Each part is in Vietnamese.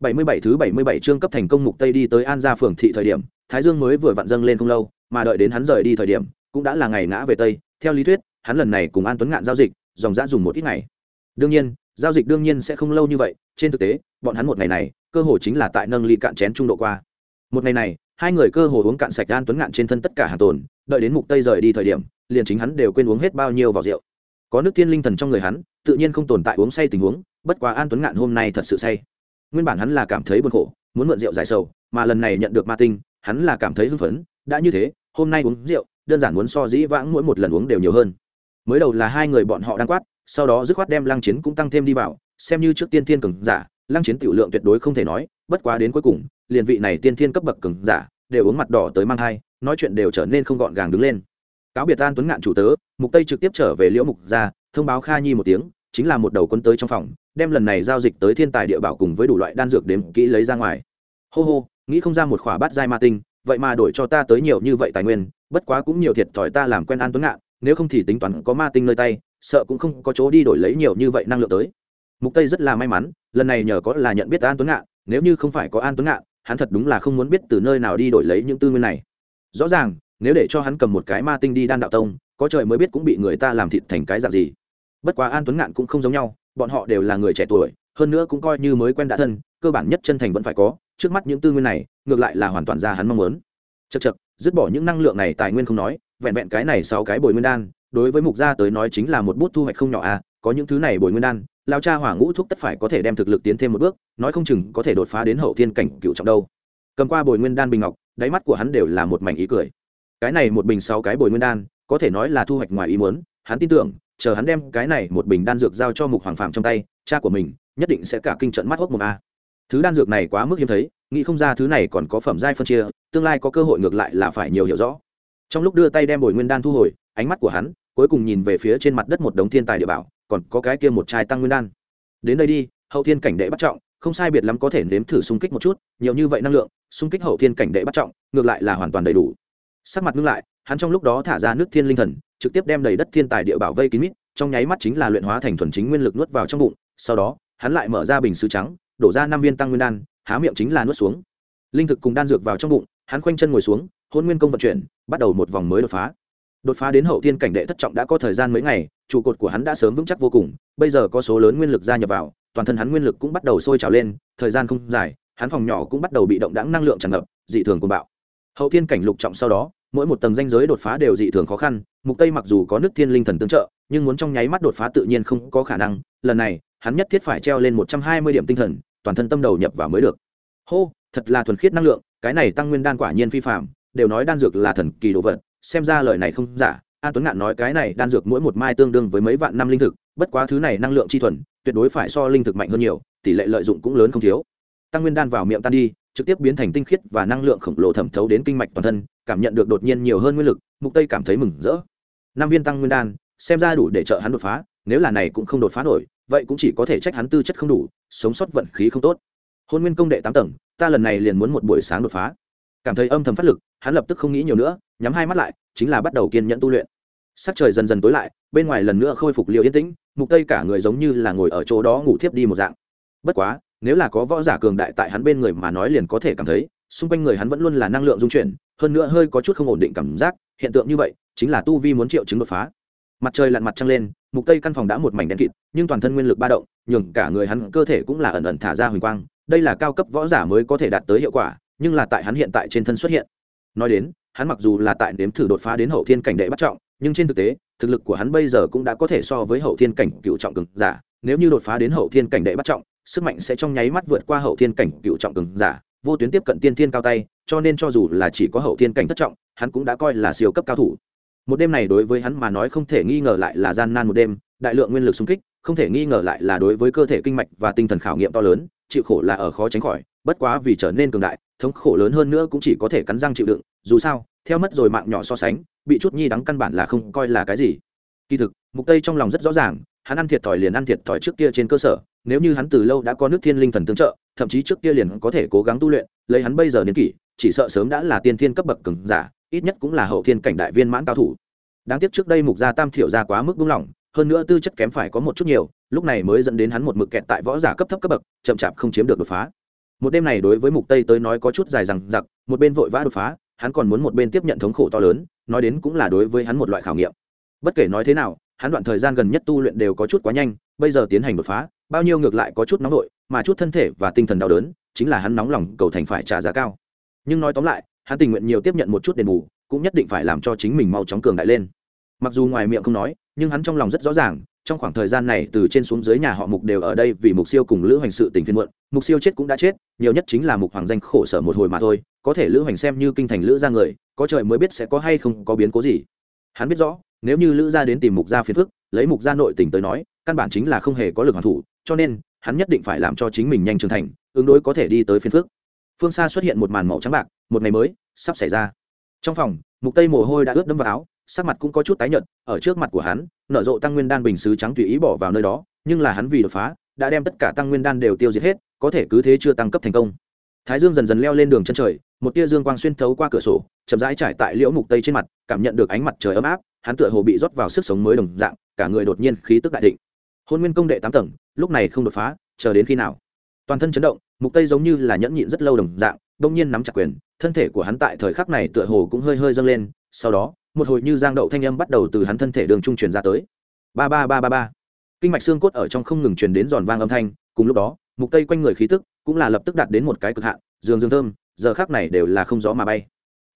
77 thứ 77 chương cấp thành công mục Tây đi tới An Gia phường thị thời điểm, Thái Dương mới vừa vặn dâng lên không lâu, mà đợi đến hắn rời đi thời điểm, cũng đã là ngày ngã về Tây, theo lý thuyết, hắn lần này cùng An Tuấn Ngạn giao dịch, dòng dã dùng một ít ngày. Đương nhiên, giao dịch đương nhiên sẽ không lâu như vậy, trên thực tế, bọn hắn một ngày này, cơ hội chính là tại nâng ly cạn chén trung độ qua. Một ngày này, hai người cơ hồ uống cạn sạch An Tuấn Ngạn trên thân tất cả hàng tồn, đợi đến mục Tây rời đi thời điểm, liền chính hắn đều quên uống hết bao nhiêu vào rượu. Có nước tiên linh thần trong người hắn, tự nhiên không tồn tại uống say tình huống, bất quá An Tuấn Ngạn hôm nay thật sự say nguyên bản hắn là cảm thấy buồn khổ, muốn mượn rượu giải sầu, mà lần này nhận được ma tinh, hắn là cảm thấy hưng phấn, đã như thế, hôm nay uống rượu, đơn giản muốn so dĩ vãng mỗi một lần uống đều nhiều hơn. Mới đầu là hai người bọn họ đang quát, sau đó dứt khoát đem lăng chiến cũng tăng thêm đi vào, xem như trước tiên thiên cường giả, lăng chiến tiểu lượng tuyệt đối không thể nói, bất quá đến cuối cùng, liền vị này tiên thiên cấp bậc cường giả, đều uống mặt đỏ tới mang thai, nói chuyện đều trở nên không gọn gàng đứng lên. Cáo biệt an tuấn ngạn chủ tớ, mục tây trực tiếp trở về liễu mục ra thông báo kha nhi một tiếng, chính là một đầu quân tới trong phòng đem lần này giao dịch tới thiên tài địa bảo cùng với đủ loại đan dược đếm kỹ lấy ra ngoài. Hô hô, nghĩ không ra một khỏa bát giai ma tinh, vậy mà đổi cho ta tới nhiều như vậy tài nguyên, bất quá cũng nhiều thiệt thòi ta làm quen an tuấn ngạn, nếu không thì tính toán có ma tinh nơi tay, sợ cũng không có chỗ đi đổi lấy nhiều như vậy năng lượng tới. Mục tây rất là may mắn, lần này nhờ có là nhận biết an tuấn ngạn, nếu như không phải có an tuấn ngạn, hắn thật đúng là không muốn biết từ nơi nào đi đổi lấy những tư nguyên này. Rõ ràng, nếu để cho hắn cầm một cái ma tinh đi đan đạo tông, có trời mới biết cũng bị người ta làm thịt thành cái dạng gì. Bất quá an tuấn ngạn cũng không giống nhau bọn họ đều là người trẻ tuổi, hơn nữa cũng coi như mới quen đã thân, cơ bản nhất chân thành vẫn phải có, trước mắt những tư nguyên này, ngược lại là hoàn toàn ra hắn mong muốn. Chật chật dứt bỏ những năng lượng này, tài nguyên không nói, vẹn vẹn cái này sau cái bồi nguyên đan, đối với mục gia tới nói chính là một bút thu hoạch không nhỏ à có những thứ này bồi nguyên đan, lao cha hỏa ngũ thuốc tất phải có thể đem thực lực tiến thêm một bước, nói không chừng có thể đột phá đến hậu thiên cảnh cựu trọng đâu. Cầm qua bồi nguyên đan bình ngọc, đáy mắt của hắn đều là một mảnh ý cười. Cái này một bình sáu cái bồi nguyên đan, có thể nói là thu hoạch ngoài ý muốn, hắn tin tưởng chờ hắn đem cái này một bình đan dược giao cho mục hoàng phạm trong tay, cha của mình nhất định sẽ cả kinh trận mắt hốc một a. Thứ đan dược này quá mức hiếm thấy, nghĩ không ra thứ này còn có phẩm giai phân chia, tương lai có cơ hội ngược lại là phải nhiều hiểu rõ. Trong lúc đưa tay đem bồi nguyên đan thu hồi, ánh mắt của hắn cuối cùng nhìn về phía trên mặt đất một đống thiên tài địa bảo, còn có cái kia một chai tăng nguyên đan. Đến đây đi, hậu thiên cảnh đệ bắt trọng, không sai biệt lắm có thể nếm thử xung kích một chút, nhiều như vậy năng lượng, xung kích hậu thiên cảnh đệ bắt trọng, ngược lại là hoàn toàn đầy đủ. Sắc mặt ngưng lại, hắn trong lúc đó thả ra nước thiên linh thần trực tiếp đem đầy đất thiên tài địa bảo vây kín mít, trong nháy mắt chính là luyện hóa thành thuần chính nguyên lực nuốt vào trong bụng, sau đó, hắn lại mở ra bình sứ trắng, đổ ra năm viên tăng nguyên đan, há miệng chính là nuốt xuống. Linh thực cùng đan dược vào trong bụng, hắn khoanh chân ngồi xuống, hôn nguyên công vận chuyển, bắt đầu một vòng mới đột phá. Đột phá đến hậu thiên cảnh đệ thất trọng đã có thời gian mấy ngày, trụ cột của hắn đã sớm vững chắc vô cùng, bây giờ có số lớn nguyên lực gia nhập vào, toàn thân hắn nguyên lực cũng bắt đầu sôi trào lên, thời gian không dài, hắn phòng nhỏ cũng bắt đầu bị động đáng năng lượng tràn ngập, dị thường cuồng bạo. Hậu thiên cảnh lục trọng sau đó mỗi một tầng danh giới đột phá đều dị thường khó khăn, mục tây mặc dù có nước thiên linh thần tương trợ, nhưng muốn trong nháy mắt đột phá tự nhiên không có khả năng, lần này, hắn nhất thiết phải treo lên 120 điểm tinh thần, toàn thân tâm đầu nhập vào mới được. Hô, thật là thuần khiết năng lượng, cái này tăng nguyên đan quả nhiên phi phạm đều nói đan dược là thần kỳ đồ vật, xem ra lời này không giả, an tuấn ngạn nói cái này đan dược mỗi một mai tương đương với mấy vạn năm linh thực, bất quá thứ này năng lượng chi thuần, tuyệt đối phải so linh thực mạnh hơn nhiều, tỷ lệ lợi dụng cũng lớn không thiếu. Tăng nguyên đan vào miệng tan đi, trực tiếp biến thành tinh khiết và năng lượng khổng lồ thẩm thấu đến kinh mạch toàn thân cảm nhận được đột nhiên nhiều hơn nguyên lực, mục tây cảm thấy mừng rỡ. Năm viên tăng nguyên đan, xem ra đủ để trợ hắn đột phá, nếu là này cũng không đột phá nổi, vậy cũng chỉ có thể trách hắn tư chất không đủ, sống sót vận khí không tốt. Hôn nguyên công đệ tám tầng, ta lần này liền muốn một buổi sáng đột phá. Cảm thấy âm thầm phát lực, hắn lập tức không nghĩ nhiều nữa, nhắm hai mắt lại, chính là bắt đầu kiên nhẫn tu luyện. Sắc trời dần dần tối lại, bên ngoài lần nữa khôi phục liệu yên tĩnh, mục tây cả người giống như là ngồi ở chỗ đó ngủ thiếp đi một dạng. Bất quá, nếu là có võ giả cường đại tại hắn bên người mà nói liền có thể cảm thấy xung quanh người hắn vẫn luôn là năng lượng dung chuyển, hơn nữa hơi có chút không ổn định cảm giác, hiện tượng như vậy chính là tu vi muốn triệu chứng đột phá. Mặt trời lặn mặt trăng lên, mục tây căn phòng đã một mảnh đen kịt, nhưng toàn thân nguyên lực ba động, nhường cả người hắn, cơ thể cũng là ẩn ẩn thả ra huỳnh quang. Đây là cao cấp võ giả mới có thể đạt tới hiệu quả, nhưng là tại hắn hiện tại trên thân xuất hiện. Nói đến, hắn mặc dù là tại nếm thử đột phá đến hậu thiên cảnh đệ bắt trọng, nhưng trên thực tế, thực lực của hắn bây giờ cũng đã có thể so với hậu thiên cảnh cựu trọng cường giả. Nếu như đột phá đến hậu thiên cảnh đệ bắt trọng, sức mạnh sẽ trong nháy mắt vượt qua hậu thiên cảnh cựu trọng cường giả vô tuyến tiếp cận tiên thiên cao tay, cho nên cho dù là chỉ có hậu thiên cảnh thất trọng, hắn cũng đã coi là siêu cấp cao thủ. Một đêm này đối với hắn mà nói không thể nghi ngờ lại là gian nan một đêm, đại lượng nguyên lực xung kích, không thể nghi ngờ lại là đối với cơ thể kinh mạch và tinh thần khảo nghiệm to lớn, chịu khổ là ở khó tránh khỏi, bất quá vì trở nên cường đại, thống khổ lớn hơn nữa cũng chỉ có thể cắn răng chịu đựng, dù sao, theo mất rồi mạng nhỏ so sánh, bị chút nhi đắng căn bản là không coi là cái gì. Kỳ thực, mục tây trong lòng rất rõ ràng, hắn ăn thiệt thòi liền ăn thiệt thòi trước kia trên cơ sở, nếu như hắn từ lâu đã có nước thiên linh thần tương trợ thậm chí trước kia liền có thể cố gắng tu luyện, lấy hắn bây giờ niên kỷ, chỉ sợ sớm đã là tiên thiên cấp bậc cường giả, ít nhất cũng là hậu thiên cảnh đại viên mãn cao thủ. Đáng tiếc trước đây mục gia tam thiểu ra quá mức buông lỏng, hơn nữa tư chất kém phải có một chút nhiều, lúc này mới dẫn đến hắn một mực kẹt tại võ giả cấp thấp cấp bậc, chậm chạp không chiếm được đột phá. Một đêm này đối với mục tây tới nói có chút dài rằng giặc một bên vội vã đột phá, hắn còn muốn một bên tiếp nhận thống khổ to lớn, nói đến cũng là đối với hắn một loại khảo nghiệm. Bất kể nói thế nào, hắn đoạn thời gian gần nhất tu luyện đều có chút quá nhanh, bây giờ tiến hành đột phá, bao nhiêu ngược lại có chút nóng nổi mà chút thân thể và tinh thần đau đớn chính là hắn nóng lòng cầu thành phải trả giá cao. Nhưng nói tóm lại, hắn tình nguyện nhiều tiếp nhận một chút đền bù, cũng nhất định phải làm cho chính mình mau chóng cường đại lên. Mặc dù ngoài miệng không nói, nhưng hắn trong lòng rất rõ ràng, trong khoảng thời gian này từ trên xuống dưới nhà họ mục đều ở đây vì mục siêu cùng lữ hoành sự tình phiên muộn, mục siêu chết cũng đã chết, nhiều nhất chính là mục hoàng danh khổ sở một hồi mà thôi, có thể lữ hoành xem như kinh thành lữ ra người, có trời mới biết sẽ có hay không có biến cố gì. Hắn biết rõ, nếu như lữ gia đến tìm mục gia phiền phức, lấy mục gia nội tình tới nói, căn bản chính là không hề có lực hoàn thủ cho nên, hắn nhất định phải làm cho chính mình nhanh trưởng thành, ứng đối có thể đi tới phiền phức. Phương xa xuất hiện một màn màu trắng bạc, một ngày mới, sắp xảy ra. Trong phòng, mục tây mồ hôi đã ướt đẫm vào áo, sắc mặt cũng có chút tái nhợt, ở trước mặt của hắn, nở rộ tăng nguyên đan bình sứ trắng tùy ý bỏ vào nơi đó, nhưng là hắn vì đột phá, đã đem tất cả tăng nguyên đan đều tiêu diệt hết, có thể cứ thế chưa tăng cấp thành công. Thái dương dần dần leo lên đường chân trời, một tia dương quang xuyên thấu qua cửa sổ, chậm rãi trải tại liễu mục tây trên mặt, cảm nhận được ánh mặt trời ấm áp, hắn tựa hồ bị rót vào sức sống mới đồng dạng, cả người đột nhiên khí tức đại thịnh. Hôn nguyên công đệ tám tầng lúc này không đột phá, chờ đến khi nào? Toàn thân chấn động, mục tây giống như là nhẫn nhịn rất lâu đồng dạng, đông nhiên nắm chặt quyền, thân thể của hắn tại thời khắc này tựa hồ cũng hơi hơi dâng lên, sau đó, một hồi như giang đậu thanh âm bắt đầu từ hắn thân thể đường trung truyền ra tới. Ba ba ba ba ba. Kinh mạch xương cốt ở trong không ngừng truyền đến giòn vang âm thanh, cùng lúc đó, mục tây quanh người khí tức cũng là lập tức đạt đến một cái cực hạn, dương dương thơm, giờ khác này đều là không gió mà bay.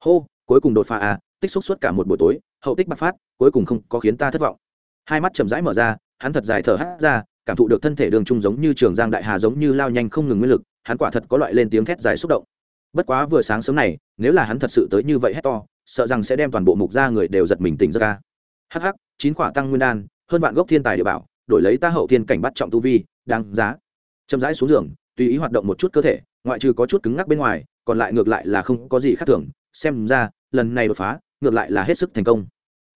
Hô, cuối cùng đột phá à tích xúc suốt cả một buổi tối, hậu tích bạc phát, cuối cùng không có khiến ta thất vọng. Hai mắt chậm rãi mở ra, hắn thật dài thở hát ra cảm thụ được thân thể đường trung giống như trường giang đại hà giống như lao nhanh không ngừng nguyên lực, hắn quả thật có loại lên tiếng thét dài xúc động. Bất quá vừa sáng sớm này, nếu là hắn thật sự tới như vậy hét to, sợ rằng sẽ đem toàn bộ mục gia người đều giật mình tỉnh ra ca hh chín quả tăng nguyên đan, hơn vạn gốc thiên tài địa bảo, đổi lấy ta hậu thiên cảnh bắt trọng tu vi, đáng giá. Chậm rãi xuống giường, tùy ý hoạt động một chút cơ thể, ngoại trừ có chút cứng ngắc bên ngoài, còn lại ngược lại là không có gì khác thường. Xem ra, lần này đột phá, ngược lại là hết sức thành công.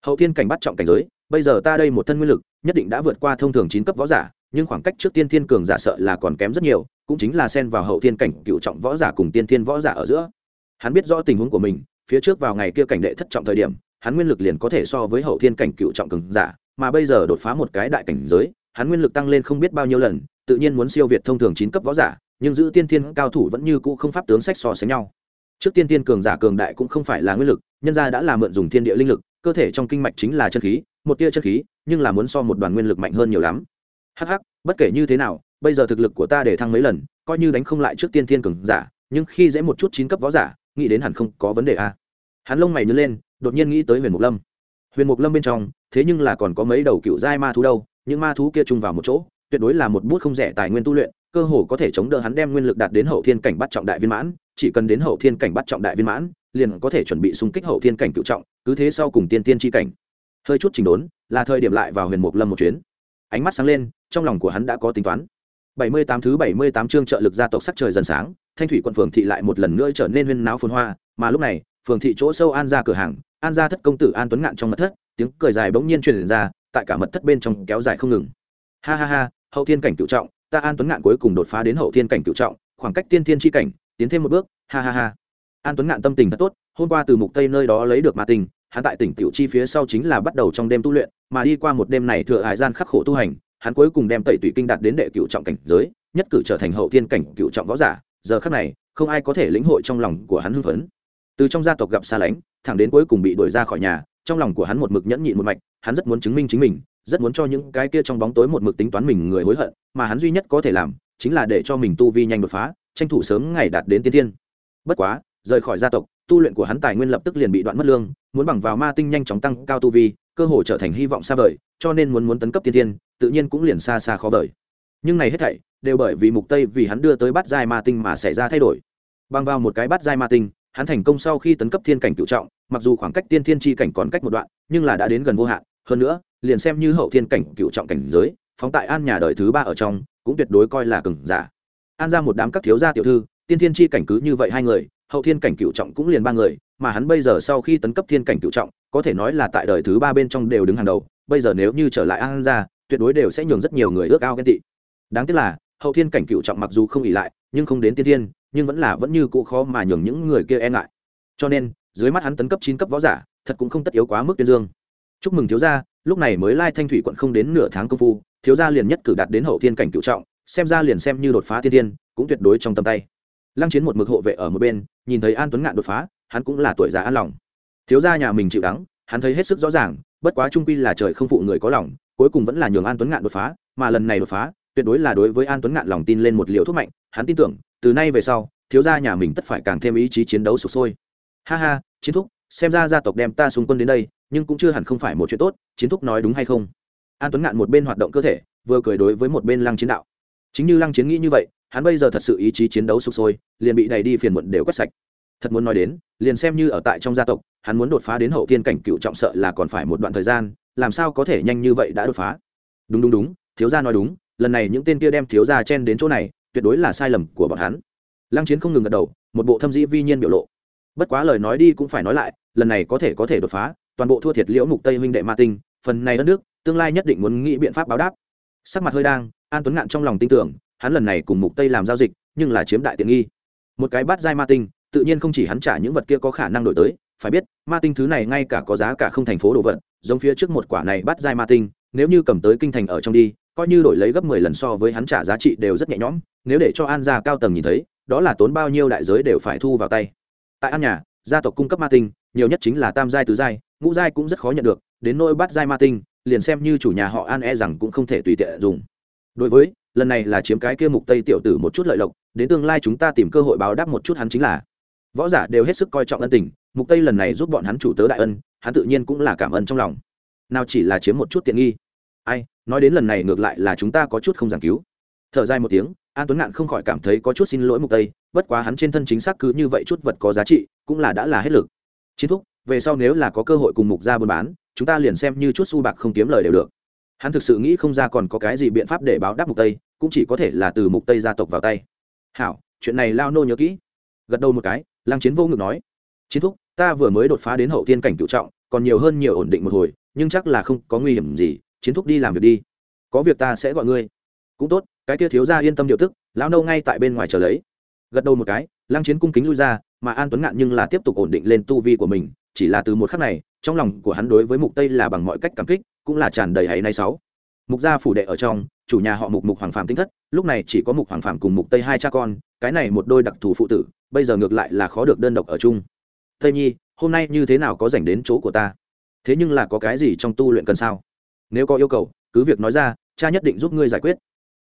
Hậu thiên cảnh bắt trọng cảnh giới, bây giờ ta đây một thân nguyên lực, nhất định đã vượt qua thông thường chín cấp võ giả nhưng khoảng cách trước tiên thiên cường giả sợ là còn kém rất nhiều, cũng chính là xen vào hậu thiên cảnh cựu trọng võ giả cùng tiên thiên võ giả ở giữa. Hắn biết rõ tình huống của mình, phía trước vào ngày kia cảnh đệ thất trọng thời điểm, hắn nguyên lực liền có thể so với hậu thiên cảnh cựu trọng cường giả, mà bây giờ đột phá một cái đại cảnh giới, hắn nguyên lực tăng lên không biết bao nhiêu lần, tự nhiên muốn siêu việt thông thường chín cấp võ giả, nhưng giữ tiên thiên cao thủ vẫn như cũ không pháp tướng sách so sánh nhau. Trước tiên thiên cường giả cường đại cũng không phải là nguyên lực, nhân ra đã là mượn dùng thiên địa linh lực, cơ thể trong kinh mạch chính là chân khí, một tia chân khí, nhưng là muốn so một đoàn nguyên lực mạnh hơn nhiều lắm hh bất kể như thế nào, bây giờ thực lực của ta để thăng mấy lần, coi như đánh không lại trước tiên thiên cường giả, nhưng khi dễ một chút chín cấp võ giả, nghĩ đến hẳn không có vấn đề a à. hắn lông mày nhớ lên, đột nhiên nghĩ tới huyền mục lâm. Huyền mục lâm bên trong, thế nhưng là còn có mấy đầu cựu giai ma thú đâu, những ma thú kia chung vào một chỗ, tuyệt đối là một bút không rẻ tài nguyên tu luyện, cơ hồ có thể chống đỡ hắn đem nguyên lực đạt đến hậu thiên cảnh bắt trọng đại viên mãn, chỉ cần đến hậu thiên cảnh bắt trọng đại viên mãn, liền có thể chuẩn bị xung kích hậu thiên cảnh cựu trọng, cứ thế sau cùng tiên tiên tri cảnh. Hơi chút chỉnh đốn, là thời điểm lại vào huyền mục lâm một chuyến. Ánh mắt sáng lên trong lòng của hắn đã có tính toán. Bảy mươi tám thứ bảy mươi tám chương trợ lực gia tộc sắc trời dần sáng, thanh thủy quận phường thị lại một lần nữa trở nên huyên náo phồn hoa, mà lúc này, phường thị chỗ sâu an gia cửa hàng, an gia thất công tử an tuấn ngạn trong mật thất, tiếng cười dài bỗng nhiên truyền ra, tại cả mật thất bên trong kéo dài không ngừng. Ha ha ha, hậu thiên cảnh cửu trọng, ta an tuấn ngạn cuối cùng đột phá đến hậu thiên cảnh cửu trọng, khoảng cách tiên thiên chi cảnh, tiến thêm một bước, ha ha ha. An tuấn ngạn tâm tình thật tốt, hôm qua từ mục tây nơi đó lấy được ma tình, hắn tại tỉnh tiểu chi phía sau chính là bắt đầu trong đêm tu luyện, mà đi qua một đêm này thừa hải gian khắc khổ tu hành hắn cuối cùng đem tẩy tủy kinh đạt đến đệ cựu trọng cảnh giới, nhất cử trở thành hậu thiên cảnh cựu trọng võ giả, giờ khắc này, không ai có thể lĩnh hội trong lòng của hắn hưng phấn. Từ trong gia tộc gặp xa lánh, thẳng đến cuối cùng bị đuổi ra khỏi nhà, trong lòng của hắn một mực nhẫn nhịn một mạch, hắn rất muốn chứng minh chính mình, rất muốn cho những cái kia trong bóng tối một mực tính toán mình người hối hận, mà hắn duy nhất có thể làm, chính là để cho mình tu vi nhanh đột phá, tranh thủ sớm ngày đạt đến tiên tiên bất quá, rời khỏi gia tộc, tu luyện của hắn tài nguyên lập tức liền bị đoạn mất lương, muốn bằng vào ma tinh nhanh chóng tăng cao tu vi cơ hội trở thành hy vọng xa vời, cho nên muốn muốn tấn cấp tiên tiên, tự nhiên cũng liền xa xa khó vời. Nhưng này hết thảy, đều bởi vì mục tây vì hắn đưa tới bát giai ma tinh mà xảy ra thay đổi. Bằng vào một cái bát giai ma tinh, hắn thành công sau khi tấn cấp thiên cảnh cựu trọng, mặc dù khoảng cách tiên thiên chi cảnh còn cách một đoạn, nhưng là đã đến gần vô hạn. Hơn nữa, liền xem như hậu thiên cảnh cựu trọng cảnh giới, phóng tại an nhà đời thứ ba ở trong, cũng tuyệt đối coi là cường giả. An ra một đám các thiếu gia tiểu thư, tiên thiên chi cảnh cứ như vậy hai người hậu thiên cảnh cựu trọng cũng liền ba người, mà hắn bây giờ sau khi tấn cấp thiên cảnh cựu trọng, có thể nói là tại đời thứ ba bên trong đều đứng hàng đầu, bây giờ nếu như trở lại an ra tuyệt đối đều sẽ nhường rất nhiều người ước ao ghen tị. Đáng tiếc là, hậu thiên cảnh cựu trọng mặc dù không ỉ lại, nhưng không đến tiên thiên, nhưng vẫn là vẫn như cũ khó mà nhường những người kia e ngại. Cho nên, dưới mắt hắn tấn cấp chín cấp võ giả, thật cũng không tất yếu quá mức tuyên dương. Chúc mừng thiếu gia, lúc này mới lai thanh thủy quận không đến nửa tháng công phu, thiếu gia liền nhất cử đạt đến hậu thiên cảnh cựu trọng, xem ra liền xem như đột phá tiên thiên, cũng tuyệt đối trong tầm tay lăng chiến một mực hộ vệ ở một bên, nhìn thấy an tuấn ngạn đột phá, hắn cũng là tuổi già an lòng. Thiếu gia nhà mình chịu đắng, hắn thấy hết sức rõ ràng, bất quá trung quy là trời không phụ người có lòng, cuối cùng vẫn là nhường an tuấn ngạn đột phá, mà lần này đột phá, tuyệt đối là đối với an tuấn ngạn lòng tin lên một liều thuốc mạnh, hắn tin tưởng, từ nay về sau, thiếu gia nhà mình tất phải càng thêm ý chí chiến đấu sụp sôi. Ha ha, chiến thúc, xem ra gia tộc đem ta xung quân đến đây, nhưng cũng chưa hẳn không phải một chuyện tốt, chiến thúc nói đúng hay không? An tuấn ngạn một bên hoạt động cơ thể, vừa cười đối với một bên lăng chiến đạo. Chính như lăng chiến nghĩ như vậy hắn bây giờ thật sự ý chí chiến đấu sục sôi, liền bị đầy đi phiền muộn đều quét sạch. Thật muốn nói đến, liền xem như ở tại trong gia tộc, hắn muốn đột phá đến hậu thiên cảnh cựu trọng sợ là còn phải một đoạn thời gian, làm sao có thể nhanh như vậy đã đột phá? Đúng đúng đúng, thiếu gia nói đúng, lần này những tên kia đem thiếu gia chen đến chỗ này, tuyệt đối là sai lầm của bọn hắn. Lăng chiến không ngừng gật đầu, một bộ thâm dĩ vi nhiên biểu lộ. Bất quá lời nói đi cũng phải nói lại, lần này có thể có thể đột phá, toàn bộ thua thiệt liễu mục tây huynh đệ ma tinh, phần này đất nước, tương lai nhất định muốn nghĩ biện pháp báo đáp. Sắc mặt hơi đang, an tuấn ngạn trong lòng tin tưởng hắn lần này cùng mục tây làm giao dịch, nhưng là chiếm đại tiện nghi. Một cái bát giai ma tinh, tự nhiên không chỉ hắn trả những vật kia có khả năng đổi tới, phải biết, ma tinh thứ này ngay cả có giá cả không thành phố đồ vật, giống phía trước một quả này bát giai ma tinh, nếu như cầm tới kinh thành ở trong đi, coi như đổi lấy gấp 10 lần so với hắn trả giá trị đều rất nhẹ nhõm, nếu để cho an gia cao tầng nhìn thấy, đó là tốn bao nhiêu đại giới đều phải thu vào tay. Tại an nhà, gia tộc cung cấp ma tinh, nhiều nhất chính là tam giai tứ giai, ngũ giai cũng rất khó nhận được, đến nỗi bát giai ma tinh, liền xem như chủ nhà họ an e rằng cũng không thể tùy tiện dùng. Đối với lần này là chiếm cái kia mục tây tiểu tử một chút lợi lộc, đến tương lai chúng ta tìm cơ hội báo đáp một chút hắn chính là. Võ giả đều hết sức coi trọng ân tình, mục tây lần này giúp bọn hắn chủ tớ đại ân, hắn tự nhiên cũng là cảm ơn trong lòng. Nào chỉ là chiếm một chút tiện nghi. Ai, nói đến lần này ngược lại là chúng ta có chút không giảng cứu. Thở dài một tiếng, an tuấn ngạn không khỏi cảm thấy có chút xin lỗi mục tây, bất quá hắn trên thân chính xác cứ như vậy chút vật có giá trị, cũng là đã là hết lực. Chiến thúc, về sau nếu là có cơ hội cùng mục gia buôn bán, chúng ta liền xem như chút xu bạc không kiếm lời đều được. Hắn thực sự nghĩ không ra còn có cái gì biện pháp để báo đáp mục tây cũng chỉ có thể là từ mục tây gia tộc vào tay. Hảo, chuyện này lao nô nhớ kỹ. Gật đầu một cái, lăng chiến vô ngực nói, chiến thúc, ta vừa mới đột phá đến hậu thiên cảnh cựu trọng, còn nhiều hơn nhiều ổn định một hồi, nhưng chắc là không có nguy hiểm gì, chiến thúc đi làm việc đi. Có việc ta sẽ gọi ngươi. Cũng tốt, cái kia thiếu gia yên tâm điều tức lão nâu ngay tại bên ngoài chờ lấy. Gật đầu một cái, lăng chiến cung kính lui ra, mà an tuấn ngạn nhưng là tiếp tục ổn định lên tu vi của mình, chỉ là từ một khắc này, trong lòng của hắn đối với mục tây là bằng mọi cách cảm kích, cũng là tràn đầy hãy nay sáu mục gia phủ đệ ở trong, chủ nhà họ mục mục hoàng phạm tinh thất, lúc này chỉ có mục hoàng phạm cùng mục tây hai cha con, cái này một đôi đặc thù phụ tử, bây giờ ngược lại là khó được đơn độc ở chung. Tây nhi, hôm nay như thế nào có dành đến chỗ của ta? Thế nhưng là có cái gì trong tu luyện cần sao? Nếu có yêu cầu, cứ việc nói ra, cha nhất định giúp ngươi giải quyết.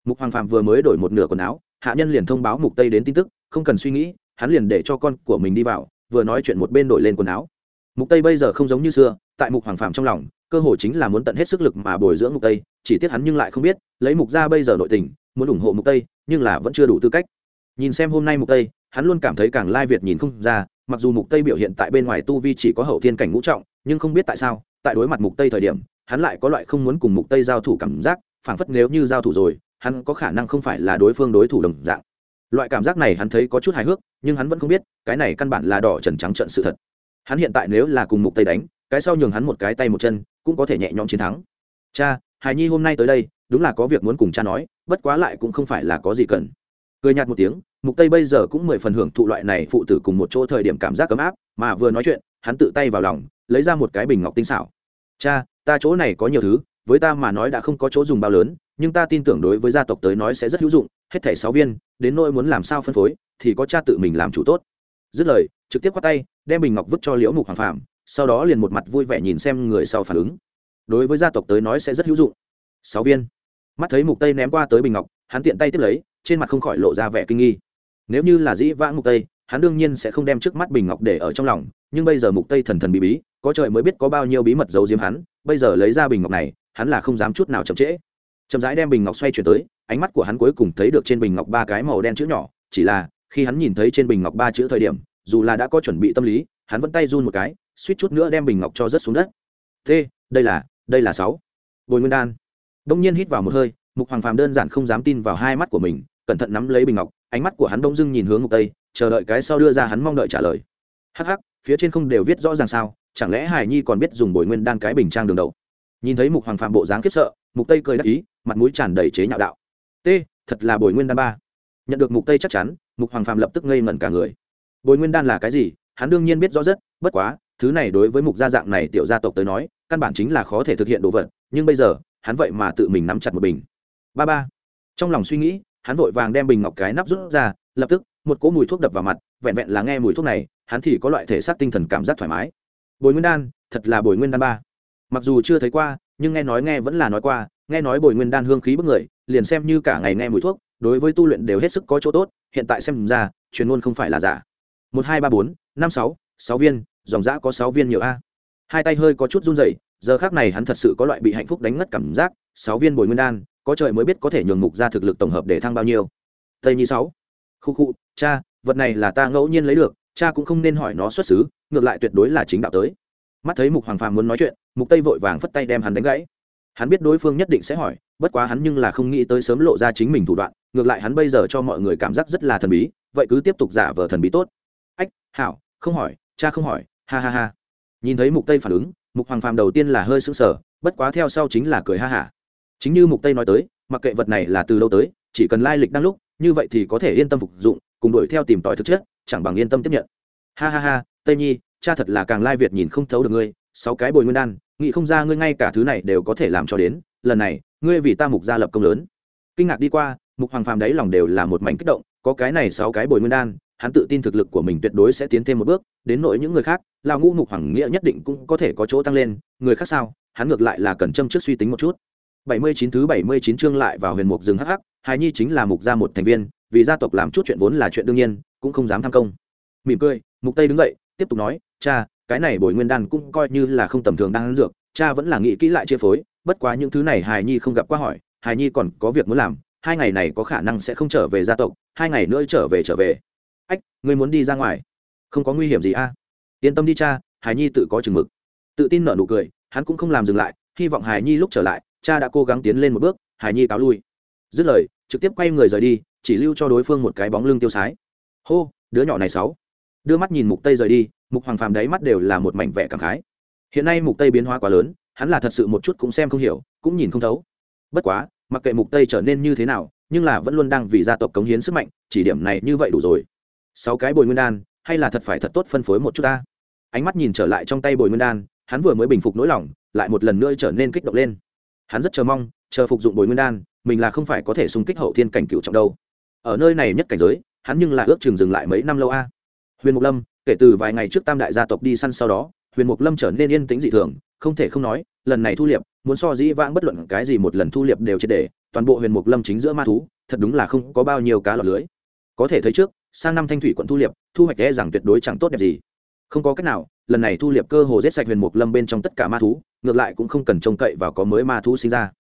Mục hoàng phạm vừa mới đổi một nửa quần áo, hạ nhân liền thông báo mục tây đến tin tức, không cần suy nghĩ, hắn liền để cho con của mình đi vào, vừa nói chuyện một bên đổi lên quần áo. Mục tây bây giờ không giống như xưa, tại mục hoàng phạm trong lòng cơ hội chính là muốn tận hết sức lực mà bồi dưỡng mục tây, chỉ tiếc hắn nhưng lại không biết, lấy mục ra bây giờ nội tình, muốn ủng hộ mục tây, nhưng là vẫn chưa đủ tư cách. Nhìn xem hôm nay mục tây, hắn luôn cảm thấy càng lai việt nhìn không ra, mặc dù mục tây biểu hiện tại bên ngoài tu vi chỉ có hậu thiên cảnh ngũ trọng, nhưng không biết tại sao, tại đối mặt mục tây thời điểm, hắn lại có loại không muốn cùng mục tây giao thủ cảm giác, phảng phất nếu như giao thủ rồi, hắn có khả năng không phải là đối phương đối thủ đồng dạng. Loại cảm giác này hắn thấy có chút hài hước, nhưng hắn vẫn không biết, cái này căn bản là đỏ trần trắng trận sự thật. Hắn hiện tại nếu là cùng mục tây đánh, cái sau nhường hắn một cái tay một chân cũng có thể nhẹ nhõm chiến thắng. Cha, hài nhi hôm nay tới đây, đúng là có việc muốn cùng cha nói, bất quá lại cũng không phải là có gì cần. Cười nhạt một tiếng, mục tây bây giờ cũng mười phần hưởng thụ loại này phụ tử cùng một chỗ thời điểm cảm giác ấm áp, mà vừa nói chuyện, hắn tự tay vào lòng, lấy ra một cái bình ngọc tinh xảo. Cha, ta chỗ này có nhiều thứ, với ta mà nói đã không có chỗ dùng bao lớn, nhưng ta tin tưởng đối với gia tộc tới nói sẽ rất hữu dụng, hết thảy sáu viên, đến nỗi muốn làm sao phân phối, thì có cha tự mình làm chủ tốt. Dứt lời, trực tiếp qua tay, đem bình ngọc vứt cho liễu mục hoàng phạm sau đó liền một mặt vui vẻ nhìn xem người sau phản ứng. Đối với gia tộc tới nói sẽ rất hữu dụng. Sáu viên. Mắt thấy mục tây ném qua tới bình ngọc, hắn tiện tay tiếp lấy, trên mặt không khỏi lộ ra vẻ kinh nghi. Nếu như là dĩ vãng mục tây, hắn đương nhiên sẽ không đem trước mắt bình ngọc để ở trong lòng, nhưng bây giờ mục tây thần thần bí bí, có trời mới biết có bao nhiêu bí mật giấu giếm hắn, bây giờ lấy ra bình ngọc này, hắn là không dám chút nào chậm trễ. Chậm rãi đem bình ngọc xoay chuyển tới, ánh mắt của hắn cuối cùng thấy được trên bình ngọc ba cái màu đen chữ nhỏ, chỉ là, khi hắn nhìn thấy trên bình ngọc ba chữ thời điểm, dù là đã có chuẩn bị tâm lý hắn vẫn tay run một cái, suýt chút nữa đem bình ngọc cho rớt xuống đất. T, đây là đây là sáu. Bồi nguyên đan đông nhiên hít vào một hơi, mục hoàng phàm đơn giản không dám tin vào hai mắt của mình, cẩn thận nắm lấy bình ngọc, ánh mắt của hắn đông dưng nhìn hướng ngục tây, chờ đợi cái sau đưa ra hắn mong đợi trả lời. Hắc hắc, phía trên không đều viết rõ ràng sao, chẳng lẽ hải nhi còn biết dùng bồi nguyên đan cái bình trang đường đầu? Nhìn thấy mục hoàng phàm bộ dáng khiếp sợ, mục tây cười đắc ý, mặt mũi tràn đầy chế nhạo đạo. T, thật là bồi nguyên đan ba. Nhận được mục tây chắc chắn, mục hoàng phàm lập tức ngây ngẩn cả người. Bồi nguyên đan là cái gì? Hắn đương nhiên biết rõ rất, bất quá, thứ này đối với mục gia dạng này tiểu gia tộc tới nói, căn bản chính là khó thể thực hiện đồ vật, nhưng bây giờ, hắn vậy mà tự mình nắm chặt một bình. Ba ba. Trong lòng suy nghĩ, hắn vội vàng đem bình ngọc cái nắp rút ra, lập tức, một cỗ mùi thuốc đập vào mặt, vẹn vẹn là nghe mùi thuốc này, hắn thì có loại thể xác tinh thần cảm giác thoải mái. Bồi nguyên đan, thật là bồi nguyên đan ba. Mặc dù chưa thấy qua, nhưng nghe nói nghe vẫn là nói qua, nghe nói bồi nguyên đan hương khí bức người, liền xem như cả ngày nghe mùi thuốc, đối với tu luyện đều hết sức có chỗ tốt, hiện tại xem ra truyền ngôn không phải là giả. Một hai ba bốn năm sáu sáu viên, dòng giã có sáu viên nhiều a. Hai tay hơi có chút run rẩy, giờ khác này hắn thật sự có loại bị hạnh phúc đánh ngất cảm giác, sáu viên bồi nguyên đan, có trời mới biết có thể nhường mục ra thực lực tổng hợp để thăng bao nhiêu. Tây nhi sáu. Khu khu, cha, vật này là ta ngẫu nhiên lấy được, cha cũng không nên hỏi nó xuất xứ, ngược lại tuyệt đối là chính đạo tới. Mắt thấy mục hoàng phàm muốn nói chuyện, mục tây vội vàng phất tay đem hắn đánh gãy. Hắn biết đối phương nhất định sẽ hỏi, bất quá hắn nhưng là không nghĩ tới sớm lộ ra chính mình thủ đoạn, ngược lại hắn bây giờ cho mọi người cảm giác rất là thần bí, vậy cứ tiếp tục giả vờ thần bí tốt. Ách, hảo không hỏi, cha không hỏi, ha ha ha. Nhìn thấy mục tây phản ứng, mục hoàng phàm đầu tiên là hơi sững sờ, bất quá theo sau chính là cười ha hả. Chính như mục tây nói tới, mặc kệ vật này là từ đâu tới, chỉ cần lai lịch đang lúc, như vậy thì có thể yên tâm phục dụng, cùng đuổi theo tìm tòi thực chất, chẳng bằng yên tâm tiếp nhận. Ha ha ha, tây nhi, cha thật là càng lai việt nhìn không thấu được ngươi, sáu cái bồi nguyên đan, nghĩ không ra ngươi ngay cả thứ này đều có thể làm cho đến, lần này, ngươi vì ta mục gia lập công lớn. Kinh ngạc đi qua, mục hoàng phàm đấy lòng đều là một mảnh kích động, có cái này sáu cái bồi nguyên đan hắn tự tin thực lực của mình tuyệt đối sẽ tiến thêm một bước, đến nỗi những người khác lao ngũ mục hoàng nghĩa nhất định cũng có thể có chỗ tăng lên, người khác sao? Hắn ngược lại là cần châm trước suy tính một chút. Bảy mươi chín thứ bảy mươi chín chương lại vào huyền mục rừng hắc hắc hài nhi chính là mục gia một thành viên, vì gia tộc làm chút chuyện vốn là chuyện đương nhiên, cũng không dám tham công. Mỉm cười, mục tây đứng dậy, tiếp tục nói, cha, cái này bồi nguyên đan cũng coi như là không tầm thường đang dược, cha vẫn là nghĩ kỹ lại chia phối, bất quá những thứ này hài nhi không gặp qua hỏi hài nhi còn có việc muốn làm, hai ngày này có khả năng sẽ không trở về gia tộc, hai ngày nữa trở về trở về ách, ngươi muốn đi ra ngoài? Không có nguy hiểm gì a? À? yên tâm đi cha, Hải nhi tự có chừng mực. Tự tin nở nụ cười, hắn cũng không làm dừng lại, hy vọng Hải nhi lúc trở lại, cha đã cố gắng tiến lên một bước, Hải nhi cáo lui. Dứt lời, trực tiếp quay người rời đi, chỉ lưu cho đối phương một cái bóng lưng tiêu sái. Hô, đứa nhỏ này sáu. Đưa mắt nhìn mục tây rời đi, mục hoàng phàm đáy mắt đều là một mảnh vẻ cảm khái. Hiện nay mục tây biến hóa quá lớn, hắn là thật sự một chút cũng xem không hiểu, cũng nhìn không thấu. Bất quá, mặc kệ mục tây trở nên như thế nào, nhưng là vẫn luôn đang vì gia tộc cống hiến sức mạnh, chỉ điểm này như vậy đủ rồi sáu cái bồi nguyên đan, hay là thật phải thật tốt phân phối một chút ta? Ánh mắt nhìn trở lại trong tay bồi nguyên đan, hắn vừa mới bình phục nỗi lòng, lại một lần nữa trở nên kích động lên. Hắn rất chờ mong, chờ phục dụng bồi nguyên đan, mình là không phải có thể xung kích hậu thiên cảnh cựu trọng đâu. Ở nơi này nhất cảnh giới, hắn nhưng lại ước chừng dừng lại mấy năm lâu a. Huyền mục lâm, kể từ vài ngày trước tam đại gia tộc đi săn sau đó, huyền mục lâm trở nên yên tĩnh dị thường, không thể không nói, lần này thu liệp, muốn so dĩ vãng bất luận cái gì một lần thu liệp đều triệt để, toàn bộ huyền mục lâm chính giữa ma thú, thật đúng là không có bao nhiêu cá lọt lưới. Có thể thấy trước sang năm thanh thủy quận thu liệp, thu hoạch e rằng tuyệt đối chẳng tốt đẹp gì. Không có cách nào, lần này thu liệp cơ hồ giết sạch huyền mục lâm bên trong tất cả ma thú, ngược lại cũng không cần trông cậy vào có mới ma thú sinh ra.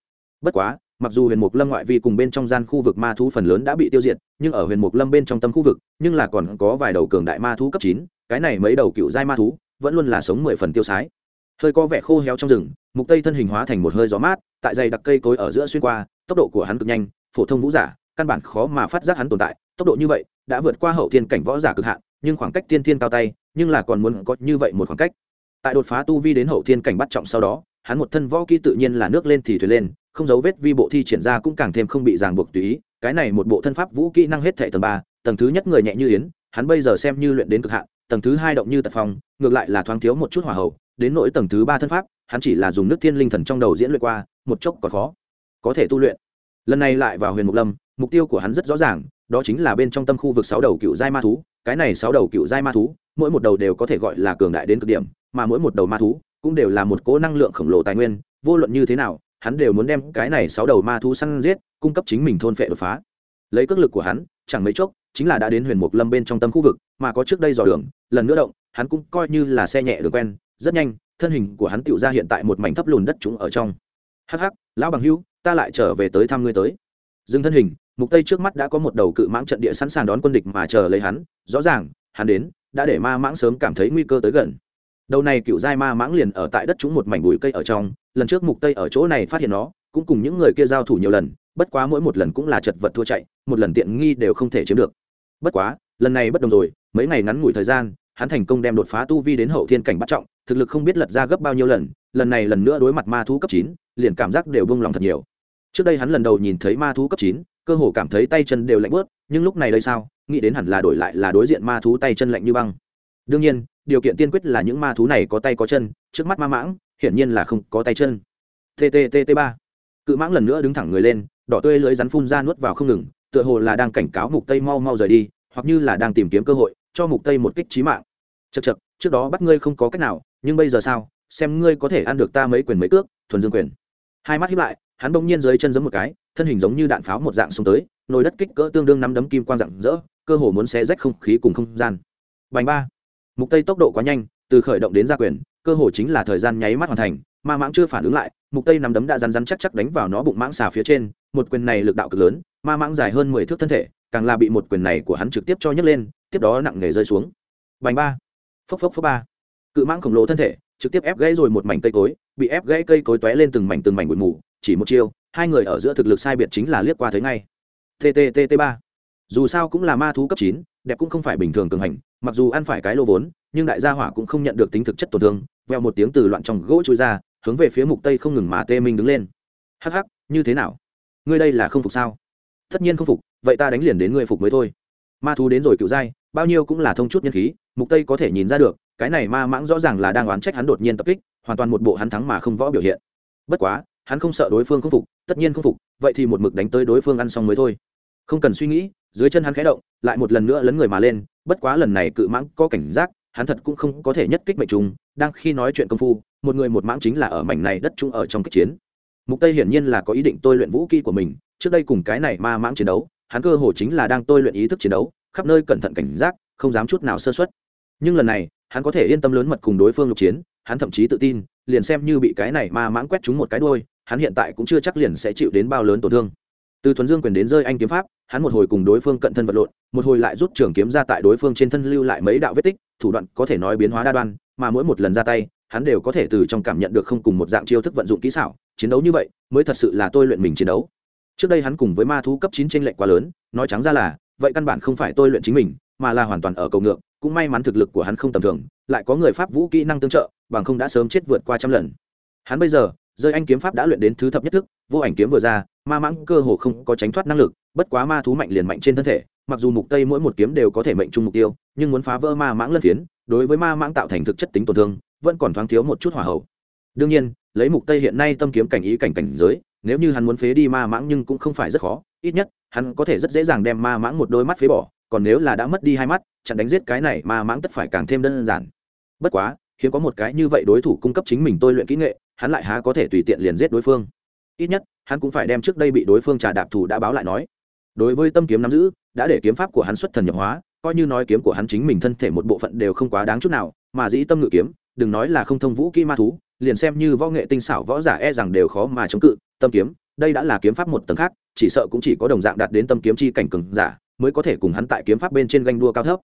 Bất quá, mặc dù huyền mục lâm ngoại vi cùng bên trong gian khu vực ma thú phần lớn đã bị tiêu diệt, nhưng ở huyền mục lâm bên trong tâm khu vực, nhưng là còn có vài đầu cường đại ma thú cấp chín, cái này mấy đầu cựu giai ma thú, vẫn luôn là sống mười phần tiêu sái. Hơi có vẻ khô héo trong rừng, mục tây thân hình hóa thành một hơi gió mát, tại dày đặc cây cối ở giữa xuyên qua, tốc độ của hắn cực nhanh, phổ thông vũ giả căn bản khó mà phát giác hắn tồn tại, tốc độ như vậy đã vượt qua hậu thiên cảnh võ giả cực hạn, nhưng khoảng cách tiên thiên cao tay, nhưng là còn muốn có như vậy một khoảng cách. Tại đột phá tu vi đến hậu thiên cảnh bắt trọng sau đó, hắn một thân võ kỹ tự nhiên là nước lên thì thuyền lên, không dấu vết vi bộ thi triển ra cũng càng thêm không bị ràng buộc tùy ý, cái này một bộ thân pháp vũ kỹ năng hết thệ tầng ba, tầng thứ nhất người nhẹ như yến, hắn bây giờ xem như luyện đến cực hạn, tầng thứ hai động như tật phong, ngược lại là thoáng thiếu một chút hỏa hậu đến nỗi tầng thứ ba thân pháp, hắn chỉ là dùng nước thiên linh thần trong đầu diễn luyện qua, một chốc còn khó, có thể tu luyện. Lần này lại vào huyền mục lâm mục tiêu của hắn rất rõ ràng đó chính là bên trong tâm khu vực sáu đầu cựu giai ma thú. Cái này sáu đầu cựu giai ma thú mỗi một đầu đều có thể gọi là cường đại đến cực điểm mà mỗi một đầu ma thú cũng đều là một cố năng lượng khổng lồ tài nguyên. Vô luận như thế nào hắn đều muốn đem cái này sáu đầu ma thú săn giết cung cấp chính mình thôn phệ đột phá. Lấy cước lực của hắn chẳng mấy chốc chính là đã đến huyền mục lâm bên trong tâm khu vực mà có trước đây dò đường lần nữa động hắn cũng coi như là xe nhẹ được quen. Rất nhanh thân hình của hắn tựu ra hiện tại một mảnh thấp lùn đất trũng ở trong. Hắc hắc lão bằng hữu, ta lại trở về tới thăm ngươi tới. Dừng thân hình mục tây trước mắt đã có một đầu cự mãng trận địa sẵn sàng đón quân địch mà chờ lấy hắn. Rõ ràng, hắn đến, đã để ma mãng sớm cảm thấy nguy cơ tới gần. Đầu này cựu giai ma mãng liền ở tại đất chúng một mảnh bụi cây ở trong. Lần trước mục tây ở chỗ này phát hiện nó, cũng cùng những người kia giao thủ nhiều lần, bất quá mỗi một lần cũng là chật vật thua chạy, một lần tiện nghi đều không thể chiếm được. Bất quá, lần này bất đồng rồi, mấy ngày ngắn ngủi thời gian, hắn thành công đem đột phá tu vi đến hậu thiên cảnh bắt trọng, thực lực không biết lật ra gấp bao nhiêu lần lần này lần nữa đối mặt ma thú cấp chín, liền cảm giác đều bông lòng thật nhiều. Trước đây hắn lần đầu nhìn thấy ma thú cấp chín cơ hồ cảm thấy tay chân đều lạnh bớt, nhưng lúc này đây sao? Nghĩ đến hẳn là đổi lại là đối diện ma thú tay chân lạnh như băng. Đương nhiên, điều kiện tiên quyết là những ma thú này có tay có chân, trước mắt ma mãng, hiển nhiên là không có tay chân. Tttt ba. Cự mãng lần nữa đứng thẳng người lên, đỏ tươi lưới rắn phun ra nuốt vào không ngừng, tựa hồ là đang cảnh cáo mục tây mau mau rời đi, hoặc như là đang tìm kiếm cơ hội, cho mục tây một kích trí mạng. Chật chật trước đó bắt ngươi không có cách nào, nhưng bây giờ sao? Xem ngươi có thể ăn được ta mấy quyền mấy cước, thuần dương quyền. Hai mắt hiếp lại hắn bỗng nhiên dưới chân giấm một cái, thân hình giống như đạn pháo một dạng xuống tới, nồi đất kích cỡ tương đương năm đấm kim quang rạng rỡ, cơ hồ muốn xé rách không khí cùng không gian. Bành ba. Mục tây tốc độ quá nhanh, từ khởi động đến ra quyền, cơ hồ chính là thời gian nháy mắt hoàn thành, ma mãng chưa phản ứng lại, mục tây nắm đấm đã rắn rắn chắc chắc đánh vào nó bụng mãng xà phía trên, một quyền này lực đạo cực lớn, ma mãng dài hơn 10 thước thân thể, càng là bị một quyền này của hắn trực tiếp cho nhấc lên, tiếp đó nặng nề rơi xuống. Bành ba. Phốc phốc phốc ba. Cự mãng khổng lồ thân thể, trực tiếp ép gãy rồi một mảnh cây cối, bị ép gãy cây cối tóe lên từng mảnh từng mảnh bụi mù chỉ một chiêu, hai người ở giữa thực lực sai biệt chính là liếc qua thấy ngay. Tttt ba. Dù sao cũng là ma thú cấp chín, đẹp cũng không phải bình thường cường hành, mặc dù ăn phải cái lô vốn, nhưng đại gia hỏa cũng không nhận được tính thực chất tổn thương veo một tiếng từ loạn trong gỗ trôi ra, hướng về phía mục tây không ngừng mà tê minh đứng lên. Hắc hắc, như thế nào? Ngươi đây là không phục sao? Tất nhiên không phục, vậy ta đánh liền đến ngươi phục mới thôi. Ma thú đến rồi cựu giai, bao nhiêu cũng là thông chút nhân khí, mục tây có thể nhìn ra được, cái này ma mãng rõ ràng là đang oán trách hắn đột nhiên tập kích, hoàn toàn một bộ hắn thắng mà không võ biểu hiện. Bất quá hắn không sợ đối phương không phục, tất nhiên không phục, vậy thì một mực đánh tới đối phương ăn xong mới thôi. Không cần suy nghĩ, dưới chân hắn khẽ động, lại một lần nữa lấn người mà lên, bất quá lần này cự mãng có cảnh giác, hắn thật cũng không có thể nhất kích mệnh trùng, đang khi nói chuyện công phu, một người một mãng chính là ở mảnh này đất chung ở trong kích chiến. Mục tây hiển nhiên là có ý định tôi luyện vũ kỹ của mình, trước đây cùng cái này ma mãng chiến đấu, hắn cơ hồ chính là đang tôi luyện ý thức chiến đấu, khắp nơi cẩn thận cảnh giác, không dám chút nào sơ suất. Nhưng lần này, hắn có thể yên tâm lớn mật cùng đối phương lục chiến hắn thậm chí tự tin, liền xem như bị cái này ma mãng quét trúng một cái đôi hắn hiện tại cũng chưa chắc liền sẽ chịu đến bao lớn tổn thương. Từ thuần dương quyền đến rơi anh kiếm pháp, hắn một hồi cùng đối phương cận thân vật lộn, một hồi lại rút trường kiếm ra tại đối phương trên thân lưu lại mấy đạo vết tích, thủ đoạn có thể nói biến hóa đa đoan, mà mỗi một lần ra tay, hắn đều có thể từ trong cảm nhận được không cùng một dạng chiêu thức vận dụng kỹ xảo, chiến đấu như vậy, mới thật sự là tôi luyện mình chiến đấu. Trước đây hắn cùng với ma thú cấp chín trên lệnh quá lớn, nói trắng ra là, vậy căn bản không phải tôi luyện chính mình, mà là hoàn toàn ở cầu ngược, cũng may mắn thực lực của hắn không tầm thường lại có người pháp vũ kỹ năng tương trợ, bằng không đã sớm chết vượt qua trăm lần. Hắn bây giờ, rơi anh kiếm pháp đã luyện đến thứ thập nhất thức, vô ảnh kiếm vừa ra, ma mãng cơ hồ không có tránh thoát năng lực, bất quá ma thú mạnh liền mạnh trên thân thể, mặc dù mục tây mỗi một kiếm đều có thể mệnh chung mục tiêu, nhưng muốn phá vỡ ma mãng lân phiến, đối với ma mãng tạo thành thực chất tính tổn thương, vẫn còn thoáng thiếu một chút hỏa hậu. Đương nhiên, lấy mục tây hiện nay tâm kiếm cảnh ý cảnh cảnh giới, nếu như hắn muốn phế đi ma mãng nhưng cũng không phải rất khó, ít nhất, hắn có thể rất dễ dàng đem ma mãng một đôi mắt phế bỏ, còn nếu là đã mất đi hai mắt, chặn đánh giết cái này, ma mãng tất phải càng thêm đơn giản bất quá, hiếm có một cái như vậy đối thủ cung cấp chính mình tôi luyện kỹ nghệ, hắn lại há có thể tùy tiện liền giết đối phương. Ít nhất, hắn cũng phải đem trước đây bị đối phương trà đạp thủ đã báo lại nói. Đối với tâm kiếm nắm giữ, đã để kiếm pháp của hắn xuất thần nhập hóa, coi như nói kiếm của hắn chính mình thân thể một bộ phận đều không quá đáng chút nào, mà dĩ tâm ngự kiếm, đừng nói là không thông vũ kỹ ma thú, liền xem như võ nghệ tinh xảo võ giả e rằng đều khó mà chống cự, tâm kiếm, đây đã là kiếm pháp một tầng khác, chỉ sợ cũng chỉ có đồng dạng đạt đến tâm kiếm chi cảnh cường giả, mới có thể cùng hắn tại kiếm pháp bên trên ganh đua cao thấp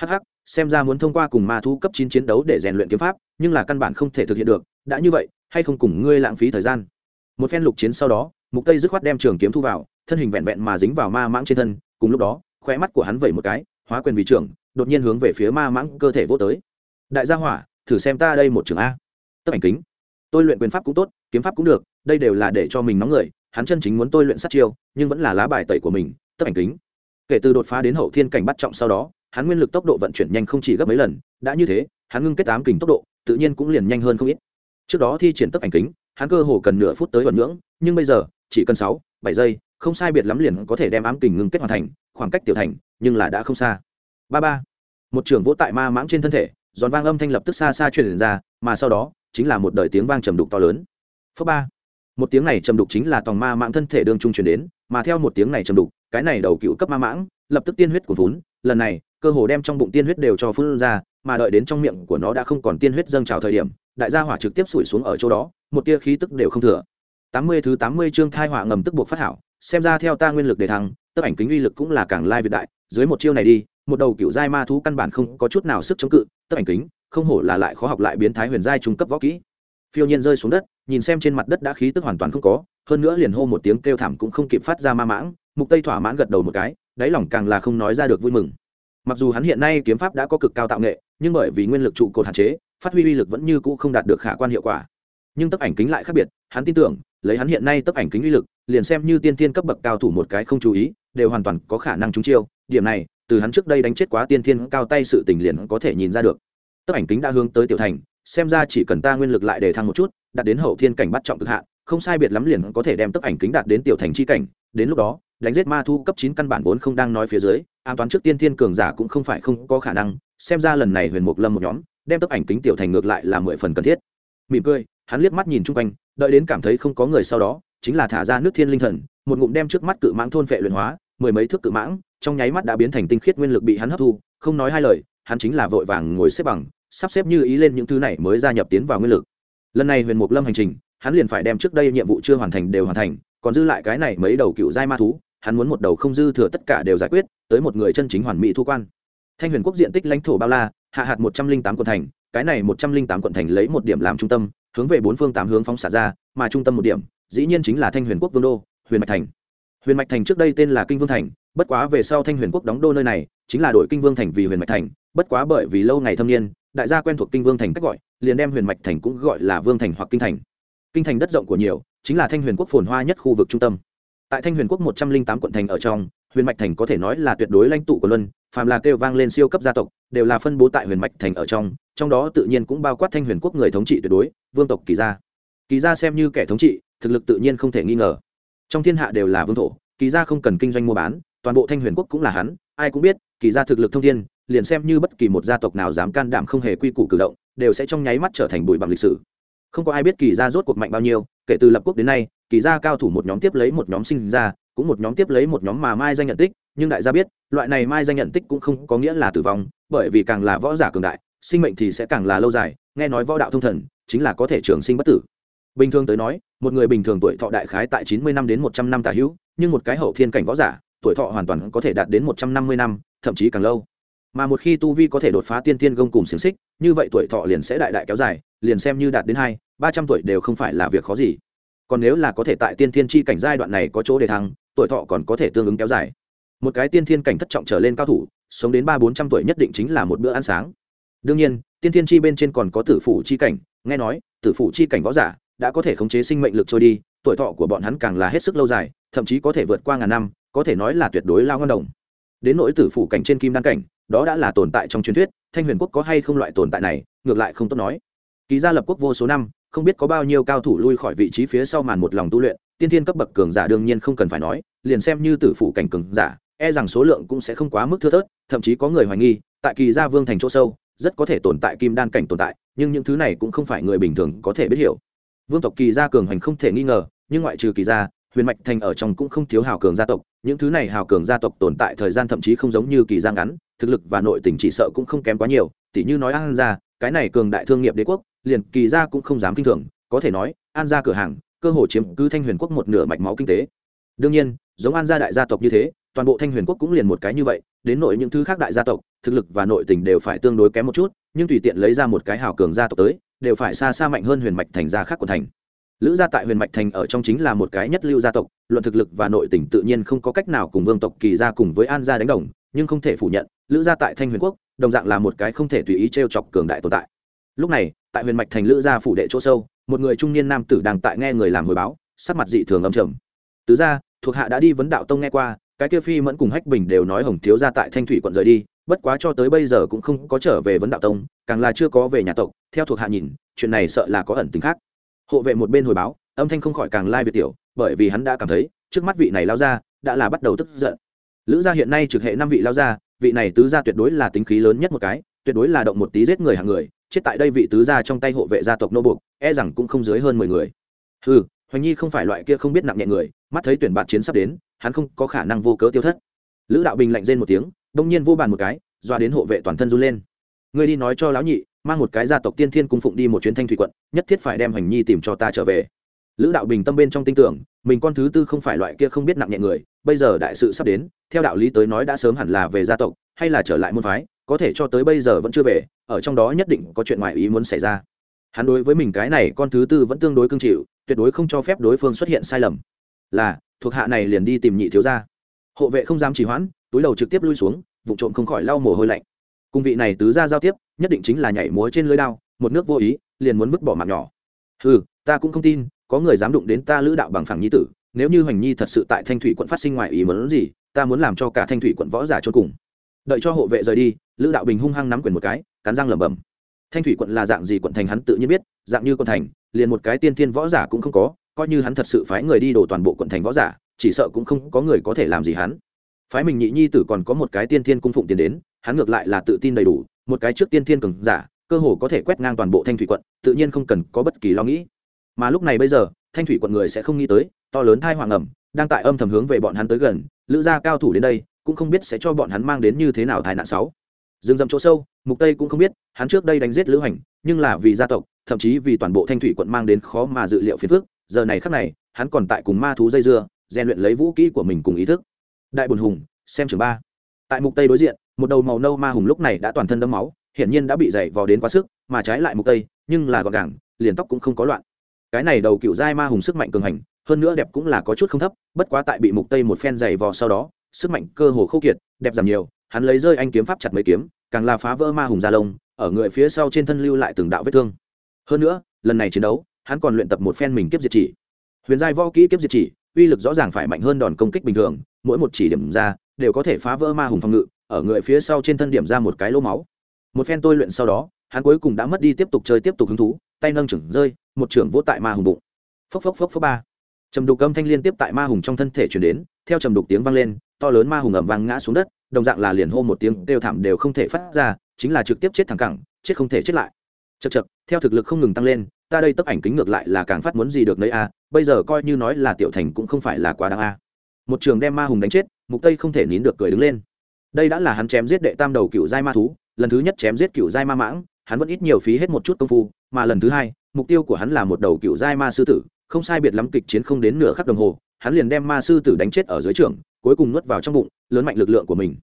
hh xem ra muốn thông qua cùng ma thu cấp chín chiến đấu để rèn luyện kiếm pháp, nhưng là căn bản không thể thực hiện được, đã như vậy, hay không cùng ngươi lãng phí thời gian? Một phen lục chiến sau đó, mục tây dứt khoát đem trường kiếm thu vào, thân hình vẹn vẹn mà dính vào ma mãng trên thân, cùng lúc đó, khóe mắt của hắn vẩy một cái, hóa quyền vị trưởng, đột nhiên hướng về phía ma mãng cơ thể vô tới. Đại gia hỏa, thử xem ta đây một trường a. Tấp ảnh kính. Tôi luyện quyền pháp cũng tốt, kiếm pháp cũng được, đây đều là để cho mình nóng người, hắn chân chính muốn tôi luyện sát chiêu, nhưng vẫn là lá bài tẩy của mình. Tấp ảnh kính. Kể từ đột phá đến hậu thiên cảnh bắt trọng sau đó hắn nguyên lực tốc độ vận chuyển nhanh không chỉ gấp mấy lần, đã như thế, hắn ngưng kết tám kình tốc độ, tự nhiên cũng liền nhanh hơn không ít. Trước đó thi triển tấp ảnh kính, hắn cơ hồ cần nửa phút tới vận ngưỡng nhưng bây giờ, chỉ cần sáu, bảy giây, không sai biệt lắm liền có thể đem ám kình ngưng kết hoàn thành, khoảng cách tiểu thành, nhưng là đã không xa. Ba ba. Một trường vỗ tại ma mãng trên thân thể, giòn vang âm thanh lập tức xa xa truyền ra, mà sau đó, chính là một đời tiếng vang trầm đục to lớn. Phớ ba. Một tiếng này trầm đục chính là tòng ma mãng thân thể đương trung truyền đến, mà theo một tiếng này trầm đục, cái này đầu cựu cấp ma mãng, lập tức tiên huyết của vốn lần này cơ hồ đem trong bụng tiên huyết đều cho phun ra, mà đợi đến trong miệng của nó đã không còn tiên huyết dâng trào thời điểm, đại gia hỏa trực tiếp sủi xuống ở chỗ đó, một tia khí tức đều không thừa. Tám mươi thứ tám mươi chương thai hỏa ngầm tức buộc phát hảo, xem ra theo ta nguyên lực để thăng, tấp ảnh kính uy lực cũng là càng lai việt đại, dưới một chiêu này đi, một đầu cựu giai ma thú căn bản không có chút nào sức chống cự, tấp ảnh kính, không hổ là lại khó học lại biến thái huyền giai trung cấp võ kỹ. Phiêu nhiên rơi xuống đất, nhìn xem trên mặt đất đã khí tức hoàn toàn không có, hơn nữa liền hô một tiếng kêu thảm cũng không kịp phát ra ma mãng, mục tây thỏa mãn gật đầu một cái, đáy lòng càng là không nói ra được vui mừng mặc dù hắn hiện nay kiếm pháp đã có cực cao tạo nghệ, nhưng bởi vì nguyên lực trụ cột hạn chế, phát huy uy lực vẫn như cũ không đạt được khả quan hiệu quả. Nhưng tấp ảnh kính lại khác biệt, hắn tin tưởng, lấy hắn hiện nay tấp ảnh kính uy lực, liền xem như tiên tiên cấp bậc cao thủ một cái không chú ý, đều hoàn toàn có khả năng trúng chiêu. Điểm này, từ hắn trước đây đánh chết quá tiên thiên cao tay sự tình liền có thể nhìn ra được. Tấp ảnh kính đã hướng tới tiểu thành, xem ra chỉ cần ta nguyên lực lại để thăng một chút, đạt đến hậu thiên cảnh bắt trọng cực hạn, không sai biệt lắm liền có thể đem tấp ảnh kính đạt đến tiểu thành chi cảnh. Đến lúc đó, đánh giết ma thu cấp chín căn bản vốn không đang nói phía dưới an toán trước tiên thiên cường giả cũng không phải không có khả năng, xem ra lần này huyền mục lâm một nhóm, đem tấm ảnh kính tiểu thành ngược lại là mười phần cần thiết. Mỉm cười, hắn liếc mắt nhìn chung quanh, đợi đến cảm thấy không có người sau đó, chính là thả ra nước thiên linh thần, một ngụm đem trước mắt cự mãng thôn phệ luyện hóa, mười mấy thước cự mãng, trong nháy mắt đã biến thành tinh khiết nguyên lực bị hắn hấp thu, không nói hai lời, hắn chính là vội vàng ngồi xếp bằng, sắp xếp như ý lên những thứ này mới gia nhập tiến vào nguyên lực. Lần này huyền mục lâm hành trình, hắn liền phải đem trước đây nhiệm vụ chưa hoàn thành đều hoàn thành, còn dư lại cái này mấy đầu cựu giai ma thú hắn muốn một đầu không dư thừa tất cả đều giải quyết, tới một người chân chính hoàn mỹ thu quan. Thanh huyền quốc diện tích lãnh thổ bao la, hạ hạt một trăm linh tám quận thành, cái này một trăm linh tám quận thành lấy một điểm làm trung tâm, hướng về bốn phương tám hướng phóng xả ra, mà trung tâm một điểm, dĩ nhiên chính là thanh huyền quốc vương đô, huyền mạch thành. Huyền mạch thành trước đây tên là kinh vương thành, bất quá về sau thanh huyền quốc đóng đô nơi này, chính là đội kinh vương thành vì huyền mạch thành, bất quá bởi vì lâu ngày thâm niên, đại gia quen thuộc kinh vương thành cách gọi, liền đem huyền mạch thành cũng gọi là vương thành hoặc kinh thành. Kinh thành đất rộng của nhiều, chính là thanh huyền quốc phồn hoa nhất khu vực trung tâm tại thanh huyền quốc một trăm linh tám quận thành ở trong, huyền mạch thành có thể nói là tuyệt đối lãnh tụ của luân, phàm là kêu vang lên siêu cấp gia tộc, đều là phân bố tại huyền mạch thành ở trong trong đó tự nhiên cũng bao quát thanh huyền quốc người thống trị tuyệt đối, vương tộc kỳ gia. Kỳ gia xem như kẻ thống trị, thực lực tự nhiên không thể nghi ngờ. Trong thiên hạ đều là vương thổ, kỳ gia không cần kinh doanh mua bán, toàn bộ thanh huyền quốc cũng là hắn, ai cũng biết, kỳ gia thực lực thông thiên, liền xem như bất kỳ một gia tộc nào dám can đảm không hề quy củ cử động, đều sẽ trong nháy mắt trở thành bụi bằng lịch sử. Không có ai biết kỳ gia rốt cuộc mạnh bao nhiêu, kể từ lập quốc đến nay kỳ gia cao thủ một nhóm tiếp lấy một nhóm sinh ra, cũng một nhóm tiếp lấy một nhóm mà mai danh nhận tích, nhưng đại gia biết, loại này mai danh nhận tích cũng không có nghĩa là tử vong, bởi vì càng là võ giả cường đại, sinh mệnh thì sẽ càng là lâu dài, nghe nói võ đạo thông thần, chính là có thể trường sinh bất tử. Bình thường tới nói, một người bình thường tuổi thọ đại khái tại chín mươi năm đến một trăm năm tả hữu, nhưng một cái hậu thiên cảnh võ giả, tuổi thọ hoàn toàn có thể đạt đến một trăm năm mươi năm, thậm chí càng lâu. Mà một khi tu vi có thể đột phá tiên tiên gông cùng xiềng xích, như vậy tuổi thọ liền sẽ đại đại kéo dài, liền xem như đạt đến hai, ba trăm tuổi đều không phải là việc khó gì còn nếu là có thể tại tiên thiên chi cảnh giai đoạn này có chỗ để thăng, tuổi thọ còn có thể tương ứng kéo dài. Một cái tiên thiên cảnh thất trọng trở lên cao thủ, sống đến ba bốn trăm tuổi nhất định chính là một bữa ăn sáng. Đương nhiên, tiên thiên chi bên trên còn có tử phủ chi cảnh, nghe nói, tử phủ chi cảnh võ giả đã có thể khống chế sinh mệnh lực trôi đi, tuổi thọ của bọn hắn càng là hết sức lâu dài, thậm chí có thể vượt qua ngàn năm, có thể nói là tuyệt đối lao ngon đồng. Đến nỗi tử phủ cảnh trên kim đan cảnh, đó đã là tồn tại trong truyền thuyết, thanh huyền quốc có hay không loại tồn tại này, ngược lại không tốt nói ký gia lập quốc vô số năm, không biết có bao nhiêu cao thủ lui khỏi vị trí phía sau màn một lòng tu luyện, tiên thiên cấp bậc cường giả đương nhiên không cần phải nói, liền xem như tử phủ cảnh cường giả e rằng số lượng cũng sẽ không quá mức thưa thớt, thậm chí có người hoài nghi, tại kỳ gia vương thành chỗ sâu, rất có thể tồn tại kim đan cảnh tồn tại, nhưng những thứ này cũng không phải người bình thường có thể biết hiểu. Vương tộc kỳ gia cường hành không thể nghi ngờ, nhưng ngoại trừ kỳ gia, huyền mạch thành ở trong cũng không thiếu hào cường gia tộc, những thứ này hào cường gia tộc tồn tại thời gian thậm chí không giống như kỳ gia ngắn, thực lực và nội tình chỉ sợ cũng không kém quá nhiều, tỉ như nói an gia, cái này cường đại thương nghiệp đế quốc liền kỳ gia cũng không dám kinh thường, có thể nói, an gia cửa hàng, cơ hồ chiếm cứ thanh huyền quốc một nửa mạch máu kinh tế. Đương nhiên, giống an gia đại gia tộc như thế, toàn bộ thanh huyền quốc cũng liền một cái như vậy, đến nội những thứ khác đại gia tộc, thực lực và nội tình đều phải tương đối kém một chút, nhưng tùy tiện lấy ra một cái hào cường gia tộc tới, đều phải xa xa mạnh hơn huyền mạch thành gia khác của thành. Lữ gia tại huyền mạch thành ở trong chính là một cái nhất lưu gia tộc, luận thực lực và nội tình tự nhiên không có cách nào cùng vương tộc kỳ gia cùng với an gia đánh đồng, nhưng không thể phủ nhận, lữ gia tại thanh huyền quốc, đồng dạng là một cái không thể tùy ý t r e o chọc cường đại tồn tại. Lúc này tại huyền mạch thành lữ gia phủ đệ chỗ sâu, một người trung niên nam tử đang tại nghe người làm hồi báo, sắc mặt dị thường âm trầm. Tứ gia, thuộc hạ đã đi vấn đạo tông nghe qua, cái kia phi mẫn cùng hách bình đều nói hồng thiếu gia tại thanh thủy quận rời đi, bất quá cho tới bây giờ cũng không có trở về vấn đạo tông, càng là chưa có về nhà tộc, theo thuộc hạ nhìn, chuyện này sợ là có ẩn tính khác. Hộ vệ một bên hồi báo, âm thanh không khỏi càng lai việt tiểu, bởi vì hắn đã cảm thấy, trước mắt vị này lao ra đã là bắt đầu tức giận. Lữ gia hiện nay trực hệ năm vị lao ra vị này tứ gia tuyệt đối là tính khí lớn nhất một cái, tuyệt đối là động một tí giết người hàng người chết tại đây vị tứ gia trong tay hộ vệ gia tộc nô buộc e rằng cũng không dưới hơn mười người. Ừ hoành nhi không phải loại kia không biết nặng nhẹ người, mắt thấy tuyển bạt chiến sắp đến, hắn không có khả năng vô cớ tiêu thất. Lữ đạo bình lạnh rên một tiếng đông nhiên vô bàn một cái, doa đến hộ vệ toàn thân run lên. Người đi nói cho lão nhị, mang một cái gia tộc tiên thiên cung phụng đi một chuyến thanh thủy quận, nhất thiết phải đem hoành nhi tìm cho ta trở về. Lữ đạo bình tâm bên trong tin tưởng, mình con thứ tư không phải loại kia không biết nặng nhẹ người, bây giờ đại sự sắp đến, theo đạo lý tới nói đã sớm hẳn là về gia tộc hay là trở lại môn phái, có thể cho tới bây giờ vẫn chưa về, ở trong đó nhất định có chuyện ngoại ý muốn xảy ra. Hắn đối với mình cái này con thứ tư vẫn tương đối cương chịu, tuyệt đối không cho phép đối phương xuất hiện sai lầm. Là, thuộc hạ này liền đi tìm nhị thiếu gia. Hộ vệ không dám trì hoãn, túi đầu trực tiếp lui xuống, vụ trộm không khỏi lau mồ hôi lạnh. Cùng vị này tứ ra giao tiếp, nhất định chính là nhảy múa trên lưới đao, một nước vô ý, liền muốn vứt bỏ mạng nhỏ. Ừ ta cũng không tin, có người dám đụng đến ta lữ đạo bằng phẳng nhi tử, nếu như hoành nhi thật sự tại thanh thủy quận phát sinh ngoài ý muốn gì, ta muốn làm cho cả thanh thủy quận võ giả chôn cùng đợi cho hộ vệ rời đi, lữ đạo bình hung hăng nắm quyền một cái, cắn răng lẩm bẩm. Thanh thủy quận là dạng gì quận thành hắn tự nhiên biết, dạng như quận thành, liền một cái tiên thiên võ giả cũng không có, coi như hắn thật sự phái người đi đổ toàn bộ quận thành võ giả, chỉ sợ cũng không có người có thể làm gì hắn. Phái mình nhị nhi tử còn có một cái tiên thiên cung phụng tiền đến, hắn ngược lại là tự tin đầy đủ, một cái trước tiên thiên cường giả, cơ hồ có thể quét ngang toàn bộ thanh thủy quận, tự nhiên không cần có bất kỳ lo nghĩ. Mà lúc này bây giờ, thanh thủy quận người sẽ không nghĩ tới, to lớn thai hoàng ẩm, đang tại âm thầm hướng về bọn hắn tới gần, lữ gia cao thủ đến đây cũng không biết sẽ cho bọn hắn mang đến như thế nào tai nạn sáu. Rừng rậm chỗ sâu, mục tây cũng không biết, hắn trước đây đánh giết lữ hành, nhưng là vì gia tộc, thậm chí vì toàn bộ thanh thủy quận mang đến khó mà dự liệu phiền phức, giờ này khắc này, hắn còn tại cùng ma thú dây dưa, rèn luyện lấy vũ kỹ của mình cùng ý thức. Đại bồn hùng, xem trường ba. Tại mục tây đối diện, một đầu màu nâu ma hùng lúc này đã toàn thân đẫm máu, hiển nhiên đã bị dày vò đến quá sức, mà trái lại mục tây, nhưng là gọn gàng, liền tóc cũng không có loạn. Cái này đầu cựu giai ma hùng sức mạnh cường hành, hơn nữa đẹp cũng là có chút không thấp, bất quá tại bị mục tây một phen dày vò sau đó sức mạnh cơ hồ khô kiệt, đẹp giảm nhiều, hắn lấy rơi anh kiếm pháp chặt mấy kiếm, càng là phá vỡ ma hùng da lông, ở người phía sau trên thân lưu lại từng đạo vết thương. Hơn nữa, lần này chiến đấu, hắn còn luyện tập một phen mình kiếp diệt chỉ. Huyền giai võ kỹ kiếp diệt chỉ, uy lực rõ ràng phải mạnh hơn đòn công kích bình thường, mỗi một chỉ điểm ra, đều có thể phá vỡ ma hùng phòng ngự, ở người phía sau trên thân điểm ra một cái lỗ máu. Một phen tôi luyện sau đó, hắn cuối cùng đã mất đi tiếp tục chơi tiếp tục hứng thú, tay nâng trưởng rơi, một trưởng vỗ tại ma hùng bụng. Phốc phốc phốc phốc ba. Trầm đục âm thanh liên tiếp tại ma hùng trong thân thể chuyển đến theo trầm đục tiếng vang lên, to lớn ma hùng ẩm vang ngã xuống đất, đồng dạng là liền hô một tiếng đều thảm đều không thể phát ra, chính là trực tiếp chết thẳng cẳng, chết không thể chết lại. Chật chật theo thực lực không ngừng tăng lên, ta đây tấp ảnh kính ngược lại là càng phát muốn gì được nơi a, bây giờ coi như nói là tiểu thành cũng không phải là quá đáng a. Một trường đem ma hùng đánh chết, mục tây không thể nín được cười đứng lên. Đây đã là hắn chém giết đệ tam đầu cựu giai ma thú, lần thứ nhất chém giết cựu giai ma mãng, hắn vẫn ít nhiều phí hết một chút công phu, mà lần thứ hai, mục tiêu của hắn là một đầu cựu giai ma sư tử, không sai biệt lắm kịch chiến không đến nửa khắc đồng hồ hắn liền đem ma sư tử đánh chết ở dưới trường, cuối cùng nuốt vào trong bụng, lớn mạnh lực lượng của mình.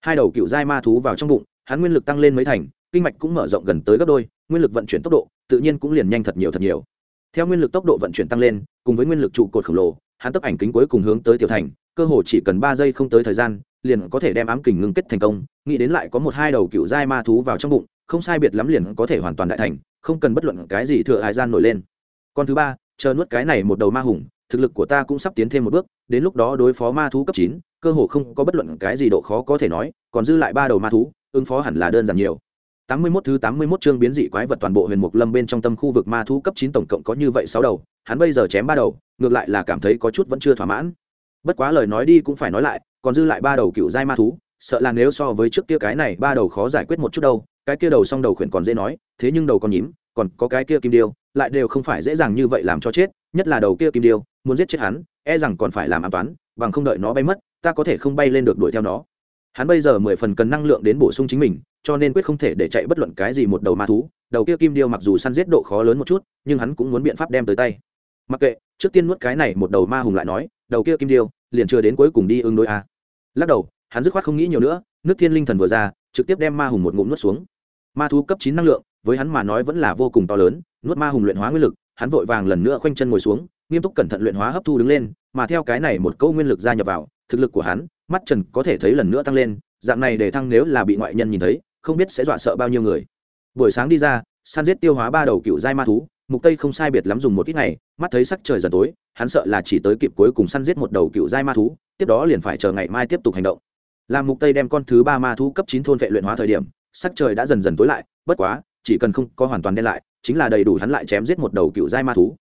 Hai đầu cựu giai ma thú vào trong bụng, hắn nguyên lực tăng lên mấy thành, kinh mạch cũng mở rộng gần tới gấp đôi, nguyên lực vận chuyển tốc độ, tự nhiên cũng liền nhanh thật nhiều thật nhiều. Theo nguyên lực tốc độ vận chuyển tăng lên, cùng với nguyên lực trụ cột khổng lồ, hắn tấp ảnh kính cuối cùng hướng tới tiểu thành, cơ hồ chỉ cần ba giây không tới thời gian, liền có thể đem ám kình ngưng kết thành công, nghĩ đến lại có một hai đầu cựu giai ma thú vào trong bụng, không sai biệt lắm liền có thể hoàn toàn đại thành, không cần bất luận cái gì thừa hải gian nổi lên. Con thứ ba, chờ nuốt cái này một đầu ma hùng thực lực của ta cũng sắp tiến thêm một bước đến lúc đó đối phó ma thú cấp chín cơ hồ không có bất luận cái gì độ khó có thể nói còn dư lại ba đầu ma thú ứng phó hẳn là đơn giản nhiều tám mươi 81 thứ tám mươi 81 chương biến dị quái vật toàn bộ huyền mục lâm bên trong tâm khu vực ma thú cấp chín tổng cộng có như vậy sáu đầu, hắn bây giờ chém ba đầu, ngược lại là cảm thấy có chút vẫn chưa thỏa mãn. Bất quá lời nói đi cũng phải nói lại, còn dư lại ba đầu cựu giai ma thú, sợ là nếu so với trước kia cái này ba đầu khó giải quyết một chút đâu, cái kia đầu song đầu khuyển còn dễ nói, thế nhưng đầu con nhím, còn có cái kia kim điêu, lại đều không phải dễ dàng như vậy làm cho chết, nhất là đầu kia kim điêu, muốn giết chết hắn, e rằng còn phải làm an toán, bằng không đợi nó bay mất, ta có thể không bay lên được đuổi theo nó. Hắn bây giờ mười phần cần năng lượng đến bổ sung chính mình, cho nên quyết không thể để chạy bất luận cái gì một đầu ma thú. Đầu kia kim điêu mặc dù săn giết độ khó lớn một chút nhưng hắn cũng muốn biện pháp đem tới tay. Mặc kệ trước tiên nuốt cái này một đầu ma hùng lại nói đầu kia kim điêu liền chưa đến cuối cùng đi ứng đối a. Lắc đầu hắn dứt khoát không nghĩ nhiều nữa nước thiên linh thần vừa ra trực tiếp đem ma hùng một ngụm nuốt xuống. Ma thú cấp chín năng lượng với hắn mà nói vẫn là vô cùng to lớn, nuốt ma hùng luyện hóa nguyên lực, hắn vội vàng lần nữa khoanh chân ngồi xuống, nghiêm túc cẩn thận luyện hóa hấp thu đứng lên, mà theo cái này một câu nguyên lực gia nhập vào, thực lực của hắn, mắt trần có thể thấy lần nữa tăng lên, dạng này để thăng nếu là bị ngoại nhân nhìn thấy, không biết sẽ dọa sợ bao nhiêu người. Buổi sáng đi ra, săn giết tiêu hóa ba đầu cựu giai ma thú, mục tây không sai biệt lắm dùng một ít ngày, mắt thấy sắc trời dần tối, hắn sợ là chỉ tới kịp cuối cùng săn giết một đầu cựu giai ma thú, tiếp đó liền phải chờ ngày mai tiếp tục hành động. Làm mục tây đem con thứ ba ma thú cấp 9 thôn vệ luyện hóa thời điểm, sắc trời đã dần dần tối lại, bất quá chỉ cần không có hoàn toàn đen lại, chính là đầy đủ hắn lại chém giết một đầu cựu giai ma thú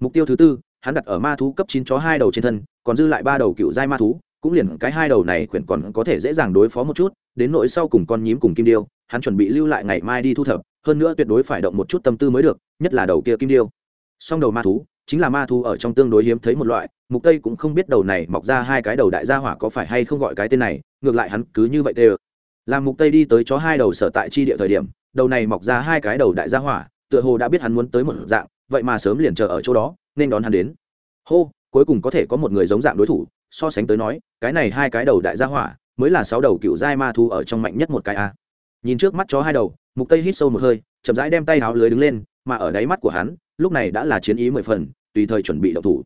mục tiêu thứ tư, hắn đặt ở ma thú cấp chín chó hai đầu trên thân, còn dư lại ba đầu cựu giai ma thú, cũng liền cái hai đầu này khuyển còn có thể dễ dàng đối phó một chút, đến nỗi sau cùng con nhím cùng kim điêu, hắn chuẩn bị lưu lại ngày mai đi thu thập, hơn nữa tuyệt đối phải động một chút tâm tư mới được, nhất là đầu kia kim điêu song đầu ma thú, chính là ma thú ở trong tương đối hiếm thấy một loại, mục tây cũng không biết đầu này mọc ra hai cái đầu đại gia hỏa có phải hay không gọi cái tên này, ngược lại hắn cứ như vậy đều làm mục tây đi tới chó hai đầu sở tại chi địa thời điểm, đầu này mọc ra hai cái đầu đại gia hỏa, tựa hồ đã biết hắn muốn tới một dạng, vậy mà sớm liền chờ ở chỗ đó, nên đón hắn đến. Hô, cuối cùng có thể có một người giống dạng đối thủ, so sánh tới nói, cái này hai cái đầu đại gia hỏa, mới là sáu đầu cựu giai ma thu ở trong mạnh nhất một cái a. Nhìn trước mắt chó hai đầu, mục tây hít sâu một hơi, chậm rãi đem tay áo lưới đứng lên, mà ở đáy mắt của hắn, lúc này đã là chiến ý mười phần, tùy thời chuẩn bị động thủ.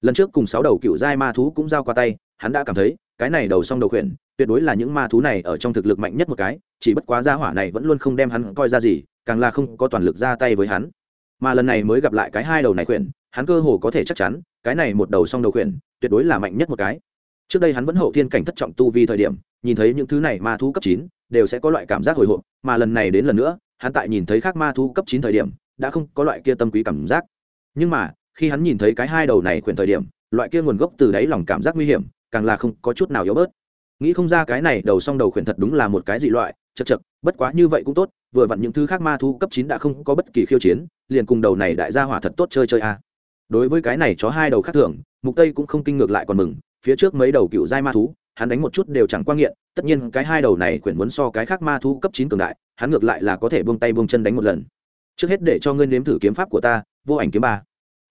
Lần trước cùng sáu đầu cựu giai ma thú cũng giao qua tay, hắn đã cảm thấy cái này đầu song đầu khuyển, tuyệt đối là những ma thú này ở trong thực lực mạnh nhất một cái, chỉ bất quá gia hỏa này vẫn luôn không đem hắn coi ra gì, càng là không có toàn lực ra tay với hắn. Mà lần này mới gặp lại cái hai đầu này khuyển, hắn cơ hồ có thể chắc chắn, cái này một đầu song đầu khuyển, tuyệt đối là mạnh nhất một cái. Trước đây hắn vẫn hậu thiên cảnh thất trọng tu vi thời điểm, nhìn thấy những thứ này ma thú cấp chín, đều sẽ có loại cảm giác hồi hộp, mà lần này đến lần nữa, hắn tại nhìn thấy khác ma thú cấp chín thời điểm, đã không có loại kia tâm quý cảm giác. Nhưng mà, khi hắn nhìn thấy cái hai đầu này khuyển thời điểm, loại kia nguồn gốc từ đáy lòng cảm giác nguy hiểm càng là không có chút nào yếu bớt. Nghĩ không ra cái này đầu song đầu khuyển thật đúng là một cái dị loại, chật chật, bất quá như vậy cũng tốt, vừa vặn những thứ khác ma thú cấp chín đã không có bất kỳ khiêu chiến, liền cùng đầu này đại gia hỏa thật tốt chơi chơi a. Đối với cái này chó hai đầu khác thường, mục tây cũng không kinh ngược lại còn mừng, phía trước mấy đầu cựu giai ma thú, hắn đánh một chút đều chẳng quan nghiện, tất nhiên cái hai đầu này khuyển muốn so cái khác ma thú cấp chín cường đại, hắn ngược lại là có thể buông tay buông chân đánh một lần. Trước hết để cho ngươi nếm thử kiếm pháp của ta, vô ảnh kiếm ba.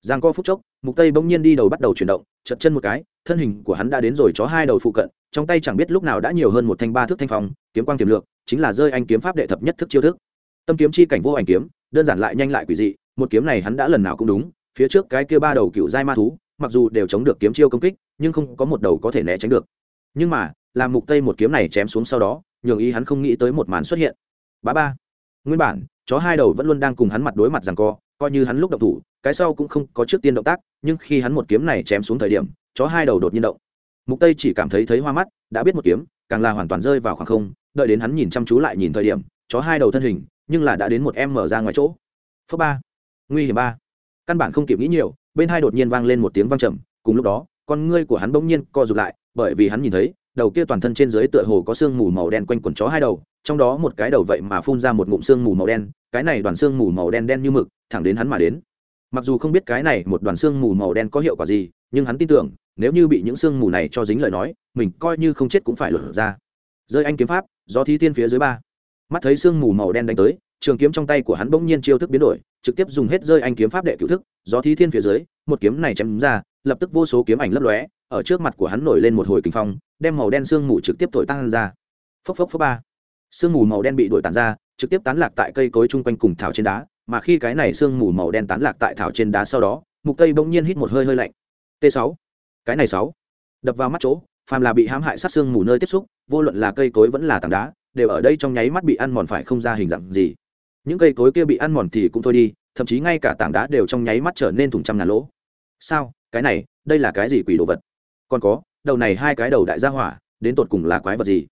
Giang co phút chốc mục tây bỗng nhiên đi đầu bắt đầu chuyển động chật chân một cái, thân hình của hắn đã đến rồi chó hai đầu phụ cận, trong tay chẳng biết lúc nào đã nhiều hơn một thanh ba thước thanh phong, kiếm quang tiềm lược, chính là rơi anh kiếm pháp đệ thập nhất thức chiêu thức. Tâm kiếm chi cảnh vô ảnh kiếm, đơn giản lại nhanh lại quỷ dị, một kiếm này hắn đã lần nào cũng đúng, phía trước cái kia ba đầu cựu giai ma thú, mặc dù đều chống được kiếm chiêu công kích, nhưng không có một đầu có thể né tránh được. Nhưng mà, làm mục tây một kiếm này chém xuống sau đó, nhường ý hắn không nghĩ tới một màn xuất hiện. Bá ba, nguyên bản, chó hai đầu vẫn luôn đang cùng hắn mặt đối mặt rằng co, coi như hắn lúc động thủ cái sau cũng không có trước tiên động tác, nhưng khi hắn một kiếm này chém xuống thời điểm, chó hai đầu đột nhiên động. Mục tây chỉ cảm thấy thấy hoa mắt, đã biết một kiếm, càng là hoàn toàn rơi vào khoảng không, đợi đến hắn nhìn chăm chú lại nhìn thời điểm, chó hai đầu thân hình, nhưng là đã đến một em mở ra ngoài chỗ. Phớp ba, nguy hiểm ba. Căn bản không kịp nghĩ nhiều, bên hai đột nhiên vang lên một tiếng vang trầm, cùng lúc đó, con ngươi của hắn bỗng nhiên co rụt lại, bởi vì hắn nhìn thấy, đầu kia toàn thân trên dưới tựa hồ có sương mù màu đen quanh quần chó hai đầu, trong đó một cái đầu vậy mà phun ra một ngụm sương mù màu đen, cái này đoàn sương mù màu đen đen như mực, thẳng đến hắn mà đến mặc dù không biết cái này một đoàn xương mù màu đen có hiệu quả gì, nhưng hắn tin tưởng, nếu như bị những xương mù này cho dính lời nói, mình coi như không chết cũng phải lột ra. Rơi anh kiếm pháp do thi tiên phía dưới ba. Mắt thấy xương mù màu đen đánh tới, trường kiếm trong tay của hắn bỗng nhiên chiêu thức biến đổi, trực tiếp dùng hết rơi anh kiếm pháp đệ cựu thức do thi thiên phía dưới, một kiếm này chém ra, lập tức vô số kiếm ảnh lấp lóe, ở trước mặt của hắn nổi lên một hồi kinh phong, đem màu đen sương mù trực tiếp thổi tan ra. Phốc phốc phốc ba. Sương mù màu đen bị đổi tàn ra, trực tiếp tán lạc tại cây cối chung quanh cùng thảo trên đá mà khi cái này sương mù màu đen tán lạc tại thảo trên đá sau đó, mục tây bỗng nhiên hít một hơi hơi lạnh. T 6 cái này sáu. Đập vào mắt chỗ, phàm là bị hãm hại sát sương mù nơi tiếp xúc, vô luận là cây cối vẫn là tảng đá, đều ở đây trong nháy mắt bị ăn mòn phải không ra hình dạng gì. Những cây cối kia bị ăn mòn thì cũng thôi đi, thậm chí ngay cả tảng đá đều trong nháy mắt trở nên thùng trăm ngàn lỗ. Sao? Cái này, đây là cái gì quỷ đồ vật? Còn có, đầu này hai cái đầu đại gia hỏa, đến tột cùng là quái vật gì?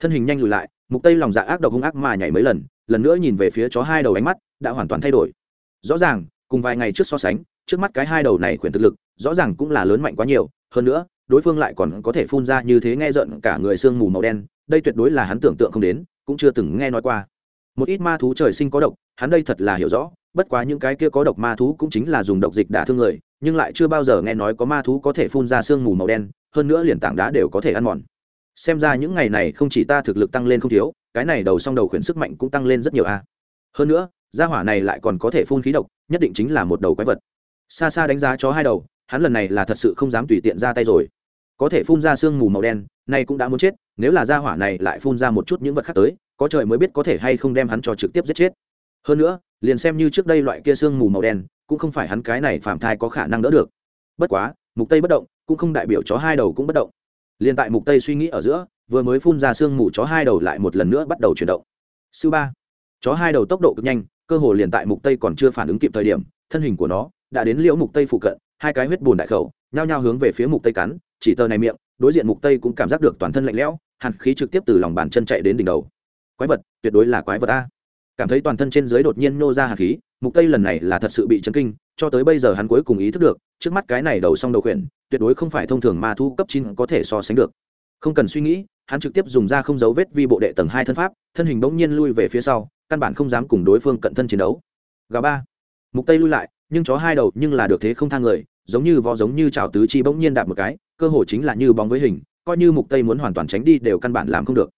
Thân hình nhanh lùi lại, mục tây lòng dạ ác độc hung ác mà nhảy mấy lần lần nữa nhìn về phía chó hai đầu ánh mắt đã hoàn toàn thay đổi. Rõ ràng, cùng vài ngày trước so sánh, trước mắt cái hai đầu này khuyển thực lực, rõ ràng cũng là lớn mạnh quá nhiều, hơn nữa, đối phương lại còn có thể phun ra như thế nghe giận cả người sương mù màu đen, đây tuyệt đối là hắn tưởng tượng không đến, cũng chưa từng nghe nói qua. Một ít ma thú trời sinh có độc, hắn đây thật là hiểu rõ, bất quá những cái kia có độc ma thú cũng chính là dùng độc dịch đả thương người, nhưng lại chưa bao giờ nghe nói có ma thú có thể phun ra sương mù màu đen, hơn nữa liền tảng đá đều có thể ăn mòn xem ra những ngày này không chỉ ta thực lực tăng lên không thiếu, cái này đầu song đầu khuyển sức mạnh cũng tăng lên rất nhiều a. Hơn nữa, gia hỏa này lại còn có thể phun khí độc, nhất định chính là một đầu quái vật. Xa xa đánh giá chó hai đầu, hắn lần này là thật sự không dám tùy tiện ra tay rồi. Có thể phun ra sương mù màu đen, nay cũng đã muốn chết, nếu là gia hỏa này lại phun ra một chút những vật khác tới, có trời mới biết có thể hay không đem hắn cho trực tiếp giết chết. Hơn nữa, liền xem như trước đây loại kia sương mù màu đen, cũng không phải hắn cái này phạm thai có khả năng đỡ được. Bất quá, mục tây bất động, cũng không đại biểu chó hai đầu cũng bất động liền tại mục tây suy nghĩ ở giữa, vừa mới phun ra sương mù chó hai đầu lại một lần nữa bắt đầu chuyển động. Sư ba, chó hai đầu tốc độ cực nhanh, cơ hồ liền tại mục tây còn chưa phản ứng kịp thời điểm, thân hình của nó đã đến liễu mục tây phụ cận, hai cái huyết bùn đại khẩu, nhao nhao hướng về phía mục tây cắn, chỉ tờ này miệng, đối diện mục tây cũng cảm giác được toàn thân lạnh lẽo, hàn khí trực tiếp từ lòng bàn chân chạy đến đỉnh đầu. Quái vật, tuyệt đối là quái vật a. Cảm thấy toàn thân trên dưới đột nhiên nô ra hàn khí mục tây lần này là thật sự bị chấn kinh, cho tới bây giờ hắn cuối cùng ý thức được, trước mắt cái này đầu song đầu khuyển, tuyệt đối không phải thông thường ma thu cấp chín có thể so sánh được. Không cần suy nghĩ, hắn trực tiếp dùng ra không dấu vết vi bộ đệ tầng hai thân pháp, thân hình bỗng nhiên lui về phía sau, căn bản không dám cùng đối phương cận thân chiến đấu. Gà ba. Mục tây lui lại, nhưng chó hai đầu nhưng là được thế không thang người, giống như vó giống như chảo tứ chi bỗng nhiên đạp một cái, cơ hồ chính là như bóng với hình, coi như mục tây muốn hoàn toàn tránh đi đều căn bản làm không được.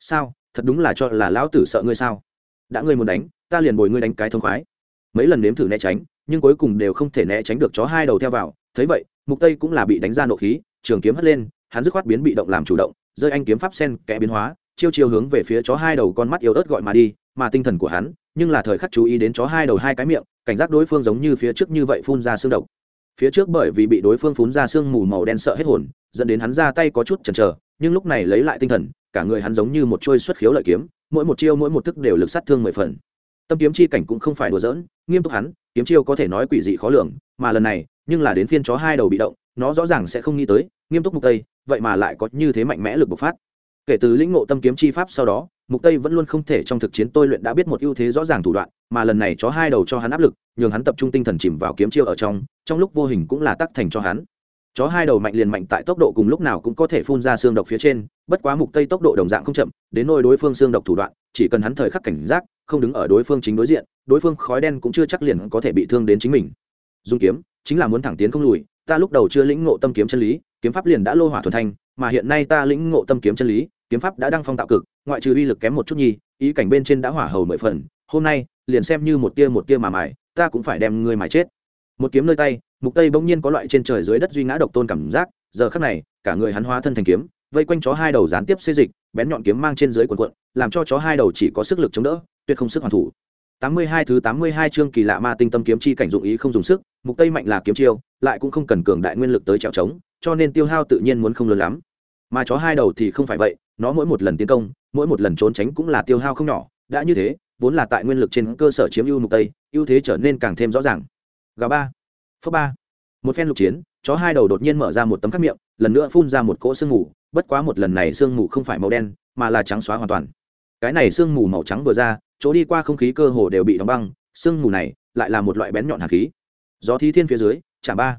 Sao? Thật đúng là cho là lão tử sợ ngươi sao? Đã ngươi muốn đánh, ta liền bồi ngươi đánh cái thông khoái mấy lần nếm thử né tránh, nhưng cuối cùng đều không thể né tránh được chó hai đầu theo vào. Thấy vậy, mục tây cũng là bị đánh ra nộ khí, trường kiếm hất lên, hắn dứt khoát biến bị động làm chủ động, rơi anh kiếm pháp sen kẽ biến hóa, chiêu chiêu hướng về phía chó hai đầu con mắt yếu ớt gọi mà đi, mà tinh thần của hắn, nhưng là thời khắc chú ý đến chó hai đầu hai cái miệng, cảnh giác đối phương giống như phía trước như vậy phun ra xương độc. Phía trước bởi vì bị đối phương phun ra xương mù màu đen sợ hết hồn, dẫn đến hắn ra tay có chút chần chờ, nhưng lúc này lấy lại tinh thần, cả người hắn giống như một trôi xuất khiếu lợi kiếm, mỗi một chiêu mỗi một thức đều lực sát thương mười phần tâm kiếm chi cảnh cũng không phải đùa giỡn, nghiêm túc hắn, kiếm chiêu có thể nói quỷ dị khó lường, mà lần này, nhưng là đến phiên chó hai đầu bị động, nó rõ ràng sẽ không nghĩ tới, nghiêm túc mục tây, vậy mà lại có như thế mạnh mẽ lực bộc phát. Kể từ lĩnh ngộ tâm kiếm chi pháp sau đó, mục tây vẫn luôn không thể trong thực chiến tôi luyện đã biết một ưu thế rõ ràng thủ đoạn, mà lần này chó hai đầu cho hắn áp lực, nhường hắn tập trung tinh thần chìm vào kiếm chiêu ở trong trong lúc vô hình cũng là tác thành cho hắn. Chó hai đầu mạnh liền mạnh tại tốc độ cùng lúc nào cũng có thể phun ra xương độc phía trên, bất quá mục tây tốc độ đồng dạng không chậm, đến nôi đối phương xương độc thủ đoạn, chỉ cần hắn thời khắc cảnh giác không đứng ở đối phương chính đối diện, đối phương khói đen cũng chưa chắc liền có thể bị thương đến chính mình. Dùng kiếm, chính là muốn thẳng tiến không lùi, ta lúc đầu chưa lĩnh ngộ tâm kiếm chân lý, kiếm pháp liền đã lô hỏa thuần thanh, mà hiện nay ta lĩnh ngộ tâm kiếm chân lý, kiếm pháp đã đăng phong tạo cực, ngoại trừ uy lực kém một chút nhi, ý cảnh bên trên đã hỏa hầu mười phần, hôm nay, liền xem như một tia một tia mà mài, ta cũng phải đem ngươi mài chết. Một kiếm nơi tay, mục tây bỗng nhiên có loại trên trời dưới đất duy ngã độc tôn cảm giác, giờ khắc này, cả người hắn hóa thân thành kiếm vây quanh chó hai đầu gián tiếp xê dịch, bén nhọn kiếm mang trên dưới quần quận làm cho chó hai đầu chỉ có sức lực chống đỡ, tuyệt không sức hoàn thủ. 82 thứ 82 chương kỳ lạ ma tinh tâm kiếm chi cảnh dụng ý không dùng sức, mục tây mạnh là kiếm chiêu, lại cũng không cần cường đại nguyên lực tới trèo trống, cho nên tiêu hao tự nhiên muốn không lớn lắm. Mà chó hai đầu thì không phải vậy, nó mỗi một lần tiến công, mỗi một lần trốn tránh cũng là tiêu hao không nhỏ, đã như thế, vốn là tại nguyên lực trên cơ sở chiếm ưu mục tây, ưu thế trở nên càng thêm rõ ràng. Gà ba phớ ba. Một phen lục chiến, chó hai đầu đột nhiên mở ra một tấm khắc miệng, lần nữa phun ra một cỗ sương mù bất quá một lần này sương mù không phải màu đen, mà là trắng xóa hoàn toàn. Cái này sương mù màu trắng vừa ra, chỗ đi qua không khí cơ hồ đều bị đóng băng, sương mù này lại là một loại bén nhọn hàn khí. Gió thi thiên phía dưới chả ba.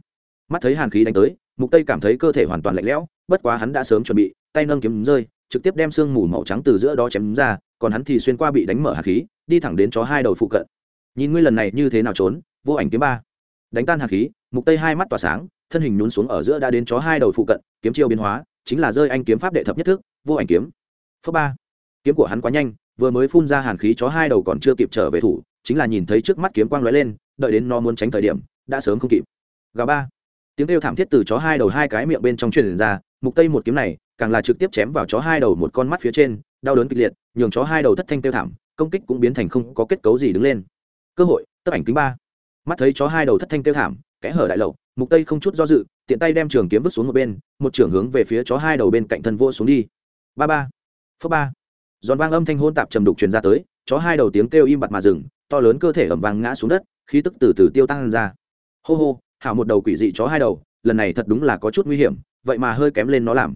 Mắt thấy hàn khí đánh tới, mục tây cảm thấy cơ thể hoàn toàn lạnh lẽo, bất quá hắn đã sớm chuẩn bị, tay nâng kiếm rơi, trực tiếp đem sương mù màu trắng từ giữa đó chém ra, còn hắn thì xuyên qua bị đánh mở hàn khí, đi thẳng đến chó hai đầu phụ cận. Nhìn ngươi lần này như thế nào trốn, vô ảnh kiếm ba. Đánh tan hàn khí, mục tây hai mắt tỏa sáng, thân hình nhún xuống ở giữa đã đến chó hai đầu phụ cận, kiếm chiêu biến hóa chính là rơi anh kiếm pháp đệ thập nhất thức, vô ảnh kiếm. Phước ba. Kiếm của hắn quá nhanh, vừa mới phun ra hàn khí chó hai đầu còn chưa kịp trở về thủ, chính là nhìn thấy trước mắt kiếm quang lóe lên, đợi đến nó muốn tránh thời điểm, đã sớm không kịp. Gà ba. Tiếng kêu thảm thiết từ chó hai đầu hai cái miệng bên trong truyền ra, mục tây một kiếm này, càng là trực tiếp chém vào chó hai đầu một con mắt phía trên, đau đớn kịch liệt, nhường chó hai đầu thất thanh kêu thảm, công kích cũng biến thành không có kết cấu gì đứng lên. Cơ hội, tấp ảnh kính ba. Mắt thấy chó hai đầu thất thanh kêu thảm, kẽ hở đại lậu, mục tây không chút do dự tiện tay đem trường kiếm vứt xuống một bên, một trường hướng về phía chó hai đầu bên cạnh thân vô xuống đi. Ba ba phất ba. Giòn vang âm thanh hôn tạp trầm đục truyền ra tới, chó hai đầu tiếng kêu im bặt mà dừng, to lớn cơ thể ẩm vang ngã xuống đất, khí tức từ từ tiêu tăng ra. Hô hô, hảo một đầu quỷ dị chó hai đầu, lần này thật đúng là có chút nguy hiểm, vậy mà hơi kém lên nó làm.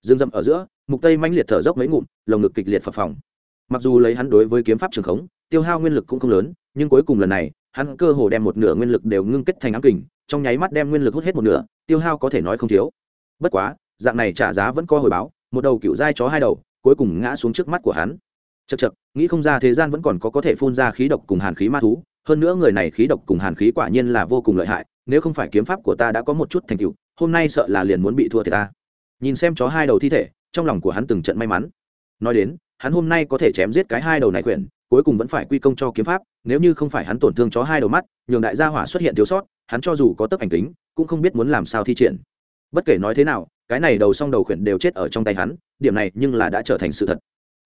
Dương dậm ở giữa, mục tây manh liệt thở dốc mấy ngụm, lồng ngực kịch liệt phập phòng mặc dù lấy hắn đối với kiếm pháp trường khống, tiêu hao nguyên lực cũng không lớn, nhưng cuối cùng lần này hắn cơ hồ đem một nửa nguyên lực đều ngưng kết thành ám kình, trong nháy mắt đem nguyên lực hút hết một nửa, tiêu hao có thể nói không thiếu. Bất quá, dạng này trả giá vẫn có hồi báo, một đầu cựu dai chó hai đầu, cuối cùng ngã xuống trước mắt của hắn. Chật chật nghĩ không ra thế gian vẫn còn có có thể phun ra khí độc cùng hàn khí ma thú, hơn nữa người này khí độc cùng hàn khí quả nhiên là vô cùng lợi hại, nếu không phải kiếm pháp của ta đã có một chút thành tựu, hôm nay sợ là liền muốn bị thua thì ta. Nhìn xem chó hai đầu thi thể, trong lòng của hắn từng trận may mắn. Nói đến, hắn hôm nay có thể chém giết cái hai đầu này quyển cuối cùng vẫn phải quy công cho kiếm pháp nếu như không phải hắn tổn thương chó hai đầu mắt, nhường đại gia hỏa xuất hiện thiếu sót, hắn cho dù có tấc ảnh kính, cũng không biết muốn làm sao thi triển. Bất kể nói thế nào, cái này đầu xong đầu khuyển đều chết ở trong tay hắn, điểm này nhưng là đã trở thành sự thật.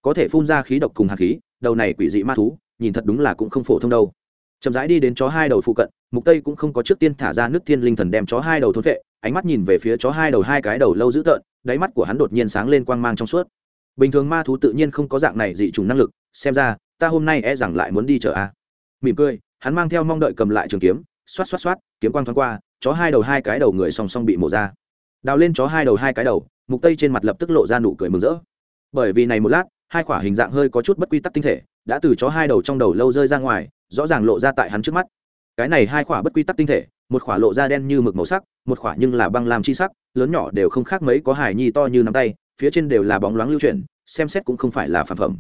Có thể phun ra khí độc cùng hạt khí, đầu này quỷ dị ma thú, nhìn thật đúng là cũng không phổ thông đâu. Chậm rãi đi đến chó hai đầu phụ cận, mục tây cũng không có trước tiên thả ra nước thiên linh thần đem chó hai đầu thốn vệ ánh mắt nhìn về phía chó hai đầu hai cái đầu lâu dữ tợn, đáy mắt của hắn đột nhiên sáng lên quang mang trong suốt. Bình thường ma thú tự nhiên không có dạng này dị trùng năng lực, xem ra, ta hôm nay e rằng lại muốn đi chợ a mỉm cười, hắn mang theo mong đợi cầm lại trường kiếm, xoát xoát xoát, kiếm quang thoáng qua, chó hai đầu hai cái đầu người song song bị mổ ra. Đào lên chó hai đầu hai cái đầu, mục tây trên mặt lập tức lộ ra nụ cười mừng rỡ. Bởi vì này một lát, hai quả hình dạng hơi có chút bất quy tắc tinh thể, đã từ chó hai đầu trong đầu lâu rơi ra ngoài, rõ ràng lộ ra tại hắn trước mắt. Cái này hai quả bất quy tắc tinh thể, một quả lộ ra đen như mực màu sắc, một quả nhưng là băng làm chi sắc, lớn nhỏ đều không khác mấy có hài nhi to như nắm tay, phía trên đều là bóng loáng lưu chuyển, xem xét cũng không phải là phản phẩm.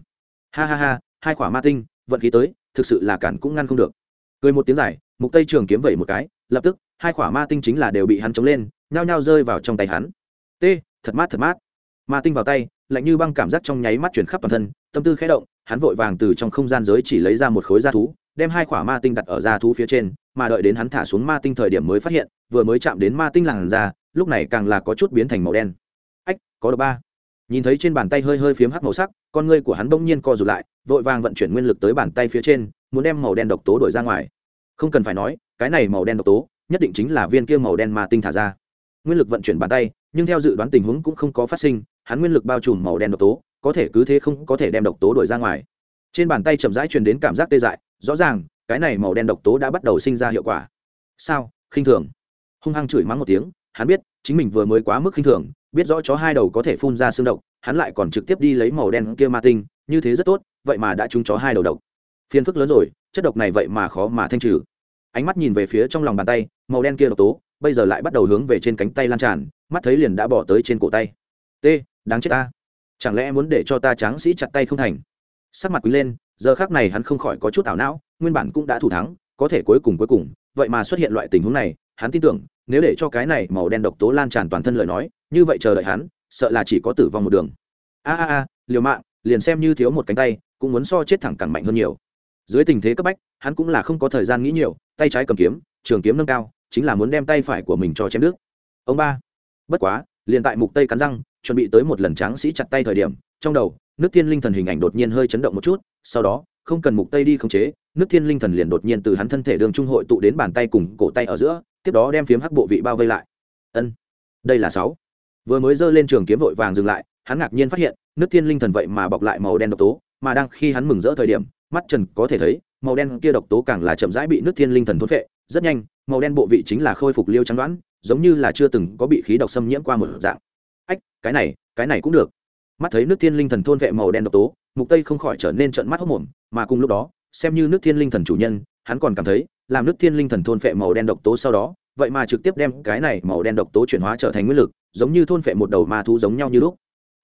Ha ha ha, hai quả ma tinh, vận khí tới thực sự là cản cũng ngăn không được. Cười một tiếng dài, mục tây trường kiếm vẩy một cái, lập tức, hai quả ma tinh chính là đều bị hắn chống lên, nhao nhao rơi vào trong tay hắn. T, thật mát thật mát. Ma tinh vào tay, lạnh như băng cảm giác trong nháy mắt chuyển khắp toàn thân, tâm tư khẽ động, hắn vội vàng từ trong không gian giới chỉ lấy ra một khối da thú, đem hai quả ma tinh đặt ở da thú phía trên, mà đợi đến hắn thả xuống ma tinh thời điểm mới phát hiện, vừa mới chạm đến ma tinh làn da, lúc này càng là có chút biến thành màu đen. Ách, có độc ba nhìn thấy trên bàn tay hơi hơi phiếm hắc màu sắc, con ngươi của hắn bỗng nhiên co rụt lại, vội vàng vận chuyển nguyên lực tới bàn tay phía trên, muốn đem màu đen độc tố đổi ra ngoài. Không cần phải nói, cái này màu đen độc tố, nhất định chính là viên kia màu đen mà tinh thả ra. Nguyên lực vận chuyển bàn tay, nhưng theo dự đoán tình huống cũng không có phát sinh, hắn nguyên lực bao trùm màu đen độc tố, có thể cứ thế không có thể đem độc tố đổi ra ngoài. Trên bàn tay chậm rãi truyền đến cảm giác tê dại, rõ ràng, cái này màu đen độc tố đã bắt đầu sinh ra hiệu quả. Sao? Khinh thường. Hung hăng chửi mắng một tiếng, hắn biết, chính mình vừa mới quá mức khinh thường biết rõ chó hai đầu có thể phun ra xương độc, hắn lại còn trực tiếp đi lấy màu đen kia ma tinh, như thế rất tốt, vậy mà đã trúng chó hai đầu độc. Phiền phức lớn rồi, chất độc này vậy mà khó mà thanh trừ. Ánh mắt nhìn về phía trong lòng bàn tay, màu đen kia độc tố, bây giờ lại bắt đầu hướng về trên cánh tay lan tràn, mắt thấy liền đã bỏ tới trên cổ tay. T đáng chết ta. Chẳng lẽ muốn để cho ta tráng sĩ chặt tay không thành? Sắc mặt quý lên, giờ khác này hắn không khỏi có chút ảo não, nguyên bản cũng đã thủ thắng, có thể cuối cùng cuối cùng, vậy mà xuất hiện loại tình huống này, hắn tin tưởng, nếu để cho cái này màu đen độc tố lan tràn toàn thân lời nói như vậy chờ đợi hắn, sợ là chỉ có tử vong một đường. A a a, liều mạng, liền xem như thiếu một cánh tay, cũng muốn so chết thẳng càng mạnh hơn nhiều. Dưới tình thế cấp bách, hắn cũng là không có thời gian nghĩ nhiều, tay trái cầm kiếm, trường kiếm nâng cao, chính là muốn đem tay phải của mình cho chém đứt. ông ba, bất quá, liền tại mục tây cắn răng, chuẩn bị tới một lần tráng sĩ chặt tay thời điểm, trong đầu, nước thiên linh thần hình ảnh đột nhiên hơi chấn động một chút, sau đó, không cần mục tây đi khống chế, nước thiên linh thần liền đột nhiên từ hắn thân thể đường trung hội tụ đến bàn tay cùng cổ tay ở giữa, tiếp đó đem phiếm hắc bộ vị bao vây lại. Ân, đây là sáu vừa mới giơ lên trường kiếm vội vàng dừng lại, hắn ngạc nhiên phát hiện, nước thiên linh thần vậy mà bọc lại màu đen độc tố, mà đang khi hắn mừng rỡ thời điểm, mắt trần có thể thấy, màu đen kia độc tố càng là chậm rãi bị nước thiên linh thần thốt vệ rất nhanh, màu đen bộ vị chính là khôi phục liêu trắng đoán, giống như là chưa từng có bị khí độc xâm nhiễm qua một dạng. Ách, cái này cái này cũng được. Mắt thấy nước thiên linh thần thôn vệ màu đen độc tố, mục tây không khỏi trở nên trợn mắt hốc mồm, mà cùng lúc đó, xem như nước thiên linh thần chủ nhân, hắn còn cảm thấy, làm nước thiên linh thần thôn vệ màu đen độc tố sau đó vậy mà trực tiếp đem cái này màu đen độc tố chuyển hóa trở thành nguyên lực, giống như thôn phệ một đầu ma thú giống nhau như lúc.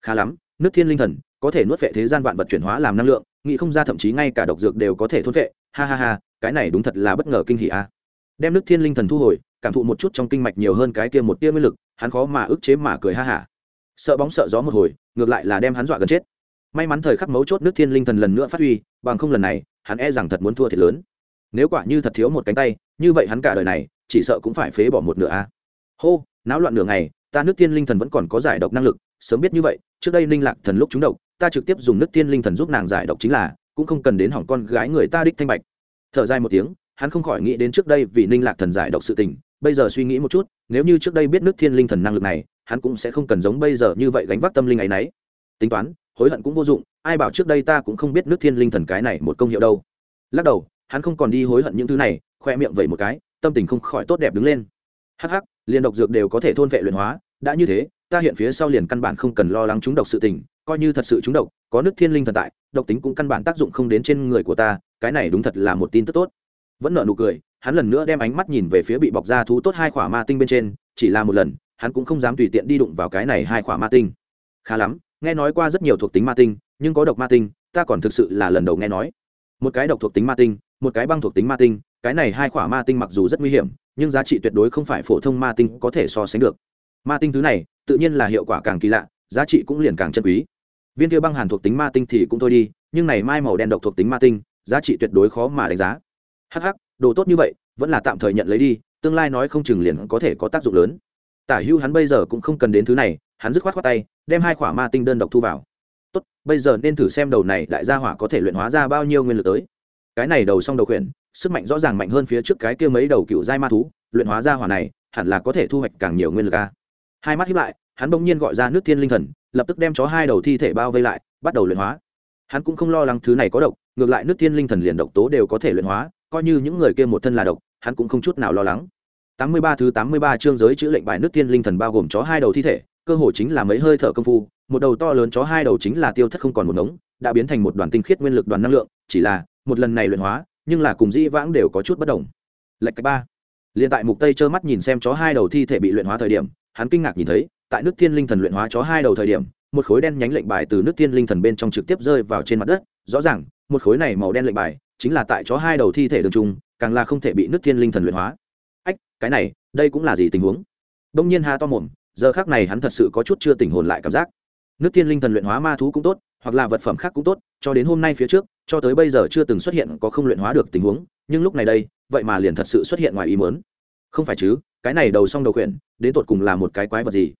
Khá lắm, nước thiên linh thần, có thể nuốt phệ thế gian vạn vật chuyển hóa làm năng lượng, nghĩ không ra thậm chí ngay cả độc dược đều có thể thôn phệ. Ha ha ha, cái này đúng thật là bất ngờ kinh hỉ a. Đem nước thiên linh thần thu hồi, cảm thụ một chút trong kinh mạch nhiều hơn cái kia một tia nguyên lực, hắn khó mà ức chế mà cười ha hả. Sợ bóng sợ gió một hồi, ngược lại là đem hắn dọa gần chết. May mắn thời khắc mấu chốt nước thiên linh thần lần nữa phát huy, bằng không lần này, hắn e rằng thật muốn thua thiệt lớn. Nếu quả như thật thiếu một cánh tay, như vậy hắn cả đời này chỉ sợ cũng phải phế bỏ một nửa a. Hô, náo loạn nửa ngày, ta nước thiên linh thần vẫn còn có giải độc năng lực, sớm biết như vậy, trước đây linh lạc thần lúc trúng độc, ta trực tiếp dùng nước thiên linh thần giúp nàng giải độc chính là, cũng không cần đến hỏng con gái người ta đích thanh bạch. Thở dài một tiếng, hắn không khỏi nghĩ đến trước đây vì ninh lạc thần giải độc sự tình, bây giờ suy nghĩ một chút, nếu như trước đây biết nước thiên linh thần năng lực này, hắn cũng sẽ không cần giống bây giờ như vậy gánh vác tâm linh ấy nấy. Tính toán, hối hận cũng vô dụng, ai bảo trước đây ta cũng không biết nước thiên linh thần cái này một công hiệu đâu. Lắc đầu, hắn không còn đi hối hận những thứ này, khoe miệng vậy một cái tâm tình không khỏi tốt đẹp đứng lên. Hắc hắc, liền độc dược đều có thể thôn vệ luyện hóa, đã như thế, ta hiện phía sau liền căn bản không cần lo lắng trúng độc sự tình, coi như thật sự trúng độc, có nước thiên linh thần tại, độc tính cũng căn bản tác dụng không đến trên người của ta, cái này đúng thật là một tin tức tốt. Vẫn nợ nụ cười, hắn lần nữa đem ánh mắt nhìn về phía bị bọc ra thú tốt hai khỏa ma tinh bên trên, chỉ là một lần, hắn cũng không dám tùy tiện đi đụng vào cái này hai khỏa ma tinh. Khá lắm, nghe nói qua rất nhiều thuộc tính ma tinh, nhưng có độc ma tinh, ta còn thực sự là lần đầu nghe nói. Một cái độc thuộc tính ma tinh, một cái băng thuộc tính ma tinh cái này hai quả ma tinh mặc dù rất nguy hiểm, nhưng giá trị tuyệt đối không phải phổ thông ma tinh có thể so sánh được. Ma tinh thứ này, tự nhiên là hiệu quả càng kỳ lạ, giá trị cũng liền càng chân quý. Viên kia băng hàn thuộc tính ma tinh thì cũng thôi đi, nhưng này mai màu đen độc thuộc tính ma tinh, giá trị tuyệt đối khó mà đánh giá. Hh đồ tốt như vậy, vẫn là tạm thời nhận lấy đi, tương lai nói không chừng liền có thể có tác dụng lớn. Tả hưu hắn bây giờ cũng không cần đến thứ này, hắn dứt khoát khoát tay, đem hai quả ma tinh đơn độc thu vào. Tốt, bây giờ nên thử xem đầu này đại gia hỏa có thể luyện hóa ra bao nhiêu nguyên lực tới. Cái này đầu xong đầu khuyển sức mạnh rõ ràng mạnh hơn phía trước cái kia mấy đầu cựu giai ma thú, luyện hóa ra hỏa này, hẳn là có thể thu hoạch càng nhiều nguyên lực a. Hai mắt hiếp lại, hắn bỗng nhiên gọi ra nước thiên linh thần, lập tức đem chó hai đầu thi thể bao vây lại, bắt đầu luyện hóa. Hắn cũng không lo lắng thứ này có độc, ngược lại nước thiên linh thần liền độc tố đều có thể luyện hóa, coi như những người kia một thân là độc, hắn cũng không chút nào lo lắng. Tám mươi ba thứ tám mươi ba chương giới chữ lệnh bài nước thiên linh thần bao gồm chó hai đầu thi thể, cơ hồ chính là mấy hơi thở công phu, một đầu to lớn chó hai đầu chính là tiêu thất không còn một ngống, đã biến thành một đoàn tinh khiết nguyên lực đoàn năng lượng, chỉ là, một lần này luyện hóa nhưng là cùng dĩ vãng đều có chút bất đồng. Lệch cách ba. Liền tại mục tây trơ mắt nhìn xem chó hai đầu thi thể bị luyện hóa thời điểm, hắn kinh ngạc nhìn thấy, tại nước thiên linh thần luyện hóa chó hai đầu thời điểm, một khối đen nhánh lệnh bài từ nước thiên linh thần bên trong trực tiếp rơi vào trên mặt đất. Rõ ràng, một khối này màu đen lệnh bài chính là tại chó hai đầu thi thể đường trung, càng là không thể bị nước thiên linh thần luyện hóa. Ách, cái này, đây cũng là gì tình huống? Đông nhiên ha to mồm, giờ khác này hắn thật sự có chút chưa tỉnh hồn lại cảm giác nước thiên linh thần luyện hóa ma thú cũng tốt, hoặc là vật phẩm khác cũng tốt, cho đến hôm nay phía trước, cho tới bây giờ chưa từng xuất hiện có không luyện hóa được tình huống, nhưng lúc này đây, vậy mà liền thật sự xuất hiện ngoài ý mớn không phải chứ, cái này đầu xong đầu khuyển, đến tột cùng là một cái quái vật gì?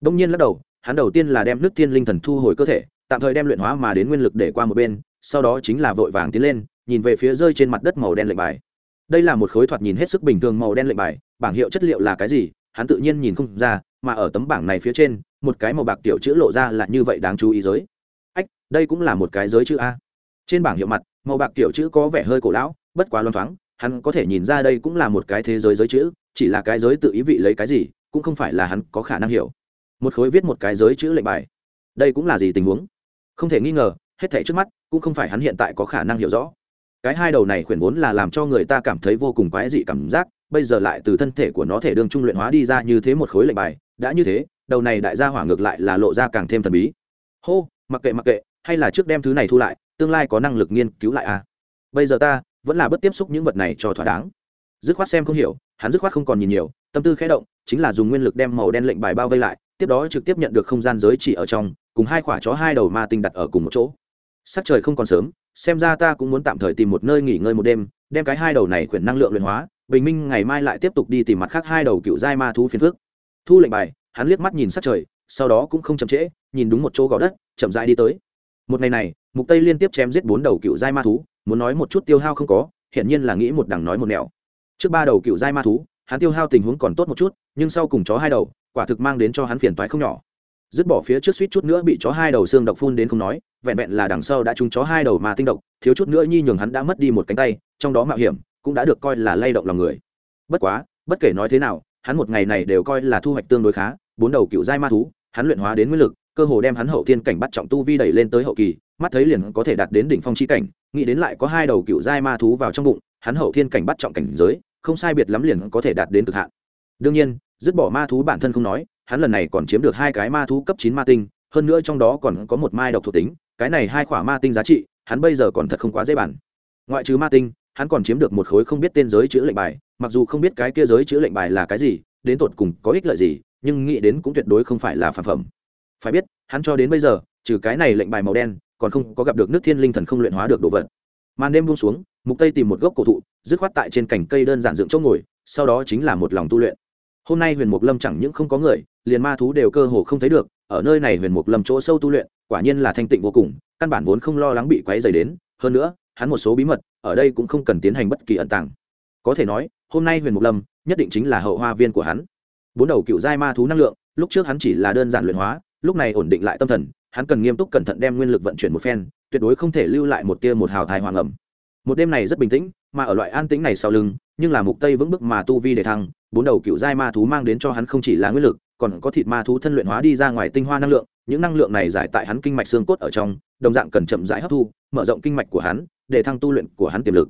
Đông nhiên lắc đầu, hắn đầu tiên là đem nước thiên linh thần thu hồi cơ thể, tạm thời đem luyện hóa mà đến nguyên lực để qua một bên, sau đó chính là vội vàng tiến lên, nhìn về phía rơi trên mặt đất màu đen lệnh bài. Đây là một khối thoạt nhìn hết sức bình thường màu đen lệnh bài, bảng hiệu chất liệu là cái gì, hắn tự nhiên nhìn không ra mà ở tấm bảng này phía trên, một cái màu bạc tiểu chữ lộ ra là như vậy đáng chú ý giới. Ách, đây cũng là một cái giới chữ a. Trên bảng hiệu mặt, màu bạc tiểu chữ có vẻ hơi cổ lão, bất quá loan thoáng, hắn có thể nhìn ra đây cũng là một cái thế giới giới chữ, chỉ là cái giới tự ý vị lấy cái gì, cũng không phải là hắn có khả năng hiểu. Một khối viết một cái giới chữ lệnh bài. Đây cũng là gì tình huống? Không thể nghi ngờ, hết thảy trước mắt, cũng không phải hắn hiện tại có khả năng hiểu rõ. Cái hai đầu này khuyển vốn là làm cho người ta cảm thấy vô cùng quái dị cảm giác, bây giờ lại từ thân thể của nó thể đương trung luyện hóa đi ra như thế một khối lệnh bài đã như thế, đầu này đại gia hỏa ngược lại là lộ ra càng thêm thần bí. Hô, mặc kệ mặc kệ, hay là trước đem thứ này thu lại, tương lai có năng lực nghiên cứu lại à? Bây giờ ta vẫn là bất tiếp xúc những vật này cho thỏa đáng. Dứt khoát xem không hiểu, hắn dứt khoát không còn nhìn nhiều, tâm tư khẽ động, chính là dùng nguyên lực đem màu đen lệnh bài bao vây lại, tiếp đó trực tiếp nhận được không gian giới chỉ ở trong, cùng hai quả chó hai đầu ma tinh đặt ở cùng một chỗ. Sắc trời không còn sớm, xem ra ta cũng muốn tạm thời tìm một nơi nghỉ ngơi một đêm, đem cái hai đầu này khuyển năng lượng luyện hóa, bình minh ngày mai lại tiếp tục đi tìm mặt khác hai đầu cựu giai ma thú phiền phước thu lệnh bài, hắn liếc mắt nhìn sát trời, sau đó cũng không chậm trễ, nhìn đúng một chỗ gò đất, chậm rãi đi tới. Một ngày này, mục tây liên tiếp chém giết bốn đầu cựu giai ma thú, muốn nói một chút tiêu hao không có, hiển nhiên là nghĩ một đằng nói một nẻo. Trước ba đầu cựu giai ma thú, hắn tiêu hao tình huống còn tốt một chút, nhưng sau cùng chó hai đầu, quả thực mang đến cho hắn phiền toái không nhỏ. Dứt bỏ phía trước suýt chút nữa bị chó hai đầu xương độc phun đến không nói, vẹn vẹn là đằng sau đã trúng chó hai đầu mà tinh độc, thiếu chút nữa nhi nhường hắn đã mất đi một cánh tay, trong đó mạo hiểm cũng đã được coi là lay động lòng người. Bất quá, bất kể nói thế nào hắn một ngày này đều coi là thu hoạch tương đối khá, bốn đầu cựu giai ma thú, hắn luyện hóa đến nguyên lực, cơ hồ đem hắn hậu thiên cảnh bắt trọng tu vi đẩy lên tới hậu kỳ, mắt thấy liền có thể đạt đến đỉnh phong chi cảnh, nghĩ đến lại có hai đầu cựu giai ma thú vào trong bụng, hắn hậu thiên cảnh bắt trọng cảnh giới, không sai biệt lắm liền có thể đạt đến cực hạn. Đương nhiên, dứt bỏ ma thú bản thân không nói, hắn lần này còn chiếm được hai cái ma thú cấp chín ma tinh, hơn nữa trong đó còn có một mai độc thuộc tính, cái này hai khỏa ma tinh giá trị, hắn bây giờ còn thật không quá dễ bản ngoại trừ ma tinh hắn còn chiếm được một khối không biết tên giới chữ lệnh bài, mặc dù không biết cái kia giới chữ lệnh bài là cái gì, đến tột cùng có ích lợi gì, nhưng nghĩ đến cũng tuyệt đối không phải là phản phẩm. Phải biết, hắn cho đến bây giờ, trừ cái này lệnh bài màu đen, còn không có gặp được nước thiên linh thần không luyện hóa được đồ vật. Màn đêm buông xuống, mục tây tìm một gốc cổ thụ, dứt khoát tại trên cành cây đơn giản dựng chỗ ngồi, sau đó chính là một lòng tu luyện. Hôm nay huyền mục lâm chẳng những không có người, liền ma thú đều cơ hồ không thấy được, ở nơi này huyền mục lâm chỗ sâu tu luyện, quả nhiên là thanh tịnh vô cùng, căn bản vốn không lo lắng bị quấy dày đến, hơn nữa, hắn một số bí mật ở đây cũng không cần tiến hành bất kỳ ẩn tàng. Có thể nói, hôm nay huyền mục lâm nhất định chính là hậu hoa viên của hắn. Bốn đầu cựu giai ma thú năng lượng, lúc trước hắn chỉ là đơn giản luyện hóa, lúc này ổn định lại tâm thần, hắn cần nghiêm túc cẩn thận đem nguyên lực vận chuyển một phen, tuyệt đối không thể lưu lại một tia một hào thai hoàng ẩm. Một đêm này rất bình tĩnh, mà ở loại an tĩnh này sau lưng, nhưng là mục tây vững bước mà tu vi để thăng, bốn đầu cựu giai ma thú mang đến cho hắn không chỉ là nguyên lực, còn có thịt ma thú thân luyện hóa đi ra ngoài tinh hoa năng lượng, những năng lượng này giải tại hắn kinh mạch xương cốt ở trong đồng dạng cần chậm rãi hấp thu, mở rộng kinh mạch của hắn, để thăng tu luyện của hắn tiềm lực.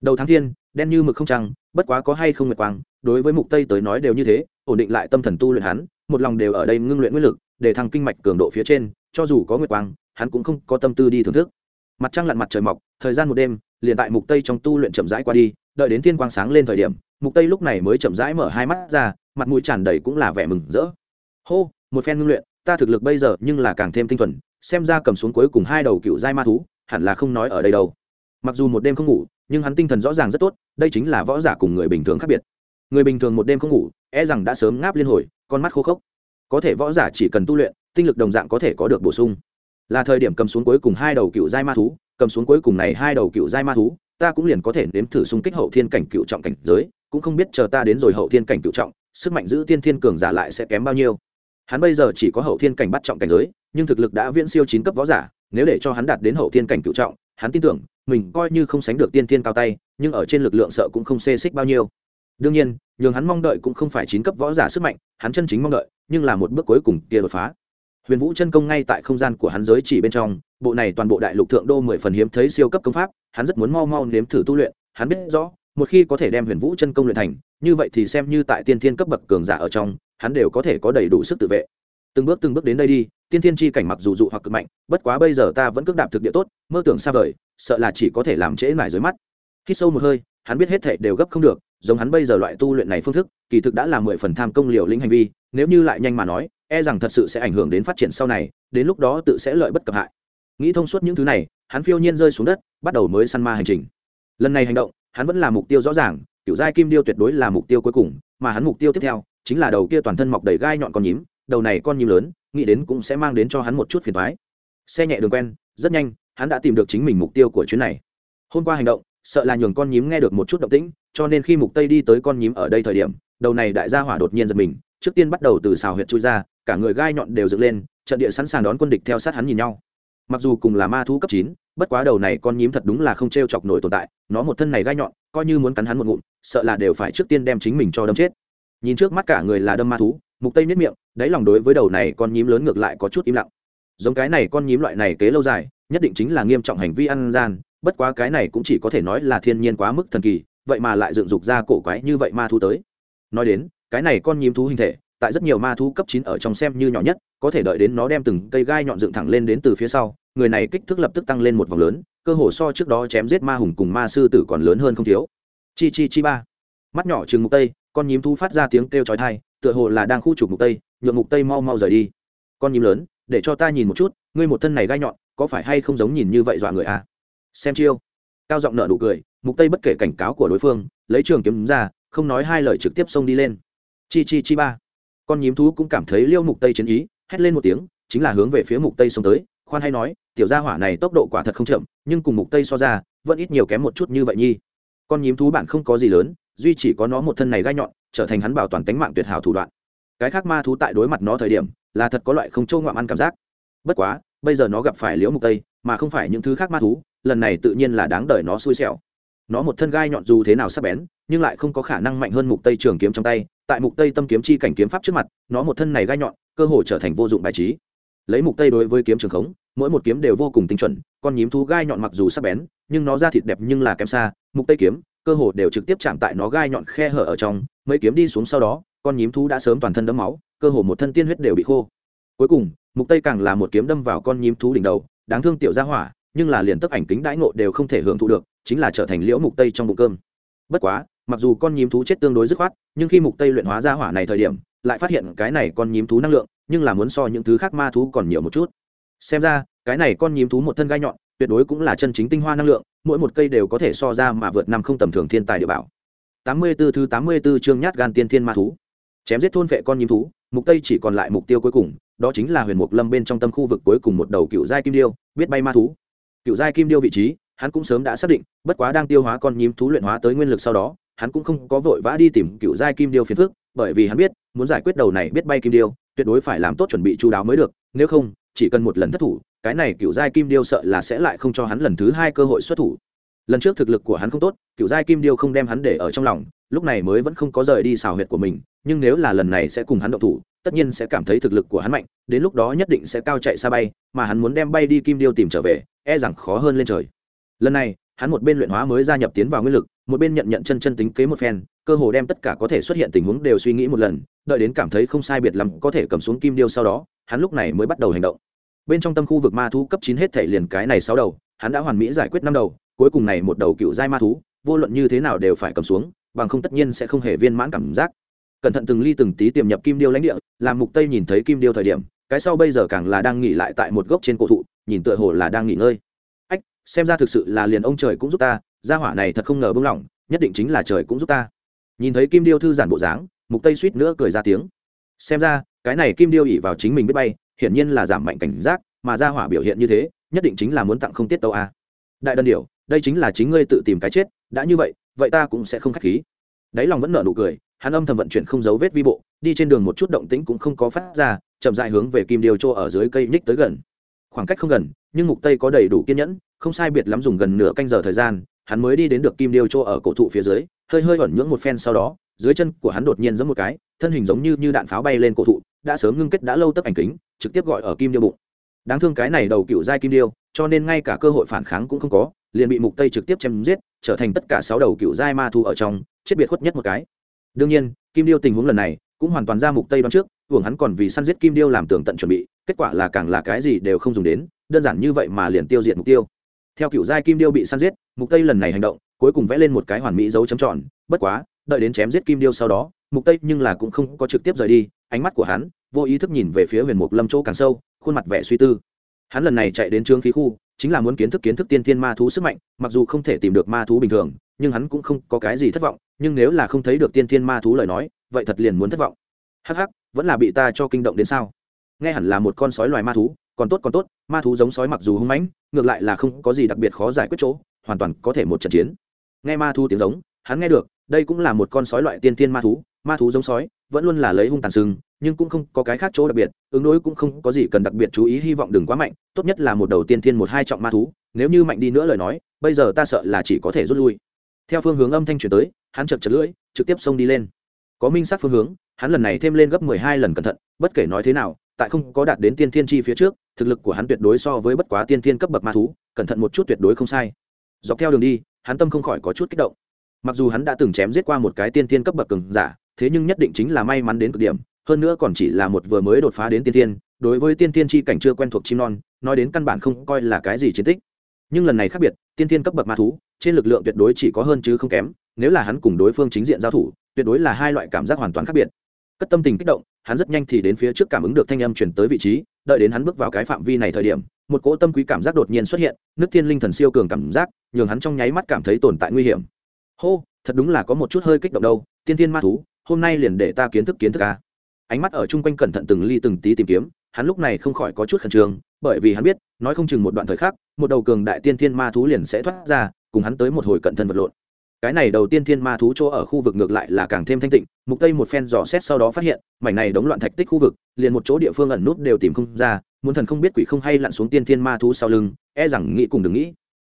Đầu tháng thiên, đen như mực không trăng, bất quá có hay không nguyệt quang, đối với mục tây tới nói đều như thế, ổn định lại tâm thần tu luyện hắn, một lòng đều ở đây ngưng luyện nguyên lực, để thăng kinh mạch cường độ phía trên, cho dù có nguyệt quang, hắn cũng không có tâm tư đi thưởng thức. Mặt trăng lặn mặt trời mọc, thời gian một đêm, liền tại mục tây trong tu luyện chậm rãi qua đi, đợi đến thiên quang sáng lên thời điểm, mục tây lúc này mới chậm rãi mở hai mắt ra, mặt mũi tràn đầy cũng là vẻ mừng rỡ. Hô, một phen ngưng luyện, ta thực lực bây giờ nhưng là càng thêm tinh thuần xem ra cầm xuống cuối cùng hai đầu cựu giai ma thú, hẳn là không nói ở đây đâu. Mặc dù một đêm không ngủ, nhưng hắn tinh thần rõ ràng rất tốt, đây chính là võ giả cùng người bình thường khác biệt. Người bình thường một đêm không ngủ e rằng đã sớm ngáp liên hồi, con mắt khô khốc. Có thể võ giả chỉ cần tu luyện, tinh lực đồng dạng có thể có được bổ sung. Là thời điểm cầm xuống cuối cùng hai đầu cựu giai ma thú, cầm xuống cuối cùng này hai đầu cựu giai ma thú, ta cũng liền có thể nếm thử xung kích hậu thiên cảnh cựu trọng cảnh giới, cũng không biết chờ ta đến rồi hậu thiên cảnh cựu trọng, sức mạnh giữ tiên thiên cường giả lại sẽ kém bao nhiêu hắn bây giờ chỉ có hậu thiên cảnh bắt trọng cảnh giới, nhưng thực lực đã viễn siêu chín cấp võ giả, nếu để cho hắn đạt đến hậu thiên cảnh cựu trọng, hắn tin tưởng, mình coi như không sánh được tiên thiên cao tay, nhưng ở trên lực lượng sợ cũng không xê xích bao nhiêu. Đương nhiên, nhường hắn mong đợi cũng không phải chín cấp võ giả sức mạnh, hắn chân chính mong đợi, nhưng là một bước cuối cùng kia đột phá. Huyền vũ chân công ngay tại không gian của hắn giới chỉ bên trong, bộ này toàn bộ đại lục thượng đô mười phần hiếm thấy siêu cấp công pháp, hắn rất muốn mau mau nếm thử tu luyện, hắn biết rõ, một khi có thể đem huyền vũ chân công luyện thành, như vậy thì xem như tại tiên thiên cấp bậc cường giả ở trong hắn đều có thể có đầy đủ sức tự vệ. Từng bước từng bước đến đây đi, tiên thiên chi cảnh mặc dù dụ hoặc cực mạnh, bất quá bây giờ ta vẫn cước đạp thực địa tốt, mơ tưởng xa vời, sợ là chỉ có thể làm trễ mải dưới mắt. Khi sâu một hơi, hắn biết hết thệ đều gấp không được, giống hắn bây giờ loại tu luyện này phương thức, kỳ thực đã là mười phần tham công liều lĩnh hành vi, nếu như lại nhanh mà nói e rằng thật sự sẽ ảnh hưởng đến phát triển sau này, đến lúc đó tự sẽ lợi bất cập hại. Nghĩ thông suốt những thứ này, hắn phiêu nhiên rơi xuống đất, bắt đầu mới săn ma hành trình. Lần này hành động, hắn vẫn là mục tiêu rõ ràng, kiểu giai kim điêu tuyệt đối là mục tiêu cuối cùng, mà hắn mục tiêu tiếp theo chính là đầu kia toàn thân mọc đầy gai nhọn con nhím, đầu này con nhím lớn, nghĩ đến cũng sẽ mang đến cho hắn một chút phiền thoái xe nhẹ đường quen, rất nhanh, hắn đã tìm được chính mình mục tiêu của chuyến này. Hôm qua hành động, sợ là nhường con nhím nghe được một chút động tĩnh, cho nên khi mục tây đi tới con nhím ở đây thời điểm, đầu này đại gia hỏa đột nhiên giật mình, trước tiên bắt đầu từ xào huyệt chui ra, cả người gai nhọn đều dựng lên, trận địa sẵn sàng đón quân địch theo sát hắn nhìn nhau. Mặc dù cùng là ma thú cấp chín, bất quá đầu này con nhím thật đúng là không trêu chọc nổi tồn tại, nó một thân này gai nhọn, coi như muốn cắn hắn một ngụm, sợ là đều phải trước tiên đem chính mình cho đâm chết nhìn trước mắt cả người là đâm ma thú, mục tây miết miệng, đáy lòng đối với đầu này con nhím lớn ngược lại có chút im lặng. Giống cái này con nhím loại này kế lâu dài, nhất định chính là nghiêm trọng hành vi ăn gian, bất quá cái này cũng chỉ có thể nói là thiên nhiên quá mức thần kỳ, vậy mà lại dựng dục ra cổ quái như vậy ma thú tới. Nói đến, cái này con nhím thú hình thể, tại rất nhiều ma thú cấp chín ở trong xem như nhỏ nhất, có thể đợi đến nó đem từng cây gai nhọn dựng thẳng lên đến từ phía sau, người này kích thước lập tức tăng lên một vòng lớn, cơ hồ so trước đó chém giết ma hùng cùng ma sư tử còn lớn hơn không thiếu. Chi chi chi ba. Mắt nhỏ chừng mục tây con nhím thú phát ra tiếng kêu chói tai, tựa hồ là đang khu trục mục tây, nhượng mục tây mau mau rời đi. Con nhím lớn, để cho ta nhìn một chút, ngươi một thân này gai nhọn, có phải hay không giống nhìn như vậy dọa người à? Xem chiêu. Cao giọng nợ nụ cười, mục tây bất kể cảnh cáo của đối phương, lấy trường kiếm ra, không nói hai lời trực tiếp xông đi lên. Chi chi chi ba. Con nhím thú cũng cảm thấy liêu mục tây chiến ý, hét lên một tiếng, chính là hướng về phía mục tây xông tới, khoan hay nói, tiểu gia hỏa này tốc độ quả thật không chậm, nhưng cùng mục tây so ra, vẫn ít nhiều kém một chút như vậy nhi. Con nhím thú bạn không có gì lớn duy chỉ có nó một thân này gai nhọn, trở thành hắn bảo toàn tính mạng tuyệt hảo thủ đoạn. Cái khác ma thú tại đối mặt nó thời điểm, là thật có loại không trâu ngoạm ăn cảm giác. Bất quá, bây giờ nó gặp phải liễu mục tây, mà không phải những thứ khác ma thú, lần này tự nhiên là đáng đời nó xui xẻo. Nó một thân gai nhọn dù thế nào sắc bén, nhưng lại không có khả năng mạnh hơn mục tây trường kiếm trong tay, tại mục tây tâm kiếm chi cảnh kiếm pháp trước mặt, nó một thân này gai nhọn, cơ hồ trở thành vô dụng bài trí. Lấy mục tây đối với kiếm trường khống, mỗi một kiếm đều vô cùng tinh chuẩn, con nhím thú gai nhọn mặc dù sắc bén, nhưng nó ra thịt đẹp nhưng là kém xa, mục tây kiếm cơ hồ đều trực tiếp chạm tại nó gai nhọn khe hở ở trong, mấy kiếm đi xuống sau đó, con nhím thú đã sớm toàn thân đấm máu, cơ hồ một thân tiên huyết đều bị khô. Cuối cùng, mục tây càng là một kiếm đâm vào con nhím thú đỉnh đầu, đáng thương tiểu gia hỏa, nhưng là liền tấp ảnh kính đãi ngộ đều không thể hưởng thụ được, chính là trở thành liễu mục tây trong bụng cơm. Bất quá, mặc dù con nhím thú chết tương đối dứt khoát, nhưng khi mục tây luyện hóa ra hỏa này thời điểm, lại phát hiện cái này con nhím thú năng lượng, nhưng là muốn so những thứ khác ma thú còn nhiều một chút. Xem ra, cái này con nhím thú một thân gai nhọn, tuyệt đối cũng là chân chính tinh hoa năng lượng mỗi một cây đều có thể so ra mà vượt năm không tầm thường thiên tài địa bảo. 84 thứ 84 chương nhát gan tiên thiên ma thú. Chém giết thôn vệ con nhím thú, mục tây chỉ còn lại mục tiêu cuối cùng, đó chính là huyền mục lâm bên trong tâm khu vực cuối cùng một đầu cựu giai kim điêu, biết bay ma thú. Cựu giai kim điêu vị trí, hắn cũng sớm đã xác định, bất quá đang tiêu hóa con nhím thú luyện hóa tới nguyên lực sau đó, hắn cũng không có vội vã đi tìm cựu giai kim điêu phiền phức, bởi vì hắn biết, muốn giải quyết đầu này biết bay kim điêu, tuyệt đối phải làm tốt chuẩn bị chú đáo mới được, nếu không, chỉ cần một lần thất thủ cái này cựu giai kim điêu sợ là sẽ lại không cho hắn lần thứ hai cơ hội xuất thủ. Lần trước thực lực của hắn không tốt, cựu giai kim điêu không đem hắn để ở trong lòng, lúc này mới vẫn không có rời đi xào huyệt của mình, nhưng nếu là lần này sẽ cùng hắn động thủ, tất nhiên sẽ cảm thấy thực lực của hắn mạnh, đến lúc đó nhất định sẽ cao chạy xa bay, mà hắn muốn đem bay đi kim điêu tìm trở về e rằng khó hơn lên trời. Lần này, hắn một bên luyện hóa mới gia nhập tiến vào nguyên lực, một bên nhận nhận chân chân tính kế một phen, cơ hồ đem tất cả có thể xuất hiện tình huống đều suy nghĩ một lần, đợi đến cảm thấy không sai biệt lắm có thể cầm xuống kim điêu sau đó, hắn lúc này mới bắt đầu hành động bên trong tâm khu vực ma thú cấp chín hết thể liền cái này sáu đầu, hắn đã hoàn mỹ giải quyết năm đầu, cuối cùng này một đầu cựu giai ma thú, vô luận như thế nào đều phải cầm xuống, bằng không tất nhiên sẽ không hề viên mãn cảm giác. Cẩn thận từng ly từng tí tiềm nhập kim điêu lãnh địa, làm mục tây nhìn thấy kim điêu thời điểm, cái sau bây giờ càng là đang nghỉ lại tại một gốc trên cổ thụ, nhìn tựa hồ là đang nghỉ ngơi. Ách, xem ra thực sự là liền ông trời cũng giúp ta, gia hỏa này thật không ngờ bông lỏng nhất định chính là trời cũng giúp ta. Nhìn thấy kim điêu thư giản bộ dáng, mục tây suýt nữa cười ra tiếng. Xem ra, cái này kim điêu ỉ vào chính mình biết bay hiển nhiên là giảm mạnh cảnh giác, mà ra hỏa biểu hiện như thế, nhất định chính là muốn tặng không tiết tâu a. Đại đơn điểu, đây chính là chính ngươi tự tìm cái chết, đã như vậy vậy ta cũng sẽ không khách khí. Đáy lòng vẫn nở nụ cười, hắn âm thầm vận chuyển không dấu vết vi bộ, đi trên đường một chút động tĩnh cũng không có phát ra, chậm dại hướng về kim điêu chỗ ở dưới cây nhích tới gần. Khoảng cách không gần, nhưng mục tây có đầy đủ kiên nhẫn, không sai biệt lắm dùng gần nửa canh giờ thời gian, hắn mới đi đến được kim điêu chỗ ở cổ thụ phía dưới, hơi hơi ẩn nhưỡng một phen sau đó, dưới chân của hắn đột nhiên giống một cái, thân hình giống như như đạn pháo bay lên cổ thụ đã sớm ngưng kết đã lâu tấp ảnh kính, trực tiếp gọi ở kim điêu bụng. Đáng thương cái này đầu cựu giai kim điêu, cho nên ngay cả cơ hội phản kháng cũng không có, liền bị mục tây trực tiếp chém giết, trở thành tất cả sáu đầu cựu giai ma thu ở trong, chết biệt khuất nhất một cái. Đương nhiên, kim điêu tình huống lần này cũng hoàn toàn ra mục tây đoán trước, hưởng hắn còn vì săn giết kim điêu làm tường tận chuẩn bị, kết quả là càng là cái gì đều không dùng đến, đơn giản như vậy mà liền tiêu diệt mục tiêu. Theo cựu giai kim điêu bị săn giết, mục tây lần này hành động, cuối cùng vẽ lên một cái hoàn mỹ dấu chấm tròn, bất quá, đợi đến chém giết kim điêu sau đó mục tây nhưng là cũng không có trực tiếp rời đi, ánh mắt của hắn, vô ý thức nhìn về phía huyền mục lâm chỗ càng sâu, khuôn mặt vẻ suy tư. Hắn lần này chạy đến trương khí khu, chính là muốn kiến thức kiến thức tiên thiên ma thú sức mạnh, mặc dù không thể tìm được ma thú bình thường, nhưng hắn cũng không có cái gì thất vọng, nhưng nếu là không thấy được tiên thiên ma thú lời nói, vậy thật liền muốn thất vọng. Hắc hắc, vẫn là bị ta cho kinh động đến sao? Nghe hẳn là một con sói loài ma thú, còn tốt còn tốt, ma thú giống sói mặc dù hung mãnh, ngược lại là không có gì đặc biệt khó giải quyết chỗ, hoàn toàn có thể một trận chiến. Nghe ma thú tiếng giống, hắn nghe được, đây cũng là một con sói loại tiên thiên ma thú ma thú giống sói, vẫn luôn là lấy hung tàn sừng, nhưng cũng không có cái khác chỗ đặc biệt, ứng đối cũng không có gì cần đặc biệt chú ý, hy vọng đừng quá mạnh, tốt nhất là một đầu tiên thiên một hai trọng ma thú, nếu như mạnh đi nữa lời nói, bây giờ ta sợ là chỉ có thể rút lui. Theo phương hướng âm thanh chuyển tới, hắn chật chật lưỡi, trực tiếp xông đi lên. Có minh sát phương hướng, hắn lần này thêm lên gấp mười hai lần cẩn thận, bất kể nói thế nào, tại không có đạt đến tiên thiên chi phía trước, thực lực của hắn tuyệt đối so với bất quá tiên thiên cấp bậc ma thú, cẩn thận một chút tuyệt đối không sai. Dọc theo đường đi, hắn tâm không khỏi có chút kích động. Mặc dù hắn đã từng chém giết qua một cái tiên tiên cấp bậc cường giả thế nhưng nhất định chính là may mắn đến cực điểm, hơn nữa còn chỉ là một vừa mới đột phá đến tiên tiên đối với tiên tiên chi cảnh chưa quen thuộc chim non nói đến căn bản không coi là cái gì chiến tích. Nhưng lần này khác biệt, tiên tiên cấp bậc ma thú, trên lực lượng tuyệt đối chỉ có hơn chứ không kém, nếu là hắn cùng đối phương chính diện giao thủ, tuyệt đối là hai loại cảm giác hoàn toàn khác biệt. Cất tâm tình kích động, hắn rất nhanh thì đến phía trước cảm ứng được thanh âm chuyển tới vị trí, đợi đến hắn bước vào cái phạm vi này thời điểm, một cỗ tâm quý cảm giác đột nhiên xuất hiện, nước thiên linh thần siêu cường cảm giác, nhường hắn trong nháy mắt cảm thấy tồn tại nguy hiểm. Hô, thật đúng là có một chút hơi kích động đâu, tiên thiên ma thú hôm nay liền để ta kiến thức kiến thức a. Ánh mắt ở chung quanh cẩn thận từng ly từng tí tìm kiếm, hắn lúc này không khỏi có chút khẩn trương, bởi vì hắn biết, nói không chừng một đoạn thời khắc, một đầu cường đại tiên thiên ma thú liền sẽ thoát ra, cùng hắn tới một hồi cận thân vật lộn. Cái này đầu tiên thiên ma thú chỗ ở khu vực ngược lại là càng thêm thanh tịnh, mục tây một phen dò xét sau đó phát hiện, mảnh này đống loạn thạch tích khu vực, liền một chỗ địa phương ẩn nút đều tìm không ra, muốn thần không biết quỷ không hay lặn xuống tiên thiên ma thú sau lưng e rằng nghĩ cùng đừng nghĩ.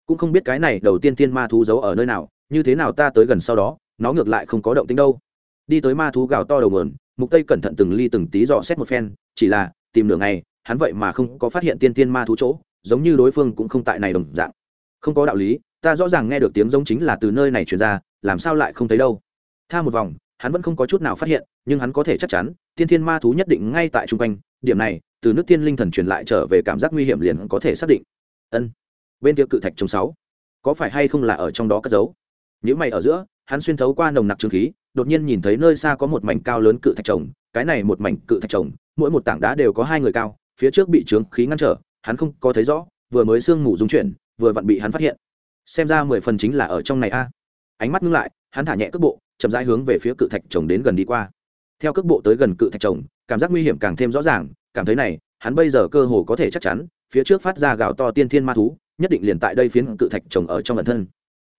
Cũng không biết cái này đầu tiên thiên ma thú giấu ở nơi nào, như thế nào ta tới gần sau đó, nó ngược lại không có động tính đâu đi tới ma thú gào to đầu nguồn, mục tây cẩn thận từng ly từng tí dò xét một phen, chỉ là, tìm nửa ngày, hắn vậy mà không có phát hiện tiên thiên ma thú chỗ, giống như đối phương cũng không tại này đồng dạng. Không có đạo lý, ta rõ ràng nghe được tiếng giống chính là từ nơi này truyền ra, làm sao lại không thấy đâu. Tha một vòng, hắn vẫn không có chút nào phát hiện, nhưng hắn có thể chắc chắn, tiên thiên ma thú nhất định ngay tại chung quanh, điểm này, từ nước tiên linh thần truyền lại trở về cảm giác nguy hiểm liền có thể xác định. Ân. Bên kia cự thạch trồng sáu. Có phải hay không là ở trong đó cất giấu? Những mày ở giữa, hắn xuyên thấu qua nồng nặc trương khí đột nhiên nhìn thấy nơi xa có một mảnh cao lớn cự thạch trồng, cái này một mảnh cự thạch trồng, mỗi một tảng đá đều có hai người cao, phía trước bị trướng khí ngăn trở, hắn không có thấy rõ, vừa mới sương mù dung chuyển, vừa vặn bị hắn phát hiện. Xem ra mười phần chính là ở trong này a. Ánh mắt ngưng lại, hắn thả nhẹ cước bộ, chậm rãi hướng về phía cự thạch trồng đến gần đi qua. Theo cước bộ tới gần cự thạch trồng, cảm giác nguy hiểm càng thêm rõ ràng, cảm thấy này, hắn bây giờ cơ hồ có thể chắc chắn, phía trước phát ra gạo to tiên thiên ma thú, nhất định liền tại đây phiến cự thạch trồng ở trong ẩn thân.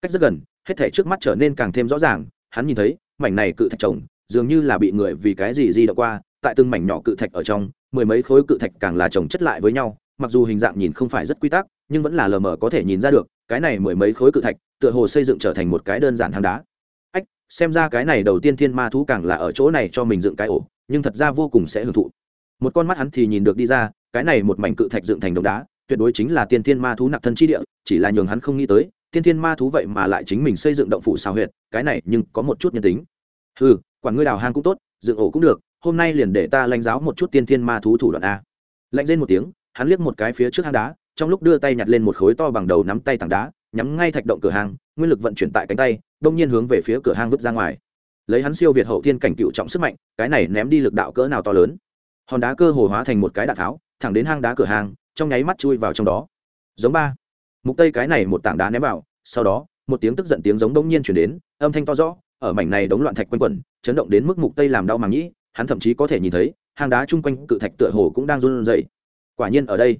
Cách rất gần, hết thể trước mắt trở nên càng thêm rõ ràng, hắn nhìn thấy mảnh này cự thạch trồng, dường như là bị người vì cái gì di động qua, tại từng mảnh nhỏ cự thạch ở trong, mười mấy khối cự thạch càng là trồng chất lại với nhau, mặc dù hình dạng nhìn không phải rất quy tắc, nhưng vẫn là lờ mờ có thể nhìn ra được, cái này mười mấy khối cự thạch, tựa hồ xây dựng trở thành một cái đơn giản hang đá. Ách, xem ra cái này đầu tiên thiên ma thú càng là ở chỗ này cho mình dựng cái ổ, nhưng thật ra vô cùng sẽ hưởng thụ. Một con mắt hắn thì nhìn được đi ra, cái này một mảnh cự thạch dựng thành đống đá, tuyệt đối chính là tiên thiên ma thú nặc thân chi địa, chỉ là nhường hắn không nghĩ tới tiên thiên ma thú vậy mà lại chính mình xây dựng động phủ xào huyệt, cái này nhưng có một chút nhân tính. Ừ quản ngươi đào hang cũng tốt, dựng ổ cũng được, hôm nay liền để ta lãnh giáo một chút tiên thiên ma thú thủ đoạn a. Lạnh lên một tiếng, hắn liếc một cái phía trước hang đá, trong lúc đưa tay nhặt lên một khối to bằng đầu nắm tay tảng đá, nhắm ngay thạch động cửa hàng nguyên lực vận chuyển tại cánh tay, đông nhiên hướng về phía cửa hang vứt ra ngoài. Lấy hắn siêu việt hậu thiên cảnh cựu trọng sức mạnh, cái này ném đi lực đạo cỡ nào to lớn. Hòn đá cơ hồ hóa thành một cái đạn tháo, thẳng đến hang đá cửa hàng trong nháy mắt chui vào trong đó. Giống ba mục tây cái này một tảng đá ném vào, sau đó, một tiếng tức giận tiếng giống đông nhiên chuyển đến, âm thanh to rõ, ở mảnh này đống loạn thạch quanh quẩn, chấn động đến mức mục tây làm đau màng nhĩ, hắn thậm chí có thể nhìn thấy hang đá chung quanh cự thạch tựa hồ cũng đang run rẩy. Quả nhiên ở đây,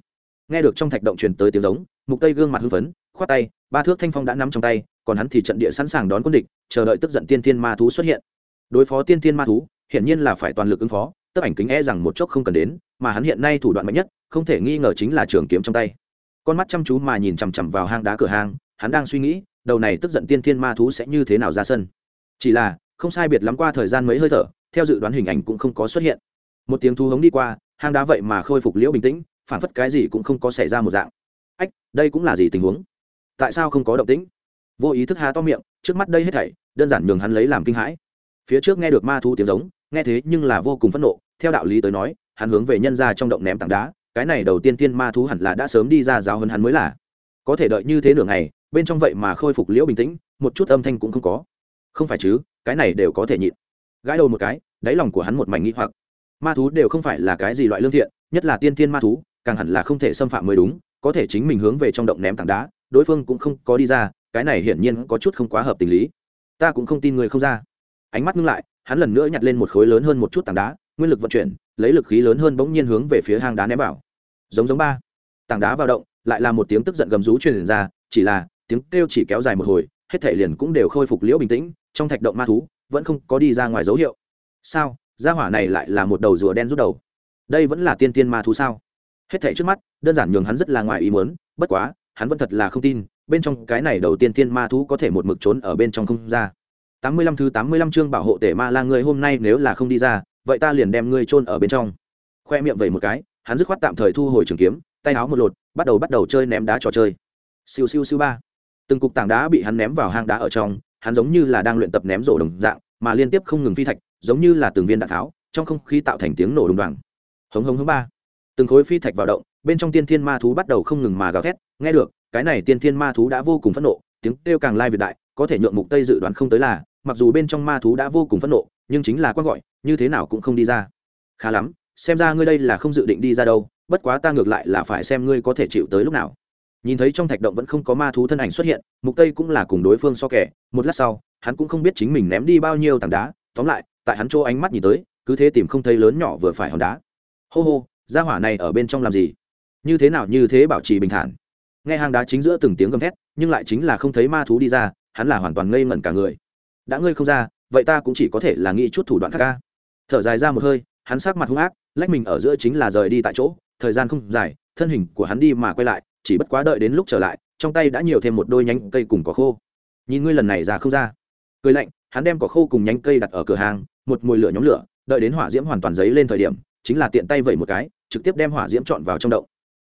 nghe được trong thạch động truyền tới tiếng giống, mục tây gương mặt hưng phấn, khoát tay, ba thước thanh phong đã nắm trong tay, còn hắn thì trận địa sẵn sàng đón quân địch, chờ đợi tức giận tiên thiên ma thú xuất hiện. Đối phó tiên thiên ma thú, hiển nhiên là phải toàn lực ứng phó, tức ảnh kính e rằng một chốc không cần đến, mà hắn hiện nay thủ đoạn mạnh nhất, không thể nghi ngờ chính là trường kiếm trong tay con mắt chăm chú mà nhìn chằm chằm vào hang đá cửa hang, hắn đang suy nghĩ, đầu này tức giận tiên thiên ma thú sẽ như thế nào ra sân. Chỉ là, không sai biệt lắm qua thời gian mấy hơi thở, theo dự đoán hình ảnh cũng không có xuất hiện. Một tiếng thu hống đi qua, hang đá vậy mà khôi phục liễu bình tĩnh, phản phất cái gì cũng không có xảy ra một dạng. Ách, đây cũng là gì tình huống? Tại sao không có động tĩnh? Vô ý thức há to miệng, trước mắt đây hết thảy, đơn giản nhường hắn lấy làm kinh hãi. Phía trước nghe được ma thú tiếng giống, nghe thế nhưng là vô cùng phẫn nộ, theo đạo lý tới nói, hắn hướng về nhân ra trong động ném tảng đá cái này đầu tiên tiên ma thú hẳn là đã sớm đi ra giáo hơn hắn mới là. Có thể đợi như thế nửa ngày, bên trong vậy mà khôi phục liễu bình tĩnh, một chút âm thanh cũng không có. Không phải chứ, cái này đều có thể nhịn. Gãi đầu một cái, đáy lòng của hắn một mảnh nghĩ hoặc. Ma thú đều không phải là cái gì loại lương thiện, nhất là tiên tiên ma thú, càng hẳn là không thể xâm phạm mới đúng, có thể chính mình hướng về trong động ném tảng đá, đối phương cũng không có đi ra, cái này hiển nhiên có chút không quá hợp tình lý. Ta cũng không tin người không ra. Ánh mắt ngưng lại, hắn lần nữa nhặt lên một khối lớn hơn một chút tảng đá, nguyên lực vận chuyển, lấy lực khí lớn hơn bỗng nhiên hướng về phía hang đá ném vào giống giống ba. Tảng đá vào động, lại là một tiếng tức giận gầm rú truyền ra, chỉ là, tiếng kêu chỉ kéo dài một hồi, hết thể liền cũng đều khôi phục liễu bình tĩnh, trong thạch động ma thú, vẫn không có đi ra ngoài dấu hiệu. Sao? Gia hỏa này lại là một đầu rùa đen rút đầu. Đây vẫn là tiên tiên ma thú sao? Hết thể trước mắt, đơn giản nhường hắn rất là ngoài ý muốn, bất quá, hắn vẫn thật là không tin, bên trong cái này đầu tiên tiên ma thú có thể một mực trốn ở bên trong không ra. Tám mươi lăm thứ tám mươi lăm chương bảo hộ tể ma la ngươi hôm nay nếu là không đi ra, vậy ta liền đem ngươi chôn ở bên trong. Khoe miệng vẩy một cái hắn dứt khoát tạm thời thu hồi trường kiếm, tay áo một lột, bắt đầu bắt đầu chơi ném đá trò chơi. Siêu siêu siêu ba. Từng cục tảng đá bị hắn ném vào hang đá ở trong, hắn giống như là đang luyện tập ném rổ đồng dạng, mà liên tiếp không ngừng phi thạch, giống như là từng viên đạn tháo, trong không khí tạo thành tiếng nổ đùng đoàng. Hống hống hống ba. Từng khối phi thạch vào động, bên trong tiên thiên ma thú bắt đầu không ngừng mà gào thét, nghe được, cái này tiên thiên ma thú đã vô cùng phẫn nộ, tiếng kêu càng lai việt đại, có thể nhượng mục tây dự đoán không tới là, mặc dù bên trong ma thú đã vô cùng phẫn nộ, nhưng chính là quan gọi, như thế nào cũng không đi ra. Khá lắm xem ra ngươi đây là không dự định đi ra đâu, bất quá ta ngược lại là phải xem ngươi có thể chịu tới lúc nào. Nhìn thấy trong thạch động vẫn không có ma thú thân ảnh xuất hiện, mục tây cũng là cùng đối phương so kẻ một lát sau, hắn cũng không biết chính mình ném đi bao nhiêu tảng đá, tóm lại, tại hắn chỗ ánh mắt nhìn tới, cứ thế tìm không thấy lớn nhỏ vừa phải hòn đá. Hô hô, gia hỏa này ở bên trong làm gì? Như thế nào như thế bảo trì bình thản? Nghe hang đá chính giữa từng tiếng gầm thét, nhưng lại chính là không thấy ma thú đi ra, hắn là hoàn toàn ngây ngẩn cả người. Đã ngươi không ra, vậy ta cũng chỉ có thể là nghĩ chút thủ đoạn khác ca. Thở dài ra một hơi, hắn sắc mặt hung ác lách mình ở giữa chính là rời đi tại chỗ, thời gian không dài, thân hình của hắn đi mà quay lại, chỉ bất quá đợi đến lúc trở lại, trong tay đã nhiều thêm một đôi nhánh cây cùng cỏ khô. Nhìn ngươi lần này ra không ra. Cười lạnh, hắn đem cỏ khô cùng nhánh cây đặt ở cửa hàng, một mùi lửa nhóm lửa, đợi đến hỏa diễm hoàn toàn dấy lên thời điểm, chính là tiện tay vẩy một cái, trực tiếp đem hỏa diễm trọn vào trong động.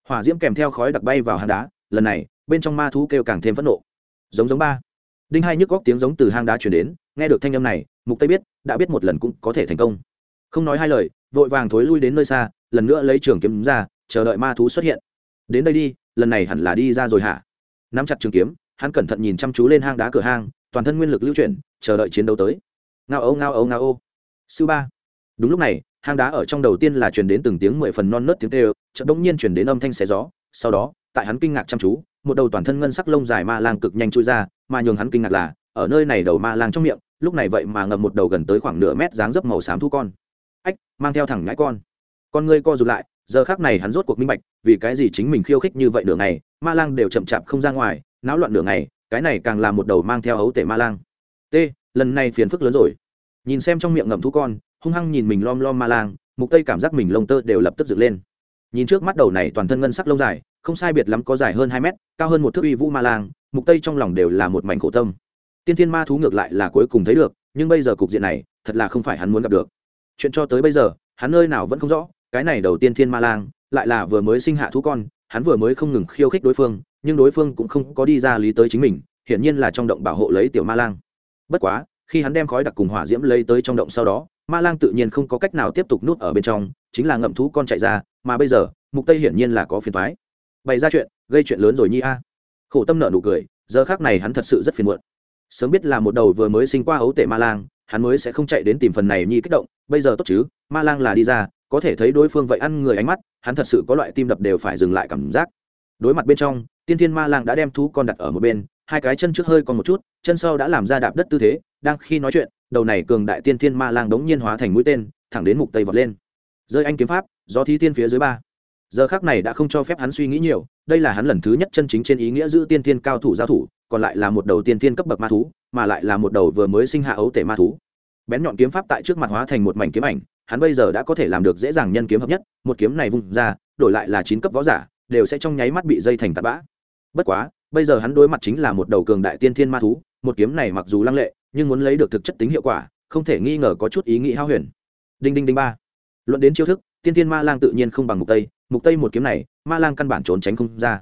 Hỏa diễm kèm theo khói đặc bay vào hang đá, lần này, bên trong ma thú kêu càng thêm phẫn nộ. Giống giống ba. Đinh hai nhức góc tiếng giống từ hang đá chuyển đến, nghe được thanh âm này, mục tây biết, đã biết một lần cũng có thể thành công. Không nói hai lời vội vàng thối lui đến nơi xa, lần nữa lấy trường kiếm ra, chờ đợi ma thú xuất hiện. Đến đây đi, lần này hẳn là đi ra rồi hả? Nắm chặt trường kiếm, hắn cẩn thận nhìn chăm chú lên hang đá cửa hang, toàn thân nguyên lực lưu chuyển, chờ đợi chiến đấu tới. Ngao ấu ngao ấu ngao ô. Sư ba. Đúng lúc này, hang đá ở trong đầu tiên là truyền đến từng tiếng mười phần non nớt tiếng tê ơ chợt đông nhiên truyền đến âm thanh xé gió. Sau đó, tại hắn kinh ngạc chăm chú, một đầu toàn thân ngân sắc lông dài ma lang cực nhanh chui ra, mà nhường hắn kinh ngạc là, ở nơi này đầu ma lang trong miệng, lúc này vậy mà ngậm một đầu gần tới khoảng nửa mét dáng dấp màu xám thu con ách, mang theo thẳng nhãi con. Con ngươi co rụt lại, giờ khác này hắn rốt cuộc minh bạch, vì cái gì chính mình khiêu khích như vậy nửa ngày, ma lang đều chậm chạp không ra ngoài, náo loạn nửa ngày, cái này càng là một đầu mang theo ấu tể ma lang. T, lần này phiền phức lớn rồi. Nhìn xem trong miệng ngậm thú con, hung hăng nhìn mình lom lom ma lang, mục tây cảm giác mình lông tơ đều lập tức dựng lên. Nhìn trước mắt đầu này toàn thân ngân sắc lông dài, không sai biệt lắm có dài hơn hai mét, cao hơn một thước uy vũ ma lang, mục tây trong lòng đều là một mảnh khổ tâm. Tiên thiên ma thú ngược lại là cuối cùng thấy được, nhưng bây giờ cục diện này, thật là không phải hắn muốn gặp được chuyện cho tới bây giờ, hắn nơi nào vẫn không rõ, cái này đầu tiên thiên ma lang, lại là vừa mới sinh hạ thú con, hắn vừa mới không ngừng khiêu khích đối phương, nhưng đối phương cũng không có đi ra lý tới chính mình, hiển nhiên là trong động bảo hộ lấy tiểu ma lang. Bất quá, khi hắn đem khói đặc cùng hỏa diễm lấy tới trong động sau đó, ma lang tự nhiên không có cách nào tiếp tục nuốt ở bên trong, chính là ngậm thú con chạy ra, mà bây giờ, mục tây hiển nhiên là có phiền thoái bày ra chuyện, gây chuyện lớn rồi nhi a. Khổ tâm nợ nụ cười, giờ khác này hắn thật sự rất phiền muộn. Sớm biết là một đầu vừa mới sinh qua ấu tể ma lang hắn mới sẽ không chạy đến tìm phần này nhi kích động, bây giờ tốt chứ, ma lang là đi ra, có thể thấy đối phương vậy ăn người ánh mắt, hắn thật sự có loại tim đập đều phải dừng lại cảm giác. Đối mặt bên trong, tiên thiên ma lang đã đem thú con đặt ở một bên, hai cái chân trước hơi còn một chút, chân sau đã làm ra đạp đất tư thế, đang khi nói chuyện, đầu này cường đại tiên thiên ma lang đống nhiên hóa thành mũi tên, thẳng đến mục tây vọt lên. Rơi anh kiếm pháp do thi tiên phía dưới ba. Giờ khác này đã không cho phép hắn suy nghĩ nhiều, đây là hắn lần thứ nhất chân chính trên ý nghĩa giữ tiên thiên cao thủ giao thủ, còn lại là một đầu tiên thiên cấp bậc ma thú mà lại là một đầu vừa mới sinh hạ ấu tể ma thú. Bén nhọn kiếm pháp tại trước mặt hóa thành một mảnh kiếm ảnh, hắn bây giờ đã có thể làm được dễ dàng nhân kiếm hợp nhất, một kiếm này vung ra, đổi lại là chín cấp võ giả, đều sẽ trong nháy mắt bị dây thành tạt bã. Bất quá, bây giờ hắn đối mặt chính là một đầu cường đại tiên thiên ma thú, một kiếm này mặc dù lăng lệ, nhưng muốn lấy được thực chất tính hiệu quả, không thể nghi ngờ có chút ý nghĩ hao huyền. Đinh đinh đinh ba. Luận đến chiêu thức, tiên thiên ma lang tự nhiên không bằng mục tây mục tây một kiếm này, ma lang căn bản trốn tránh không ra.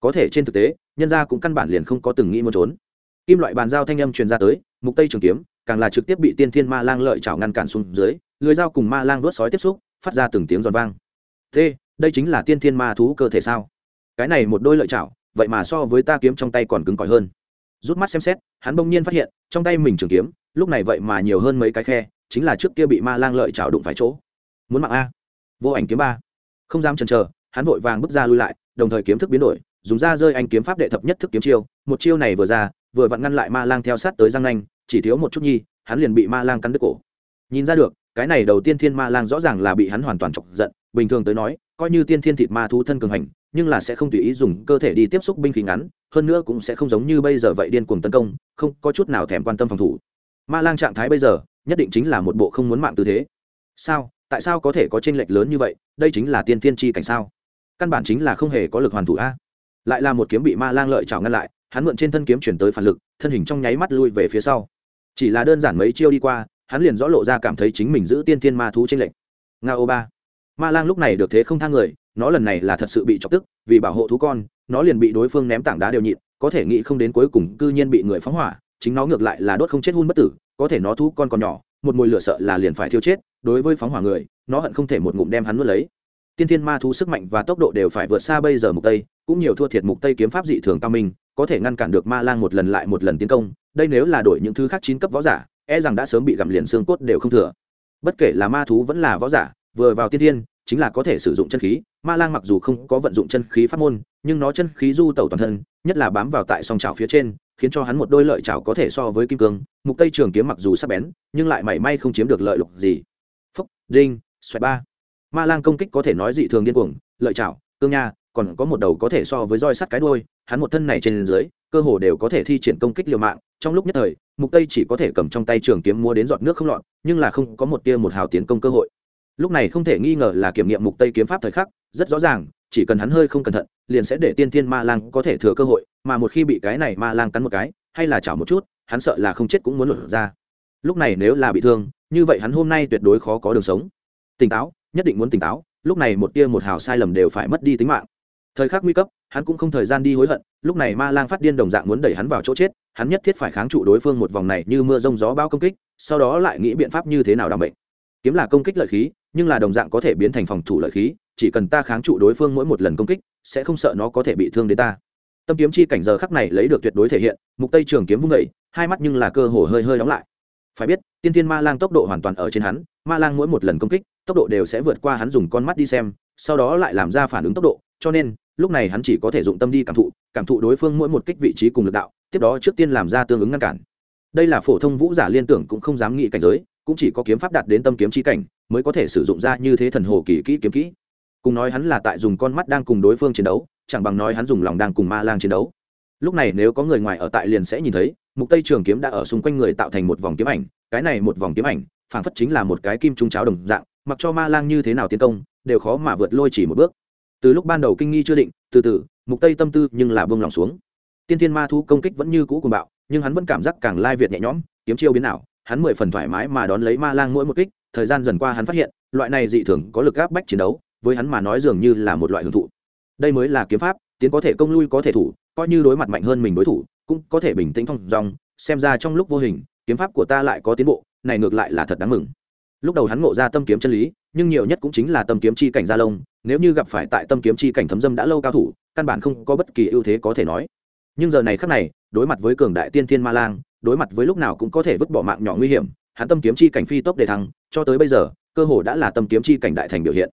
Có thể trên thực tế, nhân gia cũng căn bản liền không có từng nghĩ muốn trốn kim loại bàn giao thanh âm truyền ra tới, mục tây trường kiếm, càng là trực tiếp bị tiên thiên ma lang lợi chảo ngăn cản xuống dưới, lưới dao cùng ma lang đuốt sói tiếp xúc, phát ra từng tiếng giòn vang. Thế, đây chính là tiên thiên ma thú cơ thể sao? Cái này một đôi lợi chảo, vậy mà so với ta kiếm trong tay còn cứng cỏi hơn. Rút mắt xem xét, hắn bỗng nhiên phát hiện, trong tay mình trường kiếm, lúc này vậy mà nhiều hơn mấy cái khe, chính là trước kia bị ma lang lợi chảo đụng phải chỗ. Muốn mạng a. Vô ảnh kiếm ba. Không dám chần chờ, hắn vội vàng bước ra lui lại, đồng thời kiếm thức biến đổi, dùng ra rơi anh kiếm pháp đệ thập nhất thức kiếm chiêu, một chiêu này vừa ra vừa vặn ngăn lại ma lang theo sát tới răng nanh, chỉ thiếu một chút nhi, hắn liền bị ma lang cắn đứt cổ. Nhìn ra được, cái này đầu tiên thiên ma lang rõ ràng là bị hắn hoàn toàn chọc giận, bình thường tới nói, coi như tiên thiên thịt ma thú thân cường hành, nhưng là sẽ không tùy ý dùng cơ thể đi tiếp xúc binh khí ngắn, hơn nữa cũng sẽ không giống như bây giờ vậy điên cuồng tấn công, không có chút nào thèm quan tâm phòng thủ. Ma lang trạng thái bây giờ, nhất định chính là một bộ không muốn mạng tư thế. Sao? Tại sao có thể có tranh lệch lớn như vậy? Đây chính là tiên thiên chi cảnh sao? Căn bản chính là không hề có lực hoàn thủ a. Lại là một kiếm bị ma lang lợi trào ngăn lại hắn mượn trên thân kiếm chuyển tới phản lực, thân hình trong nháy mắt lui về phía sau. Chỉ là đơn giản mấy chiêu đi qua, hắn liền rõ lộ ra cảm thấy chính mình giữ tiên thiên ma thú trên lệch. Nga ô ba. Ma lang lúc này được thế không thang người, nó lần này là thật sự bị chọc tức, vì bảo hộ thú con, nó liền bị đối phương ném tảng đá đều nhịn, có thể nghĩ không đến cuối cùng cư nhiên bị người phóng hỏa, chính nó ngược lại là đốt không chết hun bất tử, có thể nó thú con còn nhỏ, một mùi lửa sợ là liền phải thiêu chết, đối với phóng hỏa người, nó hận không thể một ngụm đem hắn nuốt lấy. Tiên thiên ma thú sức mạnh và tốc độ đều phải vượt xa bây giờ mục tây, cũng nhiều thua thiệt mục tây kiếm pháp dị thường cao minh có thể ngăn cản được ma lang một lần lại một lần tiến công, đây nếu là đổi những thứ khác chín cấp võ giả e rằng đã sớm bị gặm liền xương cốt đều không thừa. Bất kể là ma thú vẫn là võ giả, vừa vào tiên thiên, chính là có thể sử dụng chân khí. Ma lang mặc dù không có vận dụng chân khí pháp môn, nhưng nó chân khí du tẩu toàn thân, nhất là bám vào tại song trào phía trên, khiến cho hắn một đôi lợi chảo có thể so với kim cương. Mục tây trường kiếm mặc dù sắc bén, nhưng lại mảy may không chiếm được lợi lộc gì. Phúc, đinh, xoẹt ba. Ma lang công kích có thể nói dị thường điên cuồng, lợi chảo, cương nha còn có một đầu có thể so với roi sắt cái đuôi, hắn một thân này trên dưới, cơ hồ đều có thể thi triển công kích liều mạng, trong lúc nhất thời, mục tây chỉ có thể cầm trong tay trường kiếm mua đến giọt nước không lọt, nhưng là không có một tia một hào tiến công cơ hội. Lúc này không thể nghi ngờ là kiểm nghiệm mục tây kiếm pháp thời khắc, rất rõ ràng, chỉ cần hắn hơi không cẩn thận, liền sẽ để tiên thiên ma lang có thể thừa cơ hội, mà một khi bị cái này ma lang cắn một cái, hay là chảo một chút, hắn sợ là không chết cũng muốn lột ra. Lúc này nếu là bị thương, như vậy hắn hôm nay tuyệt đối khó có đường sống. Tỉnh táo, nhất định muốn tỉnh táo, lúc này một tia một hào sai lầm đều phải mất đi tính mạng thời khắc nguy cấp, hắn cũng không thời gian đi hối hận, lúc này ma lang phát điên đồng dạng muốn đẩy hắn vào chỗ chết, hắn nhất thiết phải kháng trụ đối phương một vòng này như mưa rông gió bao công kích, sau đó lại nghĩ biện pháp như thế nào đảm bệnh. Kiếm là công kích lợi khí, nhưng là đồng dạng có thể biến thành phòng thủ lợi khí, chỉ cần ta kháng trụ đối phương mỗi một lần công kích, sẽ không sợ nó có thể bị thương đến ta. Tâm kiếm chi cảnh giờ khắc này lấy được tuyệt đối thể hiện, mục tây trường kiếm vung vẩy hai mắt nhưng là cơ hồ hơi hơi đóng lại. Phải biết, tiên tiên ma lang tốc độ hoàn toàn ở trên hắn, ma lang mỗi một lần công kích, tốc độ đều sẽ vượt qua hắn dùng con mắt đi xem, sau đó lại làm ra phản ứng tốc độ, cho nên lúc này hắn chỉ có thể dụng tâm đi cảm thụ cảm thụ đối phương mỗi một kích vị trí cùng lực đạo, tiếp đó trước tiên làm ra tương ứng ngăn cản. Đây là phổ thông vũ giả liên tưởng cũng không dám nghĩ cảnh giới, cũng chỉ có kiếm pháp đạt đến tâm kiếm chi cảnh mới có thể sử dụng ra như thế thần hồ kỳ kỹ kiếm kỹ. Cùng nói hắn là tại dùng con mắt đang cùng đối phương chiến đấu, chẳng bằng nói hắn dùng lòng đang cùng ma lang chiến đấu. Lúc này nếu có người ngoài ở tại liền sẽ nhìn thấy, mục tây trường kiếm đã ở xung quanh người tạo thành một vòng kiếm ảnh, cái này một vòng kiếm ảnh, phảng phất chính là một cái kim trung cháo đồng dạng, mặc cho ma lang như thế nào tiến công, đều khó mà vượt lôi chỉ một bước từ lúc ban đầu kinh nghi chưa định từ từ mục tây tâm tư nhưng là buông lòng xuống. Tiên thiên ma thu công kích vẫn như cũ cùng bạo nhưng hắn vẫn cảm giác càng lai việt nhẹ nhõm kiếm chiêu biến ảo, hắn mười phần thoải mái mà đón lấy ma lang mỗi một kích thời gian dần qua hắn phát hiện loại này dị thường có lực áp bách chiến đấu với hắn mà nói dường như là một loại hưởng thụ. Đây mới là kiếm pháp tiến có thể công lui có thể thủ coi như đối mặt mạnh hơn mình đối thủ cũng có thể bình tĩnh phong dòng xem ra trong lúc vô hình kiếm pháp của ta lại có tiến bộ này ngược lại là thật đáng mừng. Lúc đầu hắn ngộ ra tâm kiếm chân lý nhưng nhiều nhất cũng chính là tâm kiếm chi cảnh gia lông, nếu như gặp phải tại tâm kiếm chi cảnh thấm dâm đã lâu cao thủ, căn bản không có bất kỳ ưu thế có thể nói. Nhưng giờ này khắc này, đối mặt với cường đại tiên thiên ma lang, đối mặt với lúc nào cũng có thể vứt bỏ mạng nhỏ nguy hiểm, hắn tâm kiếm chi cảnh phi tốc đề thăng, cho tới bây giờ, cơ hồ đã là tâm kiếm chi cảnh đại thành biểu hiện.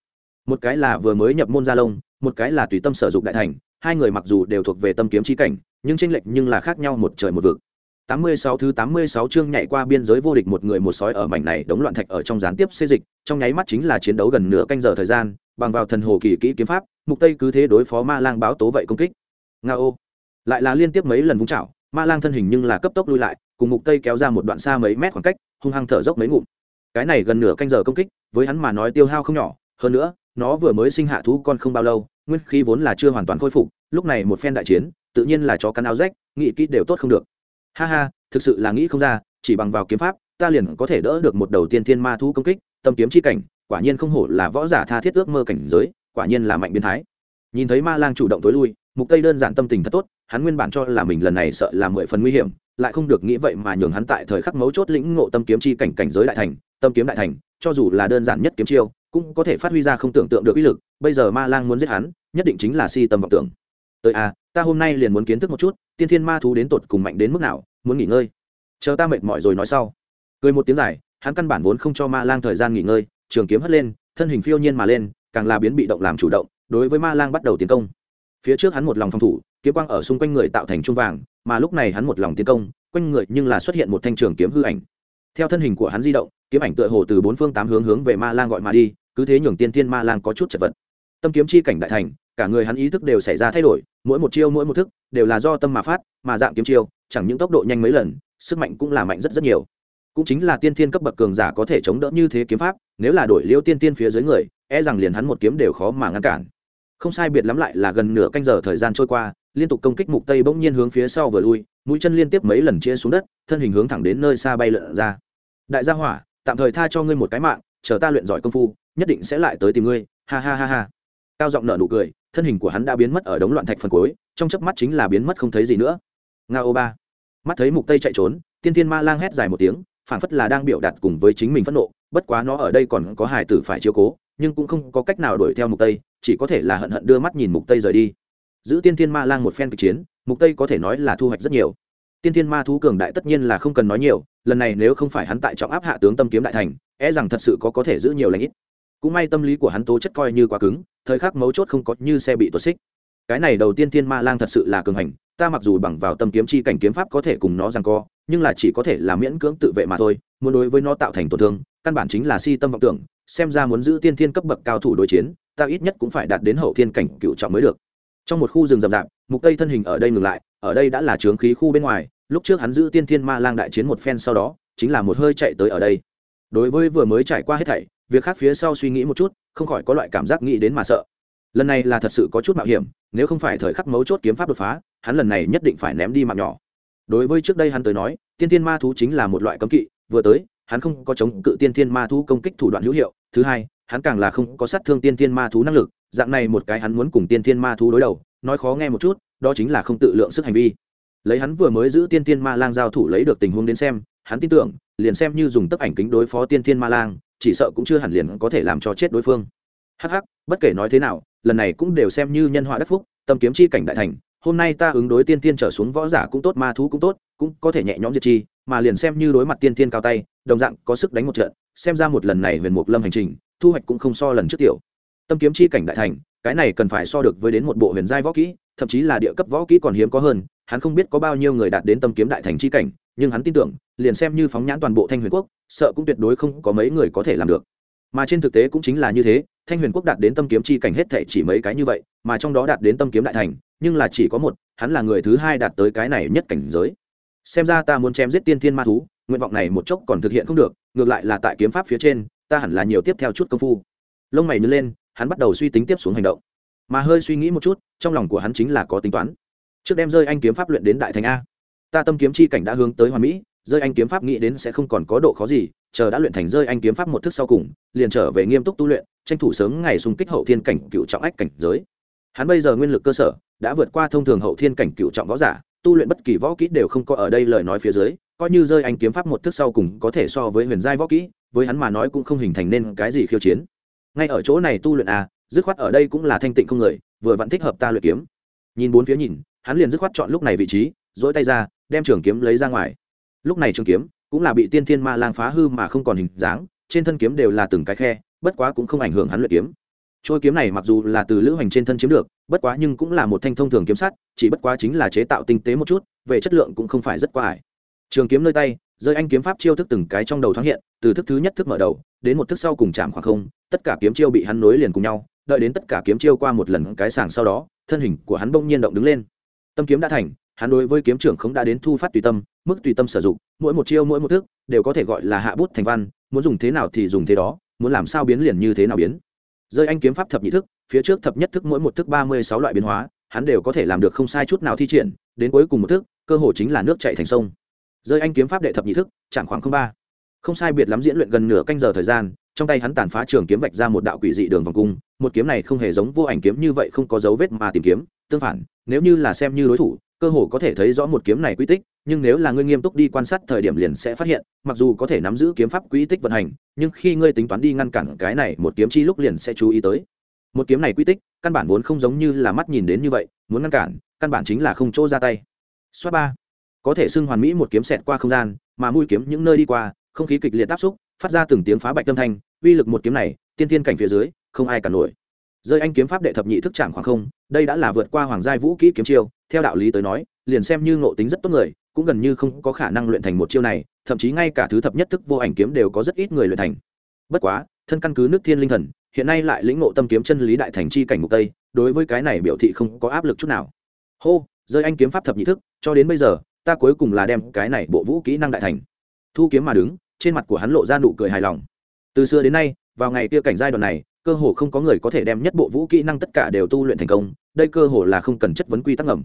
Một cái là vừa mới nhập môn gia lông, một cái là tùy tâm sở dụng đại thành, hai người mặc dù đều thuộc về tâm kiếm chi cảnh, nhưng tranh lệch nhưng là khác nhau một trời một vực. 86 thứ 86 chương nhảy qua biên giới vô địch một người một sói ở mảnh này đống loạn thạch ở trong gián tiếp xê dịch, trong nháy mắt chính là chiến đấu gần nửa canh giờ thời gian, bằng vào thần hồ kỳ kỹ kiếm pháp, mục tây cứ thế đối phó ma lang báo tố vậy công kích. Ngao, lại là liên tiếp mấy lần vung chảo, ma lang thân hình nhưng là cấp tốc lui lại, cùng mục tây kéo ra một đoạn xa mấy mét khoảng cách, hung hăng thở dốc mấy ngụm. Cái này gần nửa canh giờ công kích, với hắn mà nói tiêu hao không nhỏ, hơn nữa, nó vừa mới sinh hạ thú con không bao lâu, nguyên khí vốn là chưa hoàn toàn khôi phục, lúc này một phen đại chiến, tự nhiên là chó cắn áo rách, nghị kỹ đều tốt không được. Ha ha, thực sự là nghĩ không ra chỉ bằng vào kiếm pháp ta liền có thể đỡ được một đầu tiên thiên ma thú công kích tâm kiếm chi cảnh quả nhiên không hổ là võ giả tha thiết ước mơ cảnh giới quả nhiên là mạnh biến thái. Nhìn thấy ma lang chủ động tối lui mục tây đơn giản tâm tình thật tốt hắn nguyên bản cho là mình lần này sợ là mười phần nguy hiểm lại không được nghĩ vậy mà nhường hắn tại thời khắc mấu chốt lĩnh ngộ tâm kiếm chi cảnh cảnh giới đại thành tâm kiếm đại thành cho dù là đơn giản nhất kiếm chiêu cũng có thể phát huy ra không tưởng tượng được uy lực bây giờ ma lang muốn giết hắn nhất định chính là si tâm vọng tưởng tới a ta hôm nay liền muốn kiến thức một chút, tiên thiên ma thú đến tột cùng mạnh đến mức nào, muốn nghỉ ngơi. Chờ ta mệt mỏi rồi nói sau. Cười một tiếng dài hắn căn bản vốn không cho ma lang thời gian nghỉ ngơi, trường kiếm hất lên, thân hình phiêu nhiên mà lên, càng là biến bị động làm chủ động, đối với ma lang bắt đầu tiến công. Phía trước hắn một lòng phòng thủ, kiếm quang ở xung quanh người tạo thành trung vàng, mà lúc này hắn một lòng tiến công, quanh người nhưng là xuất hiện một thanh trường kiếm hư ảnh. Theo thân hình của hắn di động, kiếm ảnh tựa hồ từ bốn phương tám hướng hướng về ma lang gọi mà đi, cứ thế nhường tiên thiên ma lang có chút chật vật. Tâm kiếm chi cảnh đại thành cả người hắn ý thức đều xảy ra thay đổi, mỗi một chiêu mỗi một thức đều là do tâm mà phát, mà dạng kiếm chiêu, chẳng những tốc độ nhanh mấy lần, sức mạnh cũng là mạnh rất rất nhiều. Cũng chính là tiên thiên cấp bậc cường giả có thể chống đỡ như thế kiếm pháp, nếu là đổi liêu tiên tiên phía dưới người e rằng liền hắn một kiếm đều khó mà ngăn cản. Không sai biệt lắm lại là gần nửa canh giờ thời gian trôi qua, liên tục công kích mục tây bỗng nhiên hướng phía sau vừa lui, mũi chân liên tiếp mấy lần chia xuống đất, thân hình hướng thẳng đến nơi xa bay lượn ra. Đại gia hỏa, tạm thời tha cho ngươi một cái mạng, chờ ta luyện giỏi công phu, nhất định sẽ lại tới tìm ngươi. Ha ha ha ha cao giọng nở nụ cười, thân hình của hắn đã biến mất ở đống loạn thạch phần cuối, trong chớp mắt chính là biến mất không thấy gì nữa. Nga ô ba. Mắt thấy mục tây chạy trốn, tiên thiên ma lang hét dài một tiếng phản phất là đang biểu đạt cùng với chính mình phẫn nộ, bất quá nó ở đây còn có hài tử phải chiếu cố, nhưng cũng không có cách nào đuổi theo mục tây, chỉ có thể là hận hận đưa mắt nhìn mục tây rời đi. Giữ tiên thiên ma lang một phen kịch chiến, mục tây có thể nói là thu hoạch rất nhiều. Tiên thiên ma thú cường đại tất nhiên là không cần nói nhiều, lần này nếu không phải hắn tại trọng áp hạ tướng tâm kiếm đại thành e rằng thật sự có có thể giữ nhiều lãnh ít. Cũng may tâm lý của hắn tố chất coi như quá cứng thời khắc mấu chốt không có như xe bị tuột xích. Cái này đầu tiên thiên ma lang thật sự là cường hành, ta mặc dù bằng vào tâm kiếm chi cảnh kiếm pháp có thể cùng nó rằng co, nhưng là chỉ có thể là miễn cưỡng tự vệ mà thôi, muốn đối với nó tạo thành tổn thương, căn bản chính là si tâm vọng tưởng, xem ra muốn giữ tiên thiên cấp bậc cao thủ đối chiến, ta ít nhất cũng phải đạt đến hậu thiên cảnh cựu trọng mới được. Trong một khu rừng rậm rạp, mục tây thân hình ở đây ngừng lại, ở đây đã là trướng khí khu bên ngoài, lúc trước hắn giữ tiên thiên ma lang đại chiến một phen sau đó, chính là một hơi chạy tới ở đây. Đối với vừa mới trải qua hết thảy việc khác phía sau suy nghĩ một chút, không khỏi có loại cảm giác nghĩ đến mà sợ. Lần này là thật sự có chút mạo hiểm, nếu không phải thời khắc mấu chốt kiếm pháp đột phá, hắn lần này nhất định phải ném đi mạng nhỏ. Đối với trước đây hắn tới nói, tiên thiên ma thú chính là một loại cấm kỵ, vừa tới, hắn không có chống cự tiên thiên ma thú công kích thủ đoạn hữu hiệu, thứ hai, hắn càng là không có sát thương tiên thiên ma thú năng lực, dạng này một cái hắn muốn cùng tiên thiên ma thú đối đầu, nói khó nghe một chút, đó chính là không tự lượng sức hành vi. Lấy hắn vừa mới giữ tiên thiên ma lang giao thủ lấy được tình huống đến xem, hắn tin tưởng, liền xem như dùng tấp ảnh kính đối phó tiên thiên ma lang chỉ sợ cũng chưa hẳn liền có thể làm cho chết đối phương. Hắc hắc, bất kể nói thế nào, lần này cũng đều xem như nhân họa đắc phúc, tâm kiếm chi cảnh đại thành, hôm nay ta ứng đối tiên tiên trở xuống võ giả cũng tốt, ma thú cũng tốt, cũng có thể nhẹ nhõm diệt chi, mà liền xem như đối mặt tiên tiên cao tay, đồng dạng có sức đánh một trận, xem ra một lần này huyền mục lâm hành trình, thu hoạch cũng không so lần trước tiểu. Tâm kiếm chi cảnh đại thành, cái này cần phải so được với đến một bộ huyền giai võ kỹ, thậm chí là địa cấp võ kỹ còn hiếm có hơn, hắn không biết có bao nhiêu người đạt đến tâm kiếm đại thành chi cảnh nhưng hắn tin tưởng, liền xem như phóng nhãn toàn bộ thanh huyền quốc, sợ cũng tuyệt đối không có mấy người có thể làm được. Mà trên thực tế cũng chính là như thế, thanh huyền quốc đạt đến tâm kiếm chi cảnh hết thể chỉ mấy cái như vậy, mà trong đó đạt đến tâm kiếm đại thành, nhưng là chỉ có một, hắn là người thứ hai đạt tới cái này nhất cảnh giới. Xem ra ta muốn chém giết tiên thiên ma thú, nguyện vọng này một chốc còn thực hiện không được, ngược lại là tại kiếm pháp phía trên, ta hẳn là nhiều tiếp theo chút công phu. Lông mày nhướng lên, hắn bắt đầu suy tính tiếp xuống hành động. Mà hơi suy nghĩ một chút, trong lòng của hắn chính là có tính toán. Trước đem rơi anh kiếm pháp luyện đến đại thành a ta tâm kiếm chi cảnh đã hướng tới hoàn mỹ, rơi anh kiếm pháp nghĩ đến sẽ không còn có độ khó gì, chờ đã luyện thành rơi anh kiếm pháp một thức sau cùng, liền trở về nghiêm túc tu luyện, tranh thủ sớm ngày xung kích hậu thiên cảnh cựu trọng ách cảnh giới. Hắn bây giờ nguyên lực cơ sở, đã vượt qua thông thường hậu thiên cảnh cựu trọng võ giả, tu luyện bất kỳ võ kỹ đều không có ở đây lời nói phía dưới, coi như rơi anh kiếm pháp một thức sau cùng có thể so với huyền giai võ kỹ, với hắn mà nói cũng không hình thành nên cái gì khiêu chiến. Ngay ở chỗ này tu luyện à dứt khoát ở đây cũng là thanh tịnh không người, vừa vẫn thích hợp ta luyện kiếm. Nhìn bốn phía nhìn, hắn liền dứt khoát chọn lúc này vị trí dỗi tay ra đem trường kiếm lấy ra ngoài. Lúc này trường kiếm cũng là bị tiên thiên ma lang phá hư mà không còn hình dáng, trên thân kiếm đều là từng cái khe, bất quá cũng không ảnh hưởng hắn luyện kiếm. Trôi kiếm này mặc dù là từ lữ hành trên thân chiếm được, bất quá nhưng cũng là một thanh thông thường kiếm sắt, chỉ bất quá chính là chế tạo tinh tế một chút, về chất lượng cũng không phải rất quá ải. Trường kiếm nơi tay, rơi anh kiếm pháp chiêu thức từng cái trong đầu thoáng hiện, từ thức thứ nhất thức mở đầu, đến một thức sau cùng chạm khoảng không, tất cả kiếm chiêu bị hắn nối liền cùng nhau, đợi đến tất cả kiếm chiêu qua một lần cái sàng sau đó, thân hình của hắn bỗng nhiên động đứng lên. Tâm kiếm đã thành hắn đối với kiếm trưởng không đã đến thu phát tùy tâm, mức tùy tâm sử dụng, mỗi một chiêu, mỗi một thức, đều có thể gọi là hạ bút thành văn, muốn dùng thế nào thì dùng thế đó, muốn làm sao biến liền như thế nào biến. Rơi anh kiếm pháp thập nhị thức, phía trước thập nhất thức mỗi một thức ba mươi sáu loại biến hóa, hắn đều có thể làm được không sai chút nào thi triển, đến cuối cùng một thức, cơ hồ chính là nước chạy thành sông. Rơi anh kiếm pháp đệ thập nhị thức chẳng khoảng không ba. Không sai biệt lắm diễn luyện gần nửa canh giờ thời gian, trong tay hắn tàn phá trường kiếm vạch ra một đạo quỷ dị đường vòng cung, một kiếm này không hề giống vô ảnh kiếm như vậy không có dấu vết mà tìm kiếm, tương phản, nếu như là xem như đối thủ cơ hồ có thể thấy rõ một kiếm này quy tích, nhưng nếu là ngươi nghiêm túc đi quan sát thời điểm liền sẽ phát hiện, mặc dù có thể nắm giữ kiếm pháp quy tích vận hành, nhưng khi ngươi tính toán đi ngăn cản cái này một kiếm chi lúc liền sẽ chú ý tới. Một kiếm này quy tích, căn bản vốn không giống như là mắt nhìn đến như vậy, muốn ngăn cản, căn bản chính là không chỗ ra tay. Xoát ba. Có thể xưng hoàn mỹ một kiếm xẹt qua không gian, mà mũi kiếm những nơi đi qua, không khí kịch liệt áp xúc, phát ra từng tiếng phá bạch tâm thanh, uy lực một kiếm này, tiên thiên cảnh phía dưới, không ai cả nổi. Rơi anh kiếm pháp đệ thập nhị thức chạm khoảng không, đây đã là vượt qua hoàng giai vũ kỹ kiếm chiêu theo đạo lý tới nói, liền xem như ngộ tính rất tốt người, cũng gần như không có khả năng luyện thành một chiêu này, thậm chí ngay cả thứ thập nhất thức vô ảnh kiếm đều có rất ít người luyện thành. Bất quá, thân căn cứ nước thiên linh thần, hiện nay lại lĩnh ngộ tâm kiếm chân lý đại thành chi cảnh mục tây, đối với cái này biểu thị không có áp lực chút nào. Hô, rơi anh kiếm pháp thập nhị thức, cho đến bây giờ, ta cuối cùng là đem cái này bộ vũ kỹ năng đại thành. Thu kiếm mà đứng, trên mặt của hắn lộ ra nụ cười hài lòng. Từ xưa đến nay, vào ngày kia cảnh giai đoạn này, cơ hồ không có người có thể đem nhất bộ vũ kỹ năng tất cả đều tu luyện thành công, đây cơ hồ là không cần chất vấn quy tắc ngầm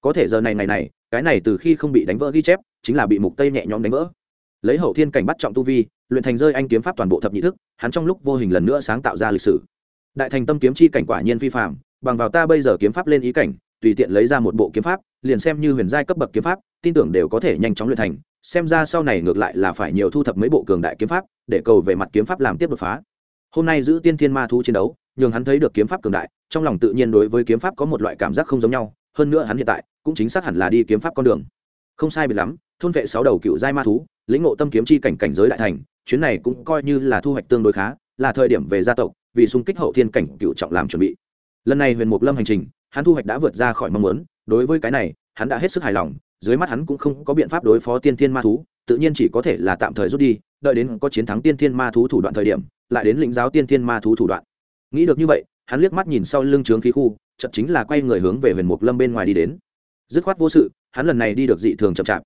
có thể giờ này ngày này, cái này từ khi không bị đánh vỡ ghi chép, chính là bị mục tây nhẹ nhõm đánh vỡ. Lấy hậu thiên cảnh bắt trọng tu vi, luyện thành rơi anh kiếm pháp toàn bộ thập nhị thức, hắn trong lúc vô hình lần nữa sáng tạo ra lịch sử. Đại thành tâm kiếm chi cảnh quả nhiên phi phạm bằng vào ta bây giờ kiếm pháp lên ý cảnh, tùy tiện lấy ra một bộ kiếm pháp, liền xem như huyền giai cấp bậc kiếm pháp, tin tưởng đều có thể nhanh chóng luyện thành, xem ra sau này ngược lại là phải nhiều thu thập mấy bộ cường đại kiếm pháp, để cầu về mặt kiếm pháp làm tiếp đột phá. Hôm nay giữ tiên thiên ma thú chiến đấu, nhường hắn thấy được kiếm pháp cường đại, trong lòng tự nhiên đối với kiếm pháp có một loại cảm giác không giống nhau hơn nữa hắn hiện tại cũng chính xác hẳn là đi kiếm pháp con đường. Không sai biệt lắm, thôn vệ sáu đầu cựu giai ma thú, lĩnh ngộ tâm kiếm chi cảnh cảnh giới đại thành, chuyến này cũng coi như là thu hoạch tương đối khá, là thời điểm về gia tộc, vì xung kích hậu thiên cảnh cựu trọng làm chuẩn bị. Lần này huyền mục lâm hành trình, hắn thu hoạch đã vượt ra khỏi mong muốn, đối với cái này, hắn đã hết sức hài lòng, dưới mắt hắn cũng không có biện pháp đối phó tiên thiên ma thú, tự nhiên chỉ có thể là tạm thời rút đi, đợi đến có chiến thắng tiên thiên ma thú thủ đoạn thời điểm, lại đến lĩnh giáo tiên thiên ma thú thủ đoạn. Nghĩ được như vậy hắn liếc mắt nhìn sau lưng trướng khí khu chậm chính là quay người hướng về huyền mục lâm bên ngoài đi đến. Dứt khoát vô sự, hắn lần này đi được dị thường chậm chạp.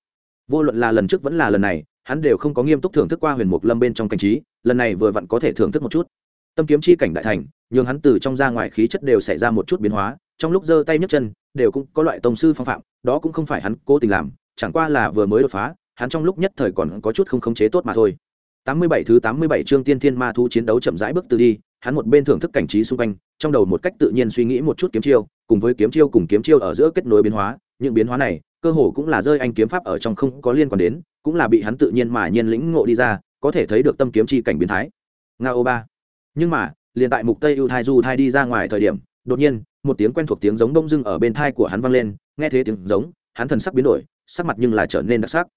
Vô luận là lần trước vẫn là lần này, hắn đều không có nghiêm túc thưởng thức qua huyền mục lâm bên trong cảnh trí, lần này vừa vặn có thể thưởng thức một chút. Tâm kiếm chi cảnh đại thành, nhường hắn từ trong ra ngoài khí chất đều xảy ra một chút biến hóa, trong lúc giơ tay nhấc chân, đều cũng có loại tông sư phong phạm, đó cũng không phải hắn cố tình làm, chẳng qua là vừa mới đột phá, hắn trong lúc nhất thời còn có chút không khống chế tốt mà thôi. 87 thứ 87 chương tiên thiên ma thú chiến đấu chậm rãi bước từ đi hắn một bên thưởng thức cảnh trí xung quanh, trong đầu một cách tự nhiên suy nghĩ một chút kiếm chiêu, cùng với kiếm chiêu cùng kiếm chiêu ở giữa kết nối biến hóa, những biến hóa này, cơ hồ cũng là rơi anh kiếm pháp ở trong không có liên quan đến, cũng là bị hắn tự nhiên mà nhiên lĩnh ngộ đi ra, có thể thấy được tâm kiếm chi cảnh biến thái. Nga ô ba. Nhưng mà, liền tại mục tây ưu thai du thai đi ra ngoài thời điểm, đột nhiên, một tiếng quen thuộc tiếng giống đông dưng ở bên thai của hắn vang lên, nghe thế tiếng giống, hắn thần sắc biến đổi, sắc mặt nhưng là trở nên đặc sắc.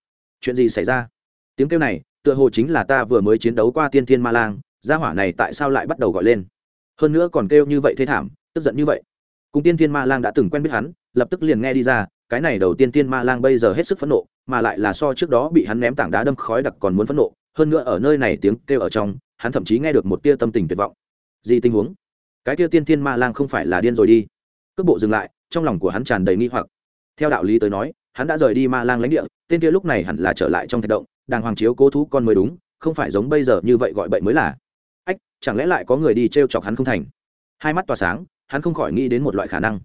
Chuyện gì xảy ra? Tiếng kêu này, tựa hồ chính là ta vừa mới chiến đấu qua tiên thiên ma lang gia hỏa này tại sao lại bắt đầu gọi lên? Hơn nữa còn kêu như vậy thế thảm, tức giận như vậy. Cùng tiên thiên ma lang đã từng quen biết hắn, lập tức liền nghe đi ra, cái này đầu tiên tiên ma lang bây giờ hết sức phẫn nộ, mà lại là so trước đó bị hắn ném tảng đá đâm khói đặc còn muốn phẫn nộ, hơn nữa ở nơi này tiếng kêu ở trong, hắn thậm chí nghe được một tia tâm tình tuyệt vọng. Gì tình huống? Cái tia tiên tiên ma lang không phải là điên rồi đi. Cước bộ dừng lại, trong lòng của hắn tràn đầy nghi hoặc. Theo đạo lý tới nói, hắn đã rời đi ma lang lãnh địa, tên kia lúc này hẳn là trở lại trong thạch động, đàng hoàng chiếu cố thú con mới đúng, không phải giống bây giờ như vậy gọi bậy mới là chẳng lẽ lại có người đi t r e o chọc hắn không thành? Hai mắt tỏa sáng, hắn không khỏi nghĩ đến một loại khả năng.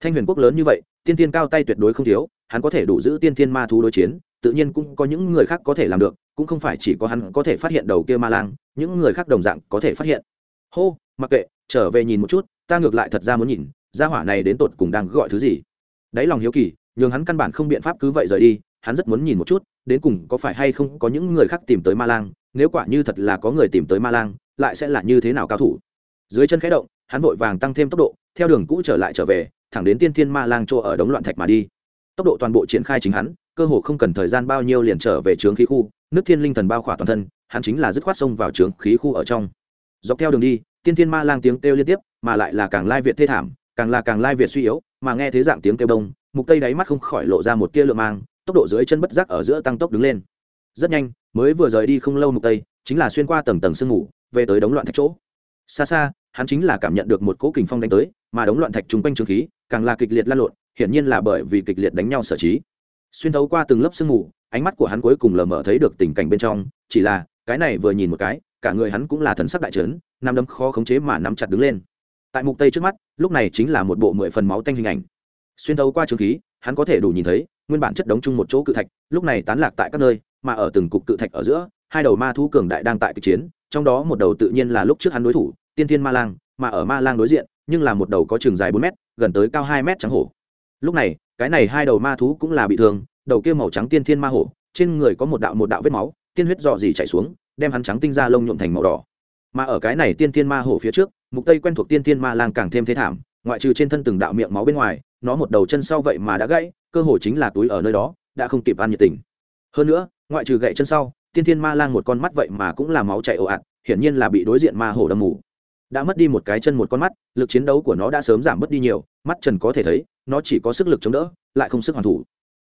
Thanh huyền quốc lớn như vậy, tiên tiên cao tay tuyệt đối không thiếu, hắn có thể đủ giữ tiên tiên ma thú đối chiến, tự nhiên cũng có những người khác có thể làm được, cũng không phải chỉ có hắn có thể phát hiện đầu kia ma lang, những người khác đồng dạng có thể phát hiện. Hô, mặc kệ, trở về nhìn một chút, ta ngược lại thật ra muốn nhìn, gia hỏa này đến tột cùng đang gọi thứ gì? Đáy lòng hiếu kỳ, nhường hắn căn bản không biện pháp cứ vậy rời đi, hắn rất muốn nhìn một chút, đến cùng có phải hay không có những người khác tìm tới ma lang, nếu quả như thật là có người tìm tới ma lang lại sẽ là như thế nào cao thủ. Dưới chân khẽ động, hắn vội vàng tăng thêm tốc độ, theo đường cũ trở lại trở về, thẳng đến tiên thiên ma lang chỗ ở đống loạn thạch mà đi. Tốc độ toàn bộ triển khai chính hắn, cơ hồ không cần thời gian bao nhiêu liền trở về trướng khí khu, nước thiên linh thần bao khỏa toàn thân, hắn chính là dứt khoát xông vào trướng khí khu ở trong. Dọc theo đường đi, tiên thiên ma lang tiếng kêu liên tiếp, mà lại là càng lai việt thê thảm, càng là càng lai việt suy yếu, mà nghe thế dạng tiếng kêu đông, mục tây đáy mắt không khỏi lộ ra một tia lượng mang, tốc độ dưới chân bất giác ở giữa tăng tốc đứng lên. Rất nhanh, mới vừa rời đi không lâu mục tây, chính là xuyên qua tầng tầng sương ngủ về tới đống loạn thạch chỗ. Xa xa, hắn chính là cảm nhận được một cỗ kình phong đánh tới, mà đống loạn thạch trung quanh trường khí, càng là kịch liệt lan lộn, hiển nhiên là bởi vì kịch liệt đánh nhau sở trí. Xuyên thấu qua từng lớp sương mù, ánh mắt của hắn cuối cùng lờ mờ thấy được tình cảnh bên trong, chỉ là, cái này vừa nhìn một cái, cả người hắn cũng là thần sắc đại trấn nằm đấm khó khống chế mà nắm chặt đứng lên. Tại mục tây trước mắt, lúc này chính là một bộ mười phần máu tanh hình ảnh. Xuyên thấu qua trường khí, hắn có thể đủ nhìn thấy, nguyên bản chất đống chung một chỗ cự thạch, lúc này tán lạc tại các nơi, mà ở từng cục cự thạch ở giữa, hai đầu ma thú cường đại đang tại kịch chiến trong đó một đầu tự nhiên là lúc trước hắn đối thủ, tiên thiên ma lang, mà ở ma lang đối diện, nhưng là một đầu có trường dài bốn mét, gần tới cao hai mét trắng hổ. Lúc này, cái này hai đầu ma thú cũng là bị thương, đầu kia màu trắng tiên thiên ma hổ, trên người có một đạo một đạo vết máu, tiên huyết dò dỉ chảy xuống, đem hắn trắng tinh ra lông nhuộm thành màu đỏ. Mà ở cái này tiên thiên ma hổ phía trước, mục tây quen thuộc tiên thiên ma lang càng thêm thế thảm, ngoại trừ trên thân từng đạo miệng máu bên ngoài, nó một đầu chân sau vậy mà đã gãy, cơ hồ chính là túi ở nơi đó, đã không kịp ăn nhiệt tình. Hơn nữa, ngoại trừ gãy chân sau tiên thiên ma lang một con mắt vậy mà cũng là máu chảy ồ ạt, hiển nhiên là bị đối diện ma hổ đâm mù. Đã mất đi một cái chân một con mắt, lực chiến đấu của nó đã sớm giảm mất đi nhiều, mắt trần có thể thấy, nó chỉ có sức lực chống đỡ, lại không sức hoàn thủ.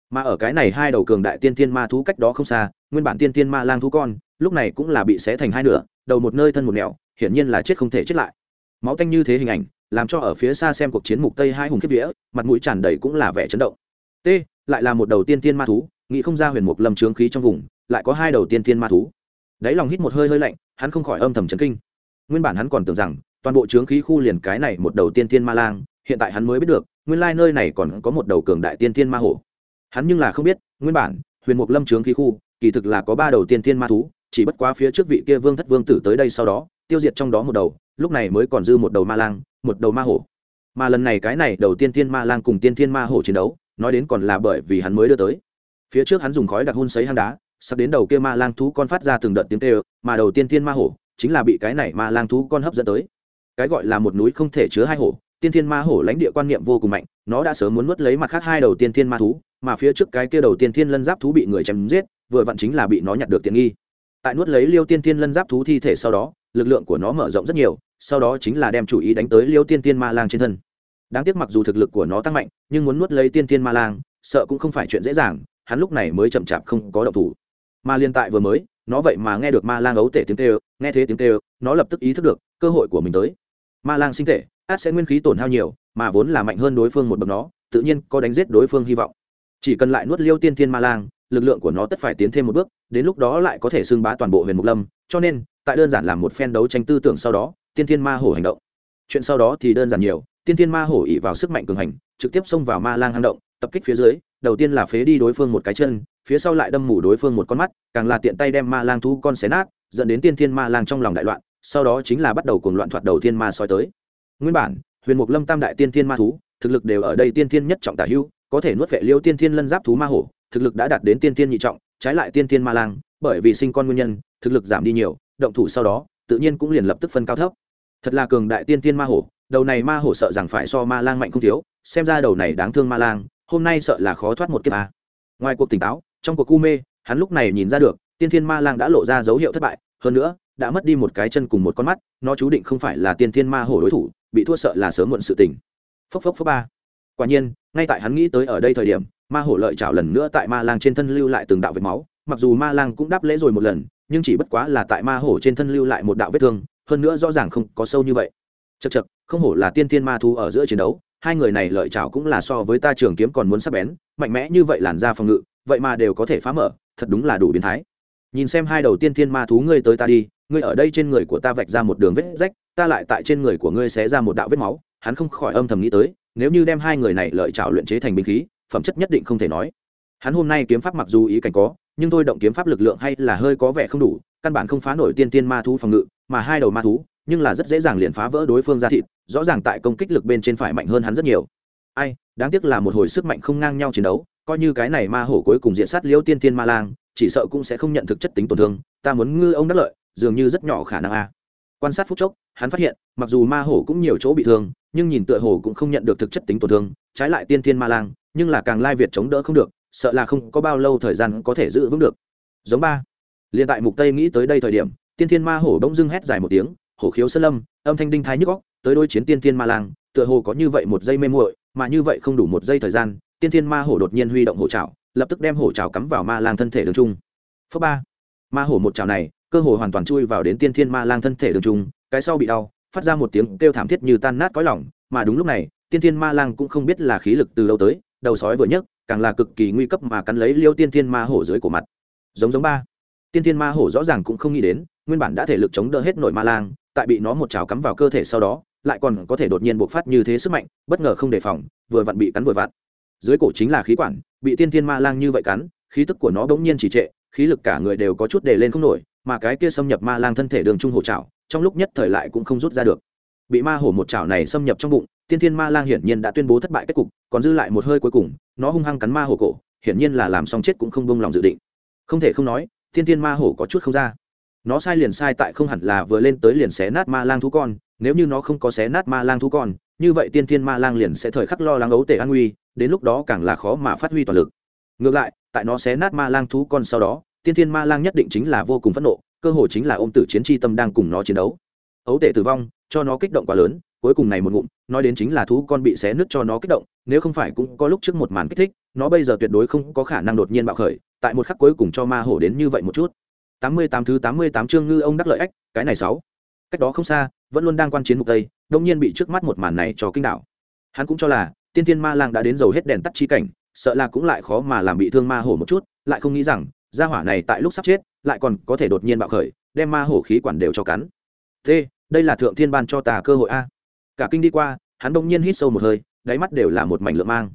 Mà ở cái này hai đầu cường đại tiên thiên ma thú cách đó không xa, nguyên bản tiên thiên ma lang thú con, lúc này cũng là bị xé thành hai nửa, đầu một nơi thân một nẻo, hiển nhiên là chết không thể chết lại. Máu tanh như thế hình ảnh, làm cho ở phía xa xem cuộc chiến mục tây hai hùng kiếp vía, mặt mũi tràn đầy cũng là vẻ chấn động. T, lại là một đầu tiên Thiên ma thú, nghĩ không ra huyền mục lâm trướng khí trong vùng lại có hai đầu tiên tiên ma thú. Đáy lòng hít một hơi hơi lạnh, hắn không khỏi âm thầm chấn kinh. Nguyên bản hắn còn tưởng rằng, toàn bộ trướng khí khu liền cái này một đầu tiên tiên ma lang, hiện tại hắn mới biết được, nguyên lai nơi này còn có một đầu cường đại tiên tiên ma hổ. Hắn nhưng là không biết, nguyên bản, huyền mục lâm trướng khí khu, kỳ thực là có ba đầu tiên tiên ma thú, chỉ bất quá phía trước vị kia vương thất vương tử tới đây sau đó, tiêu diệt trong đó một đầu, lúc này mới còn dư một đầu ma lang, một đầu ma hổ. Mà lần này cái này đầu tiên tiên ma lang cùng tiên tiên ma hổ chiến đấu, nói đến còn là bởi vì hắn mới đưa tới. Phía trước hắn dùng khói đặc hun sấy hang đá sắp đến đầu kia ma lang thú con phát ra từng đợt tiếng kêu, mà đầu tiên thiên ma hổ chính là bị cái này ma lang thú con hấp dẫn tới. Cái gọi là một núi không thể chứa hai hổ, tiên thiên ma hổ lãnh địa quan niệm vô cùng mạnh, nó đã sớm muốn nuốt lấy mặt khác hai đầu tiên thiên ma thú, mà phía trước cái kia đầu tiên thiên lân giáp thú bị người chém giết, vừa vặn chính là bị nó nhặt được tiện nghi. Tại nuốt lấy liêu tiên thiên lân giáp thú thi thể sau đó, lực lượng của nó mở rộng rất nhiều, sau đó chính là đem chủ ý đánh tới liêu tiên thiên ma lang trên thân. Đáng tiếc mặc dù thực lực của nó tăng mạnh, nhưng muốn nuốt lấy tiên thiên ma lang, sợ cũng không phải chuyện dễ dàng, hắn lúc này mới chậm chạp không có động thủ mà liên tại vừa mới nó vậy mà nghe được ma lang ấu tể tiếng tê, nghe thế tiếng tê, nó lập tức ý thức được cơ hội của mình tới. Ma lang sinh thể át sẽ nguyên khí tổn hao nhiều mà vốn là mạnh hơn đối phương một bậc nó tự nhiên có đánh giết đối phương hy vọng. Chỉ cần lại nuốt liêu tiên thiên ma lang lực lượng của nó tất phải tiến thêm một bước đến lúc đó lại có thể xưng bá toàn bộ huyền mục lâm cho nên tại đơn giản làm một phen đấu tranh tư tưởng sau đó tiên thiên ma hổ hành động. Chuyện sau đó thì đơn giản nhiều tiên thiên ma hổ ỉ vào sức mạnh cường hành trực tiếp xông vào ma lang hang động tập kích phía dưới đầu tiên là phế đi đối phương một cái chân, phía sau lại đâm mù đối phương một con mắt, càng là tiện tay đem ma lang thu con xé nát, dẫn đến tiên thiên ma lang trong lòng đại loạn, sau đó chính là bắt đầu cuồng loạn thoạt đầu tiên ma soi tới. Nguyên bản, huyền mục lâm tam đại tiên thiên ma thú, thực lực đều ở đây tiên thiên nhất trọng tả hưu có thể nuốt vệ liêu tiên thiên lân giáp thú ma hổ, thực lực đã đạt đến tiên thiên nhị trọng, trái lại tiên thiên ma lang, bởi vì sinh con nguyên nhân, thực lực giảm đi nhiều, động thủ sau đó, tự nhiên cũng liền lập tức phân cao thấp. Thật là cường đại tiên thiên ma hổ, đầu này ma hổ sợ rằng phải so ma lang mạnh không thiếu, xem ra đầu này đáng thương ma lang hôm nay sợ là khó thoát một kiếp a. Ngoài cuộc tỉnh táo, trong cuộc cu mê, hắn lúc này nhìn ra được, tiên thiên ma lang đã lộ ra dấu hiệu thất bại, hơn nữa, đã mất đi một cái chân cùng một con mắt, nó chú định không phải là tiên thiên ma hổ đối thủ, bị thua sợ là sớm muộn sự tình. Phốc phốc phốc ba. Quả nhiên, ngay tại hắn nghĩ tới ở đây thời điểm, ma hổ lợi chảo lần nữa tại ma lang trên thân lưu lại từng đạo vết máu, mặc dù ma lang cũng đáp lễ rồi một lần, nhưng chỉ bất quá là tại ma hổ trên thân lưu lại một đạo vết thương, hơn nữa rõ ràng không có sâu như vậy. Chật chật không hổ là tiên thiên ma thu ở giữa chiến đấu hai người này lợi chảo cũng là so với ta trường kiếm còn muốn sắc bén, mạnh mẽ như vậy làn ra phòng ngự, vậy mà đều có thể phá mở, thật đúng là đủ biến thái. Nhìn xem hai đầu tiên thiên ma thú ngươi tới ta đi, ngươi ở đây trên người của ta vạch ra một đường vết rách, ta lại tại trên người của ngươi xé ra một đạo vết máu, hắn không khỏi âm thầm nghĩ tới, nếu như đem hai người này lợi trảo luyện chế thành binh khí, phẩm chất nhất định không thể nói. Hắn hôm nay kiếm pháp mặc dù ý cảnh có, nhưng thôi động kiếm pháp lực lượng hay là hơi có vẻ không đủ, căn bản không phá nổi tiên tiên ma thú phòng ngự, mà hai đầu ma thú nhưng là rất dễ dàng liền phá vỡ đối phương ra thịt, rõ ràng tại công kích lực bên trên phải mạnh hơn hắn rất nhiều. Ai, đáng tiếc là một hồi sức mạnh không ngang nhau chiến đấu, coi như cái này ma hổ cuối cùng diện sát liêu tiên tiên ma lang, chỉ sợ cũng sẽ không nhận thực chất tính tổn thương, ta muốn ngư ông đắc lợi, dường như rất nhỏ khả năng a. Quan sát phút chốc, hắn phát hiện, mặc dù ma hổ cũng nhiều chỗ bị thương, nhưng nhìn tựa hồ cũng không nhận được thực chất tính tổn thương, trái lại tiên thiên ma lang, nhưng là càng lai việt chống đỡ không được, sợ là không có bao lâu thời gian có thể giữ vững được. Giống ba. Liền tại mục tây nghĩ tới đây thời điểm, tiên thiên ma hổ bỗng dưng hét dài một tiếng hổ khiếu sơn lâm, âm thanh đinh thái nhức góc tới đôi chiến tiên thiên ma lang, tựa hồ có như vậy một giây mê muội, mà như vậy không đủ một giây thời gian, tiên thiên ma hổ đột nhiên huy động hổ trào lập tức đem hổ trào cắm vào ma lang thân thể đường trung. Phước ba. Ma hổ một trào này, cơ hồ hoàn toàn chui vào đến tiên thiên ma lang thân thể đường trung, cái sau bị đau, phát ra một tiếng kêu thảm thiết như tan nát cõi lỏng mà đúng lúc này, tiên thiên ma lang cũng không biết là khí lực từ đâu tới, đầu sói vừa nhấc, càng là cực kỳ nguy cấp mà cắn lấy liêu tiên thiên ma hổ dưới của mặt. Giống giống ba. Tiên thiên ma hổ rõ ràng cũng không nghĩ đến, nguyên bản đã thể lực chống đỡ hết nội ma lang tại bị nó một chảo cắm vào cơ thể sau đó, lại còn có thể đột nhiên bộc phát như thế sức mạnh, bất ngờ không đề phòng, vừa vặn bị cắn vừa vặn. Dưới cổ chính là khí quản, bị tiên thiên ma lang như vậy cắn, khí tức của nó bỗng nhiên chỉ trệ, khí lực cả người đều có chút để lên không nổi, mà cái kia xâm nhập ma lang thân thể đường trung hổ trảo, trong lúc nhất thời lại cũng không rút ra được. Bị ma hổ một chảo này xâm nhập trong bụng, tiên thiên ma lang hiển nhiên đã tuyên bố thất bại kết cục, còn dư lại một hơi cuối cùng, nó hung hăng cắn ma hổ cổ, hiển nhiên là làm xong chết cũng không bông lòng dự định. Không thể không nói, tiên thiên ma hổ có chút không ra nó sai liền sai tại không hẳn là vừa lên tới liền xé nát ma lang thú con, nếu như nó không có xé nát ma lang thú con, như vậy tiên thiên ma lang liền sẽ thời khắc lo lắng ấu tể an nguy, đến lúc đó càng là khó mà phát huy toàn lực. Ngược lại, tại nó xé nát ma lang thú con sau đó, tiên thiên ma lang nhất định chính là vô cùng phẫn nộ, cơ hội chính là ôm tử chiến tri tâm đang cùng nó chiến đấu. Ấu tể tử vong, cho nó kích động quá lớn, cuối cùng này một ngụm, nói đến chính là thú con bị xé nứt cho nó kích động, nếu không phải cũng có lúc trước một màn kích thích, nó bây giờ tuyệt đối không có khả năng đột nhiên bạo khởi, tại một khắc cuối cùng cho ma hổ đến như vậy một chút tám mươi tám thứ tám mươi tám chương ngư ông đắc lợi ách, cái này sáu. Cách đó không xa, vẫn luôn đang quan chiến mục tây, đông nhiên bị trước mắt một màn này cho kinh đảo. Hắn cũng cho là, tiên tiên ma lang đã đến dầu hết đèn tắt chi cảnh, sợ là cũng lại khó mà làm bị thương ma hổ một chút, lại không nghĩ rằng, gia hỏa này tại lúc sắp chết, lại còn có thể đột nhiên bạo khởi, đem ma hổ khí quản đều cho cắn. Thế, đây là thượng thiên ban cho ta cơ hội a. Cả kinh đi qua, hắn bỗng nhiên hít sâu một hơi, đáy mắt đều là một mảnh lượng mang.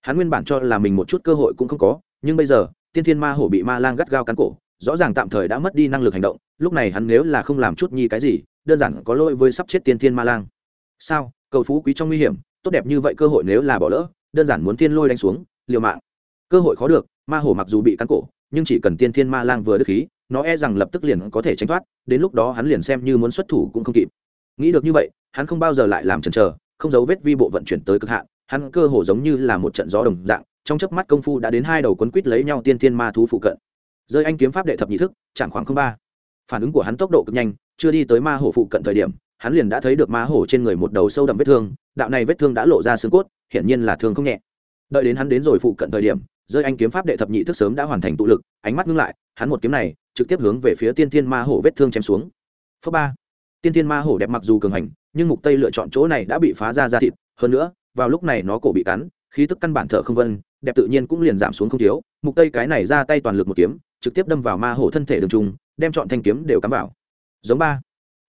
Hắn nguyên bản cho là mình một chút cơ hội cũng không có, nhưng bây giờ, tiên thiên ma hổ bị ma lang gắt gao cắn cổ rõ ràng tạm thời đã mất đi năng lực hành động, lúc này hắn nếu là không làm chút nhi cái gì, đơn giản có lỗi với sắp chết tiên thiên ma lang. Sao? Cầu phú quý trong nguy hiểm, tốt đẹp như vậy cơ hội nếu là bỏ lỡ, đơn giản muốn thiên lôi đánh xuống, liều mạng. Cơ hội khó được, ma hổ mặc dù bị cắn cổ, nhưng chỉ cần tiên thiên ma lang vừa đức khí, nó e rằng lập tức liền có thể tránh thoát, đến lúc đó hắn liền xem như muốn xuất thủ cũng không kịp. Nghĩ được như vậy, hắn không bao giờ lại làm chần chờ, không giấu vết vi bộ vận chuyển tới cực hạn, hắn cơ hồ giống như là một trận gió đồng dạng, trong chớp mắt công phu đã đến hai đầu quấn quít lấy nhau tiên thiên ma thú phụ cận rơi anh kiếm pháp đệ thập nhị thức chẳng khoảng không ba. Phản ứng của hắn tốc độ cực nhanh, chưa đi tới ma hổ phụ cận thời điểm, hắn liền đã thấy được ma hổ trên người một đầu sâu đậm vết thương, đạo này vết thương đã lộ ra xương cốt, hiển nhiên là thương không nhẹ. Đợi đến hắn đến rồi phụ cận thời điểm, rơi anh kiếm pháp đệ thập nhị thức sớm đã hoàn thành tụ lực, ánh mắt ngưng lại, hắn một kiếm này, trực tiếp hướng về phía tiên thiên ma hổ vết thương chém xuống. Phớ ba. Tiên thiên ma hổ đẹp mặc dù cường hành, nhưng mục tây lựa chọn chỗ này đã bị phá ra ra thịt, hơn nữa, vào lúc này nó cổ bị cắn, khí tức căn bản thở không vân, đẹp tự nhiên cũng liền giảm xuống không thiếu, mục tây cái này ra tay toàn lực một kiếm trực tiếp đâm vào ma hổ thân thể đường trung, đem chọn thanh kiếm đều cắm vào. Giống ba.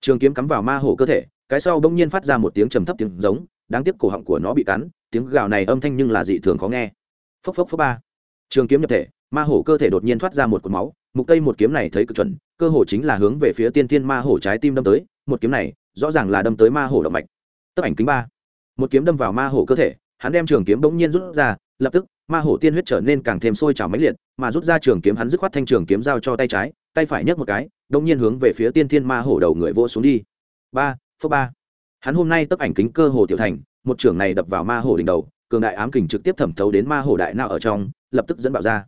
Trường kiếm cắm vào ma hổ cơ thể, cái sau bỗng nhiên phát ra một tiếng trầm thấp tiếng giống, đáng tiếc cổ họng của nó bị cắn, tiếng gào này âm thanh nhưng là dị thường khó nghe. Phốc phốc phốc ba. Trường kiếm nhập thể, ma hổ cơ thể đột nhiên thoát ra một cột máu, mục tây một kiếm này thấy cực chuẩn, cơ hồ chính là hướng về phía tiên thiên ma hổ trái tim đâm tới, một kiếm này, rõ ràng là đâm tới ma hổ động mạch. Tấp ảnh kính ba. Một kiếm đâm vào ma hổ cơ thể, hắn đem trường kiếm bỗng nhiên rút ra, lập tức ma hổ tiên huyết trở nên càng thêm sôi trào mãnh liệt, mà rút ra trường kiếm hắn dứt khoát thanh trường kiếm giao cho tay trái, tay phải nhấc một cái bỗng nhiên hướng về phía tiên thiên ma hổ đầu người vô xuống đi. Ba phước ba. Hắn hôm nay tấp ảnh kính cơ hồ tiểu thành, một trường này đập vào ma hổ đỉnh đầu, cường đại ám kình trực tiếp thẩm thấu đến ma hổ đại nào ở trong, lập tức dẫn bạo ra.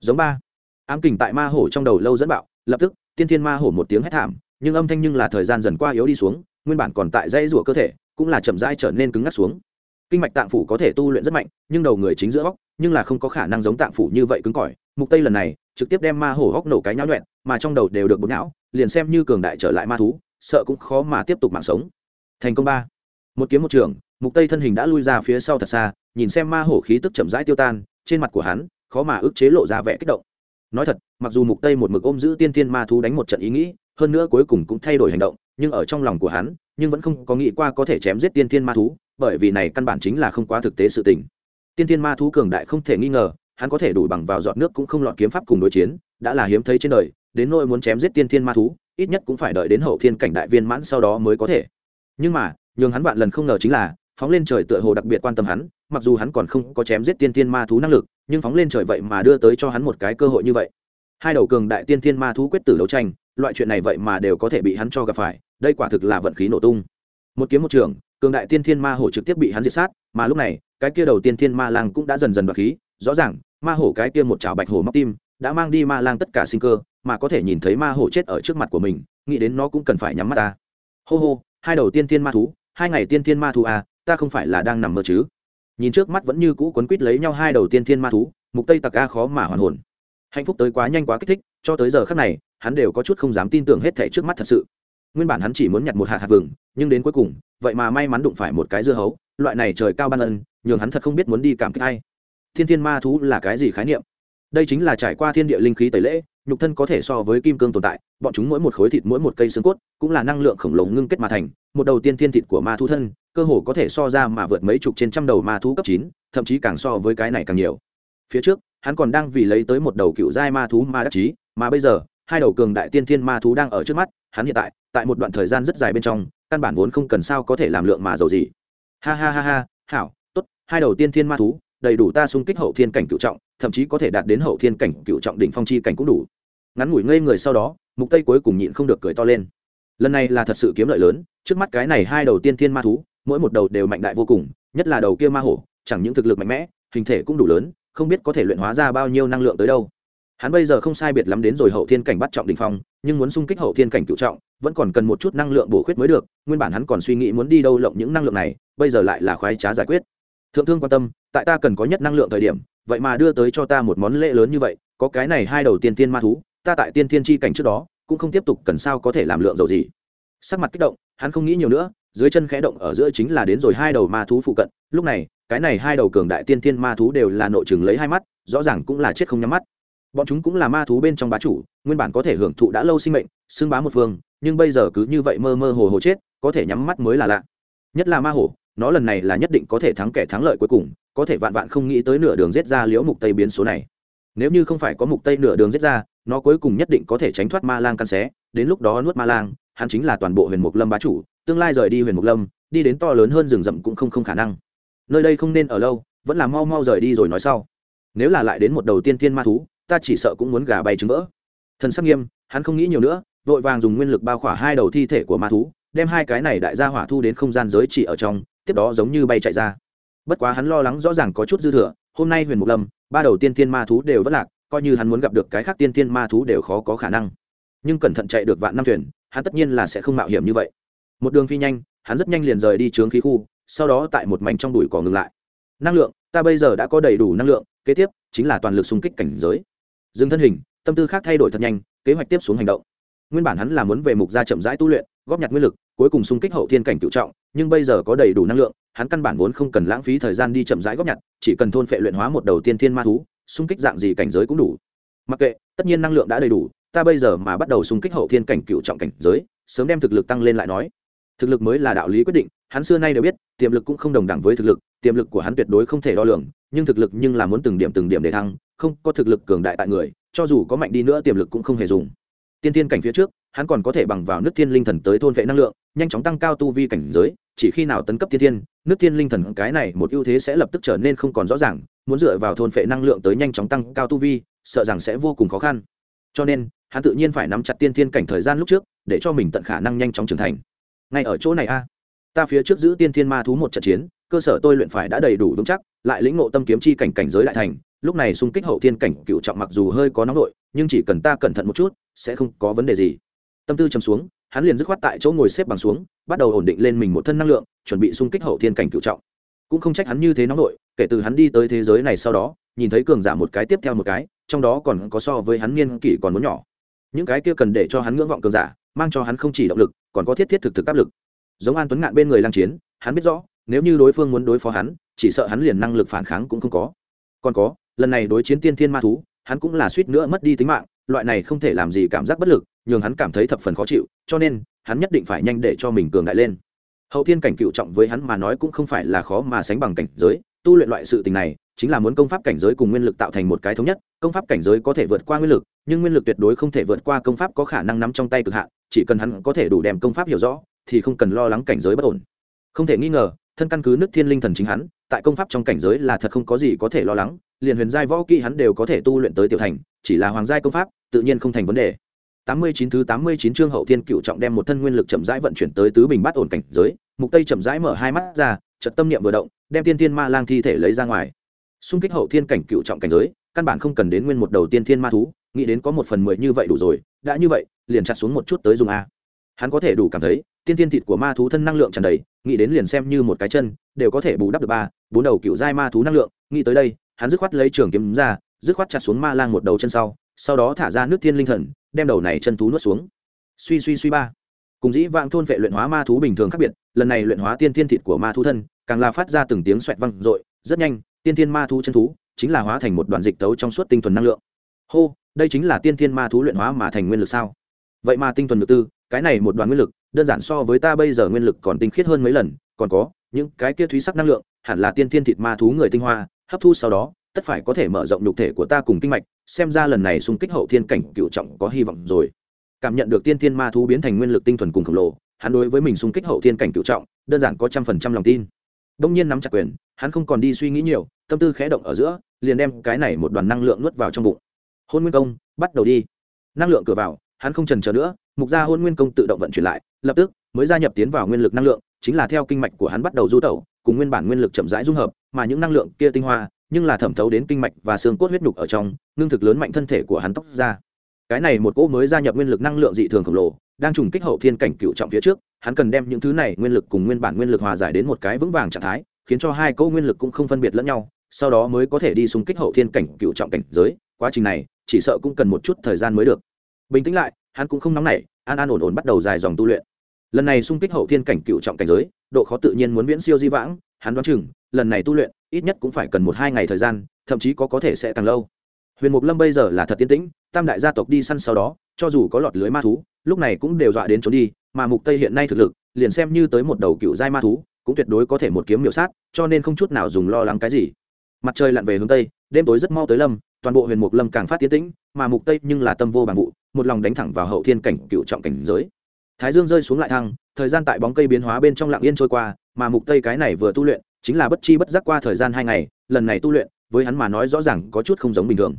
Giống ba. Ám kình tại ma hổ trong đầu lâu dẫn bạo, lập tức, tiên thiên ma hổ một tiếng hét thảm, nhưng âm thanh nhưng là thời gian dần qua yếu đi xuống, nguyên bản còn tại dây rủa cơ thể, cũng là chậm rãi trở nên cứng ngắc xuống. Kinh mạch tạng phủ có thể tu luyện rất mạnh, nhưng đầu người chính giữa góc nhưng là không có khả năng giống tạng phủ như vậy cứng cỏi. Mục tây lần này trực tiếp đem ma hổ hóc nổ cái nhão nhuẹn, mà trong đầu đều được bột não liền xem như cường đại trở lại ma thú, sợ cũng khó mà tiếp tục mạng sống. Thành công ba. Một kiếm một trường, mục tây thân hình đã lui ra phía sau thật xa, nhìn xem ma hổ khí tức chậm rãi tiêu tan, trên mặt của hắn khó mà ức chế lộ ra vẻ kích động. Nói thật, mặc dù mục tây một mực ôm giữ tiên tiên ma thú đánh một trận ý nghĩ, hơn nữa cuối cùng cũng thay đổi hành động, nhưng ở trong lòng của hắn, nhưng vẫn không có nghĩ qua có thể chém giết tiên tiên ma thú, bởi vì này căn bản chính là không quá thực tế sự tình tiên tiên ma thú cường đại không thể nghi ngờ, hắn có thể đủ bằng vào giọt nước cũng không lọt kiếm pháp cùng đối chiến, đã là hiếm thấy trên đời, đến nỗi muốn chém giết tiên tiên ma thú, ít nhất cũng phải đợi đến hậu thiên cảnh đại viên mãn sau đó mới có thể. Nhưng mà, nhường hắn vạn lần không ngờ chính là, phóng lên trời tựa hồ đặc biệt quan tâm hắn, mặc dù hắn còn không có chém giết tiên tiên ma thú năng lực, nhưng phóng lên trời vậy mà đưa tới cho hắn một cái cơ hội như vậy. Hai đầu cường đại tiên tiên ma thú quyết tử đấu tranh, loại chuyện này vậy mà đều có thể bị hắn cho gặp phải, đây quả thực là vận khí nổ tung một kiếm một trường, cường đại tiên thiên ma hổ trực tiếp bị hắn diệt sát, mà lúc này, cái kia đầu tiên thiên ma lang cũng đã dần dần bật khí. Rõ ràng, ma hổ cái kia một chảo bạch hổ móc tim đã mang đi ma lang tất cả sinh cơ, mà có thể nhìn thấy ma hổ chết ở trước mặt của mình, nghĩ đến nó cũng cần phải nhắm mắt ta. Hô hô, hai đầu tiên thiên ma thú, hai ngày tiên thiên ma thú à ta không phải là đang nằm mơ chứ? Nhìn trước mắt vẫn như cũ quấn quít lấy nhau hai đầu tiên thiên ma thú, mục tây tặc a khó mà hoàn hồn. Hạnh phúc tới quá nhanh quá kích thích, cho tới giờ khắc này, hắn đều có chút không dám tin tưởng hết thảy trước mắt thật sự nguyên bản hắn chỉ muốn nhặt một hạt hạt vừng, nhưng đến cuối cùng, vậy mà may mắn đụng phải một cái dưa hấu. Loại này trời cao ban ân, nhường hắn thật không biết muốn đi cảm kích hay thiên thiên ma thú là cái gì khái niệm? Đây chính là trải qua thiên địa linh khí tẩy lễ, nhục thân có thể so với kim cương tồn tại, bọn chúng mỗi một khối thịt, mỗi một cây xương cốt, cũng là năng lượng khổng lồ ngưng kết mà thành. Một đầu tiên thiên thịt của ma thú thân, cơ hồ có thể so ra mà vượt mấy chục trên trăm đầu ma thú cấp chín, thậm chí càng so với cái này càng nhiều. Phía trước, hắn còn đang vì lấy tới một đầu cựu giai ma thú ma đắc chí, mà bây giờ, hai đầu cường đại tiên thiên ma thú đang ở trước mắt hắn hiện tại tại một đoạn thời gian rất dài bên trong, căn bản vốn không cần sao có thể làm lượng mà giàu gì. Ha ha ha ha, hảo, tốt, hai đầu tiên thiên ma thú, đầy đủ ta xung kích hậu thiên cảnh cựu trọng, thậm chí có thể đạt đến hậu thiên cảnh cựu trọng đỉnh phong chi cảnh cũng đủ. Ngắn ngủi ngây người sau đó, mục tây cuối cùng nhịn không được cười to lên. Lần này là thật sự kiếm lợi lớn, trước mắt cái này hai đầu tiên thiên ma thú, mỗi một đầu đều mạnh đại vô cùng, nhất là đầu kia ma hổ, chẳng những thực lực mạnh mẽ, hình thể cũng đủ lớn, không biết có thể luyện hóa ra bao nhiêu năng lượng tới đâu. Hắn bây giờ không sai biệt lắm đến rồi hậu thiên cảnh bắt trọng đình phong nhưng muốn xung kích hậu thiên cảnh cựu trọng, vẫn còn cần một chút năng lượng bổ khuyết mới được, nguyên bản hắn còn suy nghĩ muốn đi đâu lộng những năng lượng này, bây giờ lại là khoái trá giải quyết. Thượng thương quan tâm, tại ta cần có nhất năng lượng thời điểm, vậy mà đưa tới cho ta một món lễ lớn như vậy, có cái này hai đầu tiên tiên ma thú, ta tại tiên tiên chi cảnh trước đó, cũng không tiếp tục cần sao có thể làm lượng dầu gì. Sắc mặt kích động, hắn không nghĩ nhiều nữa, dưới chân khẽ động ở giữa chính là đến rồi hai đầu ma thú phụ cận, lúc này, cái này hai đầu cường đại tiên tiên ma thú đều là nội chừng lấy hai mắt, rõ ràng cũng là chết không nhắm mắt bọn chúng cũng là ma thú bên trong bá chủ, nguyên bản có thể hưởng thụ đã lâu sinh mệnh, xưng bá một phương, nhưng bây giờ cứ như vậy mơ mơ hồ hồ chết, có thể nhắm mắt mới là lạ. Nhất là ma hổ, nó lần này là nhất định có thể thắng kẻ thắng lợi cuối cùng, có thể vạn vạn không nghĩ tới nửa đường giết ra liễu mục tây biến số này. Nếu như không phải có mục tây nửa đường giết ra, nó cuối cùng nhất định có thể tránh thoát ma lang căn xé, đến lúc đó nuốt ma lang, hắn chính là toàn bộ huyền mục lâm bá chủ, tương lai rời đi huyền mục lâm, đi đến to lớn hơn rừng rậm cũng không không khả năng. Nơi đây không nên ở lâu, vẫn là mau mau rời đi rồi nói sau. Nếu là lại đến một đầu tiên tiên ma thú ta chỉ sợ cũng muốn gà bay trứng vỡ. Thần sắc nghiêm, hắn không nghĩ nhiều nữa, vội vàng dùng nguyên lực bao khỏa hai đầu thi thể của ma thú, đem hai cái này đại gia hỏa thu đến không gian giới chỉ ở trong, tiếp đó giống như bay chạy ra. Bất quá hắn lo lắng rõ ràng có chút dư thừa, hôm nay huyền mục lâm, ba đầu tiên tiên ma thú đều vất lạc, coi như hắn muốn gặp được cái khác tiên tiên ma thú đều khó có khả năng. Nhưng cẩn thận chạy được vạn năm thuyền, hắn tất nhiên là sẽ không mạo hiểm như vậy. Một đường phi nhanh, hắn rất nhanh liền rời đi trướng khí khu, sau đó tại một mảnh trong đùi cỏ ngừng lại. Năng lượng, ta bây giờ đã có đầy đủ năng lượng, kế tiếp chính là toàn lực xung kích cảnh giới dừng thân hình, tâm tư khác thay đổi thật nhanh, kế hoạch tiếp xuống hành động. Nguyên bản hắn là muốn về mục gia chậm rãi tu luyện, góp nhặt nguyên lực, cuối cùng xung kích hậu thiên cảnh cựu trọng, nhưng bây giờ có đầy đủ năng lượng, hắn căn bản vốn không cần lãng phí thời gian đi chậm rãi góp nhặt, chỉ cần thôn phệ luyện hóa một đầu tiên thiên ma thú, xung kích dạng gì cảnh giới cũng đủ. Mặc kệ, tất nhiên năng lượng đã đầy đủ, ta bây giờ mà bắt đầu xung kích hậu thiên cảnh cựu trọng cảnh giới, sớm đem thực lực tăng lên lại nói. Thực lực mới là đạo lý quyết định, hắn xưa nay đều biết, tiềm lực cũng không đồng đẳng với thực lực, tiềm lực của hắn tuyệt đối không thể đo lường nhưng thực lực nhưng là muốn từng điểm từng điểm để thăng, không có thực lực cường đại tại người, cho dù có mạnh đi nữa tiềm lực cũng không hề dùng. Tiên tiên cảnh phía trước, hắn còn có thể bằng vào nước thiên linh thần tới thôn vệ năng lượng, nhanh chóng tăng cao tu vi cảnh giới, chỉ khi nào tấn cấp tiên thiên, nước thiên linh thần cái này một ưu thế sẽ lập tức trở nên không còn rõ ràng, muốn dựa vào thôn vệ năng lượng tới nhanh chóng tăng cao tu vi, sợ rằng sẽ vô cùng khó khăn. Cho nên, hắn tự nhiên phải nắm chặt tiên thiên cảnh thời gian lúc trước, để cho mình tận khả năng nhanh chóng trưởng thành. Ngay ở chỗ này a, ta phía trước giữ tiên thiên ma thú một trận chiến cơ sở tôi luyện phải đã đầy đủ vững chắc, lại lĩnh ngộ tâm kiếm chi cảnh cảnh giới đại thành, lúc này xung kích hậu thiên cảnh cựu trọng mặc dù hơi có nóng nội, nhưng chỉ cần ta cẩn thận một chút, sẽ không có vấn đề gì. Tâm tư chầm xuống, hắn liền dứt khoát tại chỗ ngồi xếp bằng xuống, bắt đầu ổn định lên mình một thân năng lượng, chuẩn bị xung kích hậu thiên cảnh cựu trọng. Cũng không trách hắn như thế nóng nội, kể từ hắn đi tới thế giới này sau đó, nhìn thấy cường giả một cái tiếp theo một cái, trong đó còn có so với hắn niên kỷ còn muốn nhỏ. Những cái kia cần để cho hắn ngưỡng vọng cường giả, mang cho hắn không chỉ động lực, còn có thiết thiết thực thực áp lực. Giống an tuấn ngạn bên người lang chiến, hắn biết rõ nếu như đối phương muốn đối phó hắn, chỉ sợ hắn liền năng lực phản kháng cũng không có. Còn có, lần này đối chiến tiên thiên ma thú, hắn cũng là suýt nữa mất đi tính mạng, loại này không thể làm gì cảm giác bất lực, nhường hắn cảm thấy thập phần khó chịu, cho nên, hắn nhất định phải nhanh để cho mình cường đại lên. Hậu thiên cảnh cựu trọng với hắn mà nói cũng không phải là khó mà sánh bằng cảnh giới, tu luyện loại sự tình này, chính là muốn công pháp cảnh giới cùng nguyên lực tạo thành một cái thống nhất, công pháp cảnh giới có thể vượt qua nguyên lực, nhưng nguyên lực tuyệt đối không thể vượt qua công pháp có khả năng nắm trong tay cực hạn, chỉ cần hắn có thể đủ đem công pháp hiểu rõ, thì không cần lo lắng cảnh giới bất ổn. Không thể nghi ngờ thân căn cứ nước thiên linh thần chính hắn, tại công pháp trong cảnh giới là thật không có gì có thể lo lắng, liền huyền giai võ kỹ hắn đều có thể tu luyện tới tiểu thành, chỉ là hoàng giai công pháp, tự nhiên không thành vấn đề. Tám mươi chín thứ tám mươi chín chương hậu thiên cựu trọng đem một thân nguyên lực chậm rãi vận chuyển tới tứ bình bát ổn cảnh giới, mục tây chậm rãi mở hai mắt ra, chợt tâm niệm vừa động, đem tiên thiên ma lang thi thể lấy ra ngoài. Xung kích hậu thiên cảnh cựu trọng cảnh giới, căn bản không cần đến nguyên một đầu tiên thiên ma thú, nghĩ đến có một phần mười như vậy đủ rồi, đã như vậy, liền chặt xuống một chút tới dùng a hắn có thể đủ cảm thấy, tiên thiên thịt của ma thú thân năng lượng tràn đầy, nghĩ đến liền xem như một cái chân, đều có thể bù đắp được ba, bốn đầu cựu giai ma thú năng lượng. Nghĩ tới đây, hắn dứt khoát lấy trường kiếm ra, dứt khoát chặt xuống ma lang một đầu chân sau sau đó thả ra nước thiên linh thần, đem đầu này chân thú nuốt xuống. Suy suy suy ba. Cùng dĩ vãng thôn vệ luyện hóa ma thú bình thường khác biệt, lần này luyện hóa tiên thiên thịt của ma thú thân, càng là phát ra từng tiếng xoẹt văng r rất nhanh, tiên thiên ma thú chân thú chính là hóa thành một đoạn dịch tấu trong suốt tinh thuần năng lượng. Hô, đây chính là tiên thiên ma thú luyện hóa mà thành nguyên lực sao? Vậy mà tinh thuần được tư cái này một đoàn nguyên lực, đơn giản so với ta bây giờ nguyên lực còn tinh khiết hơn mấy lần, còn có, những cái kia thúy sắc năng lượng, hẳn là tiên thiên thịt ma thú người tinh hoa, hấp thu sau đó, tất phải có thể mở rộng nhục thể của ta cùng kinh mạch, xem ra lần này xung kích hậu thiên cảnh cựu trọng có hy vọng rồi. Cảm nhận được tiên thiên ma thú biến thành nguyên lực tinh thuần cùng khổng lồ, hắn đối với mình xung kích hậu thiên cảnh cựu trọng, đơn giản có trăm phần trăm lòng tin. Đông nhiên nắm chặt quyền, hắn không còn đi suy nghĩ nhiều, tâm tư khẽ động ở giữa, liền đem cái này một đoàn năng lượng nuốt vào trong bụng. Hôn nguyên công, bắt đầu đi. Năng lượng cửa vào, hắn không trần chờ nữa mục gia hôn nguyên công tự động vận chuyển lại, lập tức mới gia nhập tiến vào nguyên lực năng lượng, chính là theo kinh mạch của hắn bắt đầu du tẩu, cùng nguyên bản nguyên lực chậm rãi dung hợp, mà những năng lượng kia tinh hoa, nhưng là thẩm thấu đến kinh mạch và xương cốt huyết nhục ở trong, ngưng thực lớn mạnh thân thể của hắn tóc ra. Cái này một cỗ mới gia nhập nguyên lực năng lượng dị thường khổng lồ, đang trùng kích hậu thiên cảnh cựu trọng phía trước, hắn cần đem những thứ này nguyên lực cùng nguyên bản nguyên lực hòa giải đến một cái vững vàng trạng thái, khiến cho hai cỗ nguyên lực cũng không phân biệt lẫn nhau, sau đó mới có thể đi xung kích hậu thiên cảnh cựu trọng cảnh giới. Quá trình này, chỉ sợ cũng cần một chút thời gian mới được. Bình tĩnh lại hắn cũng không nóng nảy, an an ổn ổn bắt đầu dài dòng tu luyện. Lần này xung kích hậu thiên cảnh cựu trọng cảnh giới, độ khó tự nhiên muốn viễn siêu di vãng, hắn đoán chừng, lần này tu luyện, ít nhất cũng phải cần một hai ngày thời gian, thậm chí có có thể sẽ càng lâu. Huyền mục lâm bây giờ là thật tiến tĩnh, tam đại gia tộc đi săn sau đó, cho dù có lọt lưới ma thú, lúc này cũng đều dọa đến trốn đi, mà mục tây hiện nay thực lực, liền xem như tới một đầu cựu giai ma thú, cũng tuyệt đối có thể một kiếm miểu sát, cho nên không chút nào dùng lo lắng cái gì. Mặt trời lặn về hướng tây, đêm tối rất mau tới lâm, toàn bộ huyền mục lâm càng phát tiến tĩnh, mà mục tây nhưng là tâm vô bằng vụ một lòng đánh thẳng vào hậu thiên cảnh cựu trọng cảnh giới. Thái dương rơi xuống lại thăng, thời gian tại bóng cây biến hóa bên trong lặng yên trôi qua, mà mục tây cái này vừa tu luyện, chính là bất chi bất giác qua thời gian hai ngày, lần này tu luyện, với hắn mà nói rõ ràng có chút không giống bình thường.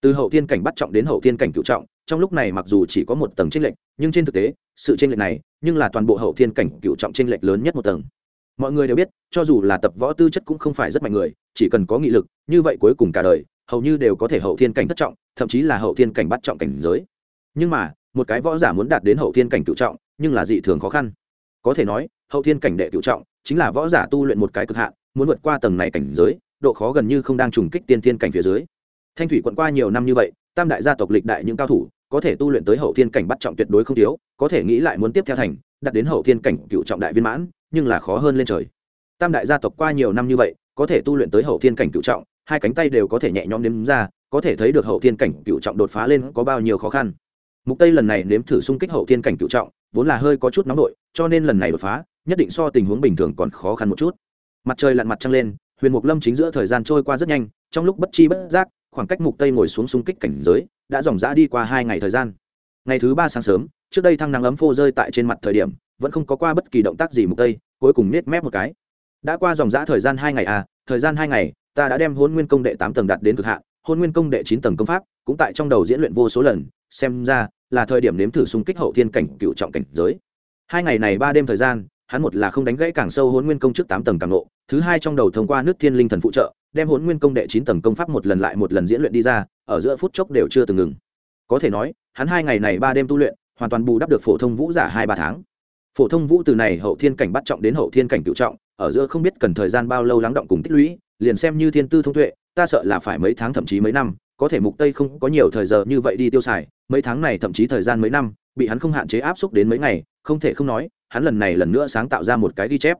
Từ hậu thiên cảnh bắt trọng đến hậu thiên cảnh cựu trọng, trong lúc này mặc dù chỉ có một tầng tranh lệch, nhưng trên thực tế, sự tranh lệch này, nhưng là toàn bộ hậu thiên cảnh cựu trọng tranh lệch lớn nhất một tầng. Mọi người đều biết, cho dù là tập võ tư chất cũng không phải rất mạnh người, chỉ cần có nghị lực, như vậy cuối cùng cả đời, hầu như đều có thể hậu thiên cảnh thất trọng, thậm chí là hậu thiên cảnh bắt trọng cảnh giới nhưng mà, một cái võ giả muốn đạt đến hậu thiên cảnh cựu trọng, nhưng là dị thường khó khăn. Có thể nói, hậu thiên cảnh đệ cựu trọng chính là võ giả tu luyện một cái cực hạn, muốn vượt qua tầng này cảnh giới, độ khó gần như không đang trùng kích tiên thiên cảnh phía dưới. Thanh thủy quận qua nhiều năm như vậy, tam đại gia tộc lịch đại những cao thủ, có thể tu luyện tới hậu thiên cảnh bắt trọng tuyệt đối không thiếu, có thể nghĩ lại muốn tiếp theo thành đặt đến hậu thiên cảnh cựu trọng đại viên mãn, nhưng là khó hơn lên trời. Tam đại gia tộc qua nhiều năm như vậy, có thể tu luyện tới hậu thiên cảnh cựu trọng, hai cánh tay đều có thể nhẹ nhõm nếm ra, có thể thấy được hậu thiên cảnh cựu trọng đột phá lên có bao nhiêu khó khăn mục tây lần này nếm thử xung kích hậu thiên cảnh cựu trọng, vốn là hơi có chút nóng nổi cho nên lần này đột phá, nhất định so tình huống bình thường còn khó khăn một chút. Mặt trời lặn mặt trăng lên, huyền mục lâm chính giữa thời gian trôi qua rất nhanh, trong lúc bất chi bất giác, khoảng cách mục tây ngồi xuống xung kích cảnh giới, đã dòng dã đi qua hai ngày thời gian. Ngày thứ ba sáng sớm, trước đây thăng nắng ấm phô rơi tại trên mặt thời điểm, vẫn không có qua bất kỳ động tác gì mục tây, cuối cùng nết mép một cái. Đã qua dòng dã thời gian hai ngày à thời gian hai ngày, ta đã đem hôn nguyên công đệ tám tầng đạt đến cực hạn hôn nguyên công đệ chín tầng công pháp cũng tại trong đầu diễn luyện vô số lần, xem ra là thời điểm nếm thử xung kích hậu thiên cảnh cựu trọng cảnh giới. Hai ngày này ba đêm thời gian, hắn một là không đánh gãy càng sâu hôn nguyên công trước tám tầng càng nộ thứ hai trong đầu thông qua nước thiên linh thần phụ trợ, đem hôn nguyên công đệ chín tầng công pháp một lần lại một lần diễn luyện đi ra, ở giữa phút chốc đều chưa từng ngừng. Có thể nói, hắn hai ngày này ba đêm tu luyện, hoàn toàn bù đắp được phổ thông vũ giả hai ba tháng. Phổ thông vũ từ này hậu thiên cảnh bắt trọng đến hậu thiên cảnh cựu trọng, ở giữa không biết cần thời gian bao lâu lắng động cùng tích lũy, liền xem như thiên tư thông tuệ, ta sợ là phải mấy tháng thậm chí mấy năm có thể mục tây không có nhiều thời giờ như vậy đi tiêu xài, mấy tháng này thậm chí thời gian mấy năm, bị hắn không hạn chế áp xúc đến mấy ngày, không thể không nói, hắn lần này lần nữa sáng tạo ra một cái ghi chép.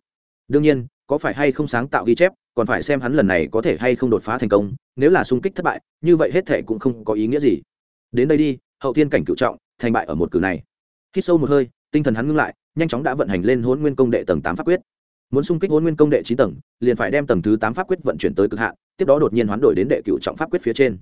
Đương nhiên, có phải hay không sáng tạo ghi chép, còn phải xem hắn lần này có thể hay không đột phá thành công, nếu là xung kích thất bại, như vậy hết thể cũng không có ý nghĩa gì. Đến đây đi, hậu thiên cảnh cựu trọng, thành bại ở một cử này. Khi sâu một hơi, tinh thần hắn ngưng lại, nhanh chóng đã vận hành lên hôn nguyên công đệ tầng tám pháp quyết. Muốn xung kích hôn nguyên công đệ chín tầng, liền phải đem tầng thứ tám pháp quyết vận chuyển tới cực hạn, tiếp đó đột nhiên hoán đổi đến đệ cựu trọng pháp quyết phía trên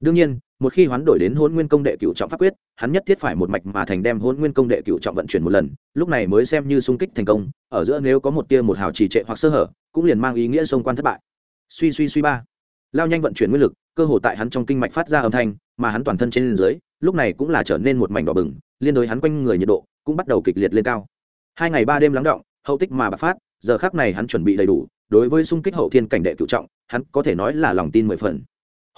đương nhiên, một khi hoán đổi đến hôn nguyên công đệ cựu trọng pháp quyết, hắn nhất thiết phải một mạch mà thành đem hôn nguyên công đệ cựu trọng vận chuyển một lần, lúc này mới xem như sung kích thành công, ở giữa nếu có một tia một hào trì trệ hoặc sơ hở, cũng liền mang ý nghĩa xông quan thất bại. Suy suy suy ba. Lao nhanh vận chuyển nguyên lực, cơ hồ tại hắn trong kinh mạch phát ra âm thanh, mà hắn toàn thân trên dưới, lúc này cũng là trở nên một mảnh đỏ bừng, liên đối hắn quanh người nhiệt độ cũng bắt đầu kịch liệt lên cao. Hai ngày ba đêm lắng động, hậu tích mà bạc phát, giờ khác này hắn chuẩn bị đầy đủ, đối với xung kích hậu thiên cảnh đệ cựu trọng, hắn có thể nói là lòng tin mười phần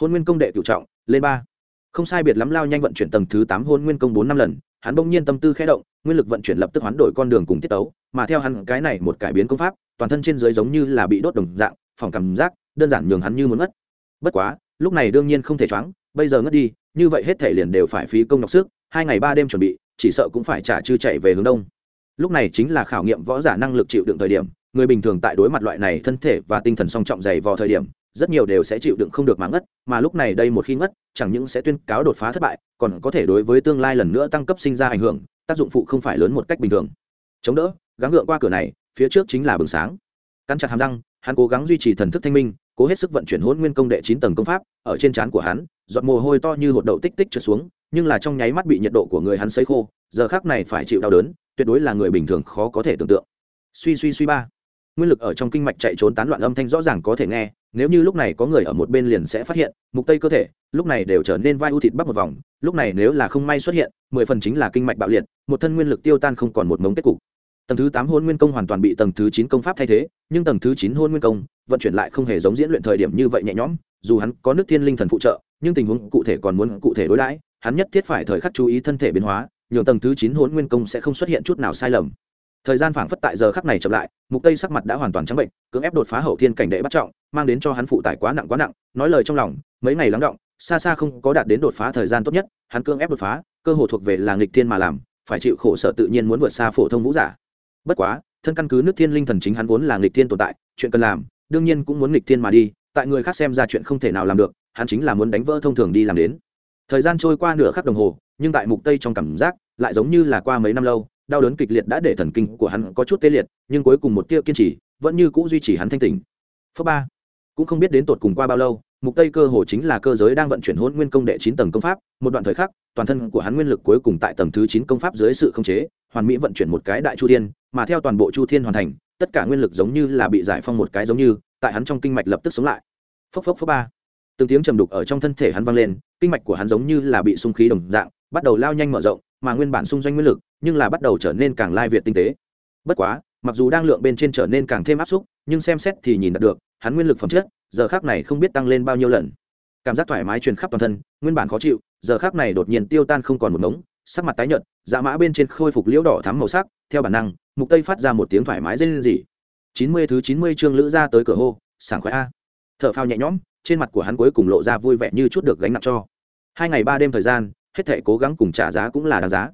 hôn nguyên công đệ cựu trọng, lên ba. Không sai biệt lắm lao nhanh vận chuyển tầng thứ tám hôn nguyên công bốn năm lần, hắn bỗng nhiên tâm tư khẽ động, nguyên lực vận chuyển lập tức hoán đổi con đường cùng tiết tấu, mà theo hắn cái này một cải biến công pháp, toàn thân trên dưới giống như là bị đốt đồng dạng, phòng cảm giác, đơn giản nhường hắn như muốn mất. Bất quá, lúc này đương nhiên không thể choáng, bây giờ ngất đi, như vậy hết thể liền đều phải phí công nhọc sức, hai ngày ba đêm chuẩn bị, chỉ sợ cũng phải trả chư chạy về hướng đông. Lúc này chính là khảo nghiệm võ giả năng lực chịu đựng thời điểm, người bình thường tại đối mặt loại này thân thể và tinh thần song trọng dày vò thời điểm rất nhiều đều sẽ chịu đựng không được mà ngất, mà lúc này đây một khi ngất, chẳng những sẽ tuyên cáo đột phá thất bại, còn có thể đối với tương lai lần nữa tăng cấp sinh ra ảnh hưởng, tác dụng phụ không phải lớn một cách bình thường. Chống đỡ, gắng gượng qua cửa này, phía trước chính là bừng sáng. Cắn chặt hàm răng, hắn cố gắng duy trì thần thức thanh minh, cố hết sức vận chuyển hôn nguyên công đệ chín tầng công pháp, ở trên trán của hắn, giọt mồ hôi to như hột đậu tích tích trượt xuống, nhưng là trong nháy mắt bị nhiệt độ của người hắn sấy khô, giờ khác này phải chịu đau đớn, tuyệt đối là người bình thường khó có thể tưởng tượng. Suy suy suy ba. Nguyên lực ở trong kinh mạch chạy trốn tán loạn âm thanh rõ ràng có thể nghe nếu như lúc này có người ở một bên liền sẽ phát hiện, mục tây cơ thể, lúc này đều trở nên vai u thịt bắp một vòng, lúc này nếu là không may xuất hiện, mười phần chính là kinh mạch bạo liệt, một thân nguyên lực tiêu tan không còn một mống kết cục. Tầng thứ tám hôn nguyên công hoàn toàn bị tầng thứ chín công pháp thay thế, nhưng tầng thứ chín hôn nguyên công vận chuyển lại không hề giống diễn luyện thời điểm như vậy nhẹ nhõm, dù hắn có nước thiên linh thần phụ trợ, nhưng tình huống cụ thể còn muốn cụ thể đối đãi, hắn nhất thiết phải thời khắc chú ý thân thể biến hóa, nhường tầng thứ chín hôn nguyên công sẽ không xuất hiện chút nào sai lầm thời gian phảng phất tại giờ khắc này chậm lại, mục tây sắc mặt đã hoàn toàn trắng bệnh, cưỡng ép đột phá hậu thiên cảnh đệ bắt trọng, mang đến cho hắn phụ tải quá nặng quá nặng, nói lời trong lòng, mấy ngày lắng động, xa xa không có đạt đến đột phá thời gian tốt nhất, hắn cưỡng ép đột phá, cơ hồ thuộc về là nghịch thiên mà làm, phải chịu khổ sở tự nhiên muốn vượt xa phổ thông vũ giả. Bất quá, thân căn cứ nước thiên linh thần chính hắn vốn là nghịch thiên tồn tại, chuyện cần làm, đương nhiên cũng muốn nghịch thiên mà đi, tại người khác xem ra chuyện không thể nào làm được, hắn chính là muốn đánh vỡ thông thường đi làm đến. Thời gian trôi qua nửa khắc đồng hồ, nhưng tại mục tây trong cảm giác, lại giống như là qua mấy năm lâu đau đớn kịch liệt đã để thần kinh của hắn có chút tê liệt, nhưng cuối cùng một tia kiên trì vẫn như cũ duy trì hắn thanh tỉnh. Phớ ba, cũng không biết đến tột cùng qua bao lâu, mục tây cơ hồ chính là cơ giới đang vận chuyển hôn nguyên công đệ chín tầng công pháp, một đoạn thời khắc, toàn thân của hắn nguyên lực cuối cùng tại tầng thứ chín công pháp dưới sự khống chế, hoàn mỹ vận chuyển một cái đại chu thiên, mà theo toàn bộ chu thiên hoàn thành, tất cả nguyên lực giống như là bị giải phong một cái giống như, tại hắn trong kinh mạch lập tức sống lại. Phốc phốc phốc ba, từng tiếng trầm đục ở trong thân thể hắn vang lên, kinh mạch của hắn giống như là bị sung khí đồng dạng, bắt đầu lao nhanh mở rộng, mà nguyên bản xung doanh nguyên lực nhưng là bắt đầu trở nên càng lai việt tinh tế. Bất quá, mặc dù đang lượng bên trên trở nên càng thêm áp xúc, nhưng xem xét thì nhìn được, hắn nguyên lực phẩm chất, giờ khác này không biết tăng lên bao nhiêu lần. Cảm giác thoải mái truyền khắp toàn thân, nguyên bản khó chịu, giờ khác này đột nhiên tiêu tan không còn một ngống, sắc mặt tái nhợt dạ mã bên trên khôi phục liễu đỏ thắm màu sắc, theo bản năng, mục tây phát ra một tiếng thoải mái dây lên gì chín mươi thứ chín mươi chương lữ ra tới cửa hô, sảng khoái a. Thở phao nhẹ nhõm, trên mặt của hắn cuối cùng lộ ra vui vẻ như chút được gánh nặng cho. Hai ngày ba đêm thời gian, hết thể cố gắng cùng trả giá cũng là đáng giá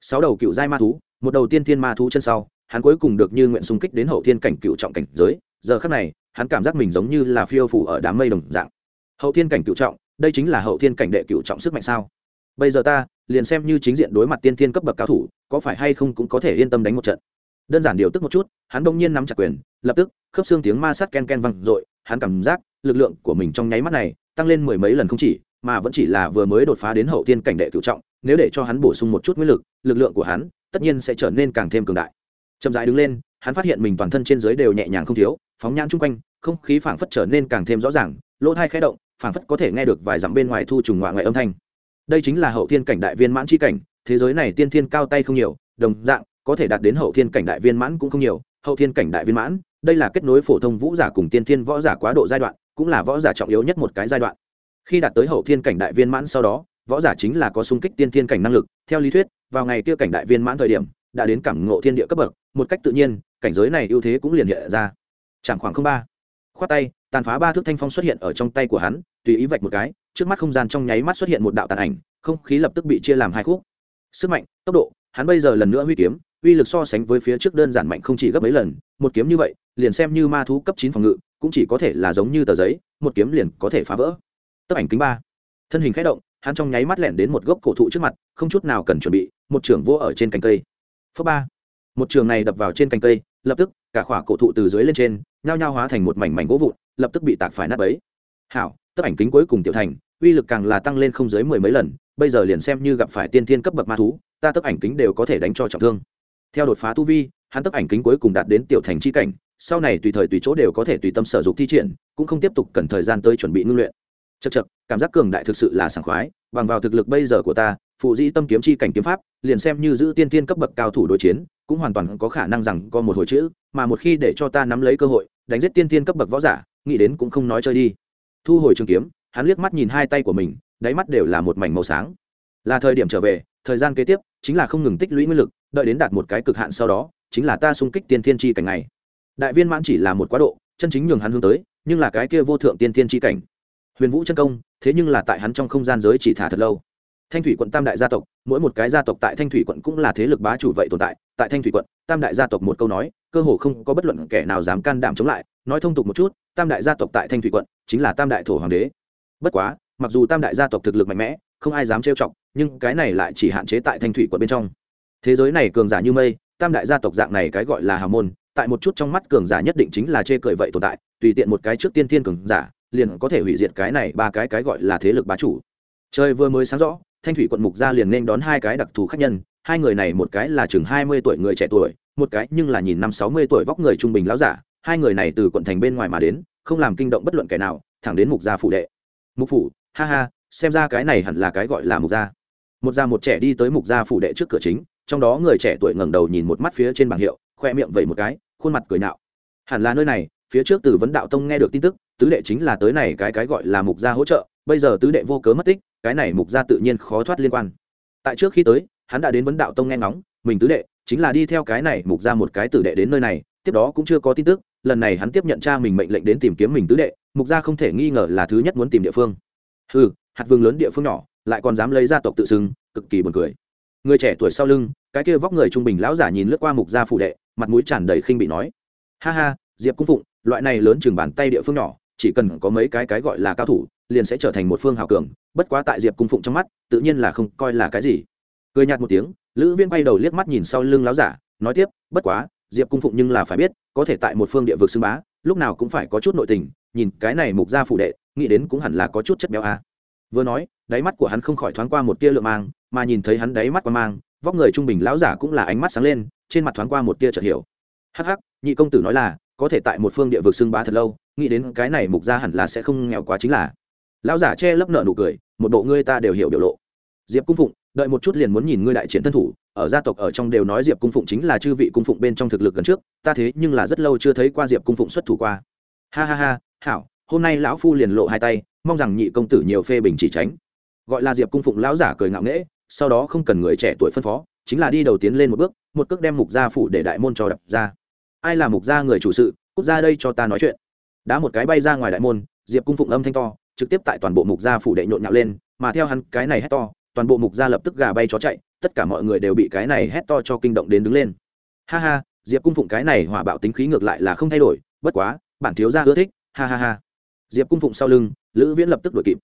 sáu đầu cựu giai ma thú, một đầu tiên thiên ma thú chân sau, hắn cuối cùng được như nguyện xung kích đến hậu thiên cảnh cựu trọng cảnh giới. Giờ khắc này, hắn cảm giác mình giống như là phiêu phủ ở đám mây đồng dạng. Hậu thiên cảnh cựu trọng, đây chính là hậu thiên cảnh đệ cựu trọng sức mạnh sao? Bây giờ ta, liền xem như chính diện đối mặt tiên thiên cấp bậc cao thủ, có phải hay không cũng có thể yên tâm đánh một trận. Đơn giản điều tức một chút, hắn bỗng nhiên nắm chặt quyền, lập tức, khớp xương tiếng ma sát ken ken văng r ộ i hắn cảm giác, lực lượng của mình trong nháy mắt này, tăng lên mười mấy lần không chỉ, mà vẫn chỉ là vừa mới đột phá đến hậu thiên cảnh đệ cựu trọng nếu để cho hắn bổ sung một chút nguyên lực lực lượng của hắn tất nhiên sẽ trở nên càng thêm cường đại. Chậm rãi đứng lên, hắn phát hiện mình toàn thân trên dưới đều nhẹ nhàng không thiếu, phóng nhãn chung quanh, không khí phảng phất trở nên càng thêm rõ ràng, lỗ thai khẽ động, phảng phất có thể nghe được vài dặm bên ngoài thu trùng ngoại ngoại âm thanh. Đây chính là hậu thiên cảnh đại viên mãn c h i cảnh, thế giới này tiên thiên cao tay không nhiều, đồng dạng, có thể đạt đến hậu thiên cảnh đại viên mãn cũng không nhiều, hậu thiên cảnh đại viên mãn, đây là kết nối phổ thông vũ giả cùng tiên thiên võ giả quá độ giai đoạn, cũng là võ giả trọng yếu nhất một cái giai đoạn. Khi đạt tới hậu thiên cảnh đại viên mãn sau đó võ giả chính là có sung kích tiên thiên cảnh năng lực, theo lý thuyết, vào ngày kia cảnh đại viên mãn thời điểm, đã đến cảm ngộ thiên địa cấp bậc, một cách tự nhiên, cảnh giới này ưu thế cũng liền hiện ra. Chẳng khoảng không ba. Khoát tay, tàn phá ba thước thanh phong xuất hiện ở trong tay của hắn, tùy ý vạch một cái, trước mắt không gian trong nháy mắt xuất hiện một đạo tàn ảnh, không khí lập tức bị chia làm hai khúc. Sức mạnh, tốc độ, hắn bây giờ lần nữa huy kiếm, uy lực so sánh với phía trước đơn giản mạnh không chỉ gấp mấy lần, một kiếm như vậy, liền xem như ma thú cấp chín phòng ngự, cũng chỉ có thể là giống như tờ giấy, một kiếm liền có thể phá vỡ. Tấp ảnh kính ba. Thân hình k h ẽ động hắn trong nháy mắt lẻn đến một gốc cổ thụ trước mặt, không chút nào cần chuẩn bị, một trường vô ở trên cành cây. Phớ ba. Một trường này đập vào trên cành cây, lập tức, cả khỏa cổ thụ từ dưới lên trên, nhao nhao hóa thành một mảnh mảnh gỗ vụn, lập tức bị tạc phải nát bấy. Hảo, tấp ảnh kính cuối cùng tiểu thành, uy lực càng là tăng lên không dưới mười mấy lần, bây giờ liền xem như gặp phải tiên thiên cấp bậc ma thú, ta tấp ảnh kính đều có thể đánh cho trọng thương. Theo đột phá tu vi, hắn tấp ảnh kính cuối cùng đạt đến tiểu thành c h i cảnh, sau này tùy thời tùy chỗ đều có thể tùy tâm sở dụng thi triển, cũng không tiếp tục cần thời gian tới chuẩn bị ngưng luyện chật chật cảm giác cường đại thực sự là sảng khoái, bằng vào thực lực bây giờ của ta, phụ dĩ tâm kiếm chi cảnh kiếm pháp, liền xem như giữ tiên tiên cấp bậc cao thủ đối chiến, cũng hoàn toàn có khả năng rằng có một hồi chữ, mà một khi để cho ta nắm lấy cơ hội, đánh giết tiên tiên cấp bậc võ giả, nghĩ đến cũng không nói chơi đi. Thu hồi trường kiếm, hắn liếc mắt nhìn hai tay của mình, đáy mắt đều là một mảnh màu sáng. Là thời điểm trở về, thời gian kế tiếp, chính là không ngừng tích lũy nguyên lực, đợi đến đạt một cái cực hạn sau đó, chính là ta xung kích tiên thiên chi cảnh này. Đại viên mãn chỉ là một quá độ, chân chính nhường hắn hướng tới, nhưng là cái kia vô thượng tiên thiên chi cảnh huyền vũ chân công, thế nhưng là tại hắn trong không gian giới chỉ thả thật lâu. Thanh thủy quận tam đại gia tộc, mỗi một cái gia tộc tại thanh thủy quận cũng là thế lực bá chủ vậy tồn tại. Tại thanh thủy quận, tam đại gia tộc một câu nói, cơ hồ không có bất luận kẻ nào dám can đảm chống lại. Nói thông tục một chút, tam đại gia tộc tại thanh thủy quận chính là tam đại thổ hoàng đế. Bất quá, mặc dù tam đại gia tộc thực lực mạnh mẽ, không ai dám trêu chọc, nhưng cái này lại chỉ hạn chế tại thanh thủy quận bên trong. Thế giới này cường giả như mây, tam đại gia tộc dạng này cái gọi là hào môn, tại một chút trong mắt cường giả nhất định chính là chê cười vậy tồn tại, tùy tiện một cái trước tiên thiên cường giả liền có thể hủy diệt cái này ba cái cái gọi là thế lực bá chủ. Trời vừa mới sáng rõ, thanh thủy quận mục gia liền nên đón hai cái đặc thù khác nhân, hai người này một cái là chừng hai mươi tuổi người trẻ tuổi, một cái nhưng là nhìn năm sáu mươi tuổi vóc người trung bình lão giả, hai người này từ quận thành bên ngoài mà đến, không làm kinh động bất luận kẻ nào, thẳng đến mục gia phủ đệ. Mục phủ, ha ha, xem ra cái này hẳn là cái gọi là mục gia. Một già một trẻ đi tới mục gia phủ đệ trước cửa chính, trong đó người trẻ tuổi ngẩng đầu nhìn một mắt phía trên bảng hiệu, khoe miệng vẩy một cái, khuôn mặt cười nạo hẳn là nơi này, phía trước từ vấn đạo tông nghe được tin tức tứ đệ chính là tới này cái cái gọi là mục gia hỗ trợ, bây giờ tứ đệ vô cớ mất tích, cái này mục gia tự nhiên khó thoát liên quan. Tại trước khi tới, hắn đã đến vấn đạo tông nghe ngóng, mình tứ đệ chính là đi theo cái này mục gia một cái tử đệ đến nơi này, tiếp đó cũng chưa có tin tức, lần này hắn tiếp nhận cha mình mệnh lệnh đến tìm kiếm mình tứ đệ, mục gia không thể nghi ngờ là thứ nhất muốn tìm địa phương. Ừ hạt vương lớn địa phương nhỏ, lại còn dám lấy gia tộc tự xưng, cực kỳ buồn cười. Người trẻ tuổi sau lưng, cái kia vóc người trung bình lão giả nhìn lướt qua mục gia phụ đệ, mặt mũi tràn đầy khinh bị nói. Ha ha, diệp cung phụng, loại này lớn chừng bàn tay địa phương nhỏ chỉ cần có mấy cái cái gọi là cao thủ, liền sẽ trở thành một phương hào cường, bất quá tại diệp cung phụng trong mắt, tự nhiên là không coi là cái gì cười nhạt một tiếng, lữ viên bay đầu liếc mắt nhìn sau lưng láo giả, nói tiếp, bất quá, diệp cung phụng nhưng là phải biết, có thể tại một phương địa vực xưng bá, lúc nào cũng phải có chút nội tình, nhìn cái này mục gia phụ đệ, nghĩ đến cũng hẳn là có chút chất béo a à. vừa nói, đáy mắt của hắn không khỏi thoáng qua một tia lượm mang, mà nhìn thấy hắn đáy mắt qua mang, vóc người trung bình lão giả cũng là ánh mắt sáng lên, trên mặt thoáng qua một tia chợt hiểu hắc hắc, nhị công tử nói là có thể tại một phương địa vực xưng bá thật lâu, nghĩ đến cái này mục gia hẳn là sẽ không nghèo quá chính là. Lão giả che lấp nợ nụ cười, một bộ ngươi ta đều hiểu biểu lộ. Diệp cung phụng, đợi một chút liền muốn nhìn ngươi đại chiến thân thủ, ở gia tộc ở trong đều nói diệp cung phụng chính là chư vị cung phụng bên trong thực lực gần trước, ta thế nhưng là rất lâu chưa thấy qua diệp cung phụng xuất thủ qua. Ha ha ha, hảo, hôm nay lão phu liền lộ hai tay, mong rằng nhị công tử nhiều phê bình chỉ tránh. Gọi là diệp cung phụng lão giả cười ngạo nghễ, sau đó không cần người trẻ tuổi phân phó, chính là đi đầu tiến lên một bước, một cước đem mục gia phủ để đại môn cho đập ra ai là mục gia người chủ sự cút ra đây cho ta nói chuyện. Đá một cái bay ra ngoài đại môn, diệp cung phụng âm thanh to, trực tiếp tại toàn bộ mục gia phủ đệ nhộn nhạo lên, mà theo hắn cái này hét to, toàn bộ mục gia lập tức gà bay chó chạy, tất cả mọi người đều bị cái này hét to cho kinh động đến đứng lên. Ha ha, diệp cung phụng cái này hỏa bạo tính khí ngược lại là không thay đổi, bất quá, bản thiếu gia ưa thích, ha ha ha. Diệp cung phụng sau lưng, lữ viễn lập tức đuổi kịp.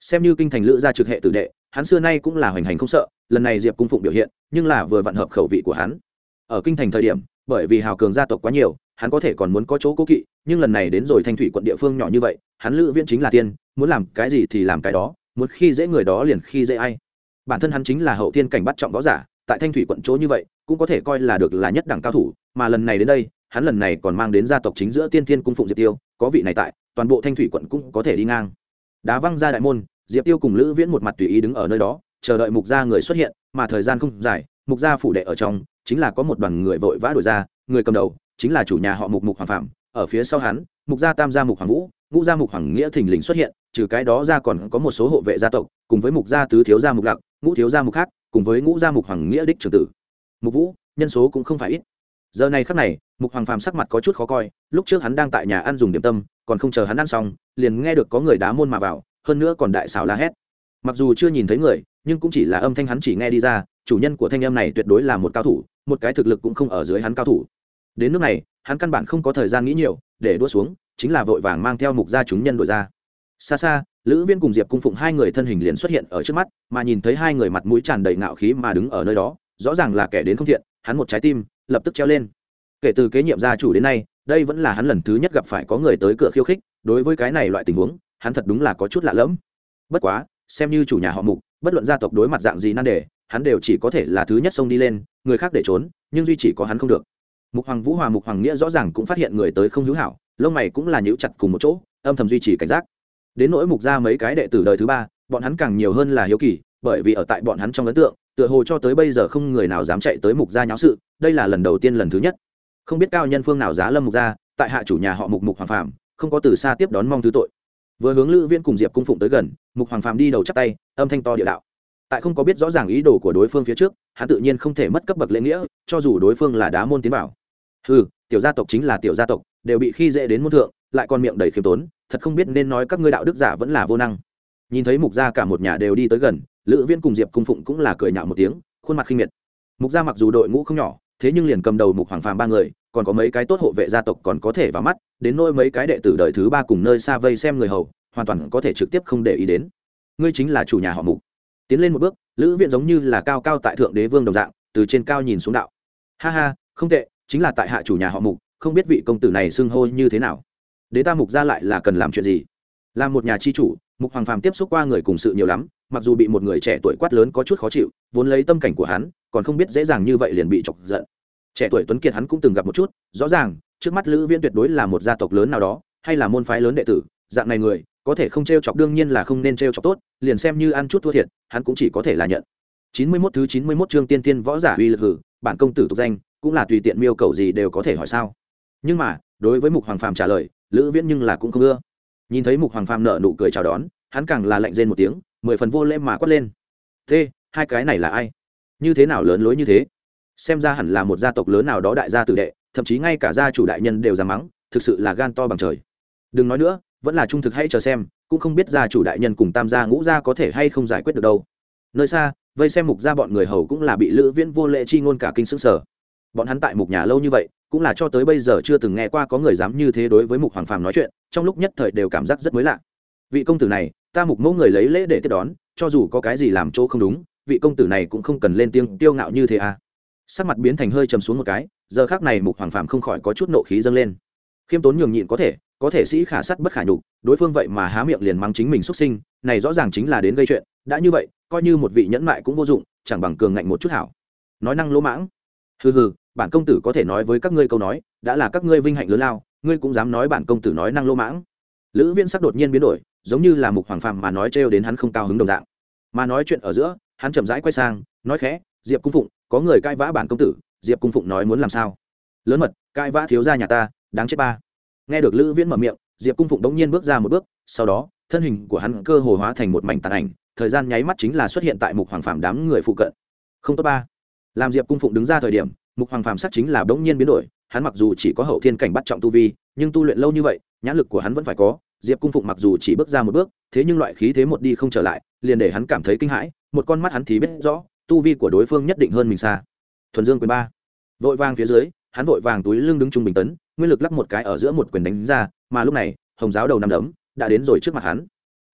Xem như kinh thành lữ gia trực hệ tử đệ, hắn xưa nay cũng là hoành hành không sợ, lần này diệp cung phụng biểu hiện, nhưng là vừa vặn hợp khẩu vị của hắn. Ở kinh thành thời điểm bởi vì hào cường gia tộc quá nhiều, hắn có thể còn muốn có chỗ cố kỵ, nhưng lần này đến rồi thanh thủy quận địa phương nhỏ như vậy, hắn lữ viễn chính là tiên, muốn làm cái gì thì làm cái đó, muốn khi dễ người đó liền khi dễ ai. Bản thân hắn chính là hậu tiên cảnh bắt trọng võ giả, tại thanh thủy quận chỗ như vậy, cũng có thể coi là được là nhất đẳng cao thủ, mà lần này đến đây, hắn lần này còn mang đến gia tộc chính giữa tiên thiên cung phụng diệp tiêu, có vị này tại, toàn bộ thanh thủy quận cũng có thể đi ngang. Đá văng ra đại môn, diệp tiêu cùng lữ viễn một mặt tùy ý đứng ở nơi đó, chờ đợi mục gia người xuất hiện, mà thời gian không dài, mục gia phủ đệ ở trong chính là có một đoàn người vội vã đổi ra, người cầm đầu chính là chủ nhà họ mục mục hoàng phạm. Ở phía sau hắn, mục gia tam gia mục hoàng vũ, ngũ gia mục hoàng nghĩa thình lình xuất hiện, trừ cái đó ra còn có một số hộ vệ gia tộc, cùng với mục gia tứ thiếu gia mục lặc, ngũ thiếu gia mục khác, cùng với ngũ gia mục hoàng nghĩa đích trường tử. Mục vũ, nhân số cũng không phải ít. Giờ này khắc này, mục hoàng phàm sắc mặt có chút khó coi, lúc trước hắn đang tại nhà ăn dùng điểm tâm, còn không chờ hắn ăn xong, liền nghe được có người đá môn mà vào, hơn nữa còn đại xảo la hét. Mặc dù chưa nhìn thấy người, nhưng cũng chỉ là âm thanh hắn chỉ nghe đi ra chủ nhân của thanh em này tuyệt đối là một cao thủ, một cái thực lực cũng không ở dưới hắn cao thủ. Đến nước này, hắn căn bản không có thời gian nghĩ nhiều, để đua xuống, chính là vội vàng mang theo mục gia chúng nhân đổi ra. Xa xa, lữ viên cùng diệp cung phụng hai người thân hình liền xuất hiện ở trước mắt, mà nhìn thấy hai người mặt mũi tràn đầy ngạo khí mà đứng ở nơi đó, rõ ràng là kẻ đến không thiện, hắn một trái tim, lập tức treo lên. Kể từ kế nhiệm gia chủ đến nay, đây vẫn là hắn lần thứ nhất gặp phải có người tới cửa khiêu khích, đối với cái này loại tình huống, hắn thật đúng là có chút lạ lẫm. Bất quá, xem như chủ nhà họ mục, bất luận gia tộc đối mặt dạng gì nan đề hắn đều chỉ có thể là thứ nhất xông đi lên người khác để trốn nhưng duy chỉ có hắn không được. Mục hoàng vũ hòa mục hoàng nghĩa rõ ràng cũng phát hiện người tới không hữu hảo lông mày cũng là nhíu chặt cùng một chỗ âm thầm duy trì cảnh giác. Đến nỗi mục ra mấy cái đệ tử đời thứ ba bọn hắn càng nhiều hơn là hiếu kỳ bởi vì ở tại bọn hắn trong ấn tượng tựa hồ cho tới bây giờ không người nào dám chạy tới mục gia nháo sự đây là lần đầu tiên lần thứ nhất. Không biết cao nhân phương nào giá lâm mục gia tại hạ chủ nhà họ mục mục hoàng phàm, không có từ xa tiếp đón mong thứ tội. Vừa hướng lữ viên cùng diệp cung phụng tới gần mục hoàng phàm đi đầu chắp tay âm thanh to địa đạo tại không có biết rõ ràng ý đồ của đối phương phía trước, hắn tự nhiên không thể mất cấp bậc lễ nghĩa, cho dù đối phương là đá môn tiến bảo ừ tiểu gia tộc chính là tiểu gia tộc, đều bị khi dễ đến môn thượng, lại còn miệng đầy khiêm tốn, thật không biết nên nói các ngươi đạo đức giả vẫn là vô năng. Nhìn thấy mục gia cả một nhà đều đi tới gần, lữ viên cùng diệp cung phụng cũng là cười nhạo một tiếng, khuôn mặt khinh miệt. Mục gia mặc dù đội ngũ không nhỏ, thế nhưng liền cầm đầu mục hoàng phàm ba người, còn có mấy cái tốt hộ vệ gia tộc còn có thể vào mắt, đến nôi mấy cái đệ tử đời thứ ba cùng nơi xa vây xem người hầu, hoàn toàn có thể trực tiếp không để ý đến. Ngươi chính là chủ nhà họ mục tiến lên một bước, lữ viện giống như là cao cao tại thượng đế vương đồng dạng, từ trên cao nhìn xuống đạo. Ha ha, không tệ, chính là tại hạ chủ nhà họ mục, không biết vị công tử này xưng hô như thế nào. Đế ta mục ra lại là cần làm chuyện gì? Là một nhà chi chủ, mục hoàng phàm tiếp xúc qua người cùng sự nhiều lắm, mặc dù bị một người trẻ tuổi quát lớn có chút khó chịu, vốn lấy tâm cảnh của hắn, còn không biết dễ dàng như vậy liền bị chọc giận. Trẻ tuổi tuấn kiệt hắn cũng từng gặp một chút, rõ ràng, trước mắt lữ viễn tuyệt đối là một gia tộc lớn nào đó, hay là môn phái lớn đệ tử, dạng này người có thể không t r e o chọc đương nhiên là không nên t r e o chọc tốt, liền xem như ăn chút thua thiệt, hắn cũng chỉ có thể là nhận. Chín mươi mốt thứ chín mươi mốt chương tiên tiên võ giả uy lực hử, bản công tử tục danh, cũng là tùy tiện miêu cầu gì đều có thể hỏi sao. Nhưng mà, đối với mục hoàng phàm trả lời, lữ viễn nhưng là cũng không ưa. Nhìn thấy mục hoàng phàm nở nụ cười chào đón, hắn càng là lạnh rên một tiếng, mười phần vô lễ mà quát lên. Thế, hai cái này là ai? Như thế nào lớn lối như thế? Xem ra hẳn là một gia tộc lớn nào đó đại gia tử đệ, thậm chí ngay cả gia chủ đại nhân đều dám mắng, thực sự là gan to bằng trời. Đừng nói nữa vẫn là trung thực hay chờ xem, cũng không biết gia chủ đại nhân cùng tam gia ngũ gia có thể hay không giải quyết được đâu. Nơi xa, vây xem mục gia bọn người hầu cũng là bị lữ viễn vô lệ chi ngôn cả kinh s sở bọn hắn tại mục nhà lâu như vậy, cũng là cho tới bây giờ chưa từng nghe qua có người dám như thế đối với mục hoàng phàm nói chuyện, trong lúc nhất thời đều cảm giác rất mới lạ. Vị công tử này, ta mục mẫu người lấy lễ để tiếp đón, cho dù có cái gì làm chỗ không đúng, vị công tử này cũng không cần lên tiếng tiêu ngạo như thế à. Sắc mặt biến thành hơi trầm xuống một cái, giờ khác này mục hoàng phàm không khỏi có chút nộ khí dâng lên. Khiêm tốn nhường nhịn có thể có thể sĩ khả sắt bất khả nhục, đối phương vậy mà há miệng liền mắng chính mình xuất sinh, này rõ ràng chính là đến gây chuyện, đã như vậy, coi như một vị nhẫn mại cũng vô dụng, chẳng bằng cường ngạnh một chút hảo. Nói năng lỗ mãng. Hừ hừ, bản công tử có thể nói với các ngươi câu nói, đã là các ngươi vinh hạnh lớn lao, ngươi cũng dám nói bản công tử nói năng lỗ mãng. Lữ viên sắc đột nhiên biến đổi, giống như là mục hoàng phàm mà nói trêu đến hắn không cao hứng đồng dạng. Mà nói chuyện ở giữa, hắn chậm rãi quay sang, nói khẽ, diệp cung phụng, có người cãi vã bản công tử, diệp cung phụng nói muốn làm sao? Lớn mật, cãi vã thiếu ra nhà ta, đáng chết ba nghe được lữ viễn mở miệng, diệp cung phụng đống nhiên bước ra một bước, sau đó, thân hình của hắn cơ hồ hóa thành một mảnh tàn ảnh, thời gian nháy mắt chính là xuất hiện tại mục hoàng phàm đám người phụ cận. Không tốt ba. Làm diệp cung phụng đứng ra thời điểm, mục hoàng phàm sắc chính là bỗng nhiên biến đổi, hắn mặc dù chỉ có hậu thiên cảnh bắt trọng tu vi, nhưng tu luyện lâu như vậy, nhãn lực của hắn vẫn phải có. Diệp cung phụng mặc dù chỉ bước ra một bước, thế nhưng loại khí thế một đi không trở lại, liền để hắn cảm thấy kinh hãi, một con mắt hắn thì biết rõ, tu vi của đối phương nhất định hơn mình xa. Thuần dương quyền ba. Vội vàng phía dưới, hắn vội vàng túi lưng đứng trung bình tấn nguyên lực lắp một cái ở giữa một quyền đánh ra, mà lúc này, hồng giáo đầu nằm đấm, đã đến rồi trước mặt hắn.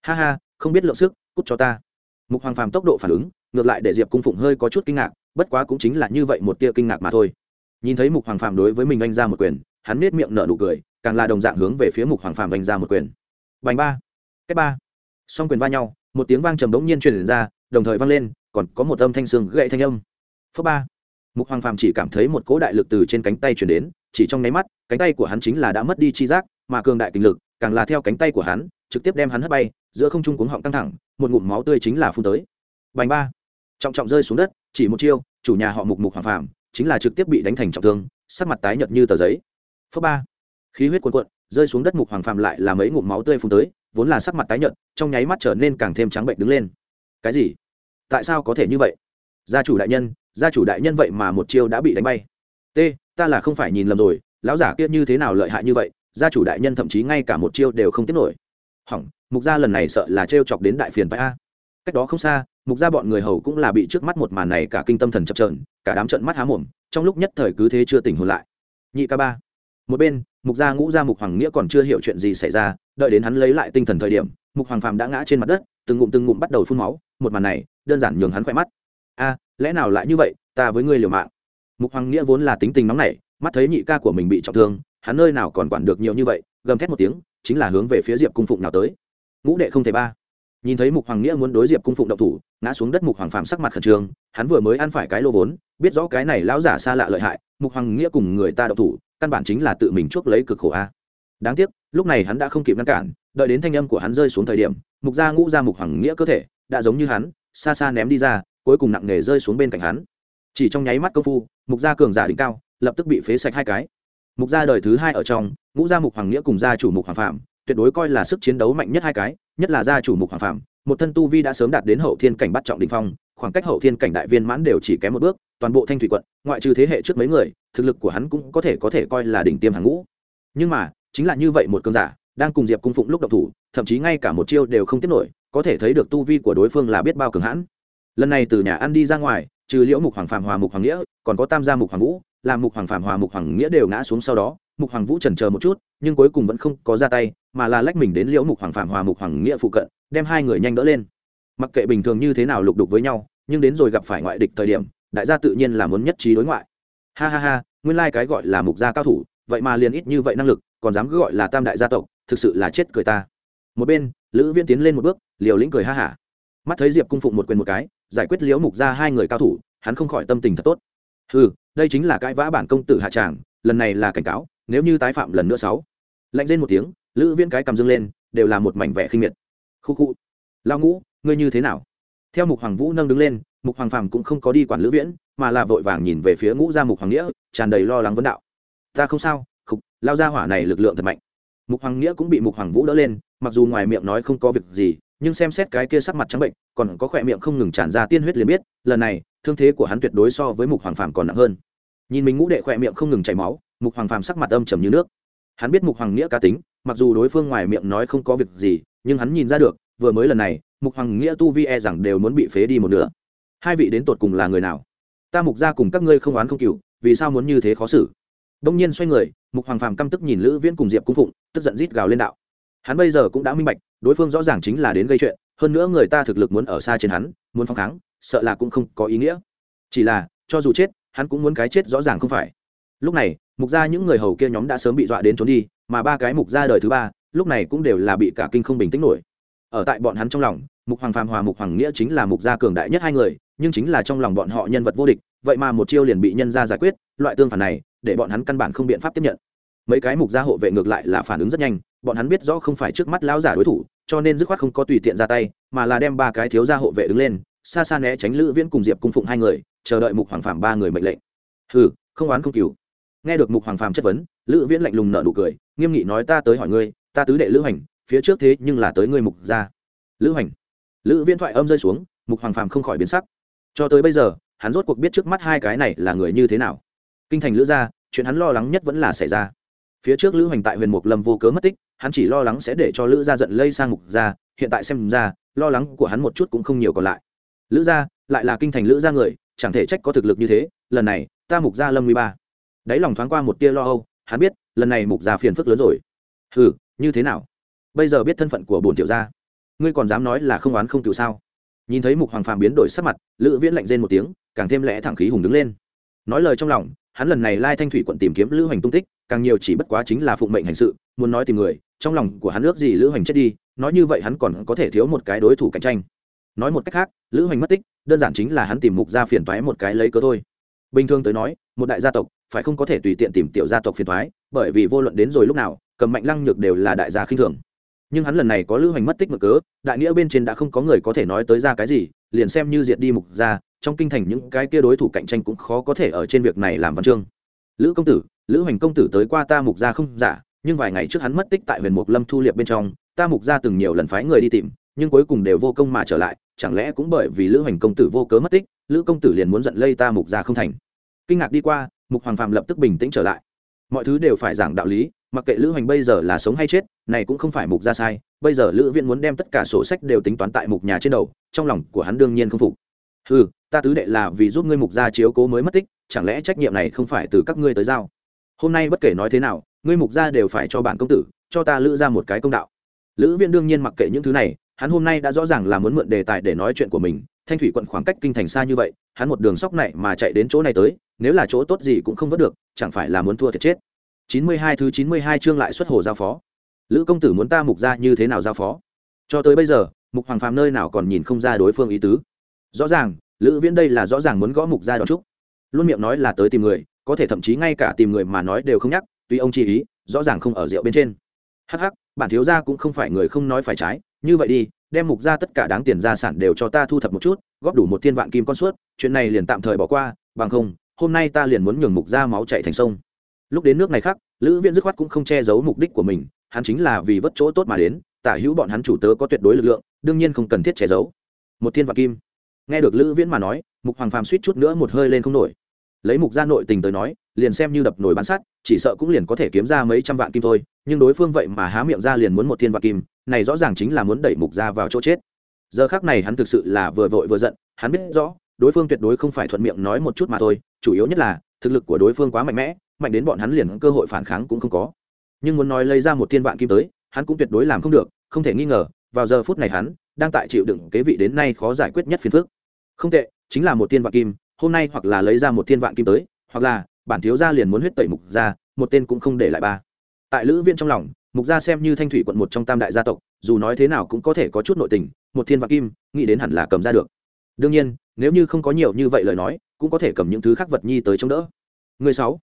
Ha ha, không biết lượng sức, cút cho ta. Mục hoàng phàm tốc độ phản ứng, ngược lại để diệp cung phụng hơi có chút kinh ngạc, bất quá cũng chính là như vậy một tia kinh ngạc mà thôi. Nhìn thấy mục hoàng phàm đối với mình anh ra một quyền, hắn nết miệng nở nụ cười, càng là đồng dạng hướng về phía mục hoàng phàm anh ra một quyền. Bành ba cách ba. Song quyền va nhau, một tiếng vang trầm đống nhiên truyền ra, đồng thời vang lên, còn có một âm thanh xương gậy thanh âm. Phớ ba. Mục hoàng phàm chỉ cảm thấy một cỗ đại lực từ trên cánh tay truyền đến chỉ trong nháy mắt, cánh tay của hắn chính là đã mất đi chi giác, mà cường đại kinh lực, càng là theo cánh tay của hắn, trực tiếp đem hắn hất bay, giữa không trung cuống họng căng thẳng, một ngụm máu tươi chính là phun tới. Bành ba. Trọng trọng rơi xuống đất, chỉ một chiêu, chủ nhà họ mục mục hoàng phàm, chính là trực tiếp bị đánh thành trọng thương, sắc mặt tái nhợt như tờ giấy. Phớ ba. Khí huyết cuồn cuộn, rơi xuống đất mục hoàng phàm lại là mấy ngụm máu tươi phun tới, vốn là sắc mặt tái nhợt, trong nháy mắt trở nên càng thêm trắng bệnh đứng lên. Cái gì? Tại sao có thể như vậy? Gia chủ đại nhân, gia chủ đại nhân vậy mà một chiêu đã bị đánh bay. T ta là không phải nhìn lầm rồi, lão giả kia như thế nào lợi hại như vậy, gia chủ đại nhân thậm chí ngay cả một chiêu đều không tiếp nổi. Hỏng, mục gia lần này sợ là t chọc đến đại phiền bãi a. Cách đó không xa, mục gia bọn người hầu cũng là bị trước mắt một màn này cả kinh tâm thần chập trờn cả đám trận mắt há mồm, trong lúc nhất thời cứ thế chưa tỉnh hồn lại. Nhị ca ba. Một bên, mục gia ngũ gia mục hoàng nghĩa còn chưa hiểu chuyện gì xảy ra, đợi đến hắn lấy lại tinh thần thời điểm, mục hoàng phàm đã ngã trên mặt đất, từng ngụm từng ngụm bắt đầu phun máu, một màn này, đơn giản nhường hắn khỏe mắt. A, lẽ nào lại như vậy, ta với ngươi liều mạng mục hoàng nghĩa vốn là tính tình nóng nảy, mắt thấy nhị ca của mình bị trọng thương, hắn nơi nào còn quản được nhiều như vậy, gầm thét một tiếng, chính là hướng về phía diệp cung phụng nào tới. Ngũ đệ không thể ba. Nhìn thấy mục hoàng nghĩa muốn đối diệp cung phụng độc thủ, ngã xuống đất mục hoàng phạm sắc mặt khẩn trương, hắn vừa mới ăn phải cái lô vốn, biết rõ cái này lão giả xa lạ lợi hại, mục hoàng nghĩa cùng người ta độc thủ, căn bản chính là tự mình chuốc lấy cực khổ a. Đáng tiếc, lúc này hắn đã không kịp ngăn cản, đợi đến thanh âm của hắn rơi xuống thời điểm, mục gia ngũ ra mục hoàng nghĩa cơ thể, đã giống như hắn, xa xa ném đi ra, cuối cùng nặng nề rơi xuống bên cạnh hắn. Chỉ trong nháy mắt công phu mục gia cường giả đỉnh cao, lập tức bị phế sạch hai cái. Mục gia đời thứ hai ở trong, ngũ gia mục hoàng nghĩa cùng gia chủ mục hoàng phạm tuyệt đối coi là sức chiến đấu mạnh nhất hai cái, nhất là gia chủ mục hoàng phạm một thân tu vi đã sớm đạt đến hậu thiên cảnh bắt trọng đình phong, khoảng cách hậu thiên cảnh đại viên mãn đều chỉ kém một bước, toàn bộ thanh thủy quận, ngoại trừ thế hệ trước mấy người, thực lực của hắn cũng có thể có thể coi là đỉnh tiêm hàng ngũ. Nhưng mà, chính là như vậy một cơn giả, đang cùng diệp cung phụng lúc độc thủ, thậm chí ngay cả một chiêu đều không tiếp nổi, có thể thấy được tu vi của đối phương là biết bao cường hãn. Lần này từ nhà ăn đi ra ngoài trừ liễu mục hoàng phàm hòa mục hoàng nghĩa, còn có tam gia mục hoàng vũ làm mục hoàng phàm hòa mục hoàng nghĩa đều ngã xuống sau đó, mục hoàng vũ trần chờ một chút, nhưng cuối cùng vẫn không có ra tay, mà là lách mình đến liễu mục hoàng phàm hòa mục hoàng nghĩa phụ cận, đem hai người nhanh đỡ lên. Mặc kệ bình thường như thế nào lục đục với nhau, nhưng đến rồi gặp phải ngoại địch thời điểm, đại gia tự nhiên là muốn nhất trí đối ngoại. Ha ha ha, nguyên lai、like、cái gọi là mục gia cao thủ, vậy mà liền ít như vậy năng lực, còn dám cứ gọi là tam đại gia tộc, thực sự là chết cười ta. Một bên, lữ viên tiến lên một bước, liều lĩnh cười ha hả mắt thấy diệp cung phụng một quyền một cái giải quyết liễu mục ra hai người cao thủ hắn không khỏi tâm tình thật tốt ừ đây chính là cãi vã bản công tử hạ tràng lần này là cảnh cáo nếu như tái phạm lần nữa sáu lạnh lên một tiếng lữ viên cái cầm dưng lên đều là một mảnh vẻ khinh miệt khu khu lao ngũ ngươi như thế nào theo mục hoàng vũ nâng đứng lên mục hoàng phàm cũng không có đi quản lữ viễn mà là vội vàng nhìn về phía ngũ gia mục hoàng nghĩa tràn đầy lo lắng vấn đạo ta không sao khục lao Gia hỏa này lực lượng thật mạnh mục hoàng nghĩa cũng bị mục hoàng vũ đỡ lên mặc dù ngoài miệng nói không có việc gì nhưng xem xét cái kia sắc mặt trắng bệnh, còn có khỏe miệng không ngừng tràn ra tiên huyết liền biết, lần này, thương thế của hắn tuyệt đối so với mục hoàng phàm còn nặng hơn. Nhìn mình ngũ đệ khỏe miệng không ngừng chảy máu, mục hoàng phàm sắc mặt âm trầm như nước. Hắn biết mục hoàng nghĩa cá tính, mặc dù đối phương ngoài miệng nói không có việc gì, nhưng hắn nhìn ra được, vừa mới lần này, mục hoàng nghĩa tu vi e rằng đều muốn bị phế đi một nửa. Hai vị đến tột cùng là người nào? Ta mục ra cùng các ngươi không oán không cựu vì sao muốn như thế khó xử? Đông nhiên xoay người, mục hoàng phàm căm tức nhìn lữ viễn cùng diệp cung phụng, tức giận rít gào lên đạo hắn bây giờ cũng đã minh bạch, đối phương rõ ràng chính là đến gây chuyện, hơn nữa người ta thực lực muốn ở xa trên hắn, muốn phong kháng, sợ là cũng không có ý nghĩa. Chỉ là, cho dù chết, hắn cũng muốn cái chết rõ ràng không phải. Lúc này, mục gia những người hầu kia nhóm đã sớm bị dọa đến trốn đi, mà ba cái mục gia đời thứ ba, lúc này cũng đều là bị cả kinh không bình tĩnh nổi. Ở tại bọn hắn trong lòng, mục hoàng phàm hòa mục hoàng nghĩa chính là mục gia cường đại nhất hai người, nhưng chính là trong lòng bọn họ nhân vật vô địch, vậy mà một chiêu liền bị nhân gia giải quyết, loại tương phản này, để bọn hắn căn bản không biện pháp tiếp nhận. Mấy cái mục gia hộ vệ ngược lại là phản ứng rất nhanh bọn hắn biết rõ không phải trước mắt lão giả đối thủ, cho nên dứt khoát không có tùy tiện ra tay, mà là đem ba cái thiếu gia hộ vệ đứng lên, xa xa né tránh lữ viễn cùng diệp cung phụng hai người, chờ đợi mục hoàng phạm ba người mệnh lệnh. Hừ, không oán không cừu. Nghe được mục hoàng phạm chất vấn, lữ viễn lạnh lùng nở nụ cười, nghiêm nghị nói ta tới hỏi ngươi, ta tứ đệ lữ hành, phía trước thế nhưng là tới ngươi mục gia. Lữ hành. Lữ viễn thoại âm rơi xuống, mục hoàng phạm không khỏi biến sắc. Cho tới bây giờ, hắn rốt cuộc biết trước mắt hai cái này là người như thế nào. Kinh thành lữ gia, chuyện hắn lo lắng nhất vẫn là xảy ra phía trước lữ hoành tại huyền mục lâm vô cớ mất tích, hắn chỉ lo lắng sẽ để cho lữ gia giận lây sang mục gia, hiện tại xem ra, lo lắng của hắn một chút cũng không nhiều còn lại. Lữ gia, lại là kinh thành lữ gia người, chẳng thể trách có thực lực như thế, lần này, ta mục gia lâm nguy ba. Đáy lòng thoáng qua một tia lo âu, hắn biết, lần này mục gia phiền phức lớn rồi. Ừ như thế nào? Bây giờ biết thân phận của bổn tiểu gia. Ngươi còn dám nói là không oán không cựu sao? Nhìn thấy mục hoàng phàm biến đổi sắc mặt, lữ viễn lạnh rên một tiếng, càng thêm lẽ thẳng khí hùng đứng lên. Nói lời trong lòng hắn lần này lai thanh thủy quận tìm kiếm lữ hoành tung tích, càng nhiều chỉ bất quá chính là phụng mệnh hành sự, muốn nói tìm người, trong lòng của hắn ước gì lữ hoành chết đi, nói như vậy hắn còn có thể thiếu một cái đối thủ cạnh tranh. Nói một cách khác, lữ hoành mất tích, đơn giản chính là hắn tìm mục gia phiền toái một cái lấy cớ thôi. Bình thường tới nói, một đại gia tộc, phải không có thể tùy tiện tìm tiểu gia tộc phiền toái, bởi vì vô luận đến rồi lúc nào, cầm mạnh lăng nhược đều là đại gia khinh thường. Nhưng hắn lần này có lữ hoành mất tích mở cớ, đại nghĩa bên trên đã không có người có thể nói tới ra cái gì, liền xem như diệt đi mục gia trong kinh thành những cái kia đối thủ cạnh tranh cũng khó có thể ở trên việc này làm văn chương. Lữ công tử, lữ hoành công tử tới qua ta mục gia không giả, nhưng vài ngày trước hắn mất tích tại huyền mục lâm thu liệp bên trong, ta mục gia từng nhiều lần phái người đi tìm, nhưng cuối cùng đều vô công mà trở lại, chẳng lẽ cũng bởi vì lữ hoành công tử vô cớ mất tích, lữ công tử liền muốn giận lây ta mục gia không thành. Kinh ngạc đi qua, mục hoàng phạm lập tức bình tĩnh trở lại. Mọi thứ đều phải giảng đạo lý, mặc kệ lữ hoành bây giờ là sống hay chết, này cũng không phải mục gia sai, bây giờ lữ viện muốn đem tất cả sổ sách đều tính toán tại mục nhà trên đầu, trong lòng của hắn đương nhiên không phục. Ừ ta tứ đệ là vì giúp ngươi mục gia chiếu cố mới mất tích, chẳng lẽ trách nhiệm này không phải từ các ngươi tới giao? Hôm nay bất kể nói thế nào, ngươi mục gia đều phải cho bản công tử, cho ta lữ ra một cái công đạo. Lữ viên đương nhiên mặc kệ những thứ này, hắn hôm nay đã rõ ràng là muốn mượn đề tài để nói chuyện của mình, thanh thủy quận khoảng cách kinh thành xa như vậy, hắn một đường sóc này mà chạy đến chỗ này tới, nếu là chỗ tốt gì cũng không vớt được, chẳng phải là muốn thua thiệt chết. Chín mươi hai thứ chín mươi hai chương lại xuất hồ giao phó. Lữ công tử muốn ta mục ra như thế nào giao phó? Cho tới bây giờ, mục hoàng phàm nơi nào còn nhìn không ra đối phương ý tứ. Rõ ràng lữ viễn đây là rõ ràng muốn gõ mục ra đón trúc. Luôn miệng nói là tới tìm người, có thể thậm chí ngay cả tìm người mà nói đều không nhắc, tuy ông chi ý, rõ ràng không ở rượu bên trên. Hắc hắc, bản thiếu gia cũng không phải người không nói phải trái, như vậy đi, đem mục ra tất cả đáng tiền gia sản đều cho ta thu thập một chút, góp đủ một thiên vạn kim con suốt, chuyện này liền tạm thời bỏ qua, bằng không, hôm nay ta liền muốn nhường mục ra máu chạy thành sông. Lúc đến nước này khác, lữ viễn dứt khoát cũng không che giấu mục đích của mình, hắn chính là vì vất chỗ tốt mà đến, tả hữu bọn hắn chủ tớ có tuyệt đối lực lượng, đương nhiên không cần thiết che giấu. Một thiên vạn kim nghe được lữ viễn mà nói, mục hoàng phàm suýt chút nữa một hơi lên không nổi. Lấy mục gia nội tình tới nói, liền xem như đập nổi bán sắt, chỉ sợ cũng liền có thể kiếm ra mấy trăm vạn kim thôi, nhưng đối phương vậy mà há miệng ra liền muốn một thiên vạn kim, này rõ ràng chính là muốn đẩy mục gia vào chỗ chết. Giờ khác này hắn thực sự là vừa vội vừa giận, hắn biết rõ, đối phương tuyệt đối không phải thuận miệng nói một chút mà thôi, chủ yếu nhất là, thực lực của đối phương quá mạnh mẽ, mạnh đến bọn hắn liền cơ hội phản kháng cũng không có. Nhưng muốn nói lấy ra một thiên vạn kim tới, hắn cũng tuyệt đối làm không được, không thể nghi ngờ, vào giờ phút này hắn đang tại chịu đựng kế vị đến nay khó giải quyết nhất phiền phức không tệ, chính là một thiên vạn kim, hôm nay hoặc là lấy ra một thiên vạn kim tới, hoặc là bản thiếu gia liền muốn huyết tẩy mục gia, một tên cũng không để lại ba. Tại lữ viên trong lòng, mục gia xem như thanh thủy quận một trong tam đại gia tộc, dù nói thế nào cũng có thể có chút nội tình, một thiên vạn kim, nghĩ đến hẳn là cầm ra được. Đương nhiên, nếu như không có nhiều như vậy lời nói, cũng có thể cầm những thứ khác vật nhi tới chống đỡ. Người sáu,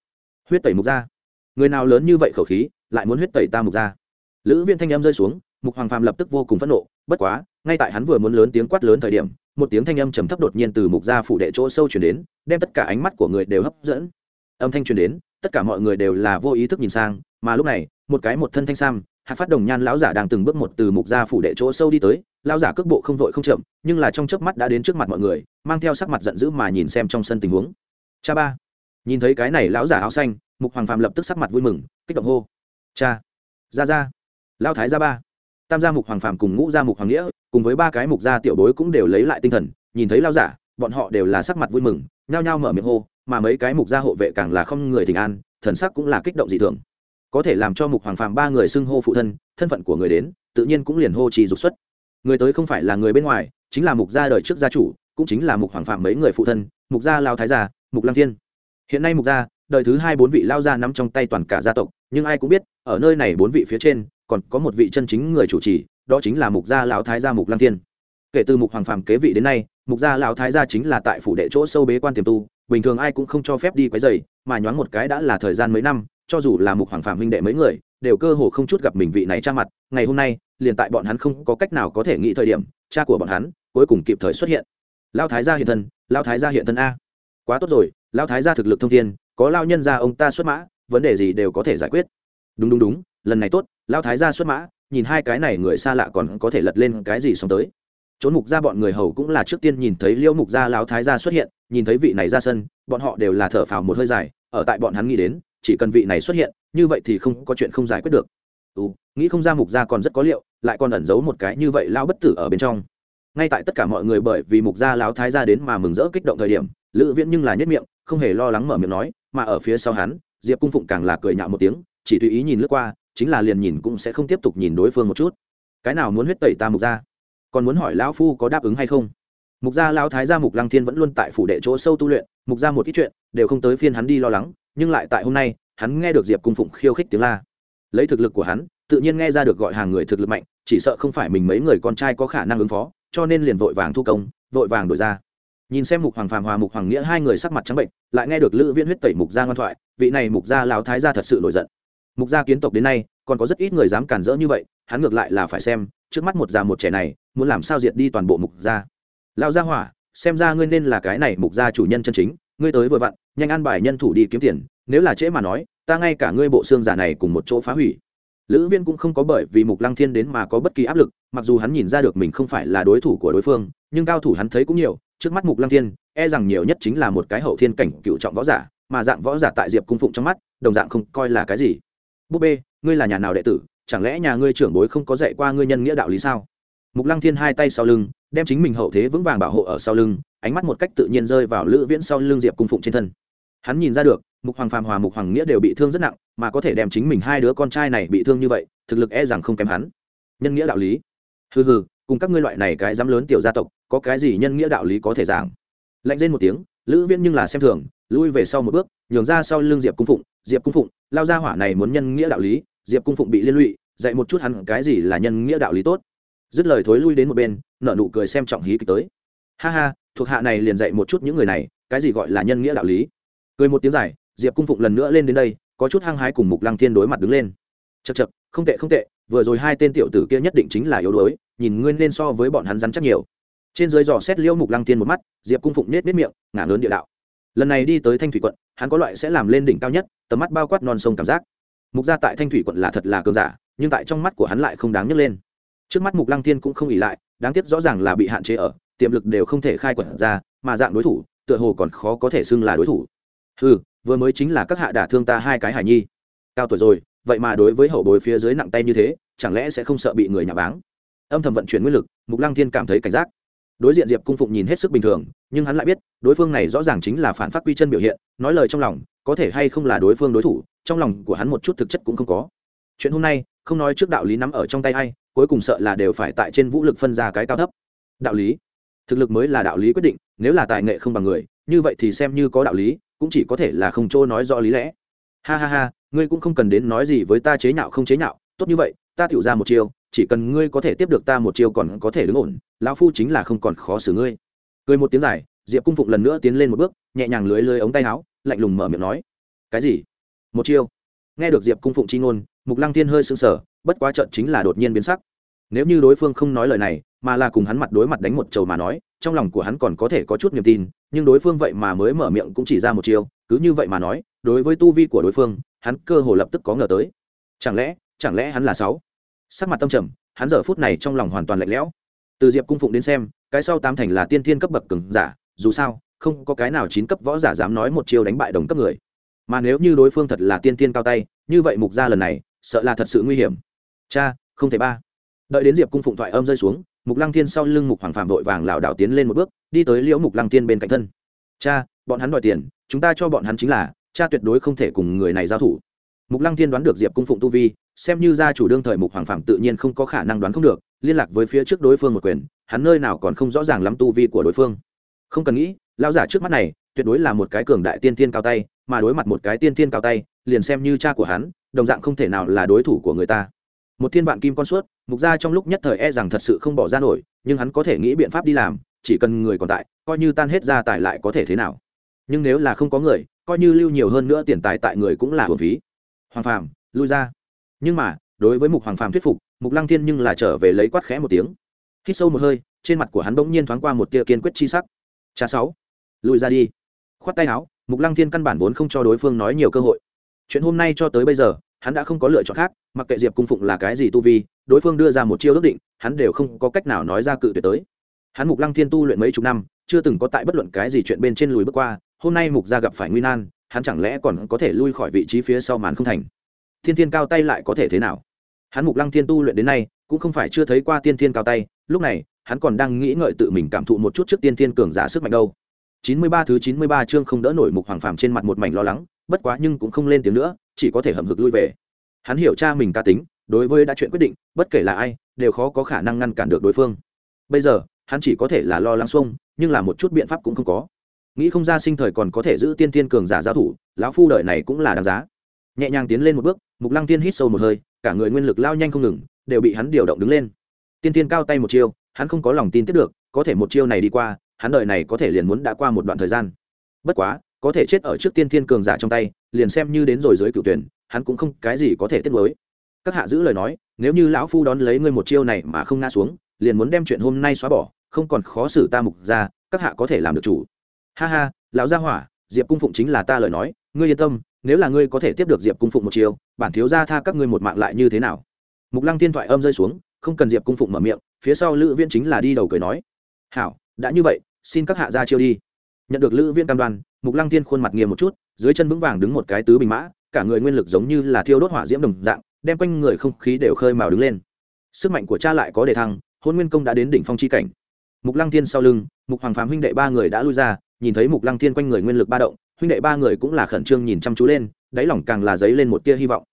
huyết tẩy mục gia. Người nào lớn như vậy khẩu khí, lại muốn huyết tẩy ta mục gia? Lữ viên thanh em rơi xuống, mục hoàng phàm lập tức vô cùng phẫn nộ, bất quá, ngay tại hắn vừa muốn lớn tiếng quát lớn thời điểm một tiếng thanh âm trầm thấp đột nhiên từ mục gia phủ đệ chỗ sâu chuyển đến, đem tất cả ánh mắt của người đều hấp dẫn. Âm thanh truyền đến, tất cả mọi người đều là vô ý thức nhìn sang, mà lúc này, một cái một thân thanh sam hạc phát đồng nhan lão giả đang từng bước một từ mục gia phủ đệ chỗ sâu đi tới, lão giả cước bộ không vội không chậm, nhưng là trong chớp mắt đã đến trước mặt mọi người, mang theo sắc mặt giận dữ mà nhìn xem trong sân tình huống. Cha ba, nhìn thấy cái này lão giả áo xanh, mục hoàng phàm lập tức sắc mặt vui mừng, kích động hô. Cha, ra ra. Lão thái gia ba tam gia mục hoàng phàm cùng ngũ gia mục hoàng nghĩa, cùng với ba cái mục gia tiểu bối cũng đều lấy lại tinh thần, nhìn thấy lao giả, bọn họ đều là sắc mặt vui mừng, nhao nhao mở miệng hô, mà mấy cái mục gia hộ vệ càng là không người thỉnh an, thần sắc cũng là kích động dị thường. Có thể làm cho mục hoàng phàm ba người xưng hô phụ thân thân phận của người đến, tự nhiên cũng liền hô trì dục xuất. Người tới không phải là người bên ngoài, chính là mục gia đời trước gia chủ, cũng chính là mục hoàng phàm mấy người phụ thân, mục gia lao thái gia, mục lăng thiên. Hiện nay mục gia, đời thứ hai bốn vị lao gia nắm trong tay toàn cả gia tộc, nhưng ai cũng biết, ở nơi này bốn vị phía trên còn có một vị chân chính người chủ trì, đó chính là mục gia lão thái gia mục lăng thiên. Kể từ mục hoàng phàm kế vị đến nay, mục gia lão thái gia chính là tại phủ đệ chỗ sâu bế quan tiềm tu, bình thường ai cũng không cho phép đi quấy rầy, mà nhoáng một cái đã là thời gian mấy năm, cho dù là mục hoàng phàm huynh đệ mấy người, đều cơ hồ không chút gặp mình vị này cha mặt, ngày hôm nay, liền tại bọn hắn không có cách nào có thể nghĩ thời điểm, cha của bọn hắn cuối cùng kịp thời xuất hiện. Lao thái gia hiện thân lao thái gia hiện thân a. Quá tốt rồi lao thái gia thực lực thông thiên, có lao nhân gia ông ta xuất mã, vấn đề gì đều có thể giải quyết. Đúng đúng đúng lần này tốt lao thái gia xuất mã nhìn hai cái này người xa lạ còn có thể lật lên cái gì xong tới. Trốn mục gia bọn người hầu cũng là trước tiên nhìn thấy liễu mục gia lão thái gia xuất hiện nhìn thấy vị này ra sân bọn họ đều là thở phào một hơi dài ở tại bọn hắn nghĩ đến chỉ cần vị này xuất hiện như vậy thì không có chuyện không giải quyết được. Ừ, nghĩ không ra mục gia còn rất có liệu lại còn ẩn giấu một cái như vậy lão bất tử ở bên trong. Ngay tại tất cả mọi người bởi vì mục gia lão thái gia đến mà mừng rỡ kích động thời điểm lữ viễn nhưng là nhất miệng không hề lo lắng mở miệng nói mà ở phía sau hắn diệp cung phụng càng là cười nhạo một tiếng chỉ tùy ý nhìn lướt qua chính là liền nhìn cũng sẽ không tiếp tục nhìn đối phương một chút. Cái nào muốn huyết tẩy ta mục gia? Còn muốn hỏi lão phu có đáp ứng hay không? Mục gia lão thái gia mục lăng thiên vẫn luôn tại phủ đệ chỗ sâu tu luyện, mục gia một ít chuyện đều không tới phiên hắn đi lo lắng, nhưng lại tại hôm nay, hắn nghe được diệp cung phụng khiêu khích tiếng la. Lấy thực lực của hắn, tự nhiên nghe ra được gọi hàng người thực lực mạnh, chỉ sợ không phải mình mấy người con trai có khả năng ứng phó, cho nên liền vội vàng thu công, vội vàng đổi ra. Nhìn xem mục hoàng phàm hòa, mục hoàng nghĩa hai người sắc mặt trắng bệnh lại nghe được lữ viễn huyết tẩy mục gia ngoan thoại, vị này mục gia lão thái gia thật sự nổi giận mục gia kiến tộc đến nay, còn có rất ít người dám cản rỡ như vậy, hắn ngược lại là phải xem, trước mắt một già một trẻ này, muốn làm sao diệt đi toàn bộ mục gia. Lão gia hỏa, xem ra ngươi nên là cái này mục gia chủ nhân chân chính, ngươi tới vừa vặn, nhanh an bài nhân thủ đi kiếm tiền, nếu là trễ mà nói, ta ngay cả ngươi bộ xương giả này cùng một chỗ phá hủy. Lữ viên cũng không có bởi vì mục lăng thiên đến mà có bất kỳ áp lực, mặc dù hắn nhìn ra được mình không phải là đối thủ của đối phương, nhưng cao thủ hắn thấy cũng nhiều, trước mắt mục lăng thiên e rằng nhiều nhất chính là một cái hậu thiên cảnh cựu trọng võ giả, mà dạng võ giả tại diệp cung phụng trong mắt, đồng dạng không coi là cái gì búp bê, ngươi là nhà nào đệ tử, chẳng lẽ nhà ngươi trưởng bối không có dạy qua ngươi nhân nghĩa đạo lý sao? Mục lăng thiên hai tay sau lưng, đem chính mình hậu thế vững vàng bảo hộ ở sau lưng, ánh mắt một cách tự nhiên rơi vào lữ viễn sau lưng diệp cung phụng trên thân. Hắn nhìn ra được, mục hoàng phàm hòa mục hoàng nghĩa đều bị thương rất nặng, mà có thể đem chính mình hai đứa con trai này bị thương như vậy, thực lực e rằng không kém hắn. Nhân nghĩa đạo lý. Hừ hừ, cùng các ngươi loại này cái dám lớn tiểu gia tộc, có cái gì nhân nghĩa đạo lý có thể giảng? Lạnh lên một tiếng lữ viễn nhưng là xem thường, lui về sau một bước, nhường ra sau lưng diệp cung phụng. Diệp cung phụng, lao ra hỏa này muốn nhân nghĩa đạo lý, diệp cung phụng bị liên lụy, dạy một chút hắn cái gì là nhân nghĩa đạo lý tốt. Dứt lời thối lui đến một bên nợ nụ cười xem trọng hí kịch tới. Ha ha, thuộc hạ này liền dạy một chút những người này, cái gì gọi là nhân nghĩa đạo lý. Cười một tiếng dài, diệp cung phụng lần nữa lên đến đây, có chút hăng hái cùng mục lăng thiên đối mặt đứng lên. Chật chật không tệ không tệ, vừa rồi hai tên tiểu tử kia nhất định chính là yếu đuối, nhìn nguyên lên so với bọn hắn rắn chắc nhiều trên dưới dò xét liêu mục lăng thiên một mắt, diệp cung phụng nết nết miệng, ngả lớn địa đạo. Lần này đi tới thanh thủy quận, hắn có loại sẽ làm lên đỉnh cao nhất, tầm mắt bao quát non sông cảm giác. Mục gia tại thanh thủy quận là thật là cơn giả, nhưng tại trong mắt của hắn lại không đáng nhấc lên. Trước mắt mục lăng thiên cũng không ỉ lại, đáng tiếc rõ ràng là bị hạn chế ở, tiềm lực đều không thể khai quẩn ra, mà dạng đối thủ, tựa hồ còn khó có thể xưng là đối thủ. Ừ vừa mới chính là các hạ đả thương ta hai cái hải nhi. Cao tuổi rồi, vậy mà đối với hậu bối phía dưới nặng tay như thế, chẳng lẽ sẽ không sợ bị người nhà báng? Âm thầm vận chuyển nguyên lực, mục lăng thiên cảm thấy cảnh giác đối diện diệp cung phụng nhìn hết sức bình thường, nhưng hắn lại biết, đối phương này rõ ràng chính là phản phát quy chân biểu hiện, nói lời trong lòng, có thể hay không là đối phương đối thủ, trong lòng của hắn một chút thực chất cũng không có. Chuyện hôm nay, không nói trước đạo lý nắm ở trong tay hay cuối cùng sợ là đều phải tại trên vũ lực phân ra cái cao thấp. Đạo lý? Thực lực mới là đạo lý quyết định, nếu là tài nghệ không bằng người, như vậy thì xem như có đạo lý, cũng chỉ có thể là không chỗ nói rõ lý lẽ. Ha ha ha, ngươi cũng không cần đến nói gì với ta chế nhạo không chế nhạo, tốt như vậy, ta tiểu ra một chiều chỉ cần ngươi có thể tiếp được ta một chiêu còn có thể đứng ổn, lão phu chính là không còn khó xử ngươi. Cười một tiếng dài, diệp cung phụng lần nữa tiến lên một bước, nhẹ nhàng lưới lưới ống tay áo, lạnh lùng mở miệng nói, cái gì? Một chiêu? Nghe được diệp cung phụng chi ngôn, mục lăng thiên hơi sững sờ, bất quá trận chính là đột nhiên biến sắc. Nếu như đối phương không nói lời này, mà là cùng hắn mặt đối mặt đánh một trầu mà nói, trong lòng của hắn còn có thể có chút niềm tin, nhưng đối phương vậy mà mới mở miệng cũng chỉ ra một chiêu, cứ như vậy mà nói, đối với tu vi của đối phương, hắn cơ hồ lập tức có ngờ tới. Chẳng lẽ chẳng lẽ hắn là sáu? Sắc mặt tâm trầm, hắn giờ phút này trong lòng hoàn toàn lạnh lẽo. Từ diệp cung phụng đến xem, cái sau tám thành là tiên thiên cấp bậc cường giả, dù sao, không có cái nào chín cấp võ giả dám nói một chiêu đánh bại đồng cấp người. Mà nếu như đối phương thật là tiên thiên cao tay, như vậy mục gia lần này, sợ là thật sự nguy hiểm. Cha, không thể ba. Đợi đến diệp cung phụng thoại âm rơi xuống, mục lăng thiên sau lưng mục hoàng phạm vội vàng lảo đảo tiến lên một bước, đi tới liễu mục lăng thiên bên cạnh thân. Cha, bọn hắn đòi tiền, chúng ta cho bọn hắn chính là, cha tuyệt đối không thể cùng người này giao thủ mục lăng thiên đoán được diệp cung phụng tu vi, xem như gia chủ đương thời mục hoàng phạm tự nhiên không có khả năng đoán không được, liên lạc với phía trước đối phương một quyền, hắn nơi nào còn không rõ ràng lắm tu vi của đối phương. Không cần nghĩ lao giả trước mắt này, tuyệt đối là một cái cường đại tiên tiên cao tay, mà đối mặt một cái tiên tiên cao tay, liền xem như cha của hắn, đồng dạng không thể nào là đối thủ của người ta. Một thiên vạn kim con suốt, mục gia trong lúc nhất thời e rằng thật sự không bỏ ra nổi, nhưng hắn có thể nghĩ biện pháp đi làm, chỉ cần người còn tại, coi như tan hết gia tài lại có thể thế nào. Nhưng nếu là không có người, coi như lưu nhiều hơn nữa tiền tài tại người cũng là hồn phí hoàng phàm, lui ra. Nhưng mà, đối với mục hoàng phàm thuyết phục, mục lăng thiên nhưng là trở về lấy quát khẽ một tiếng. Hít sâu một hơi, trên mặt của hắn bỗng nhiên thoáng qua một tia kiên quyết chi sắc. Cha sáu lùi ra đi. Khoát tay áo, mục lăng thiên căn bản vốn không cho đối phương nói nhiều cơ hội. Chuyện hôm nay cho tới bây giờ, hắn đã không có lựa chọn khác, mặc kệ diệp cung phụng là cái gì tu vi, đối phương đưa ra một chiêu ước định, hắn đều không có cách nào nói ra cự tuyệt tới. Hắn mục lăng thiên tu luyện mấy chục năm, chưa từng có tại bất luận cái gì chuyện bên trên lùi bước qua, hôm nay mục gia gặp phải nguy nan hắn chẳng lẽ còn có thể lui khỏi vị trí phía sau màn không thành? Thiên thiên cao tay lại có thể thế nào? Hắn mục lăng thiên tu luyện đến nay, cũng không phải chưa thấy qua tiên thiên cao tay, lúc này, hắn còn đang nghĩ ngợi tự mình cảm thụ một chút trước tiên thiên cường giả sức mạnh đâu. Chín mươi ba thứ chín mươi ba chương không đỡ nổi mục hoàng phàm trên mặt một mảnh lo lắng, bất quá nhưng cũng không lên tiếng nữa, chỉ có thể hậm hực lui về. Hắn hiểu cha mình cá tính, đối với đã chuyện quyết định, bất kể là ai, đều khó có khả năng ngăn cản được đối phương. Bây giờ, hắn chỉ có thể là lo lắng xuông, nhưng là một chút biện pháp cũng không có nghĩ không ra sinh thời còn có thể giữ tiên tiên cường giả giáo thủ, lão phu đợi này cũng là đáng giá. Nhẹ nhàng tiến lên một bước, mục lăng tiên hít sâu một hơi, cả người nguyên lực lao nhanh không ngừng, đều bị hắn điều động đứng lên. Tiên tiên cao tay một chiêu, hắn không có lòng tin tiếp được, có thể một chiêu này đi qua, hắn đợi này có thể liền muốn đã qua một đoạn thời gian. Bất quá, có thể chết ở trước tiên thiên cường giả trong tay, liền xem như đến rồi dưới cựu tuyển, hắn cũng không cái gì có thể tiết mới các hạ giữ lời nói, nếu như lão phu đón lấy ngươi một chiêu này mà không ngã xuống, liền muốn đem chuyện hôm nay xóa bỏ, không còn khó xử ta mục ra các hạ có thể làm được chủ ha ha, lão gia hỏa, diệp cung phụng chính là ta lời nói, ngươi yên tâm, nếu là ngươi có thể tiếp được diệp cung phụng một chiêu, bản thiếu gia tha các ngươi một mạng lại như thế nào? Mục lăng thiên thoại âm rơi xuống, không cần diệp cung phụng mở miệng, phía sau lữ viên chính là đi đầu cười nói. Hảo, đã như vậy, xin các hạ ra chiêu đi. Nhận được lữ viên cam đoan, mục lăng thiên khuôn mặt nghiêm một chút, dưới chân vững vàng đứng một cái tứ bình mã, cả người nguyên lực giống như là thiêu đốt hỏa diễm đồng dạng, đem quanh người không khí đều khơi mào đứng lên. Sức mạnh của cha lại có đề thăng, hôn nguyên công đã đến đỉnh phong chi cảnh. Mục lăng thiên sau lưng, mục hoàng phàm huynh đệ ba người đã lui ra nhìn thấy mục lăng thiên quanh người nguyên lực ba động, huynh đệ ba người cũng là khẩn trương nhìn chăm chú lên, đáy lòng càng là dấy lên một tia hy vọng.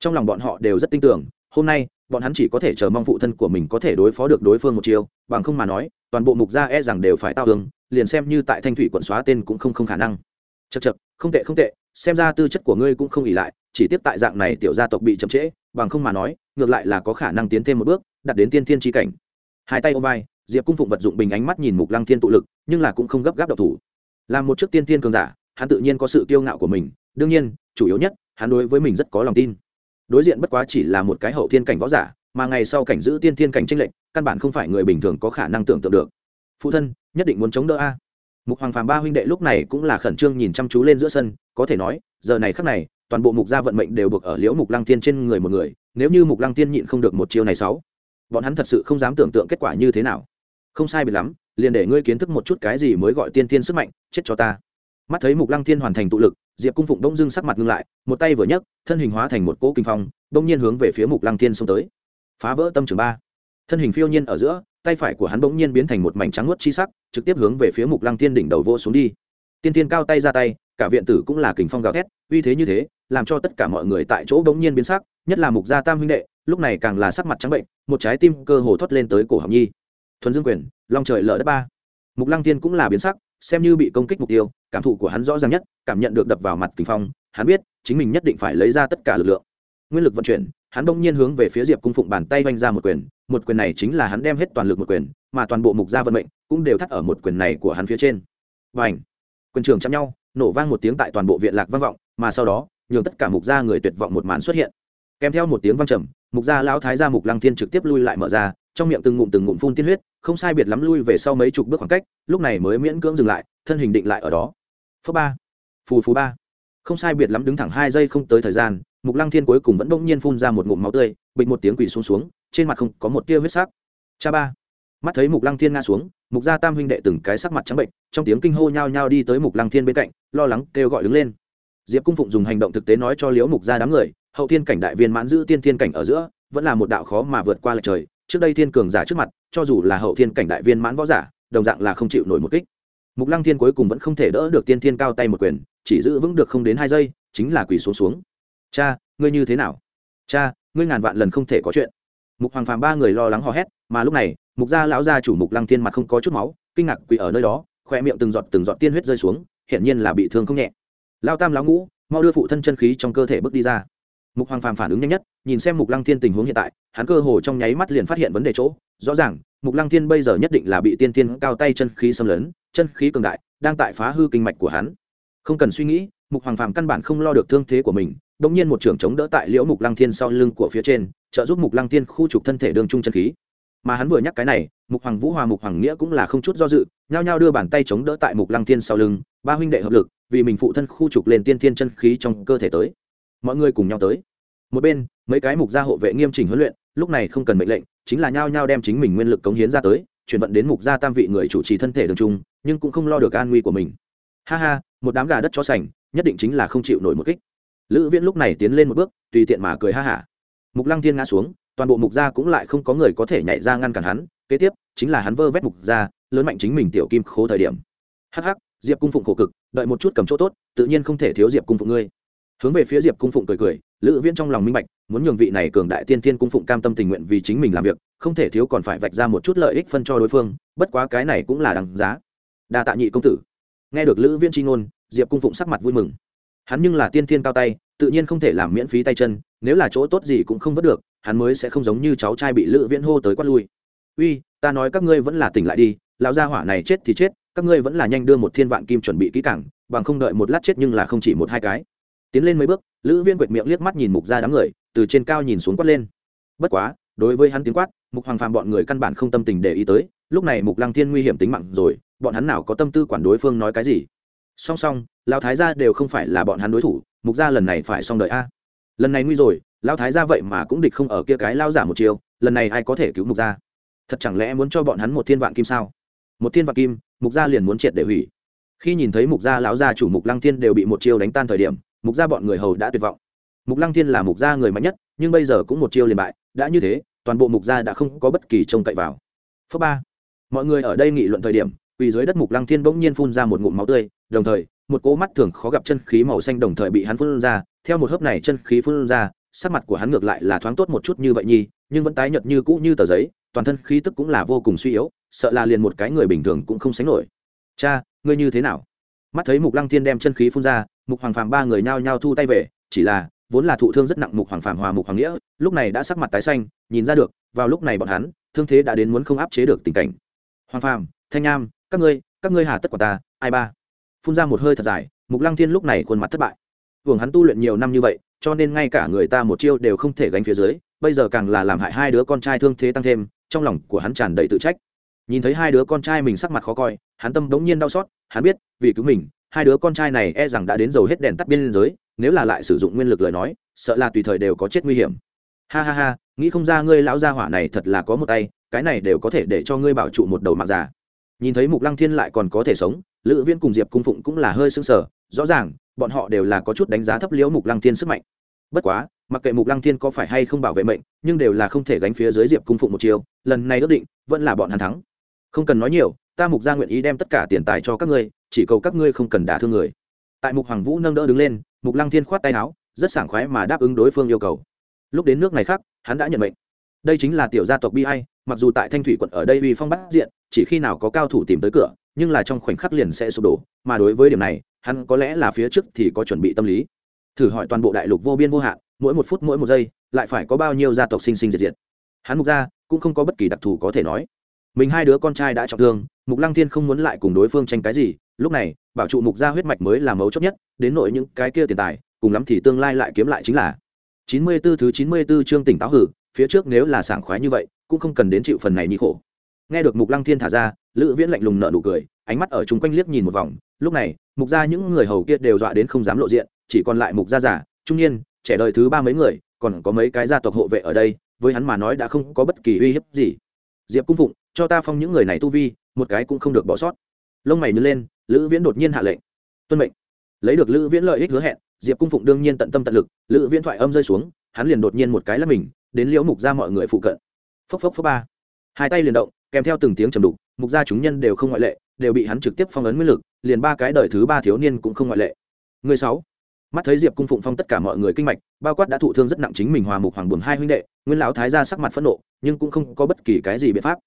Trong lòng bọn họ đều rất tin tưởng, hôm nay, bọn hắn chỉ có thể chờ mong phụ thân của mình có thể đối phó được đối phương một chiều bằng không mà nói, toàn bộ mục gia e rằng đều phải tao tường liền xem như tại thanh thủy quận xóa tên cũng không không khả năng. Chật chật không tệ không tệ, xem ra tư chất của ngươi cũng không ỉ lại, chỉ tiếp tại dạng này tiểu gia tộc bị chậm trễ, bằng không mà nói, ngược lại là có khả năng tiến thêm một bước đặt đến tiên thiên tri cảnh. Hai tay ôm vai, diệp cung phụng vật dụng bình ánh mắt nhìn mục lăng thiên tụ lực, nhưng là cũng không gấp gáp độc thủ làm một chức tiên tiên cường giả, hắn tự nhiên có sự kiêu ngạo của mình, đương nhiên, chủ yếu nhất, hắn đối với mình rất có lòng tin. Đối diện bất quá chỉ là một cái hậu thiên cảnh võ giả, mà ngày sau cảnh giữ tiên thiên cảnh tranh lệnh căn bản không phải người bình thường có khả năng tưởng tượng được. Phụ thân, nhất định muốn chống đỡ a. Mục hoàng phàm ba huynh đệ lúc này cũng là khẩn trương nhìn chăm chú lên giữa sân, có thể nói, giờ này khắc này, toàn bộ mục gia vận mệnh đều buộc ở liễu mục lăng tiên trên người một người, nếu như mục lăng tiên nhịn không được một chiêu này sáu, bọn hắn thật sự không dám tưởng tượng kết quả như thế nào. Không sai biệt lắm, liền để ngươi kiến thức một chút cái gì mới gọi tiên tiên sức mạnh chết cho ta. Mắt thấy mục lăng thiên hoàn thành tụ lực, diệp cung phụng đông dưng sắc mặt ngưng lại, một tay vừa nhấc, thân hình hóa thành một cỗ kinh phong đông nhiên hướng về phía mục lăng thiên xông tới. Phá vỡ tâm trường ba. Thân hình phiêu nhiên ở giữa, tay phải của hắn bỗng nhiên biến thành một mảnh trắng nuốt chi sắc, trực tiếp hướng về phía mục lăng thiên đỉnh đầu vô xuống đi. Tiên tiên cao tay ra tay, cả viện tử cũng là kình phong gào thét, uy thế như thế, làm cho tất cả mọi người tại chỗ bỗng nhiên biến sắc, nhất là mục gia tam huynh đệ, lúc này càng là sắc mặt trắng bệnh, một trái tim cơ hồ thoát lên tới cổ học nhi. Thuần dương quyền, long trời lở đất ba. Mục lăng tiên cũng là biến sắc xem như bị công kích mục tiêu, cảm thụ của hắn rõ ràng nhất, cảm nhận được đập vào mặt kinh phong, hắn biết chính mình nhất định phải lấy ra tất cả lực lượng. Nguyên lực vận chuyển, hắn bỗng nhiên hướng về phía diệp cung phụng bàn tay vanh ra một quyền một quyền này chính là hắn đem hết toàn lực một quyền, mà toàn bộ mục gia vận mệnh cũng đều thắt ở một quyền này của hắn phía trên. Và ảnh quyền trường chạm nhau, nổ vang một tiếng tại toàn bộ viện lạc vang vọng, mà sau đó, nhường tất cả mục gia người tuyệt vọng một màn xuất hiện. Kèm theo một tiếng vang trầm, mục gia lão thái gia mục lăng thiên trực tiếp lui lại mở ra trong miệng từng ngụm từng ngụm phun tiên huyết, không sai biệt lắm lui về sau mấy chục bước khoảng cách, lúc này mới miễn cưỡng dừng lại, thân hình định lại ở đó. Phớ ba, phù phù ba. Không sai biệt lắm đứng thẳng hai giây không tới thời gian, mục lăng thiên cuối cùng vẫn bỗng nhiên phun ra một ngụm máu tươi, bịch một tiếng quỷ xuống xuống, trên mặt không có một tia huyết sắc. Cha ba, mắt thấy mục lăng thiên ngã xuống, mục gia tam huynh đệ từng cái sắc mặt trắng bệnh, trong tiếng kinh hô nhao nhao đi tới mục lăng thiên bên cạnh, lo lắng kêu gọi đứng lên. Diệp cung phụng dùng hành động thực tế nói cho liễu mục gia đám người, hậu thiên cảnh đại viên mãn giữ tiên thiên cảnh ở giữa, vẫn là một đạo khó mà vượt qua lệch trời trước đây thiên cường giả trước mặt, cho dù là hậu thiên cảnh đại viên mãn võ giả, đồng dạng là không chịu nổi một kích. Mục lăng thiên cuối cùng vẫn không thể đỡ được tiên thiên cao tay một quyền, chỉ giữ vững được không đến hai giây, chính là quỳ xuống xuống. Cha, ngươi như thế nào? Cha, ngươi ngàn vạn lần không thể có chuyện. Mục hoàng phàm ba người lo lắng hò hét, mà lúc này, mục gia lão gia chủ mục lăng thiên mặt không có chút máu, kinh ngạc quỳ ở nơi đó khoe miệng từng giọt từng giọt tiên huyết rơi xuống, hiển nhiên là bị thương không nhẹ. Lao tam lão ngũ, mau đưa phụ thân chân khí trong cơ thể bước đi ra mục hoàng phàm phản ứng nhanh nhất, nhìn xem mục lăng thiên tình huống hiện tại, hắn cơ hồ trong nháy mắt liền phát hiện vấn đề chỗ. Rõ ràng, mục lăng thiên bây giờ nhất định là bị tiên tiên cao tay chân khí xâm lấn, chân khí cường đại, đang tại phá hư kinh mạch của hắn. Không cần suy nghĩ, mục hoàng phàm căn bản không lo được thương thế của mình đông nhiên một trưởng chống đỡ tại liễu mục lăng thiên sau lưng của phía trên, trợ giúp mục lăng thiên khu trục thân thể đường trung chân khí. Mà hắn vừa nhắc cái này, mục hoàng vũ hòa mục hoàng nghĩa cũng là không chút do dự, nhao nhao đưa bàn tay chống đỡ tại mục lăng thiên sau lưng, ba huynh đệ hợp lực, vì mình phụ thân khu trục lên tiên thiên chân khí trong cơ thể tới mọi người cùng nhau tới. Một bên, mấy cái mục gia hộ vệ nghiêm chỉnh huấn luyện, lúc này không cần mệnh lệnh, chính là nhao nhao đem chính mình nguyên lực cống hiến ra tới, chuyển vận đến mục gia tam vị người chủ trì thân thể đường trung, nhưng cũng không lo được an nguy của mình. Ha ha, một đám gà đất cho sành, nhất định chính là không chịu nổi một kích. Lữ viễn lúc này tiến lên một bước, tùy tiện mà cười ha hả. Mục lăng thiên ngã xuống, toàn bộ mục gia cũng lại không có người có thể nhảy ra ngăn cản hắn, kế tiếp, chính là hắn vơ vét mục gia, lớn mạnh chính mình tiểu kim khố thời điểm. Hắc hắc, diệp cung phụng khổ cực, đợi một chút cầm chỗ tốt, tự nhiên không thể thiếu diệp cung phụng ngươi hướng về phía diệp cung phụng cười cười, lữ viễn trong lòng minh bạch, muốn nhường vị này cường đại tiên thiên cung phụng cam tâm tình nguyện vì chính mình làm việc, không thể thiếu còn phải vạch ra một chút lợi ích phân cho đối phương, bất quá cái này cũng là đằng giá. Đa tạ nhị công tử. Nghe được lữ viễn tri ngôn, diệp cung phụng sắc mặt vui mừng. Hắn nhưng là tiên thiên cao tay, tự nhiên không thể làm miễn phí tay chân, nếu là chỗ tốt gì cũng không vớt được, hắn mới sẽ không giống như cháu trai bị lữ viễn hô tới quát lui. Uy, ta nói các ngươi vẫn là tỉnh lại đi, lão gia hỏa này chết thì chết, các ngươi vẫn là nhanh đưa một thiên vạn kim chuẩn bị kỹ cảng bằng không đợi một lát chết nhưng là không chỉ một hai cái tiến lên mấy bước, lữ viên quệt miệng liếc mắt nhìn mục ra đám người, từ trên cao nhìn xuống quát lên. Bất quá, đối với hắn tiếng quát, mục hoàng phàm bọn người căn bản không tâm tình để ý tới, lúc này mục lăng thiên nguy hiểm tính mạng rồi, bọn hắn nào có tâm tư quản đối phương nói cái gì? Song song, lão thái gia đều không phải là bọn hắn đối thủ, mục gia lần này phải xong đợi a. Lần này nguy rồi, lão thái gia vậy mà cũng địch không ở kia cái lao giả một chiều lần này ai có thể cứu mục gia? Thật chẳng lẽ muốn cho bọn hắn một thiên vạn kim sao? Một thiên vạn kim, mục gia liền muốn triệt để hủy. Khi nhìn thấy mục gia lão gia chủ mục lăng thiên đều bị một chiêu đánh tan thời điểm mục gia bọn người hầu đã tuyệt vọng. Mục lăng thiên là mục gia người mạnh nhất, nhưng bây giờ cũng một chiêu liền bại, đã như thế, toàn bộ mục gia đã không có bất kỳ trông cậy vào. Phớp ba, mọi người ở đây nghị luận thời điểm, quỳ dưới đất mục lăng thiên bỗng nhiên phun ra một ngụm máu tươi, đồng thời, một cỗ mắt thường khó gặp chân khí màu xanh đồng thời bị hắn phun ra, theo một hớp này chân khí phun ra, sắc mặt của hắn ngược lại là thoáng tốt một chút như vậy nhi nhưng vẫn tái nhợt như cũ như tờ giấy, toàn thân khí tức cũng là vô cùng suy yếu, sợ là liền một cái người bình thường cũng không sánh nổi. Cha, ngươi như thế nào? Mắt thấy mục lăng thiên đem chân khí phun ra, mục hoàng phàm ba người nhao nhao thu tay về, chỉ là, vốn là thụ thương rất nặng mục hoàng phàm hòa mục hoàng nghĩa, lúc này đã sắc mặt tái xanh, nhìn ra được, vào lúc này bọn hắn, thương thế đã đến muốn không áp chế được tình cảnh. Hoàng phàm, thanh nam các ngươi các ngươi hà tất quả ta, ai ba? Phun ra một hơi thật dài, mục lăng thiên lúc này khuôn mặt thất bại. Hưởng hắn tu luyện nhiều năm như vậy, cho nên ngay cả người ta một chiêu đều không thể gánh phía dưới, bây giờ càng là làm hại hai đứa con trai thương thế tăng thêm, trong lòng của hắn tràn đầy tự trách nhìn thấy hai đứa con trai mình sắc mặt khó coi, hắn tâm đống nhiên đau xót, hắn biết, vì cứu mình, hai đứa con trai này e rằng đã đến dầu hết đèn tắt biên giới, nếu là lại sử dụng nguyên lực lời nói, sợ là tùy thời đều có chết nguy hiểm. Ha ha ha, nghĩ không ra ngươi lão gia hỏa này thật là có một tay, cái này đều có thể để cho ngươi bảo trụ một đầu mạng già. Nhìn thấy mục lăng thiên lại còn có thể sống, lữ viên cùng diệp cung phụng cũng là hơi sưng sờ, rõ ràng, bọn họ đều là có chút đánh giá thấp liễu mục lăng thiên sức mạnh. Bất quá, mặc kệ mục lăng thiên có phải hay không bảo vệ mệnh, nhưng đều là không thể gánh phía dưới diệp cung phụng một chiều lần này ước định, vẫn là bọn hắn thắng không cần nói nhiều, ta mục gia nguyện ý đem tất cả tiền tài cho các ngươi, chỉ cầu các ngươi không cần đả thương người. Tại mục hoàng vũ nâng đỡ đứng lên, mục lăng thiên khoát tay áo, rất sảng khoái mà đáp ứng đối phương yêu cầu. Lúc đến nước này khác, hắn đã nhận mệnh. Đây chính là tiểu gia tộc bi ai, mặc dù tại thanh thủy quận ở đây uy phong bắt diện, chỉ khi nào có cao thủ tìm tới cửa, nhưng là trong khoảnh khắc liền sẽ sụp đổ, mà đối với điểm này, hắn có lẽ là phía trước thì có chuẩn bị tâm lý. Thử hỏi toàn bộ đại lục vô biên vô hạn, mỗi một phút mỗi một giây, lại phải có bao nhiêu gia tộc sinh sinh diệt diệt. Hắn mục gia cũng không có bất kỳ đặc thù có thể nói mình hai đứa con trai đã trọng thương, mục lăng thiên không muốn lại cùng đối phương tranh cái gì, lúc này, bảo trụ mục gia huyết mạch mới là mấu chốt nhất, đến nội những cái kia tiền tài, cùng lắm thì tương lai lại kiếm lại chính là. Chín mươi 94 thứ chín mươi 94 chương tỉnh táo hử, phía trước nếu là sảng khoái như vậy, cũng không cần đến chịu phần này như khổ. Nghe được mục lăng thiên thả ra, lữ viễn lạnh lùng nợ nụ cười, ánh mắt ở chung quanh liếc nhìn một vòng, lúc này, mục gia những người hầu kia đều dọa đến không dám lộ diện, chỉ còn lại mục gia giả trung niên, trẻ đời thứ ba mấy người, còn có mấy cái gia tộc hộ vệ ở đây, với hắn mà nói đã không có bất kỳ uy hiếp gì. Diệp cung phụng cho ta phong những người này tu vi, một cái cũng không được bỏ sót. Lông mày nhớ lên, lữ viễn đột nhiên hạ lệnh. Tuân mệnh. Lấy được lữ viễn lợi ích hứa hẹn, diệp cung phụng đương nhiên tận tâm tận lực, lữ viễn thoại âm rơi xuống, hắn liền đột nhiên một cái là mình, đến liễu mục ra mọi người phụ cận. Phốc phốc phốc ba. Hai tay liền động, kèm theo từng tiếng trầm đục, mục gia chúng nhân đều không ngoại lệ, đều bị hắn trực tiếp phong ấn nguyên lực, liền ba cái đời thứ ba thiếu niên cũng không ngoại lệ. Người sáu. Mắt thấy diệp cung phụng phong tất cả mọi người kinh mạch, bao quát đã thụ thương rất nặng chính mình hòa mục hoàng buồn hai huynh đệ, nguyên lão thái ra sắc mặt phẫn nộ, nhưng cũng không có bất kỳ cái gì biện pháp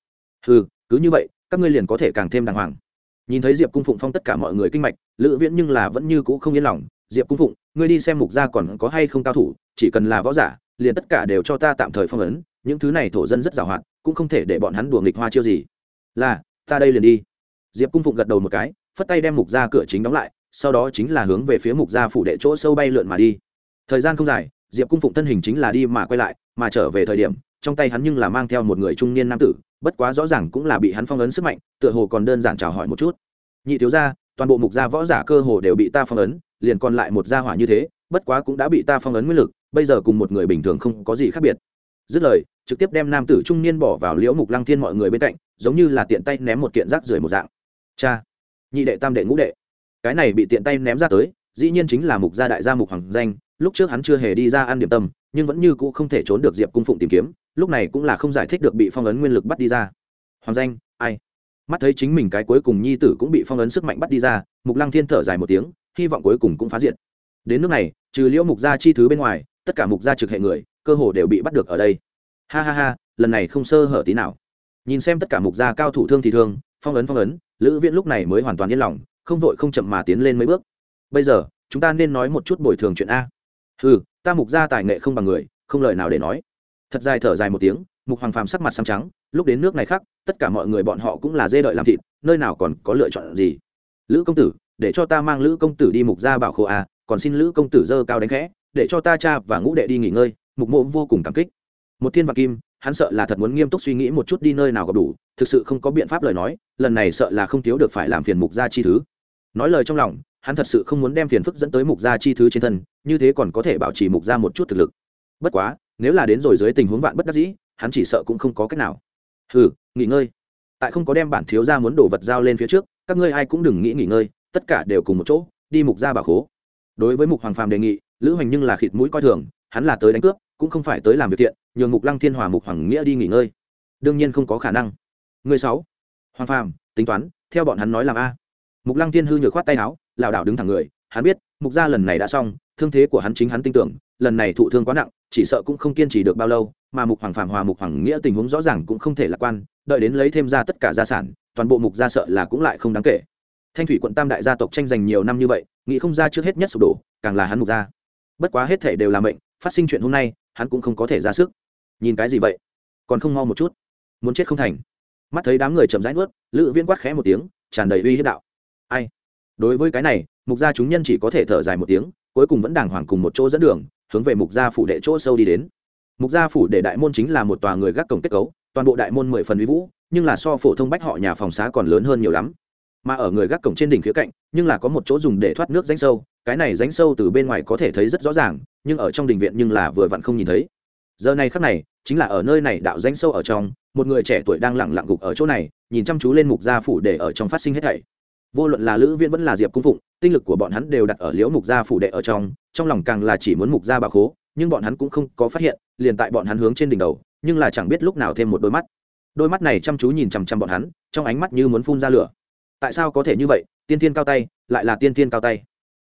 ừ cứ như vậy, các ngươi liền có thể càng thêm đàng hoàng. Nhìn thấy diệp cung phụng phong tất cả mọi người kinh mạch, lữ viễn nhưng là vẫn như cũ không yên lòng. Diệp cung phụng, ngươi đi xem mục gia còn có hay không cao thủ, chỉ cần là võ giả, liền tất cả đều cho ta tạm thời phong ấn, những thứ này thổ dân rất giàu hạn, cũng không thể để bọn hắn đùa nghịch hoa chiêu gì. Là, ta đây liền đi. Diệp cung phụng gật đầu một cái, phất tay đem mục ra cửa chính đóng lại, sau đó chính là hướng về phía mục gia phủ đệ chỗ sâu bay lượn mà đi. Thời gian không dài, diệp cung phụng thân hình chính là đi mà quay lại, mà trở về thời điểm trong tay hắn nhưng là mang theo một người trung niên nam tử, bất quá rõ ràng cũng là bị hắn phong ấn sức mạnh, tựa hồ còn đơn giản chào hỏi một chút. Nhị thiếu gia, toàn bộ mục gia võ giả cơ hồ đều bị ta phong ấn, liền còn lại một gia hỏa như thế, bất quá cũng đã bị ta phong ấn nguyên lực, bây giờ cùng một người bình thường không có gì khác biệt. Dứt lời, trực tiếp đem nam tử trung niên bỏ vào liễu mục lăng thiên mọi người bên cạnh, giống như là tiện tay ném một kiện rác rưởi một dạng. Cha, nhị đệ tam đệ ngũ đệ. Cái này bị tiện tay ném ra tới, dĩ nhiên chính là mục gia đại gia mục hoàng danh, lúc trước hắn chưa hề đi ra ăn điểm tâm, nhưng vẫn như cũ không thể trốn được diệp cung phụng tìm kiếm lúc này cũng là không giải thích được bị phong ấn nguyên lực bắt đi ra. Hoàng danh, ai? Mắt thấy chính mình cái cuối cùng nhi tử cũng bị phong ấn sức mạnh bắt đi ra, mục lăng thiên thở dài một tiếng, hy vọng cuối cùng cũng phá diệt. Đến nước này, trừ liễu mục gia chi thứ bên ngoài, tất cả mục gia trực hệ người, cơ hồ đều bị bắt được ở đây. Ha ha ha, lần này không sơ hở tí nào. Nhìn xem tất cả mục gia cao thủ thương thì thương, phong ấn phong ấn, lữ viễn lúc này mới hoàn toàn yên lòng, không vội không chậm mà tiến lên mấy bước. Bây giờ, chúng ta nên nói một chút bồi thường chuyện a. Ừ ta mục gia tài nghệ không bằng người, không lời nào để nói thật dài thở dài một tiếng, mục hoàng phàm sắc mặt xăm trắng, lúc đến nước này khác, tất cả mọi người bọn họ cũng là dê đợi làm thịt, nơi nào còn có lựa chọn gì? Lữ công tử, để cho ta mang lữ công tử đi mục gia bảo khô à còn xin lữ công tử dơ cao đánh khẽ, để cho ta cha và ngũ đệ đi nghỉ ngơi, mục mộ vô cùng cảm kích. Một thiên vạn kim, hắn sợ là thật muốn nghiêm túc suy nghĩ một chút đi nơi nào gặp đủ, thực sự không có biện pháp lời nói, lần này sợ là không thiếu được phải làm phiền mục gia chi thứ. Nói lời trong lòng, hắn thật sự không muốn đem phiền phức dẫn tới mục gia chi thứ trên thân, như thế còn có thể bảo trì mục gia một chút thực lực. Bất quá nếu là đến rồi dưới tình huống vạn bất đắc dĩ, hắn chỉ sợ cũng không có cách nào. Hừ, nghỉ ngơi. Tại không có đem bản thiếu gia muốn đổ vật giao lên phía trước, các ngươi ai cũng đừng nghĩ nghỉ ngơi, tất cả đều cùng một chỗ, đi mục gia bà khố. Đối với mục hoàng phàm đề nghị, lữ hoành nhưng là khịt mũi coi thường, hắn là tới đánh cướp, cũng không phải tới làm việc thiện, nhường mục lăng thiên hòa mục hoàng nghĩa đi nghỉ ngơi. Đương nhiên không có khả năng. Người sáu. Hoàng phàm, tính toán, theo bọn hắn nói làm a. Mục lăng thiên hư nhược khoát tay áo, lảo đảo đứng thẳng người, hắn biết, mục gia lần này đã xong, thương thế của hắn chính hắn tin tưởng, lần này thụ thương quá nặng chỉ sợ cũng không kiên trì được bao lâu, mà mục hoàng phàm hòa mục hoàng nghĩa tình huống rõ ràng cũng không thể lạc quan, đợi đến lấy thêm ra tất cả gia sản, toàn bộ mục gia sợ là cũng lại không đáng kể. Thanh thủy quận tam đại gia tộc tranh giành nhiều năm như vậy, nghĩ không ra trước hết nhất sụp đổ, càng là hắn mục gia. Bất quá hết thể đều là mệnh, phát sinh chuyện hôm nay, hắn cũng không có thể ra sức. Nhìn cái gì vậy? Còn không mau một chút. Muốn chết không thành. Mắt thấy đám người chậm rãi nuốt, lữ viên quát khẽ một tiếng, tràn đầy uy hiếp đạo. Ai? Đối với cái này, mục gia chúng nhân chỉ có thể thở dài một tiếng, cuối cùng vẫn đàng hoàng cùng một chỗ dẫn đường hướng về mục gia phủ đệ chỗ sâu đi đến. Mục gia phủ đệ đại môn chính là một tòa người gác cổng kết cấu, toàn bộ đại môn mười phần uy vũ, nhưng là so phổ thông bách họ nhà phòng xá còn lớn hơn nhiều lắm. Mà ở người gác cổng trên đỉnh khía cạnh, nhưng là có một chỗ dùng để thoát nước rãnh sâu, cái này rãnh sâu từ bên ngoài có thể thấy rất rõ ràng, nhưng ở trong đình viện nhưng là vừa vặn không nhìn thấy. Giờ này khắc này, chính là ở nơi này đạo rãnh sâu ở trong, một người trẻ tuổi đang lặng lặng gục ở chỗ này, nhìn chăm chú lên mục gia phủ để ở trong phát sinh hết thảy. Vô luận là lữ viên vẫn là diệp cung phụng, tinh lực của bọn hắn đều đặt ở liễu mục gia phủ đệ ở trong trong lòng càng là chỉ muốn mục ra bà khố, nhưng bọn hắn cũng không có phát hiện, liền tại bọn hắn hướng trên đỉnh đầu, nhưng là chẳng biết lúc nào thêm một đôi mắt. Đôi mắt này chăm chú nhìn chằm chằm bọn hắn, trong ánh mắt như muốn phun ra lửa. Tại sao có thể như vậy? Tiên tiên cao tay, lại là tiên tiên cao tay.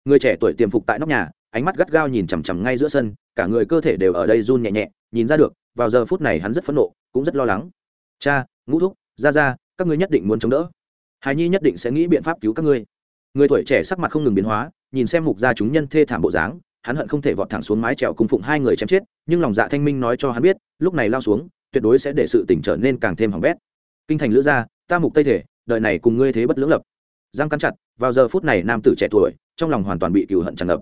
Người trẻ tuổi tiềm phục tại nóc nhà, ánh mắt gắt gao nhìn chằm chằm ngay giữa sân, cả người cơ thể đều ở đây run nhẹ nhẹ, nhìn ra được, vào giờ phút này hắn rất phẫn nộ, cũng rất lo lắng. Cha, ngũ thúc, ra ra, các ngươi nhất định muốn chống đỡ. Hài nhi nhất định sẽ nghĩ biện pháp cứu các ngươi. Người tuổi trẻ sắc mặt không ngừng biến hóa nhìn xem mục gia chúng nhân thê thảm bộ dáng, hắn hận không thể vọt thẳng xuống mái trèo cung phụng hai người chém chết, nhưng lòng dạ thanh minh nói cho hắn biết, lúc này lao xuống, tuyệt đối sẽ để sự tỉnh trở nên càng thêm hỏng bét. Kinh thành lữ gia, ta mục tây thể, đời này cùng ngươi thế bất lưỡng lập. Giang cắn chặt, vào giờ phút này nam tử trẻ tuổi, trong lòng hoàn toàn bị cựu hận tràn ngập.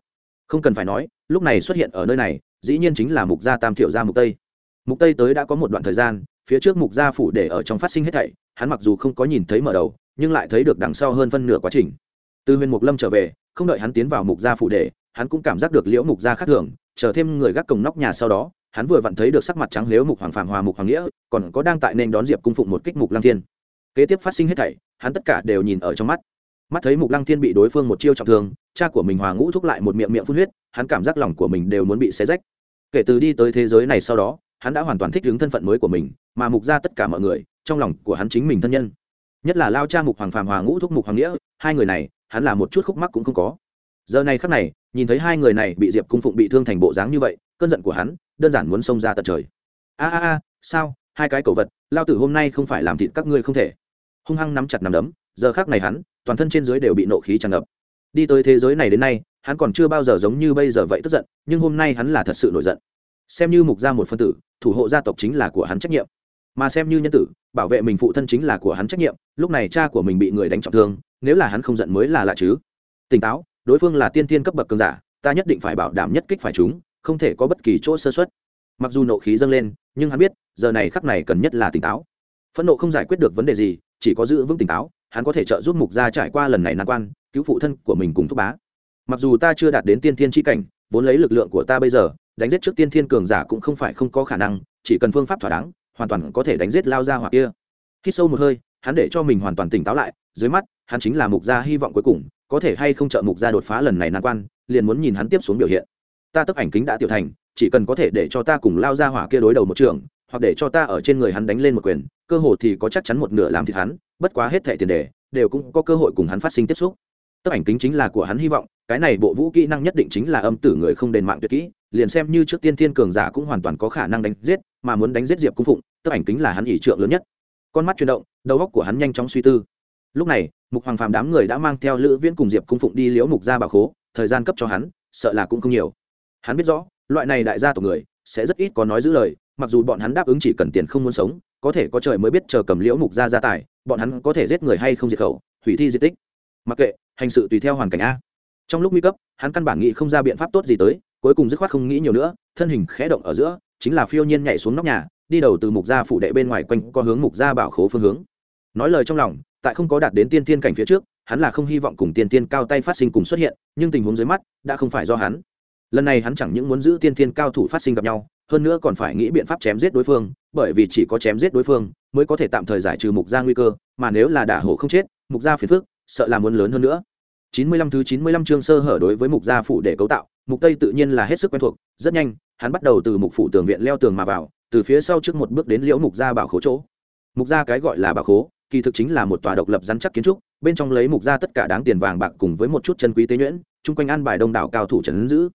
Không cần phải nói, lúc này xuất hiện ở nơi này, dĩ nhiên chính là mục gia tam thiệu gia mục tây. Mục tây tới đã có một đoạn thời gian, phía trước mục gia phủ để ở trong phát sinh hết thảy, hắn mặc dù không có nhìn thấy mở đầu, nhưng lại thấy được đằng sau hơn phân nửa quá trình từ huyền mục lâm trở về, không đợi hắn tiến vào mục gia phủ để, hắn cũng cảm giác được liễu mục gia khác thường, chờ thêm người gác cổng nóc nhà sau đó, hắn vừa vặn thấy được sắc mặt trắng liễu mục hoàng phàm hòa mục hoàng nghĩa, còn có đang tại nên đón diệp cung phụng một kích mục Lăng thiên. Kế tiếp phát sinh hết thảy, hắn tất cả đều nhìn ở trong mắt. Mắt thấy mục lăng thiên bị đối phương một chiêu trọng thương, cha của mình hòa ngũ thúc lại một miệng miệng phun huyết, hắn cảm giác lòng của mình đều muốn bị xé rách. Kể từ đi tới thế giới này sau đó, hắn đã hoàn toàn thích ứng thân phận mới của mình, mà mục ra tất cả mọi người, trong lòng của hắn chính mình thân nhân. Nhất là lao cha mục hoàng phàm hòa ngũ thúc mục hoàng nghĩa, hai người này hắn là một chút khúc mắc cũng không có. Giờ này khắc này, nhìn thấy hai người này bị diệp cung phụng bị thương thành bộ dáng như vậy, cơn giận của hắn đơn giản muốn xông ra tận trời. A a a, sao? Hai cái cổ vật, lao tử hôm nay không phải làm thịt các ngươi không thể. Hung hăng nắm chặt nắm đấm, giờ khác này hắn, toàn thân trên dưới đều bị nộ khí tràn ngập. Đi tới thế giới này đến nay, hắn còn chưa bao giờ giống như bây giờ vậy tức giận, nhưng hôm nay hắn là thật sự nổi giận. Xem như mục gia một phân tử, thủ hộ gia tộc chính là của hắn trách nhiệm mà xem như nhân tử, bảo vệ mình phụ thân chính là của hắn trách nhiệm, lúc này cha của mình bị người đánh trọng thương, nếu là hắn không giận mới là lạ chứ. Tỉnh táo, đối phương là tiên tiên cấp bậc cường giả, ta nhất định phải bảo đảm nhất kích phải chúng, không thể có bất kỳ chỗ sơ xuất mặc dù nộ khí dâng lên, nhưng hắn biết, giờ này khắc này cần nhất là tỉnh táo. Phẫn nộ không giải quyết được vấn đề gì, chỉ có giữ vững tỉnh táo, hắn có thể trợ giúp mục gia trải qua lần này nan quan, cứu phụ thân của mình cùng thúc bá. Mặc dù ta chưa đạt đến tiên thiên tri cảnh, vốn lấy lực lượng của ta bây giờ, đánh giết trước tiên thiên cường giả cũng không phải không có khả năng, chỉ cần phương pháp thỏa đáng hoàn toàn có thể đánh giết lao ra hoặc kia. Khi sâu một hơi, hắn để cho mình hoàn toàn tỉnh táo lại, dưới mắt, hắn chính là mục gia hy vọng cuối cùng, có thể hay không trợ mục gia đột phá lần này nan quan, liền muốn nhìn hắn tiếp xuống biểu hiện. Ta tấp ảnh kính đã tiểu thành, chỉ cần có thể để cho ta cùng lao ra hỏa kia đối đầu một trường, hoặc để cho ta ở trên người hắn đánh lên một quyền, cơ hội thì có chắc chắn một nửa làm thịt hắn, bất quá hết thẻ tiền đề, đều cũng có cơ hội cùng hắn phát sinh tiếp xúc. Tấp ảnh kính chính là của hắn hy vọng, cái này bộ vũ kỹ năng nhất định chính là âm tử người không đền mạng tuyệt kỹ, liền xem như trước tiên thiên cường giả cũng hoàn toàn có khả năng đánh giết mà muốn đánh giết diệp cung phụng tấp ảnh kính là hắn ỷ trượng lớn nhất. Con mắt chuyển động, đầu góc của hắn nhanh chóng suy tư. Lúc này, mục hoàng phàm đám người đã mang theo lữ viễn cùng diệp cung phụng đi liễu mục ra bảo khố, thời gian cấp cho hắn, sợ là cũng không nhiều. Hắn biết rõ, loại này đại gia tộc người, sẽ rất ít có nói giữ lời, mặc dù bọn hắn đáp ứng chỉ cần tiền không muốn sống, có thể có trời mới biết chờ cầm liễu mục ra gia tài, bọn hắn có thể giết người hay không diệt khẩu, hủy thi di tích. Mặc kệ, hành sự tùy theo hoàn cảnh a. Trong lúc nguy cấp, hắn căn bản nghĩ không ra biện pháp tốt gì tới, cuối cùng dứt khoát không nghĩ nhiều nữa, thân hình khẽ động ở giữa chính là phiêu nhiên nhảy xuống nóc nhà, đi đầu từ mục gia phủ đệ bên ngoài quanh có hướng mục gia bảo khố phương hướng. Nói lời trong lòng, tại không có đạt đến tiên tiên cảnh phía trước, hắn là không hy vọng cùng tiên tiên cao tay phát sinh cùng xuất hiện, nhưng tình huống dưới mắt, đã không phải do hắn. Lần này hắn chẳng những muốn giữ tiên tiên cao thủ phát sinh gặp nhau, hơn nữa còn phải nghĩ biện pháp chém giết đối phương, bởi vì chỉ có chém giết đối phương, mới có thể tạm thời giải trừ mục gia nguy cơ, mà nếu là đả hổ không chết, mục gia phiền phức, sợ là muốn lớn hơn nữa. Chín mươi lăm thứ chín mươi lăm chương sơ hở đối với mục gia phủ để cấu tạo, mục tây tự nhiên là hết sức quen thuộc, rất nhanh hắn bắt đầu từ mục phủ tường viện leo tường mà vào, từ phía sau trước một bước đến liễu mục gia bảo khố chỗ. Mục gia cái gọi là bảo khố, kỳ thực chính là một tòa độc lập rắn chắc kiến trúc, bên trong lấy mục gia tất cả đáng tiền vàng bạc cùng với một chút chân quý tế nhuyễn, chung quanh an bài đông đảo cao thủ trấn giữ.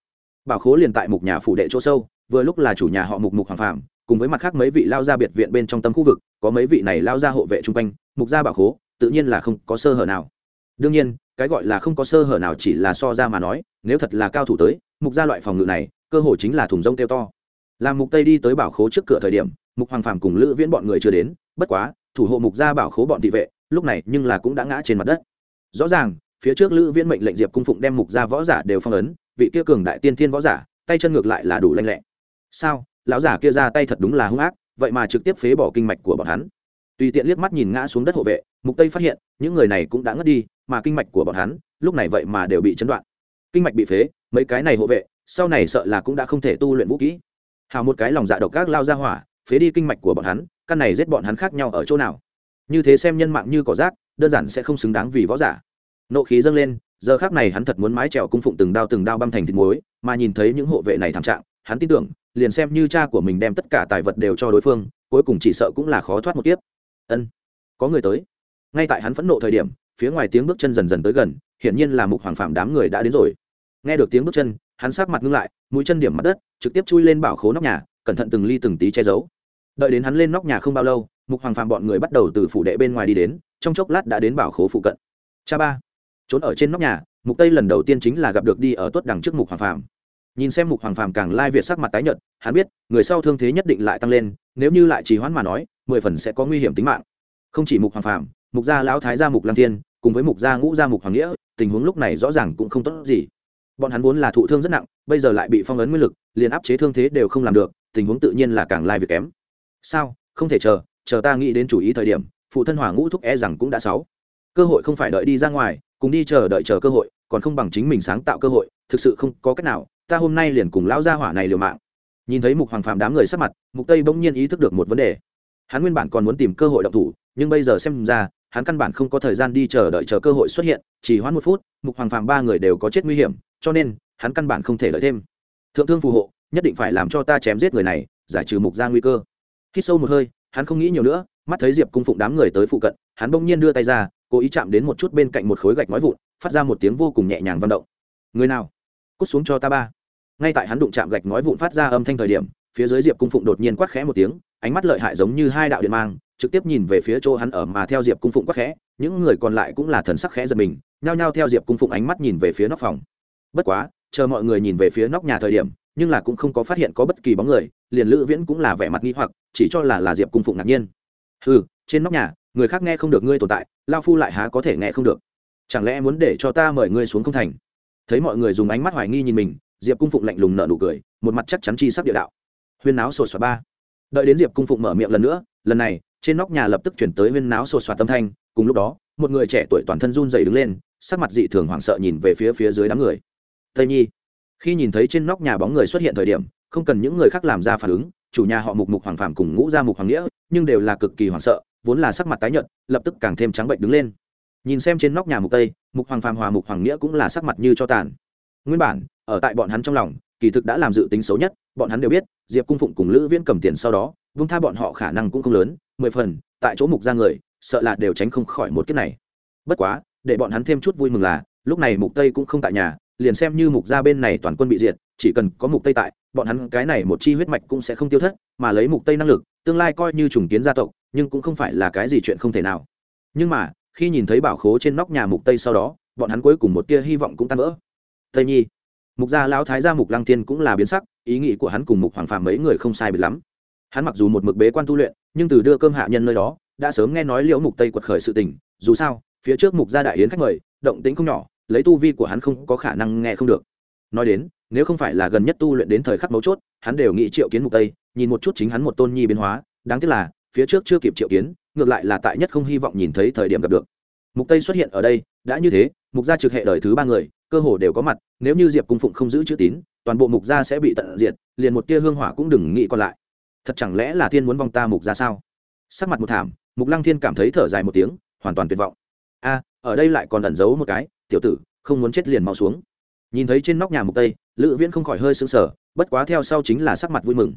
Bảo khố liền tại mục nhà phủ đệ chỗ sâu, vừa lúc là chủ nhà họ mục mục hoàng phạm cùng với mặt khác mấy vị lao gia biệt viện bên trong tâm khu vực, có mấy vị này lao gia hộ vệ chung quanh, mục gia bảo khố, tự nhiên là không có sơ hở nào. Đương nhiên, cái gọi là không có sơ hở nào chỉ là so ra mà nói, nếu thật là cao thủ tới, mục gia loại phòng ngự này cơ hội chính là thùng rông tiêu to. Làm mục tây đi tới bảo khố trước cửa thời điểm, mục hoàng phàm cùng lữ viễn bọn người chưa đến, bất quá, thủ hộ mục gia bảo khố bọn thị vệ, lúc này nhưng là cũng đã ngã trên mặt đất. Rõ ràng, phía trước lữ viễn mệnh lệnh diệp cung phụng đem mục gia võ giả đều phong ấn, vị kia cường đại tiên thiên võ giả, tay chân ngược lại là đủ lanh lẹ. Sao? Lão giả kia ra tay thật đúng là hung ác, vậy mà trực tiếp phế bỏ kinh mạch của bọn hắn. Tùy tiện liếc mắt nhìn ngã xuống đất hộ vệ, mục tây phát hiện, những người này cũng đã ngất đi, mà kinh mạch của bọn hắn, lúc này vậy mà đều bị chấn đoạn. Kinh mạch bị phế, mấy cái này hộ vệ sau này sợ là cũng đã không thể tu luyện vũ kỹ. Hào một cái lòng dạ độc các lao ra hỏa, phế đi kinh mạch của bọn hắn, căn này giết bọn hắn khác nhau ở chỗ nào? Như thế xem nhân mạng như cỏ rác, đơn giản sẽ không xứng đáng vì võ giả. Nộ khí dâng lên, giờ khác này hắn thật muốn mái trèo cung phụng từng đao từng đao băm thành thịt muối, mà nhìn thấy những hộ vệ này thảm trạng, hắn tin tưởng, liền xem như cha của mình đem tất cả tài vật đều cho đối phương, cuối cùng chỉ sợ cũng là khó thoát một kiếp. Ân, có người tới. Ngay tại hắn phẫn nộ thời điểm, phía ngoài tiếng bước chân dần dần tới gần, hiển nhiên là mục hoàng phạm đám người đã đến rồi. Nghe được tiếng bước chân hắn sát mặt ngưng lại mũi chân điểm mặt đất trực tiếp chui lên bảo khố nóc nhà cẩn thận từng ly từng tí che giấu. Đợi đến hắn lên nóc nhà không bao lâu mục hoàng phàm bọn người bắt đầu từ phủ đệ bên ngoài đi đến trong chốc lát đã đến bảo khố phụ cận. Cha ba trốn ở trên nóc nhà mục tây lần đầu tiên chính là gặp được đi ở tuất đằng trước mục hoàng phàm. nhìn xem mục hoàng phàm càng lai việt sắc mặt tái nhợt hắn biết người sau thương thế nhất định lại tăng lên nếu như lại trì hoãn mà nói mười phần sẽ có nguy hiểm tính mạng. Không chỉ mục hoàng phàm, mục gia lão thái gia mục lang thiên cùng với mục gia ngũ gia mục hoàng nghĩa tình huống lúc này rõ ràng cũng không tốt gì bọn hắn vốn là thụ thương rất nặng, bây giờ lại bị phong ấn nguyên lực, liền áp chế thương thế đều không làm được, tình huống tự nhiên là càng lai việc kém. Sao? Không thể chờ chờ ta nghĩ đến chủ ý thời điểm, phụ thân hỏa ngũ thúc e rằng cũng đã sáu. Cơ hội không phải đợi đi ra ngoài, cùng đi chờ đợi chờ cơ hội, còn không bằng chính mình sáng tạo cơ hội, thực sự không có cách nào, ta hôm nay liền cùng lão gia hỏa này liều mạng. Nhìn thấy mục hoàng phạm đám người sắc mặt, mục tây bỗng nhiên ý thức được một vấn đề. Hắn nguyên bản còn muốn tìm cơ hội động thủ, nhưng bây giờ xem ra, hắn căn bản không có thời gian đi chờ đợi chờ cơ hội xuất hiện, chỉ hoãn một phút, mục hoàng phạm ba người đều có chết nguy hiểm cho nên hắn căn bản không thể lợi thêm. Thượng thương phù hộ, nhất định phải làm cho ta chém giết người này, giải trừ mục ra nguy cơ. Khi sâu một hơi, hắn không nghĩ nhiều nữa, mắt thấy diệp cung phụng đám người tới phụ cận, hắn bỗng nhiên đưa tay ra, cố ý chạm đến một chút bên cạnh một khối gạch nói vụn, phát ra một tiếng vô cùng nhẹ nhàng vận động. Người nào? Cút xuống cho ta ba. Ngay tại hắn đụng chạm gạch nói vụn phát ra âm thanh thời điểm, phía dưới diệp cung phụng đột nhiên quát khẽ một tiếng, ánh mắt lợi hại giống như hai đạo điện mang, trực tiếp nhìn về phía chỗ hắn ở mà theo diệp cung phụng quát khẽ, những người còn lại cũng là thần sắc khẽ giật mình, nhao nhao theo diệp cung phụng ánh mắt nhìn về phía nóc phòng bất quá, chờ mọi người nhìn về phía nóc nhà thời điểm, nhưng là cũng không có phát hiện có bất kỳ bóng người, liền lữ viễn cũng là vẻ mặt nghi hoặc, chỉ cho là là diệp cung phụng ngạc nhiên. Ừ trên nóc nhà, người khác nghe không được ngươi tồn tại lao phu lại há có thể nghe không được. Chẳng lẽ muốn để cho ta mời ngươi xuống không thành? Thấy mọi người dùng ánh mắt hoài nghi nhìn mình, diệp cung phụng lạnh lùng nở nụ cười, một mặt chắc chắn chi sắc địa đạo. Huyên náo sột soạt ba. Đợi đến diệp cung phụng mở miệng lần nữa, lần này, trên nóc nhà lập tức chuyển tới huyên náo sột soạt tâm thanh, cùng lúc đó, một người trẻ tuổi toàn thân run dày đứng lên, sắc mặt dị thường hoảng sợ nhìn về phía phía dưới đám người tây nhi. Khi nhìn thấy trên nóc nhà bóng người xuất hiện thời điểm, không cần những người khác làm ra phản ứng, chủ nhà họ mục mục hoàng phạm cùng ngũ gia mục hoàng nghĩa, nhưng đều là cực kỳ hoảng sợ, vốn là sắc mặt tái nhợt, lập tức càng thêm trắng bệnh đứng lên. Nhìn xem trên nóc nhà mục tây, mục hoàng phạm hòa mục hoàng nghĩa cũng là sắc mặt như cho tàn. Nguyên bản, ở tại bọn hắn trong lòng, kỳ thực đã làm dự tính xấu nhất, bọn hắn đều biết, diệp cung phụng cùng lữ viễn cầm tiền sau đó, vung tha bọn họ khả năng cũng không lớn, mười phần, tại chỗ mục ra người, sợ là đều tránh không khỏi một kiếp này. Bất quá, để bọn hắn thêm chút vui mừng là, lúc này mục tây cũng không tại nhà liền xem như mục gia bên này toàn quân bị diệt, chỉ cần có mục tây tại, bọn hắn cái này một chi huyết mạch cũng sẽ không tiêu thất, mà lấy mục tây năng lực, tương lai coi như trùng kiến gia tộc, nhưng cũng không phải là cái gì chuyện không thể nào. Nhưng mà, khi nhìn thấy bảo khố trên nóc nhà mục tây sau đó, bọn hắn cuối cùng một tia hy vọng cũng tan vỡ. Tây nhi, mục gia lão thái gia mục lăng tiên cũng là biến sắc, ý nghĩ của hắn cùng mục hoàng phàm mấy người không sai biệt lắm. Hắn mặc dù một mực bế quan tu luyện, nhưng từ đưa cơm hạ nhân nơi đó, đã sớm nghe nói liễu mục tây quật khởi sự tình, dù sao, phía trước mục gia đại yến khách mời, động tính không nhỏ lấy tu vi của hắn không có khả năng nghe không được. Nói đến, nếu không phải là gần nhất tu luyện đến thời khắc mấu chốt, hắn đều nghĩ triệu kiến mục tây, nhìn một chút chính hắn một tôn nhi biến hóa, đáng tiếc là, phía trước chưa kịp triệu kiến, ngược lại là tại nhất không hy vọng nhìn thấy thời điểm gặp được. Mục tây xuất hiện ở đây, đã như thế, mục gia trực hệ đời thứ ba người, cơ hồ đều có mặt, nếu như diệp cung phụng không giữ chữ tín, toàn bộ mục gia sẽ bị tận diệt, liền một tia hương hỏa cũng đừng nghĩ còn lại. Thật chẳng lẽ là thiên muốn vong ta mục gia sao? Sắc mặt một thảm, mục lăng thiên cảm thấy thở dài một tiếng, hoàn toàn tuyệt vọng. A, ở đây lại còn ẩn giấu một cái tiểu tử, không muốn chết liền mau xuống. Nhìn thấy trên nóc nhà mục tây, lữ viễn không khỏi hơi sững sờ, bất quá theo sau chính là sắc mặt vui mừng.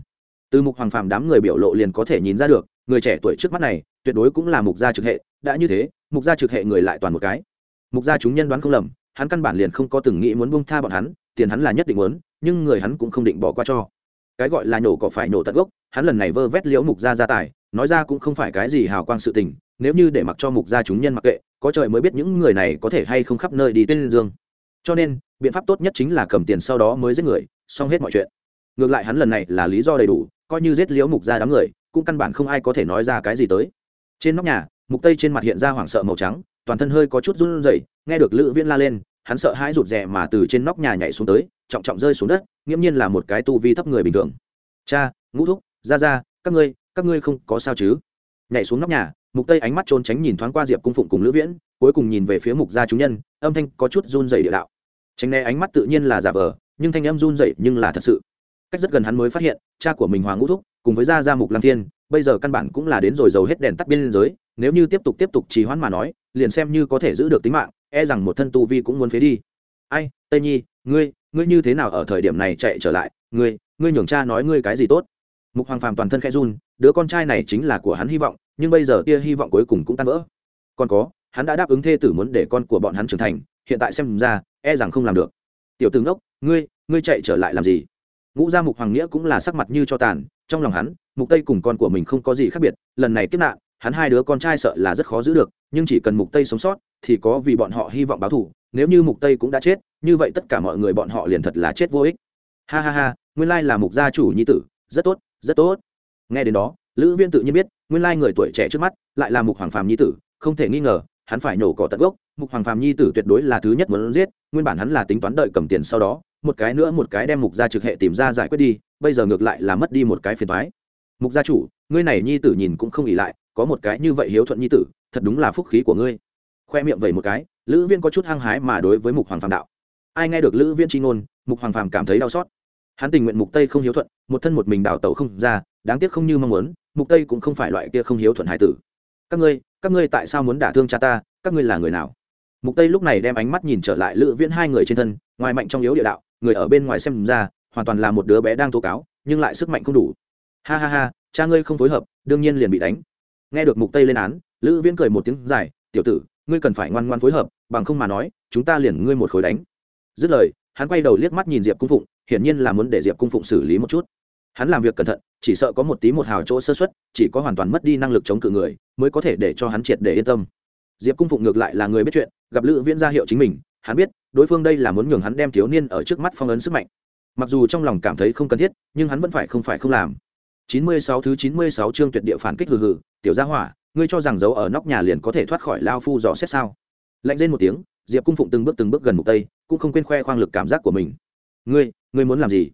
Từ mục hoàng phàm đám người biểu lộ liền có thể nhìn ra được, người trẻ tuổi trước mắt này, tuyệt đối cũng là mục gia trực hệ, đã như thế, mục gia trực hệ người lại toàn một cái. Mục gia chúng nhân đoán không lầm, hắn căn bản liền không có từng nghĩ muốn buông tha bọn hắn, tiền hắn là nhất định muốn, nhưng người hắn cũng không định bỏ qua cho. Cái gọi là nhổ cỏ phải nhổ tận gốc, hắn lần này vơ vét liễu mục gia gia tài, nói ra cũng không phải cái gì hào quang sự tình, nếu như để mặc cho mục gia chúng nhân mặc kệ có trời mới biết những người này có thể hay không khắp nơi đi tuyên dương. Cho nên, biện pháp tốt nhất chính là cầm tiền sau đó mới giết người, xong hết mọi chuyện. Ngược lại hắn lần này là lý do đầy đủ, coi như giết liễu mục ra đám người, cũng căn bản không ai có thể nói ra cái gì tới. Trên nóc nhà, mục tây trên mặt hiện ra hoảng sợ màu trắng, toàn thân hơi có chút run rẩy, nghe được lữ viễn la lên, hắn sợ hãi rụt rè mà từ trên nóc nhà nhảy xuống tới, trọng trọng rơi xuống đất, nghiễm nhiên là một cái tu vi thấp người bình thường. Cha, ngũ thúc, ra ra, các ngươi các ngươi không có sao chứ? Nhảy xuống nóc nhà mục tây ánh mắt trốn tránh nhìn thoáng qua diệp cung phụng cùng lữ viễn cuối cùng nhìn về phía mục gia chúng nhân âm thanh có chút run rẩy địa đạo tránh né ánh mắt tự nhiên là giả vờ nhưng thanh âm run rẩy nhưng là thật sự cách rất gần hắn mới phát hiện cha của mình hoàng ngũ thúc cùng với gia gia mục lam thiên bây giờ căn bản cũng là đến rồi dầu hết đèn tắt biên giới nếu như tiếp tục tiếp tục trì hoãn mà nói liền xem như có thể giữ được tính mạng e rằng một thân tu vi cũng muốn phế đi ai tây nhi ngươi ngươi như thế nào ở thời điểm này chạy trở lại ngươi ngươi nhường cha nói ngươi cái gì tốt mục hoàng phàm toàn thân khẽ run đứa con trai này chính là của hắn hy vọng nhưng bây giờ tia hy vọng cuối cùng cũng tan vỡ. Còn có, hắn đã đáp ứng thê tử muốn để con của bọn hắn trưởng thành, hiện tại xem ra e rằng không làm được. Tiểu tướng đốc ngươi ngươi chạy trở lại làm gì? Ngũ gia mục hoàng nghĩa cũng là sắc mặt như cho tàn, trong lòng hắn, mục tây cùng con của mình không có gì khác biệt, lần này kiếp nạn, hắn hai đứa con trai sợ là rất khó giữ được, nhưng chỉ cần mục tây sống sót, thì có vì bọn họ hy vọng báo thù, nếu như mục tây cũng đã chết, như vậy tất cả mọi người bọn họ liền thật là chết vô ích. Ha ha ha, nguyên lai là mục gia chủ nhi tử, rất tốt rất tốt. Nghe đến đó lữ viên tự nhiên biết, nguyên lai người tuổi trẻ trước mắt lại là mục hoàng phàm nhi tử, không thể nghi ngờ, hắn phải nổ cỏ tận gốc. Mục hoàng phàm nhi tử tuyệt đối là thứ nhất muốn giết, nguyên bản hắn là tính toán đợi cầm tiền sau đó, một cái nữa một cái đem mục gia trực hệ tìm ra giải quyết đi, bây giờ ngược lại là mất đi một cái phiền thoái mục gia chủ, ngươi này nhi tử nhìn cũng không ỉ lại, có một cái như vậy hiếu thuận nhi tử, thật đúng là phúc khí của ngươi. Khoe miệng vậy một cái, lữ viên có chút hăng hái mà đối với mục hoàng phàm đạo. Ai nghe được lữ viên tri ngôn, mục hoàng phàm cảm thấy đau xót. Hắn tình nguyện mục tây không hiếu thuận, một thân một mình đào tẩu không ra, đáng tiếc không như mong muốn mục tây cũng không phải loại kia không hiếu thuận hải tử. Các ngươi các ngươi tại sao muốn đả thương cha ta? Các ngươi là người nào? Mục tây lúc này đem ánh mắt nhìn trở lại lữ viễn hai người trên thân, ngoài mạnh trong yếu địa đạo, người ở bên ngoài xem ra, hoàn toàn là một đứa bé đang tố cáo, nhưng lại sức mạnh không đủ. Ha ha ha, cha ngươi không phối hợp, đương nhiên liền bị đánh. Nghe được mục tây lên án, lữ viễn cười một tiếng dài, tiểu tử, ngươi cần phải ngoan ngoan phối hợp, bằng không mà nói, chúng ta liền ngươi một khối đánh. Dứt lời, hắn quay đầu liếc mắt nhìn diệp cung phụng, hiển nhiên là muốn để diệp cung phụng xử lý một chút hắn làm việc cẩn thận, chỉ sợ có một tí một hào chỗ sơ xuất chỉ có hoàn toàn mất đi năng lực chống cự người, mới có thể để cho hắn triệt để yên tâm. Diệp cung phụng ngược lại là người biết chuyện, gặp lữ viễn ra hiệu chính mình, hắn biết, đối phương đây là muốn nhường hắn đem thiếu niên ở trước mắt phong ấn sức mạnh. Mặc dù trong lòng cảm thấy không cần thiết, nhưng hắn vẫn phải không phải không làm. 96 thứ 96 chương tuyệt địa phản kích hừ hừ, tiểu gia hỏa, ngươi cho rằng giấu ở nóc nhà liền có thể thoát khỏi lao phu dò xét sao? Lạnh lên một tiếng, diệp cung phụng từng bước từng bước gần mục tây, cũng không quên khoe khoang lực cảm giác của mình. Ngươi ngươi muốn làm gì?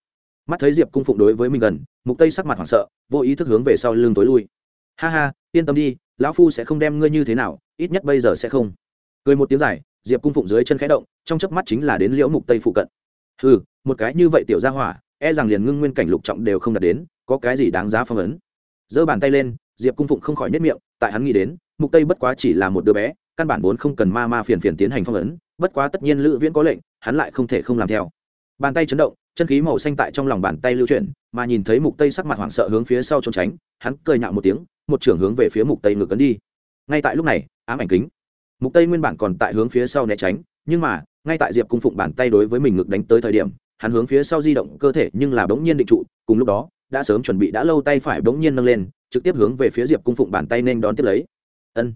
Mắt thấy diệp cung phụng đối với mình gần mục tây sắc mặt hoảng sợ vô ý thức hướng về sau lưng tối lui ha ha yên tâm đi lão phu sẽ không đem ngươi như thế nào ít nhất bây giờ sẽ không cười một tiếng dài diệp cung phụng dưới chân khẽ động trong chớp mắt chính là đến liễu mục tây phụ cận Hừ, một cái như vậy tiểu gia hỏa e rằng liền ngưng nguyên cảnh lục trọng đều không đạt đến có cái gì đáng giá phong ấn giơ bàn tay lên diệp cung phụng không khỏi nhất miệng tại hắn nghĩ đến mục tây bất quá chỉ là một đứa bé căn bản vốn không cần ma ma phiền phiền tiến hành phong ấn bất quá tất nhiên lữ viễn có lệnh hắn lại không thể không làm theo bàn tay chấn động chân khí màu xanh tại trong lòng bàn tay lưu chuyển, mà nhìn thấy mục tây sắc mặt hoảng sợ hướng phía sau trốn tránh, hắn cười nhạo một tiếng, một trưởng hướng về phía mục tây ngược cấn đi. Ngay tại lúc này, ám ảnh kính. Mục tây nguyên bản còn tại hướng phía sau né tránh, nhưng mà, ngay tại diệp cung phụng bàn tay đối với mình ngực đánh tới thời điểm, hắn hướng phía sau di động cơ thể nhưng là bỗng nhiên định trụ, cùng lúc đó, đã sớm chuẩn bị đã lâu tay phải bỗng nhiên nâng lên, trực tiếp hướng về phía diệp cung phụng bàn tay nên đón tiếp lấy. Ân.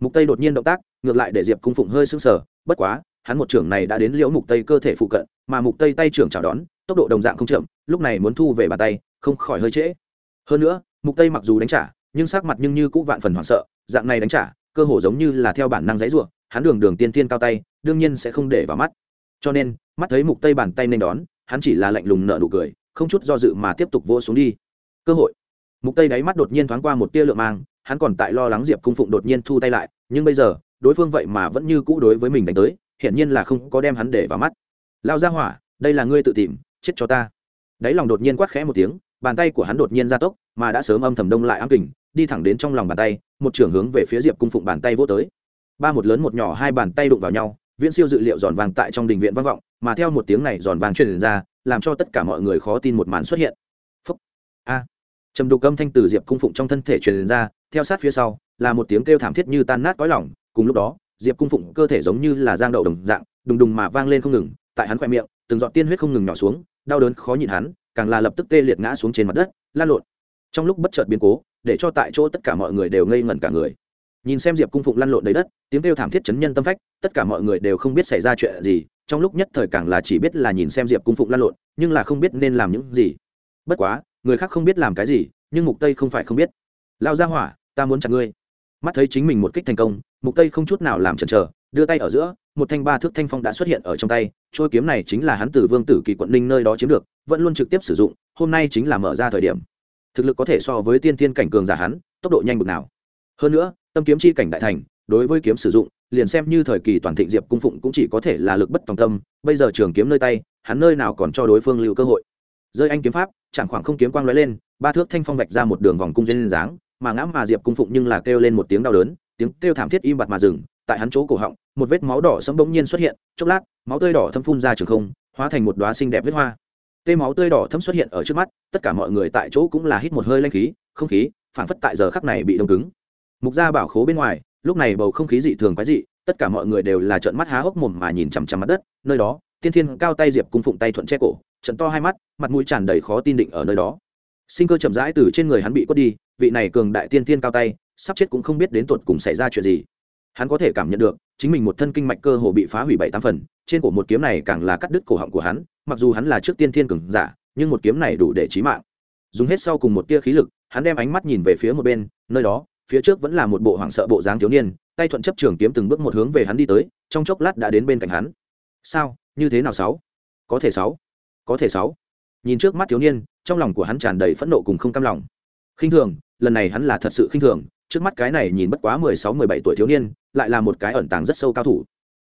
Mục tây đột nhiên động tác, ngược lại để diệp cung phụng hơi sưng sờ, bất quá hắn một trưởng này đã đến liễu mục tây cơ thể phụ cận, mà mục tây tay trưởng chào đón, tốc độ đồng dạng không chậm, lúc này muốn thu về bàn tay, không khỏi hơi trễ. Hơn nữa, mục tây mặc dù đánh trả, nhưng sắc mặt nhưng như cũng vạn phần hoảng sợ, dạng này đánh trả, cơ hồ giống như là theo bản năng giấy ruộng hắn đường đường tiên tiên cao tay, đương nhiên sẽ không để vào mắt. Cho nên, mắt thấy mục tây bàn tay nên đón, hắn chỉ là lạnh lùng nở nụ cười, không chút do dự mà tiếp tục vỗ xuống đi. Cơ hội. Mục tây đáy mắt đột nhiên thoáng qua một tia lượng mang, hắn còn tại lo lắng diệp cung phụng đột nhiên thu tay lại, nhưng bây giờ, đối phương vậy mà vẫn như cũ đối với mình đánh tới hiển nhiên là không có đem hắn để vào mắt. Lao ra hỏa, đây là ngươi tự tìm, chết cho ta. Đáy lòng đột nhiên quát khẽ một tiếng, bàn tay của hắn đột nhiên ra tốc, mà đã sớm âm thầm đông lại ám kình, đi thẳng đến trong lòng bàn tay, một trưởng hướng về phía diệp cung phụng bàn tay vô tới. Ba một lớn một nhỏ hai bàn tay đụng vào nhau, viễn siêu dự liệu giòn vàng tại trong đình viện vang vọng, mà theo một tiếng này giòn vàng truyền ra, làm cho tất cả mọi người khó tin một màn xuất hiện. Phúc. A. Trầm đục âm thanh từ diệp cung phụng trong thân thể truyền ra, theo sát phía sau, là một tiếng kêu thảm thiết như tan nát cõi lỏng cùng lúc đó diệp cung phụng cơ thể giống như là giang đậu đồng dạng, đùng đùng mà vang lên không ngừng, tại hắn khoe miệng, từng giọt tiên huyết không ngừng nhỏ xuống, đau đớn khó nhịn hắn, càng là lập tức tê liệt ngã xuống trên mặt đất, lan lộn. Trong lúc bất chợt biến cố, để cho tại chỗ tất cả mọi người đều ngây ngẩn cả người. Nhìn xem diệp cung phụng lăn lộn đầy đất, tiếng kêu thảm thiết chấn nhân tâm phách, tất cả mọi người đều không biết xảy ra chuyện gì, trong lúc nhất thời càng là chỉ biết là nhìn xem diệp cung phụng lăn lộn, nhưng là không biết nên làm những gì. Bất quá, người khác không biết làm cái gì, nhưng mục tây không phải không biết. Lao ra hỏa, ta muốn chặt ngươi mắt thấy chính mình một kích thành công, mục tây không chút nào làm chần chờ, đưa tay ở giữa, một thanh ba thước thanh phong đã xuất hiện ở trong tay, trôi kiếm này chính là hắn từ vương tử kỳ quận ninh nơi đó chiếm được, vẫn luôn trực tiếp sử dụng, hôm nay chính là mở ra thời điểm. Thực lực có thể so với tiên tiên cảnh cường giả hắn, tốc độ nhanh bực nào. Hơn nữa, tâm kiếm chi cảnh đại thành, đối với kiếm sử dụng, liền xem như thời kỳ toàn thịnh diệp cung phụng cũng chỉ có thể là lực bất tòng tâm, bây giờ trường kiếm nơi tay, hắn nơi nào còn cho đối phương lưu cơ hội. Rơi anh kiếm pháp, chẳng khoảng không kiếm quang lóe lên, ba thước thanh phong vạch ra một đường vòng cung duyên dáng mà ngã mà diệp cung phụng nhưng là kêu lên một tiếng đau đớn, tiếng kêu thảm thiết im bặt mà dừng, tại hắn chỗ cổ họng, một vết máu đỏ sẫm bỗng nhiên xuất hiện, chốc lát, máu tươi đỏ thâm phun ra trường không, hóa thành một đóa xinh đẹp vết hoa. Tê máu tươi đỏ thâm xuất hiện ở trước mắt, tất cả mọi người tại chỗ cũng là hít một hơi lanh khí, không khí phản phất tại giờ khắc này bị đông cứng. Mục gia bảo khố bên ngoài, lúc này bầu không khí dị thường quái dị, tất cả mọi người đều là trợn mắt há hốc mồm mà nhìn chằm chằm mặt đất, nơi đó, tiên thiên cao tay diệp cung phụng tay thuận che cổ, trận to hai mắt, mặt mũi tràn đầy khó tin định ở nơi đó. Sinh cơ chậm rãi từ trên người hắn bị quất đi vị này cường đại tiên thiên cao tay, sắp chết cũng không biết đến tột cùng xảy ra chuyện gì. Hắn có thể cảm nhận được, chính mình một thân kinh mạch cơ hồ bị phá hủy bảy tám phần, trên cổ một kiếm này càng là cắt đứt cổ họng của hắn, mặc dù hắn là trước tiên thiên cường giả, nhưng một kiếm này đủ để chí mạng. Dùng hết sau cùng một tia khí lực, hắn đem ánh mắt nhìn về phía một bên, nơi đó, phía trước vẫn là một bộ hoảng sợ bộ dáng thiếu niên, tay thuận chấp trường kiếm từng bước một hướng về hắn đi tới, trong chốc lát đã đến bên cạnh hắn. Sao? Như thế nào sáu? Có thể sáu? Có thể sáu? Nhìn trước mắt thiếu niên, trong lòng của hắn tràn đầy phẫn nộ cùng không cam lòng khinh thường, lần này hắn là thật sự khinh thường, trước mắt cái này nhìn bất quá mười sáu, mười bảy tuổi thiếu niên, lại là một cái ẩn tàng rất sâu cao thủ.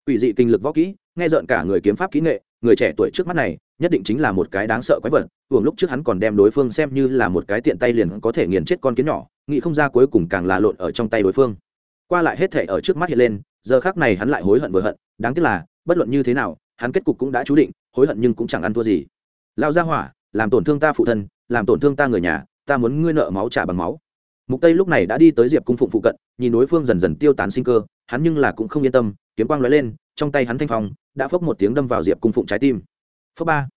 Ủy dị kinh lực võ kỹ, nghe rợn cả người kiếm pháp kỹ nghệ, người trẻ tuổi trước mắt này, nhất định chính là một cái đáng sợ quái vật hưởng lúc trước hắn còn đem đối phương xem như là một cái tiện tay liền có thể nghiền chết con kiến nhỏ, nghĩ không ra cuối cùng càng là lộn ở trong tay đối phương. Qua lại hết thể ở trước mắt hiện lên, giờ khác này hắn lại hối hận vừa hận, đáng tiếc là, bất luận như thế nào, hắn kết cục cũng đã chú định, hối hận nhưng cũng chẳng ăn thua gì. Lao ra hỏa, làm tổn thương ta phụ thân, làm tổn thương ta người nhà ta muốn ngươi nợ máu trả bằng máu. Mục tây lúc này đã đi tới diệp cung phụng phụ cận, nhìn đối phương dần dần tiêu tán sinh cơ, hắn nhưng là cũng không yên tâm, kiếm quang lóe lên, trong tay hắn thanh phong đã phốc một tiếng đâm vào diệp cung phụng trái tim. Phốc ba.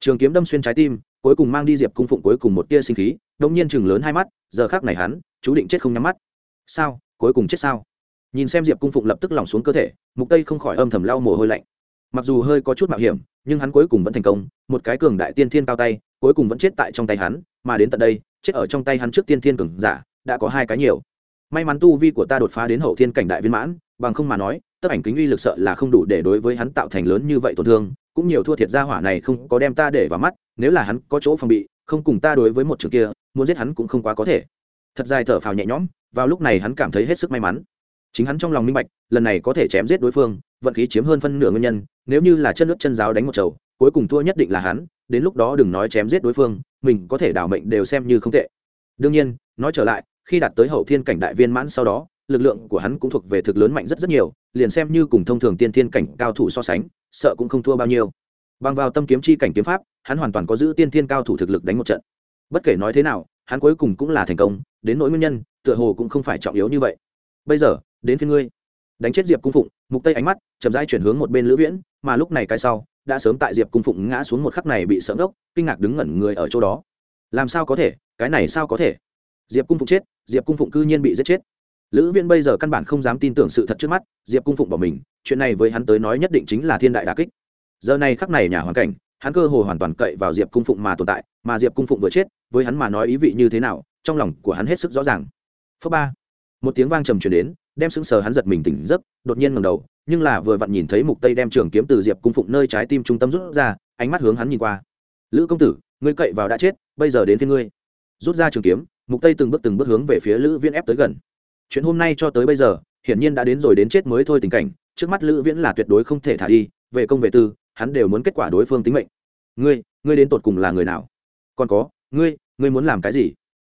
Trường kiếm đâm xuyên trái tim, cuối cùng mang đi diệp cung phụng cuối cùng một tia sinh khí đông nhiên chừng lớn hai mắt, giờ khác này hắn, chú định chết không nhắm mắt. Sao? Cuối cùng chết sao? Nhìn xem diệp cung phụng lập tức lỏng xuống cơ thể, mục tây không khỏi âm thầm lau mồ hôi lạnh. Mặc dù hơi có chút mạo hiểm, nhưng hắn cuối cùng vẫn thành công, một cái cường đại tiên thiên cao tay, cuối cùng vẫn chết tại trong tay hắn, mà đến tận đây chết ở trong tay hắn trước tiên thiên cường giả, đã có hai cái nhiều. May mắn tu vi của ta đột phá đến hậu thiên cảnh đại viên mãn, bằng không mà nói, tất ảnh kính uy lực sợ là không đủ để đối với hắn tạo thành lớn như vậy tổn thương, cũng nhiều thua thiệt ra hỏa này không có đem ta để vào mắt, nếu là hắn có chỗ phòng bị, không cùng ta đối với một trường kia, muốn giết hắn cũng không quá có thể. Thật dài thở phào nhẹ nhõm, vào lúc này hắn cảm thấy hết sức may mắn. Chính hắn trong lòng minh bạch, lần này có thể chém giết đối phương, vận khí chiếm hơn phân nửa nguyên nhân, nếu như là chân nước chân giáo đánh một chầu, cuối cùng thua nhất định là hắn đến lúc đó đừng nói chém giết đối phương, mình có thể đảo mệnh đều xem như không tệ. Đương nhiên, nói trở lại, khi đạt tới hậu thiên cảnh đại viên mãn sau đó, lực lượng của hắn cũng thuộc về thực lớn mạnh rất rất nhiều, liền xem như cùng thông thường tiên thiên cảnh cao thủ so sánh, sợ cũng không thua bao nhiêu. Bằng vào tâm kiếm chi cảnh kiếm pháp, hắn hoàn toàn có giữ tiên thiên cao thủ thực lực đánh một trận. Bất kể nói thế nào, hắn cuối cùng cũng là thành công, đến nỗi nguyên nhân, tựa hồ cũng không phải trọng yếu như vậy. Bây giờ, đến phía ngươi. Đánh chết diệp cung phụng, mục tây ánh mắt chậm rãi chuyển hướng một bên lữ viễn, mà lúc này cái sau đã sớm tại diệp cung phụng ngã xuống một khắc này bị sợ ngốc, kinh ngạc đứng ngẩn người ở chỗ đó. Làm sao có thể? Cái này sao có thể? Diệp cung phụng chết, diệp cung phụng cư nhiên bị giết chết. Lữ viễn bây giờ căn bản không dám tin tưởng sự thật trước mắt, diệp cung phụng bỏ mình, chuyện này với hắn tới nói nhất định chính là thiên đại đà kích. Giờ này khắc này nhà hoàn cảnh, hắn cơ hồ hoàn toàn cậy vào diệp cung phụng mà tồn tại, mà diệp cung phụng vừa chết, với hắn mà nói ý vị như thế nào, trong lòng của hắn hết sức rõ ràng. Phớ ba, một tiếng vang trầm truyền đến, đem sững sờ hắn giật mình tỉnh giấc, đột nhiên ngầm đầu nhưng là vừa vặn nhìn thấy mục tây đem trường kiếm từ diệp cung phụng nơi trái tim trung tâm rút ra, ánh mắt hướng hắn nhìn qua. Lữ công tử, ngươi cậy vào đã chết, bây giờ đến phía ngươi. Rút ra trường kiếm, mục tây từng bước từng bước hướng về phía lữ viễn ép tới gần. Chuyện hôm nay cho tới bây giờ, hiển nhiên đã đến rồi đến chết mới thôi tình cảnh, trước mắt lữ viễn là tuyệt đối không thể thả đi, về công về tư, hắn đều muốn kết quả đối phương tính mệnh. Ngươi ngươi đến tột cùng là người nào? Còn có, ngươi ngươi muốn làm cái gì?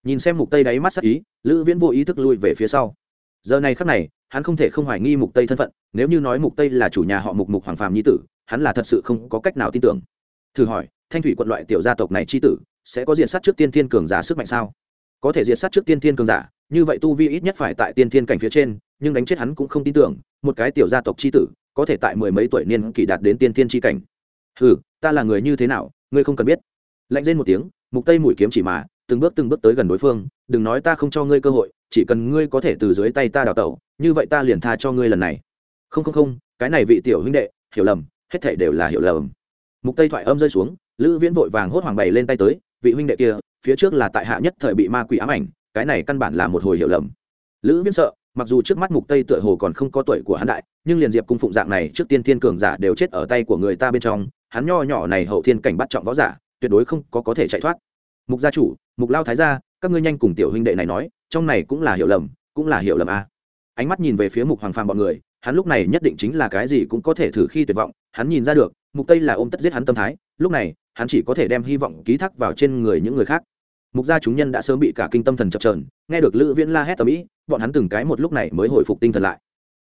Nhìn xem mục tây đáy mắt sắc ý, lữ viễn vô ý thức lui về phía sau. Giờ này khắc này hắn không thể không hoài nghi mục tây thân phận, nếu như nói mục tây là chủ nhà họ mục mục hoàng phàm nhi tử, hắn là thật sự không có cách nào tin tưởng. Thử hỏi, thanh thủy quận loại tiểu gia tộc này chi tử, sẽ có diện sát trước tiên thiên cường giả sức mạnh sao? Có thể diệt sát trước tiên thiên cường giả, như vậy tu vi ít nhất phải tại tiên thiên cảnh phía trên, nhưng đánh chết hắn cũng không tin tưởng, một cái tiểu gia tộc chi tử, có thể tại mười mấy tuổi niên kỳ đạt đến tiên thiên chi cảnh. Hừ, ta là người như thế nào, ngươi không cần biết. Lạnh lên một tiếng, mục tây mũi kiếm chỉ mà, từng bước từng bước tới gần đối phương, đừng nói ta không cho ngươi cơ hội, chỉ cần ngươi có thể từ dưới tay ta đào tẩu như vậy ta liền tha cho ngươi lần này. Không không không, cái này vị tiểu huynh đệ, hiểu lầm, hết thảy đều là hiểu lầm. Mục tây thoại âm rơi xuống, lữ viễn vội vàng hốt hoàng bày lên tay tới, vị huynh đệ kia, phía trước là tại hạ nhất thời bị ma quỷ ám ảnh, cái này căn bản là một hồi hiểu lầm. Lữ viễn sợ, mặc dù trước mắt mục tây tựa hồ còn không có tuổi của hắn đại, nhưng liền diệp cung phụng dạng này trước tiên thiên cường giả đều chết ở tay của người ta bên trong, hắn nho nhỏ này hậu thiên cảnh bắt trọng võ giả, tuyệt đối không có có thể chạy thoát. Mục gia chủ, mục lao thái gia, các ngươi nhanh cùng tiểu huynh đệ này nói, trong này cũng là hiểu lầm, cũng là hiểu lầm a ánh mắt nhìn về phía mục hoàng phàm bọn người, hắn lúc này nhất định chính là cái gì cũng có thể thử khi tuyệt vọng, hắn nhìn ra được, mục tây là ôm tất giết hắn tâm thái, lúc này, hắn chỉ có thể đem hy vọng ký thác vào trên người những người khác. Mục gia chúng nhân đã sớm bị cả kinh tâm thần chập trờn nghe được lữ viễn la hét tầm ĩ, bọn hắn từng cái một lúc này mới hồi phục tinh thần lại.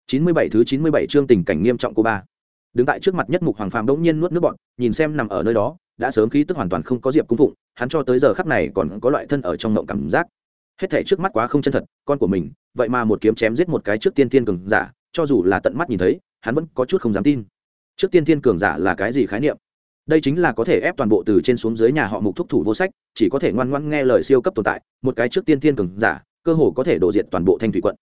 97 thứ 97 chương tình cảnh nghiêm trọng của ba. Đứng tại trước mặt nhất mục hoàng phàm đống nhiên nuốt nước bọn nhìn xem nằm ở nơi đó, đã sớm khí tức hoàn toàn không có diệp cung phụng, hắn cho tới giờ khắc này còn có loại thân ở trong ngộng cảm giác hết thể trước mắt quá không chân thật, con của mình, vậy mà một kiếm chém giết một cái trước tiên thiên cường giả, cho dù là tận mắt nhìn thấy, hắn vẫn có chút không dám tin. Trước tiên thiên cường giả là cái gì khái niệm? Đây chính là có thể ép toàn bộ từ trên xuống dưới nhà họ mục thúc thủ vô sách, chỉ có thể ngoan ngoãn nghe lời siêu cấp tồn tại, một cái trước tiên thiên cường giả, cơ hồ có thể đổ diệt toàn bộ thanh thủy quận.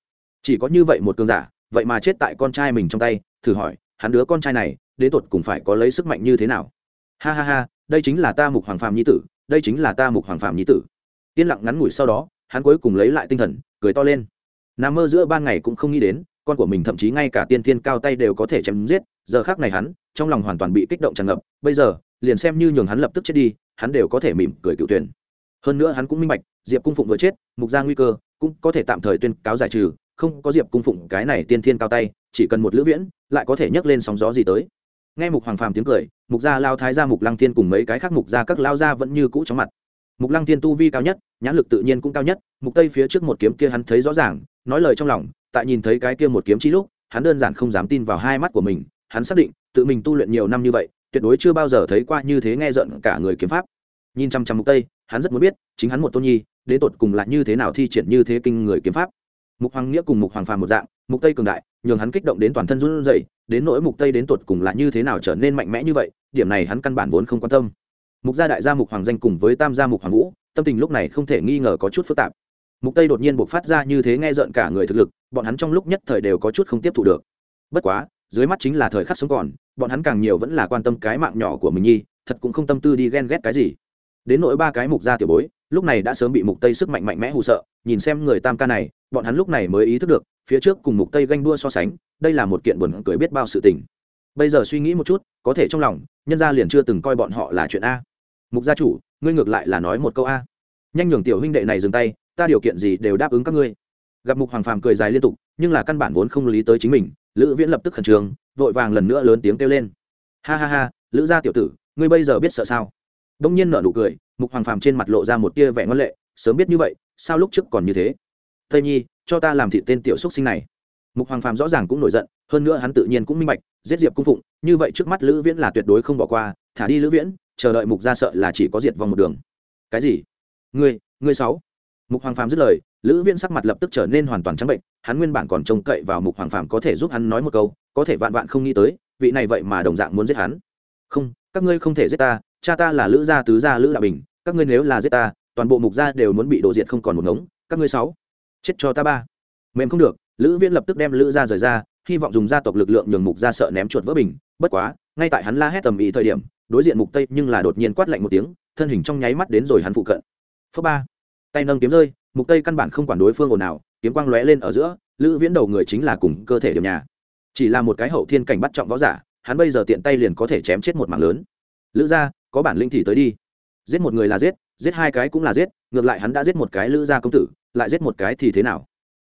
Chỉ có như vậy một cường giả, vậy mà chết tại con trai mình trong tay, thử hỏi, hắn đứa con trai này, đến tột cùng phải có lấy sức mạnh như thế nào? Ha ha ha, đây chính là ta mục hoàng phàm nhi tử, đây chính là ta mục hoàng phàm nhi tử. Yên lặng ngắn ngủi sau đó hắn cuối cùng lấy lại tinh thần, cười to lên. Nằm mơ giữa ban ngày cũng không nghĩ đến, con của mình thậm chí ngay cả tiên thiên cao tay đều có thể chém giết. Giờ khác này hắn, trong lòng hoàn toàn bị kích động tràn ngập. Bây giờ, liền xem như nhường hắn lập tức chết đi, hắn đều có thể mỉm cười cựu tuyển. Hơn nữa hắn cũng minh bạch, diệp cung phụng vừa chết, mục ra nguy cơ cũng có thể tạm thời tuyên cáo giải trừ, không có diệp cung phụng cái này tiên thiên cao tay, chỉ cần một lữ viễn, lại có thể nhấc lên sóng gió gì tới. Nghe mục hoàng phàm tiếng cười, mục gia lao thái gia mục lăng thiên cùng mấy cái khác mục gia các lao gia vẫn như cũ chóng mặt mục lăng thiên tu vi cao nhất, nhãn lực tự nhiên cũng cao nhất, mục tây phía trước một kiếm kia hắn thấy rõ ràng, nói lời trong lòng, tại nhìn thấy cái kia một kiếm chi lúc, hắn đơn giản không dám tin vào hai mắt của mình, hắn xác định, tự mình tu luyện nhiều năm như vậy, tuyệt đối chưa bao giờ thấy qua như thế nghe giận cả người kiếm pháp. Nhìn chăm chăm mục tây, hắn rất muốn biết, chính hắn một tôn nhi, đến tột cùng là như thế nào thi triển như thế kinh người kiếm pháp. Mục hoàng nghĩa cùng mục hoàng phàm một dạng, mục tây cường đại, nhường hắn kích động đến toàn thân run rẩy, đến nỗi mục tây đến tột cùng là như thế nào trở nên mạnh mẽ như vậy, điểm này hắn căn bản vốn không quan tâm mục gia đại gia mục hoàng danh cùng với tam gia mục hoàng vũ, tâm tình lúc này không thể nghi ngờ có chút phức tạp. Mục tây đột nhiên buộc phát ra như thế nghe giận cả người thực lực, bọn hắn trong lúc nhất thời đều có chút không tiếp thu được. Bất quá, dưới mắt chính là thời khắc sống còn, bọn hắn càng nhiều vẫn là quan tâm cái mạng nhỏ của mình nhi, thật cũng không tâm tư đi ghen ghét cái gì. Đến nỗi ba cái mục gia tiểu bối, lúc này đã sớm bị mục tây sức mạnh mạnh mẽ hù sợ, nhìn xem người tam ca này, bọn hắn lúc này mới ý thức được, phía trước cùng mục tây ganh đua so sánh, đây là một kiện buồn cười biết bao sự tình. Bây giờ suy nghĩ một chút, có thể trong lòng, nhân gia liền chưa từng coi bọn họ là chuyện a mục gia chủ, ngươi ngược lại là nói một câu a. Nhanh nhường tiểu huynh đệ này dừng tay, ta điều kiện gì đều đáp ứng các ngươi. Gặp mục hoàng phàm cười dài liên tục, nhưng là căn bản vốn không lý tới chính mình, lữ viễn lập tức khẩn trương, vội vàng lần nữa lớn tiếng kêu lên. Ha ha ha, lữ gia tiểu tử, ngươi bây giờ biết sợ sao? Đông nhiên nở nụ cười, mục hoàng phàm trên mặt lộ ra một tia vẻ ngân lệ, sớm biết như vậy, sao lúc trước còn như thế? Tây nhi, cho ta làm thị tên tiểu xúc sinh này. Mục hoàng phàm rõ ràng cũng nổi giận, hơn nữa hắn tự nhiên cũng minh bạch, giết diệp cung phụng, như vậy trước mắt lữ viễn là tuyệt đối không bỏ qua, thả đi lữ viễn chờ đợi mục gia sợ là chỉ có diệt vong một đường. Cái gì? Ngươi ngươi sáu. Mục hoàng phàm dứt lời, lữ viễn sắc mặt lập tức trở nên hoàn toàn trắng bệnh, hắn nguyên bản còn trông cậy vào mục hoàng phàm có thể giúp hắn nói một câu, có thể vạn vạn không nghĩ tới, vị này vậy mà đồng dạng muốn giết hắn. Không, các ngươi không thể giết ta, cha ta là lữ gia tứ gia lữ đạo bình, các ngươi nếu là giết ta, toàn bộ mục gia đều muốn bị đổ diệt không còn một ngống, các ngươi sáu. Chết cho ta ba. Mềm không được, lữ viễn lập tức đem lữ gia rời ra, hy vọng dùng gia tộc lực lượng nhường mục gia sợ ném chuột vỡ bình, bất quá, ngay tại hắn la hét tầm ý thời điểm đối diện mục tây nhưng là đột nhiên quát lạnh một tiếng, thân hình trong nháy mắt đến rồi hắn phụ cận. Phớp ba. Tay nâng kiếm rơi, mục tây căn bản không quản đối phương ồn nào kiếm quang lóe lên ở giữa, lữ viễn đầu người chính là cùng cơ thể điểm nhà. Chỉ là một cái hậu thiên cảnh bắt trọng võ giả, hắn bây giờ tiện tay liền có thể chém chết một mạng lớn. Lữ gia, có bản linh thì tới đi. Giết một người là giết giết hai cái cũng là giết, ngược lại hắn đã giết một cái lữ gia công tử, lại giết một cái thì thế nào?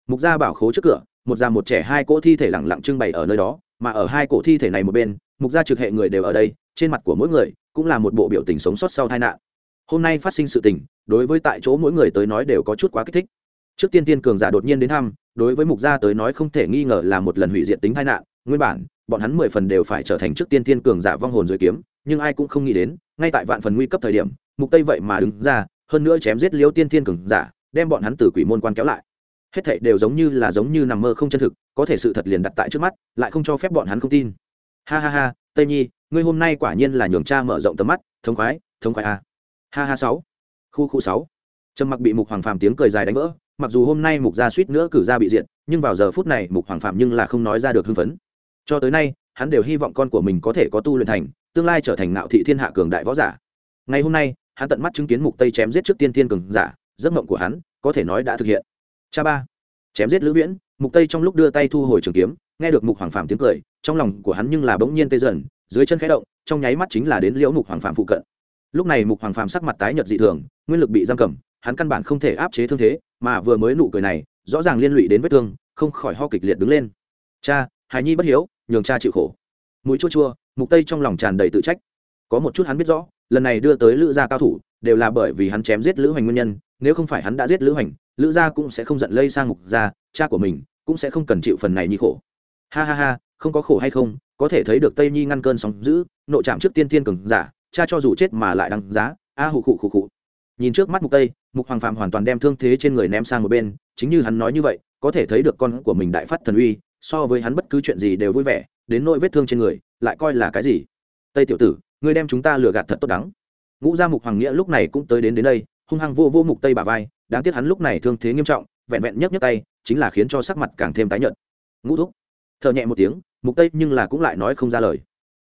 Mục gia bảo khố trước cửa, một già một trẻ hai cỗ thi thể lẳng lặng trưng bày ở nơi đó, mà ở hai cổ thi thể này một bên, mục gia trực hệ người đều ở đây trên mặt của mỗi người cũng là một bộ biểu tình sống sót sau tai nạn. Hôm nay phát sinh sự tình, đối với tại chỗ mỗi người tới nói đều có chút quá kích thích. Trước tiên tiên cường giả đột nhiên đến thăm, đối với mục gia tới nói không thể nghi ngờ là một lần hủy diệt tính tai nạn. Nguyên bản, bọn hắn mười phần đều phải trở thành trước tiên tiên cường giả vong hồn dưới kiếm, nhưng ai cũng không nghĩ đến, ngay tại vạn phần nguy cấp thời điểm, mục tây vậy mà đứng ra, hơn nữa chém giết liêu tiên tiên cường giả, đem bọn hắn từ quỷ môn quan kéo lại. Hết thảy đều giống như là giống như nằm mơ không chân thực, có thể sự thật liền đặt tại trước mắt, lại không cho phép bọn hắn không tin. Ha ha ha, tây nhi ngươi hôm nay quả nhiên là nhường cha mở rộng tầm mắt, thống khoái thống khoái a. Ha ha sáu. Khu khu sáu. Trầm mặc bị mục hoàng phàm tiếng cười dài đánh vỡ, mặc dù hôm nay mục gia suýt nữa cử ra bị diện nhưng vào giờ phút này mục hoàng phàm nhưng là không nói ra được hưng phấn. Cho tới nay, hắn đều hy vọng con của mình có thể có tu luyện thành, tương lai trở thành nạo thị thiên hạ cường đại võ giả. Ngày hôm nay, hắn tận mắt chứng kiến mục tây chém giết trước tiên Thiên cường giả, giấc mộng của hắn, có thể nói đã thực hiện. Cha ba. Chém giết lữ viễn, mục tây trong lúc đưa tay thu hồi trường kiếm, nghe được mục hoàng phàm tiếng cười, trong lòng của hắn nhưng là bỗng nhiên tê dần dưới chân khẽ động, trong nháy mắt chính là đến liễu mục hoàng phạm phụ cận. Lúc này mục hoàng phàm sắc mặt tái nhợt dị thường, nguyên lực bị giam cầm, hắn căn bản không thể áp chế thương thế, mà vừa mới nụ cười này, rõ ràng liên lụy đến vết thương, không khỏi ho kịch liệt đứng lên. Cha, hài nhi bất hiếu, nhường cha chịu khổ. Mũi chua chua, mục tây trong lòng tràn đầy tự trách. Có một chút hắn biết rõ, lần này đưa tới lữ gia cao thủ, đều là bởi vì hắn chém giết lữ hoành nguyên nhân, nếu không phải hắn đã giết lữ hoành, lữ gia cũng sẽ không giận lây sang mục gia, cha của mình cũng sẽ không cần chịu phần này như khổ. Ha ha ha không có khổ hay không có thể thấy được tây nhi ngăn cơn sóng giữ nộ chạm trước tiên tiên cường giả cha cho dù chết mà lại đăng giá a à, hụ khụ khụ khụ. Nhìn trước mắt mục tây mục hoàng phạm hoàn toàn đem thương thế trên người ném sang một bên chính như hắn nói như vậy có thể thấy được con của mình đại phát thần uy so với hắn bất cứ chuyện gì đều vui vẻ đến nỗi vết thương trên người lại coi là cái gì? Tây tiểu tử ngươi đem chúng ta lừa gạt thật tốt đắng. Ngũ gia mục hoàng nghĩa lúc này cũng tới đến đến đây hung hăng vô vô mục tây bả vai đáng tiếc hắn lúc này thương thế nghiêm trọng vẹn vẹn nhấc nhấc tay chính là khiến cho sắc mặt càng thêm tái nhợt. Ngũ thúc thở nhẹ một tiếng, mục tây nhưng là cũng lại nói không ra lời.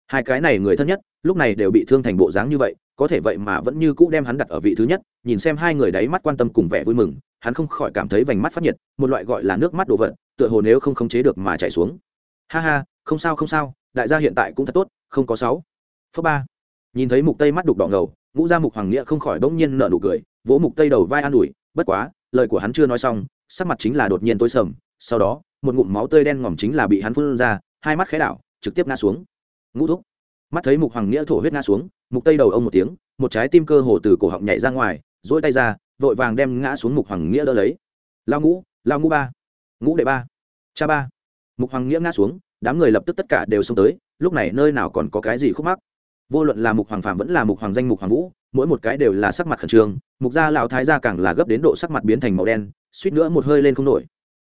Hai cái này người thân nhất, lúc này đều bị thương thành bộ dáng như vậy, có thể vậy mà vẫn như cũ đem hắn đặt ở vị thứ nhất, nhìn xem hai người đáy mắt quan tâm cùng vẻ vui mừng, hắn không khỏi cảm thấy vành mắt phát nhiệt, một loại gọi là nước mắt đổ vật tựa hồ nếu không khống chế được mà chảy xuống. Ha ha, không sao không sao, đại gia hiện tại cũng thật tốt, không có sáu. Phớ ba. Nhìn thấy mục tây mắt đục đỏ ngầu, ngũ gia mục hoàng nghĩa không khỏi bỗng nhiên nở nụ cười, vỗ mục tây đầu vai an ủi, bất quá, lời của hắn chưa nói xong, sắc mặt chính là đột nhiên tối sầm, sau đó một ngụm máu tươi đen ngòm chính là bị hắn phun ra, hai mắt khẽ đảo, trực tiếp ngã xuống. Ngũ thúc. Mắt thấy mục hoàng nghĩa thổ huyết ngã xuống, mục tây đầu ông một tiếng, một trái tim cơ hồ từ cổ họng nhảy ra ngoài dỗi tay ra, vội vàng đem ngã xuống mục hoàng nghĩa đỡ lấy. Lao ngũ lao ngũ ba. Ngũ đệ ba. Cha ba. Mục hoàng nghĩa ngã xuống, đám người lập tức tất cả đều xông tới, lúc này nơi nào còn có cái gì khúc mắc? Vô luận là mục hoàng phạm vẫn là mục hoàng danh mục hoàng vũ, mỗi một cái đều là sắc mặt khẩn trương, mục gia lão thái gia càng là gấp đến độ sắc mặt biến thành màu đen, suýt nữa một hơi lên không nổi.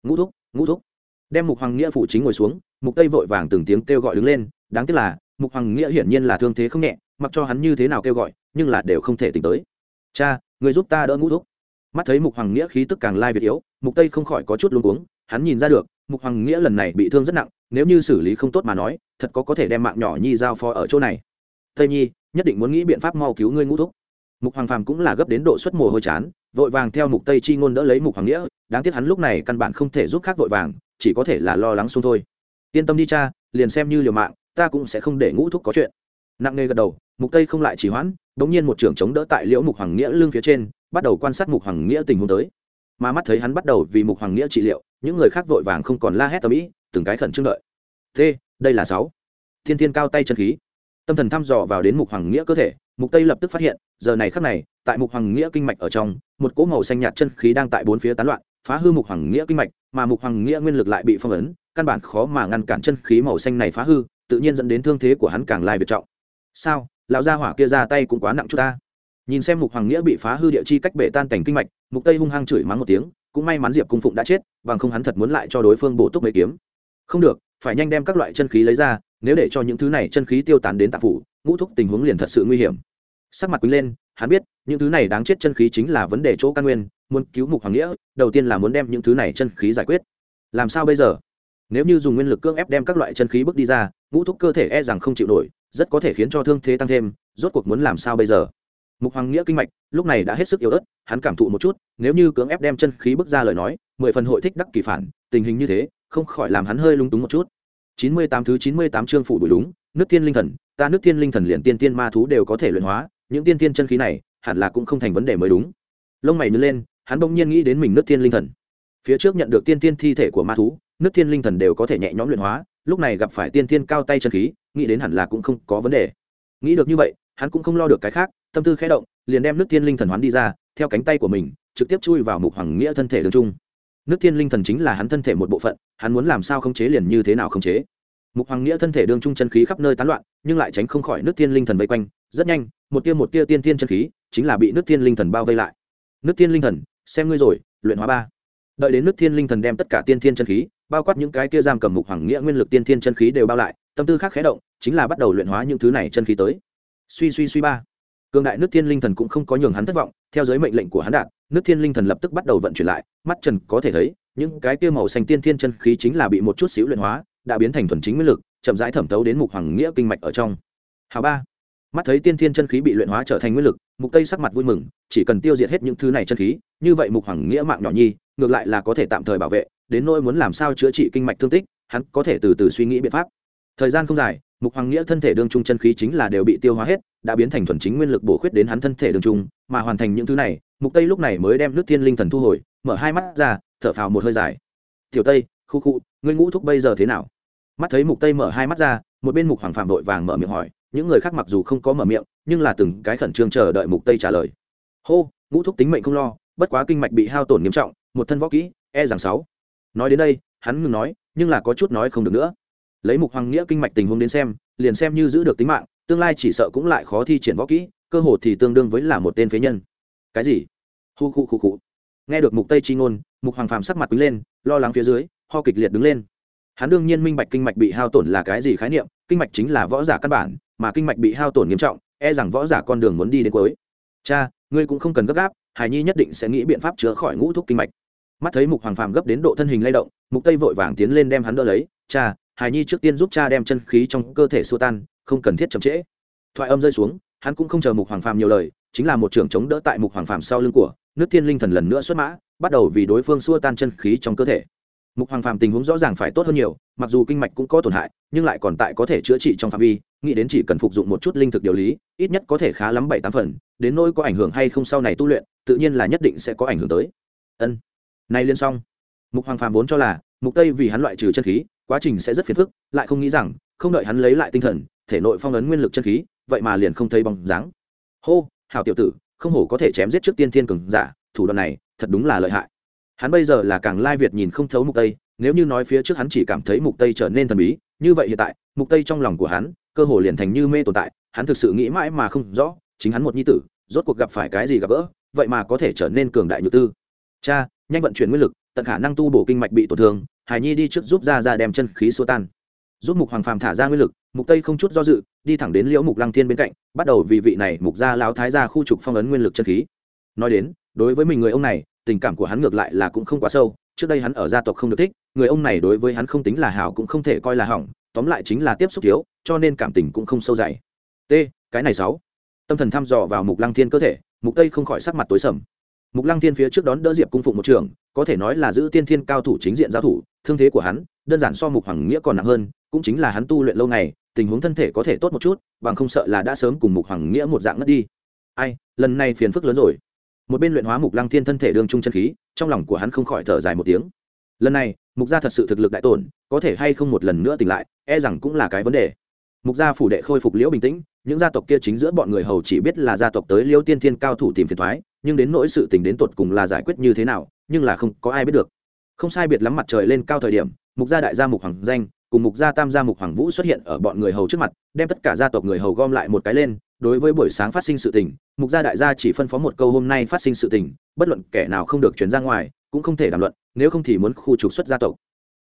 Ngũ thúc ngũ thúc đem mục hoàng nghĩa phụ chính ngồi xuống, mục tây vội vàng từng tiếng kêu gọi đứng lên, đáng tiếc là, mục hoàng nghĩa hiển nhiên là thương thế không nhẹ, mặc cho hắn như thế nào kêu gọi, nhưng là đều không thể tỉnh tới. Cha, người giúp ta đỡ ngũ thúc. Mắt thấy mục hoàng nghĩa khí tức càng lai việt yếu, mục tây không khỏi có chút luống cuống, hắn nhìn ra được, mục hoàng nghĩa lần này bị thương rất nặng, nếu như xử lý không tốt mà nói, thật có có thể đem mạng nhỏ nhi giao phó ở chỗ này. Tây nhi, nhất định muốn nghĩ biện pháp mau cứu ngươi ngũ thúc. Mục hoàng phàm cũng là gấp đến độ xuất mồ hôi chán, vội vàng theo mục tây chi ngôn đỡ lấy mục hoàng nghĩa, đáng tiếc hắn lúc này căn bản không thể giúp khác vội vàng chỉ có thể là lo lắng xuống thôi. Yên tâm đi cha, liền xem như liều mạng, ta cũng sẽ không để ngũ thúc có chuyện. Nặng nề gật đầu, mục tây không lại chỉ hoãn, bỗng nhiên một trưởng chống đỡ tại liễu mục hoàng nghĩa lưng phía trên, bắt đầu quan sát mục hoàng nghĩa tình huống tới. Mà mắt thấy hắn bắt đầu vì mục hoàng nghĩa trị liệu, những người khác vội vàng không còn la hét tầm ĩ, từng cái khẩn trương đợi. Thế, đây là sáu. Thiên thiên cao tay chân khí. Tâm thần thăm dò vào đến mục hoàng nghĩa cơ thể, mục tây lập tức phát hiện, giờ này khắc này, tại mục hoàng nghĩa kinh mạch ở trong, một cỗ màu xanh nhạt chân khí đang tại bốn phía tán loạn phá hư mục hoàng nghĩa kinh mạch, mà mục hoàng nghĩa nguyên lực lại bị phong ấn, căn bản khó mà ngăn cản chân khí màu xanh này phá hư, tự nhiên dẫn đến thương thế của hắn càng lai việt trọng. Sao? Lão gia hỏa kia ra tay cũng quá nặng chút ta. Nhìn xem mục hoàng nghĩa bị phá hư địa chi cách bể tan cảnh kinh mạch, mục tây hung hăng chửi mắng một tiếng, cũng may mắn diệp cung phụng đã chết, bằng không hắn thật muốn lại cho đối phương bổ túc mấy kiếm. Không được, phải nhanh đem các loại chân khí lấy ra, nếu để cho những thứ này chân khí tiêu tán đến tạp phủ, ngũ thúc tình huống liền thật sự nguy hiểm. Sắc mặt quý lên hắn biết, những thứ này đáng chết chân khí chính là vấn đề chỗ căn nguyên, muốn cứu mục hoàng nghĩa, đầu tiên là muốn đem những thứ này chân khí giải quyết. Làm sao bây giờ? Nếu như dùng nguyên lực cưỡng ép đem các loại chân khí bước đi ra, ngũ thúc cơ thể e rằng không chịu nổi, rất có thể khiến cho thương thế tăng thêm, rốt cuộc muốn làm sao bây giờ? Mục hoàng nghĩa kinh mạch, lúc này đã hết sức yếu ớt, hắn cảm thụ một chút, nếu như cưỡng ép đem chân khí bước ra lời nói, mười phần hội thích đắc kỳ phản, tình hình như thế, không khỏi làm hắn hơi lung túng một chút. Chín mươi tám thứ chín mươi tám chương phủ đuổi đúng, nước thiên linh thần, ta nước thiên linh thần liền tiên tiên ma thú đều có thể luyện hóa những tiên tiên chân khí này hẳn là cũng không thành vấn đề mới đúng. Lông mày nhớ lên, hắn bỗng nhiên nghĩ đến mình nước tiên linh thần. Phía trước nhận được tiên tiên thi thể của ma thú nước tiên linh thần đều có thể nhẹ nhõm luyện hóa, lúc này gặp phải tiên tiên cao tay chân khí, nghĩ đến hẳn là cũng không có vấn đề. Nghĩ được như vậy, hắn cũng không lo được cái khác, tâm tư khẽ động, liền đem nước tiên linh thần hoán đi ra, theo cánh tay của mình, trực tiếp chui vào mục hoàng nghĩa thân thể đường trung. Nước tiên linh thần chính là hắn thân thể một bộ phận, hắn muốn làm sao khống chế liền như thế nào khống chế. Mục hoàng nghĩa thân thể đương trung chân khí khắp nơi tán loạn, nhưng lại tránh không khỏi nước tiên linh thần vây quanh rất nhanh, một tia một tia tiên tiên chân khí chính là bị nước thiên linh thần bao vây lại. Nước thiên linh thần, xem ngươi rồi, luyện hóa ba. Đợi đến nước thiên linh thần đem tất cả tiên thiên chân khí, bao quát những cái tia giam cầm mục hoàng nghĩa nguyên lực tiên thiên chân khí đều bao lại, tâm tư khác khé động, chính là bắt đầu luyện hóa những thứ này chân khí tới. Suy suy suy ba. Cường đại nước thiên linh thần cũng không có nhường hắn thất vọng, theo giới mệnh lệnh của hắn đạt, nước thiên linh thần lập tức bắt đầu vận chuyển lại, mắt trần có thể thấy, những cái kia màu xanh tiên thiên chân khí chính là bị một chút xíu luyện hóa, đã biến thành thuần chính nguyên lực, chậm rãi thẩm thấu đến mục hoàng nghĩa kinh mạch ở trong. Hào ba mắt thấy tiên thiên chân khí bị luyện hóa trở thành nguyên lực, mục tây sắc mặt vui mừng, chỉ cần tiêu diệt hết những thứ này chân khí, như vậy mục hoàng nghĩa mạng nhỏ nhi, ngược lại là có thể tạm thời bảo vệ, đến nỗi muốn làm sao chữa trị kinh mạch thương tích, hắn có thể từ từ suy nghĩ biện pháp. Thời gian không dài, mục hoàng nghĩa thân thể đương trung chân khí chính là đều bị tiêu hóa hết, đã biến thành thuần chính nguyên lực bổ khuyết đến hắn thân thể đương trung, mà hoàn thành những thứ này, mục tây lúc này mới đem nước thiên linh thần thu hồi, mở hai mắt ra, thở phào một hơi dài. Tiểu tây, khu khu, ngươi ngũ thúc bây giờ thế nào? Mắt thấy mục tây mở hai mắt ra một bên mục hoàng phạm vội vàng mở miệng hỏi, những người khác mặc dù không có mở miệng, nhưng là từng cái khẩn trương chờ đợi mục tây trả lời. Hô, ngũ thúc tính mệnh không lo, bất quá kinh mạch bị hao tổn nghiêm trọng, một thân võ kỹ e rằng sáu. Nói đến đây, hắn ngừng nói, nhưng là có chút nói không được nữa. Lấy mục hoàng nghĩa kinh mạch tình huống đến xem, liền xem như giữ được tính mạng, tương lai chỉ sợ cũng lại khó thi triển võ kỹ, cơ hồ thì tương đương với là một tên phế nhân. Cái gì? Hu khu khu khu. Nghe được mục tây chi ngôn, mục hoàng phàm sắc mặt quý lên, lo lắng phía dưới, ho kịch liệt đứng lên hắn đương nhiên minh bạch kinh mạch bị hao tổn là cái gì khái niệm, kinh mạch chính là võ giả căn bản, mà kinh mạch bị hao tổn nghiêm trọng e rằng võ giả con đường muốn đi đến cuối. Cha, ngươi cũng không cần gấp gáp, hải nhi nhất định sẽ nghĩ biện pháp chữa khỏi ngũ thuốc kinh mạch. Mắt thấy mục hoàng phàm gấp đến độ thân hình lay động, mục tây vội vàng tiến lên đem hắn đỡ lấy, cha, hải nhi trước tiên giúp cha đem chân khí trong cơ thể xua tan, không cần thiết chậm trễ. Thoại âm rơi xuống, hắn cũng không chờ mục hoàng phàm nhiều lời, chính là một trưởng chống đỡ tại mục hoàng phàm sau lưng của, nước thiên linh thần lần nữa xuất mã, bắt đầu vì đối phương xua tan chân khí trong cơ thể mục hoàng phàm tình huống rõ ràng phải tốt hơn nhiều, mặc dù kinh mạch cũng có tổn hại, nhưng lại còn tại có thể chữa trị trong phạm vi, nghĩ đến chỉ cần phục dụng một chút linh thực điều lý, ít nhất có thể khá lắm bảy tám phần, đến nỗi có ảnh hưởng hay không sau này tu luyện, tự nhiên là nhất định sẽ có ảnh hưởng tới. Ân. Nay liên xong. Mục hoàng phàm vốn cho là, mục tây vì hắn loại trừ chân khí, quá trình sẽ rất phiền phức, lại không nghĩ rằng, không đợi hắn lấy lại tinh thần, thể nội phong ấn nguyên lực chân khí, vậy mà liền không thấy bóng dáng. Hô, hảo tiểu tử, không hổ có thể chém giết trước tiên thiên cường giả, thủ đoạn này, thật đúng là lợi hại hắn bây giờ là càng lai việt nhìn không thấu mục tây, nếu như nói phía trước hắn chỉ cảm thấy mục tây trở nên thần bí, như vậy hiện tại, mục tây trong lòng của hắn, cơ hồ liền thành như mê tồn tại, hắn thực sự nghĩ mãi mà không rõ, chính hắn một nhi tử, rốt cuộc gặp phải cái gì gặp gỡ, vậy mà có thể trở nên cường đại như tư. Cha, nhanh vận chuyển nguyên lực, tận khả năng tu bổ kinh mạch bị tổn thương hải nhi đi trước giúp ra ra đem chân khí xua tan. Giúp mục hoàng phàm thả ra nguyên lực, mục tây không chút do dự, đi thẳng đến liễu mục lăng thiên bên cạnh, bắt đầu vì vị này mục gia lão thái gia khu trục phong ấn nguyên lực chân khí. Nói đến, đối với mình người ông này tình cảm của hắn ngược lại là cũng không quá sâu, trước đây hắn ở gia tộc không được thích, người ông này đối với hắn không tính là hảo cũng không thể coi là hỏng, tóm lại chính là tiếp xúc thiếu, cho nên cảm tình cũng không sâu dày. T, cái này sáu. Tâm thần thăm dò vào mục lăng thiên cơ thể, mục tây không khỏi sắc mặt tối sầm. Mục lăng thiên phía trước đón đỡ diệp cung phụng một trường, có thể nói là giữ tiên thiên cao thủ chính diện giao thủ, thương thế của hắn, đơn giản so mục hoàng nghĩa còn nặng hơn, cũng chính là hắn tu luyện lâu ngày, tình huống thân thể có thể tốt một chút, bằng không sợ là đã sớm cùng mục hoàng nghĩa một dạng ngất đi. Ai, lần này phiền phức lớn rồi một bên luyện hóa mục lăng thiên thân thể đương trung chân khí, trong lòng của hắn không khỏi thở dài một tiếng. Lần này, mục gia thật sự thực lực đại tổn, có thể hay không một lần nữa tỉnh lại e rằng cũng là cái vấn đề. Mục gia phủ đệ khôi phục liễu bình tĩnh, những gia tộc kia chính giữa bọn người hầu chỉ biết là gia tộc tới liễu tiên thiên cao thủ tìm phiền thoái, nhưng đến nỗi sự tình đến tột cùng là giải quyết như thế nào, nhưng là không có ai biết được. Không sai biệt lắm mặt trời lên cao thời điểm, mục gia đại gia mục hoàng danh cùng mục gia tam gia mục hoàng vũ xuất hiện ở bọn người hầu trước mặt, đem tất cả gia tộc người hầu gom lại một cái lên. Đối với buổi sáng phát sinh sự tình, mục gia đại gia chỉ phân phó một câu hôm nay phát sinh sự tình, bất luận kẻ nào không được chuyển ra ngoài, cũng không thể đàm luận, nếu không thì muốn khu trục xuất gia tộc.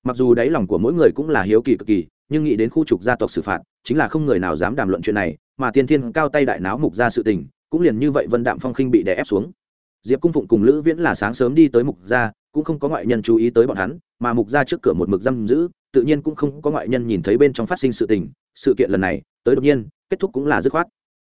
Mặc dù đáy lòng của mỗi người cũng là hiếu kỳ cực kỳ, nhưng nghĩ đến khu trục gia tộc xử phạt, chính là không người nào dám đàm luận chuyện này, mà tiên thiên cao tay đại náo mục gia sự tình, cũng liền như vậy vân đạm phong khinh bị đè ép xuống. Diệp cung phụng cùng lữ viễn là sáng sớm đi tới mục gia, cũng không có ngoại nhân chú ý tới bọn hắn, mà mục gia trước cửa một mực giam giữ tự nhiên cũng không có ngoại nhân nhìn thấy bên trong phát sinh sự tình, sự kiện lần này, tới đột nhiên, kết thúc cũng là dứt khoát.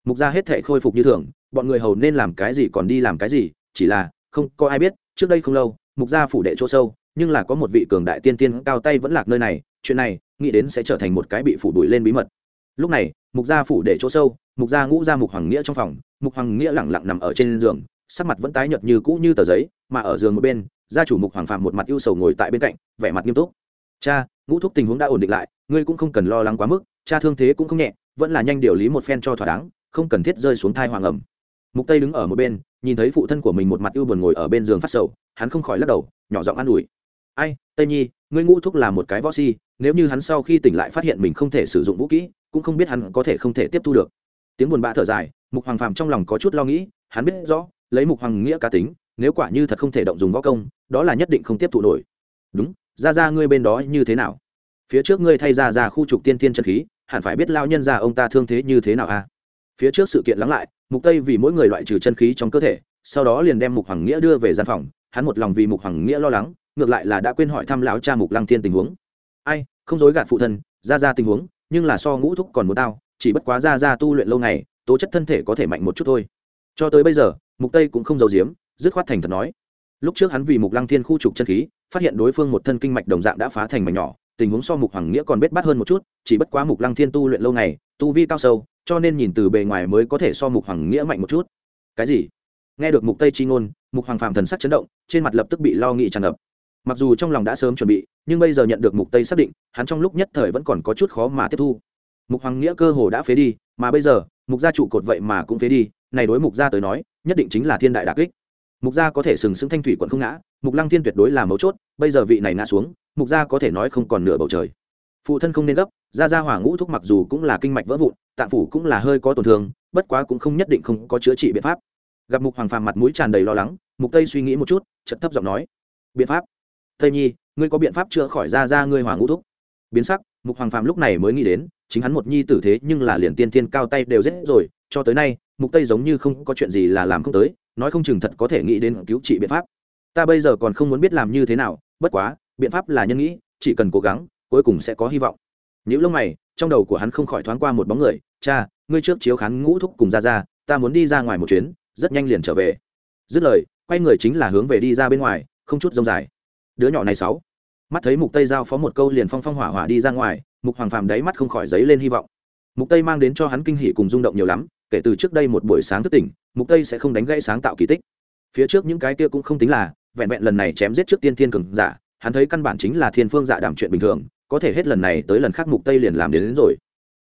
Mục gia hết thể khôi phục như thường, bọn người hầu nên làm cái gì còn đi làm cái gì, chỉ là không có ai biết, trước đây không lâu, mục gia phủ đệ chỗ sâu, nhưng là có một vị cường đại tiên tiên cao tay vẫn lạc nơi này, chuyện này, nghĩ đến sẽ trở thành một cái bị phủ đuổi lên bí mật. Lúc này, mục gia phủ đệ chỗ sâu, mục gia ngũ gia mục hoàng nghĩa trong phòng, mục hoàng nghĩa lẳng lặng nằm ở trên giường, sắc mặt vẫn tái nhợt như cũ như tờ giấy, mà ở giường một bên, gia chủ mục hoàng phạm một mặt ưu sầu ngồi tại bên cạnh, vẻ mặt nghiêm túc. Cha ngũ thúc tình huống đã ổn định lại, ngươi cũng không cần lo lắng quá mức, cha thương thế cũng không nhẹ, vẫn là nhanh điều lý một phen cho thỏa đáng, không cần thiết rơi xuống thai hoàng ẩm. Mục tây đứng ở một bên, nhìn thấy phụ thân của mình một mặt ưu buồn ngồi ở bên giường phát sầu, hắn không khỏi lắc đầu, nhỏ giọng an ủi. Ai, tây nhi, ngươi ngũ thúc là một cái võ si, nếu như hắn sau khi tỉnh lại phát hiện mình không thể sử dụng vũ kỹ, cũng không biết hắn có thể không thể tiếp thu được. Tiếng buồn bã thở dài, mục hoàng phàm trong lòng có chút lo nghĩ, hắn biết rõ, lấy mục hoàng nghĩa cá tính, nếu quả như thật không thể động dùng võ công, đó là nhất định không tiếp thụ nổi. Đúng ra ra ngươi bên đó như thế nào? Phía trước ngươi thay ra ra khu trục tiên tiên chân khí, hẳn phải biết lao nhân ra ông ta thương thế như thế nào a à? phía trước sự kiện lắng lại, mục tây vì mỗi người loại trừ chân khí trong cơ thể, sau đó liền đem mục hoàng nghĩa đưa về gian phòng, hắn một lòng vì mục hoàng nghĩa lo lắng, ngược lại là đã quên hỏi thăm lão cha mục lăng thiên tình huống. Ai, không dối gạt phụ thân, ra ra tình huống, nhưng là so ngũ thúc còn muốn tao, chỉ bất quá ra ra tu luyện lâu ngày, tố chất thân thể có thể mạnh một chút thôi. Cho tới bây giờ, mục tây cũng không giấu giếm, dứt khoát thành thật nói lúc trước hắn vì mục lăng thiên khu trục chân khí, phát hiện đối phương một thân kinh mạch đồng dạng đã phá thành mảnh nhỏ, tình huống so mục hoàng nghĩa còn bết bắt hơn một chút, chỉ bất quá mục lăng thiên tu luyện lâu ngày, tu vi cao sâu, cho nên nhìn từ bề ngoài mới có thể so mục hoàng nghĩa mạnh một chút. Cái gì? Nghe được mục tây chi ngôn, mục hoàng phạm thần sắc chấn động, trên mặt lập tức bị lo nghị tràn ngập. Mặc dù trong lòng đã sớm chuẩn bị, nhưng bây giờ nhận được mục tây xác định, hắn trong lúc nhất thời vẫn còn có chút khó mà tiếp thu. Mục hoàng nghĩa cơ hồ đã phế đi, mà bây giờ, mục gia trụ cột vậy mà cũng phế đi, này đối mục gia tới nói, nhất định chính là thiên đại đà kích mục gia có thể sừng sững thanh thủy quận không ngã, mục lăng thiên tuyệt đối là mấu chốt, bây giờ vị này ngã xuống, mục gia có thể nói không còn nửa bầu trời. Phụ thân không nên gấp, gia gia hỏa ngũ thúc mặc dù cũng là kinh mạch vỡ vụn, tạng phủ cũng là hơi có tổn thương, bất quá cũng không nhất định không có chữa trị biện pháp. Gặp mục hoàng phàm mặt mũi tràn đầy lo lắng, mục tây suy nghĩ một chút chật thấp giọng nói, biện pháp? Tây nhi, ngươi có biện pháp chữa khỏi gia gia ngươi hỏa ngũ thúc? Biến sắc, mục hoàng phàm lúc này mới nghĩ đến, chính hắn một nhi tử thế nhưng là liền tiên thiên cao tay đều giết rồi, cho tới nay, mục tây giống như không có chuyện gì là làm không tới nói không chừng thật có thể nghĩ đến cứu trị biện pháp. Ta bây giờ còn không muốn biết làm như thế nào, bất quá, biện pháp là nhân nghĩ, chỉ cần cố gắng, cuối cùng sẽ có hy vọng. Những lông mày, trong đầu của hắn không khỏi thoáng qua một bóng người, cha, ngươi trước chiếu khán ngũ thúc cùng ra ra ta muốn đi ra ngoài một chuyến, rất nhanh liền trở về. Dứt lời, quay người chính là hướng về đi ra bên ngoài, không chút rông dài. Đứa nhỏ này sáu. Mắt thấy mục tây giao phó một câu liền phong phong hỏa hỏa đi ra ngoài, mục hoàng phàm đáy mắt không khỏi giấy lên hy vọng. Mục tây mang đến cho hắn kinh hỉ cùng rung động nhiều lắm kể từ trước đây một buổi sáng thức tỉnh mục tây sẽ không đánh gãy sáng tạo kỳ tích. Phía trước những cái kia cũng không tính là vẹn vẹn lần này chém giết trước tiên thiên cường giả hắn thấy căn bản chính là thiên phương dạ đảm chuyện bình thường có thể hết lần này tới lần khác mục tây liền làm đến, đến rồi.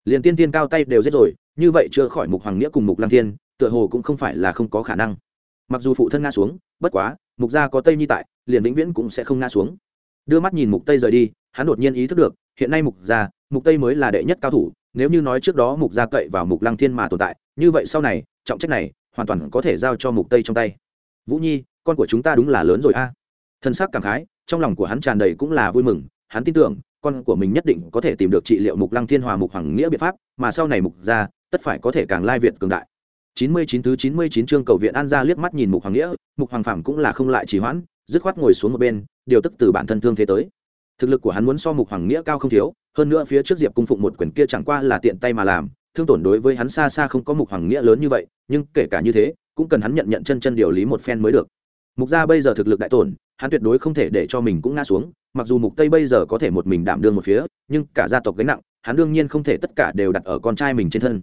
Liền tiên thiên cao tay đều giết rồi như vậy chưa khỏi mục hoàng nghĩa cùng mục lang thiên tựa hồ cũng không phải là không có khả năng. Mặc dù phụ thân nga xuống bất quá mục gia có tây nhi tại liền vĩnh viễn cũng sẽ không nga xuống. Đưa mắt nhìn mục tây rời đi hắn đột nhiên ý thức được hiện nay mục gia mục tây mới là đệ nhất cao thủ nếu như nói trước đó mục gia cậy vào mục lăng thiên mà tồn tại, như vậy sau này, trọng trách này hoàn toàn có thể giao cho mục tây trong tay. Vũ nhi, con của chúng ta đúng là lớn rồi a. À. thân xác cảm khái, trong lòng của hắn tràn đầy cũng là vui mừng, hắn tin tưởng, con của mình nhất định có thể tìm được trị liệu mục lăng thiên hòa mục hoàng nghĩa biện pháp, mà sau này mục gia, tất phải có thể càng lai việt cường đại. 99 thứ 99 chương cầu viện an gia liếc mắt nhìn mục hoàng nghĩa, mục hoàng phạm cũng là không lại trì hoãn, dứt khoát ngồi xuống một bên, điều tức từ bản thân thương thế tới. Thực lực của hắn muốn so mục hoàng nghĩa cao không thiếu hơn nữa phía trước diệp cung phụng một quyển kia chẳng qua là tiện tay mà làm, thương tổn đối với hắn xa xa không có mục hoàng nghĩa lớn như vậy, nhưng kể cả như thế, cũng cần hắn nhận nhận chân chân điều lý một phen mới được. Mục gia bây giờ thực lực đại tổn, hắn tuyệt đối không thể để cho mình cũng ngã xuống, mặc dù mục tây bây giờ có thể một mình đảm đương một phía, nhưng cả gia tộc gánh nặng, hắn đương nhiên không thể tất cả đều đặt ở con trai mình trên thân.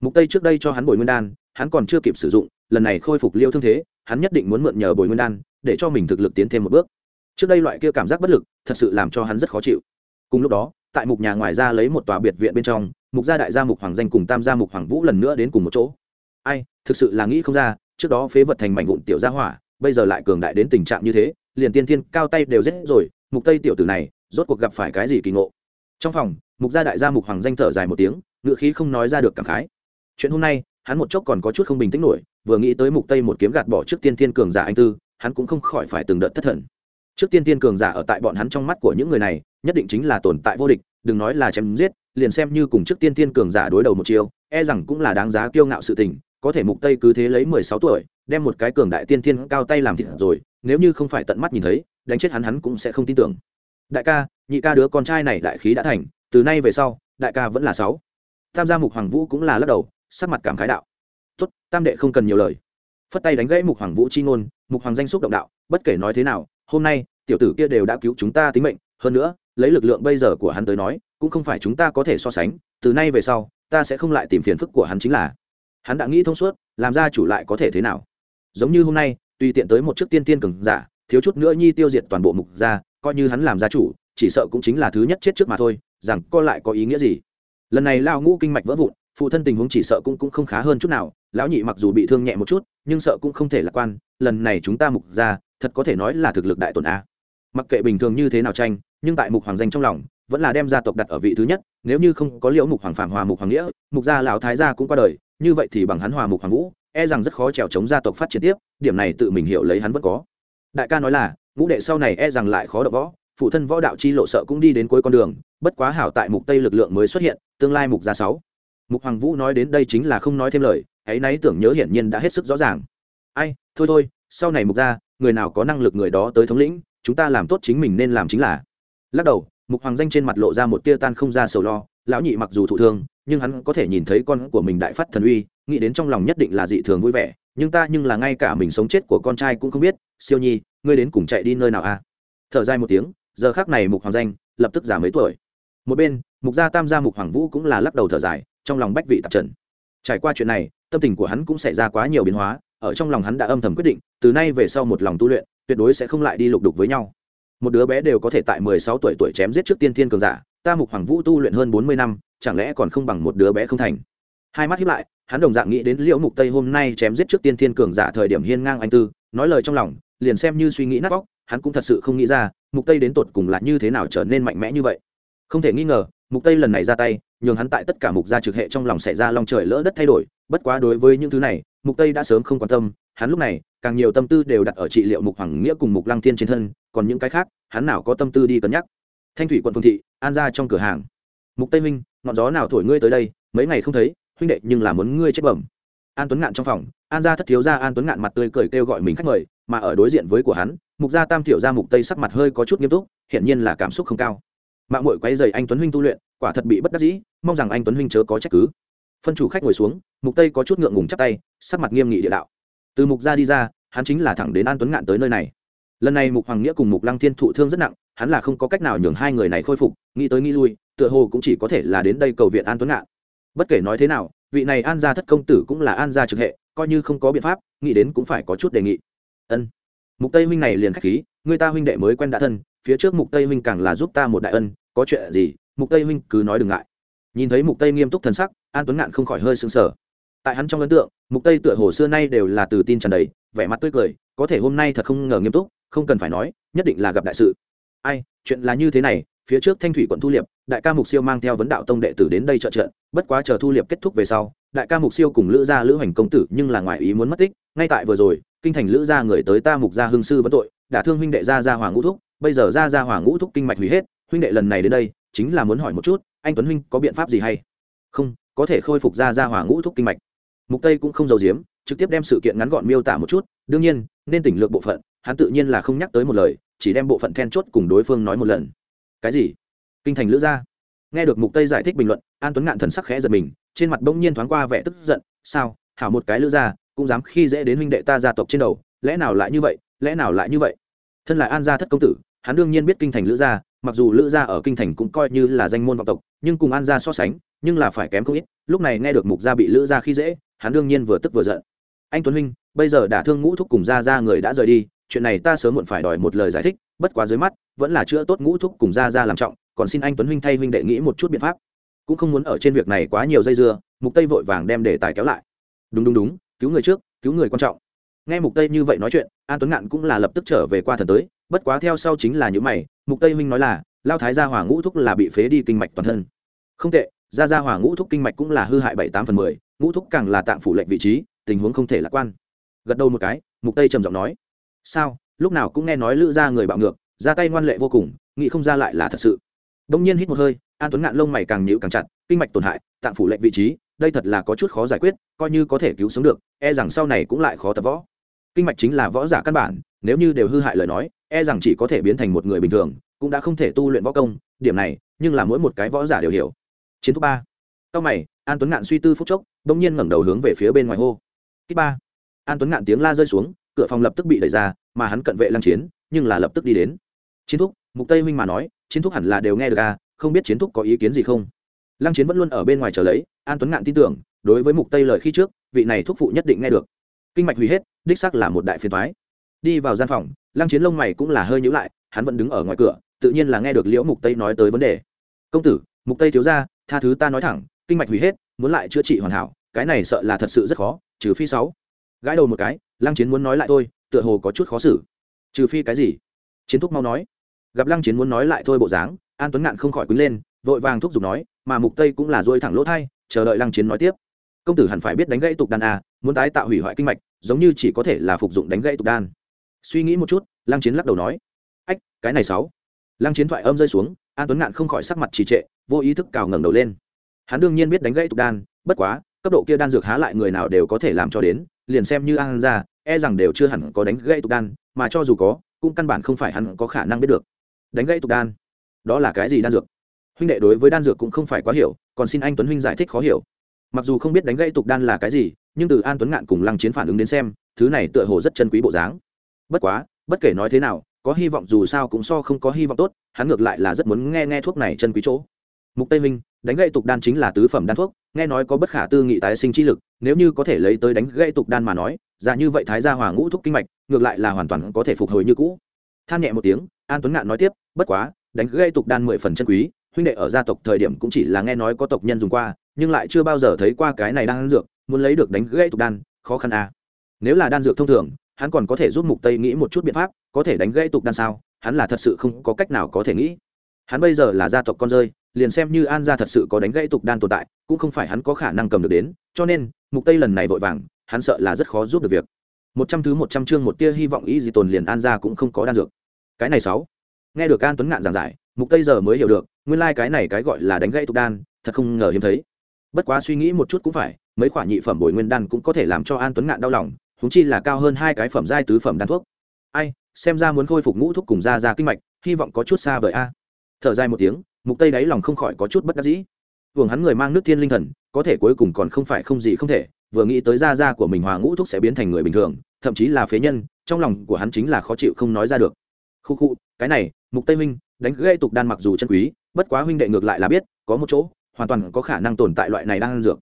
Mục tây trước đây cho hắn bồi nguyên đan, hắn còn chưa kịp sử dụng, lần này khôi phục liêu thương thế, hắn nhất định muốn mượn nhờ bồi nguyên đan, để cho mình thực lực tiến thêm một bước. Trước đây loại kia cảm giác bất lực, thật sự làm cho hắn rất khó chịu. Cùng lúc đó tại mục nhà ngoài ra lấy một tòa biệt viện bên trong, mục gia đại gia mục hoàng danh cùng tam gia mục hoàng vũ lần nữa đến cùng một chỗ. Ai, thực sự là nghĩ không ra, trước đó phế vật thành mảnh vụn tiểu gia hỏa, bây giờ lại cường đại đến tình trạng như thế, liền tiên thiên cao tay đều rết rồi, mục tây tiểu tử này, rốt cuộc gặp phải cái gì kỳ ngộ? Trong phòng, mục gia đại gia mục hoàng danh thở dài một tiếng ngựa khí không nói ra được cảm khái. Chuyện hôm nay, hắn một chốc còn có chút không bình tĩnh nổi, vừa nghĩ tới mục tây một kiếm gạt bỏ trước tiên thiên cường giả anh tư, hắn cũng không khỏi phải từng đợt thất thần. Trước tiên thiên cường giả ở tại bọn hắn trong mắt của những người này, nhất định chính là tồn tại vô địch đừng nói là chém giết, liền xem như cùng trước tiên thiên cường giả đối đầu một chiều e rằng cũng là đáng giá kiêu ngạo sự tình, có thể mục tây cứ thế lấy 16 tuổi, đem một cái cường đại tiên thiên cao tay làm thịt rồi, nếu như không phải tận mắt nhìn thấy, đánh chết hắn hắn cũng sẽ không tin tưởng. Đại ca, nhị ca đứa con trai này đại khí đã thành, từ nay về sau, đại ca vẫn là sáu. Tam gia mục hoàng vũ cũng là lắc đầu, sắc mặt cảm khái đạo. Tốt, tam đệ không cần nhiều lời. Phất tay đánh gãy mục hoàng vũ chi ngôn, mục hoàng danh xúc động đạo, bất kể nói thế nào, hôm nay, tiểu tử kia đều đã cứu chúng ta tính mệnh, hơn nữa lấy lực lượng bây giờ của hắn tới nói, cũng không phải chúng ta có thể so sánh, từ nay về sau, ta sẽ không lại tìm phiền phức của hắn chính là, hắn đã nghĩ thông suốt, làm ra chủ lại có thể thế nào. Giống như hôm nay, tùy tiện tới một chiếc tiên tiên cường giả, thiếu chút nữa nhi tiêu diệt toàn bộ mục gia, coi như hắn làm gia chủ, chỉ sợ cũng chính là thứ nhất chết trước mà thôi, rằng co lại có ý nghĩa gì. Lần này lao ngũ kinh mạch vỡ vụn, phụ thân tình huống chỉ sợ cũng cũng không khá hơn chút nào, lão nhị mặc dù bị thương nhẹ một chút, nhưng sợ cũng không thể lạc quan, lần này chúng ta mục ra thật có thể nói là thực lực đại tổn a. Mặc kệ bình thường như thế nào tranh nhưng tại mục hoàng danh trong lòng, vẫn là đem gia tộc đặt ở vị thứ nhất, nếu như không có liễu mục hoàng phạm hòa mục hoàng nghĩa, mục gia lão thái gia cũng qua đời, như vậy thì bằng hắn hòa mục hoàng vũ e rằng rất khó trèo chống gia tộc phát triển tiếp, điểm này tự mình hiểu lấy hắn vẫn có. Đại ca nói là, ngũ đệ sau này e rằng lại khó đập võ, phụ thân võ đạo chi lộ sợ cũng đi đến cuối con đường, bất quá hảo tại mục tây lực lượng mới xuất hiện, tương lai mục gia sáu. Mục hoàng vũ nói đến đây chính là không nói thêm lời, ấy nấy tưởng nhớ hiển nhiên đã hết sức rõ ràng. Ai, thôi thôi, sau này mục gia, người nào có năng lực người đó tới thống lĩnh, chúng ta làm tốt chính mình nên làm chính là lắc đầu, mục hoàng danh trên mặt lộ ra một tia tan không ra sầu lo, lão nhị mặc dù thụ thương, nhưng hắn có thể nhìn thấy con của mình đại phát thần uy, nghĩ đến trong lòng nhất định là dị thường vui vẻ, nhưng ta nhưng là ngay cả mình sống chết của con trai cũng không biết, siêu nhi, ngươi đến cùng chạy đi nơi nào a à? thở dài một tiếng, giờ khác này mục hoàng danh lập tức già mấy tuổi. Một bên, mục gia tam gia mục hoàng vũ cũng là lắc đầu thở dài, trong lòng bách vị tạp trần. Trải qua chuyện này, tâm tình của hắn cũng xảy ra quá nhiều biến hóa, ở trong lòng hắn đã âm thầm quyết định, từ nay về sau một lòng tu luyện, tuyệt đối sẽ không lại đi lục đục với nhau một đứa bé đều có thể tại mười sáu tuổi tuổi chém giết trước tiên thiên cường giả, ta mục hoàng vũ tu luyện hơn bốn mươi năm, chẳng lẽ còn không bằng một đứa bé không thành? Hai mắt hiếp lại, hắn đồng dạng nghĩ đến liễu mục tây hôm nay chém giết trước tiên thiên cường giả thời điểm hiên ngang anh tư, nói lời trong lòng, liền xem như suy nghĩ nát vóc hắn cũng thật sự không nghĩ ra, mục tây đến tột cùng là như thế nào trở nên mạnh mẽ như vậy. Không thể nghi ngờ, mục tây lần này ra tay, nhường hắn tại tất cả mục gia trực hệ trong lòng xảy ra long trời lỡ đất thay đổi, bất quá đối với những thứ này, mục tây đã sớm không quan tâm, hắn lúc này, càng nhiều tâm tư đều đặt ở trị liệu mục hoàng nghĩa cùng mục lăng thiên trên thân còn những cái khác, hắn nào có tâm tư đi cân nhắc. Thanh thủy quận phương thị, an ra trong cửa hàng. Mục tây minh, ngọn gió nào thổi ngươi tới đây, mấy ngày không thấy, huynh đệ nhưng là muốn ngươi chết bẩm. An tuấn ngạn trong phòng, an gia thất thiếu gia an tuấn ngạn mặt tươi cười kêu gọi mình khách mời, mà ở đối diện với của hắn, mục gia tam thiểu gia mục tây sắc mặt hơi có chút nghiêm túc hiện nhiên là cảm xúc không cao. Mạng mội quay dày anh tuấn huynh tu luyện, quả thật bị bất đắc dĩ, mong rằng anh tuấn huynh chớ có trách cứ. Phân chủ khách ngồi xuống, mục tây có chút ngượng ngùng chắp tay, sắc mặt nghiêm nghị địa đạo. Từ mục gia đi ra, hắn chính là thẳng đến an tuấn ngạn tới nơi này lần này mục hoàng nghĩa cùng mục lăng thiên thụ thương rất nặng, hắn là không có cách nào nhường hai người này khôi phục, nghĩ tới nghĩ lui, tựa hồ cũng chỉ có thể là đến đây cầu viện an tuấn ngạn. Bất kể nói thế nào, vị này an gia thất công tử cũng là an gia trực hệ, coi như không có biện pháp, nghĩ đến cũng phải có chút đề nghị. Ân. Mục tây huynh này liền khách khí, người ta huynh đệ mới quen đã thân, phía trước mục tây huynh càng là giúp ta một đại ân, có chuyện gì, mục tây huynh cứ nói đừng ngại. Nhìn thấy mục tây nghiêm túc thần sắc, an tuấn ngạn không khỏi hơi sững sờ. Tại hắn trong ấn tượng, mục tây tựa hồ xưa nay đều là từ tin tràn đầy, vẻ mặt tươi cười, có thể hôm nay thật không ngờ nghiêm túc không cần phải nói, nhất định là gặp đại sự. Ai, chuyện là như thế này, phía trước thanh thủy quận thu liệp, đại ca mục siêu mang theo vấn đạo tông đệ tử đến đây trợ trận, bất quá chờ thu liệp kết thúc về sau, đại ca mục siêu cùng lữ gia lữ hành công tử nhưng là ngoài ý muốn mất tích, ngay tại vừa rồi, kinh thành lữ gia người tới ta mục gia hương sư vấn tội, đã thương huynh đệ gia gia hoàng ngũ thúc, bây giờ gia gia hoàng ngũ thúc kinh mạch hủy hết, huynh đệ lần này đến đây, chính là muốn hỏi một chút, anh tuấn huynh có biện pháp gì hay? Không, có thể khôi phục gia gia hoàng ngũ thúc kinh mạch. Mục tây cũng không giấu giếm, trực tiếp đem sự kiện ngắn gọn miêu tả một chút, đương nhiên, nên tỉnh lược bộ phận hắn tự nhiên là không nhắc tới một lời, chỉ đem bộ phận then chốt cùng đối phương nói một lần. Cái gì? Kinh thành lữ gia. Nghe được mục tây giải thích bình luận, an tuấn ngạn thần sắc khẽ giật mình, trên mặt bỗng nhiên thoáng qua vẻ tức giận. Sao? Hảo một cái lữ gia, cũng dám khi dễ đến huynh đệ ta gia tộc trên đầu, lẽ nào lại như vậy? Lẽ nào lại như vậy? Thân là an gia thất công tử, hắn đương nhiên biết kinh thành lữ gia, mặc dù lữ gia ở kinh thành cũng coi như là danh môn vọng tộc, nhưng cùng an gia so sánh, nhưng là phải kém không ít. Lúc này nghe được mục gia bị lữ gia khi dễ, hắn đương nhiên vừa tức vừa giận. Anh tuấn huynh, bây giờ đả thương ngũ thúc cùng gia gia người đã rời đi chuyện này ta sớm muộn phải đòi một lời giải thích, bất quá dưới mắt, vẫn là chữa tốt ngũ thúc cùng gia gia làm trọng, còn xin anh tuấn huynh thay huynh đệ nghĩ một chút biện pháp. Cũng không muốn ở trên việc này quá nhiều dây dưa, mục tây vội vàng đem đề tài kéo lại. Đúng đúng đúng, cứu người trước, cứu người quan trọng. Nghe mục tây như vậy nói chuyện, an tuấn ngạn cũng là lập tức trở về qua thần tới, bất quá theo sau chính là những mày, mục tây huynh nói là, lao thái gia hỏa ngũ thúc là bị phế đi kinh mạch toàn thân. Không tệ, gia gia hỏa ngũ thúc kinh mạch cũng là hư hại bảy tám phần mười, ngũ thúc càng là tạng phủ lệnh vị trí, tình huống không thể lạc quan. Gật đầu một cái, mục tây trầm giọng nói sao? Lúc nào cũng nghe nói lữ gia người bạo ngược, ra tay ngoan lệ vô cùng, nghĩ không ra lại là thật sự. Đông nhiên hít một hơi, an tuấn ngạn lông mày càng nhịu càng chặt, kinh mạch tổn hại, tạng phủ lệnh vị trí, đây thật là có chút khó giải quyết, coi như có thể cứu sống được e rằng sau này cũng lại khó tập võ. Kinh mạch chính là võ giả căn bản, nếu như đều hư hại lời nói e rằng chỉ có thể biến thành một người bình thường, cũng đã không thể tu luyện võ công, điểm này, nhưng là mỗi một cái võ giả đều hiểu. Chiến thúc ba. Sau mày, an tuấn ngạn suy tư phút chốc đ ỗ n g nhiên ngẩng đầu hướng về phía bên ngoài hô. Kích ba. An tuấn ngạn tiếng la rơi xuống cửa phòng lập tức bị đẩy ra, mà hắn cận vệ lăng chiến, nhưng là lập tức đi đến. Chiến thúc, mục tây huynh mà nói, chiến thúc hẳn là đều nghe được à không biết chiến thúc có ý kiến gì không? Lăng chiến vẫn luôn ở bên ngoài chờ lấy, an tuấn ngạn tin tưởng, đối với mục tây lời khi trước, vị này thúc phụ nhất định nghe được. Kinh mạch hủy hết, đích xác là một đại phiền thoái đi vào gian phòng, lăng chiến lông mày cũng là hơi nhíu lại, hắn vẫn đứng ở ngoài cửa, tự nhiên là nghe được liễu mục tây nói tới vấn đề. Công tử, mục tây thiếu ra tha thứ ta nói thẳng, kinh mạch hủy hết, muốn lại chữa trị hoàn hảo, cái này sợ là thật sự rất khó, trừ phi sáu. Gãi đầu một cái lăng chiến muốn nói lại thôi, tựa hồ có chút khó xử. Trừ phi cái gì? Chiến thúc mau nói. Gặp lăng chiến muốn nói lại thôi bộ dáng, an tuấn ngạn không khỏi quýnh lên, vội vàng thúc giục nói, mà mục tây cũng là dôi thẳng lỗ thay chờ đợi lăng chiến nói tiếp. Công tử hẳn phải biết đánh gãy tục đan à? muốn tái tạo hủy hoại kinh mạch, giống như chỉ có thể là phục dụng đánh gãy tục đan. Suy nghĩ một chút, lăng chiến lắc đầu nói. Ách, cái này sáu. Lăng chiến thoại âm rơi xuống, an tuấn ngạn không khỏi sắc mặt trì trệ, vô ý thức cào ngẩng đầu lên. Hắn đương nhiên biết đánh gãy tục đan, bất quá cấp độ kia đan dược há lại người nào đều có thể làm cho đến, liền xem như an ra e rằng đều chưa hẳn có đánh gãy tục đan, mà cho dù có, cũng căn bản không phải hắn có khả năng biết được. Đánh gãy tục đan? Đó là cái gì đan dược? Huynh đệ đối với đan dược cũng không phải quá hiểu, còn xin anh tuấn huynh giải thích khó hiểu. Mặc dù không biết đánh gãy tục đan là cái gì, nhưng từ an tuấn ngạn cùng lăng chiến phản ứng đến xem, thứ này tựa hồ rất chân quý bộ dáng. Bất quá, bất kể nói thế nào, có hy vọng dù sao cũng so không có hy vọng tốt, hắn ngược lại là rất muốn nghe nghe thuốc này chân quý chỗ. Mục tây minh đánh gãy tục đan chính là tứ phẩm đan thuốc, nghe nói có bất khả tư nghị tái sinh chi lực, nếu như có thể lấy tới đánh gãy tục đan mà nói giả như vậy thái gia hòa ngũ thúc kinh mạch, ngược lại là hoàn toàn có thể phục hồi như cũ than nhẹ một tiếng, an tuấn ngạn nói tiếp, bất quá, đánh gãy tục đan mười phần chân quý, huynh đệ ở gia tộc thời điểm cũng chỉ là nghe nói có tộc nhân dùng qua, nhưng lại chưa bao giờ thấy qua cái này đan dược, muốn lấy được đánh gãy tục đan, khó khăn à. nếu là đan dược thông thường, hắn còn có thể giúp mục tây nghĩ một chút biện pháp, có thể đánh gãy tục đan sao, hắn là thật sự không có cách nào có thể nghĩ hắn bây giờ là gia tộc con rơi liền xem như an gia thật sự có đánh gãy tục đan tồn tại, cũng không phải hắn có khả năng cầm được đến, cho nên, mục tây lần này vội vàng, hắn sợ là rất khó giúp được việc. Một trăm thứ một trăm chương một tia hy vọng ý gì tồn liền an gia cũng không có đan dược. Cái này sáu. Nghe được an tuấn ngạn giảng giải, mục tây giờ mới hiểu được, nguyên lai like cái này cái gọi là đánh gãy tục đan, thật không ngờ hiếm thấy. Bất quá suy nghĩ một chút cũng phải, mấy khoản nhị phẩm bồi nguyên đan cũng có thể làm cho an tuấn ngạn đau lòng húng chi là cao hơn hai cái phẩm giai tứ phẩm đan thuốc. Ai, xem ra muốn khôi phục ngũ thuốc cùng ra ra kinh mạch, hy vọng có chút xa vời a. Thở dài một tiếng mục tây đáy lòng không khỏi có chút bất đắc dĩ. Vương hắn người mang nước thiên linh thần, có thể cuối cùng còn không phải không gì không thể, vừa nghĩ tới gia gia của mình hòa ngũ thuốc sẽ biến thành người bình thường, thậm chí là phế nhân, trong lòng của hắn chính là khó chịu không nói ra được. Khu khu, cái này, mục tây minh đánh gây tục đan mặc dù chân quý, bất quá huynh đệ ngược lại là biết, có một chỗ, hoàn toàn có khả năng tồn tại loại này đang ăn dược.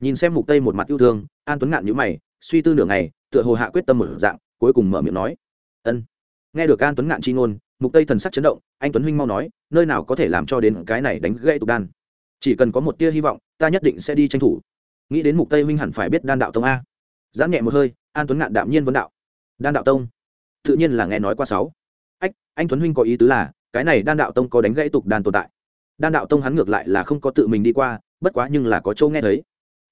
Nhìn xem mục tây một mặt yêu thương, an tuấn ngạn nhíu mày, suy tư nửa ngày, tựa hồ hạ quyết tâm một dạng, cuối cùng mở miệng nói, ân. Nghe được an tuấn ngạn chi ngôn mục tây thần sắc chấn động, anh tuấn huynh mau nói, nơi nào có thể làm cho đến cái này đánh gãy tục đan? Chỉ cần có một tia hy vọng, ta nhất định sẽ đi tranh thủ. Nghĩ đến mục tây huynh hẳn phải biết đan đạo tông a. Giãn nhẹ một hơi, an tuấn ngạn đạm nhiên vấn đạo. Đan đạo tông? Tự nhiên là nghe nói qua sáu. Ách, anh tuấn huynh có ý tứ là, cái này đan đạo tông có đánh gãy tục đan tồn tại. Đan đạo tông hắn ngược lại là không có tự mình đi qua, bất quá nhưng là có châu nghe thấy.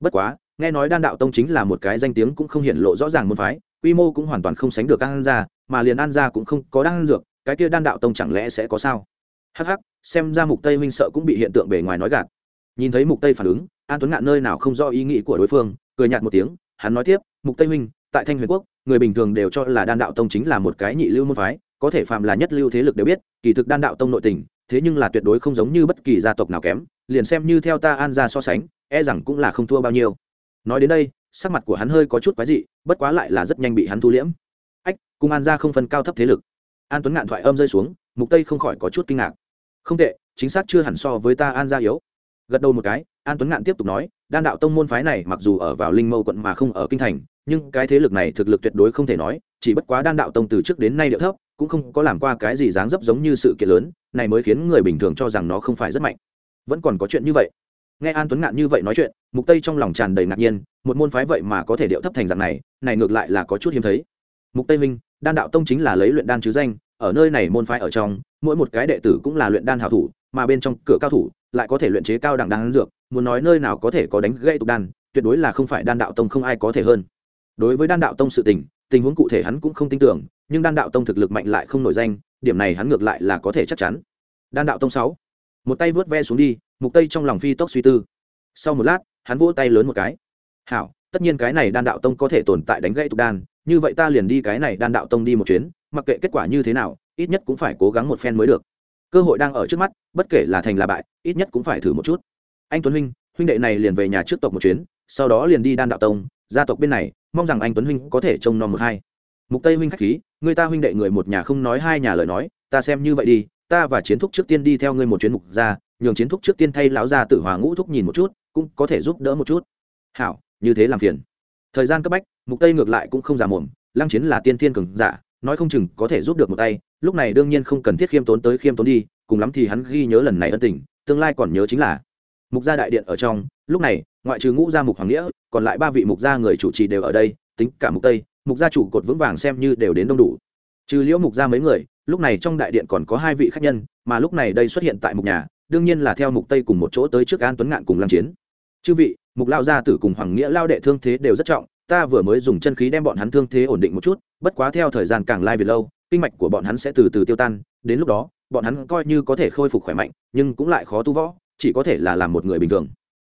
Bất quá, nghe nói đan đạo tông chính là một cái danh tiếng cũng không hiện lộ rõ ràng môn phái, quy mô cũng hoàn toàn không sánh được an gia, mà liền an gia cũng không có đan dược cái kia đan đạo tông chẳng lẽ sẽ có sao? Hắc hắc, xem ra mục tây huynh sợ cũng bị hiện tượng bề ngoài nói gạt. Nhìn thấy mục tây phản ứng, an tuấn ngạn nơi nào không do ý nghĩ của đối phương, cười nhạt một tiếng, hắn nói tiếp, mục tây huynh, tại thanh huyền quốc, người bình thường đều cho là đan đạo tông chính là một cái nhị lưu môn phái, có thể phạm là nhất lưu thế lực đều biết, kỳ thực đan đạo tông nội tình, thế nhưng là tuyệt đối không giống như bất kỳ gia tộc nào kém, liền xem như theo ta an ra so sánh e rằng cũng là không thua bao nhiêu. Nói đến đây, sắc mặt của hắn hơi có chút quái dị, bất quá lại là rất nhanh bị hắn thu liễm. Ách, cùng an ra không phân cao thấp thế lực an tuấn ngạn thoại âm rơi xuống mục tây không khỏi có chút kinh ngạc không tệ chính xác chưa hẳn so với ta an gia yếu gật đầu một cái an tuấn ngạn tiếp tục nói đan đạo tông môn phái này mặc dù ở vào linh mâu quận mà không ở kinh thành nhưng cái thế lực này thực lực tuyệt đối không thể nói chỉ bất quá đan đạo tông từ trước đến nay địa thấp cũng không có làm qua cái gì dáng dấp giống như sự kiện lớn này mới khiến người bình thường cho rằng nó không phải rất mạnh vẫn còn có chuyện như vậy nghe an tuấn ngạn như vậy nói chuyện mục tây trong lòng tràn đầy ngạc nhiên một môn phái vậy mà có thể điệu thấp thành dạng này này ngược lại là có chút hiếm thấy mục tây minh đan đạo tông chính là lấy luyện đan chứ danh, ở nơi này môn phái ở trong, mỗi một cái đệ tử cũng là luyện đan hảo thủ, mà bên trong cửa cao thủ lại có thể luyện chế cao đẳng đan dược, muốn nói nơi nào có thể có đánh gây tục đan, tuyệt đối là không phải đan đạo tông không ai có thể hơn. Đối với đan đạo tông sự tình tình huống cụ thể hắn cũng không tin tưởng, nhưng đan đạo tông thực lực mạnh lại không nổi danh, điểm này hắn ngược lại là có thể chắc chắn. Đan đạo tông sáu, một tay vớt ve xuống đi, mục tây trong lòng phi tốc suy tư. Sau một lát, hắn vỗ tay lớn một cái. Hảo, tất nhiên cái này đan đạo tông có thể tồn tại đánh gãy tục đan như vậy ta liền đi cái này đan đạo tông đi một chuyến, mặc kệ kết quả như thế nào, ít nhất cũng phải cố gắng một phen mới được. Cơ hội đang ở trước mắt, bất kể là thành là bại, ít nhất cũng phải thử một chút. Anh tuấn huynh huynh đệ này liền về nhà trước tộc một chuyến, sau đó liền đi đan đạo tông, gia tộc bên này, mong rằng anh tuấn huynh có thể trông nom một hai. Mục tây huynh khách khí, người ta huynh đệ người một nhà không nói hai nhà lời nói, ta xem như vậy đi, ta và chiến thúc trước tiên đi theo ngươi một chuyến mục ra nhường chiến thúc trước tiên thay lão gia tử hòa ngũ thúc nhìn một chút, cũng có thể giúp đỡ một chút. Hảo, như thế làm phiền. Thời gian cấp bách mục tây ngược lại cũng không giả mồm, lăng chiến là tiên thiên cường giả, nói không chừng có thể giúp được một tay, lúc này đương nhiên không cần thiết khiêm tốn tới khiêm tốn đi, cùng lắm thì hắn ghi nhớ lần này ân tình, tương lai còn nhớ chính là mục gia đại điện ở trong, lúc này, ngoại trừ ngũ gia mục hoàng nghĩa, còn lại ba vị mục gia người chủ trì đều ở đây, tính cả mục tây, mục gia chủ cột vững vàng xem như đều đến đông đủ. Trừ liễu mục gia mấy người, lúc này trong đại điện còn có hai vị khách nhân, mà lúc này đây xuất hiện tại mục nhà, đương nhiên là theo mục tây cùng một chỗ tới trước an tuấn ngạn cùng lăng chiến. Chư vị, mục lao gia tử cùng hoàng nghĩa lao đệ thương thế đều rất trọng ta vừa mới dùng chân khí đem bọn hắn thương thế ổn định một chút, bất quá theo thời gian càng lai về lâu, kinh mạch của bọn hắn sẽ từ từ tiêu tan, đến lúc đó, bọn hắn coi như có thể khôi phục khỏe mạnh, nhưng cũng lại khó tu võ, chỉ có thể là làm một người bình thường.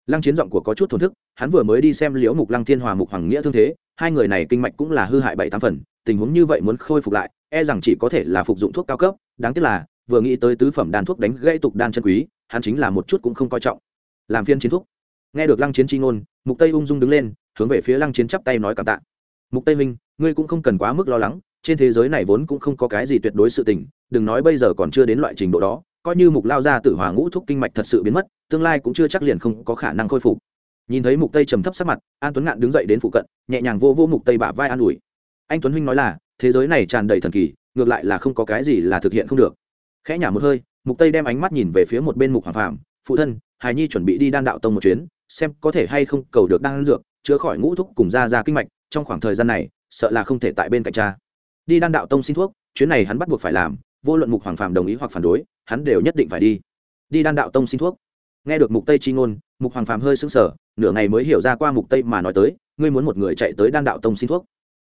Lăng chiến giọng của có chút thổn thức, hắn vừa mới đi xem liễu mục lăng thiên hòa mục hoàng nghĩa thương thế, hai người này kinh mạch cũng là hư hại bảy tám phần, tình huống như vậy muốn khôi phục lại e rằng chỉ có thể là phục dụng thuốc cao cấp, đáng tiếc là, vừa nghĩ tới tứ phẩm đan thuốc đánh gãy tục đan chân quý, hắn chính là một chút cũng không coi trọng. Làm phiên chiến thuốc. Nghe được lăng chiến chi ngôn, mục tây ung dung đứng lên hướng về phía lăng chiến chắp tay nói cảm tạ. Mục tây minh, ngươi cũng không cần quá mức lo lắng, trên thế giới này vốn cũng không có cái gì tuyệt đối sự tình, đừng nói bây giờ còn chưa đến loại trình độ đó, coi như mục lao ra tử hòa ngũ thúc kinh mạch thật sự biến mất, tương lai cũng chưa chắc liền không có khả năng khôi phục. Nhìn thấy mục tây trầm thấp sắc mặt, an tuấn ngạn đứng dậy đến phụ cận, nhẹ nhàng vô vô mục tây bả vai an ủi. Anh tuấn huynh nói là, thế giới này tràn đầy thần kỳ, ngược lại là không có cái gì là thực hiện không được. Khẽ nhả một hơi, mục tây đem ánh mắt nhìn về phía một bên mục hoàng phạm phụ thân hài nhi chuẩn bị đi đan đạo tông một chuyến, xem có thể hay không cầu được đan dược chữa khỏi ngũ thúc cùng ra ra kinh mạch, trong khoảng thời gian này, sợ là không thể tại bên cạnh cha. Đi đan đạo tông xin thuốc, chuyến này hắn bắt buộc phải làm, vô luận mục hoàng phàm đồng ý hoặc phản đối, hắn đều nhất định phải đi. Đi đan đạo tông xin thuốc. Nghe được mục tây chi ngôn, mục hoàng phàm hơi sững sờ, nửa ngày mới hiểu ra qua mục tây mà nói tới, ngươi muốn một người chạy tới đan đạo tông xin thuốc.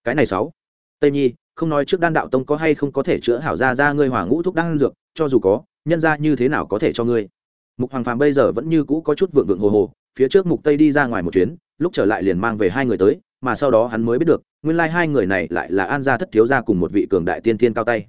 Cái này sáu. Tây nhi, không nói trước đan đạo tông có hay không có thể chữa hảo ra ra ngươi hỏa ngũ thuốc đan dược, cho dù có, nhân ra như thế nào có thể cho ngươi. Mục hoàng phàm bây giờ vẫn như cũ có chút vượng vượng hồ hồ, phía trước mục tây đi ra ngoài một chuyến lúc trở lại liền mang về hai người tới, mà sau đó hắn mới biết được, nguyên lai hai người này lại là an gia thất thiếu gia cùng một vị cường đại tiên thiên cao tay.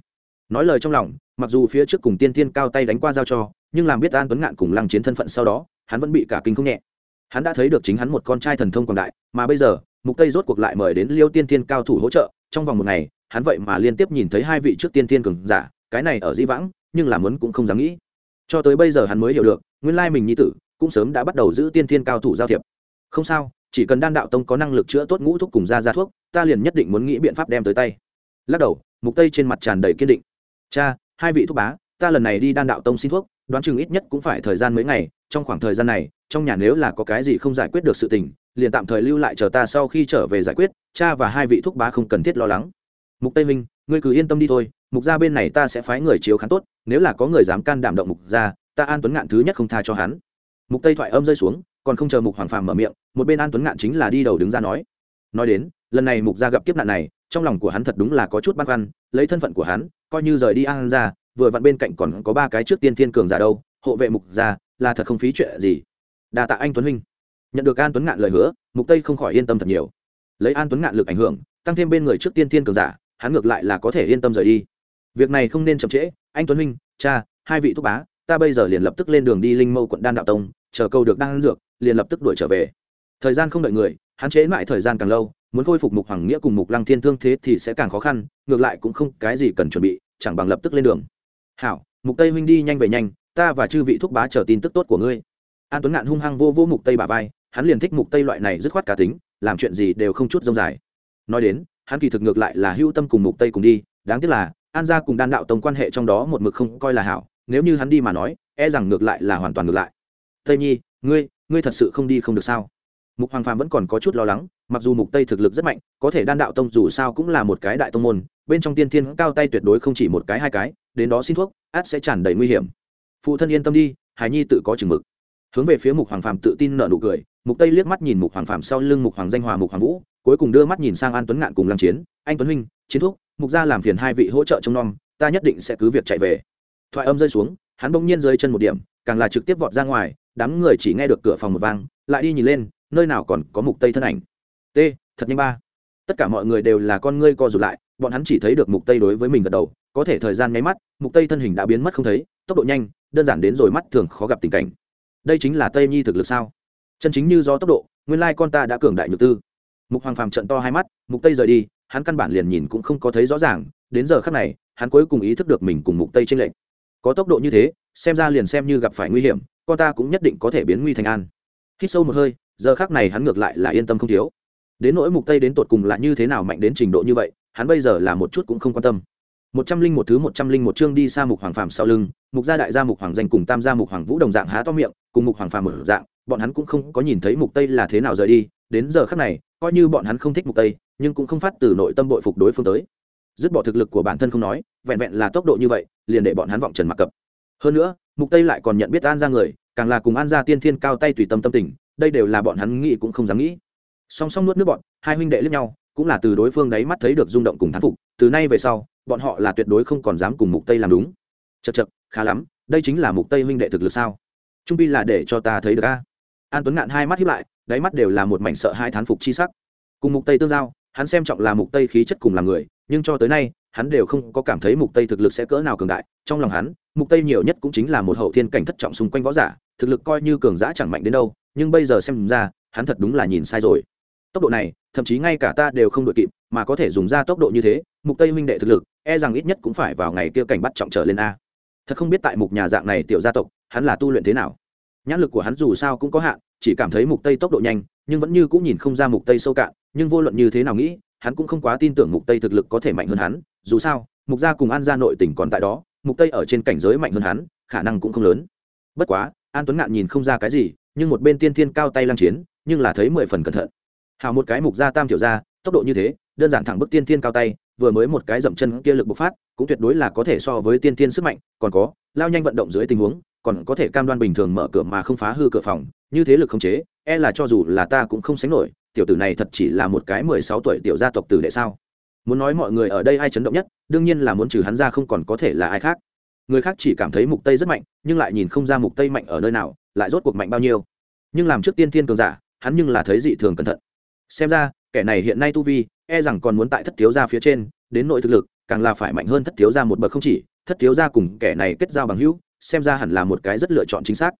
Nói lời trong lòng, mặc dù phía trước cùng tiên thiên cao tay đánh qua giao cho, nhưng làm biết an tuấn ngạn cùng lăng chiến thân phận sau đó, hắn vẫn bị cả kinh không nhẹ. Hắn đã thấy được chính hắn một con trai thần thông quảng đại, mà bây giờ, mục tây rốt cuộc lại mời đến liêu tiên Thiên cao thủ hỗ trợ, trong vòng một ngày, hắn vậy mà liên tiếp nhìn thấy hai vị trước tiên thiên cường giả, cái này ở di vãng, nhưng làm muốn cũng không dám nghĩ. Cho tới bây giờ hắn mới hiểu được, nguyên lai mình nhi tử, cũng sớm đã bắt đầu giữ tiên thiên cao thủ giao thiệp. Không sao chỉ cần đan đạo tông có năng lực chữa tốt ngũ thuốc cùng ra ra thuốc, ta liền nhất định muốn nghĩ biện pháp đem tới tay. Lắc đầu, mục tây trên mặt tràn đầy kiên định. Cha, hai vị thuốc bá, ta lần này đi đan đạo tông xin thuốc, đoán chừng ít nhất cũng phải thời gian mấy ngày, trong khoảng thời gian này, trong nhà nếu là có cái gì không giải quyết được sự tình, liền tạm thời lưu lại chờ ta sau khi trở về giải quyết, cha và hai vị thuốc bá không cần thiết lo lắng. Mục tây minh, ngươi cứ yên tâm đi thôi, mục gia bên này ta sẽ phái người chiếu khán tốt, nếu là có người dám can đảm động mục gia, ta an tuấn ngạn thứ nhất không tha cho hắn. Mục tây thoại âm rơi xuống còn không chờ mục hoàng phàm mở miệng, một bên an tuấn ngạn chính là đi đầu đứng ra nói. Nói đến, lần này mục gia gặp kiếp nạn này, trong lòng của hắn thật đúng là có chút băn khoăn, lấy thân phận của hắn, coi như rời đi an ra vừa vặn bên cạnh còn có ba cái trước tiên thiên cường giả đâu, hộ vệ mục gia là thật không phí chuyện gì. Đà tạ anh tuấn huynh. Nhận được an tuấn ngạn lời hứa, mục tây không khỏi yên tâm thật nhiều. Lấy an tuấn ngạn lực ảnh hưởng, tăng thêm bên người trước tiên thiên cường giả, hắn ngược lại là có thể yên tâm rời đi. Việc này không nên chậm trễ, anh tuấn huynh, cha, hai vị thúc bá, ta bây giờ liền lập tức lên đường đi linh mâu quận đan đạo tông, chờ câu được đan dược liền lập tức đuổi trở về. Thời gian không đợi người, hắn chế mãi thời gian càng lâu, muốn khôi phục mục hoàng nghĩa cùng mục lăng thiên thương thế thì sẽ càng khó khăn, ngược lại cũng không cái gì cần chuẩn bị, chẳng bằng lập tức lên đường. Hảo, mục tây huynh đi nhanh về nhanh, ta và chư vị thúc bá chờ tin tức tốt của ngươi. An tuấn ngạn hung hăng vô vô mục tây bà vai, hắn liền thích mục tây loại này dứt khoát cá tính, làm chuyện gì đều không chút rông dài. Nói đến, hắn kỳ thực ngược lại là hưu tâm cùng mục tây cùng đi, đáng tiếc là, an gia cùng đan đạo tông quan hệ trong đó một mực không coi là hảo, nếu như hắn đi mà nói e rằng ngược lại là hoàn toàn ngược lại. Tây nhi, ngươi ngươi thật sự không đi không được sao? Mục hoàng phàm vẫn còn có chút lo lắng, mặc dù mục tây thực lực rất mạnh, có thể đan đạo tông dù sao cũng là một cái đại tông môn, bên trong tiên thiên cao tay tuyệt đối không chỉ một cái hai cái, đến đó xin thuốc, át sẽ tràn đầy nguy hiểm. Phụ thân yên tâm đi, hải nhi tự có chừng mực. Hướng về phía mục hoàng phàm tự tin nở nụ cười, mục tây liếc mắt nhìn mục hoàng phàm sau lưng mục hoàng danh hòa mục hoàng vũ, cuối cùng đưa mắt nhìn sang an tuấn ngạn cùng làm chiến, anh tuấn huynh, chiến thuốc, mục gia làm phiền hai vị hỗ trợ trông nom, ta nhất định sẽ cứ việc chạy về. Thoại âm rơi xuống, hắn bỗng nhiên rơi chân một điểm, càng là trực tiếp vọt ra ngoài đám người chỉ nghe được cửa phòng một vang, lại đi nhìn lên, nơi nào còn có mục tây thân ảnh. T, thật nhanh ba. Tất cả mọi người đều là con ngươi co rụt lại, bọn hắn chỉ thấy được mục tây đối với mình gật đầu, có thể thời gian nháy mắt, mục tây thân hình đã biến mất không thấy, tốc độ nhanh, đơn giản đến rồi mắt thường khó gặp tình cảnh. Đây chính là tây nhi thực lực sao? Chân chính như do tốc độ, nguyên lai con ta đã cường đại nhược tư. Mục hoàng phàm trận to hai mắt, mục tây rời đi, hắn căn bản liền nhìn cũng không có thấy rõ ràng, đến giờ khắc này, hắn cuối cùng ý thức được mình cùng mục tây trên lệnh có tốc độ như thế, xem ra liền xem như gặp phải nguy hiểm con ta cũng nhất định có thể biến nguy thành an. Hít sâu một hơi, giờ khắc này hắn ngược lại là yên tâm không thiếu. Đến nỗi mục tây đến tột cùng là như thế nào mạnh đến trình độ như vậy, hắn bây giờ là một chút cũng không quan tâm. Một trăm linh một thứ một trăm linh một chương đi xa mục hoàng phàm sau lưng, mục gia đại gia mục hoàng danh cùng tam gia mục hoàng vũ đồng dạng há to miệng, cùng mục hoàng phàm mở dạng, bọn hắn cũng không có nhìn thấy mục tây là thế nào rời đi, đến giờ khắc này, coi như bọn hắn không thích mục tây, nhưng cũng không phát từ nội tâm bội phục đối phương tới. Dứt bỏ thực lực của bản thân không nói, vẹn vẹn là tốc độ như vậy, liền để bọn hắn vọng trần mặc cập. Hơn nữa mục tây lại còn nhận biết an ra người, càng là cùng an ra tiên thiên cao tay tùy tâm tâm tình, đây đều là bọn hắn nghĩ cũng không dám nghĩ. Song song nuốt nước bọn, hai huynh đệ lẫn nhau, cũng là từ đối phương đấy mắt thấy được rung động cùng thán phục, từ nay về sau, bọn họ là tuyệt đối không còn dám cùng mục tây làm đúng. Chật chật khá lắm, đây chính là mục tây huynh đệ thực lực sao? Trung pi là để cho ta thấy được a. An tuấn ngạn hai mắt hiếp lại, đáy mắt đều là một mảnh sợ hai thán phục chi sắc. Cùng mục tây tương giao, hắn xem trọng là mục tây khí chất cùng là người, nhưng cho tới nay, hắn đều không có cảm thấy mục tây thực lực sẽ cỡ nào cường đại, trong lòng hắn mục tây nhiều nhất cũng chính là một hậu thiên cảnh thất trọng xung quanh võ giả, thực lực coi như cường giả chẳng mạnh đến đâu, nhưng bây giờ xem ra, hắn thật đúng là nhìn sai rồi. Tốc độ này, thậm chí ngay cả ta đều không đội kịp, mà có thể dùng ra tốc độ như thế, mục tây huynh đệ thực lực e rằng ít nhất cũng phải vào ngày kia cảnh bắt trọng trở lên a. Thật không biết tại mục nhà dạng này tiểu gia tộc, hắn là tu luyện thế nào. Nhãn lực của hắn dù sao cũng có hạn, chỉ cảm thấy mục tây tốc độ nhanh, nhưng vẫn như cũng nhìn không ra mục tây sâu cạn, nhưng vô luận như thế nào nghĩ, hắn cũng không quá tin tưởng mục tây thực lực có thể mạnh hơn hắn. Dù sao, mục gia cùng an gia nội tỉnh còn tại đó mục tây ở trên cảnh giới mạnh hơn hắn, khả năng cũng không lớn. Bất quá, an tuấn ngạn nhìn không ra cái gì, nhưng một bên tiên thiên cao tay lăng chiến, nhưng là thấy mười phần cẩn thận. Hào một cái mục gia tam tiểu gia, tốc độ như thế, đơn giản thẳng bức tiên thiên cao tay, vừa mới một cái dậm chân kia lực bộc phát, cũng tuyệt đối là có thể so với tiên thiên sức mạnh, còn có, lao nhanh vận động dưới tình huống, còn có thể cam đoan bình thường mở cửa mà không phá hư cửa phòng, như thế lực không chế e là cho dù là ta cũng không sánh nổi, tiểu tử này thật chỉ là một cái mười sáu tuổi tiểu gia tộc tử đệ sao? Muốn nói mọi người ở đây ai chấn động nhất, đương nhiên là muốn trừ hắn ra không còn có thể là ai khác. Người khác chỉ cảm thấy mục tây rất mạnh, nhưng lại nhìn không ra mục tây mạnh ở nơi nào, lại rốt cuộc mạnh bao nhiêu. Nhưng làm trước tiên thiên cường giả, hắn nhưng là thấy dị thường cẩn thận. Xem ra, kẻ này hiện nay tu vi e rằng còn muốn tại thất thiếu gia phía trên, đến nội thực lực, càng là phải mạnh hơn thất thiếu gia một bậc không chỉ, thất thiếu gia cùng kẻ này kết giao bằng hữu, xem ra hẳn là một cái rất lựa chọn chính xác.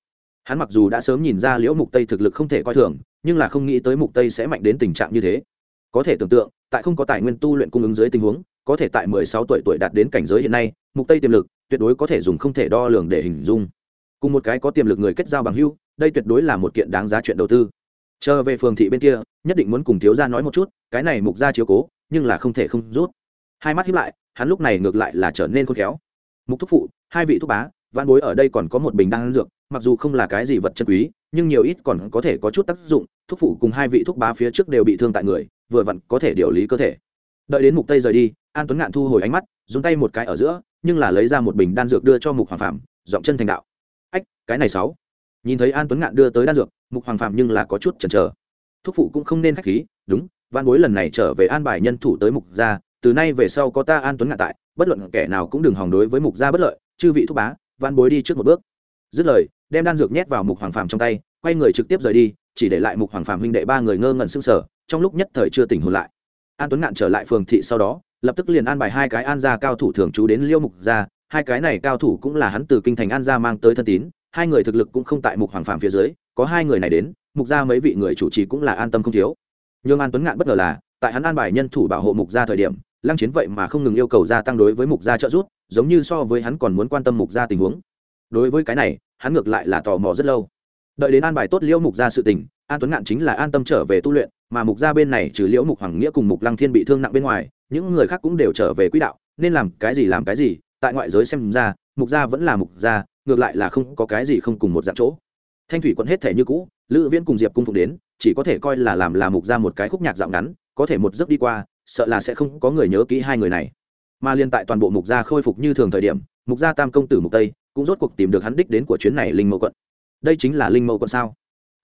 Hắn mặc dù đã sớm nhìn ra liễu mục tây thực lực không thể coi thường, nhưng là không nghĩ tới mục tây sẽ mạnh đến tình trạng như thế. Có thể tưởng tượng tại không có tài nguyên tu luyện cung ứng dưới tình huống, có thể tại 16 tuổi tuổi đạt đến cảnh giới hiện nay, mục tây tiềm lực tuyệt đối có thể dùng không thể đo lường để hình dung. Cùng một cái có tiềm lực người kết giao bằng hữu, đây tuyệt đối là một kiện đáng giá chuyện đầu tư. Chờ về phường thị bên kia, nhất định muốn cùng thiếu gia nói một chút, cái này mục gia chiếu cố, nhưng là không thể không rút. Hai mắt hiếp lại, hắn lúc này ngược lại là trở nên khôn khéo. Mục thúc phụ, hai vị thúc bá văn bối ở đây còn có một bình đan dược, mặc dù không là cái gì vật chân quý, nhưng nhiều ít còn có thể có chút tác dụng. Thúc phụ cùng hai vị thúc bá phía trước đều bị thương tại người vừa vặn có thể điều lý cơ thể. Đợi đến mục tây rời đi, an tuấn ngạn thu hồi ánh mắt, dùng tay một cái ở giữa, nhưng là lấy ra một bình đan dược đưa cho mục hoàng phạm giọng chân thành đạo. Ách, cái này sáu. Nhìn thấy an tuấn ngạn đưa tới đan dược, mục hoàng phạm nhưng là có chút chần chờ. Thúc phụ cũng không nên khách khí, đúng văn bối lần này trở về an bài nhân thủ tới mục gia, từ nay về sau có ta an tuấn ngạn tại, bất luận kẻ nào cũng đừng hòng đối với mục gia bất lợi, chư vị thúc bá văn bối đi trước một bước. Dứt lời, đem đan dược nhét vào mục hoàng phàm trong tay, quay người trực tiếp rời đi, chỉ để lại mục hoàng phàm huynh đệ ba người ngơ ngẩn sững sờ trong lúc nhất thời chưa tỉnh hồn lại. An tuấn ngạn trở lại phường thị sau đó, lập tức liền an bài hai cái an gia cao thủ thường trú đến liêu mục gia. Hai cái này cao thủ cũng là hắn từ kinh thành an gia mang tới thân tín, hai người thực lực cũng không tại mục hoàng phàm phía dưới, có hai người này đến, mục gia mấy vị người chủ trì cũng là an tâm không thiếu. Nhưng an tuấn ngạn bất ngờ là, tại hắn an bài nhân thủ bảo hộ mục gia thời điểm, lăng chiến vậy mà không ngừng yêu cầu gia tăng đối với mục gia trợ giúp, giống như so với hắn còn muốn quan tâm mục gia tình huống. Đối với cái này, hắn ngược lại là tò mò rất lâu. Đợi đến an bài tốt liễu mục gia sự tình, an tuấn ngạn chính là an tâm trở về tu luyện mà mục gia bên này trừ liễu mục hoàng nghĩa cùng mục lăng thiên bị thương nặng bên ngoài, những người khác cũng đều trở về quỹ đạo, nên làm cái gì làm cái gì, tại ngoại giới xem ra, mục gia vẫn là mục gia, ngược lại là không có cái gì không cùng một dạng chỗ. Thanh thủy quận hết thể như cũ, lữ viễn cùng diệp cung phục đến, chỉ có thể coi là làm là mục gia một cái khúc nhạc dạo ngắn, có thể một giấc đi qua, sợ là sẽ không có người nhớ kỹ hai người này. Mà liên tại toàn bộ mục gia khôi phục như thường thời điểm, mục gia tam công tử mục tây cũng rốt cuộc tìm được hắn đích đến của chuyến này linh mẫu quận. Đây chính là linh mẫu quận sao?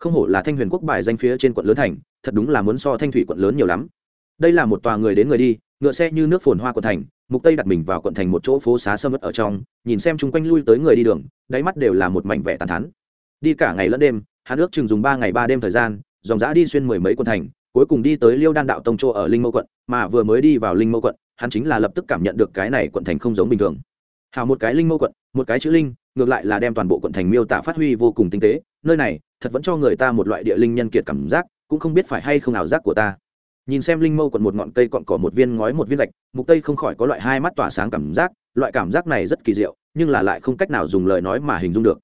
Không hổ là thanh huyền quốc bài danh phía trên quận lớn thành, thật đúng là muốn so thanh thủy quận lớn nhiều lắm. Đây là một tòa người đến người đi, ngựa xe như nước phồn hoa quận thành, mục tây đặt mình vào quận thành một chỗ phố xá sâm ớt ở trong, nhìn xem chung quanh lui tới người đi đường, đáy mắt đều là một mảnh vẻ tàn thắn đi cả ngày lẫn đêm, hắn ước chừng dùng ba ngày ba đêm thời gian, dòng dã đi xuyên mười mấy quận thành, cuối cùng đi tới liêu đan đạo tông chỗ ở linh mâu quận, mà vừa mới đi vào linh mâu quận, hắn chính là lập tức cảm nhận được cái này quận thành không giống bình thường. Hào một cái linh mâu quận, một cái chữ linh ngược lại là đem toàn bộ quận thành miêu tả phát huy vô cùng tinh tế, nơi này, thật vẫn cho người ta một loại địa linh nhân kiệt cảm giác, cũng không biết phải hay không ảo giác của ta. Nhìn xem linh mâu quận một ngọn cây cọn cỏ một viên ngói một viên gạch, mục tây không khỏi có loại hai mắt tỏa sáng cảm giác, loại cảm giác này rất kỳ diệu, nhưng là lại không cách nào dùng lời nói mà hình dung được.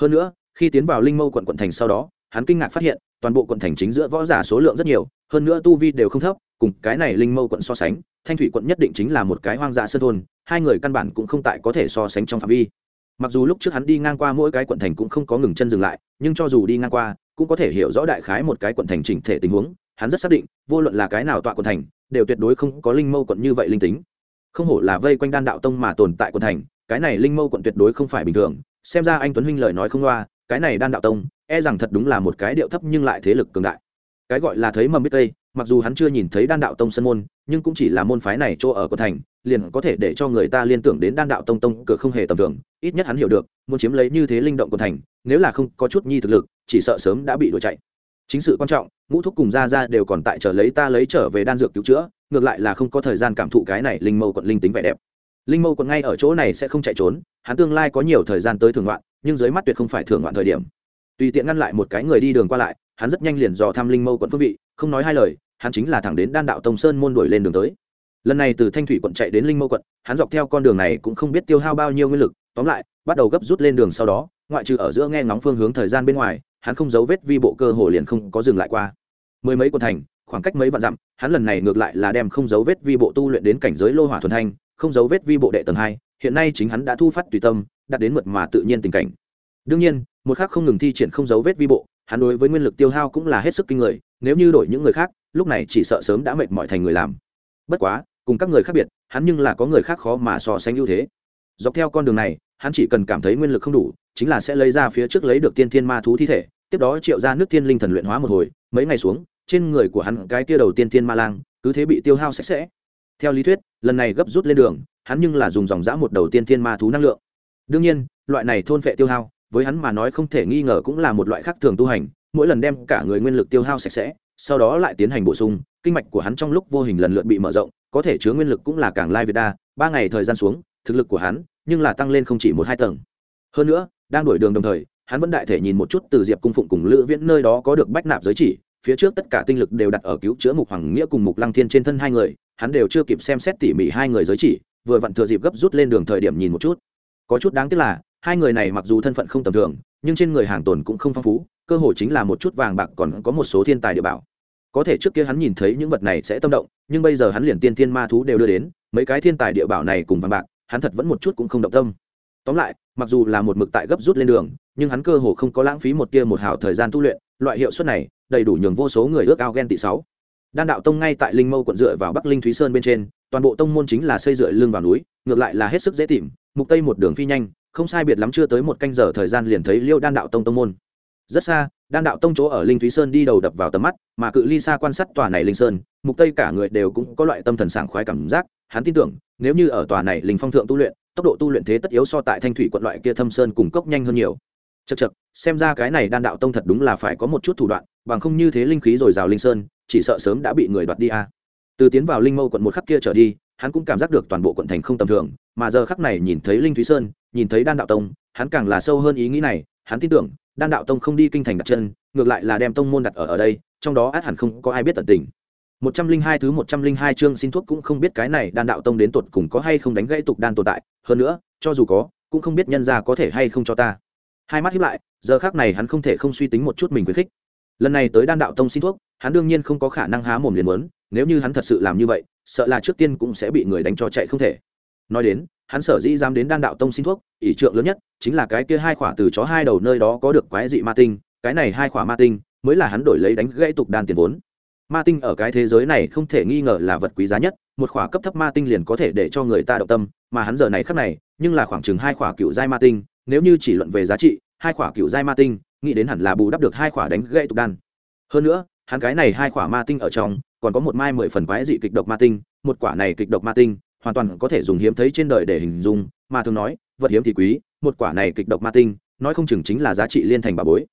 Hơn nữa, khi tiến vào linh mâu quận quận thành sau đó, hắn kinh ngạc phát hiện, toàn bộ quận thành chính giữa võ giả số lượng rất nhiều, hơn nữa tu vi đều không thấp, cùng cái này linh mâu quận so sánh, thanh thủy quận nhất định chính là một cái hoang dã sơn thôn, hai người căn bản cũng không tại có thể so sánh trong phạm vi mặc dù lúc trước hắn đi ngang qua mỗi cái quận thành cũng không có ngừng chân dừng lại, nhưng cho dù đi ngang qua, cũng có thể hiểu rõ đại khái một cái quận thành chỉnh thể tình huống. Hắn rất xác định, vô luận là cái nào tọa quận thành, đều tuyệt đối không có linh mâu quận như vậy linh tính. Không hổ là vây quanh đan đạo tông mà tồn tại quận thành, cái này linh mâu quận tuyệt đối không phải bình thường. Xem ra anh tuấn huynh lời nói không loa, cái này đan đạo tông e rằng thật đúng là một cái điệu thấp nhưng lại thế lực cường đại. Cái gọi là thấy mầm biết tây, mặc dù hắn chưa nhìn thấy đan đạo tông sân môn, nhưng cũng chỉ là môn phái này chỗ ở quận thành liền có thể để cho người ta liên tưởng đến đan đạo tông tông cửa không hề tầm thường, ít nhất hắn hiểu được, muốn chiếm lấy như thế linh động của thành, nếu là không có chút nhi thực lực, chỉ sợ sớm đã bị đuổi chạy. Chính sự quan trọng, ngũ thúc cùng ra ra đều còn tại chờ lấy ta lấy trở về đan dược cứu chữa, ngược lại là không có thời gian cảm thụ cái này linh mâu quận linh tính vẻ đẹp. Linh mâu quận ngay ở chỗ này sẽ không chạy trốn, hắn tương lai có nhiều thời gian tới thường loạn nhưng dưới mắt tuyệt không phải thường loạn thời điểm. Tùy tiện ngăn lại một cái người đi đường qua lại, hắn rất nhanh liền dò thăm linh mâu quận phước vị, không nói hai lời, hắn chính là thẳng đến đan đạo tông sơn môn đuổi lên đường tới lần này từ thanh thủy quận chạy đến linh mâu quận, hắn dọc theo con đường này cũng không biết tiêu hao bao nhiêu nguyên lực, tóm lại, bắt đầu gấp rút lên đường sau đó, ngoại trừ ở giữa nghe ngóng phương hướng thời gian bên ngoài, hắn không giấu vết vi bộ cơ hồ liền không có dừng lại qua. Mười mấy quận thành, khoảng cách mấy vạn dặm, hắn lần này ngược lại là đem không giấu vết vi bộ tu luyện đến cảnh giới lô hỏa thuần thanh, không giấu vết vi bộ đệ tầng hai, hiện nay chính hắn đã thu phát tùy tâm, đạt đến mượt mà tự nhiên tình cảnh. Đương nhiên, một khác không ngừng thi triển không giấu vết vi bộ, hắn đối với nguyên lực tiêu hao cũng là hết sức kinh người, nếu như đổi những người khác, lúc này chỉ sợ sớm đã mệt mỏi thành người làm. Bất quá cùng các người khác biệt, hắn nhưng là có người khác khó mà so sánh ưu thế. Dọc theo con đường này, hắn chỉ cần cảm thấy nguyên lực không đủ, chính là sẽ lấy ra phía trước lấy được tiên thiên ma thú thi thể, tiếp đó triệu ra nước thiên linh thần luyện hóa một hồi, mấy ngày xuống, trên người của hắn cái kia đầu tiên thiên ma lang, cứ thế bị tiêu hao sạch sẽ. Theo lý thuyết, lần này gấp rút lên đường, hắn nhưng là dùng dòng dã một đầu tiên thiên ma thú năng lượng. Đương nhiên, loại này thôn phệ tiêu hao, với hắn mà nói không thể nghi ngờ cũng là một loại khác thường tu hành, mỗi lần đem cả người nguyên lực tiêu hao sạch sẽ, sau đó lại tiến hành bổ sung, kinh mạch của hắn trong lúc vô hình lần lượt bị mở rộng có thể chứa nguyên lực cũng là càng lai việt đa, ba ngày thời gian xuống, thực lực của hắn nhưng là tăng lên không chỉ một hai tầng. Hơn nữa, đang đổi đường đồng thời, hắn vẫn đại thể nhìn một chút từ diệp cung phụng cùng lữ viễn nơi đó có được bách nạp giới chỉ, phía trước tất cả tinh lực đều đặt ở cứu chữa mục hoàng nghĩa cùng mục lăng thiên trên thân hai người, hắn đều chưa kịp xem xét tỉ mỉ hai người giới chỉ, vừa vặn thừa dịp gấp rút lên đường thời điểm nhìn một chút. Có chút đáng tiếc là, hai người này mặc dù thân phận không tầm thường, nhưng trên người hàng tồn cũng không phong phú, cơ hội chính là một chút vàng bạc còn có một số thiên tài địa bảo có thể trước kia hắn nhìn thấy những vật này sẽ tâm động, nhưng bây giờ hắn liền tiên thiên ma thú đều đưa đến, mấy cái thiên tài địa bảo này cùng vàng bạc, hắn thật vẫn một chút cũng không động tâm. Tóm lại, mặc dù là một mực tại gấp rút lên đường, nhưng hắn cơ hồ không có lãng phí một tia một hào thời gian tu luyện, loại hiệu suất này, đầy đủ nhường vô số người ước ao ghen tị sáu. Đan đạo tông ngay tại linh mâu quận dựa vào bắc linh thúy sơn bên trên, toàn bộ tông môn chính là xây dựa lưng vào núi, ngược lại là hết sức dễ tìm, mục tây một đường phi nhanh, không sai biệt lắm chưa tới một canh giờ thời gian liền thấy liêu đan đạo tông tông môn. Rất xa đan đạo tông chỗ ở linh thúy sơn đi đầu đập vào tầm mắt, mà cự ly xa quan sát tòa này linh sơn, mục tây cả người đều cũng có loại tâm thần sảng khoái cảm giác. Hắn tin tưởng, nếu như ở tòa này linh phong thượng tu luyện, tốc độ tu luyện thế tất yếu so tại thanh thủy quận loại kia thâm sơn cùng cốc nhanh hơn nhiều. Chật chật xem ra cái này đan đạo tông thật đúng là phải có một chút thủ đoạn, bằng không như thế linh khí rồi rào linh sơn, chỉ sợ sớm đã bị người đoạt đi a. À. từ tiến vào linh mâu quận một khắc kia trở đi, hắn cũng cảm giác được toàn bộ quận thành không tầm thường, mà giờ khắc này nhìn thấy linh thúy sơn, nhìn thấy đan đạo tông, hắn càng là sâu hơn ý nghĩ này. Hắn tin tưởng đan đạo tông không đi kinh thành đặt chân, ngược lại là đem tông môn đặt ở ở đây, trong đó át hẳn không có ai biết tận tình. Một trăm linh hai thứ một trăm linh hai chương xin thuốc cũng không biết cái này đan đạo tông đến tột cùng có hay không đánh gãy tục đan tồn tại, hơn nữa, cho dù có, cũng không biết nhân ra có thể hay không cho ta. Hai mắt hiếp lại, giờ khác này hắn không thể không suy tính một chút mình khuyến khích. Lần này tới đan đạo tông xin thuốc, hắn đương nhiên không có khả năng há mồm liền muốn, nếu như hắn thật sự làm như vậy, sợ là trước tiên cũng sẽ bị người đánh cho chạy không thể. Nói đến hắn sở dĩ dám đến đan đạo tông xin thuốc, ỷ trượng lớn nhất chính là cái kia hai khỏa từ chó hai đầu nơi đó có được quái dị ma tinh, cái này hai khỏa ma tinh mới là hắn đổi lấy đánh gãy tục đan tiền vốn. Ma tinh ở cái thế giới này không thể nghi ngờ là vật quý giá nhất, một khỏa cấp thấp ma tinh liền có thể để cho người ta động tâm, mà hắn giờ này khắc này, nhưng là khoảng chừng hai khỏa cựu giai ma tinh, nếu như chỉ luận về giá trị, hai khỏa cựu giai ma tinh, nghĩ đến hẳn là bù đắp được hai khỏa đánh gãy tục đan. Hơn nữa, hắn cái này hai khỏa ma tinh ở trong, còn có một mai mười phần quái dị kịch độc ma tinh, một quả này kịch độc ma tinh hoàn toàn có thể dùng hiếm thấy trên đời để hình dung, mà thường nói, vật hiếm thì quý, một quả này kịch độc ma tinh, nói không chừng chính là giá trị liên thành bà bối.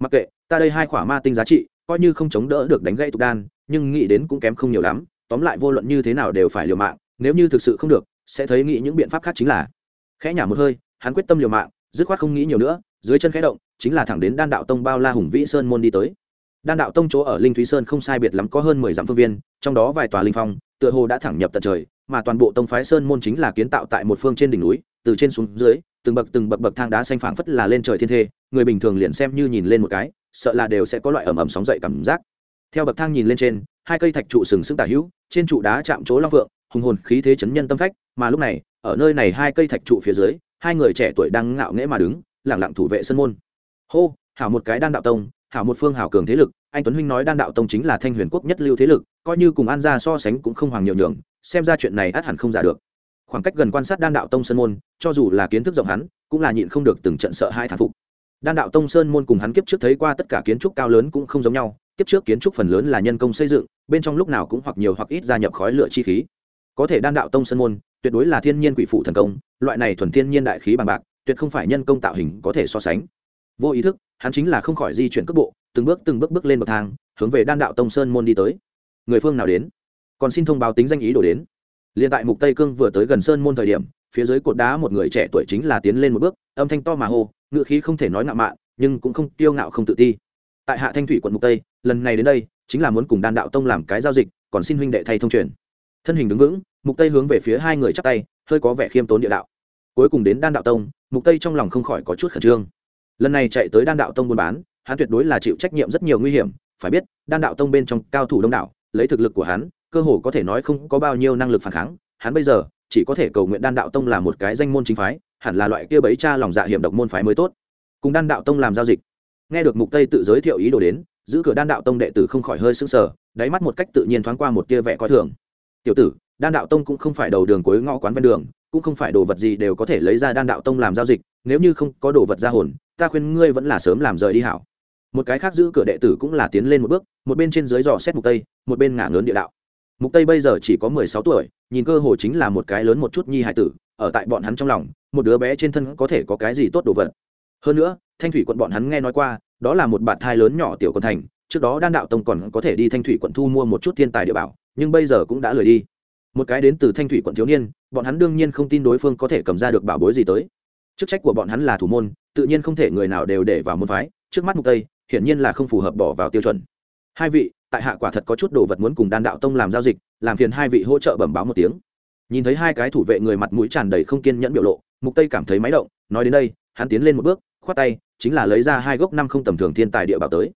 Mặc kệ, ta đây hai quả ma tinh giá trị, coi như không chống đỡ được đánh gãy tục đan, nhưng nghĩ đến cũng kém không nhiều lắm, tóm lại vô luận như thế nào đều phải liều mạng, nếu như thực sự không được, sẽ thấy nghĩ những biện pháp khác chính là. Khẽ nhả một hơi, hắn quyết tâm liều mạng, dứt khoát không nghĩ nhiều nữa, dưới chân khẽ động, chính là thẳng đến đan đạo tông bao la hùng vĩ sơn môn đi tới. Đan đạo tông chỗ ở linh thúy sơn không sai biệt lắm có hơn mười dặm phương viên, trong đó vài tòa linh phong, tựa hồ đã thẳng nhập tận trời mà toàn bộ tông phái sơn môn chính là kiến tạo tại một phương trên đỉnh núi, từ trên xuống dưới, từng bậc từng bậc bậc thang đá xanh phảng phất là lên trời thiên thê, người bình thường liền xem như nhìn lên một cái, sợ là đều sẽ có loại ẩm ẩm sóng dậy cảm giác. Theo bậc thang nhìn lên trên, hai cây thạch trụ sừng sững tả hữu, trên trụ đá chạm chỗ long vượng, hùng hồn khí thế chấn nhân tâm phách, mà lúc này, ở nơi này hai cây thạch trụ phía dưới, hai người trẻ tuổi đang ngạo nghễ mà đứng lẳng lặng thủ vệ sân môn. Hô, hảo một cái đan đạo tông, hảo một phương hảo cường thế lực, anh tuấn huynh nói đan đạo tông chính là thanh huyền quốc nhất lưu thế lực, coi như cùng an gia so sánh cũng không hoàng nhiều nhường xem ra chuyện này ắt hẳn không giả được. Khoảng cách gần quan sát đan đạo tông sơn môn, cho dù là kiến thức rộng hắn, cũng là nhịn không được từng trận sợ hai thản phục. Đan đạo tông sơn môn cùng hắn kiếp trước thấy qua tất cả kiến trúc cao lớn cũng không giống nhau, kiếp trước kiến trúc phần lớn là nhân công xây dựng, bên trong lúc nào cũng hoặc nhiều hoặc ít gia nhập khói lửa chi khí. Có thể đan đạo tông sơn môn, tuyệt đối là thiên nhiên quỷ phụ thần công, loại này thuần thiên nhiên đại khí bằng bạc, tuyệt không phải nhân công tạo hình có thể so sánh. Vô ý thức, hắn chính là không khỏi di chuyển cước bộ, từng bước từng bước bước lên bậc thang, hướng về đan đạo tông sơn môn đi tới. Người phương nào đến? Còn xin thông báo tính danh ý đồ đến. Liền tại mục tây cương vừa tới gần sơn môn thời điểm, phía dưới cột đá một người trẻ tuổi chính là tiến lên một bước, âm thanh to mà hô ngựa khí không thể nói ngạo mạn, nhưng cũng không tiêu ngạo không tự ti. Tại hạ thanh thủy quận mục tây, lần này đến đây, chính là muốn cùng đan đạo tông làm cái giao dịch, còn xin huynh đệ thay thông truyền. Thân hình đứng vững, mục tây hướng về phía hai người chắp tay, hơi có vẻ khiêm tốn địa đạo. Cuối cùng đến đan đạo tông, mục tây trong lòng không khỏi có chút khẩn trương. Lần này chạy tới đan đạo tông buôn bán, hắn tuyệt đối là chịu trách nhiệm rất nhiều nguy hiểm, phải biết, đan đạo tông bên trong cao thủ đông đảo, lấy thực lực của hắn cơ hồ có thể nói không có bao nhiêu năng lực phản kháng, hắn bây giờ chỉ có thể cầu nguyện đan đạo tông là một cái danh môn chính phái, hẳn là loại kia bấy cha lòng dạ hiểm độc môn phái mới tốt. Cùng đan đạo tông làm giao dịch. Nghe được mục tây tự giới thiệu ý đồ đến, giữ cửa đan đạo tông đệ tử không khỏi hơi sững sờ, đáy mắt một cách tự nhiên thoáng qua một tia vẻ coi thường. Tiểu tử, đan đạo tông cũng không phải đầu đường cuối ngõ quán ven đường, cũng không phải đồ vật gì đều có thể lấy ra đan đạo tông làm giao dịch, nếu như không có đồ vật ra hồn, ta khuyên ngươi vẫn là sớm làm rời đi hảo. Một cái khác giữ cửa đệ tử cũng là tiến lên một bước, một bên trên dưới dò xét mục tây, một bên ngả ngớn địa đạo mục tây bây giờ chỉ có 16 tuổi, nhìn cơ hồ chính là một cái lớn một chút nhi hải tử, ở tại bọn hắn trong lòng, một đứa bé trên thân có thể có cái gì tốt đồ vật. Hơn nữa, thanh thủy quận bọn hắn nghe nói qua, đó là một bạt thai lớn nhỏ tiểu quân thành, trước đó đan đạo tông còn có thể đi thanh thủy quận thu mua một chút thiên tài địa bảo, nhưng bây giờ cũng đã lười đi. Một cái đến từ thanh thủy quận thiếu niên, bọn hắn đương nhiên không tin đối phương có thể cầm ra được bảo bối gì tới. Chức trách của bọn hắn là thủ môn, tự nhiên không thể người nào đều để vào môn phái, trước mắt mục tây, hiển nhiên là không phù hợp bỏ vào tiêu chuẩn. Hai vị tại hạ quả thật có chút đồ vật muốn cùng đan đạo tông làm giao dịch, làm phiền hai vị hỗ trợ bẩm báo một tiếng. Nhìn thấy hai cái thủ vệ người mặt mũi tràn đầy không kiên nhẫn biểu lộ, mục tây cảm thấy máy động, nói đến đây, hắn tiến lên một bước, khoát tay, chính là lấy ra hai gốc năm không tầm thường thiên tài địa bảo tới.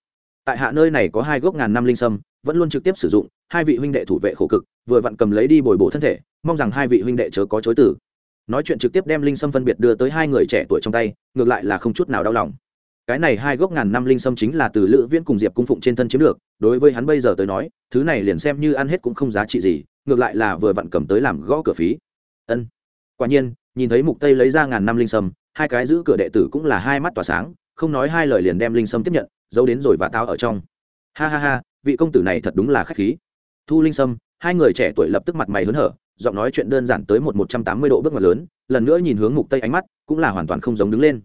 Tại hạ nơi này có hai gốc ngàn năm linh sâm, vẫn luôn trực tiếp sử dụng, hai vị huynh đệ thủ vệ khổ cực, vừa vặn cầm lấy đi bồi bổ thân thể, mong rằng hai vị huynh đệ chớ có chối từ. Nói chuyện trực tiếp đem linh sâm phân biệt đưa tới hai người trẻ tuổi trong tay, ngược lại là không chút nào đau lòng cái này hai gốc ngàn năm linh sâm chính là từ lữ viễn cùng diệp cung phụng trên thân chiếm được, đối với hắn bây giờ tới nói, thứ này liền xem như ăn hết cũng không giá trị gì, ngược lại là vừa vặn cầm tới làm gõ cửa phí. Ân. Quả nhiên, nhìn thấy mục tây lấy ra ngàn năm linh sâm, hai cái giữ cửa đệ tử cũng là hai mắt tỏa sáng, không nói hai lời liền đem linh sâm tiếp nhận, giấu đến rồi và tao ở trong. Ha ha ha, vị công tử này thật đúng là khách khí. Thu linh sâm, hai người trẻ tuổi lập tức mặt mày hớn hở, giọng nói chuyện đơn giản tới một một trăm tám mươi độ bước ngoặt lớn, lần nữa nhìn hướng mục tây ánh mắt, cũng là hoàn toàn không giống đứng lên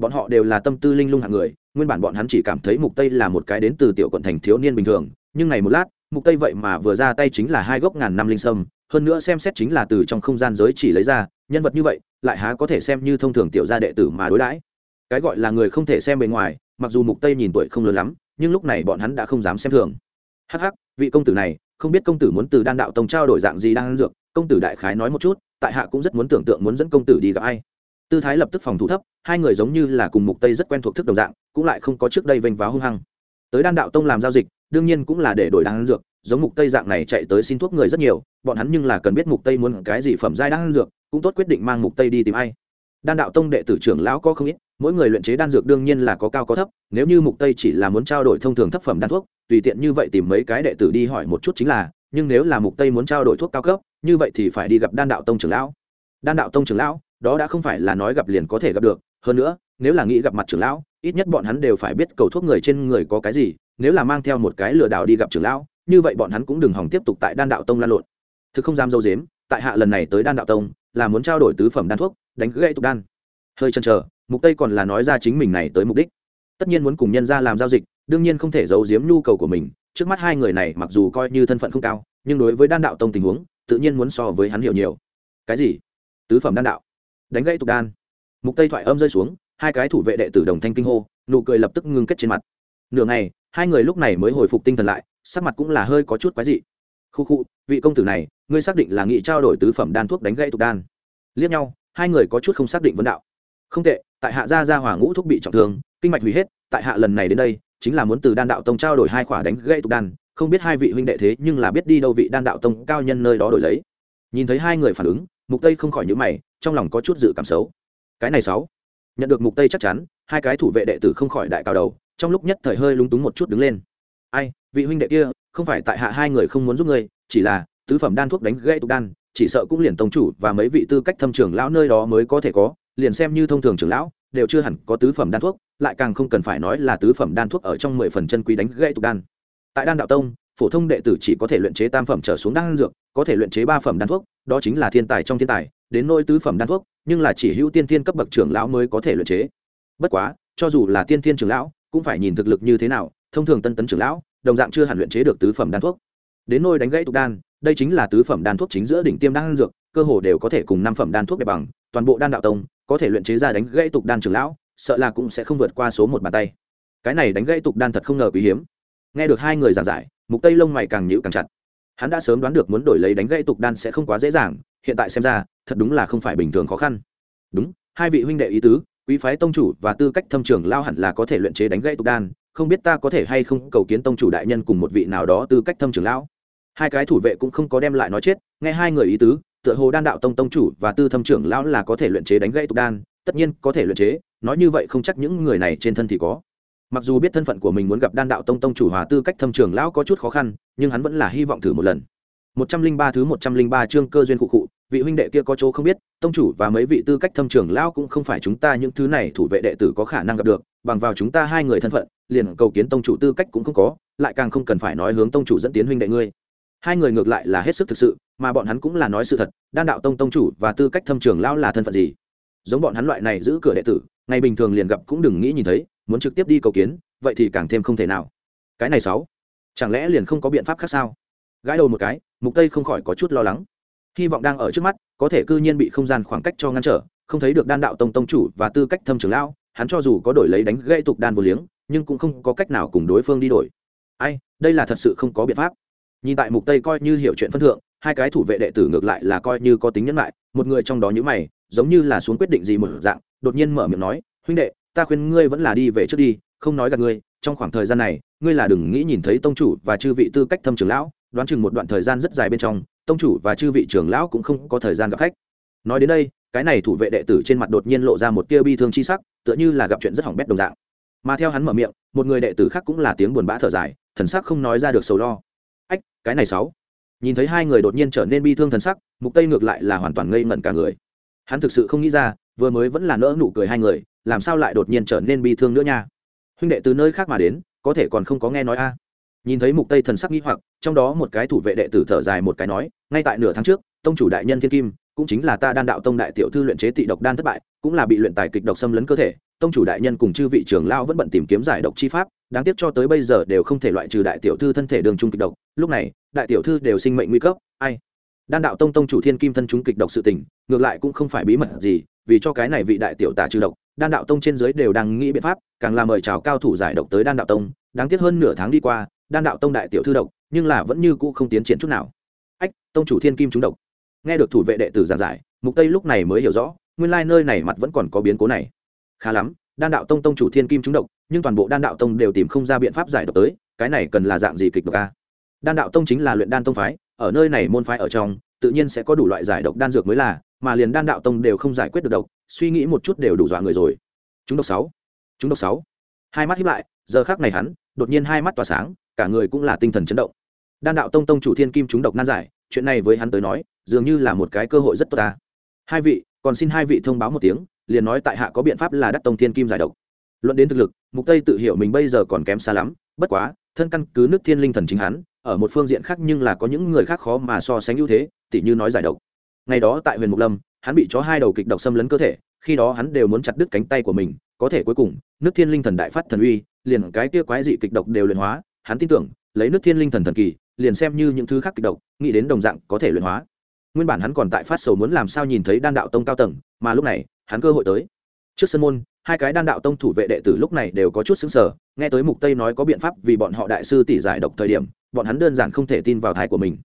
bọn họ đều là tâm tư linh lung hạng người, nguyên bản bọn hắn chỉ cảm thấy mục tây là một cái đến từ tiểu quận thành thiếu niên bình thường, nhưng ngày một lát, mục tây vậy mà vừa ra tay chính là hai gốc ngàn năm linh sâm, hơn nữa xem xét chính là từ trong không gian giới chỉ lấy ra, nhân vật như vậy, lại há có thể xem như thông thường tiểu gia đệ tử mà đối đãi. Cái gọi là người không thể xem bề ngoài, mặc dù mục tây nhìn tuổi không lớn lắm, nhưng lúc này bọn hắn đã không dám xem thường. Hắc hắc, vị công tử này, không biết công tử muốn từ đan đạo tông trao đổi dạng gì đang dược, công tử đại khái nói một chút, tại hạ cũng rất muốn tưởng tượng muốn dẫn công tử đi gặp ai tư thái lập tức phòng thủ thấp, hai người giống như là cùng mục tây rất quen thuộc thức đồng dạng, cũng lại không có trước đây vênh váo hung hăng. Tới đan đạo tông làm giao dịch, đương nhiên cũng là để đổi đan dược, giống mục tây dạng này chạy tới xin thuốc người rất nhiều, bọn hắn nhưng là cần biết mục tây muốn cái gì phẩm giai đan dược, cũng tốt quyết định mang mục tây đi tìm ai. Đan đạo tông đệ tử trưởng lão có không ít, mỗi người luyện chế đan dược đương nhiên là có cao có thấp, nếu như mục tây chỉ là muốn trao đổi thông thường thấp phẩm đan thuốc, tùy tiện như vậy tìm mấy cái đệ tử đi hỏi một chút chính là, nhưng nếu là mục tây muốn trao đổi thuốc cao cấp, như vậy thì phải đi gặp đan đạo tông trưởng lão. Đan đạo tông trưởng lão đó đã không phải là nói gặp liền có thể gặp được, hơn nữa, nếu là nghĩ gặp mặt trưởng lão, ít nhất bọn hắn đều phải biết cầu thuốc người trên người có cái gì, nếu là mang theo một cái lừa đảo đi gặp trưởng lão, như vậy bọn hắn cũng đừng hỏng tiếp tục tại đan đạo tông lan lộn. Thực không dám dâu dếm, tại hạ lần này tới đan đạo tông, là muốn trao đổi tứ phẩm đan thuốc, đánh gãy tục đan. Hơi chần chờ, mục tây còn là nói ra chính mình này tới mục đích. Tất nhiên muốn cùng nhân ra làm giao dịch, đương nhiên không thể giấu giếm nhu cầu của mình, trước mắt hai người này mặc dù coi như thân phận không cao, nhưng đối với đan đạo tông tình huống, tự nhiên muốn so với hắn hiểu nhiều. Cái gì? Tứ phẩm đan đạo đánh gãy tục đan. Mục tây thoại âm rơi xuống, hai cái thủ vệ đệ tử đồng thanh kinh hô, nụ cười lập tức ngưng kết trên mặt. Nửa ngày, hai người lúc này mới hồi phục tinh thần lại, sắc mặt cũng là hơi có chút quái dị. Khu khu, vị công tử này, ngươi xác định là nghị trao đổi tứ phẩm đan thuốc đánh gãy tục đan. Liếc nhau, hai người có chút không xác định vấn đạo. Không tệ, tại hạ gia gia hỏa ngũ thuốc bị trọng thương, kinh mạch hủy hết, tại hạ lần này đến đây, chính là muốn từ đan đạo tông trao đổi hai khỏa đánh gãy tục đan, không biết hai vị huynh đệ thế nhưng là biết đi đâu vị đan đạo tông cao nhân nơi đó đổi lấy. Nhìn thấy hai người phản ứng, mục tây không khỏi nhíu mày trong lòng có chút dự cảm xấu. Cái này sáu. Nhận được mục tây chắc chắn, hai cái thủ vệ đệ tử không khỏi đại cao đầu, trong lúc nhất thời hơi lúng túng một chút đứng lên. Ai, vị huynh đệ kia, không phải tại hạ hai người không muốn giúp ngươi, chỉ là, tứ phẩm đan thuốc đánh gãy tục đan, chỉ sợ cũng liền tông chủ và mấy vị tư cách thâm trưởng lão nơi đó mới có thể có, liền xem như thông thường trưởng lão, đều chưa hẳn có tứ phẩm đan thuốc, lại càng không cần phải nói là tứ phẩm đan thuốc ở trong mười phần chân quý đánh gãy tục đan. Tại đan đạo tông, phổ thông đệ tử chỉ có thể luyện chế tam phẩm trở xuống đan dược, có thể luyện chế ba phẩm đan thuốc, đó chính là thiên tài trong thiên tài đến nôi tứ phẩm đan thuốc, nhưng là chỉ hữu tiên thiên cấp bậc trưởng lão mới có thể luyện chế. Bất quá, cho dù là tiên thiên trưởng lão, cũng phải nhìn thực lực như thế nào, thông thường tân tấn trưởng lão, đồng dạng chưa hẳn luyện chế được tứ phẩm đan thuốc. Đến nôi đánh gãy tục đan, đây chính là tứ phẩm đan thuốc chính giữa đỉnh tiêm đan dược, cơ hồ đều có thể cùng năm phẩm đan thuốc đẹp bằng, toàn bộ đan đạo tông, có thể luyện chế ra đánh gãy tục đan trưởng lão, sợ là cũng sẽ không vượt qua số một bàn tay. Cái này đánh gãy tục đan thật không ngờ quý hiếm. Nghe được hai người giảng giải, mục tây lông mày càng nhíu càng chặt hắn đã sớm đoán được muốn đổi lấy đánh gãy tục đan sẽ không quá dễ dàng, hiện tại xem ra, thật đúng là không phải bình thường khó khăn. Đúng, hai vị huynh đệ ý tứ, quý phái tông chủ và tư cách thâm trưởng lao hẳn là có thể luyện chế đánh gãy tục đan, không biết ta có thể hay không cầu kiến tông chủ đại nhân cùng một vị nào đó tư cách thâm trưởng lão. Hai cái thủ vệ cũng không có đem lại nói chết, nghe hai người ý tứ, tựa hồ đan đạo tông tông chủ và tư thâm trưởng lão là có thể luyện chế đánh gãy tục đan, tất nhiên có thể luyện chế, nói như vậy không chắc những người này trên thân thì có mặc dù biết thân phận của mình muốn gặp đan đạo tông tông chủ hòa tư cách thâm Trường lão có chút khó khăn, nhưng hắn vẫn là hy vọng thử một lần. Một trăm linh ba thứ một trăm linh ba chương cơ duyên cụ cụ, vị huynh đệ kia có chỗ không biết, tông chủ và mấy vị tư cách thâm Trường lão cũng không phải chúng ta những thứ này thủ vệ đệ tử có khả năng gặp được, bằng vào chúng ta hai người thân phận, liền cầu kiến tông chủ tư cách cũng không có, lại càng không cần phải nói hướng tông chủ dẫn tiến huynh đệ ngươi. Hai người ngược lại là hết sức thực sự, mà bọn hắn cũng là nói sự thật, đan đạo tông tông chủ và tư cách thâm Trường lão là thân phận gì? Giống bọn hắn loại này giữ cửa đệ tử, ngày bình thường liền gặp cũng đừng nghĩ nhìn thấy muốn trực tiếp đi cầu kiến, vậy thì càng thêm không thể nào. Cái này sáu, chẳng lẽ liền không có biện pháp khác sao? Gãi đầu một cái, mục tây không khỏi có chút lo lắng. Hy vọng đang ở trước mắt, có thể cư nhiên bị không gian khoảng cách cho ngăn trở, không thấy được đan đạo tông tông chủ và tư cách thâm trưởng lão, hắn cho dù có đổi lấy đánh gãy tục đan vô liếng, nhưng cũng không có cách nào cùng đối phương đi đổi. Ai, đây là thật sự không có biện pháp. Nhìn tại mục tây coi như hiểu chuyện phân thượng, hai cái thủ vệ đệ tử ngược lại là coi như có tính nhẫn lại một người trong đó như mày, giống như là xuống quyết định gì một dạng, đột nhiên mở miệng nói, huynh đệ ta khuyên ngươi vẫn là đi về trước đi, không nói gặp ngươi, trong khoảng thời gian này, ngươi là đừng nghĩ nhìn thấy tông chủ và chư vị tư cách thâm trưởng lão, đoán chừng một đoạn thời gian rất dài bên trong, tông chủ và chư vị trưởng lão cũng không có thời gian gặp khách. Nói đến đây, cái này thủ vệ đệ tử trên mặt đột nhiên lộ ra một tia bi thương chi sắc, tựa như là gặp chuyện rất hỏng bét đồng dạng. Mà theo hắn mở miệng, một người đệ tử khác cũng là tiếng buồn bã thở dài, thần sắc không nói ra được sầu lo. Ách, cái này sáu. Nhìn thấy hai người đột nhiên trở nên bi thương thần sắc, mục tây ngược lại là hoàn toàn ngây ngẩn cả người. Hắn thực sự không nghĩ ra vừa mới vẫn là nỡ nụ cười hai người, làm sao lại đột nhiên trở nên bi thương nữa nha? Huynh đệ từ nơi khác mà đến, có thể còn không có nghe nói a? Nhìn thấy mục tây thần sắc nghi hoặc, trong đó một cái thủ vệ đệ tử thở dài một cái nói, ngay tại nửa tháng trước, tông chủ đại nhân thiên kim, cũng chính là ta đan đạo tông đại tiểu thư luyện chế tị độc đan thất bại, cũng là bị luyện tài kịch độc xâm lấn cơ thể, tông chủ đại nhân cùng chư vị trưởng lao vẫn bận tìm kiếm giải độc chi pháp, đáng tiếc cho tới bây giờ đều không thể loại trừ đại tiểu thư thân thể đường trung kịch độc, lúc này, đại tiểu thư đều sinh mệnh nguy cấp, ai? Đan đạo tông tông chủ thiên kim thân chúng kịch độc sự tình, ngược lại cũng không phải bí mật gì vì cho cái này vị đại tiểu tả trừ độc, đan đạo tông trên dưới đều đang nghĩ biện pháp, càng là mời chào cao thủ giải độc tới đan đạo tông, đáng tiếc hơn nửa tháng đi qua, đan đạo tông đại tiểu thư độc, nhưng là vẫn như cũ không tiến triển chút nào. Ách, tông chủ thiên kim trúng độc. Nghe được thủ vệ đệ tử giảng giải, mục tây lúc này mới hiểu rõ, nguyên lai nơi này mặt vẫn còn có biến cố này. Khá lắm, đan đạo tông tông chủ thiên kim trúng độc, nhưng toàn bộ đan đạo tông đều tìm không ra biện pháp giải độc tới, cái này cần là dạng gì kịch độc a? Đan đạo tông chính là luyện đan tông phái, ở nơi này môn phái ở trong, tự nhiên sẽ có đủ loại giải độc đan dược mới là mà liền đan đạo tông đều không giải quyết được độc, suy nghĩ một chút đều đủ dọa người rồi. Chúng độc sáu, chúng độc sáu. Hai mắt hiếp lại, giờ khác này hắn, đột nhiên hai mắt tỏa sáng, cả người cũng là tinh thần chấn động. Đan đạo tông tông chủ thiên kim chúng độc nan giải, chuyện này với hắn tới nói, dường như là một cái cơ hội rất tốt ta. Hai vị, còn xin hai vị thông báo một tiếng, liền nói tại hạ có biện pháp là đắc tông thiên kim giải độc. Luận đến thực lực, mục tây tự hiểu mình bây giờ còn kém xa lắm, bất quá, thân căn cứ nước thiên linh thần chính hắn, ở một phương diện khác nhưng là có những người khác khó mà so sánh ưu thế, tỉ như nói giải độc ngày đó tại huyền mục lâm, hắn bị chó hai đầu kịch độc xâm lấn cơ thể, khi đó hắn đều muốn chặt đứt cánh tay của mình, có thể cuối cùng, nước thiên linh thần đại phát thần uy, liền cái kia quái dị kịch độc đều luyện hóa, hắn tin tưởng, lấy nước thiên linh thần thần kỳ, liền xem như những thứ khác kịch độc, nghĩ đến đồng dạng có thể luyện hóa. Nguyên bản hắn còn tại phát sầu muốn làm sao nhìn thấy đan đạo tông cao tầng, mà lúc này, hắn cơ hội tới. Trước sân môn, hai cái đan đạo tông thủ vệ đệ tử lúc này đều có chút xứng sở nghe tới mục tây nói có biện pháp vì bọn họ đại sư tỷ giải độc thời điểm, bọn hắn đơn giản không thể tin vào thái của mình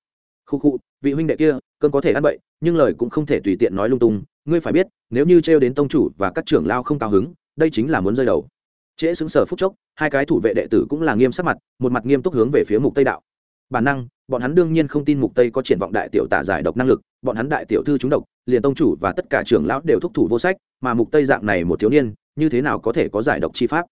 khu khu vị huynh đệ kia, cơn có thể ăn bậy, nhưng lời cũng không thể tùy tiện nói lung tung. Ngươi phải biết, nếu như trêu đến tông chủ và các trưởng lao không cao hứng, đây chính là muốn rơi đầu. Trễ xứng sở phút chốc, hai cái thủ vệ đệ tử cũng là nghiêm sắc mặt, một mặt nghiêm túc hướng về phía mục tây đạo. Bản năng, bọn hắn đương nhiên không tin mục tây có triển vọng đại tiểu tả giải độc năng lực, bọn hắn đại tiểu thư trúng độc, liền tông chủ và tất cả trưởng lão đều thúc thủ vô sách, mà mục tây dạng này một thiếu niên, như thế nào có thể có giải độc chi pháp?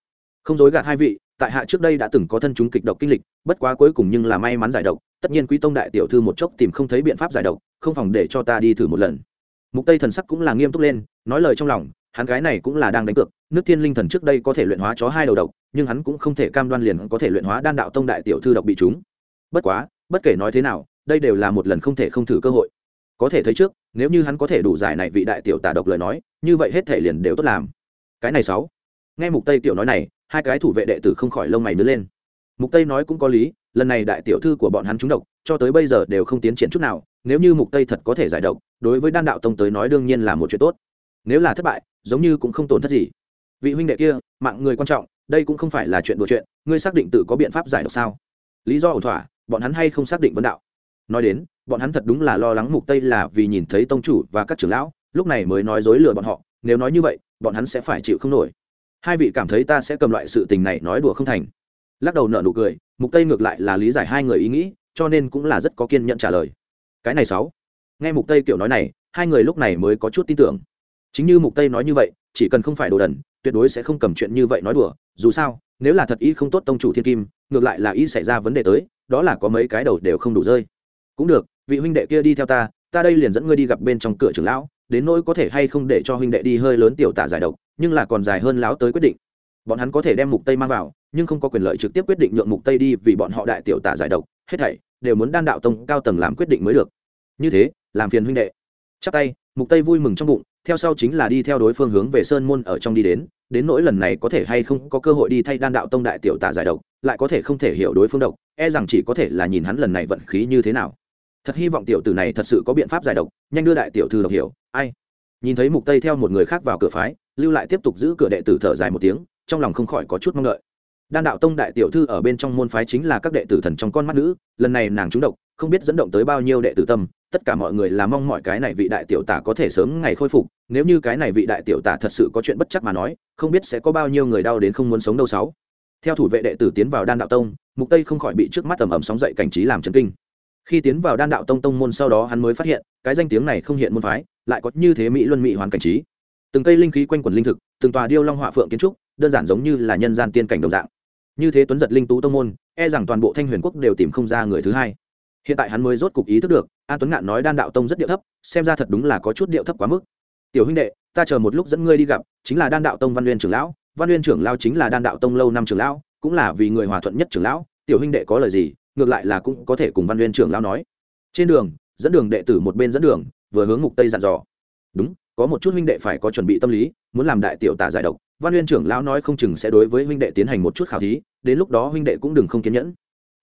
Không dối gạt hai vị, tại hạ trước đây đã từng có thân chúng kịch độc kinh lịch, bất quá cuối cùng nhưng là may mắn giải độc tất nhiên quý tông đại tiểu thư một chốc tìm không thấy biện pháp giải độc, không phòng để cho ta đi thử một lần. Mục tây thần sắc cũng là nghiêm túc lên, nói lời trong lòng, hắn gái này cũng là đang đánh cược, nước thiên linh thần trước đây có thể luyện hóa chó hai đầu độc, nhưng hắn cũng không thể cam đoan liền có thể luyện hóa đan đạo tông đại tiểu thư độc bị chúng. Bất quá, bất kể nói thế nào, đây đều là một lần không thể không thử cơ hội. Có thể thấy trước, nếu như hắn có thể đủ giải này vị đại tiểu tả độc lời nói, như vậy hết thể liền đều tốt làm. Cái này sáu. Nghe mục tây tiểu nói này, hai cái thủ vệ đệ tử không khỏi lông mày nứa lên. Mục tây nói cũng có lý lần này đại tiểu thư của bọn hắn trúng độc, cho tới bây giờ đều không tiến triển chút nào, nếu như mục tây thật có thể giải độc, đối với đan đạo tông tới nói đương nhiên là một chuyện tốt. Nếu là thất bại, giống như cũng không tổn thất gì. Vị huynh đệ kia, mạng người quan trọng, đây cũng không phải là chuyện đùa chuyện, ngươi xác định tự có biện pháp giải độc sao? Lý do ổn thỏa, bọn hắn hay không xác định vấn đạo? Nói đến, bọn hắn thật đúng là lo lắng mục tây là vì nhìn thấy tông chủ và các trưởng lão, lúc này mới nói dối lừa bọn họ, nếu nói như vậy, bọn hắn sẽ phải chịu không nổi. Hai vị cảm thấy ta sẽ cầm loại sự tình này nói đùa không thành lắc đầu nợ nụ cười, mục tây ngược lại là lý giải hai người ý nghĩ, cho nên cũng là rất có kiên nhẫn trả lời. Cái này sáu. Nghe mục tây kiểu nói này, hai người lúc này mới có chút tin tưởng. Chính như mục tây nói như vậy, chỉ cần không phải đồ đần, tuyệt đối sẽ không cầm chuyện như vậy nói đùa, dù sao, nếu là thật y không tốt tông chủ thiên kim, ngược lại là y xảy ra vấn đề tới, đó là có mấy cái đầu đều không đủ rơi. Cũng được, vị huynh đệ kia đi theo ta ta đây liền dẫn ngươi đi gặp bên trong cửa trưởng lão, đến nỗi có thể hay không để cho huynh đệ đi hơi lớn tiểu tả giải độc, nhưng là còn dài hơn lão tới quyết định bọn hắn có thể đem mục tây mang vào, nhưng không có quyền lợi trực tiếp quyết định nhượng mục tây đi vì bọn họ đại tiểu tả giải độc, hết thảy đều muốn đan đạo tông cao tầng làm quyết định mới được. Như thế, làm phiền huynh đệ. Chắp tay, mục tây vui mừng trong bụng, theo sau chính là đi theo đối phương hướng về sơn môn ở trong đi đến đến nỗi lần này có thể hay không có cơ hội đi thay đan đạo tông đại tiểu tả giải độc, lại có thể không thể hiểu đối phương độc e rằng chỉ có thể là nhìn hắn lần này vận khí như thế nào. Thật hy vọng tiểu tử này thật sự có biện pháp giải độc, nhanh đưa đại tiểu thư độc hiểu, ai? Nhìn thấy mục tây theo một người khác vào cửa phái, lưu lại tiếp tục giữ cửa đệ tử thở dài một tiếng trong lòng không khỏi có chút mong đợi. Đan đạo tông đại tiểu thư ở bên trong môn phái chính là các đệ tử thần trong con mắt nữ, lần này nàng trúng độc, không biết dẫn động tới bao nhiêu đệ tử tâm, tất cả mọi người là mong mọi cái này vị đại tiểu tả có thể sớm ngày khôi phục, nếu như cái này vị đại tiểu tả thật sự có chuyện bất chắc mà nói, không biết sẽ có bao nhiêu người đau đến không muốn sống đâu sáu. Theo thủ vệ đệ tử tiến vào đan đạo tông, mục tây không khỏi bị trước mắt tầm ầm sóng dậy cảnh trí làm chấn kinh. Khi tiến vào đan đạo tông tông môn sau đó hắn mới phát hiện, cái danh tiếng này không hiện môn phái, lại có như thế mỹ luân mỹ hoàn cảnh trí từng cây linh khí quanh quần linh thực, từng tòa điêu long họa phượng kiến trúc, đơn giản giống như là nhân gian tiên cảnh đồng dạng. Như thế tuấn giật linh tú tông môn e rằng toàn bộ thanh huyền quốc đều tìm không ra người thứ hai. Hiện tại hắn mới rốt cục ý thức được, an tuấn ngạn nói đan đạo tông rất điệu thấp, xem ra thật đúng là có chút điệu thấp quá mức. Tiểu huynh đệ, ta chờ một lúc dẫn ngươi đi gặp, chính là đan đạo tông văn uyên trưởng lão. Văn uyên trưởng lão chính là đan đạo tông lâu năm trưởng lão, cũng là vì người hòa thuận nhất trưởng lão. Tiểu huynh đệ có lời gì, ngược lại là cũng có thể cùng văn uyên trưởng lão nói. Trên đường, dẫn đường đệ tử một bên dẫn đường, vừa hướng mục tây dặn dò. Đúng có một chút huynh đệ phải có chuẩn bị tâm lý, muốn làm đại tiểu tả giải độc, văn uyên trưởng lão nói không chừng sẽ đối với huynh đệ tiến hành một chút khảo thí, đến lúc đó huynh đệ cũng đừng không kiên nhẫn.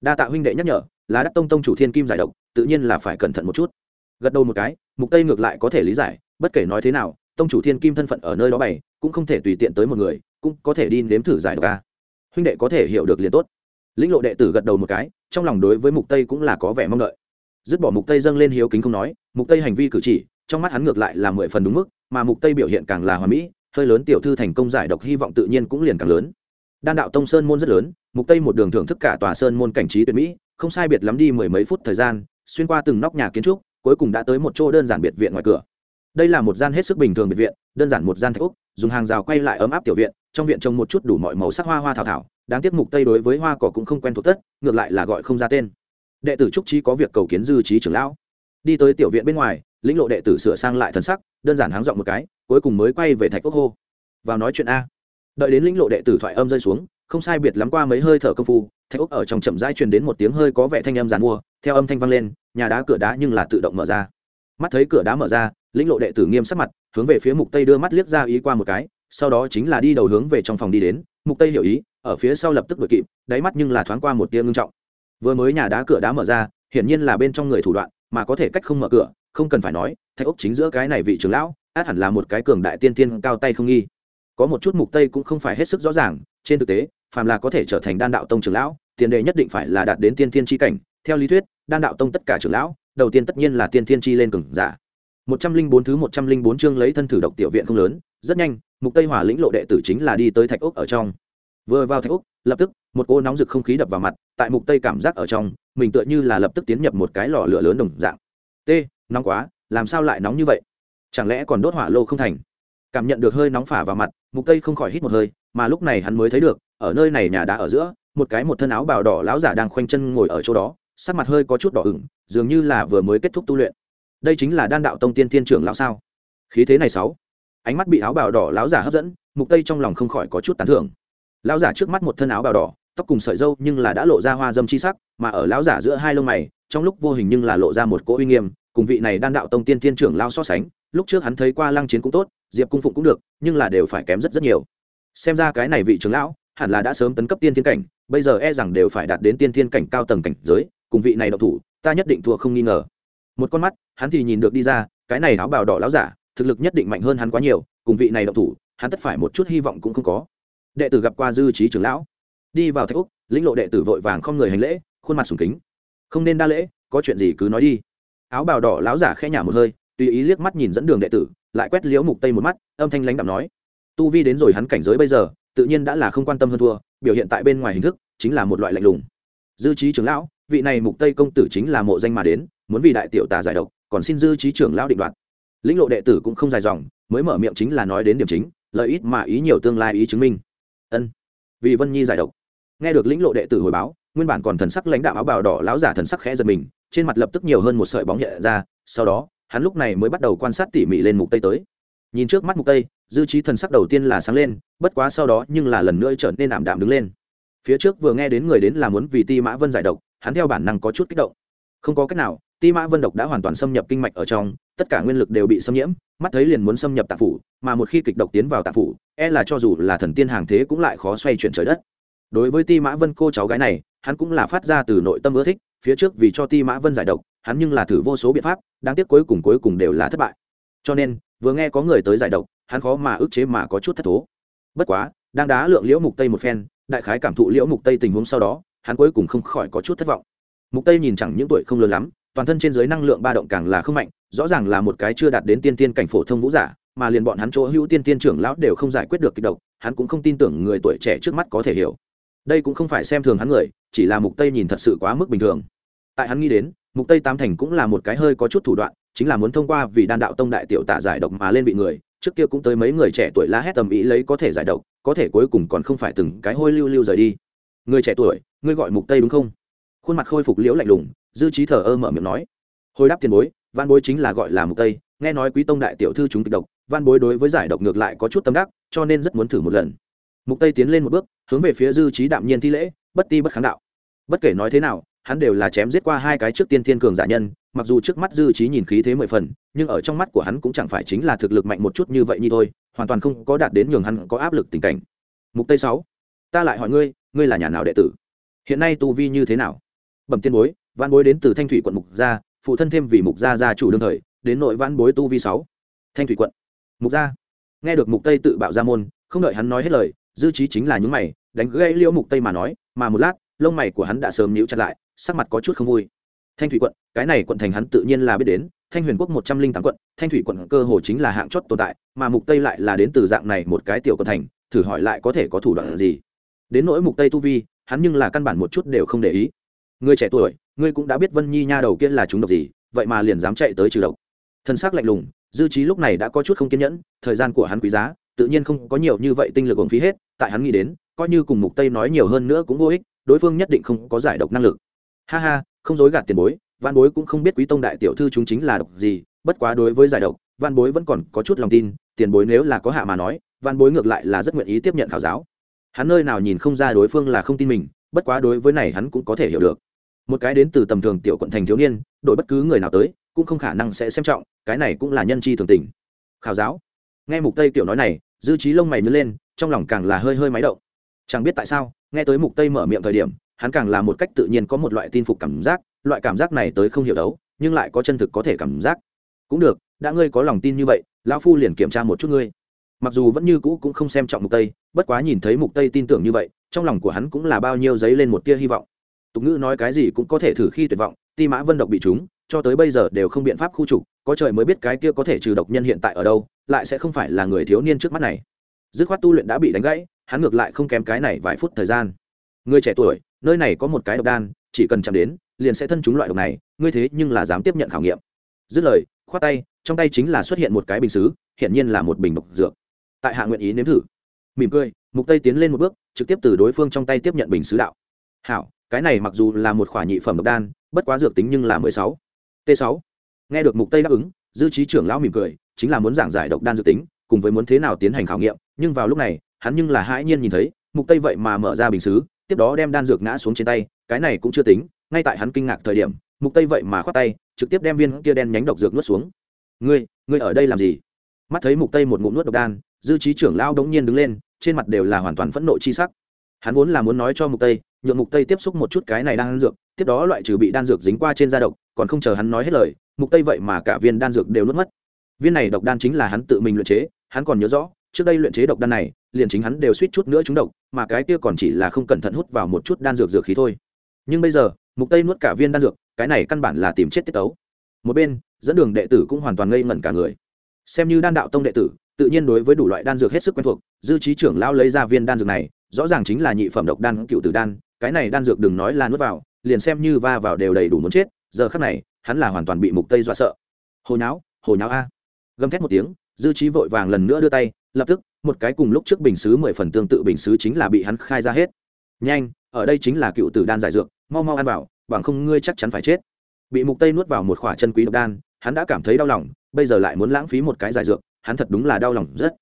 Đa tạ huynh đệ nhắc nhở, là đắc tông tông chủ thiên kim giải độc, tự nhiên là phải cẩn thận một chút. Gật đầu một cái, mục tây ngược lại có thể lý giải, bất kể nói thế nào, tông chủ thiên kim thân phận ở nơi đó bày, cũng không thể tùy tiện tới một người, cũng có thể đi nếm thử giải độc ca huynh đệ có thể hiểu được liền tốt. Lĩnh lộ đệ tử gật đầu một cái, trong lòng đối với mục tây cũng là có vẻ mong đợi. Dứt bỏ mục tây dâng lên hiếu kính không nói, mục tây hành vi cử chỉ trong mắt hắn ngược lại là mười phần đúng mức, mà mục tây biểu hiện càng là hoàn mỹ, hơi lớn tiểu thư thành công giải độc hy vọng tự nhiên cũng liền càng lớn. Đan đạo tông sơn môn rất lớn, mục tây một đường thưởng thức cả tòa sơn môn cảnh trí tuyệt mỹ, không sai biệt lắm đi mười mấy phút thời gian, xuyên qua từng nóc nhà kiến trúc, cuối cùng đã tới một chỗ đơn giản biệt viện ngoài cửa. Đây là một gian hết sức bình thường biệt viện, đơn giản một gian thạch úc, dùng hàng rào quay lại ấm áp tiểu viện, trong viện trồng một chút đủ mọi màu sắc hoa hoa thảo thảo, đáng tiếc mục tây đối với hoa cỏ cũng không quen thuộc tất, ngược lại là gọi không ra tên. Đệ tử trúc trí có việc cầu kiến dư trí trưởng lão. Đi tới tiểu viện bên ngoài lĩnh lộ đệ tử sửa sang lại thần sắc, đơn giản háng dọn một cái, cuối cùng mới quay về thạch quốc hô. Vào nói chuyện a. Đợi đến lĩnh lộ đệ tử thoại âm rơi xuống, không sai biệt lắm qua mấy hơi thở công phu, thạch quốc ở trong chậm rãi truyền đến một tiếng hơi có vẻ thanh âm giàn mua, theo âm thanh vang lên, nhà đá cửa đá nhưng là tự động mở ra. Mắt thấy cửa đá mở ra, lĩnh lộ đệ tử nghiêm sắc mặt, hướng về phía mục tây đưa mắt liếc ra ý qua một cái, sau đó chính là đi đầu hướng về trong phòng đi đến, mục tây hiểu ý, ở phía sau lập tức đuổi kịp, đáy mắt nhưng là thoáng qua một tia ngưng trọng. Vừa mới nhà đá cửa đá mở ra, hiển nhiên là bên trong người thủ đoạn, mà có thể cách không mở cửa không cần phải nói, thạch ốc chính giữa cái này vị trưởng lão, át hẳn là một cái cường đại tiên tiên cao tay không nghi. Có một chút mục tây cũng không phải hết sức rõ ràng, trên thực tế, phàm là có thể trở thành đan đạo tông trưởng lão, tiền đề nhất định phải là đạt đến tiên tiên chi cảnh. Theo lý thuyết, đan đạo tông tất cả trưởng lão, đầu tiên tất nhiên là tiên tiên chi lên cường giả. Một trăm linh bốn thứ một trăm linh bốn chương lấy thân thử độc tiểu viện không lớn, rất nhanh, mục tây hỏa lĩnh lộ đệ tử chính là đi tới thạch ốc ở trong. Vừa vào thạch ốc lập tức, một cô nóng rực không khí đập vào mặt, tại mục tây cảm giác ở trong, mình tựa như là lập tức tiến nhập một cái lò lửa lớn đồng dạng. T nóng quá, làm sao lại nóng như vậy? Chẳng lẽ còn đốt hỏa lô không thành? Cảm nhận được hơi nóng phả vào mặt, mục tây không khỏi hít một hơi, mà lúc này hắn mới thấy được, ở nơi này nhà đá ở giữa, một cái một thân áo bào đỏ lão giả đang khoanh chân ngồi ở chỗ đó, sắc mặt hơi có chút đỏ ửng, dường như là vừa mới kết thúc tu luyện. Đây chính là đan đạo tông tiên thiên trưởng lão sao? Khí thế này sáu. Ánh mắt bị áo bào đỏ lão giả hấp dẫn, mục tây trong lòng không khỏi có chút tán thưởng. Lão giả trước mắt một thân áo bào đỏ, tóc cùng sợi dâu nhưng là đã lộ ra hoa dâm chi sắc, mà ở lão giả giữa hai lông mày, trong lúc vô hình nhưng là lộ ra một cỗ uy nghiêm cùng vị này đan đạo tông tiên thiên trưởng lao so sánh, lúc trước hắn thấy qua lăng chiến cũng tốt, diệp cung phụng cũng được, nhưng là đều phải kém rất rất nhiều. Xem ra cái này vị trưởng lão, hẳn là đã sớm tấn cấp tiên thiên cảnh, bây giờ e rằng đều phải đạt đến tiên thiên cảnh cao tầng cảnh giới, cùng vị này độc thủ, ta nhất định thua không nghi ngờ. Một con mắt, hắn thì nhìn được đi ra, cái này áo bào đỏ láo giả, thực lực nhất định mạnh hơn hắn quá nhiều, cùng vị này độc thủ, hắn tất phải một chút hy vọng cũng không có. Đệ tử gặp qua dư trí trưởng lão. Đi vào thạch úc, lĩnh lộ đệ tử vội vàng không người hành lễ, khuôn mặt sùng kính. Không nên đa lễ, có chuyện gì cứ nói đi áo bào đỏ lão giả khẽ nhả một hơi, tùy ý liếc mắt nhìn dẫn đường đệ tử, lại quét liễu mục tây một mắt, âm thanh lãnh đạm nói, tu vi đến rồi hắn cảnh giới bây giờ, tự nhiên đã là không quan tâm hơn thua, biểu hiện tại bên ngoài hình thức, chính là một loại lạnh lùng. Dư trí trưởng lão, vị này mục tây công tử chính là mộ danh mà đến, muốn vì đại tiểu tà giải độc, còn xin dư trí trưởng lão định đoạt. Lĩnh lộ đệ tử cũng không dài dòng, mới mở miệng chính là nói đến điểm chính, lợi ít mà ý nhiều tương lai ý chứng minh. Ân, vì vân nhi giải độc. Nghe được lĩnh lộ đệ tử hồi báo nguyên bản còn thần sắc lãnh đạo áo bào đỏ lão giả thần sắc khẽ giật mình, trên mặt lập tức nhiều hơn một sợi bóng nhẹ ra, sau đó, hắn lúc này mới bắt đầu quan sát tỉ mỉ lên mục tây tới. Nhìn trước mắt mục tây, dư trí thần sắc đầu tiên là sáng lên, bất quá sau đó nhưng là lần nữa trở nên ảm đạm đứng lên. Phía trước vừa nghe đến người đến là muốn vì ti mã vân giải độc, hắn theo bản năng có chút kích động. Không có cách nào, ti mã vân độc đã hoàn toàn xâm nhập kinh mạch ở trong, tất cả nguyên lực đều bị xâm nhiễm, mắt thấy liền muốn xâm nhập tạng phủ, mà một khi kịch độc tiến vào tạng phủ e là cho dù là thần tiên hàng thế cũng lại khó xoay chuyển trời đất. Đối với ti mã vân cô cháu gái này hắn cũng là phát ra từ nội tâm ưa thích, phía trước vì cho ti mã vân giải độc, hắn nhưng là thử vô số biện pháp, đáng tiếc cuối cùng cuối cùng đều là thất bại. Cho nên, vừa nghe có người tới giải độc, hắn khó mà ức chế mà có chút thất thố. Bất quá, đang đá lượng liễu mục tây một phen, đại khái cảm thụ liễu mục tây tình huống sau đó, hắn cuối cùng không khỏi có chút thất vọng. Mục tây nhìn chẳng những tuổi không lớn lắm, toàn thân trên dưới năng lượng ba động càng là không mạnh, rõ ràng là một cái chưa đạt đến tiên tiên cảnh phổ thông vũ giả, mà liền bọn hắn chỗ hữu tiên tiên trưởng lão đều không giải quyết được kịch độc, hắn cũng không tin tưởng người tuổi trẻ trước mắt có thể hiểu đây cũng không phải xem thường hắn người, chỉ là mục tây nhìn thật sự quá mức bình thường. Tại hắn nghĩ đến, mục tây tam thành cũng là một cái hơi có chút thủ đoạn, chính là muốn thông qua vì đan đạo tông đại tiểu tả giải độc mà lên vị người, trước kia cũng tới mấy người trẻ tuổi la hét tầm ý lấy có thể giải độc, có thể cuối cùng còn không phải từng cái hôi lưu lưu rời đi. Người trẻ tuổi, ngươi gọi mục tây đúng không? Khuôn mặt khôi phục liễu lạnh lùng, dư trí thờ ơ mở miệng nói. Hồi đáp tiền bối, văn bối chính là gọi là mục tây, nghe nói quý tông đại tiểu thư chúng kịch độc, văn bối đối với giải độc ngược lại có chút tâm đắc, cho nên rất muốn thử một lần mục tây tiến lên một bước, hướng về phía dư trí đạm nhiên thi lễ, bất ti bất kháng đạo. Bất kể nói thế nào, hắn đều là chém giết qua hai cái trước tiên thiên cường giả nhân, mặc dù trước mắt dư trí nhìn khí thế mười phần, nhưng ở trong mắt của hắn cũng chẳng phải chính là thực lực mạnh một chút như vậy như thôi, hoàn toàn không có đạt đến nhường hắn có áp lực tình cảnh. Mục tây sáu, ta lại hỏi ngươi ngươi là nhà nào đệ tử? Hiện nay tu vi như thế nào? Bẩm tiên bối văn bối đến từ thanh thủy quận mục gia, phụ thân thêm vì mục gia gia chủ đương thời, đến nội văn bối tu vi sáu. Thanh thủy quận mục gia. Nghe được mục tây tự bạo ra môn, không đợi hắn nói hết lời dư trí chính là những mày, đánh gãy liễu mục tây mà nói, mà một lát, lông mày của hắn đã sớm nhíu chặt lại, sắc mặt có chút không vui. Thanh thủy quận, cái này quận thành hắn tự nhiên là biết đến, thanh huyền quốc một trăm linh tám quận, thanh thủy quận cơ hồ chính là hạng chót tồn tại, mà mục tây lại là đến từ dạng này một cái tiểu quận thành, thử hỏi lại có thể có thủ đoạn gì. Đến nỗi mục tây tu vi, hắn nhưng là căn bản một chút đều không để ý. Người trẻ tuổi, ngươi cũng đã biết vân nhi nha đầu kia là chúng độc gì, vậy mà liền dám chạy tới trừ độc. Thân xác lạnh lùng, dư trí lúc này đã có chút không kiên nhẫn, thời gian của hắn quý giá, tự nhiên không có nhiều như vậy tinh lực uống phí hết tại hắn nghĩ đến, coi như cùng mục tây nói nhiều hơn nữa cũng vô ích, đối phương nhất định không có giải độc năng lực. Ha ha, không dối gạt tiền bối văn bối cũng không biết quý tông đại tiểu thư chúng chính là độc gì, bất quá đối với giải độc văn bối vẫn còn có chút lòng tin, tiền bối nếu là có hạ mà nói văn bối ngược lại là rất nguyện ý tiếp nhận khảo giáo. Hắn nơi nào nhìn không ra đối phương là không tin mình, bất quá đối với này hắn cũng có thể hiểu được. Một cái đến từ tầm thường tiểu quận thành thiếu niên đội bất cứ người nào tới, cũng không khả năng sẽ xem trọng, cái này cũng là nhân chi thường tình. Khảo giáo. Nghe mục tây kiểu nói này, dư trí lông mày nhớ lên trong lòng càng là hơi hơi máy động. Chẳng biết tại sao, nghe tới mục tây mở miệng thời điểm, hắn càng là một cách tự nhiên có một loại tin phục cảm giác, loại cảm giác này tới không hiểu đấu, nhưng lại có chân thực có thể cảm giác. Cũng được, đã ngươi có lòng tin như vậy, lão phu liền kiểm tra một chút ngươi. Mặc dù vẫn như cũ cũng không xem trọng mục tây, bất quá nhìn thấy mục tây tin tưởng như vậy, trong lòng của hắn cũng là bao nhiêu giấy lên một tia hy vọng. Tục ngữ nói cái gì cũng có thể thử khi tuyệt vọng, ti mã vân độc bị chúng cho tới bây giờ đều không biện pháp khu trục, có trời mới biết cái kia có thể trừ độc nhân hiện tại ở đâu, lại sẽ không phải là người thiếu niên trước mắt này dứt khoát tu luyện đã bị đánh gãy, hắn ngược lại không kém cái này vài phút thời gian. Người trẻ tuổi, nơi này có một cái độc đan, chỉ cần chạm đến, liền sẽ thân chúng loại độc này, ngươi thế nhưng là dám tiếp nhận khảo nghiệm. Dứt lời, khoát tay, trong tay chính là xuất hiện một cái bình xứ hiện nhiên là một bình độc dược. Tại hạ nguyện ý nếm thử. Mỉm cười, mục tây tiến lên một bước, trực tiếp từ đối phương trong tay tiếp nhận bình xứ đạo. Hảo, cái này mặc dù là một khỏa nhị phẩm độc đan, bất quá dược tính nhưng là 16. t 6 nghe được mục tây đáp ứng, dư trí trưởng lão mỉm cười, chính là muốn giảng giải độc đan dược tính cùng với muốn thế nào tiến hành khảo nghiệm, nhưng vào lúc này, hắn nhưng là hãi nhiên nhìn thấy, mục tây vậy mà mở ra bình xứ, tiếp đó đem đan dược ngã xuống trên tay, cái này cũng chưa tính, ngay tại hắn kinh ngạc thời điểm, mục tây vậy mà khoát tay, trực tiếp đem viên kia đen nhánh độc dược nuốt xuống. Ngươi ngươi ở đây làm gì? Mắt thấy mục tây một ngụm nuốt độc đan, dư trí trưởng lao đống nhiên đứng lên, trên mặt đều là hoàn toàn phẫn nộ chi sắc. Hắn vốn là muốn nói cho mục tây, nhượng mục tây tiếp xúc một chút cái này đan dược, tiếp đó loại trừ bị đan dược dính qua trên da độc, còn không chờ hắn nói hết lời, mục tây vậy mà cả viên đan dược đều nuốt mất. Viên này độc đan chính là hắn tự mình luyện chế hắn còn nhớ rõ, trước đây luyện chế độc đan này, liền chính hắn đều suýt chút nữa trúng độc, mà cái kia còn chỉ là không cẩn thận hút vào một chút đan dược dược khí thôi. Nhưng bây giờ, mục tây nuốt cả viên đan dược, cái này căn bản là tìm chết tiết tấu. Một bên, dẫn đường đệ tử cũng hoàn toàn ngây ngẩn cả người. Xem như đan đạo tông đệ tử, tự nhiên đối với đủ loại đan dược hết sức quen thuộc, dư trí trưởng lao lấy ra viên đan dược này, rõ ràng chính là nhị phẩm độc đan cựu tử đan, cái này đan dược đừng nói là nuốt vào, liền xem như va vào đều đầy đủ muốn chết, giờ khắc này, hắn là hoàn toàn bị mục tây dọa sợ. Hồi nháo hồi nháo a. Gầm thét một tiếng dư trí vội vàng lần nữa đưa tay, lập tức, một cái cùng lúc trước bình xứ mười phần tương tự bình xứ chính là bị hắn khai ra hết. Nhanh, ở đây chính là cựu tử đan giải dược, mau mau ăn vào, bằng không ngươi chắc chắn phải chết. Bị mục tây nuốt vào một khỏa chân quý độc đan, hắn đã cảm thấy đau lòng, bây giờ lại muốn lãng phí một cái giải dược, hắn thật đúng là đau lòng rất.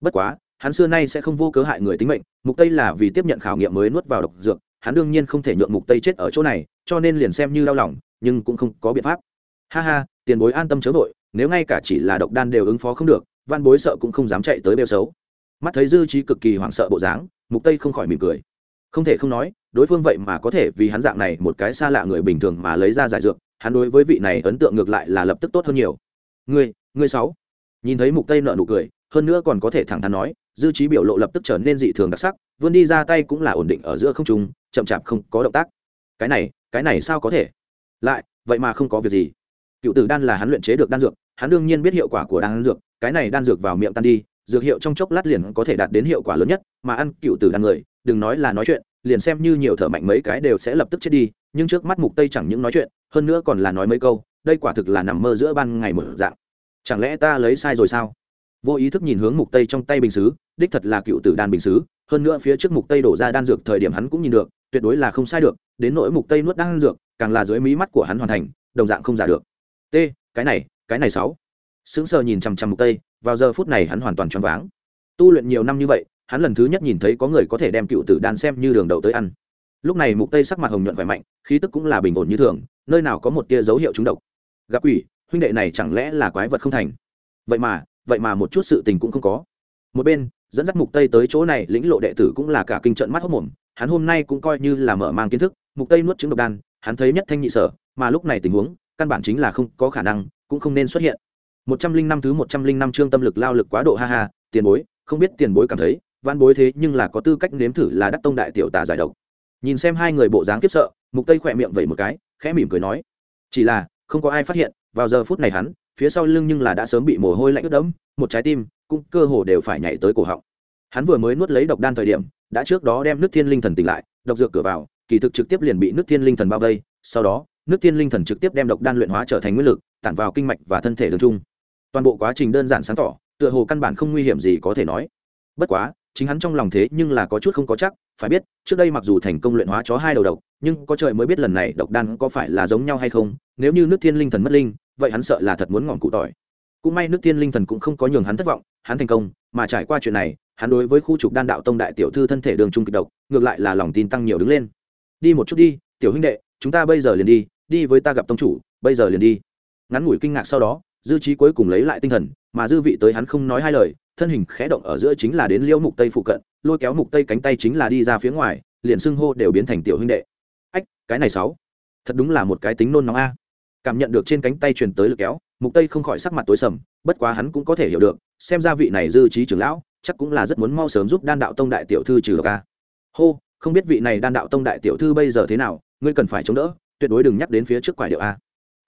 Bất quá, hắn xưa nay sẽ không vô cớ hại người tính mệnh, mục tây là vì tiếp nhận khảo nghiệm mới nuốt vào độc dược, hắn đương nhiên không thể nhượng mục tây chết ở chỗ này, cho nên liền xem như đau lòng, nhưng cũng không có biện pháp. Ha ha, tiền bối an tâm chớ vội nếu ngay cả chỉ là độc đan đều ứng phó không được, văn bối sợ cũng không dám chạy tới bêu xấu. Mắt thấy dư trí cực kỳ hoảng sợ bộ dáng, mục tây không khỏi mỉm cười. Không thể không nói, đối phương vậy mà có thể vì hắn dạng này một cái xa lạ người bình thường mà lấy ra giải dược, hắn đối với vị này ấn tượng ngược lại là lập tức tốt hơn nhiều. Ngươi ngươi sáu. Nhìn thấy mục tây nợ nụ cười, hơn nữa còn có thể thẳng thắn nói, dư trí biểu lộ lập tức trở nên dị thường đặc sắc, vươn đi ra tay cũng là ổn định ở giữa không trung, chậm chạp không có động tác. Cái này cái này sao có thể? Lại, vậy mà không có việc gì. Cựu tử đan là hắn luyện chế được đan dược hắn đương nhiên biết hiệu quả của đan dược, cái này đan dược vào miệng tan đi, dược hiệu trong chốc lát liền có thể đạt đến hiệu quả lớn nhất, mà ăn cựu tử đan người, đừng nói là nói chuyện, liền xem như nhiều thở mạnh mấy cái đều sẽ lập tức chết đi, nhưng trước mắt mục tây chẳng những nói chuyện, hơn nữa còn là nói mấy câu, đây quả thực là nằm mơ giữa ban ngày một dạng. Chẳng lẽ ta lấy sai rồi sao? Vô ý thức nhìn hướng mục tây trong tay bình xứ, đích thật là cựu tử đan bình xứ, hơn nữa phía trước mục tây đổ ra đan dược thời điểm hắn cũng nhìn được, tuyệt đối là không sai được, đến nỗi mục tây nuốt đan dược, càng là dưới mí mắt của hắn hoàn thành, đồng dạng không giả được. T, cái này cái này sáu. Sững sờ nhìn chằm chằm mục tây, vào giờ phút này hắn hoàn toàn choáng váng. Tu luyện nhiều năm như vậy, hắn lần thứ nhất nhìn thấy có người có thể đem cựu tử đan xem như đường đầu tới ăn. Lúc này mục tây sắc mặt hồng nhuận khỏe mạnh, khí tức cũng là bình ổn như thường, nơi nào có một tia dấu hiệu trúng độc. Gặp quỷ, huynh đệ này chẳng lẽ là quái vật không thành? Vậy mà vậy mà một chút sự tình cũng không có. Một bên, dẫn dắt mục tây tới chỗ này, lĩnh lộ đệ tử cũng là cả kinh trận mắt hốc mồm, hắn hôm nay cũng coi như là mở mang kiến thức, mục tây nuốt trứng độc đan, hắn thấy nhất thanh nhị sở, mà lúc này tình huống, căn bản chính là không có khả năng cũng không nên xuất hiện. Một trăm linh năm thứ một trăm linh năm chương tâm lực lao lực quá độ, ha ha, tiền bối, không biết tiền bối cảm thấy văn bối thế nhưng là có tư cách nếm thử là đắc tông đại tiểu tà giải độc. Nhìn xem hai người bộ dáng kiếp sợ, mục tây khỏe miệng vẩy một cái, khẽ mỉm cười nói, chỉ là, không có ai phát hiện, vào giờ phút này hắn, phía sau lưng nhưng là đã sớm bị mồ hôi lạnh ướt đẫm, một trái tim, cũng cơ hồ đều phải nhảy tới cổ họng. Hắn vừa mới nuốt lấy độc đan thời điểm, đã trước đó đem nước thiên linh thần tỉnh lại, độc dược cửa vào, kỳ thực trực tiếp liền bị nước thiên linh thần bao vây, sau đó nước tiên linh thần trực tiếp đem độc đan luyện hóa trở thành nguyên lực, tản vào kinh mạch và thân thể đường trung. Toàn bộ quá trình đơn giản sáng tỏ, tựa hồ căn bản không nguy hiểm gì có thể nói. Bất quá, chính hắn trong lòng thế nhưng là có chút không có chắc, phải biết, trước đây mặc dù thành công luyện hóa chó hai đầu độc, nhưng có trời mới biết lần này độc đan có phải là giống nhau hay không, nếu như nước thiên linh thần mất linh, vậy hắn sợ là thật muốn ngọn cụ tỏi. Cũng may nước thiên linh thần cũng không có nhường hắn thất vọng, hắn thành công, mà trải qua chuyện này, hắn đối với khu trục đan đạo tông đại tiểu thư thân thể đường trung kịch độc, ngược lại là lòng tin tăng nhiều đứng lên. Đi một chút đi, tiểu huynh đệ, chúng ta bây giờ liền đi đi với ta gặp tông chủ, bây giờ liền đi. Ngắn ngủi kinh ngạc sau đó, dư trí cuối cùng lấy lại tinh thần, mà dư vị tới hắn không nói hai lời, thân hình khẽ động ở giữa chính là đến liễu mục tây phụ cận, lôi kéo mục tây cánh tay chính là đi ra phía ngoài, liền xưng hô đều biến thành tiểu huynh đệ. Ách, cái này sáu, thật đúng là một cái tính nôn nóng a. Cảm nhận được trên cánh tay truyền tới lực kéo, mục tây không khỏi sắc mặt tối sầm, bất quá hắn cũng có thể hiểu được, xem ra vị này dư trí trưởng lão, chắc cũng là rất muốn mau sớm giúp đan đạo tông đại tiểu thư trừ độc a. Hô, không biết vị này đan đạo tông đại tiểu thư bây giờ thế nào, ngươi cần phải chống đỡ tuyệt đối đừng nhắc đến phía trước quải điệu a.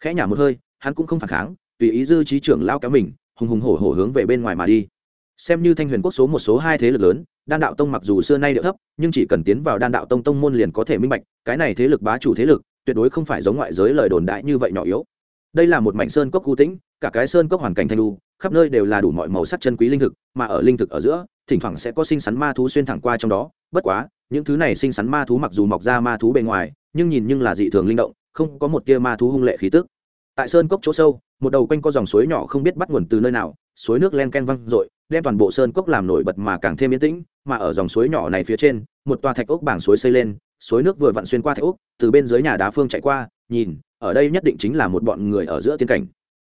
Khẽ nhả một hơi, hắn cũng không phản kháng, tùy ý dư trí trưởng lao kéo mình, hùng hùng hổ hổ hướng về bên ngoài mà đi. Xem như thanh huyền quốc số một số hai thế lực lớn, đan đạo tông mặc dù xưa nay điệu thấp, nhưng chỉ cần tiến vào đan đạo tông tông môn liền có thể minh bạch, cái này thế lực bá chủ thế lực, tuyệt đối không phải giống ngoại giới lời đồn đại như vậy nhỏ yếu. Đây là một mảnh sơn cốc cu tĩnh, cả cái sơn cốc hoàn cảnh thanh lu khắp nơi đều là đủ mọi màu sắc chân quý linh thực, mà ở linh thực ở giữa, thỉnh thoảng sẽ có sinh sắn ma thú xuyên thẳng qua trong đó, bất quá những thứ này sinh sắn ma thú mặc dù mọc ra ma thú bề ngoài, nhưng nhìn nhưng là dị thường linh động, không có một tia ma thú hung lệ khí tức. Tại sơn cốc chỗ sâu, một đầu quanh có dòng suối nhỏ không biết bắt nguồn từ nơi nào, suối nước len ken văng r đem toàn bộ sơn cốc làm nổi bật mà càng thêm yên tĩnh, mà ở dòng suối nhỏ này phía trên, một tòa thạch ốc bảng suối xây lên, suối nước vừa vặn xuyên qua thạch ốc, từ bên dưới nhà đá phương chạy qua, nhìn, ở đây nhất định chính là một bọn người ở giữa tiên cảnh.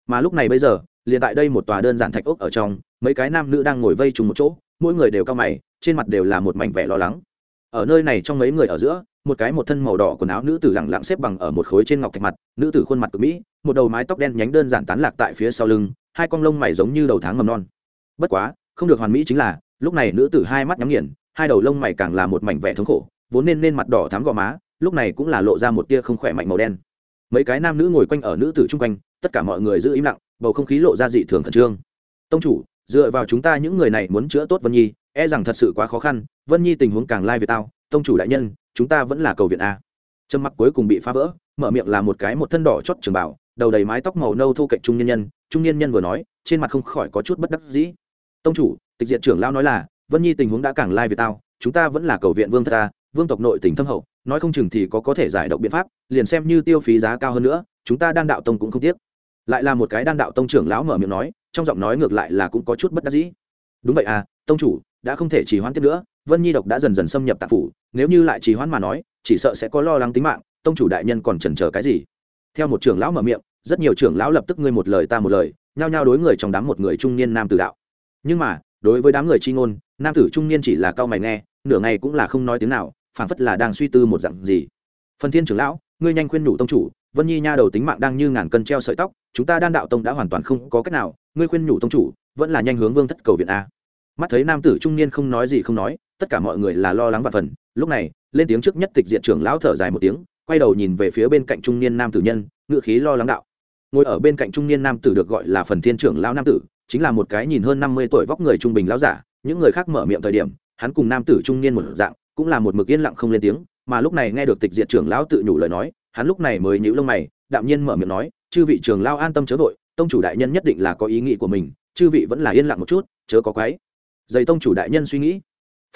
Mà lúc này bây giờ, liền tại đây một tòa đơn giản thạch ốc ở trong, mấy cái nam nữ đang ngồi vây trùng một chỗ, mỗi người đều cao mày, trên mặt đều là một mảnh vẻ lo lắng ở nơi này trong mấy người ở giữa, một cái một thân màu đỏ quần áo nữ tử lẳng lặng xếp bằng ở một khối trên ngọc thạch mặt, nữ tử khuôn mặt cực mỹ, một đầu mái tóc đen nhánh đơn giản tán lạc tại phía sau lưng, hai con lông mày giống như đầu tháng mầm non. Bất quá, không được hoàn mỹ chính là, lúc này nữ tử hai mắt nhắm nghiền, hai đầu lông mày càng là một mảnh vẻ thống khổ, vốn nên nên mặt đỏ thắm gò má, lúc này cũng là lộ ra một tia không khỏe mạnh màu đen. Mấy cái nam nữ ngồi quanh ở nữ tử chung quanh, tất cả mọi người giữ im lặng, bầu không khí lộ ra dị thường khẩn trương. Tông chủ, dựa vào chúng ta những người này muốn chữa tốt vân nhi e rằng thật sự quá khó khăn, vân nhi tình huống càng lai về tao, tông chủ đại nhân, chúng ta vẫn là cầu viện a. Trâm mặc cuối cùng bị phá vỡ, mở miệng là một cái một thân đỏ chót trường bảo, đầu đầy mái tóc màu nâu thô cạnh trung nhân nhân, trung nhân nhân vừa nói, trên mặt không khỏi có chút bất đắc dĩ. Tông chủ, tịch diện trưởng lao nói là, vân nhi tình huống đã càng lai về tao, chúng ta vẫn là cầu viện vương ta vương tộc nội tỉnh thâm hậu, nói không chừng thì có có thể giải độc biện pháp, liền xem như tiêu phí giá cao hơn nữa, chúng ta đan đạo tông cũng không tiếc. Lại là một cái đan đạo tông trưởng lão mở miệng nói, trong giọng nói ngược lại là cũng có chút bất đắc dĩ. Đúng vậy à tông chủ đã không thể trì hoãn tiếp nữa, vân nhi độc đã dần dần xâm nhập tạp phủ, nếu như lại trì hoãn mà nói, chỉ sợ sẽ có lo lắng tính mạng, tông chủ đại nhân còn chần chờ cái gì? Theo một trưởng lão mở miệng, rất nhiều trưởng lão lập tức ngươi một lời ta một lời, nhao nhao đối người trong đám một người trung niên nam tử đạo. Nhưng mà, đối với đám người chi ngôn, nam tử trung niên chỉ là cao mày nghe, nửa ngày cũng là không nói tiếng nào, phảng phất là đang suy tư một dặn gì. Phần thiên trưởng lão, ngươi nhanh khuyên nhủ tông chủ, vân nhi nha đầu tính mạng đang như ngàn cân treo sợi tóc, chúng ta đan đạo tông đã hoàn toàn không có cách nào, ngươi khuyên nhủ tông chủ, vẫn là nhanh hướng vương thất cầu viện a mắt thấy nam tử trung niên không nói gì không nói, tất cả mọi người là lo lắng và phần. Lúc này, lên tiếng trước nhất tịch diện trưởng lão thở dài một tiếng, quay đầu nhìn về phía bên cạnh trung niên nam tử nhân ngự khí lo lắng đạo. Ngồi ở bên cạnh trung niên nam tử được gọi là phần thiên trưởng lão nam tử, chính là một cái nhìn hơn năm mươi tuổi vóc người trung bình lão giả, những người khác mở miệng thời điểm, hắn cùng nam tử trung niên một dạng, cũng là một mực yên lặng không lên tiếng, mà lúc này nghe được tịch diệt trưởng lão tự nhủ lời nói, hắn lúc này mới nhíu lông mày, đạm nhiên mở miệng nói, chư vị trưởng lão an tâm chớ vội, tông chủ đại nhân nhất định là có ý nghĩ của mình, chư vị vẫn là yên lặng một chút, chớ có quái dày tông chủ đại nhân suy nghĩ.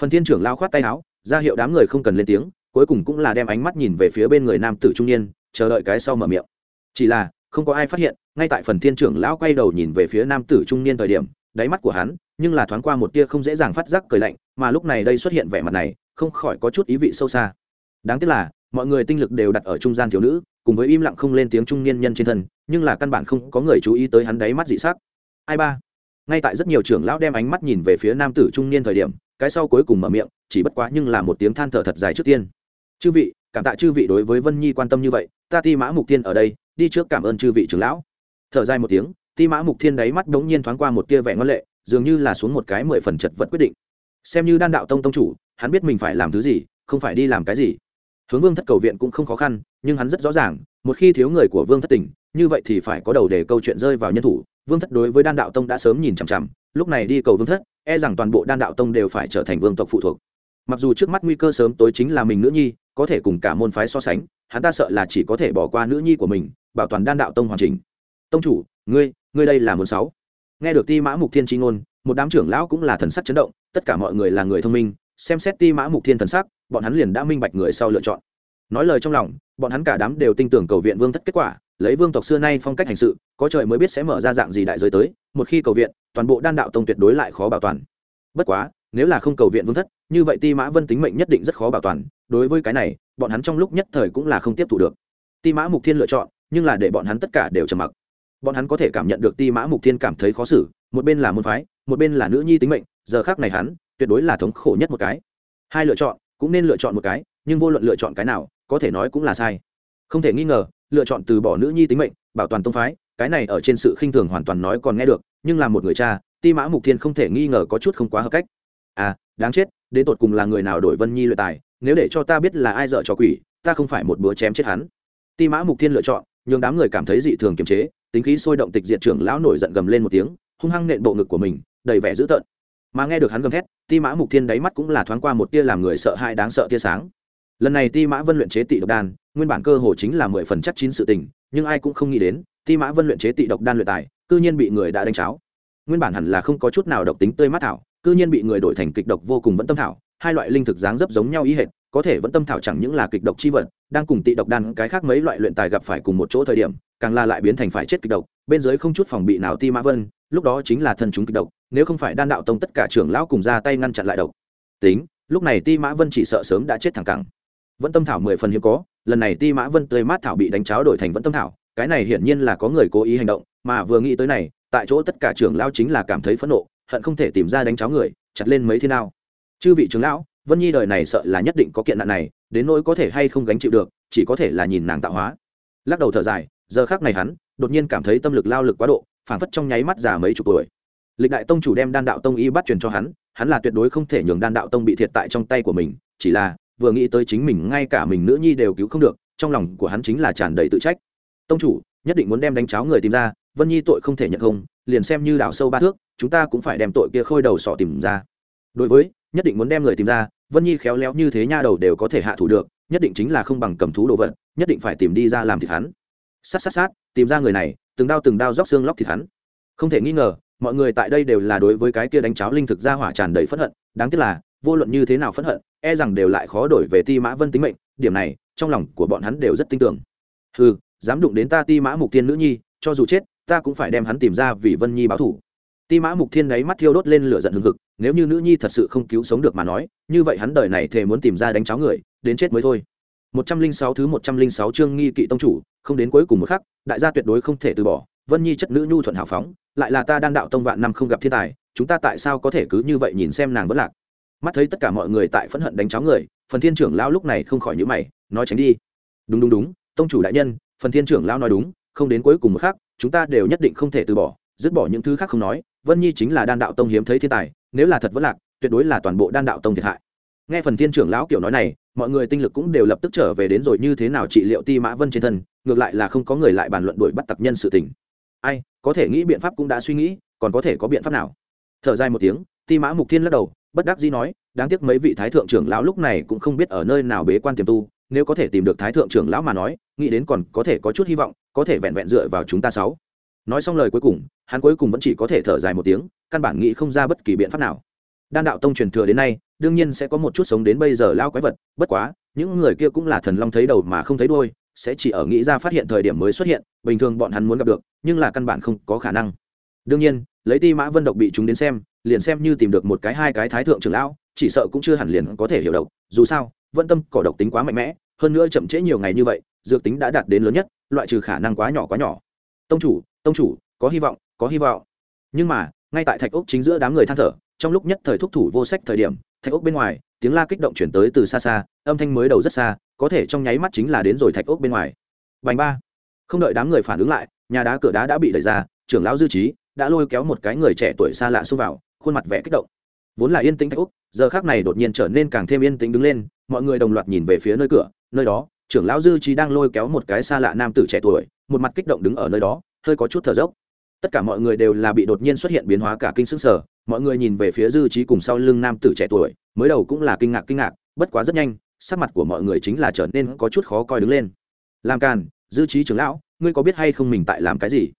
Phần thiên trưởng lao khoát tay áo, ra hiệu đám người không cần lên tiếng, cuối cùng cũng là đem ánh mắt nhìn về phía bên người nam tử trung niên, chờ đợi cái sau mở miệng. Chỉ là, không có ai phát hiện, ngay tại phần thiên trưởng lão quay đầu nhìn về phía nam tử trung niên thời điểm, đáy mắt của hắn, nhưng là thoáng qua một tia không dễ dàng phát giác cười lạnh, mà lúc này đây xuất hiện vẻ mặt này, không khỏi có chút ý vị sâu xa. Đáng tiếc là, mọi người tinh lực đều đặt ở trung gian thiếu nữ, cùng với im lặng không lên tiếng trung niên nhân trên thân, nhưng là căn bản không có người chú ý tới hắn đáy mắt dị sắc. Ai ba? Ngay tại rất nhiều trưởng lão đem ánh mắt nhìn về phía nam tử trung niên thời điểm, cái sau cuối cùng mở miệng, chỉ bất quá nhưng là một tiếng than thở thật dài trước tiên. Chư vị, cảm tạ chư vị đối với vân nhi quan tâm như vậy, ta ti mã mục tiên ở đây, đi trước cảm ơn chư vị trưởng lão. Thở dài một tiếng, ti mã mục thiên đáy mắt đống nhiên thoáng qua một tia vẻ ngân lệ, dường như là xuống một cái mười phần chật vật quyết định. Xem như đan đạo tông tông chủ, hắn biết mình phải làm thứ gì, không phải đi làm cái gì. Hướng vương thất cầu viện cũng không khó khăn, nhưng hắn rất rõ ràng, một khi thiếu người của vương thất tỉnh, như vậy thì phải có đầu để câu chuyện rơi vào nhân thủ vương thất đối với đan đạo tông đã sớm nhìn chằm chằm, lúc này đi cầu vương thất e rằng toàn bộ đan đạo tông đều phải trở thành vương tộc phụ thuộc. Mặc dù trước mắt nguy cơ sớm tối chính là mình nữ nhi, có thể cùng cả môn phái so sánh, hắn ta sợ là chỉ có thể bỏ qua nữ nhi của mình, bảo toàn đan đạo tông hoàn chỉnh. Tông chủ, ngươi ngươi đây là muốn sáu. Nghe được ti mã mục thiên tri ngôn, một đám trưởng lão cũng là thần sắc chấn động, tất cả mọi người là người thông minh, xem xét ti mã mục thiên thần sắc, bọn hắn liền đã minh bạch người sau lựa chọn. Nói lời trong lòng, bọn hắn cả đám đều tin tưởng cầu viện vương thất kết quả lấy vương tộc xưa nay phong cách hành sự, có trời mới biết sẽ mở ra dạng gì đại giới tới, một khi cầu viện, toàn bộ đan đạo tông tuyệt đối lại khó bảo toàn. Bất quá, nếu là không cầu viện vương thất, như vậy ti mã vân tính mệnh nhất định rất khó bảo toàn, đối với cái này, bọn hắn trong lúc nhất thời cũng là không tiếp thu được. Ti mã mục thiên lựa chọn, nhưng là để bọn hắn tất cả đều trầm mặc. Bọn hắn có thể cảm nhận được ti mã mục thiên cảm thấy khó xử, một bên là môn phái, một bên là nữ nhi tính mệnh, giờ khác này hắn, tuyệt đối là thống khổ nhất một cái. Hai lựa chọn, cũng nên lựa chọn một cái, nhưng vô luận lựa chọn cái nào, có thể nói cũng là sai. Không thể nghi ngờ lựa chọn từ bỏ nữ nhi tính mệnh, bảo toàn tông phái, cái này ở trên sự khinh thường hoàn toàn nói còn nghe được, nhưng là một người cha, ti mã mục thiên không thể nghi ngờ có chút không quá hợp cách. À đáng chết, đến tột cùng là người nào đổi vân nhi luyện tài, nếu để cho ta biết là ai dợ cho quỷ, ta không phải một búa chém chết hắn. Ti mã mục thiên lựa chọn, nhường đám người cảm thấy dị thường kiềm chế, tính khí sôi động tịch diệt trưởng lão nổi giận gầm lên một tiếng, hung hăng nện bộ ngực của mình, đầy vẻ dữ tợn. Mà nghe được hắn gầm thét, ti mã mục thiên đáy mắt cũng là thoáng qua một tia làm người sợ hãi đáng sợ tia sáng lần này ti mã vân luyện chế tị độc đan, nguyên bản cơ hồ chính là mười phần chắc chín sự tình, nhưng ai cũng không nghĩ đến, ti mã vân luyện chế tị độc đan luyện tài, cư nhiên bị người đã đánh cháo. Nguyên bản hẳn là không có chút nào độc tính tươi mát thảo, cư nhiên bị người đổi thành kịch độc vô cùng vẫn tâm thảo, hai loại linh thực dáng dấp giống nhau ý hệt, có thể vẫn tâm thảo chẳng những là kịch độc chi vật, đang cùng tị độc đan cái khác mấy loại luyện tài gặp phải cùng một chỗ thời điểm, càng là lại biến thành phải chết kịch độc, bên dưới không chút phòng bị nào ti mã vân, lúc đó chính là thân chúng kịch độc, nếu không phải đan đạo tông tất cả trưởng lão cùng ra tay ngăn chặn lại độc. Tính, lúc này ti mã vân chỉ sợ sớm đã chết thẳng cẳng vẫn tâm thảo mười phần hiếm có, lần này ti mã vân tươi mát thảo bị đánh cháo đổi thành vẫn tâm thảo, cái này hiển nhiên là có người cố ý hành động, mà vừa nghĩ tới này, tại chỗ tất cả trưởng lão chính là cảm thấy phẫn nộ, hận không thể tìm ra đánh cháo người, chặt lên mấy thiên nào chư vị trưởng lão, vân nhi đời này sợ là nhất định có kiện nạn này, đến nỗi có thể hay không gánh chịu được, chỉ có thể là nhìn nàng tạo hóa. Lắc đầu thở dài, giờ khác này hắn, đột nhiên cảm thấy tâm lực lao lực quá độ, phảng phất trong nháy mắt già mấy chục tuổi. Lịch đại tông chủ đem đan đạo tông y bắt truyền cho hắn hắn là tuyệt đối không thể nhường đan đạo tông bị thiệt tại trong tay của mình, chỉ là vừa nghĩ tới chính mình ngay cả mình nữ nhi đều cứu không được, trong lòng của hắn chính là tràn đầy tự trách. Tông chủ, nhất định muốn đem đánh cháo người tìm ra, vân nhi tội không thể nhận không, liền xem như đảo sâu ba thước, chúng ta cũng phải đem tội kia khôi đầu sọ tìm ra. Đối với, nhất định muốn đem người tìm ra, vân nhi khéo léo như thế nha đầu đều có thể hạ thủ được, nhất định chính là không bằng cầm thú đồ vật, nhất định phải tìm đi ra làm thịt hắn. Sát sát sát, tìm ra người này, từng đao từng đao róc xương lóc thịt hắn. Không thể nghi ngờ, mọi người tại đây đều là đối với cái kia đánh cháo linh thực ra hỏa tràn đầy phẫn hận, đáng tiếc là, vô luận như thế nào phẫn hận e rằng đều lại khó đổi về ti mã vân tính mệnh, điểm này, trong lòng của bọn hắn đều rất tin tưởng. Ừ dám đụng đến ta ti mã mục tiên nữ nhi, cho dù chết, ta cũng phải đem hắn tìm ra vì vân nhi báo thủ. Ti mã mục thiên ấy mắt thiêu đốt lên lửa giận hừng hực, nếu như nữ nhi thật sự không cứu sống được mà nói, như vậy hắn đời này thề muốn tìm ra đánh cháo người, đến chết mới thôi. Một trăm linh sáu thứ một trăm linh sáu chương nghi kỵ tông chủ, không đến cuối cùng một khắc, đại gia tuyệt đối không thể từ bỏ, vân nhi chất nữ nhu thuận hào phóng, lại là ta đan đạo tông vạn năm không gặp thiên tài, chúng ta tại sao có thể cứ như vậy nhìn xem nàng vẫn lạc? Mắt thấy tất cả mọi người tại phẫn hận đánh cháo người, phần thiên trưởng lão lúc này không khỏi nhữ mày, nói tránh đi. Đúng đúng đúng, tông chủ đại nhân, phần thiên trưởng lão nói đúng, không đến cuối cùng một khắc, chúng ta đều nhất định không thể từ bỏ, dứt bỏ những thứ khác không nói, vân nhi chính là đan đạo tông hiếm thấy thiên tài, nếu là thật vẫn lạc, tuyệt đối là toàn bộ đan đạo tông thiệt hại. Nghe phần thiên trưởng lão kiểu nói này, mọi người tinh lực cũng đều lập tức trở về đến rồi như thế nào trị liệu ti mã vân trên thân, ngược lại là không có người lại bàn luận đuổi bắt tặc nhân sự tình. Ai, có thể nghĩ biện pháp cũng đã suy nghĩ, còn có thể có biện pháp nào? Thở dài một tiếng, ti mã mục thiên lắc đầu bất đắc dĩ nói, đáng tiếc mấy vị thái thượng trưởng lão lúc này cũng không biết ở nơi nào bế quan tiềm tu, nếu có thể tìm được thái thượng trưởng lão mà nói, nghĩ đến còn có thể có chút hy vọng, có thể vẹn vẹn dựa vào chúng ta sáu. Nói xong lời cuối cùng, hắn cuối cùng vẫn chỉ có thể thở dài một tiếng, căn bản nghĩ không ra bất kỳ biện pháp nào. Đan đạo tông truyền thừa đến nay, đương nhiên sẽ có một chút sống đến bây giờ lao quái vật, bất quá, những người kia cũng là thần long thấy đầu mà không thấy đuôi, sẽ chỉ ở nghĩ ra phát hiện thời điểm mới xuất hiện, bình thường bọn hắn muốn gặp được, nhưng là căn bản không có khả năng. Đương nhiên, lấy ti mã vân độc bị chúng đến xem liền xem như tìm được một cái hai cái thái thượng trưởng lão, chỉ sợ cũng chưa hẳn liền có thể hiểu độc. Dù sao vẫn tâm cỏ độc tính quá mạnh mẽ, hơn nữa chậm trễ nhiều ngày như vậy, dược tính đã đạt đến lớn nhất, loại trừ khả năng quá nhỏ quá nhỏ. Tông chủ tông chủ, có hy vọng, có hy vọng. Nhưng mà, ngay tại thạch ốc chính giữa đám người than thở, trong lúc nhất thời thúc thủ vô sách thời điểm, thạch ốc bên ngoài, tiếng la kích động chuyển tới từ xa xa, âm thanh mới đầu rất xa, có thể trong nháy mắt chính là đến rồi thạch ốc bên ngoài. Bành ba. Không đợi đám người phản ứng lại, nhà đá cửa đá đã bị đẩy ra, trưởng lão dư trí đã lôi kéo một cái người trẻ tuổi xa lạ xông vào khuôn mặt vẻ kích động. Vốn là yên tĩnh thạch úc, giờ khác này đột nhiên trở nên càng thêm yên tĩnh đứng lên mọi người đồng loạt nhìn về phía nơi cửa nơi đó trưởng lão dư trí đang lôi kéo một cái xa lạ nam tử trẻ tuổi một mặt kích động đứng ở nơi đó hơi có chút thở dốc. Tất cả mọi người đều là bị đột nhiên xuất hiện biến hóa cả kinh sức sở mọi người nhìn về phía dư trí cùng sau lưng nam tử trẻ tuổi mới đầu cũng là kinh ngạc kinh ngạc bất quá rất nhanh sắc mặt của mọi người chính là trở nên có chút khó coi đứng lên. Làm càn dư trí trưởng lão ngươi có biết hay không mình tại làm cái gì?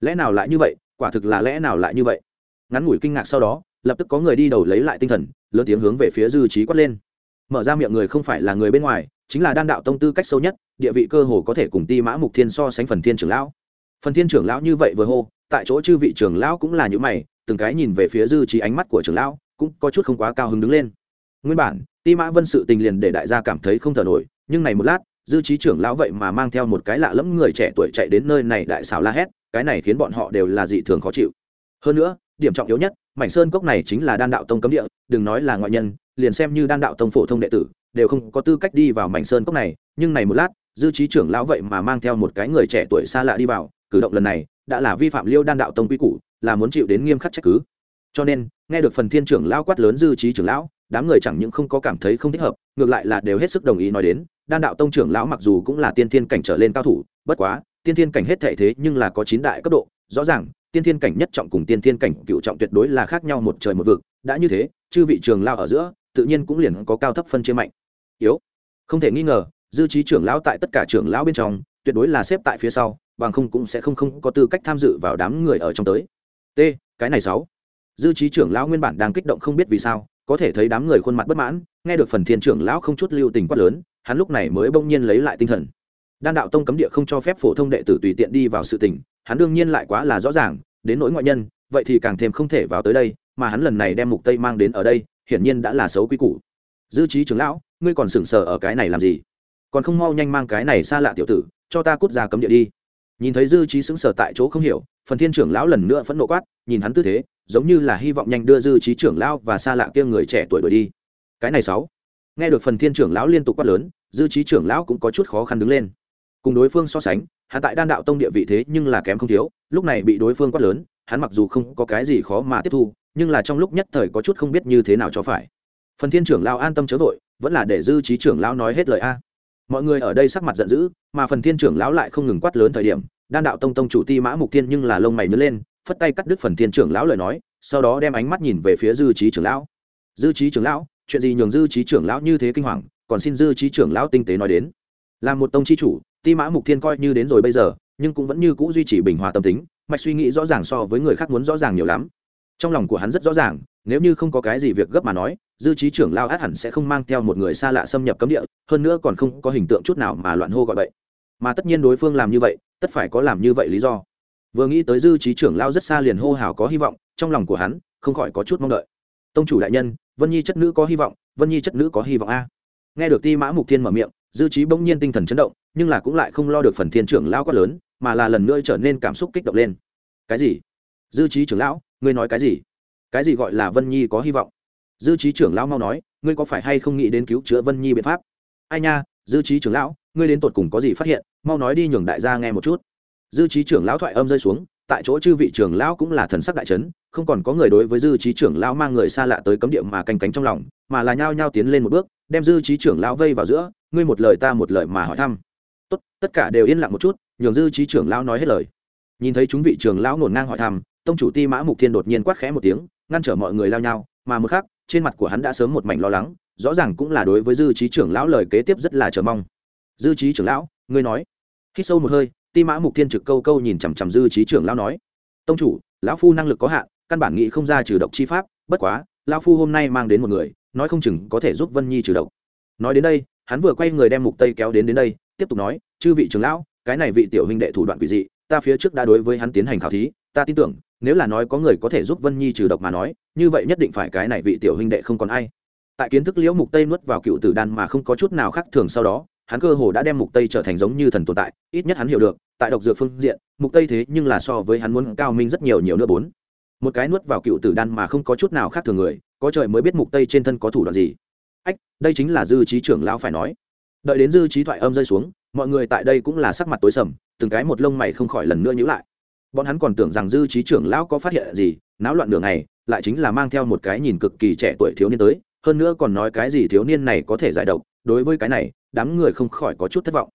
Lẽ nào lại như vậy? Quả thực là lẽ nào lại như vậy? Ngắn ngủi kinh ngạc sau đó, lập tức có người đi đầu lấy lại tinh thần, lớn tiếng hướng về phía dư trí quát lên. Mở ra miệng người không phải là người bên ngoài, chính là đan đạo tông tư cách sâu nhất, địa vị cơ hồ có thể cùng ti mã mục thiên so sánh phần thiên trưởng lão. Phần thiên trưởng lão như vậy vừa hô, tại chỗ chư vị trưởng lão cũng là những mày, từng cái nhìn về phía dư trí ánh mắt của trưởng lão, cũng có chút không quá cao hứng đứng lên. Nguyên bản, ti mã vân sự tình liền để đại gia cảm thấy không thở nổi, nhưng này một lát, dư trí trưởng lão vậy mà mang theo một cái lạ lẫm người trẻ tuổi chạy đến nơi này đại xảo la hét, cái này khiến bọn họ đều là dị thường khó chịu. Hơn nữa điểm trọng yếu nhất, mảnh sơn cốc này chính là đan đạo tông cấm địa, đừng nói là ngoại nhân, liền xem như đan đạo tông phổ thông đệ tử, đều không có tư cách đi vào mảnh sơn cốc này. Nhưng này một lát, dư trí trưởng lão vậy mà mang theo một cái người trẻ tuổi xa lạ đi vào, cử động lần này, đã là vi phạm liêu đan đạo tông quy củ, là muốn chịu đến nghiêm khắc trách cứ. Cho nên, nghe được phần thiên trưởng lão quát lớn dư trí trưởng lão, đám người chẳng những không có cảm thấy không thích hợp, ngược lại là đều hết sức đồng ý nói đến, đan đạo tông trưởng lão mặc dù cũng là tiên thiên cảnh trở lên cao thủ, bất quá, tiên thiên cảnh hết thể thế nhưng là có chín đại cấp độ, rõ ràng tiên thiên cảnh nhất trọng cùng tiên thiên cảnh cựu trọng tuyệt đối là khác nhau một trời một vực, đã như thế, chư vị trường lao ở giữa, tự nhiên cũng liền có cao thấp phân chia mạnh. Yếu. Không thể nghi ngờ, dư trí trưởng lão tại tất cả trưởng lão bên trong, tuyệt đối là xếp tại phía sau, bằng không cũng sẽ không không có tư cách tham dự vào đám người ở trong tới. T, cái này sáu. Dư trí trưởng lão nguyên bản đang kích động không biết vì sao, có thể thấy đám người khuôn mặt bất mãn, nghe được phần thiên trưởng lão không chút lưu tình quát lớn, hắn lúc này mới bỗng nhiên lấy lại tinh thần. Đan đạo tông cấm địa không cho phép phổ thông đệ tử tùy tiện đi vào sự tình, hắn đương nhiên lại quá là rõ ràng đến nỗi ngoại nhân, vậy thì càng thêm không thể vào tới đây, mà hắn lần này đem mục tây mang đến ở đây, hiển nhiên đã là xấu quý củ. Dư trí trưởng lão, ngươi còn sững sờ ở cái này làm gì? Còn không mau nhanh mang cái này xa lạ tiểu tử, cho ta cút ra cấm địa đi. Nhìn thấy dư trí sững sờ tại chỗ không hiểu, phần thiên trưởng lão lần nữa phẫn nộ quát, nhìn hắn tư thế, giống như là hy vọng nhanh đưa dư trí trưởng lão và xa lạ kia người trẻ tuổi đuổi đi. Cái này sáu. Nghe được phần thiên trưởng lão liên tục quát lớn, dư trí trưởng lão cũng có chút khó khăn đứng lên. Cùng đối phương so sánh hắn tại đan đạo tông địa vị thế nhưng là kém không thiếu, lúc này bị đối phương quát lớn, hắn mặc dù không có cái gì khó mà tiếp thu, nhưng là trong lúc nhất thời có chút không biết như thế nào cho phải. Phần thiên trưởng lão an tâm chớ vội, vẫn là để dư trí trưởng lão nói hết lời a. Mọi người ở đây sắc mặt giận dữ, mà phần thiên trưởng lão lại không ngừng quát lớn thời điểm, đan đạo tông tông chủ ti mã mục tiên nhưng là lông mày nứt lên, phất tay cắt đứt phần thiên trưởng lão lời nói, sau đó đem ánh mắt nhìn về phía dư trí trưởng lão. Dư trí trưởng lão, chuyện gì nhường dư trí trưởng lão như thế kinh hoàng, còn xin dư trí trưởng lão tinh tế nói đến. Là một tông chi chủ ti mã mục thiên coi như đến rồi bây giờ, nhưng cũng vẫn như cũ duy trì bình hòa tâm tính, mạch suy nghĩ rõ ràng so với người khác muốn rõ ràng nhiều lắm. Trong lòng của hắn rất rõ ràng, nếu như không có cái gì việc gấp mà nói, dư trí trưởng lao át hẳn sẽ không mang theo một người xa lạ xâm nhập cấm địa, hơn nữa còn không có hình tượng chút nào mà loạn hô gọi vậy mà tất nhiên đối phương làm như vậy, tất phải có làm như vậy lý do. Vừa nghĩ tới dư trí trưởng lao rất xa liền hô hào có hy vọng, trong lòng của hắn không khỏi có chút mong đợi. Tông chủ đại nhân, vân nhi chất nữ có hy vọng, vân nhi chất nữ có hy vọng a. Nghe được ti mã mục thiên mở miệng dư trí bỗng nhiên tinh thần chấn động, nhưng là cũng lại không lo được phần thiên trưởng lao quát lớn, mà là lần nữa trở nên cảm xúc kích động lên. Cái gì? Dư trí trưởng lão, ngươi nói cái gì? Cái gì gọi là vân nhi có hy vọng? Dư trí trưởng lão mau nói, ngươi có phải hay không nghĩ đến cứu chữa vân nhi biện pháp? Ai nha, dư trí trưởng lão, ngươi đến tột cùng có gì phát hiện? Mau nói đi nhường đại gia nghe một chút. Dư trí trưởng lão thoại âm rơi xuống, tại chỗ chư vị trưởng lão cũng là thần sắc đại trấn không còn có người đối với dư trí trưởng lão mang người xa lạ tới cấm địa mà canh cánh trong lòng, mà là nhao nhao tiến lên một bước, đem dư trí trưởng lão vây vào giữa ngươi một lời ta một lời mà hỏi thăm. Tốt, tất cả đều yên lặng một chút, nhường dư trí trưởng lão nói hết lời. Nhìn thấy chúng vị trưởng lão ngổn ngang hỏi thăm, tông chủ ti mã mục thiên đột nhiên quát khẽ một tiếng, ngăn trở mọi người lao nhau, mà một khắc, trên mặt của hắn đã sớm một mảnh lo lắng, rõ ràng cũng là đối với dư trí trưởng lão lời kế tiếp rất là chờ mong. Dư trí trưởng lão, ngươi nói. Khi sâu một hơi, ti mã mục thiên trực câu câu nhìn chằm chằm dư trí trưởng lão nói. Tông chủ, lão phu năng lực có hạn, căn bản nghĩ không ra trừ độc chi pháp, bất quá, lão phu hôm nay mang đến một người, nói không chừng có thể giúp vân nhi trừ độc. Nói đến đây hắn vừa quay người đem mục tây kéo đến đến đây, tiếp tục nói, chư vị trưởng lão, cái này vị tiểu huynh đệ thủ đoạn quỷ dị, ta phía trước đã đối với hắn tiến hành khảo thí, ta tin tưởng, nếu là nói có người có thể giúp vân nhi trừ độc mà nói, như vậy nhất định phải cái này vị tiểu huynh đệ không còn ai. Tại kiến thức liễu mục tây nuốt vào cựu tử đan mà không có chút nào khác thường sau đó, hắn cơ hồ đã đem mục tây trở thành giống như thần tồn tại, ít nhất hắn hiểu được, tại độc dược phương diện, mục tây thế nhưng là so với hắn muốn cao minh rất nhiều nhiều nữa bốn. Một cái nuốt vào cựu tử đan mà không có chút nào khác thường người, có trời mới biết mục tây trên thân có thủ đoạn gì ách, đây chính là dư trí trưởng lão phải nói. Đợi đến dư trí thoại âm rơi xuống, mọi người tại đây cũng là sắc mặt tối sầm, từng cái một lông mày không khỏi lần nữa nhíu lại. Bọn hắn còn tưởng rằng dư trí trưởng lão có phát hiện gì, náo loạn đường này lại chính là mang theo một cái nhìn cực kỳ trẻ tuổi thiếu niên tới, hơn nữa còn nói cái gì thiếu niên này có thể giải độc, đối với cái này, đám người không khỏi có chút thất vọng.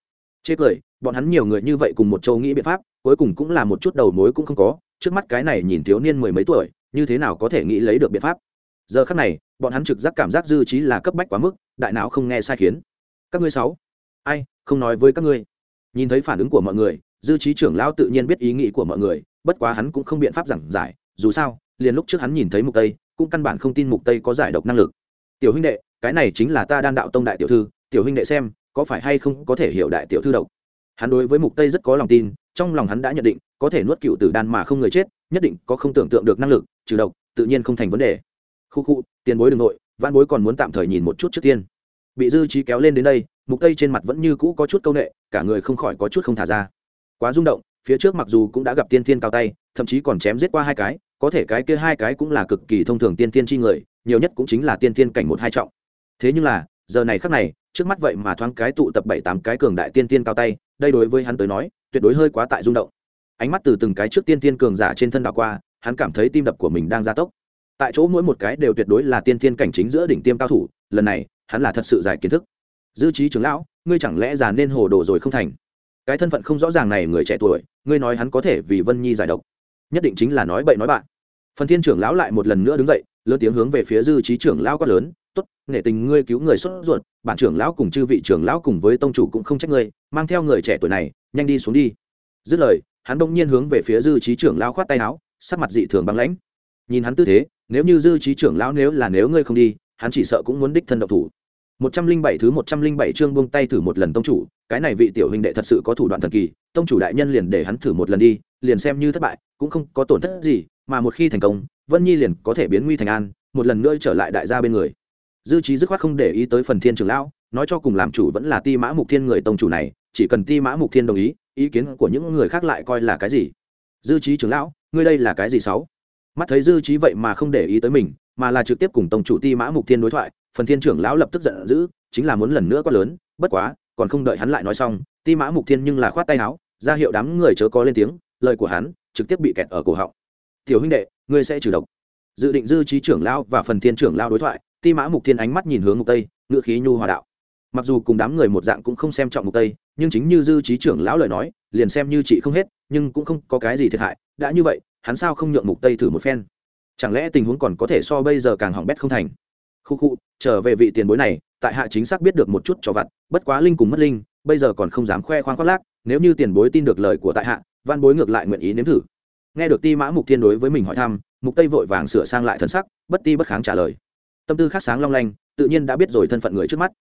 Chê cười, bọn hắn nhiều người như vậy cùng một châu nghĩ biện pháp, cuối cùng cũng là một chút đầu mối cũng không có, trước mắt cái này nhìn thiếu niên mười mấy tuổi, như thế nào có thể nghĩ lấy được biện pháp? Giờ khắc này, bọn hắn trực giác cảm giác dư trí là cấp bách quá mức, đại não không nghe sai khiến. Các ngươi sáu. Ai, không nói với các ngươi. Nhìn thấy phản ứng của mọi người, dư trí trưởng lão tự nhiên biết ý nghĩ của mọi người, bất quá hắn cũng không biện pháp giảng giải. Dù sao, liền lúc trước hắn nhìn thấy mục tây, cũng căn bản không tin mục tây có giải độc năng lực. Tiểu huynh đệ, cái này chính là ta đan đạo tông đại tiểu thư, tiểu huynh đệ xem, có phải hay không có thể hiểu đại tiểu thư độc? Hắn đối với mục tây rất có lòng tin, trong lòng hắn đã nhận định, có thể nuốt cựu tử đan mà không người chết, nhất định có không tưởng tượng được năng lực, trừ độc, tự nhiên không thành vấn đề khu khu, tiền bối đ ừ n g nội văn bối còn muốn tạm thời nhìn một chút trước tiên. Bị dư trí kéo lên đến đây, mục tây trên mặt vẫn như cũ có chút c â u n ệ cả người không khỏi có chút không thả ra. Quá rung động, phía trước mặc dù cũng đã gặp tiên thiên cao tay, thậm chí còn chém giết qua hai cái, có thể cái kia hai cái cũng là cực kỳ thông thường tiên thiên chi người, nhiều nhất cũng chính là tiên thiên cảnh một hai trọng. Thế nhưng là, giờ này khắc này, trước mắt vậy mà thoáng cái tụ tập bảy tám cái cường đại tiên thiên cao tay, đây đối với hắn tới nói, tuyệt đối hơi quá tại rung động. Ánh mắt từ từng cái trước tiên thiên cường giả trên thân đảo qua, hắn cảm thấy tim đập của mình đang gia tốc tại chỗ mỗi một cái đều tuyệt đối là tiên thiên cảnh chính giữa đỉnh tiêm cao thủ, lần này, hắn là thật sự giải kiến thức. Dư trí trưởng lão, ngươi chẳng lẽ già nên hồ đồ rồi không thành? Cái thân phận không rõ ràng này người trẻ tuổi, ngươi nói hắn có thể vì vân nhi giải độc. Nhất định chính là nói bậy nói bạn. Phần thiên trưởng lão lại một lần nữa đứng dậy, lớn tiếng hướng về phía dư trí trưởng lão quát lớn, tốt, nghệ tình ngươi cứu người xuất ruột, bản trưởng lão cùng chư vị trưởng lão cùng với tông chủ cũng không trách ngươi, mang theo người trẻ tuổi này, nhanh đi xuống đi. Dứt lời, hắn bỗng nhiên hướng về phía dư trí trưởng lão khoát tay áo, sắc mặt dị thường băng lãnh nhìn hắn tư thế, nếu như dư trí trưởng lão nếu là nếu ngươi không đi, hắn chỉ sợ cũng muốn đích thân độc thủ. Một trăm linh bảy thứ một trăm linh bảy chương buông tay thử một lần tông chủ, cái này vị tiểu huynh đệ thật sự có thủ đoạn thần kỳ, tông chủ đại nhân liền để hắn thử một lần đi, liền xem như thất bại, cũng không có tổn thất gì, mà một khi thành công, vân nhi liền có thể biến nguy thành an, một lần nữa trở lại đại gia bên người. Dư trí dứt khoát không để ý tới phần thiên trưởng lão, nói cho cùng làm chủ vẫn là ti mã mục thiên người tông chủ này, chỉ cần ti mã mục thiên đồng ý ý kiến của những người khác lại coi là cái gì? Dư trí trưởng lão, ngươi đây là cái gì sáu? Mắt thấy dư trí vậy mà không để ý tới mình, mà là trực tiếp cùng tổng chủ ti mã mục thiên đối thoại, phần thiên trưởng lão lập tức giận dữ, chính là muốn lần nữa quát lớn, bất quá, còn không đợi hắn lại nói xong, ti mã mục thiên nhưng là khoát tay áo, ra hiệu đám người chớ có lên tiếng, lời của hắn trực tiếp bị kẹt ở cổ họng. Tiểu huynh đệ, ngươi sẽ trừ độc. Dự định dư trí trưởng lão và phần thiên trưởng lão đối thoại, ti mã mục thiên ánh mắt nhìn hướng mục tây ngựa khí nhu hòa đạo. Mặc dù cùng đám người một dạng cũng không xem trọng mục tây, nhưng chính như dư trí trưởng lão lời nói, liền xem như chị không hết, nhưng cũng không có cái gì thiệt hại, đã như vậy hắn sao không nhượng mục tây thử một phen? Chẳng lẽ tình huống còn có thể so bây giờ càng hỏng bét không thành? Khu khu, trở về vị tiền bối này, tại hạ chính xác biết được một chút cho vặt, bất quá linh cùng mất linh, bây giờ còn không dám khoe khoang khoác lác, nếu như tiền bối tin được lời của tại hạ, văn bối ngược lại nguyện ý nếm thử. Nghe được ti mã mục thiên đối với mình hỏi thăm, mục tây vội vàng sửa sang lại thân sắc, bất ti bất kháng trả lời. Tâm tư khác sáng long lanh, tự nhiên đã biết rồi thân phận người trước mắt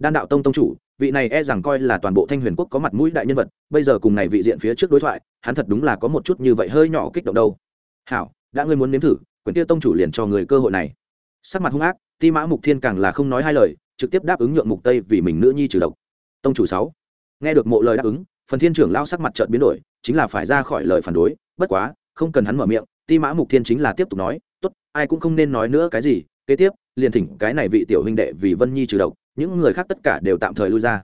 đan đạo tông tông chủ, vị này e rằng coi là toàn bộ thanh huyền quốc có mặt mũi đại nhân vật, bây giờ cùng này vị diện phía trước đối thoại, hắn thật đúng là có một chút như vậy hơi nhỏ kích động đâu. Hảo, đã ngươi muốn nếm thử, quyển tiêu tông chủ liền cho người cơ hội này. Sắc mặt hung ác, ti mã mục thiên càng là không nói hai lời, trực tiếp đáp ứng nhượng mục tây vì mình nữ nhi trừ độc. Tông chủ sáu. Nghe được mộ lời đáp ứng, phần thiên trưởng lao sắc mặt chợt biến đổi, chính là phải ra khỏi lời phản đối, bất quá, không cần hắn mở miệng, ti mã mục thiên chính là tiếp tục nói, tốt, ai cũng không nên nói nữa cái gì, kế tiếp, liền thỉnh cái này vị tiểu huynh đệ vì vân nhi trừ độc những người khác tất cả đều tạm thời lui ra.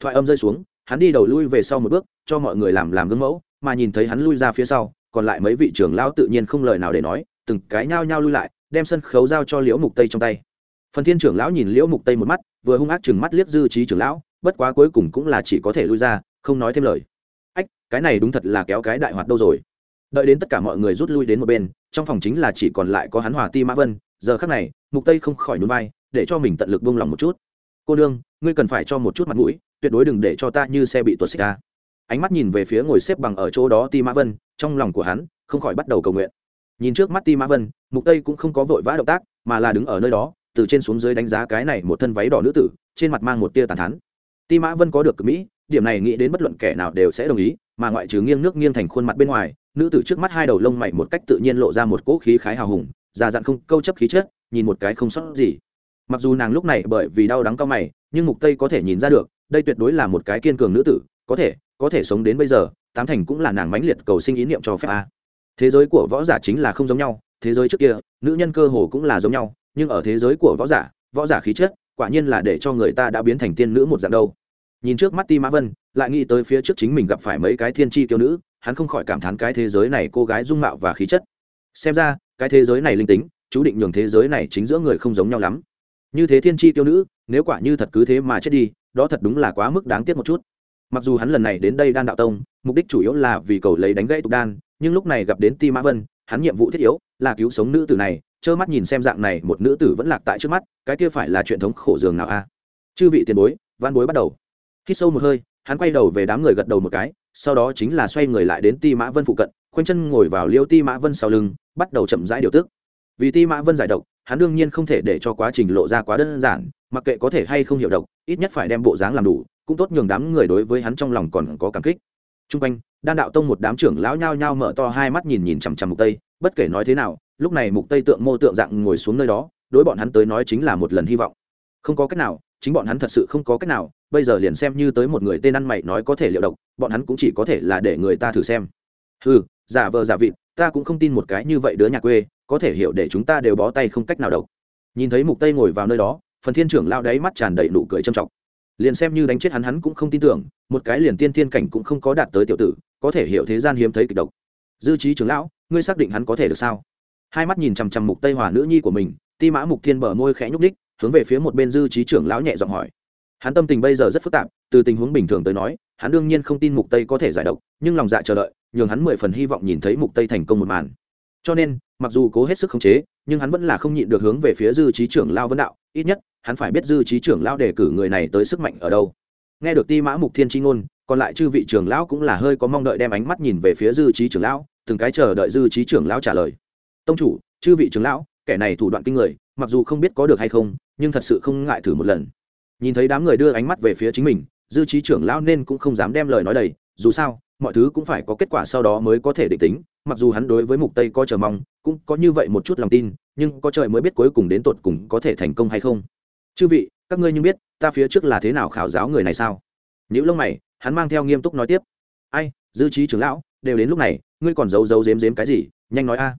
Thoại âm rơi xuống, hắn đi đầu lui về sau một bước, cho mọi người làm làm gương mẫu, mà nhìn thấy hắn lui ra phía sau, còn lại mấy vị trưởng lão tự nhiên không lời nào để nói, từng cái nhao nhao lui lại, đem sân khấu giao cho liễu mục tây trong tay. Phần thiên trưởng lão nhìn liễu mục tây một mắt, vừa hung ác chừng mắt liếc dư trí trưởng lão, bất quá cuối cùng cũng là chỉ có thể lui ra, không nói thêm lời. Ách, cái này đúng thật là kéo cái đại hoạt đâu rồi. Đợi đến tất cả mọi người rút lui đến một bên, trong phòng chính là chỉ còn lại có hắn hòa ti mã vân, giờ khắc này, mục tây không khỏi núi vai, để cho mình tận lực buông lòng một chút cô nương, ngươi cần phải cho một chút mặt mũi, tuyệt đối đừng để cho ta như xe bị tuột xích ta. Ánh mắt nhìn về phía ngồi xếp bằng ở chỗ đó ti mã vân, trong lòng của hắn không khỏi bắt đầu cầu nguyện. Nhìn trước mắt ti mã vân, mục tây cũng không có vội vã động tác, mà là đứng ở nơi đó, từ trên xuống dưới đánh giá cái này một thân váy đỏ nữ tử, trên mặt mang một tia tàn thắn ti mã vân có được cực mỹ, điểm này nghĩ đến bất luận kẻ nào đều sẽ đồng ý, mà ngoại trừ nghiêng nước nghiêng thành khuôn mặt bên ngoài, nữ tử trước mắt hai đầu lông mày một cách tự nhiên lộ ra một cỗ khí khái hào hùng, già dặn không, câu chấp khí chất, nhìn một cái không sót gì mặc dù nàng lúc này bởi vì đau đắng cao mày, nhưng mục tây có thể nhìn ra được, đây tuyệt đối là một cái kiên cường nữ tử, có thể có thể sống đến bây giờ, tám thành cũng là nàng mãnh liệt cầu sinh ý niệm cho phép a. Thế giới của võ giả chính là không giống nhau, thế giới trước kia, nữ nhân cơ hồ cũng là giống nhau, nhưng ở thế giới của võ giả võ giả khí chất, quả nhiên là để cho người ta đã biến thành tiên nữ một dạng đâu. Nhìn trước mắt ti mã vân, lại nghĩ tới phía trước chính mình gặp phải mấy cái thiên tri kiêu nữ, hắn không khỏi cảm thán cái thế giới này cô gái dung mạo và khí chất. Xem ra, cái thế giới này linh tính, chú định nhường thế giới này chính giữa người không giống nhau lắm như thế thiên tri tiêu nữ, nếu quả như thật cứ thế mà chết đi, đó thật đúng là quá mức đáng tiếc một chút. Mặc dù hắn lần này đến đây đan đạo tông, mục đích chủ yếu là vì cầu lấy đánh gãy tục đan, nhưng lúc này gặp đến ti mã vân, hắn nhiệm vụ thiết yếu là cứu sống nữ tử này, trơ mắt nhìn xem dạng này một nữ tử vẫn lạc tại trước mắt, cái kia phải là chuyện thống khổ dường nào a? Chư vị tiền bối, văn bối bắt đầu. Hít sâu một hơi, hắn quay đầu về đám người gật đầu một cái, sau đó chính là xoay người lại đến ti mã vân phụ cận, khoanh chân ngồi vào liêu ti mã vân sau lưng, bắt đầu chậm rãi điều tức. Vì ti mã vân giải độc hắn đương nhiên không thể để cho quá trình lộ ra quá đơn giản, mặc kệ có thể hay không hiểu độc, ít nhất phải đem bộ dáng làm đủ, cũng tốt nhường đám người đối với hắn trong lòng còn có cảm kích. T r u n g quanh, đan đạo tông một đám trưởng lão nhao nhao mở to hai mắt nhìn nhìn chằm chằm mục tây, bất kể nói thế nào, lúc này mục tây tượng mô tượng dạng ngồi xuống nơi đó, đối bọn hắn tới nói chính là một lần hy vọng. Không có cách nào, chính bọn hắn thật sự không có cách nào, bây giờ liền xem như tới một người tên ăn mày nói có thể liệu độc, bọn hắn cũng chỉ có thể là để người ta thử xem. Ừ giả vờ giả vịt ta cũng không tin một cái như vậy đứa nhà quê có thể hiểu để chúng ta đều bó tay không cách nào độc. Nhìn thấy mục tây ngồi vào nơi đó phần thiên trưởng lao đáy mắt tràn đầy nụ cười trầm trọng. Liền xem như đánh chết hắn hắn cũng không tin tưởng một cái liền tiên thiên cảnh cũng không có đạt tới tiểu tử có thể hiểu thế gian hiếm thấy kịch độc. Dư trí trưởng lão ngươi xác định hắn có thể được sao? Hai mắt nhìn chằm chằm mục tây hòa nữ nhi của mình ti mã mục thiên bờ môi khẽ nhúc đích, hướng về phía một bên dư trí trưởng lão nhẹ giọng hỏi hắn tâm tình bây giờ rất phức tạp, từ tình huống bình thường tới nói, hắn đương nhiên không tin mục tây có thể giải độc, nhưng lòng dạ chờ đợi, nhường hắn mười phần hy vọng nhìn thấy mục tây thành công một màn. Cho nên, mặc dù cố hết sức khống chế, nhưng hắn vẫn là không nhịn được hướng về phía dư trí trưởng lao vấn đạo, ít nhất, hắn phải biết dư trí trưởng lão đề cử người này tới sức mạnh ở đâu. Nghe được ti mã mục thiên tri ngôn, còn lại chư vị trưởng lão cũng là hơi có mong đợi đem ánh mắt nhìn về phía dư trí trưởng lão, từng cái chờ đợi dư trí trưởng lão trả lời. Tông chủ, chư vị trưởng lão, kẻ này thủ đoạn kinh người, mặc dù không biết có được hay không, nhưng thật sự không ngại thử một lần nhìn thấy đám người đưa ánh mắt về phía chính mình, dư trí trưởng lão nên cũng không dám đem lời nói đầy. Dù sao, mọi thứ cũng phải có kết quả sau đó mới có thể định tính. Mặc dù hắn đối với mục tây có chờ mong, cũng có như vậy một chút lòng tin, nhưng có trời mới biết cuối cùng đến tột cùng có thể thành công hay không. Chư vị, các ngươi như biết, ta phía trước là thế nào khảo giáo người này sao? Những lông mày, hắn mang theo nghiêm túc nói tiếp. Ai, dư trí trưởng lão, đều đến lúc này, ngươi còn giấu giấu dếm dếm cái gì? Nhanh nói a.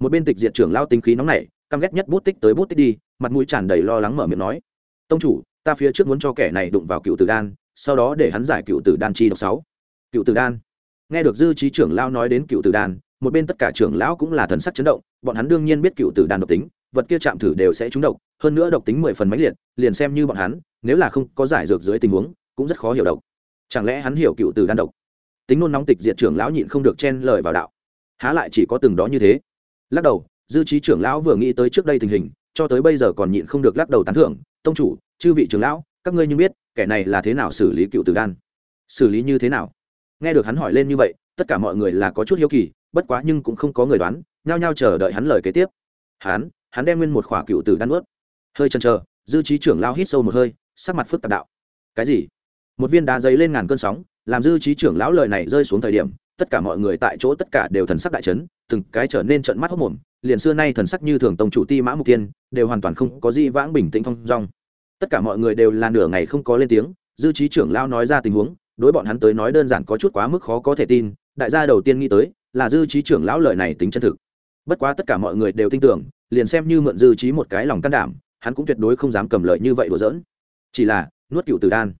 Một bên tịch diệt trưởng lão tính khí nóng nảy, căm ghét nhất bút tích tới bút tích đi, mặt mũi tràn đầy lo lắng mở miệng nói. Tông chủ ta phía trước muốn cho kẻ này đụng vào cựu tử đan, sau đó để hắn giải cựu tử đan chi độc sáu. Cựu tử đan. Nghe được dư trí trưởng lão nói đến cựu tử đan, một bên tất cả trưởng lão cũng là thần sắc chấn động, bọn hắn đương nhiên biết cựu tử đan độc tính, vật kia chạm thử đều sẽ trúng độc, hơn nữa độc tính mười phần mãnh liệt, liền xem như bọn hắn, nếu là không có giải dược dưới tình huống, cũng rất khó hiểu độc. Chẳng lẽ hắn hiểu cựu tử đan độc? Tính nôn nóng tịch diệt trưởng lão nhịn không được chen lời vào đạo. Há lại chỉ có từng đó như thế? Lắc đầu, dư trí trưởng lão vừa nghĩ tới trước đây tình hình, cho tới bây giờ còn nhịn không được lắc đầu tán thưởng, tông chủ chư vị trưởng lão, các ngươi như biết, kẻ này là thế nào xử lý cựu tử đan? Xử lý như thế nào? Nghe được hắn hỏi lên như vậy, tất cả mọi người là có chút hiếu kỳ, bất quá nhưng cũng không có người đoán, nhao nhao chờ đợi hắn lời kế tiếp. Hắn hắn đem nguyên một khỏa cựu tử đan ướt hơi chần chờ, dư trí trưởng lao hít sâu một hơi, sắc mặt phức tạp đạo. Cái gì? Một viên đá giấy lên ngàn cơn sóng, làm dư trí trưởng lão lời này rơi xuống thời điểm, tất cả mọi người tại chỗ tất cả đều thần sắc đại chấn, từng cái trở nên trận mắt hốc mồm, liền xưa nay thần sắc như thường tổng chủ ti mã mục tiên đều hoàn toàn không có gì vãng bình tĩnh thong dong tất cả mọi người đều là nửa ngày không có lên tiếng, dư trí trưởng lão nói ra tình huống, đối bọn hắn tới nói đơn giản có chút quá mức khó có thể tin, đại gia đầu tiên nghĩ tới, là dư trí trưởng lão lời này tính chân thực. Bất quá tất cả mọi người đều tin tưởng, liền xem như mượn dư trí một cái lòng can đảm, hắn cũng tuyệt đối không dám cầm lợi như vậy đùa giỡn. Chỉ là, nuốt cựu tử đan.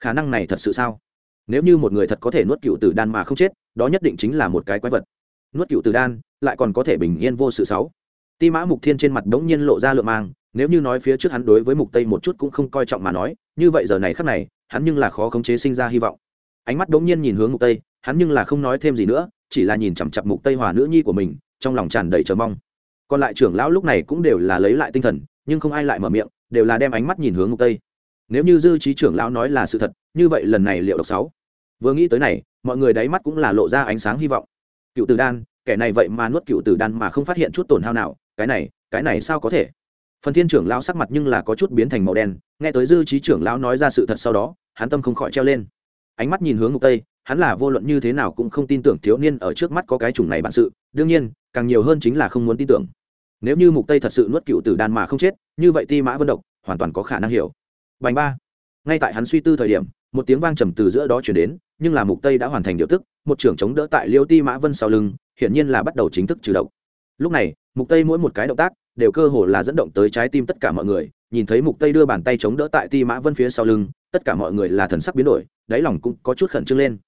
Khả năng này thật sự sao? Nếu như một người thật có thể nuốt cựu tử đan mà không chết, đó nhất định chính là một cái quái vật. Nuốt cựu tử đan, lại còn có thể bình yên vô sự sáu. Ti mã mục thiên trên mặt đống nhiên lộ ra lượng mang nếu như nói phía trước hắn đối với mục tây một chút cũng không coi trọng mà nói, như vậy giờ này khắc này, hắn nhưng là khó khống chế sinh ra hy vọng. Ánh mắt đống nhiên nhìn hướng mục tây, hắn nhưng là không nói thêm gì nữa, chỉ là nhìn chằm chặp mục tây hòa nữ nhi của mình, trong lòng tràn đầy chờ mong. Còn lại trưởng lão lúc này cũng đều là lấy lại tinh thần, nhưng không ai lại mở miệng, đều là đem ánh mắt nhìn hướng mục tây. Nếu như dư trí trưởng lão nói là sự thật, như vậy lần này liệu độc sáu. Vừa nghĩ tới này, mọi người đáy mắt cũng là lộ ra ánh sáng hy vọng. Cựu tử đan, kẻ này vậy mà nuốt cựu tử đan mà không phát hiện chút tổn hao nào, cái này cái này sao có thể? Phần thiên trưởng lão sắc mặt nhưng là có chút biến thành màu đen, nghe tới dư trí trưởng lão nói ra sự thật sau đó, hắn tâm không khỏi treo lên. Ánh mắt nhìn hướng mục tây, hắn là vô luận như thế nào cũng không tin tưởng thiếu niên ở trước mắt có cái chủng này bản sự, đương nhiên, càng nhiều hơn chính là không muốn tin tưởng. Nếu như mục tây thật sự nuốt cựu tử đan mà không chết, như vậy ti mã vân độc hoàn toàn có khả năng hiểu. Bành ba. Ngay tại hắn suy tư thời điểm, một tiếng vang trầm từ giữa đó chuyển đến, nhưng là mục tây đã hoàn thành điều tức, một trưởng chống đỡ tại liêu ti mã vân sau lưng, hiển nhiên là bắt đầu chính thức trừ độc. Lúc này mục tây mỗi một cái động tác đều cơ hồ là dẫn động tới trái tim tất cả mọi người, nhìn thấy mục tây đưa bàn tay chống đỡ tại ti mã vân phía sau lưng, tất cả mọi người là thần sắc biến đổi, đáy lòng cũng có chút khẩn trương lên.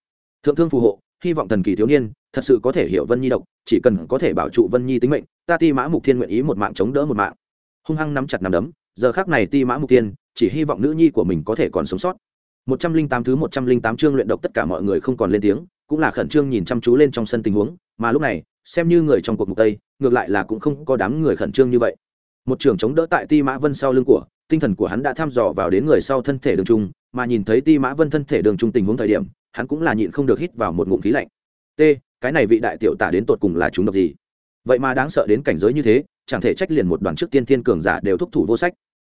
Thượng thương phù hộ, hy vọng thần kỳ thiếu niên, thật sự có thể hiểu vân nhi độc, chỉ cần có thể bảo trụ vân nhi tính mệnh, ta ti mã mục thiên nguyện ý một mạng chống đỡ một mạng. Hung hăng nắm chặt nắm đấm, giờ khác này ti mã mục tiên chỉ hy vọng nữ nhi của mình có thể còn sống sót. Một trăm linh tám thứ một trăm linh tám chương luyện độc tất cả mọi người không còn lên tiếng, cũng là khẩn trương nhìn chăm chú lên trong sân tình huống, mà lúc này xem như người trong cuộc mục tây, ngược lại là cũng không có đám người khẩn trương như vậy. Một trường chống đỡ tại ti mã vân sau lưng của, tinh thần của hắn đã thăm dò vào đến người sau thân thể đường trung, mà nhìn thấy ti mã vân thân thể đường trung tình huống thời điểm, hắn cũng là nhịn không được hít vào một ngụm khí lạnh. T, cái này vị đại tiểu tả đến tột cùng là chúng độc gì? Vậy mà đáng sợ đến cảnh giới như thế, chẳng thể trách liền một đoàn trước tiên thiên cường giả đều thúc thủ vô sách.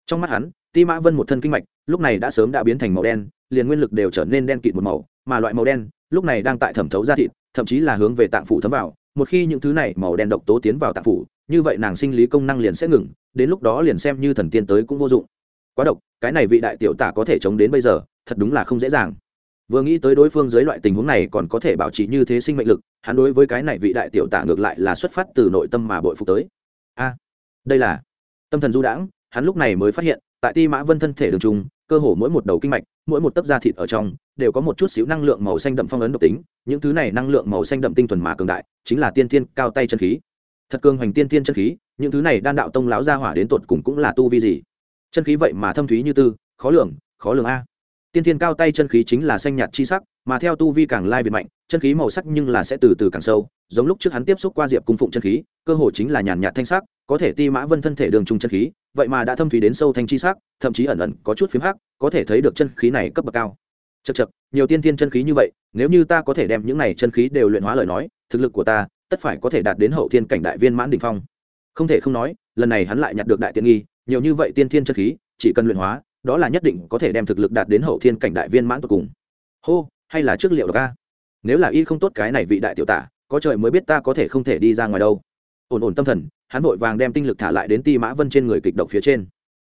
Trong mắt hắn, ti mã vân một thân kinh mạch, lúc này đã sớm đã biến thành màu đen, liền nguyên lực đều trở nên đen kịt một màu, mà loại màu đen, lúc này đang tại thẩm thấu ra thịt, thậm chí là hướng về tạng phủ thấm vào một khi những thứ này màu đen độc tố tiến vào tạng phủ, như vậy nàng sinh lý công năng liền sẽ ngừng, đến lúc đó liền xem như thần tiên tới cũng vô dụng. Quá độc, cái này vị đại tiểu tả có thể chống đến bây giờ, thật đúng là không dễ dàng. Vừa nghĩ tới đối phương dưới loại tình huống này còn có thể bảo trì như thế sinh mệnh lực, hắn đối với cái này vị đại tiểu tả ngược lại là xuất phát từ nội tâm mà bội phục tới. A, đây là tâm thần du đãng, hắn lúc này mới phát hiện, tại ti mã vân thân thể đường trung, cơ hồ mỗi một đầu kinh mạch, mỗi một tấc da thịt ở trong đều có một chút xíu năng lượng màu xanh đậm phong ấn độc tính, những thứ này năng lượng màu xanh đậm tinh thuần mà cường đại, chính là tiên thiên cao tay chân khí. Thật cường hoành tiên thiên chân khí, những thứ này đan đạo tông lão gia hỏa đến tột cùng cũng là tu vi gì? Chân khí vậy mà thâm thúy như tư, khó lường khó lường a. Tiên thiên cao tay chân khí chính là xanh nhạt chi sắc, mà theo tu vi càng lai việt mạnh, chân khí màu sắc nhưng là sẽ từ từ càng sâu, giống lúc trước hắn tiếp xúc qua diệp cung phụng chân khí, cơ hồ chính là nhàn nhạt thanh sắc, có thể ti mã vân thân thể đường trung chân khí, vậy mà đã thâm thúy đến sâu thanh chi sắc, thậm chí ẩn ẩn có chút phím hắc, có thể thấy được chân khí này cấp bậc cao chật chật nhiều tiên thiên chân khí như vậy, nếu như ta có thể đem những này chân khí đều luyện hóa lời nói, thực lực của ta tất phải có thể đạt đến hậu thiên cảnh đại viên mãn đ ỉ n h phong. Không thể không nói, lần này hắn lại nhặt được đại tiện nghi, nhiều như vậy tiên thiên chân khí, chỉ cần luyện hóa, đó là nhất định có thể đem thực lực đạt đến hậu thiên cảnh đại viên mãn tột cùng. Hô, hay là trước liệu đ ca nếu là y không tốt cái này vị đại tiểu tả, có trời mới biết ta có thể không thể đi ra ngoài đâu. Ổn ổn tâm thần, hắn vội vàng đem tinh lực thả lại đến ti mã vân trên người kịch độc phía trên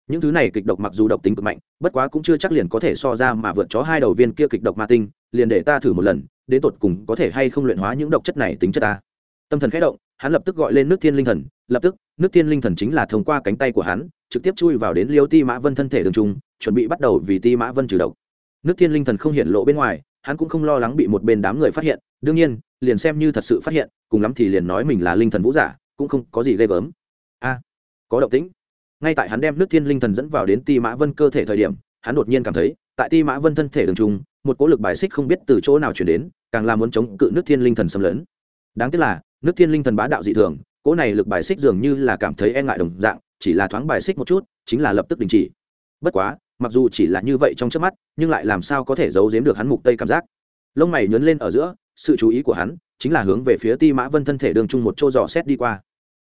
những thứ này kịch độc mặc dù độc tính cực mạnh, bất quá cũng chưa chắc liền có thể so ra mà vượt chó hai đầu viên kia kịch độc ma tinh, liền để ta thử một lần, đến tột cùng có thể hay không luyện hóa những độc chất này tính chất ta. Tâm thần khẽ động, hắn lập tức gọi lên nước thiên linh thần, lập tức, nước thiên linh thần chính là thông qua cánh tay của hắn, trực tiếp chui vào đến liêu ti mã vân thân thể đường trung, chuẩn bị bắt đầu vì ti mã vân trừ độc. Nước thiên linh thần không hiện lộ bên ngoài, hắn cũng không lo lắng bị một bên đám người phát hiện, đương nhiên, liền xem như thật sự phát hiện, cùng lắm thì liền nói mình là linh thần vũ giả, cũng không có gì ghê gớm. A, có động tĩnh ngay tại hắn đem nước thiên linh thần dẫn vào đến ti mã vân cơ thể thời điểm, hắn đột nhiên cảm thấy, tại ti mã vân thân thể đường trung, một cỗ lực bài xích không biết từ chỗ nào chuyển đến, càng là muốn chống cự nước thiên linh thần xâm lấn. Đáng tiếc là, nước thiên linh thần bá đạo dị thường, cỗ này lực bài xích dường như là cảm thấy e ngại đồng dạng, chỉ là thoáng bài xích một chút, chính là lập tức đình chỉ. Bất quá, mặc dù chỉ là như vậy trong trước mắt, nhưng lại làm sao có thể giấu giếm được hắn mục tây cảm giác. Lông mày nhấn lên ở giữa, sự chú ý của hắn chính là hướng về phía ti mã vân thân thể đường trung một chỗ dò xét đi qua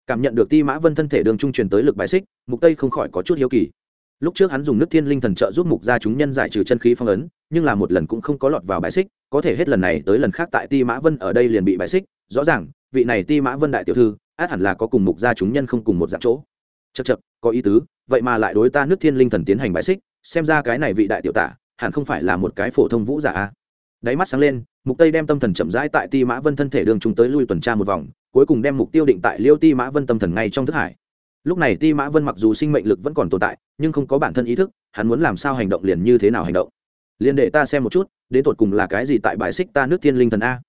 cảm nhận được ti mã vân thân thể đường trung truyền tới lực bài xích, mục tây không khỏi có chút hiếu kỳ. Lúc trước hắn dùng nước thiên linh thần trợ giúp mục gia chúng nhân giải trừ chân khí phong ấn, nhưng là một lần cũng không có lọt vào bài xích, có thể hết lần này tới lần khác tại ti mã vân ở đây liền bị bài xích. Rõ ràng, vị này ti mã vân đại tiểu thư, át hẳn là có cùng mục gia chúng nhân không cùng một dạng chỗ. Chật chật có ý tứ, vậy mà lại đối ta nước thiên linh thần tiến hành bài xích, xem ra cái này vị đại tiểu tả, hẳn không phải là một cái phổ thông vũ giả a đáy mắt sáng lên, mục tây đem tâm thần chậm rãi tại ti mã vân thân thể đường chúng tới lui tuần tra một vòng, cuối cùng đem mục tiêu định tại liêu ti mã vân tâm thần ngay trong thức hải. Lúc này ti mã vân mặc dù sinh mệnh lực vẫn còn tồn tại, nhưng không có bản thân ý thức, hắn muốn làm sao hành động liền như thế nào hành động? Liền để ta xem một chút, đến tột cùng là cái gì tại bài xích ta nước thiên linh thần a?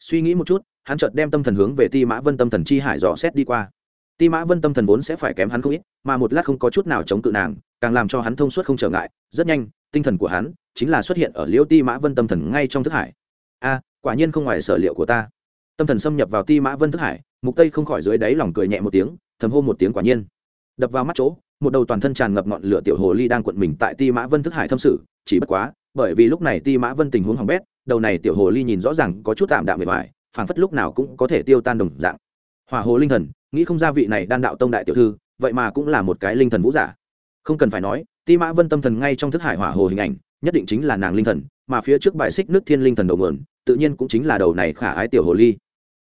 Suy nghĩ một chút, hắn chợt đem tâm thần hướng về ti mã vân tâm thần chi hải dò xét đi qua. Ti mã vân tâm thần vốn sẽ phải kém hắn không ít, mà một lát không có chút nào chống cự nàng, càng làm cho hắn thông suốt không trở ngại, rất nhanh tinh thần của hắn chính là xuất hiện ở liêu ti mã vân tâm thần ngay trong thức hải. A, quả nhiên không ngoài sở liệu của ta. Tâm thần xâm nhập vào ti mã vân thức hải, mục tây không khỏi dưới đáy lòng cười nhẹ một tiếng, thầm hô một tiếng quả nhiên. Đập vào mắt chỗ, một đầu toàn thân tràn ngập ngọn lửa tiểu hồ ly đang cuộn mình tại ti mã vân thức hải thâm sự, chỉ bất quá, bởi vì lúc này ti mã vân tình huống hỏng bét, đầu này tiểu hồ ly nhìn rõ ràng có chút tạm đạm bề ngoài, phảng phất lúc nào cũng có thể tiêu tan đồng dạng. Hỏa hồ linh thần, nghĩ không ra vị này đan đạo tông đại tiểu thư, vậy mà cũng là một cái linh thần vũ giả. Không cần phải nói ti mã vân tâm thần ngay trong thức hải hỏa hồ hình ảnh, nhất định chính là nàng linh thần, mà phía trước bài xích nước thiên linh thần đầu nguồn, tự nhiên cũng chính là đầu này khả ái tiểu hồ ly.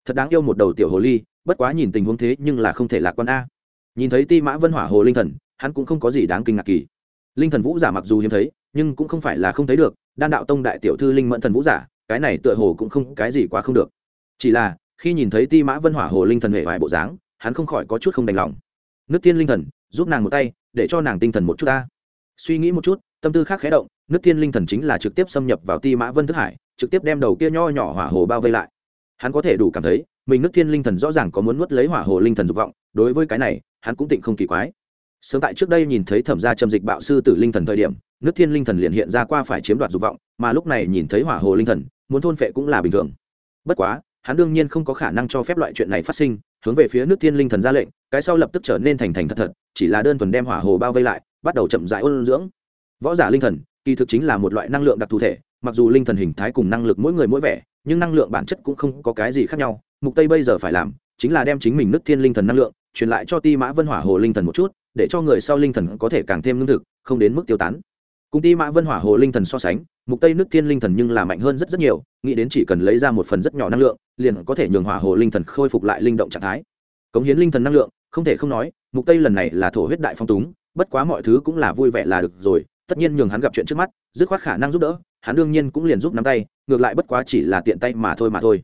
Thật đáng yêu một đầu tiểu hồ ly, bất quá nhìn tình huống thế nhưng là không thể lạc quan a. Nhìn thấy ti mã vân hỏa hồ linh thần, hắn cũng không có gì đáng kinh ngạc kỳ. Linh thần vũ giả mặc dù hiếm thấy, nhưng cũng không phải là không thấy được, đan đạo tông đại tiểu thư linh mẫn thần vũ giả, cái này tựa hồ cũng không, cái gì quá không được. Chỉ là, khi nhìn thấy ti mã vân hỏa hồ linh thần hệ vài bộ dáng, hắn không khỏi có chút không đành lòng. Nước tiên linh thần, giúp nàng một tay, để cho nàng tinh thần một chút ta suy nghĩ một chút, tâm tư khác khé động, nước tiên linh thần chính là trực tiếp xâm nhập vào ti mã vân thức hải, trực tiếp đem đầu kia nho nhỏ hỏa hồ bao vây lại. Hắn có thể đủ cảm thấy, mình nước thiên linh thần rõ ràng có muốn nuốt lấy hỏa hồ linh thần dục vọng, đối với cái này, hắn cũng tịnh không kỳ quái. Sớm tại trước đây nhìn thấy thẩm gia trầm dịch bạo sư tử linh thần thời điểm, nước thiên linh thần liền hiện ra qua phải chiếm đoạt dục vọng, mà lúc này nhìn thấy hỏa hồ linh thần, muốn thôn phệ cũng là bình thường. Bất quá, hắn đương nhiên không có khả năng cho phép loại chuyện này phát sinh, hướng về phía nước thiên linh thần ra lệnh, cái sau lập tức trở nên thành thành thật thật, chỉ là đơn thuần đem hỏa hồ bao vây lại bắt đầu chậm rãi ôn dưỡng. Võ giả linh thần, kỳ thực chính là một loại năng lượng đặc thù thể, mặc dù linh thần hình thái cùng năng lực mỗi người mỗi vẻ, nhưng năng lượng bản chất cũng không có cái gì khác nhau. Mục tây bây giờ phải làm chính là đem chính mình nước thiên linh thần năng lượng, truyền lại cho ti mã vân hỏa hồ linh thần một chút, để cho người sau linh thần có thể càng thêm lương thực, không đến mức tiêu tán. Cùng ti mã vân hỏa hồ linh thần so sánh, mục tây nước thiên linh thần nhưng là mạnh hơn rất rất nhiều, nghĩ đến chỉ cần lấy ra một phần rất nhỏ năng lượng, liền có thể nhường hỏa hồ linh thần khôi phục lại linh động trạng thái. Cống hiến linh thần năng lượng, không thể không nói, mục tây lần này là thổ huyết đại phong túng bất quá mọi thứ cũng là vui vẻ là được rồi, tất nhiên nhường hắn gặp chuyện trước mắt, dứt khoát khả năng giúp đỡ, hắn đương nhiên cũng liền giúp nắm tay, ngược lại bất quá chỉ là tiện tay mà thôi mà thôi.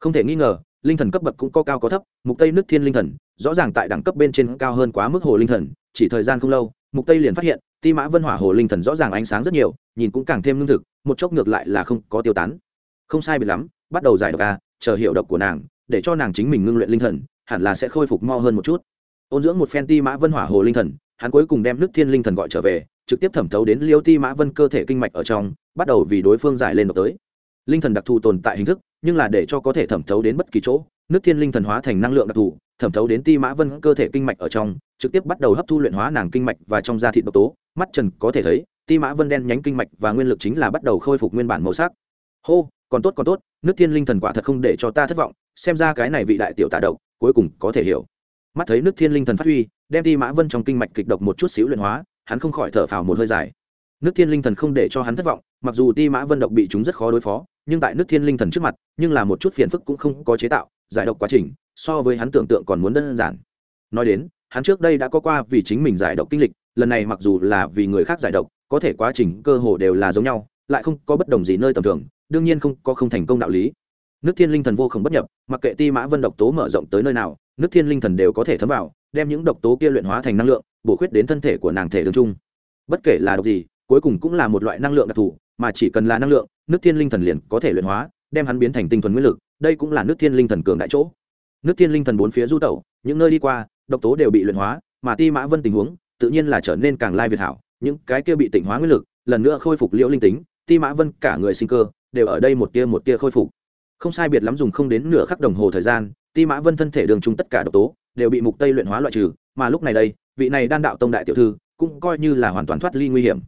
Không thể nghi ngờ, linh thần cấp bậc cũng có cao có thấp, mục tây nước thiên linh thần, rõ ràng tại đẳng cấp bên trên cao hơn quá mức hồ linh thần, chỉ thời gian không lâu, mục tây liền phát hiện, ti mã vân hỏa hồ linh thần rõ ràng ánh sáng rất nhiều, nhìn cũng càng thêm lương thực, một chốc ngược lại là không có tiêu tán. Không sai biệt lắm, bắt đầu giải độc a chờ hiệu độc của nàng, để cho nàng chính mình ngưng luyện linh thần, hẳn là sẽ khôi phục mo hơn một chút. Ôn dưỡng một phen ti mã vân hỏa hồ linh thần hắn cuối cùng đem nước thiên linh thần gọi trở về, trực tiếp thẩm thấu đến liêu ti mã vân cơ thể kinh mạch ở trong, bắt đầu vì đối phương giải lên độc tới. Linh thần đặc thù tồn tại hình thức, nhưng là để cho có thể thẩm thấu đến bất kỳ chỗ, nước thiên linh thần hóa thành năng lượng đặc thù, thẩm thấu đến ti mã vân cơ thể kinh mạch ở trong, trực tiếp bắt đầu hấp thu luyện hóa nàng kinh mạch và trong da thịt độc tố. Mắt trần có thể thấy, ti mã vân đen nhánh kinh mạch và nguyên lực chính là bắt đầu khôi phục nguyên bản màu sắc. Hô, còn tốt còn tốt, nước thiên linh thần quả thật không để cho ta thất vọng, xem ra cái này vị đại tiểu tạ độc, cuối cùng có thể hiểu. Mắt thấy nước thiên linh thần phát huy đem ti mã vân trong kinh mạch kịch độc một chút xíu luyện hóa, hắn không khỏi thở phào một hơi dài. Nước thiên linh thần không để cho hắn thất vọng, mặc dù ti mã vân độc bị chúng rất khó đối phó, nhưng tại nước thiên linh thần trước mặt, nhưng là một chút phiền phức cũng không có chế tạo, giải độc quá trình, so với hắn tưởng tượng còn muốn đơn giản. Nói đến, hắn trước đây đã có qua vì chính mình giải độc kinh lịch, lần này mặc dù là vì người khác giải độc, có thể quá trình, cơ hồ đều là giống nhau, lại không có bất đồng gì nơi tầm thường, đương nhiên không có không thành công đạo lý. Nước thiên linh thần vô không bất nhập, mặc kệ ti mã vân độc tố mở rộng tới nơi nào, nước thiên linh thần đều có thể thấm vào đem những độc tố kia luyện hóa thành năng lượng, bổ khuyết đến thân thể của nàng thể đường trung. Bất kể là độc gì, cuối cùng cũng là một loại năng lượng đặc thù, mà chỉ cần là năng lượng, nước thiên linh thần liền có thể luyện hóa, đem hắn biến thành tinh thuần nguyên lực, đây cũng là nước thiên linh thần cường đại chỗ. Nước thiên linh thần bốn phía du tẩu, những nơi đi qua, độc tố đều bị luyện hóa, mà ti mã vân tình huống, tự nhiên là trở nên càng lai việt hảo, những cái kia bị tỉnh hóa nguyên lực, lần nữa khôi phục liễu linh tính, ti mã vân cả người sinh cơ, đều ở đây một tia một tia khôi phục. Không sai biệt lắm dùng không đến nửa khắc đồng hồ thời gian, ti mã vân thân thể đường chung tất cả độc tố đều bị mục tây luyện hóa loại trừ, mà lúc này đây, vị này đan đạo tông đại tiểu thư cũng coi như là hoàn toàn thoát ly nguy hiểm.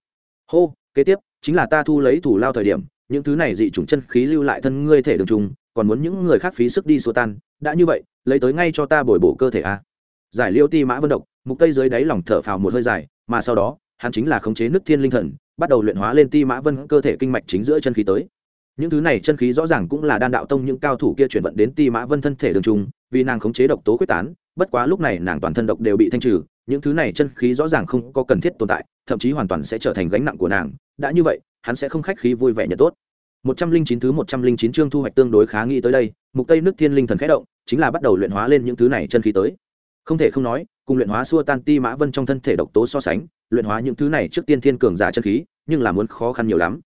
Hô, kế tiếp, chính là ta thu lấy thủ lao thời điểm, những thứ này dị chủng chân khí lưu lại thân ngươi thể đường trùng còn muốn những người khác phí sức đi xua tan, đã như vậy, lấy tới ngay cho ta bồi bổ cơ thể a. Giải liêu ti mã vân độc, mục tây dưới đáy lòng thở phào một hơi dài, mà sau đó, hắn chính là khống chế nước thiên linh thần, bắt đầu luyện hóa lên ti mã vân cơ thể kinh mạch chính giữa chân khí tới những thứ này chân khí rõ ràng cũng là đan đạo tông những cao thủ kia chuyển vận đến ti mã vân thân thể đường trung, vì nàng khống chế độc tố quyết tán, bất quá lúc này nàng toàn thân độc đều bị thanh trừ, những thứ này chân khí rõ ràng không có cần thiết tồn tại, thậm chí hoàn toàn sẽ trở thành gánh nặng của nàng. Đã như vậy, hắn sẽ không khách khí vui vẻ nhận tốt. Một trăm linh chín thứ một trăm linh chín chương thu hoạch tương đối khá nghĩ tới đây, mục tây nước thiên linh thần khẽ động, chính là bắt đầu luyện hóa lên những thứ này chân khí tới. Không thể không nói, cùng luyện hóa xua tan ti mã vân trong thân thể độc tố so sánh, luyện hóa những thứ này trước tiên thiên cường giả chân khí, nhưng là muốn khó khăn nhiều lắm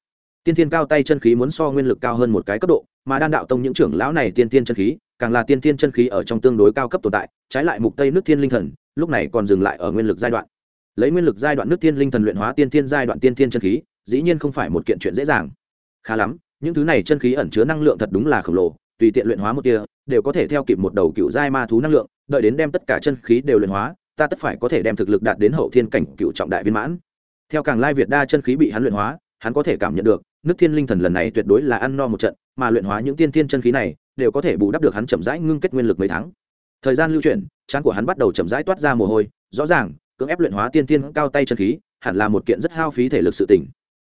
tiên thiên cao tay chân khí muốn so nguyên lực cao hơn một cái cấp độ, mà đan đạo tông những trưởng lão này tiên thiên chân khí, càng là tiên thiên chân khí ở trong tương đối cao cấp tồn tại, trái lại mục tây nước thiên linh thần, lúc này còn dừng lại ở nguyên lực giai đoạn. Lấy nguyên lực giai đoạn nước thiên linh thần luyện hóa tiên thiên giai đoạn tiên thiên chân khí, dĩ nhiên không phải một kiện chuyện dễ dàng. Khá lắm, những thứ này chân khí ẩn chứa năng lượng thật đúng là khổng lồ, tùy tiện luyện hóa một tia, đều có thể theo kịp một đầu cựu giai ma thú năng lượng, đợi đến đem tất cả chân khí đều luyện hóa, ta tất phải có thể đem thực lực đạt đến hậu thiên cảnh cựu trọng đại viên mãn. Theo càng lai việt đa chân khí bị hắn luyện hóa, hắn có thể cảm nhận được nước thiên linh thần lần này tuyệt đối là ăn no một trận, mà luyện hóa những tiên thiên chân khí này, đều có thể bù đắp được hắn chậm rãi ngưng kết nguyên lực mấy tháng. Thời gian lưu chuyển trán của hắn bắt đầu chậm rãi toát ra mồ hôi, rõ ràng, cưỡng ép luyện hóa tiên thiên cao tay chân khí, hẳn là một kiện rất hao phí thể lực sự tỉnh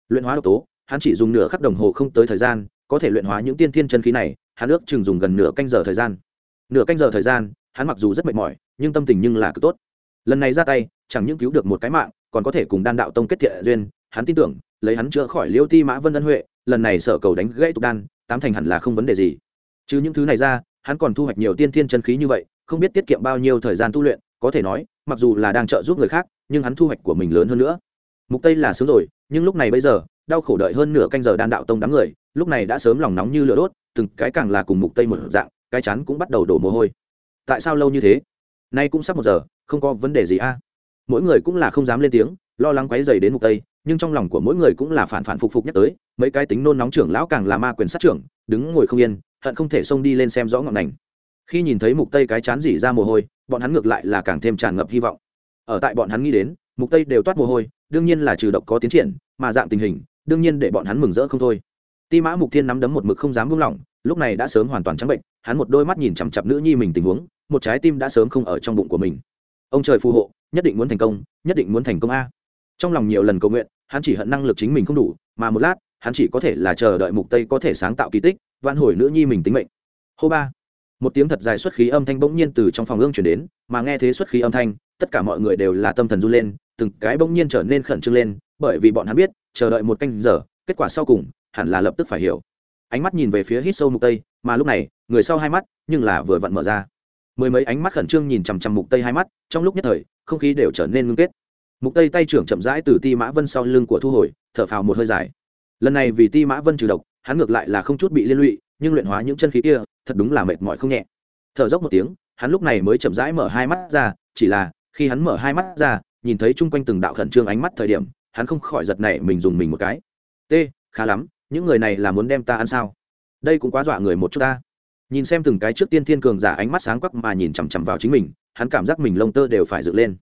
luyện hóa độc tố, hắn chỉ dùng nửa khắc đồng hồ không tới thời gian, có thể luyện hóa những tiên thiên chân khí này, hắn ước chừng dùng gần nửa canh giờ thời gian. Nửa canh giờ thời gian, hắn mặc dù rất mệt mỏi, nhưng tâm tình nhưng là cực tốt. Lần này ra tay, chẳng những cứu được một cái mạng, còn có thể cùng đan đạo tông kết thiện duyên, hắn tin tưởng lấy hắn chữa khỏi liêu ti mã vân ân huệ, lần này sở cầu đánh gãy tục đan, tám thành hẳn là không vấn đề gì. Chứ những thứ này ra, hắn còn thu hoạch nhiều tiên thiên chân khí như vậy, không biết tiết kiệm bao nhiêu thời gian tu luyện, có thể nói, mặc dù là đang trợ giúp người khác, nhưng hắn thu hoạch của mình lớn hơn nữa. Mục tây là sướng rồi, nhưng lúc này bây giờ, đau khổ đợi hơn nửa canh giờ đan đạo tông đám người, lúc này đã sớm lòng nóng như lửa đốt, từng cái càng là cùng mục tây một dạng, cái chắn cũng bắt đầu đổ mồ hôi. Tại sao lâu như thế? Nay cũng sắp một giờ, không có vấn đề gì a. Mỗi người cũng là không dám lên tiếng, lo lắng quấy dày đến mục tây nhưng trong lòng của mỗi người cũng là phản phản phục phục nhắc tới, mấy cái tính nôn nóng trưởng lão càng là ma quyền sát trưởng, đứng ngồi không yên, hận không thể xông đi lên xem rõ ngọn ngành khi nhìn thấy mục tây cái chán dỉ ra mồ hôi, bọn hắn ngược lại là càng thêm tràn ngập hy vọng. Ở tại bọn hắn nghĩ đến, mục tây đều toát mồ hôi, đương nhiên là trừ độc có tiến triển, mà dạng tình hình, đương nhiên để bọn hắn mừng rỡ không thôi. Ti mã mục thiên nắm đấm một mực không dám buông lỏng, lúc này đã sớm hoàn toàn trắng bệnh, hắn một đôi mắt nhìn chằm chặp nữ nhi mình tình huống, một trái tim đã sớm không ở trong bụng của mình. Ông trời phù hộ, nhất định muốn thành công, nhất định muốn thành công a trong lòng nhiều lần cầu nguyện, hắn chỉ hận năng lực chính mình không đủ, mà một lát, hắn chỉ có thể là chờ đợi mục tây có thể sáng tạo kỳ tích, vạn hồi nữ nhi mình tính mệnh. Hô ba. Một tiếng thật dài xuất khí âm thanh bỗng nhiên từ trong phòng ương chuyển đến, mà nghe thế xuất khí âm thanh, tất cả mọi người đều là tâm thần run lên, từng cái bỗng nhiên trở nên khẩn trương lên, bởi vì bọn hắn biết, chờ đợi một canh giờ, kết quả sau cùng, hẳn là lập tức phải hiểu. Ánh mắt nhìn về phía hít sâu mục tây, mà lúc này, người sau hai mắt, nhưng là vừa vặn mở ra. Mười mấy ánh mắt khẩn trương nhìn chằm chằm mục tây hai mắt, trong lúc nhất thời, không khí đều trở nên ngưng kết mục tây tay trưởng chậm rãi từ ti mã vân sau lưng của thu hồi, thở phào một hơi dài. Lần này vì ti mã vân trừ độc, hắn ngược lại là không chút bị liên lụy, nhưng luyện hóa những chân khí kia, thật đúng là mệt mỏi không nhẹ. Thở dốc một tiếng, hắn lúc này mới chậm rãi mở hai mắt ra, chỉ là, khi hắn mở hai mắt ra, nhìn thấy chung quanh từng đạo khẩn trương ánh mắt thời điểm, hắn không khỏi giật nảy mình dùng mình một cái. T khá lắm, những người này là muốn đem ta ăn sao? Đây cũng quá dọa người một chút ta. Nhìn xem từng cái trước tiên thiên cường giả ánh mắt sáng quắc mà nhìn chằm chằm vào chính mình, hắn cảm giác mình lông tơ đều phải dựng lên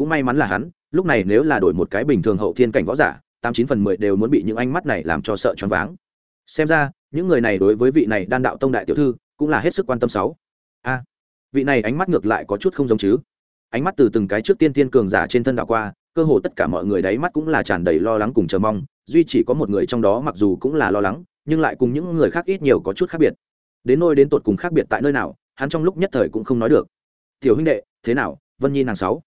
cũng may mắn là hắn, lúc này nếu là đổi một cái bình thường hậu thiên cảnh võ giả, tám chín phần mười đều muốn bị những ánh mắt này làm cho sợ choáng váng. Xem ra, những người này đối với vị này đan đạo tông đại tiểu thư cũng là hết sức quan tâm sáu. A, vị này ánh mắt ngược lại có chút không giống chứ. Ánh mắt từ từng cái trước tiên tiên cường giả trên thân đạo qua, cơ hồ tất cả mọi người đáy mắt cũng là tràn đầy lo lắng cùng chờ mong, duy chỉ có một người trong đó mặc dù cũng là lo lắng, nhưng lại cùng những người khác ít nhiều có chút khác biệt. Đến nôi đến tột cùng khác biệt tại nơi nào, hắn trong lúc nhất thời cũng không nói được. Tiểu huynh đệ, thế nào? Vân nhi nàng sáu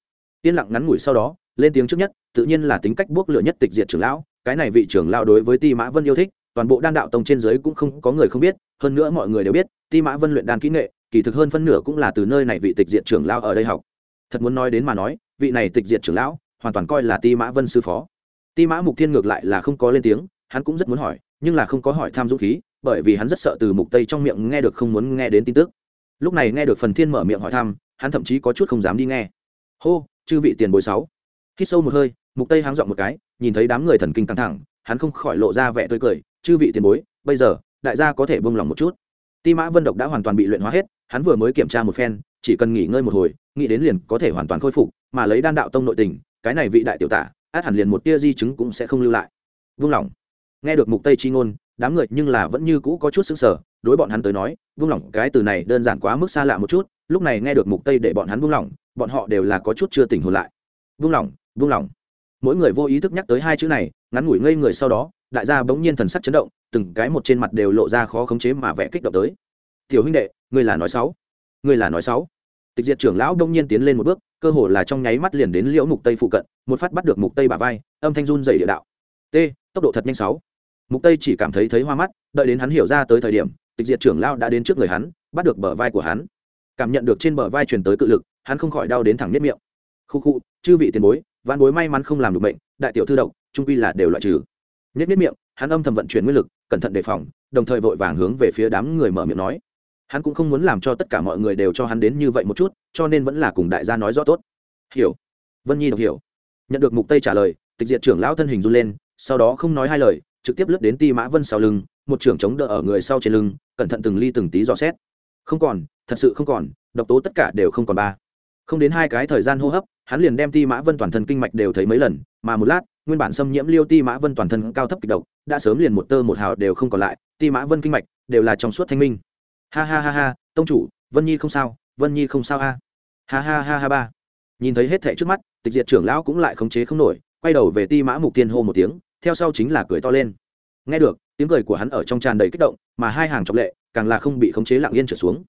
yên lặng ngắn ngủi sau đó, lên tiếng trước nhất, tự nhiên là tính cách buốc lửa nhất tịch diệt trưởng lão, cái này vị trưởng lão đối với ti mã vân yêu thích, toàn bộ đan đạo tông trên dưới cũng không có người không biết, hơn nữa mọi người đều biết, ti mã vân luyện đan kỹ nghệ, kỳ thực hơn phân nửa cũng là từ nơi này vị tịch diệt trưởng lão ở đây học. Thật muốn nói đến mà nói, vị này tịch diệt trưởng lão, hoàn toàn coi là ti mã vân sư phó. Ti mã mục thiên ngược lại là không có lên tiếng, hắn cũng rất muốn hỏi, nhưng là không có hỏi tham dũng khí, bởi vì hắn rất sợ từ mục tây trong miệng nghe được không muốn nghe đến tin tức. Lúc này nghe được phần thiên mở miệng hỏi thăm, hắn thậm chí có chút không dám đi nghe. Hô chư vị tiền bối sáu. Hít sâu một hơi, mục tây háng giọng một cái, nhìn thấy đám người thần kinh căng thẳng, hắn không khỏi lộ ra vẻ tươi cười, chư vị tiền bối, bây giờ, đại gia có thể buông lòng một chút. Ti mã vân độc đã hoàn toàn bị luyện hóa hết, hắn vừa mới kiểm tra một phen, chỉ cần nghỉ ngơi một hồi, nghĩ đến liền có thể hoàn toàn khôi phục, mà lấy đan đạo tông nội tình, cái này vị đại tiểu tả, át hẳn liền một tia di chứng cũng sẽ không lưu lại. Vung lòng. Nghe được mục tây chi ngôn đám người nhưng là vẫn như cũ có chút sững sờ, đối bọn hắn tới nói, vung lòng cái từ này đơn giản quá mức xa lạ một chút, lúc này nghe được mục tây để bọn hắn vung lòng, bọn họ đều là có chút chưa tỉnh hồn lại. Vung lòng vung lòng. Mỗi người vô ý thức nhắc tới hai chữ này, ngắn ngủi ngây người sau đó, đại gia bỗng nhiên thần sắc chấn động, từng cái một trên mặt đều lộ ra khó khống chế mà vẽ kích động tới. Tiểu huynh đệ, ngươi là nói sáu ngươi là nói sáu tịch diệt trưởng lão đông nhiên tiến lên một bước, cơ hồ là trong nháy mắt liền đến liễu mục tây phụ cận, một phát bắt được mục tây bả vai, âm thanh run dày địa đạo. T, tốc độ thật nhanh sáu mục tây chỉ cảm thấy thấy hoa mắt, đợi đến hắn hiểu ra tới thời điểm, tịch diệt trưởng lão đã đến trước người hắn, bắt được bờ vai của hắn. Cảm nhận được trên bờ vai truyền tới cự lực, hắn không khỏi đau đến thẳng nếp miệng. Khu khu, chư vị tiền bối văn bối may mắn không làm được bệnh đại tiểu thư độc, trung quy là đều loại trừ. Nhất nếp miệng, hắn âm thầm vận chuyển nguyên lực, cẩn thận đề phòng, đồng thời vội vàng hướng về phía đám người mở miệng nói. Hắn cũng không muốn làm cho tất cả mọi người đều cho hắn đến như vậy một chút, cho nên vẫn là cùng đại gia nói rõ tốt. Hiểu. Vân nhi đọc hiểu. Nhận được mục tây trả lời, tịch diệt trưởng lão thân hình run lên, sau đó không nói hai lời trực tiếp lướt đến ti mã vân sau lưng, một trưởng chống đỡ ở người sau trên lưng, cẩn thận từng ly từng tí dò xét. Không còn, thật sự không còn, độc tố tất cả đều không còn ba. Không đến hai cái thời gian hô hấp, hắn liền đem ti mã vân toàn thân kinh mạch đều thấy mấy lần, mà một lát, nguyên bản xâm nhiễm liêu ti mã vân toàn thân cao thấp kịch độc, đã sớm liền một tơ một hào đều không còn lại, ti mã vân kinh mạch đều là trong suốt thanh minh. Ha ha ha ha, tông chủ, vân nhi không sao, vân nhi không sao a. Ha ha ha ha ba. Nhìn thấy hết thẻ trước mắt, tịch diệt trưởng lão cũng lại khống chế không nổi, quay đầu về ti mã mục tiên hô một tiếng theo sau chính là cười to lên. Nghe được, tiếng cười của hắn ở trong tràn đầy kích động, mà hai hàng trọng lệ càng là không bị khống chế lặng yên trở xuống.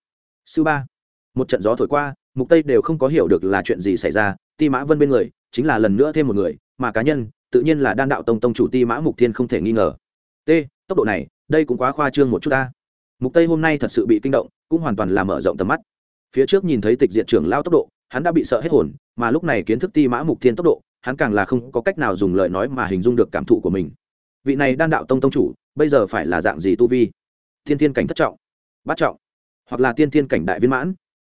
Sư ba, một trận gió thổi qua, mục tây đều không có hiểu được là chuyện gì xảy ra, ti mã vân bên người chính là lần nữa thêm một người, mà cá nhân tự nhiên là đan đạo tông tông chủ ti mã mục thiên không thể nghi ngờ. T, tốc độ này, đây cũng quá khoa trương một chút ta. Mục tây hôm nay thật sự bị kinh động, cũng hoàn toàn là mở rộng tầm mắt. Phía trước nhìn thấy tịch diện trưởng lao tốc độ, hắn đã bị sợ hết hồn, mà lúc này kiến thức ti mã mục thiên tốc độ hắn càng là không có cách nào dùng lời nói mà hình dung được cảm thụ của mình. Vị này đan đạo tông tông chủ, bây giờ phải là dạng gì tu vi? Thiên thiên cảnh thất trọng, bát trọng, hoặc là tiên thiên cảnh đại viên mãn.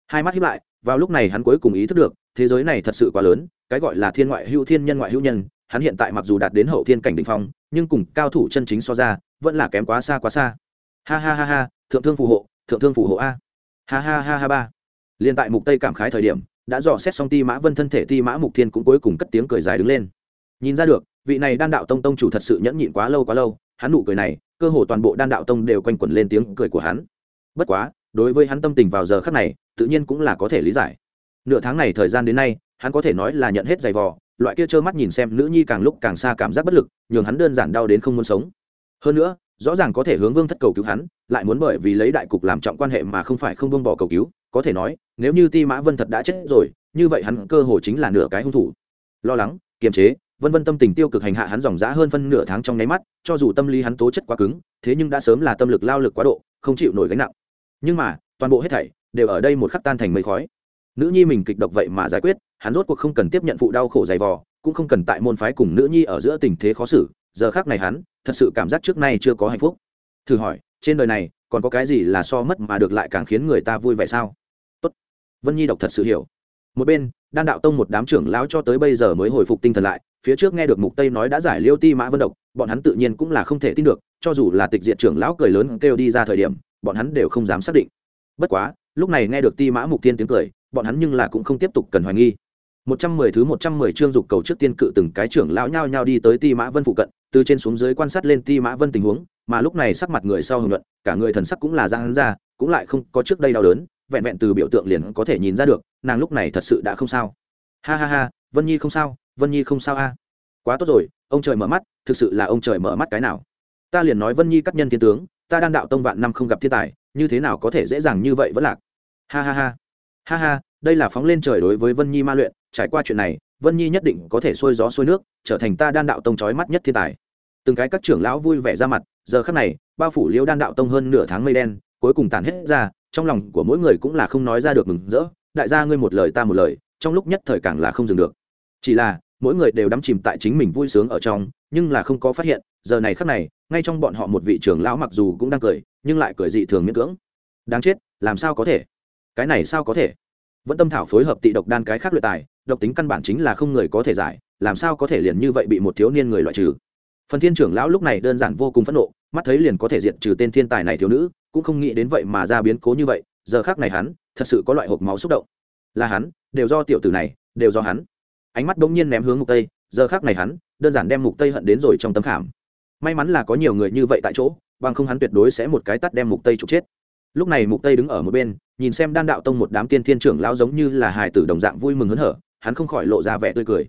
Hai mắt hiếp lại, vào lúc này hắn cuối cùng ý thức được, thế giới này thật sự quá lớn, cái gọi là thiên ngoại hữu thiên nhân ngoại hữu nhân, hắn hiện tại mặc dù đạt đến hậu thiên cảnh đ ỉ n h phong, nhưng cùng cao thủ chân chính so ra, vẫn là kém quá xa quá xa. Ha ha ha ha, thượng thương phù hộ, thượng thương phù hộ a. Ha ha ha ha ba. Liên tại mục tây cảm khái thời điểm đã dò xét xong ti mã vân thân thể, ti mã mục thiên cũng cuối cùng cất tiếng cười dài đứng lên. Nhìn ra được, vị này đan đạo tông tông chủ thật sự nhẫn nhịn quá lâu quá lâu, hắn nụ cười này, cơ hồ toàn bộ đan đạo tông đều quanh quẩn lên tiếng cười của hắn. Bất quá, đối với hắn tâm tình vào giờ khắc này, tự nhiên cũng là có thể lý giải. Nửa tháng này thời gian đến nay, hắn có thể nói là nhận hết giày vò, loại kia trơ mắt nhìn xem nữ nhi càng lúc càng xa cảm giác bất lực, nhường hắn đơn giản đau đến không muốn sống. Hơn nữa rõ ràng có thể hướng vương thất cầu cứu hắn, lại muốn bởi vì lấy đại cục làm trọng quan hệ mà không phải không buông bỏ cầu cứu, có thể nói, nếu như ti mã vân thật đã chết rồi, như vậy hắn cơ hồ chính là nửa cái hung thủ. Lo lắng, kiềm chế, vân vân tâm tình tiêu cực hành hạ hắn dòng dã hơn phân nửa tháng trong nháy mắt, cho dù tâm lý hắn tố chất quá cứng, thế nhưng đã sớm là tâm lực lao lực quá độ, không chịu nổi gánh nặng. Nhưng mà, toàn bộ hết thảy đều ở đây một khắc tan thành mây khói. Nữ nhi mình kịch độc vậy mà giải quyết, hắn rốt cuộc không cần tiếp nhận phụ đau khổ dày vò, cũng không cần tại môn phái cùng nữ nhi ở giữa tình thế khó xử, giờ khác này hắn thật sự cảm giác trước nay chưa có hạnh phúc. Thử hỏi trên đời này còn có cái gì là so mất mà được lại càng khiến người ta vui vẻ sao? Tốt. Vân nhi độc thật sự hiểu. Một bên đan đạo tông một đám trưởng lão cho tới bây giờ mới hồi phục tinh thần lại phía trước nghe được mục tây nói đã giải liêu ti mã vân độc bọn hắn tự nhiên cũng là không thể tin được cho dù là tịch diện trưởng lão cười lớn kêu đi ra thời điểm bọn hắn đều không dám xác định. Bất quá lúc này nghe được ti mã mục tiên tiếng cười bọn hắn nhưng là cũng không tiếp tục cần hoài nghi. Một trăm mười thứ một trăm mười chương dục cầu trước tiên cự từng cái trưởng lão nhao nhao đi tới Ti Mã Vân phụ cận, từ trên xuống dưới quan sát lên Ti Mã Vân tình huống, mà lúc này sắc mặt người sau hưởng luận, cả người thần sắc cũng là giang hắn ra, cũng lại không có trước đây đau đớn, vẹn vẹn từ biểu tượng liền có thể nhìn ra được, nàng lúc này thật sự đã không sao. Ha ha ha, Vân Nhi không sao, Vân Nhi không sao a. Quá tốt rồi, ông trời mở mắt, thực sự là ông trời mở mắt cái nào. Ta liền nói Vân Nhi cắt nhân thiên tướng, ta đang đạo tông vạn năm không gặp thiên tài, như thế nào có thể dễ dàng như vậy vẫn lạc. Ha ha ha. Ha ha, đây là phóng lên trời đối với Vân Nhi ma luyện, trải qua chuyện này vân nhi nhất định có thể xuôi gió xuôi nước, trở thành ta đan đạo tông trói mắt nhất thiên tài. Từng cái các trưởng lão vui vẻ ra mặt, giờ khắc này, bao phủ liễu đan đạo tông hơn nửa tháng mây đen, cuối cùng tàn hết ra, trong lòng của mỗi người cũng là không nói ra được mừng rỡ, đại gia ngươi một lời ta một lời, trong lúc nhất thời càng là không dừng được. Chỉ là, mỗi người đều đắm chìm tại chính mình vui sướng ở trong, nhưng là không có phát hiện, giờ này khắc này, ngay trong bọn họ một vị trưởng lão mặc dù cũng đang cười, nhưng lại cười dị thường miễn cưỡng. Đáng chết, làm sao có thể? Cái này sao có thể? Vẫn tâm thảo phối hợp tị độc đan cái khác luyện tài độc tính căn bản chính là không người có thể giải, làm sao có thể liền như vậy bị một thiếu niên người loại trừ? Phần thiên trưởng lão lúc này đơn giản vô cùng phẫn nộ, mắt thấy liền có thể diệt trừ tên thiên tài này thiếu nữ, cũng không nghĩ đến vậy mà ra biến cố như vậy, giờ khác này hắn, thật sự có loại hộp máu xúc động. Là hắn, đều do tiểu tử này, đều do hắn. Ánh mắt bỗng nhiên ném hướng mục tây, giờ khác này hắn, đơn giản đem mục tây hận đến rồi trong tấm khảm. May mắn là có nhiều người như vậy tại chỗ, bằng không hắn tuyệt đối sẽ một cái tắt đem mục tây trục chết. Lúc này mục tây đứng ở một bên, nhìn xem đan đạo tông một đám tiên thiên trưởng lão giống như là hài tử đồng dạng vui mừng hớn hở hắn không khỏi lộ ra vẻ tươi cười.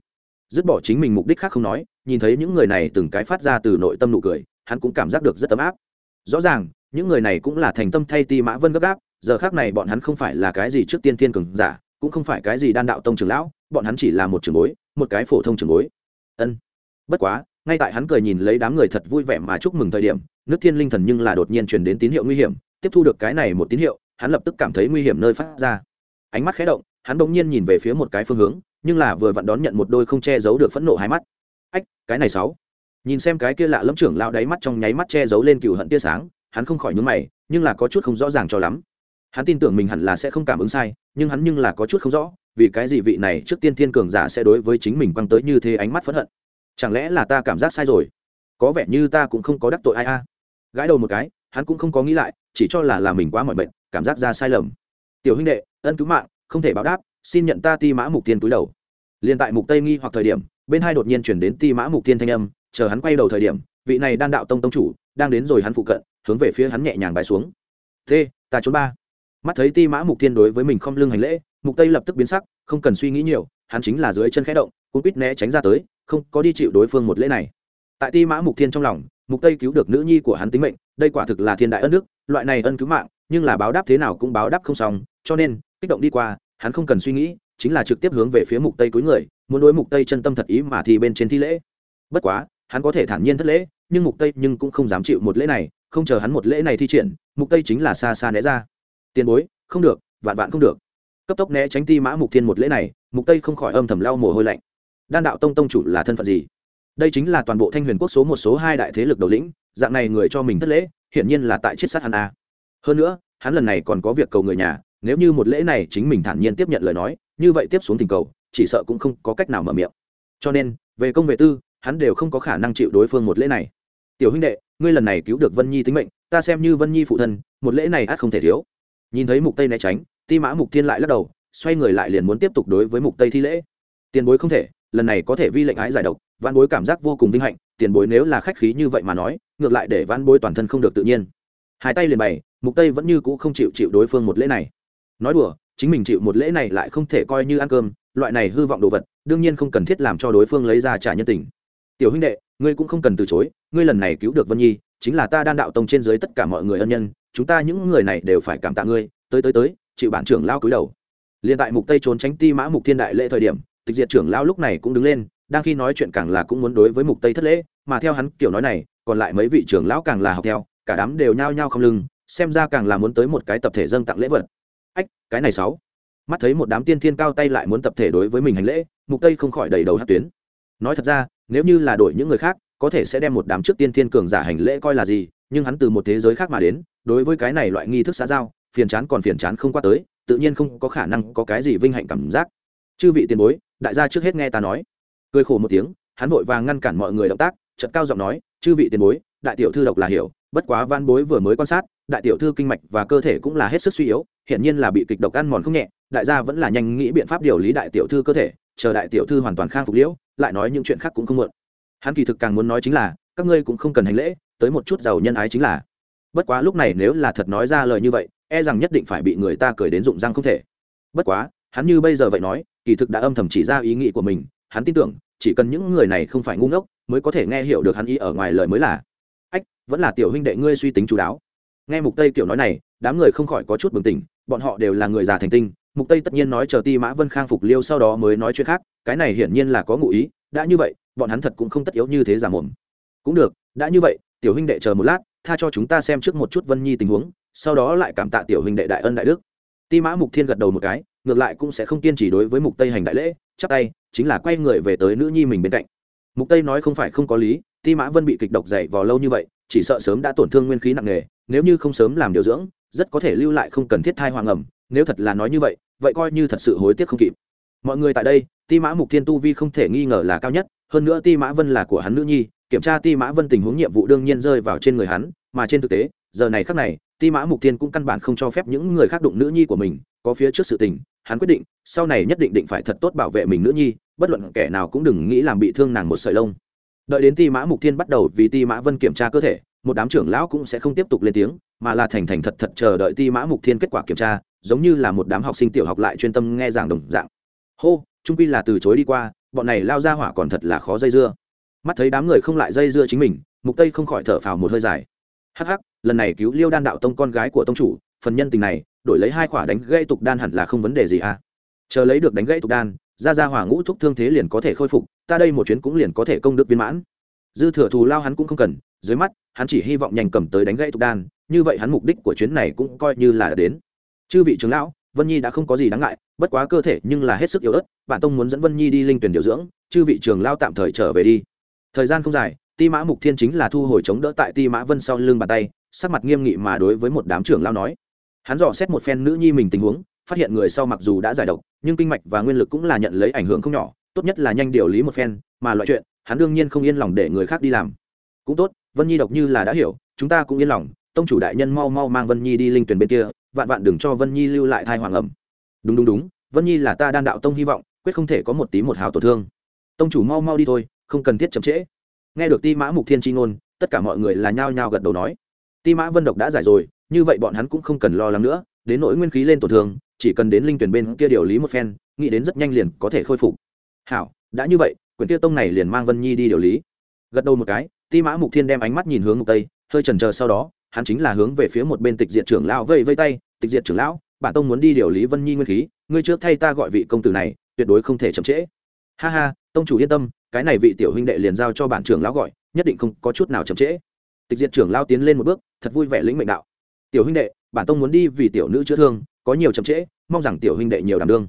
Dứt bỏ chính mình mục đích khác không nói, nhìn thấy những người này từng cái phát ra từ nội tâm nụ cười, hắn cũng cảm giác được rất ấm áp. Rõ ràng, những người này cũng là thành tâm thay ti mã vân gấp gáp, giờ khác này bọn hắn không phải là cái gì trước tiên thiên cường giả, cũng không phải cái gì đan đạo tông trưởng lão, bọn hắn chỉ là một trường bối, một cái phổ thông trường bối. Ân. Bất quá, ngay tại hắn cười nhìn lấy đám người thật vui vẻ mà chúc mừng thời điểm, nước thiên linh thần nhưng là đột nhiên truyền đến tín hiệu nguy hiểm, tiếp thu được cái này một tín hiệu, hắn lập tức cảm thấy nguy hiểm nơi phát ra. Ánh mắt khé động hắn bỗng nhiên nhìn về phía một cái phương hướng nhưng là vừa vặn đón nhận một đôi không che giấu được phẫn nộ hai mắt. Ách cái này sáu. Nhìn xem cái kia lạ lẫm trưởng lao đáy mắt trong nháy mắt che giấu lên cựu hận tia sáng hắn không khỏi nhún mày nhưng là có chút không rõ ràng cho lắm. Hắn tin tưởng mình hẳn là sẽ không cảm ứng sai nhưng hắn nhưng là có chút không rõ vì cái gì vị này trước tiên thiên cường giả sẽ đối với chính mình quăng tới như thế ánh mắt phẫn hận. Chẳng lẽ là ta cảm giác sai rồi? Có vẻ như ta cũng không có đắc tội ai a. Gãi đầu một cái hắn cũng không có nghĩ lại chỉ cho là là mình quá mọi mệt, cảm giác ra sai lầm. Tiểu huynh đệ ân cứu mạng không thể báo đáp, xin nhận ta ti mã mục tiên túi đầu. Liền tại mục tây nghi hoặc thời điểm, bên hai đột nhiên chuyển đến ti mã mục tiên thanh âm, chờ hắn quay đầu thời điểm, vị này đan đạo tông tông chủ đang đến rồi hắn phụ cận, hướng về phía hắn nhẹ nhàng bài xuống. Thế ta trốn ba. Mắt thấy ti mã mục tiên đối với mình không lưng hành lễ, mục tây lập tức biến sắc, không cần suy nghĩ nhiều, hắn chính là dưới chân khẽ động cũng quýt né tránh ra tới, không có đi chịu đối phương một lễ này. Tại ti mã mục tiên trong lòng, mục tây cứu được nữ nhi của hắn tính mệnh, đây quả thực là thiên đại ân đức, loại này ân cứu mạng, nhưng là báo đáp thế nào cũng báo đáp không xong, cho nên kích động đi qua, hắn không cần suy nghĩ, chính là trực tiếp hướng về phía mục tây cuối người, muốn đối mục tây chân tâm thật ý mà thì bên trên thi lễ. Bất quá, hắn có thể thản nhiên thất lễ, nhưng mục tây nhưng cũng không dám chịu một lễ này, không chờ hắn một lễ này thi triển, mục tây chính là xa xa né ra. Tiền bối, không được, vạn vạn không được. Cấp tốc né tránh ti mã mục thiên một lễ này, mục tây không khỏi âm thầm lau mồ hôi lạnh. Đan đạo tông tông chủ là thân phận gì? Đây chính là toàn bộ thanh huyền quốc số một số hai đại thế lực đầu lĩnh, dạng này người cho mình thất lễ, hiển nhiên là tại chiết sát hắn a. Hơn nữa, hắn lần này còn có việc cầu người nhà nếu như một lễ này chính mình thản nhiên tiếp nhận lời nói, như vậy tiếp xuống tình cầu, chỉ sợ cũng không có cách nào mở miệng. Cho nên, về công về tư, hắn đều không có khả năng chịu đối phương một lễ này. Tiểu huynh đệ, ngươi lần này cứu được vân nhi tính mệnh, ta xem như vân nhi phụ thân, một lễ này ắt không thể thiếu. Nhìn thấy mục tây né tránh, ti mã mục thiên lại lắc đầu, xoay người lại liền muốn tiếp tục đối với mục tây thi lễ. Tiền bối không thể, lần này có thể vi lệnh ái giải độc văn bối cảm giác vô cùng vinh hạnh, tiền bối nếu là khách khí như vậy mà nói, ngược lại để văn bối toàn thân không được tự nhiên. Hai tay liền bày, mục tây vẫn như cũ không chịu chịu đối phương một lễ này nói đùa, chính mình chịu một lễ này lại không thể coi như ăn cơm, loại này hư vọng đồ vật, đương nhiên không cần thiết làm cho đối phương lấy ra trả nhân tình. Tiểu huynh đệ, ngươi cũng không cần từ chối, ngươi lần này cứu được vân nhi, chính là ta đan đạo tông trên dưới tất cả mọi người ân nhân, chúng ta những người này đều phải cảm tạ ngươi, tới tới tới, chịu bản trưởng lao cúi đầu. Liền tại mục tây trốn tránh ti mã mục thiên đại lễ thời điểm, tịch diệt trưởng lao lúc này cũng đứng lên, đang khi nói chuyện càng là cũng muốn đối với mục tây thất lễ, mà theo hắn kiểu nói này, còn lại mấy vị trưởng lão càng là học theo, cả đám đều nhao nhao không lưng, xem ra càng là muốn tới một cái tập thể dâng tặng lễ vật ách, cái này sáu. Mắt thấy một đám tiên thiên cao tay lại muốn tập thể đối với mình hành lễ, mục tây không khỏi đầy đầu hát tuyến. Nói thật ra, nếu như là đổi những người khác, có thể sẽ đem một đám trước tiên thiên cường giả hành lễ coi là gì, nhưng hắn từ một thế giới khác mà đến, đối với cái này loại nghi thức xã giao, phiền chán còn phiền chán không qua tới, tự nhiên không có khả năng có cái gì vinh hạnh cảm giác. Chư vị tiền bối, đại gia trước hết nghe ta nói. Cười khổ một tiếng, hắn vội vàng ngăn cản mọi người động tác chật cao giọng nói, chư vị tiền bối, đại tiểu thư độc là hiểu, bất quá van bối vừa mới quan sát, đại tiểu thư kinh mạch và cơ thể cũng là hết sức suy yếu hiện nhiên là bị kịch độc ăn mòn không nhẹ, đại gia vẫn là nhanh nghĩ biện pháp điều lý đại tiểu thư cơ thể, chờ đại tiểu thư hoàn toàn khang phục liễu, lại nói những chuyện khác cũng không muộn. Hắn kỳ thực càng muốn nói chính là, các ngươi cũng không cần hành lễ, tới một chút giàu nhân ái chính là. Bất quá lúc này nếu là thật nói ra lời như vậy e rằng nhất định phải bị người ta cười đến rụng răng không thể. Bất quá, hắn như bây giờ vậy nói, kỳ thực đã âm thầm chỉ ra ý nghĩ của mình, hắn tin tưởng, chỉ cần những người này không phải ngu ngốc, mới có thể nghe hiểu được hắn ý ở ngoài lời mới là. Ách, vẫn là tiểu huynh đệ ngươi suy tính chú đáo. Nghe mục tây kiểu nói này, đám người không khỏi có chút bừng tỉnh bọn họ đều là người già thành tinh, mục tây tất nhiên nói chờ ti mã vân khang phục liêu sau đó mới nói chuyện khác, cái này hiển nhiên là có ngụ ý, đã như vậy, bọn hắn thật cũng không tất yếu như thế giả mồm. Cũng được, đã như vậy, tiểu huynh đệ chờ một lát, tha cho chúng ta xem trước một chút vân nhi tình huống, sau đó lại cảm tạ tiểu huynh đệ đại ân đại đức. Ti mã mục thiên gật đầu một cái, ngược lại cũng sẽ không kiên trì đối với mục tây hành đại lễ, chắp tay, chính là quay người về tới nữ nhi mình bên cạnh. Mục tây nói không phải không có lý, ti mã vân bị kịch độc dày vào lâu như vậy, chỉ sợ sớm đã tổn thương nguyên khí nặng nề, nếu như không sớm làm điều dưỡng rất có thể lưu lại không cần thiết thai hoàng ẩm, nếu thật là nói như vậy vậy coi như thật sự hối tiếc không kịp. Mọi người tại đây, ti mã mục thiên tu vi không thể nghi ngờ là cao nhất, hơn nữa ti mã vân là của hắn nữ nhi, kiểm tra ti mã vân tình huống nhiệm vụ đương nhiên rơi vào trên người hắn, mà trên thực tế, giờ này khác này, ti mã mục thiên cũng căn bản không cho phép những người khác đụng nữ nhi của mình, có phía trước sự tình, hắn quyết định, sau này nhất định định phải thật tốt bảo vệ mình nữ nhi, bất luận kẻ nào cũng đừng nghĩ làm bị thương nàng một sợi lông. Đợi đến ti mã mục thiên bắt đầu vì ti mã vân kiểm tra cơ thể một đám trưởng lão cũng sẽ không tiếp tục lên tiếng, mà là thành thành thật thật chờ đợi ti mã mục thiên kết quả kiểm tra, giống như là một đám học sinh tiểu học lại chuyên tâm nghe giảng đồng dạng. Hô trung quy là từ chối đi qua, bọn này lao ra hỏa còn thật là khó dây dưa. Mắt thấy đám người không lại dây dưa chính mình, mục tây không khỏi thở phào một hơi dài. Hắc hắc, lần này cứu liêu đan đạo tông con gái của tông chủ, phần nhân tình này, đổi lấy hai quả đánh gây tục đan hẳn là không vấn đề gì à? Chờ lấy được đánh gãy tục đan, ra ra hỏa ngũ thúc thương thế liền có thể khôi phục, ta đây một chuyến cũng liền có thể công đức viên mãn. Dư thừa thù lao hắn cũng không cần dưới mắt, hắn chỉ hy vọng nhanh cầm tới đánh gãy tục đan, như vậy hắn mục đích của chuyến này cũng coi như là đến. Chư vị trưởng lão, vân nhi đã không có gì đáng ngại, bất quá cơ thể nhưng là hết sức yếu ớt bản tông muốn dẫn vân nhi đi linh tuyển điều dưỡng, chư vị trưởng lao tạm thời trở về đi. Thời gian không dài, ti mã mục thiên chính là thu hồi chống đỡ tại ti mã vân sau lưng bàn tay, sắc mặt nghiêm nghị mà đối với một đám trưởng lao nói. Hắn dò xét một phen nữ nhi mình tình huống, phát hiện người sau mặc dù đã giải độc, nhưng kinh mạch và nguyên lực cũng là nhận lấy ảnh hưởng không nhỏ, tốt nhất là nhanh điều lý một phen, mà loại chuyện, hắn đương nhiên không yên lòng để người khác đi làm. Cũng tốt vân nhi độc như là đã hiểu, chúng ta cũng yên lòng, tông chủ đại nhân mau mau mang vân nhi đi linh tuyển bên kia, vạn vạn đừng cho vân nhi lưu lại thai hoàng ẩm. Đúng đúng đúng, vân nhi là ta đan đạo tông hy vọng, quyết không thể có một tí một hào tổn thương. Tông chủ mau mau đi thôi, không cần thiết chậm trễ. Nghe được ti mã mục thiên tri ngôn, tất cả mọi người là nhao nhao gật đầu nói. Ti mã vân độc đã giải rồi, như vậy bọn hắn cũng không cần lo lắng nữa, đến nỗi nguyên khí lên tổn thương, chỉ cần đến linh tuyển bên kia điều lý một phen, nghĩ đến rất nhanh liền có thể khôi phục. Hảo, đã như vậy, quyển tiêu tông này liền mang vân nhi đi điều lý. Gật đầu một cái ti mã mục thiên đem ánh mắt nhìn hướng mục tây, hơi chần chờ sau đó, hắn chính là hướng về phía một bên tịch diệt trưởng lão vây vây tay, tịch diệt trưởng lão, bản tông muốn đi điều lý vân nhi nguyên khí, ngươi trước thay ta gọi vị công tử này, tuyệt đối không thể chậm trễ. Ha ha, tông chủ yên tâm, cái này vị tiểu huynh đệ liền giao cho bản trưởng lão gọi, nhất định không có chút nào chậm trễ. Tịch diệt trưởng lão tiến lên một bước, thật vui vẻ lĩnh mệnh đạo, tiểu huynh đệ, bản tông muốn đi vì tiểu nữ chữa thương, có nhiều chậm trễ, mong rằng tiểu huynh đệ nhiều đảm đương.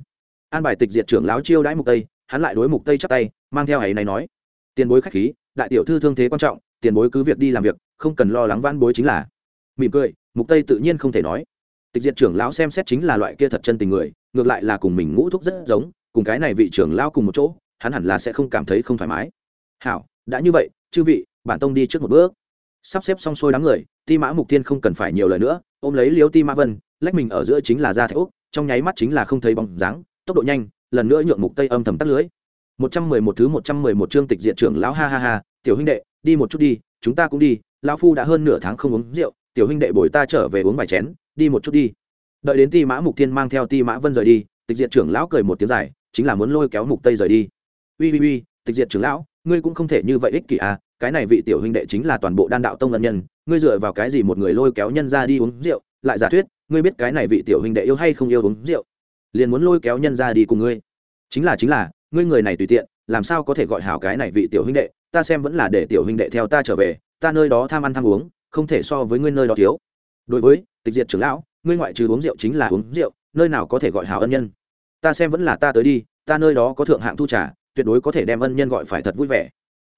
An bài tịch diệt trưởng lão chiêu đãi mục tây, hắn lại đối mục tây chắp tay, mang theo ấy này nói, tiền bối khách khí đại tiểu thư thương thế quan trọng, tiền bối cứ việc đi làm việc, không cần lo lắng vãn bối chính là. Mỉm cười, mục tây tự nhiên không thể nói. Tịch diệt trưởng lão xem xét chính là loại kia thật chân tình người, ngược lại là cùng mình ngũ thúc rất giống, cùng cái này vị trưởng lão cùng một chỗ, hắn hẳn là sẽ không cảm thấy không thoải mái. Hảo, đã như vậy, chư vị, bản tông đi trước một bước. Sắp xếp xong xuôi đám người, ti mã mục tiên không cần phải nhiều lời nữa, ôm lấy liếu ti mã vân, lách mình ở giữa chính là ra thạch úc, trong nháy mắt chính là không thấy bóng dáng, tốc độ nhanh, lần nữa nhượng mục tây âm thầm tắt lưới một trăm mười một thứ một trăm mười một chương tịch diện trưởng lão, ha ha ha, tiểu huynh đệ, đi một chút đi, chúng ta cũng đi, lão phu đã hơn nửa tháng không uống rượu, tiểu huynh đệ bồi ta trở về uống vài chén, đi một chút đi. Đợi đến ti mã mục tiên mang theo ti mã vân rời đi, tịch diện trưởng lão cười một tiếng dài, chính là muốn lôi kéo mục tây rời đi. Uy uy uy tịch diện trưởng lão, ngươi cũng không thể như vậy ích kỷ à cái này vị tiểu huynh đệ chính là toàn bộ đan đạo tông ân nhân, ngươi dựa vào cái gì một người lôi kéo nhân ra đi uống rượu, lại giả thuyết, ngươi biết cái này vị tiểu huynh đệ yêu hay không yêu uống rượu, liền muốn lôi kéo nhân ra đi cùng ngươi. Chính là chính là ngươi người này tùy tiện, làm sao có thể gọi hảo cái này vị tiểu huynh đệ, ta xem vẫn là để tiểu huynh đệ theo ta trở về, ta nơi đó tham ăn tham uống, không thể so với ngươi nơi đó thiếu. Đối với, tịch diệt trưởng lão, ngươi ngoại trừ uống rượu chính là uống rượu, nơi nào có thể gọi hảo ân nhân. Ta xem vẫn là ta tới đi, ta nơi đó có thượng hạng thu trả tuyệt đối có thể đem ân nhân gọi phải thật vui vẻ.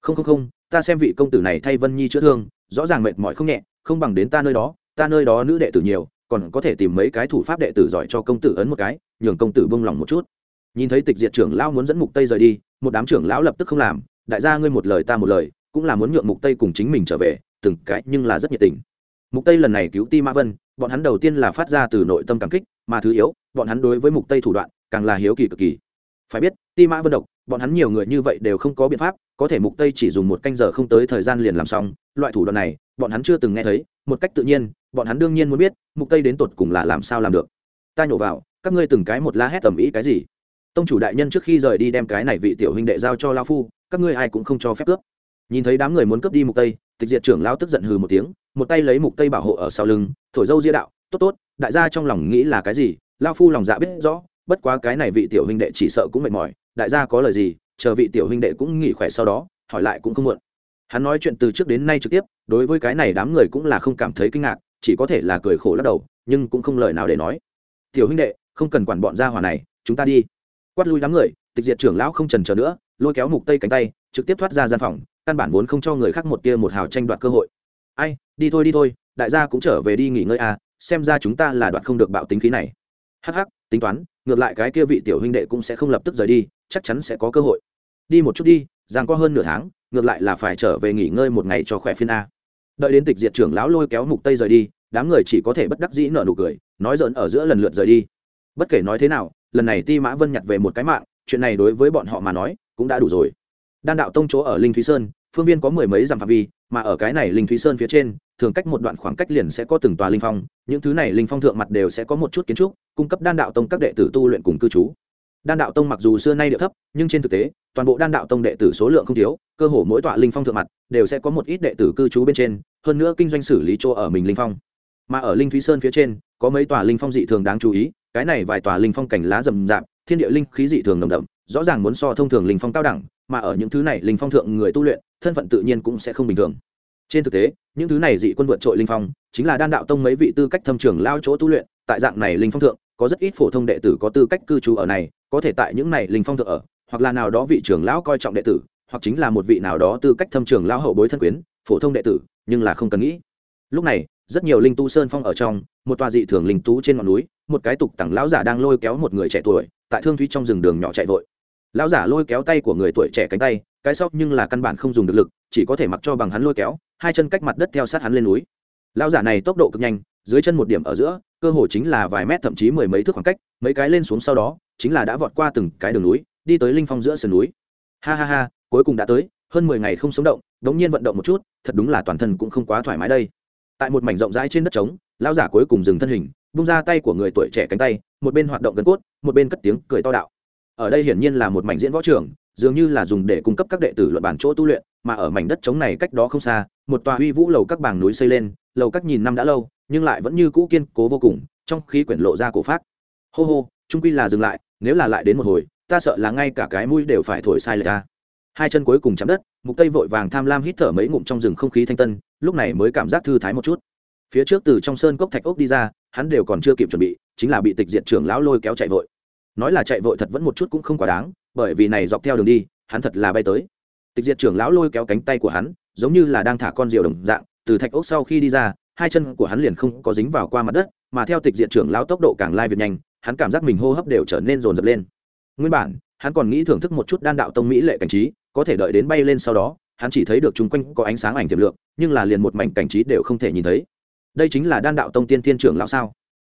Không không không, ta xem vị công tử này thay vân nhi chữa thương, rõ ràng mệt mỏi không nhẹ, không bằng đến ta nơi đó, ta nơi đó nữ đệ tử nhiều, còn có thể tìm mấy cái thủ pháp đệ tử giỏi cho công tử ấn một cái, nhường công tử bông lòng một chút nhìn thấy tịch diệt trưởng lão muốn dẫn mục tây rời đi, một đám trưởng lão lập tức không làm. Đại gia ngươi một lời ta một lời, cũng là muốn nhượng mục tây cùng chính mình trở về, từng cái nhưng là rất nhiệt tình. Mục tây lần này cứu ti mã vân, bọn hắn đầu tiên là phát ra từ nội tâm cảm kích, mà thứ yếu, bọn hắn đối với mục tây thủ đoạn, càng là hiếu kỳ cực kỳ. Phải biết, ti mã vân độc, bọn hắn nhiều người như vậy đều không có biện pháp, có thể mục tây chỉ dùng một canh giờ không tới thời gian liền làm xong. Loại thủ đoạn này, bọn hắn chưa từng nghe thấy, một cách tự nhiên, bọn hắn đương nhiên muốn biết, mục tây đến tột cùng là làm sao làm được. Ta nhổ vào, các ngươi từng cái một la hét tầm ý cái gì? Tông chủ đại nhân trước khi rời đi đem cái này vị tiểu huynh đệ giao cho lao phu, các ngươi ai cũng không cho phép cướp. Nhìn thấy đám người muốn cướp đi mục tây, tịch diệt trưởng lao tức giận hừ một tiếng, một tay lấy mục tây bảo hộ ở sau lưng, thổi dâu ria đạo, tốt tốt, đại gia trong lòng nghĩ là cái gì? Lao phu lòng dạ biết rõ, bất quá cái này vị tiểu huynh đệ chỉ sợ cũng mệt mỏi, đại gia có lời gì, chờ vị tiểu huynh đệ cũng nghỉ khỏe sau đó, hỏi lại cũng không muộn. Hắn nói chuyện từ trước đến nay trực tiếp, đối với cái này đám người cũng là không cảm thấy kinh ngạc, chỉ có thể là cười khổ lắc đầu, nhưng cũng không lời nào để nói. Tiểu huynh đệ, không cần quản bọn gia hỏa này, chúng ta đi quát lui đám người, tịch diệt trưởng lão không trần chờ nữa, lôi kéo mục tây cánh tay, trực tiếp thoát ra gian phòng, căn bản vốn không cho người khác một tia một hào tranh đoạt cơ hội. Ai, đi thôi đi thôi, đại gia cũng trở về đi nghỉ ngơi à xem ra chúng ta là đoạt không được bạo tính khí này. Hắc hắc, tính toán, ngược lại cái kia vị tiểu huynh đệ cũng sẽ không lập tức rời đi, chắc chắn sẽ có cơ hội. Đi một chút đi rằng qua hơn nửa tháng, ngược lại là phải trở về nghỉ ngơi một ngày cho khỏe phiên a. Đợi đến tịch diệt trưởng lão lôi kéo mục tây rời đi, đám người chỉ có thể bất đắc dĩ nở nụ cười, nói giỡn ở giữa lần lượt rời đi. Bất kể nói thế nào lần này ti mã vân nhặt về một cái mạng, chuyện này đối với bọn họ mà nói cũng đã đủ rồi. Đan đạo tông chỗ ở linh thúy sơn, phương viên có mười mấy dặm phạm vi, mà ở cái này linh thúy sơn phía trên, thường cách một đoạn khoảng cách liền sẽ có từng tòa linh phong, những thứ này linh phong thượng mặt đều sẽ có một chút kiến trúc, cung cấp đan đạo tông các đệ tử tu luyện cùng cư trú. Đan đạo tông mặc dù xưa nay địa thấp, nhưng trên thực tế, toàn bộ đan đạo tông đệ tử số lượng không thiếu, cơ hồ mỗi tọa linh phong thượng mặt đều sẽ có một ít đệ tử cư trú bên trên, hơn nữa kinh doanh xử lý chỗ ở mình linh phong. Mà ở linh thúy sơn phía trên, có mấy tòa linh phong dị thường đáng chú ý cái này vài tòa linh phong cảnh lá rậm rạp, thiên địa linh khí dị thường nồng đậm, rõ ràng muốn so thông thường linh phong cao đẳng, mà ở những thứ này linh phong thượng người tu luyện, thân phận tự nhiên cũng sẽ không bình thường. Trên thực tế, những thứ này dị quân vượt trội linh phong, chính là đan đạo tông mấy vị tư cách thâm trường lao chỗ tu luyện, tại dạng này linh phong thượng, có rất ít phổ thông đệ tử có tư cách cư trú ở này, có thể tại những này linh phong thượng ở, hoặc là nào đó vị trưởng lão coi trọng đệ tử, hoặc chính là một vị nào đó tư cách thâm trường lao hậu bối thân quyến, phổ thông đệ tử, nhưng là không cần nghĩ. Lúc này rất nhiều linh tu sơn phong ở trong, một tòa dị thường linh tú trên ngọn núi, một cái tục tẳng lão giả đang lôi kéo một người trẻ tuổi, tại thương thúy trong rừng đường nhỏ chạy vội. Lão giả lôi kéo tay của người tuổi trẻ cánh tay, cái sóc nhưng là căn bản không dùng được lực, chỉ có thể mặc cho bằng hắn lôi kéo, hai chân cách mặt đất theo sát hắn lên núi. Lão giả này tốc độ cực nhanh, dưới chân một điểm ở giữa, cơ hồ chính là vài mét thậm chí mười mấy thước khoảng cách, mấy cái lên xuống sau đó, chính là đã vọt qua từng cái đường núi, đi tới linh phong giữa sườn núi. Ha ha ha, cuối cùng đã tới, hơn mười ngày không sống động, đống nhiên vận động một chút, thật đúng là toàn thân cũng không quá thoải mái đây tại một mảnh rộng rãi trên đất trống, lão giả cuối cùng dừng thân hình bung ra tay của người tuổi trẻ cánh tay, một bên hoạt động gần cốt, một bên cất tiếng cười to đạo. Ở đây hiển nhiên là một mảnh diễn võ trường, dường như là dùng để cung cấp các đệ tử luận bản chỗ tu luyện, mà ở mảnh đất trống này cách đó không xa, một tòa huy vũ lầu các bảng núi xây lên, lầu các nhìn năm đã lâu, nhưng lại vẫn như cũ kiên cố vô cùng, trong khí quyển lộ ra cổ phát hô hô trung quy là dừng lại, nếu là lại đến một hồi, ta sợ là ngay cả cái mũi đều phải thổi sai lệch ta. Hai chân cuối cùng chạm đất, mục tây vội vàng tham lam hít thở mấy ngụm trong rừng không khí thanh tân lúc này mới cảm giác thư thái một chút. Phía trước từ trong sơn cốc thạch ốc đi ra, hắn đều còn chưa kịp chuẩn bị, chính là bị tịch diệt trưởng lão lôi kéo chạy vội. Nói là chạy vội thật vẫn một chút cũng không quá đáng, bởi vì này dọc theo đường đi, hắn thật là bay tới. Tịch diệt trưởng lão lôi kéo cánh tay của hắn, giống như là đang thả con diều đồng dạng, từ thạch ốc sau khi đi ra, hai chân của hắn liền không có dính vào qua mặt đất, mà theo tịch diệt trưởng lão tốc độ càng lai việt nhanh, hắn cảm giác mình hô hấp đều trở nên rồn rập lên. Nguyên bản, hắn còn nghĩ thưởng thức một chút đan đạo tông mỹ lệ cảnh trí, có thể đợi đến bay lên sau đó hắn chỉ thấy được chung quanh có ánh sáng ảnh tiềm lượng, nhưng là liền một mảnh cảnh trí đều không thể nhìn thấy. Đây chính là đan đạo tông tiên thiên trưởng lão sao?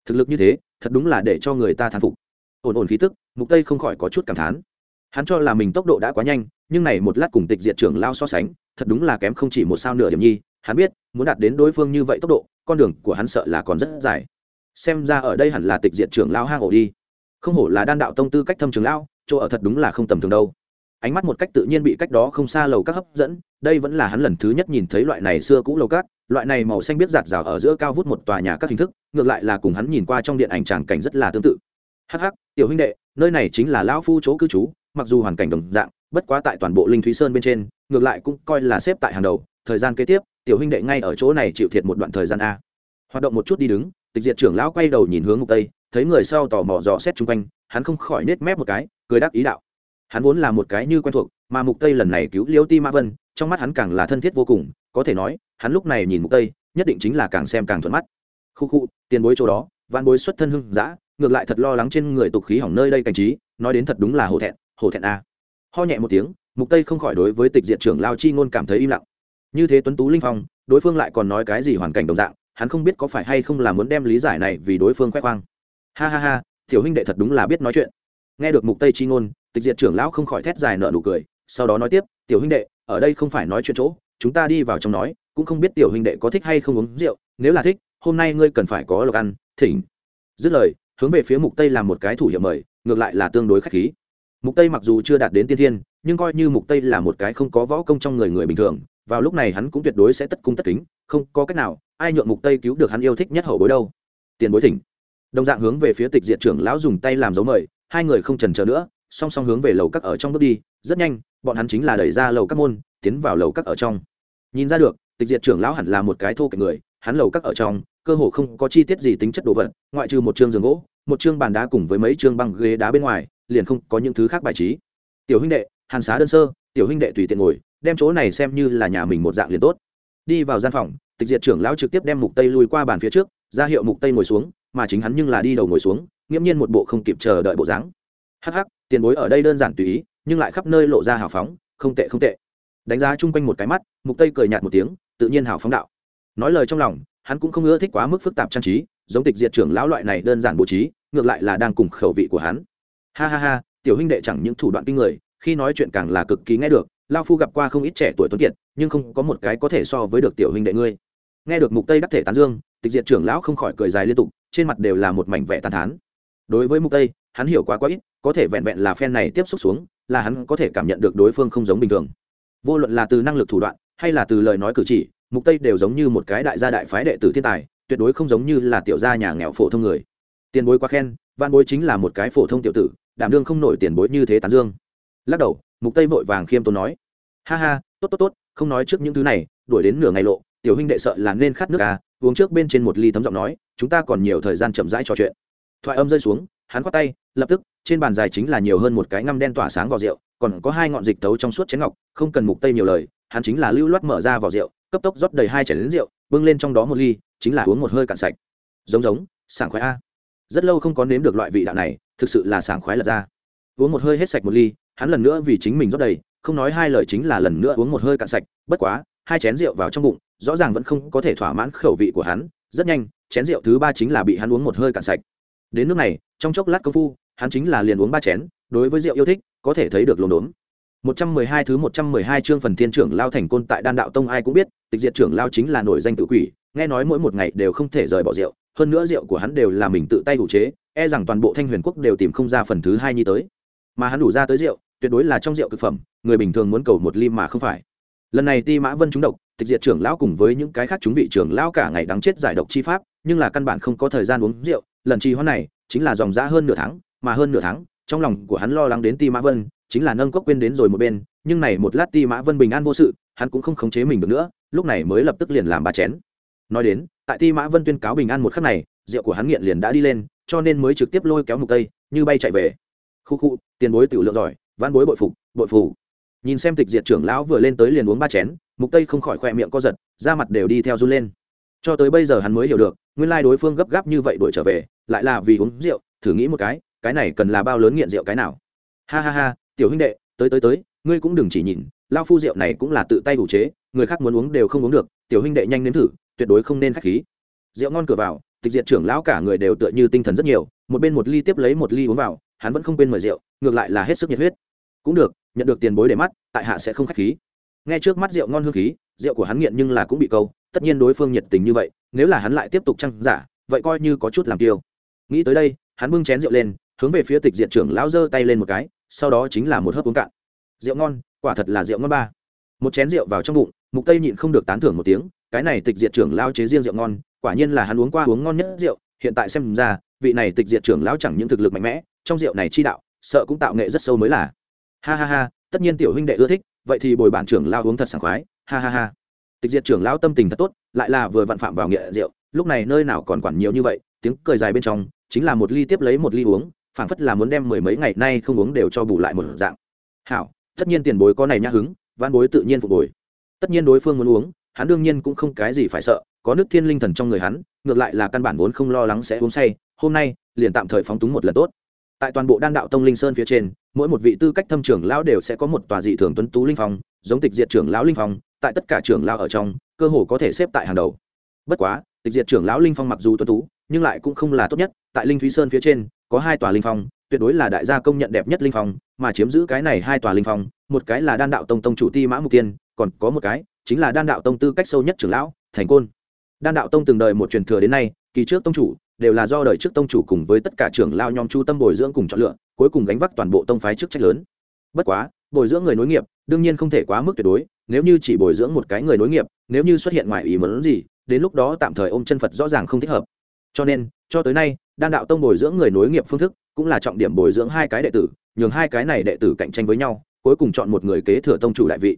Thực lực như thế, thật đúng là để cho người ta thán phục. Ổn ổn khí tức, mục tây không khỏi có chút cảm thán. Hắn cho là mình tốc độ đã quá nhanh, nhưng này một lát cùng tịch diệt trưởng lao so sánh, thật đúng là kém không chỉ một sao nửa điểm nhi. Hắn biết, muốn đạt đến đối phương như vậy tốc độ, con đường của hắn sợ là còn rất dài. Xem ra ở đây hẳn là tịch diệt trưởng lao hang ổ đi. Không hổ là đan đạo tông tư cách thâm trường lao chỗ ở thật đúng là không tầm thường đâu ánh mắt một cách tự nhiên bị cách đó không xa lầu các hấp dẫn, đây vẫn là hắn lần thứ nhất nhìn thấy loại này xưa cũ lầu các, loại này màu xanh biết giạt rào ở giữa cao vút một tòa nhà các hình thức, ngược lại là cùng hắn nhìn qua trong điện ảnh tràng cảnh rất là tương tự. Hắc hắc, tiểu huynh đệ, nơi này chính là lão phu chỗ cư trú, mặc dù hoàn cảnh đồng dạng, bất quá tại toàn bộ linh thúy sơn bên trên, ngược lại cũng coi là xếp tại hàng đầu, thời gian kế tiếp, tiểu huynh đệ ngay ở chỗ này chịu thiệt một đoạn thời gian a. Hoạt động một chút đi đứng, tịch diệt trưởng lão quay đầu nhìn hướng ngục tây, thấy người sau tò mò dò xét chung quanh, hắn không khỏi nết mép một cái, cười đáp ý đạo hắn vốn là một cái như quen thuộc, mà mục tây lần này cứu liêu ti ma vân, trong mắt hắn càng là thân thiết vô cùng, có thể nói, hắn lúc này nhìn mục tây, nhất định chính là càng xem càng thuận mắt. Khu khu, tiền bối chỗ đó văn bối xuất thân hưng dã, ngược lại thật lo lắng trên người tục khí hỏng nơi đây cảnh trí, nói đến thật đúng là hổ thẹn hổ thẹn a. Ho nhẹ một tiếng, mục tây không khỏi đối với tịch diện trưởng lao chi ngôn cảm thấy im lặng. Như thế tuấn tú linh phong, đối phương lại còn nói cái gì hoàn cảnh đồng dạng, hắn không biết có phải hay không là muốn đem lý giải này vì đối phương khoe khoang. Ha ha ha, tiểu huynh đệ thật đúng là biết nói chuyện. Nghe được mục tây chi ngôn tịch diệt trưởng lão không khỏi thét dài nợ nụ cười, sau đó nói tiếp, tiểu huynh đệ, ở đây không phải nói chuyện chỗ, chúng ta đi vào trong nói, cũng không biết tiểu huynh đệ có thích hay không uống rượu, nếu là thích, hôm nay ngươi cần phải có lộc ăn, thỉnh. Dứt lời, hướng về phía mục tây làm một cái thủ hiệu mời, ngược lại là tương đối khách khí. Mục tây mặc dù chưa đạt đến tiên thiên, nhưng coi như mục tây là một cái không có võ công trong người người bình thường, vào lúc này hắn cũng tuyệt đối sẽ tất cung tất kính, không có cách nào, ai nhượng mục tây cứu được hắn yêu thích nhất hậu bối đâu. Tiền bối thỉnh. Đồng dạng hướng về phía tịch diệt trưởng lão dùng tay làm dấu mời, hai người không trần chờ nữa song song hướng về lầu các ở trong bước đi, rất nhanh, bọn hắn chính là đẩy ra lầu các môn, tiến vào lầu các ở trong. Nhìn ra được, tịch diệt trưởng lão hẳn là một cái thô kệch người, hắn lầu các ở trong, cơ hồ không có chi tiết gì tính chất đồ vật, ngoại trừ một chương giường gỗ, một chương bàn đá cùng với mấy chương băng ghế đá bên ngoài, liền không có những thứ khác bài trí. Tiểu huynh đệ, hàn xá đơn sơ, tiểu huynh đệ tùy tiện ngồi, đem chỗ này xem như là nhà mình một dạng liền tốt. Đi vào gian phòng, tịch diệt trưởng lão trực tiếp đem mục tây lui qua bàn phía trước, ra hiệu mục tây ngồi xuống, mà chính hắn nhưng là đi đầu ngồi xuống, nghiễm nhiên một bộ không kịp chờ đợi bộ dáng. Hắc hắc tiền bối ở đây đơn giản tùy ý, nhưng lại khắp nơi lộ ra hào phóng, không tệ không tệ. Đánh giá chung quanh một cái mắt, mục tây cười nhạt một tiếng, tự nhiên hào phóng đạo. Nói lời trong lòng, hắn cũng không ưa thích quá mức phức tạp trang trí, giống tịch diệt trưởng lão loại này đơn giản bố trí, ngược lại là đang cùng khẩu vị của hắn. Ha ha ha, tiểu huynh đệ chẳng những thủ đoạn kinh người, khi nói chuyện càng là cực kỳ nghe được lao phu gặp qua không ít trẻ tuổi tuấn kiệt, nhưng không có một cái có thể so với được tiểu huynh đệ ngươi. Nghe được mục tây đắc thể tán dương, tịch diệt trưởng lão không khỏi cười dài liên tục, trên mặt đều là một mảnh vẻ tàn thán. Đối với mục tây hắn hiểu quá quá ít, có thể vẹn vẹn là phen này tiếp xúc xuống, là hắn có thể cảm nhận được đối phương không giống bình thường. Vô luận là từ năng lực thủ đoạn, hay là từ lời nói cử chỉ, mục tây đều giống như một cái đại gia đại phái đệ tử thiên tài, tuyệt đối không giống như là tiểu gia nhà nghèo phổ thông người. Tiền bối quá khen, văn bối chính là một cái phổ thông tiểu tử, đảm đương không nổi tiền bối như thế tán dương. Lắc đầu, mục tây vội vàng khiêm tốn nói, ha ha, tốt tốt tốt, không nói trước những thứ này, đuổi đến nửa ngày lộ, tiểu huynh đệ sợ là nên khát nước à uống trước bên trên một ly thấm giọng nói, chúng ta còn nhiều thời gian chậm rãi trò chuyện. Thoại âm rơi xuống hắn khoát tay, lập tức, trên bàn dài chính là nhiều hơn một cái ngăm đen tỏa sáng vỏ rượu, còn có hai ngọn dịch tấu trong suốt chén ngọc, không cần mục tây nhiều lời, hắn chính là lưu loát mở ra vỏ rượu, cấp tốc rót đầy hai chén lớn rượu, bưng lên trong đó một ly, chính là uống một hơi cạn sạch. Giống giống, sảng khoái a. Rất lâu không có nếm được loại vị đạo này, thực sự là sảng khoái lật ra. Uống một hơi hết sạch một ly, hắn lần nữa vì chính mình rót đầy, không nói hai lời chính là lần nữa uống một hơi cạn sạch, bất quá, hai chén rượu vào trong bụng, rõ ràng vẫn không có thể thỏa mãn khẩu vị của hắn, rất nhanh, chén rượu thứ ba chính là bị hắn uống một hơi cạn sạch đến nước này, trong chốc lát công phu, hắn chính là liền uống ba chén, đối với rượu yêu thích, có thể thấy được lồn đốn. 112 thứ 112 chương phần thiên trưởng lao thành côn tại đan đạo tông ai cũng biết, tịch diệt trưởng lao chính là nổi danh tự quỷ, nghe nói mỗi một ngày đều không thể rời bỏ rượu, hơn nữa rượu của hắn đều là mình tự tay đủ chế e rằng toàn bộ thanh huyền quốc đều tìm không ra phần thứ hai như tới. Mà hắn đủ ra tới rượu, tuyệt đối là trong rượu thực phẩm, người bình thường muốn cầu một ly mà không phải. Lần này ti mã vân trúng độc, tịch diệt trưởng lão cùng với những cái khác chúng vị trưởng lão cả ngày đắng chết giải độc chi pháp, nhưng là căn bản không có thời gian uống rượu lần trì hoãn này chính là dòng dã hơn nửa tháng, mà hơn nửa tháng, trong lòng của hắn lo lắng đến ti mã vân, chính là nâng cốc quên đến rồi một bên, nhưng này một lát ti mã vân bình an vô sự, hắn cũng không khống chế mình được nữa, lúc này mới lập tức liền làm ba chén. Nói đến, tại ti mã vân tuyên cáo bình an một khắc này, rượu của hắn nghiện liền đã đi lên, cho nên mới trực tiếp lôi kéo mục tây, như bay chạy về. Khu khu, tiền bối tiểu lượng giỏi, văn bối bội phục, bội phủ nhìn xem tịch diệt trưởng lão vừa lên tới liền uống ba chén, mục tây không khỏi khỏe miệng co giật, da mặt đều đi theo run lên. Cho tới bây giờ hắn mới hiểu được, nguyên lai đối phương gấp gáp như vậy đuổi trở về lại là vì uống rượu, thử nghĩ một cái cái này cần là bao lớn nghiện rượu cái nào? Ha ha ha, tiểu huynh đệ, tới tới tới, ngươi cũng đừng chỉ nhìn lao phu rượu này cũng là tự tay đủ chế, người khác muốn uống đều không uống được, tiểu huynh đệ nhanh nếm thử, tuyệt đối không nên k h á c h khí. Rượu ngon cửa vào, tịch diệt trưởng lão cả người đều tựa như tinh thần rất nhiều, một bên một ly tiếp lấy một ly uống vào, hắn vẫn không quên mời rượu, ngược lại là hết sức nhiệt huyết. Cũng được, nhận được tiền bối để mắt, tại hạ sẽ không k h á c h khí. Nghe trước mắt rượu ngon hương khí, rượu của hắn nghiện nhưng là cũng bị câu, tất nhiên đối phương nhiệt tình như vậy, nếu là hắn lại tiếp tục trăng giả, vậy coi như có chút làm tiêu nghĩ tới đây, hắn bưng chén rượu lên, hướng về phía tịch diệt trưởng lão giơ tay lên một cái, sau đó chính là một hớp uống cạn. Rượu ngon, quả thật là rượu ngon ba. Một chén rượu vào trong bụng, mục tây nhịn không được tán thưởng một tiếng, cái này tịch diệt trưởng lao chế riêng rượu ngon, quả nhiên là hắn uống qua uống ngon nhất rượu, hiện tại xem ra, vị này tịch diệt trưởng lão chẳng những thực lực mạnh mẽ, trong rượu này chi đạo, sợ cũng tạo nghệ rất sâu mới là. Ha ha ha, tất nhiên tiểu huynh đệ ưa thích, vậy thì bồi bản trưởng lao uống thật sảng khoái, ha ha ha. Tịch diệt trưởng lão tâm tình thật tốt, lại là vừa vặn phạm vào nghệ rượu, lúc này nơi nào còn quản nhiều như vậy tiếng cười dài bên trong, chính là một ly tiếp lấy một ly uống, phảng phất là muốn đem mười mấy ngày nay không uống đều cho bù lại một dạng. Hảo, tất nhiên tiền bối có này nhã hứng, văn bối tự nhiên phục bồi tất nhiên đối phương muốn uống, hắn đương nhiên cũng không cái gì phải sợ, có nước thiên linh thần trong người hắn, ngược lại là căn bản vốn không lo lắng sẽ uống say, hôm nay, liền tạm thời phóng túng một lần tốt. Tại toàn bộ đan đạo tông linh sơn phía trên, mỗi một vị tư cách thâm trưởng lão đều sẽ có một tòa dị thường tuấn tú linh phong, giống tịch diệt trưởng lão linh phong, tại tất cả trưởng lão ở trong, cơ hồ có thể xếp tại hàng đầu. Bất quá, tịch diệt trưởng lão linh phong mặc dù tuấn tú nhưng lại cũng không là tốt nhất, tại linh thúy sơn phía trên, có hai tòa linh phong, tuyệt đối là đại gia công nhận đẹp nhất linh phong, mà chiếm giữ cái này hai tòa linh phong, một cái là đan đạo tông tông chủ ti mã mục tiên, còn có một cái, chính là đan đạo tông tư cách sâu nhất trưởng lão, thành côn. Đan đạo tông từng đời một truyền thừa đến nay, kỳ trước tông chủ, đều là do đời trước tông chủ cùng với tất cả trưởng lao nhom chu tâm bồi dưỡng cùng chọn lựa, cuối cùng gánh vác toàn bộ tông phái chức trách lớn. Bất quá, bồi dưỡng người nối nghiệp, đương nhiên không thể quá mức tuyệt đối, nếu như chỉ bồi dưỡng một cái người nối nghiệp, nếu như xuất hiện ngoài ý muốn gì, đến lúc đó tạm thời ôm chân phật rõ ràng không thích hợp cho nên, cho tới nay, đan đạo tông bồi dưỡng người nối nghiệp phương thức cũng là trọng điểm bồi dưỡng hai cái đệ tử, nhường hai cái này đệ tử cạnh tranh với nhau, cuối cùng chọn một người kế thừa tông chủ đại vị.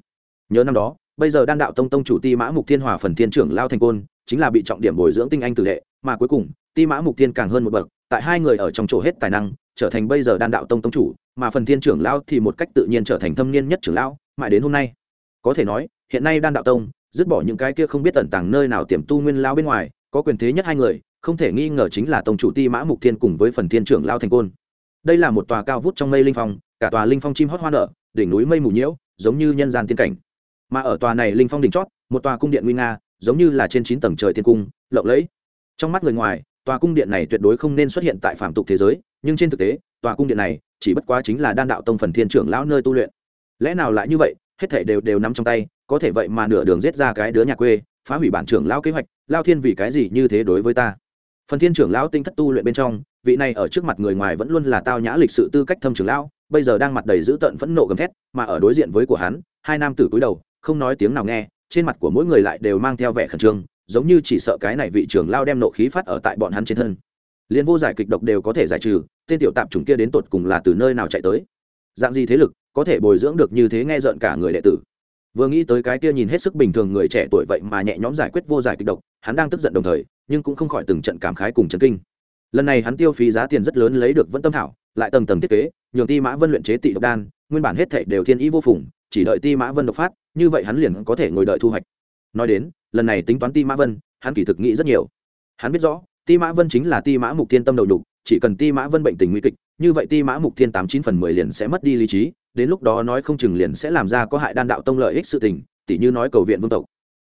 Nhớ năm đó, bây giờ đan đạo tông tông chủ ti mã mục thiên hòa phần thiên trưởng lao thành côn chính là bị trọng điểm bồi dưỡng tinh anh tử đệ, mà cuối cùng, ti mã mục thiên càng hơn một bậc, tại hai người ở trong chỗ hết tài năng, trở thành bây giờ đan đạo tông tông chủ, mà phần thiên trưởng lao thì một cách tự nhiên trở thành thâm niên nhất trưởng lão mãi đến hôm nay. Có thể nói, hiện nay đan đạo tông, dứt bỏ những cái kia không biết tẩn tàng nơi nào tiềm tu nguyên lao bên ngoài, có quyền thế nhất hai người không thể nghi ngờ chính là tông chủ ti mã mục thiên cùng với phần thiên trưởng lao thành côn. Đây là một tòa cao vút trong mây linh phong, cả tòa linh phong chim hót hoa nở, đỉnh núi mây mù nhiễu, giống như nhân gian tiên cảnh. Mà ở tòa này linh phong đỉnh chót, một tòa cung điện nguy nga, giống như là trên chín tầng trời tiên cung, lộng lẫy. Trong mắt người ngoài, tòa cung điện này tuyệt đối không nên xuất hiện tại phạm tục thế giới, nhưng trên thực tế, tòa cung điện này chỉ bất quá chính là đan đạo tông phần thiên trưởng lão nơi tu luyện. Lẽ nào lại như vậy, hết thể đều đều nắm trong tay, có thể vậy mà nửa đường giết ra cái đứa nhà quê, phá hủy bản trưởng lão kế hoạch, lao thiên vì cái gì như thế đối với ta? Phần thiên trưởng lão tinh thất tu luyện bên trong, vị này ở trước mặt người ngoài vẫn luôn là tao nhã lịch sự tư cách thâm trưởng lão, bây giờ đang mặt đầy dữ tợn phẫn nộ gầm thét, mà ở đối diện với của hắn, hai nam tử cúi đầu, không nói tiếng nào nghe, trên mặt của mỗi người lại đều mang theo vẻ khẩn trương, giống như chỉ sợ cái này vị trưởng lao đem nộ khí phát ở tại bọn hắn trên thân. Liên vô giải kịch độc đều có thể giải trừ, tên tiểu tạp chủng kia đến tột cùng là từ nơi nào chạy tới? Dạng gì thế lực có thể bồi dưỡng được như thế nghe rợn cả người đệ tử? Vừa nghĩ tới cái kia nhìn hết sức bình thường người trẻ tuổi vậy mà nhẹ nhõm giải quyết vô giải kịch độc, hắn đang tức giận đồng thời, nhưng cũng không khỏi từng trận cảm khái cùng chấn kinh. Lần này hắn tiêu phí giá tiền rất lớn lấy được vẫn tâm thảo, lại tầng tầng thiết kế, nhường ti mã vân luyện chế tị độc đan, nguyên bản hết thệ đều thiên ý vô phùng, chỉ đợi ti mã vân độc phát, như vậy hắn liền có thể ngồi đợi thu hoạch. Nói đến, lần này tính toán ti mã vân, hắn kỳ thực nghĩ rất nhiều. Hắn biết rõ, ti mã vân chính là ti mã mục thiên tâm đầu đục chỉ cần ti mã vân bệnh tình nguy kịch, như vậy ti mã mục thiên tám chín phần mười liền sẽ mất đi lý trí, đến lúc đó nói không chừng liền sẽ làm ra có hại đan đạo tông lợi ích sự tình, tỉ như nói cầu viện vương tộc.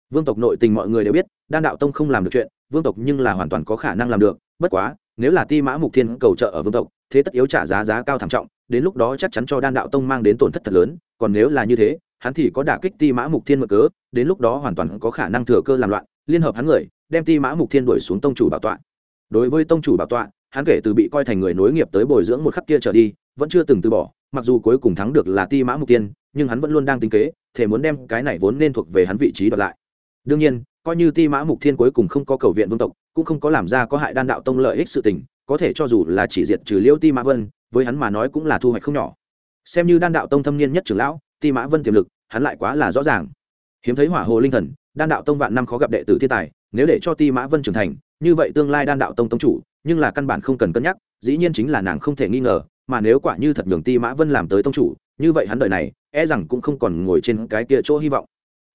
Vương tộc nội tình mọi người đều biết, đan đạo tông không làm được chuyện, vương tộc nhưng là hoàn toàn có khả năng làm được, bất quá, nếu là ti mã mục thiên cầu trợ ở vương tộc, thế tất yếu trả giá giá cao thảm trọng, đến lúc đó chắc chắn cho đan đạo tông mang đến tổn thất thật lớn, còn nếu là như thế, hắn thì có đả kích ti mã mục thiên mở cớ, đến lúc đó hoàn toàn có khả năng thừa cơ làm loạn, liên hợp hắn người, đem ti mã mục thiên đuổi xuống tông chủ bảo tọa. Đối với tông chủ bảo tọa hắn kể từ bị coi thành người nối nghiệp tới bồi dưỡng một khắc kia trở đi, vẫn chưa từng từ bỏ, mặc dù cuối cùng thắng được là ti mã mục tiên, nhưng hắn vẫn luôn đang tính kế thể muốn đem cái này vốn nên thuộc về hắn vị trí đoạt lại. Đương nhiên, coi như ti mã mục thiên cuối cùng không có cầu viện vương tộc, cũng không có làm ra có hại đan đạo tông lợi ích sự tình, có thể cho dù là chỉ diệt trừ liêu ti mã vân, với hắn mà nói cũng là thu hoạch không nhỏ. Xem như đan đạo tông thâm niên nhất trưởng lão, ti mã vân tiềm lực, hắn lại quá là rõ ràng. Hiếm thấy hỏa hồ linh thần, đan đạo tông vạn năm khó gặp đệ tử thiên tài, nếu để cho ti mã vân trưởng thành, như vậy tương lai đan đạo tông tông chủ nhưng là căn bản không cần cân nhắc, dĩ nhiên chính là nàng không thể nghi ngờ, mà nếu quả như thật nhường ti mã vân làm tới tông chủ, như vậy hắn đời này e rằng cũng không còn ngồi trên cái kia chỗ hy vọng.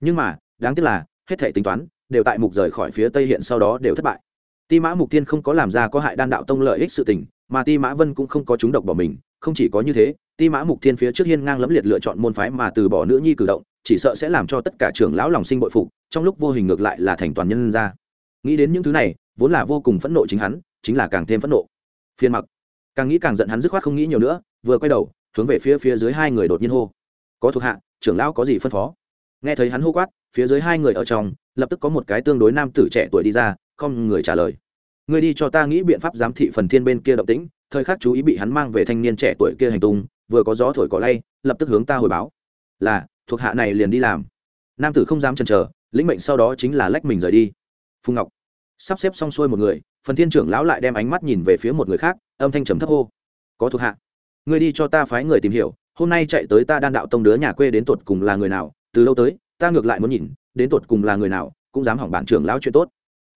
Nhưng mà, đáng tiếc là, hết thể tính toán, đều tại mục rời khỏi phía tây hiện sau đó đều thất bại. Ti mã mục tiên không có làm ra có hại đan đạo tông lợi ích sự tình, mà ti mã vân cũng không có chúng độc bỏ mình, không chỉ có như thế, ti mã mục thiên phía trước hiên ngang lẫm liệt lựa chọn môn phái mà từ bỏ nữ nhi cử động, chỉ sợ sẽ làm cho tất cả trưởng lão lòng sinh bội phục, trong lúc vô hình ngược lại là thành toàn nhân ra. Nghĩ đến những thứ này, vốn là vô cùng phẫn nộ chính hắn chính là càng thêm phẫn nộ. Phiên mặc. Càng nghĩ càng giận hắn dứt khoát không nghĩ nhiều nữa, vừa quay đầu, hướng về phía phía dưới hai người đột nhiên hô. Có thuộc hạ, trưởng lão có gì phân phó? Nghe thấy hắn hô quát, phía dưới hai người ở trong, lập tức có một cái tương đối nam tử trẻ tuổi đi ra, không người trả lời. Người đi cho ta nghĩ biện pháp giám thị phần thiên bên kia động tĩnh, thời khắc chú ý bị hắn mang về thanh niên trẻ tuổi kia hành tung, vừa có gió thổi cỏ lay, lập tức hướng ta hồi báo. Là, thuộc hạ này liền đi làm. Nam tử không dám chần chờ, lĩnh mệnh sau đó chính là lách mình rời đi. Phùng ngọc sắp xếp xong xuôi một người, phần thiên trưởng lão lại đem ánh mắt nhìn về phía một người khác, âm thanh trầm thấp hô, có thuộc hạ người đi cho ta phái người tìm hiểu, hôm nay chạy tới ta đan đạo tông đứa nhà quê đến tột cùng là người nào, từ lâu tới, ta ngược lại muốn nhìn, đến tột cùng là người nào, cũng dám hỏng bản trưởng lão chuyện tốt.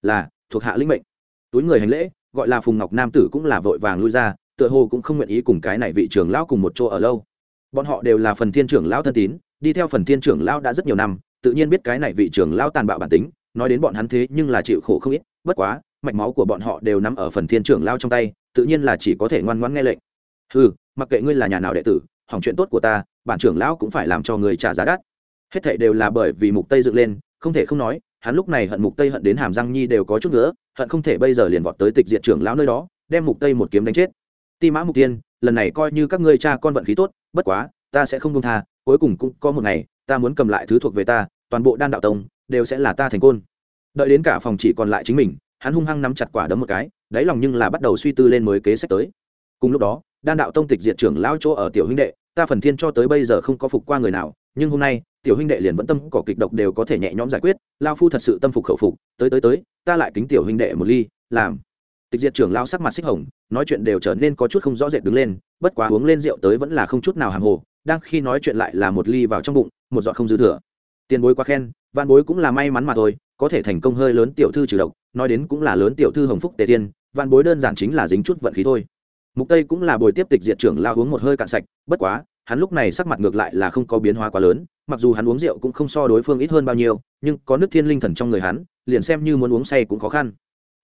Là, thuộc hạ lĩnh mệnh. Túi người hành lễ, gọi là phùng ngọc nam tử cũng là vội vàng lui ra, tựa hồ cũng không nguyện ý cùng cái này vị trưởng lão cùng một chỗ ở lâu. Bọn họ đều là phần thiên trưởng lão thân tín, đi theo phần thiên trưởng lão đã rất nhiều năm, tự nhiên biết cái này vị trưởng lão tàn bạo bản tính, nói đến bọn hắn thế nhưng là chịu khổ không ít bất quá, mạch máu của bọn họ đều nằm ở phần thiên trưởng lão trong tay, tự nhiên là chỉ có thể ngoan ngoãn nghe lệnh. Ừ mặc kệ ngươi là nhà nào đệ tử, hỏng chuyện tốt của ta, bản trưởng lão cũng phải làm cho người trả giá đắt. Hết thệ đều là bởi vì mục tây dựng lên, không thể không nói, hắn lúc này hận mục tây hận đến hàm răng nhi đều có chút nữa hận không thể bây giờ liền vọt tới tịch diệt trưởng lão nơi đó, đem mục tây một kiếm đánh chết. Ti mã mục tiên, lần này coi như các ngươi cha con vận khí tốt, bất quá, ta sẽ không buông tha, cuối cùng cũng có một ngày, ta muốn cầm lại thứ thuộc về ta, toàn bộ đan đạo tông, đều sẽ là ta thành côn đợi đến cả phòng chỉ còn lại chính mình, hắn hung hăng nắm chặt quả đấm một cái, đáy lòng nhưng là bắt đầu suy tư lên mới kế sách tới. Cùng lúc đó, đan đạo tông tịch diệt trưởng lão chỗ ở tiểu huynh đệ, ta phần thiên cho tới bây giờ không có phục qua người nào, nhưng hôm nay, tiểu huynh đệ liền vẫn tâm cỏ kịch độc đều có thể nhẹ nhõm giải quyết, lao phu thật sự tâm phục khẩu phục, tới tới tới, ta lại kính tiểu huynh đệ một ly, làm. Tịch diệt trưởng lao sắc mặt xích hồng, nói chuyện đều trở nên có chút không rõ rệt đứng lên, bất quá uống lên rượu tới vẫn là không chút nào hàng hồ, đang khi nói chuyện lại là một ly vào trong bụng, một giọt không dư thừa. Tiền bối quá khen văn bối cũng là may mắn mà thôi có thể thành công hơi lớn tiểu thư trừ độc, nói đến cũng là lớn tiểu thư hồng phúc tề tiên văn bối đơn giản chính là dính chút vận khí thôi. Mục tây cũng là bồi tiếp tịch diệt trưởng lao uống một hơi cạn sạch, bất quá, hắn lúc này sắc mặt ngược lại là không có biến hóa quá lớn, mặc dù hắn uống rượu cũng không so đối phương ít hơn bao nhiêu, nhưng có nước thiên linh thần trong người hắn, liền xem như muốn uống say cũng khó khăn.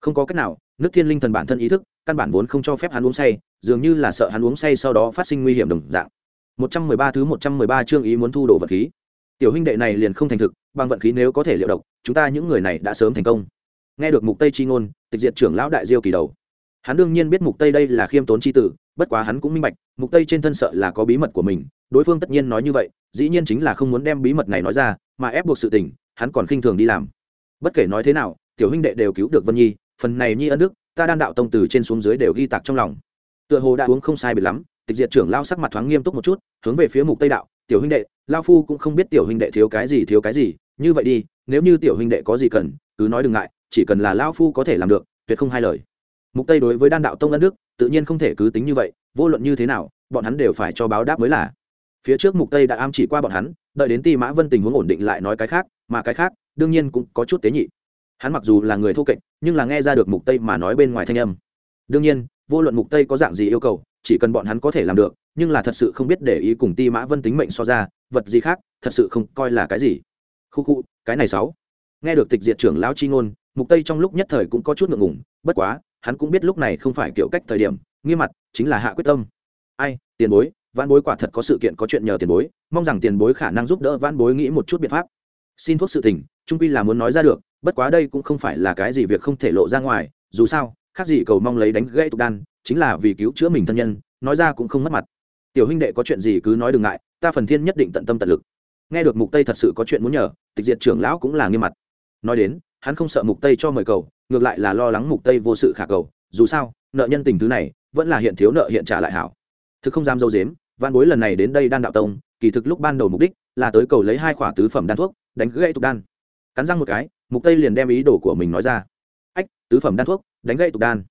Không có cách nào, nước thiên linh thần bản thân ý thức, căn bản vốn không cho phép hắn uống say, dường như là sợ hắn uống say sau đó phát sinh nguy hiểm đồng dạng. 113 thứ 113 chương ý muốn thu đồ vật khí. Tiểu huynh đệ này liền không thành thực bằng vận khí nếu có thể liệu độc, chúng ta những người này đã sớm thành công. Nghe được mục tây chi ngôn, tịch diệt trưởng lão đại diêu kỳ đầu. Hắn đương nhiên biết mục tây đây là khiêm tốn chi tử, bất quá hắn cũng minh bạch, mục tây trên thân sợ là có bí mật của mình, đối phương tất nhiên nói như vậy, dĩ nhiên chính là không muốn đem bí mật này nói ra, mà ép buộc sự tình, hắn còn khinh thường đi làm. Bất kể nói thế nào, tiểu huynh đệ đều cứu được vân nhi, phần này nhi ân đức, ta đan đạo tông từ trên xuống dưới đều ghi tạc trong lòng. Tựa hồ đã uống không sai biệt lắm, tịch diệt trưởng lao sắc mặt thoáng nghiêm túc một chút, hướng về phía mục tây đạo, tiểu huynh đệ lao phu cũng không biết tiểu huynh đệ thiếu cái gì, thiếu cái gì như vậy đi, nếu như tiểu huynh đệ có gì cần, cứ nói đừng ngại, chỉ cần là lao phu có thể làm được, tuyệt không hai lời. Mục tây đối với đan đạo tông ân đức, tự nhiên không thể cứ tính như vậy, vô luận như thế nào, bọn hắn đều phải cho báo đáp mới là. Phía trước mục tây đã am chỉ qua bọn hắn, đợi đến ti mã vân tình huống ổn định lại nói cái khác, mà cái khác, đương nhiên cũng có chút tế nhị. Hắn mặc dù là người thô kệch, nhưng là nghe ra được mục tây mà nói bên ngoài thanh âm. Đương nhiên, vô luận mục tây có dạng gì yêu cầu, chỉ cần bọn hắn có thể làm được, nhưng là thật sự không biết để ý cùng ti mã vân tính mệnh so ra, vật gì khác, thật sự không coi là cái gì khu khu, cái này sáu. Nghe được tịch diệt trưởng lão chi ngôn, mục tây trong lúc nhất thời cũng có chút ngượng ngùng, bất quá, hắn cũng biết lúc này không phải kiểu cách thời điểm, nghiêm mặt, chính là hạ quyết tâm. Ai, tiền bối văn bối quả thật có sự kiện có chuyện nhờ tiền bối, mong rằng tiền bối khả năng giúp đỡ văn bối nghĩ một chút biện pháp. Xin thuốc sự tình, trung quy là muốn nói ra được, bất quá đây cũng không phải là cái gì việc không thể lộ ra ngoài, dù sao, khác gì cầu mong lấy đánh gãy tục đan, chính là vì cứu chữa mình thân nhân, nói ra cũng không mất mặt. Tiểu huynh đệ có chuyện gì cứ nói đừng ngại, ta phần thiên nhất định tận tâm tận lực nghe được mục tây thật sự có chuyện muốn nhờ, tịch diệt trưởng lão cũng là nghiêm mặt. Nói đến, hắn không sợ mục tây cho mời cầu, ngược lại là lo lắng mục tây vô sự khả cầu, dù sao, nợ nhân tình thứ này, vẫn là hiện thiếu nợ hiện trả lại hảo. Thực không dám dâu dếm văn bối lần này đến đây đan đạo tông, kỳ thực lúc ban đầu mục đích là tới cầu lấy hai khỏa tứ phẩm đan thuốc, đánh gãy tục đan. Cắn răng một cái, mục tây liền đem ý đồ của mình nói ra. Ách, tứ phẩm đan thuốc, đánh gãy tục đan.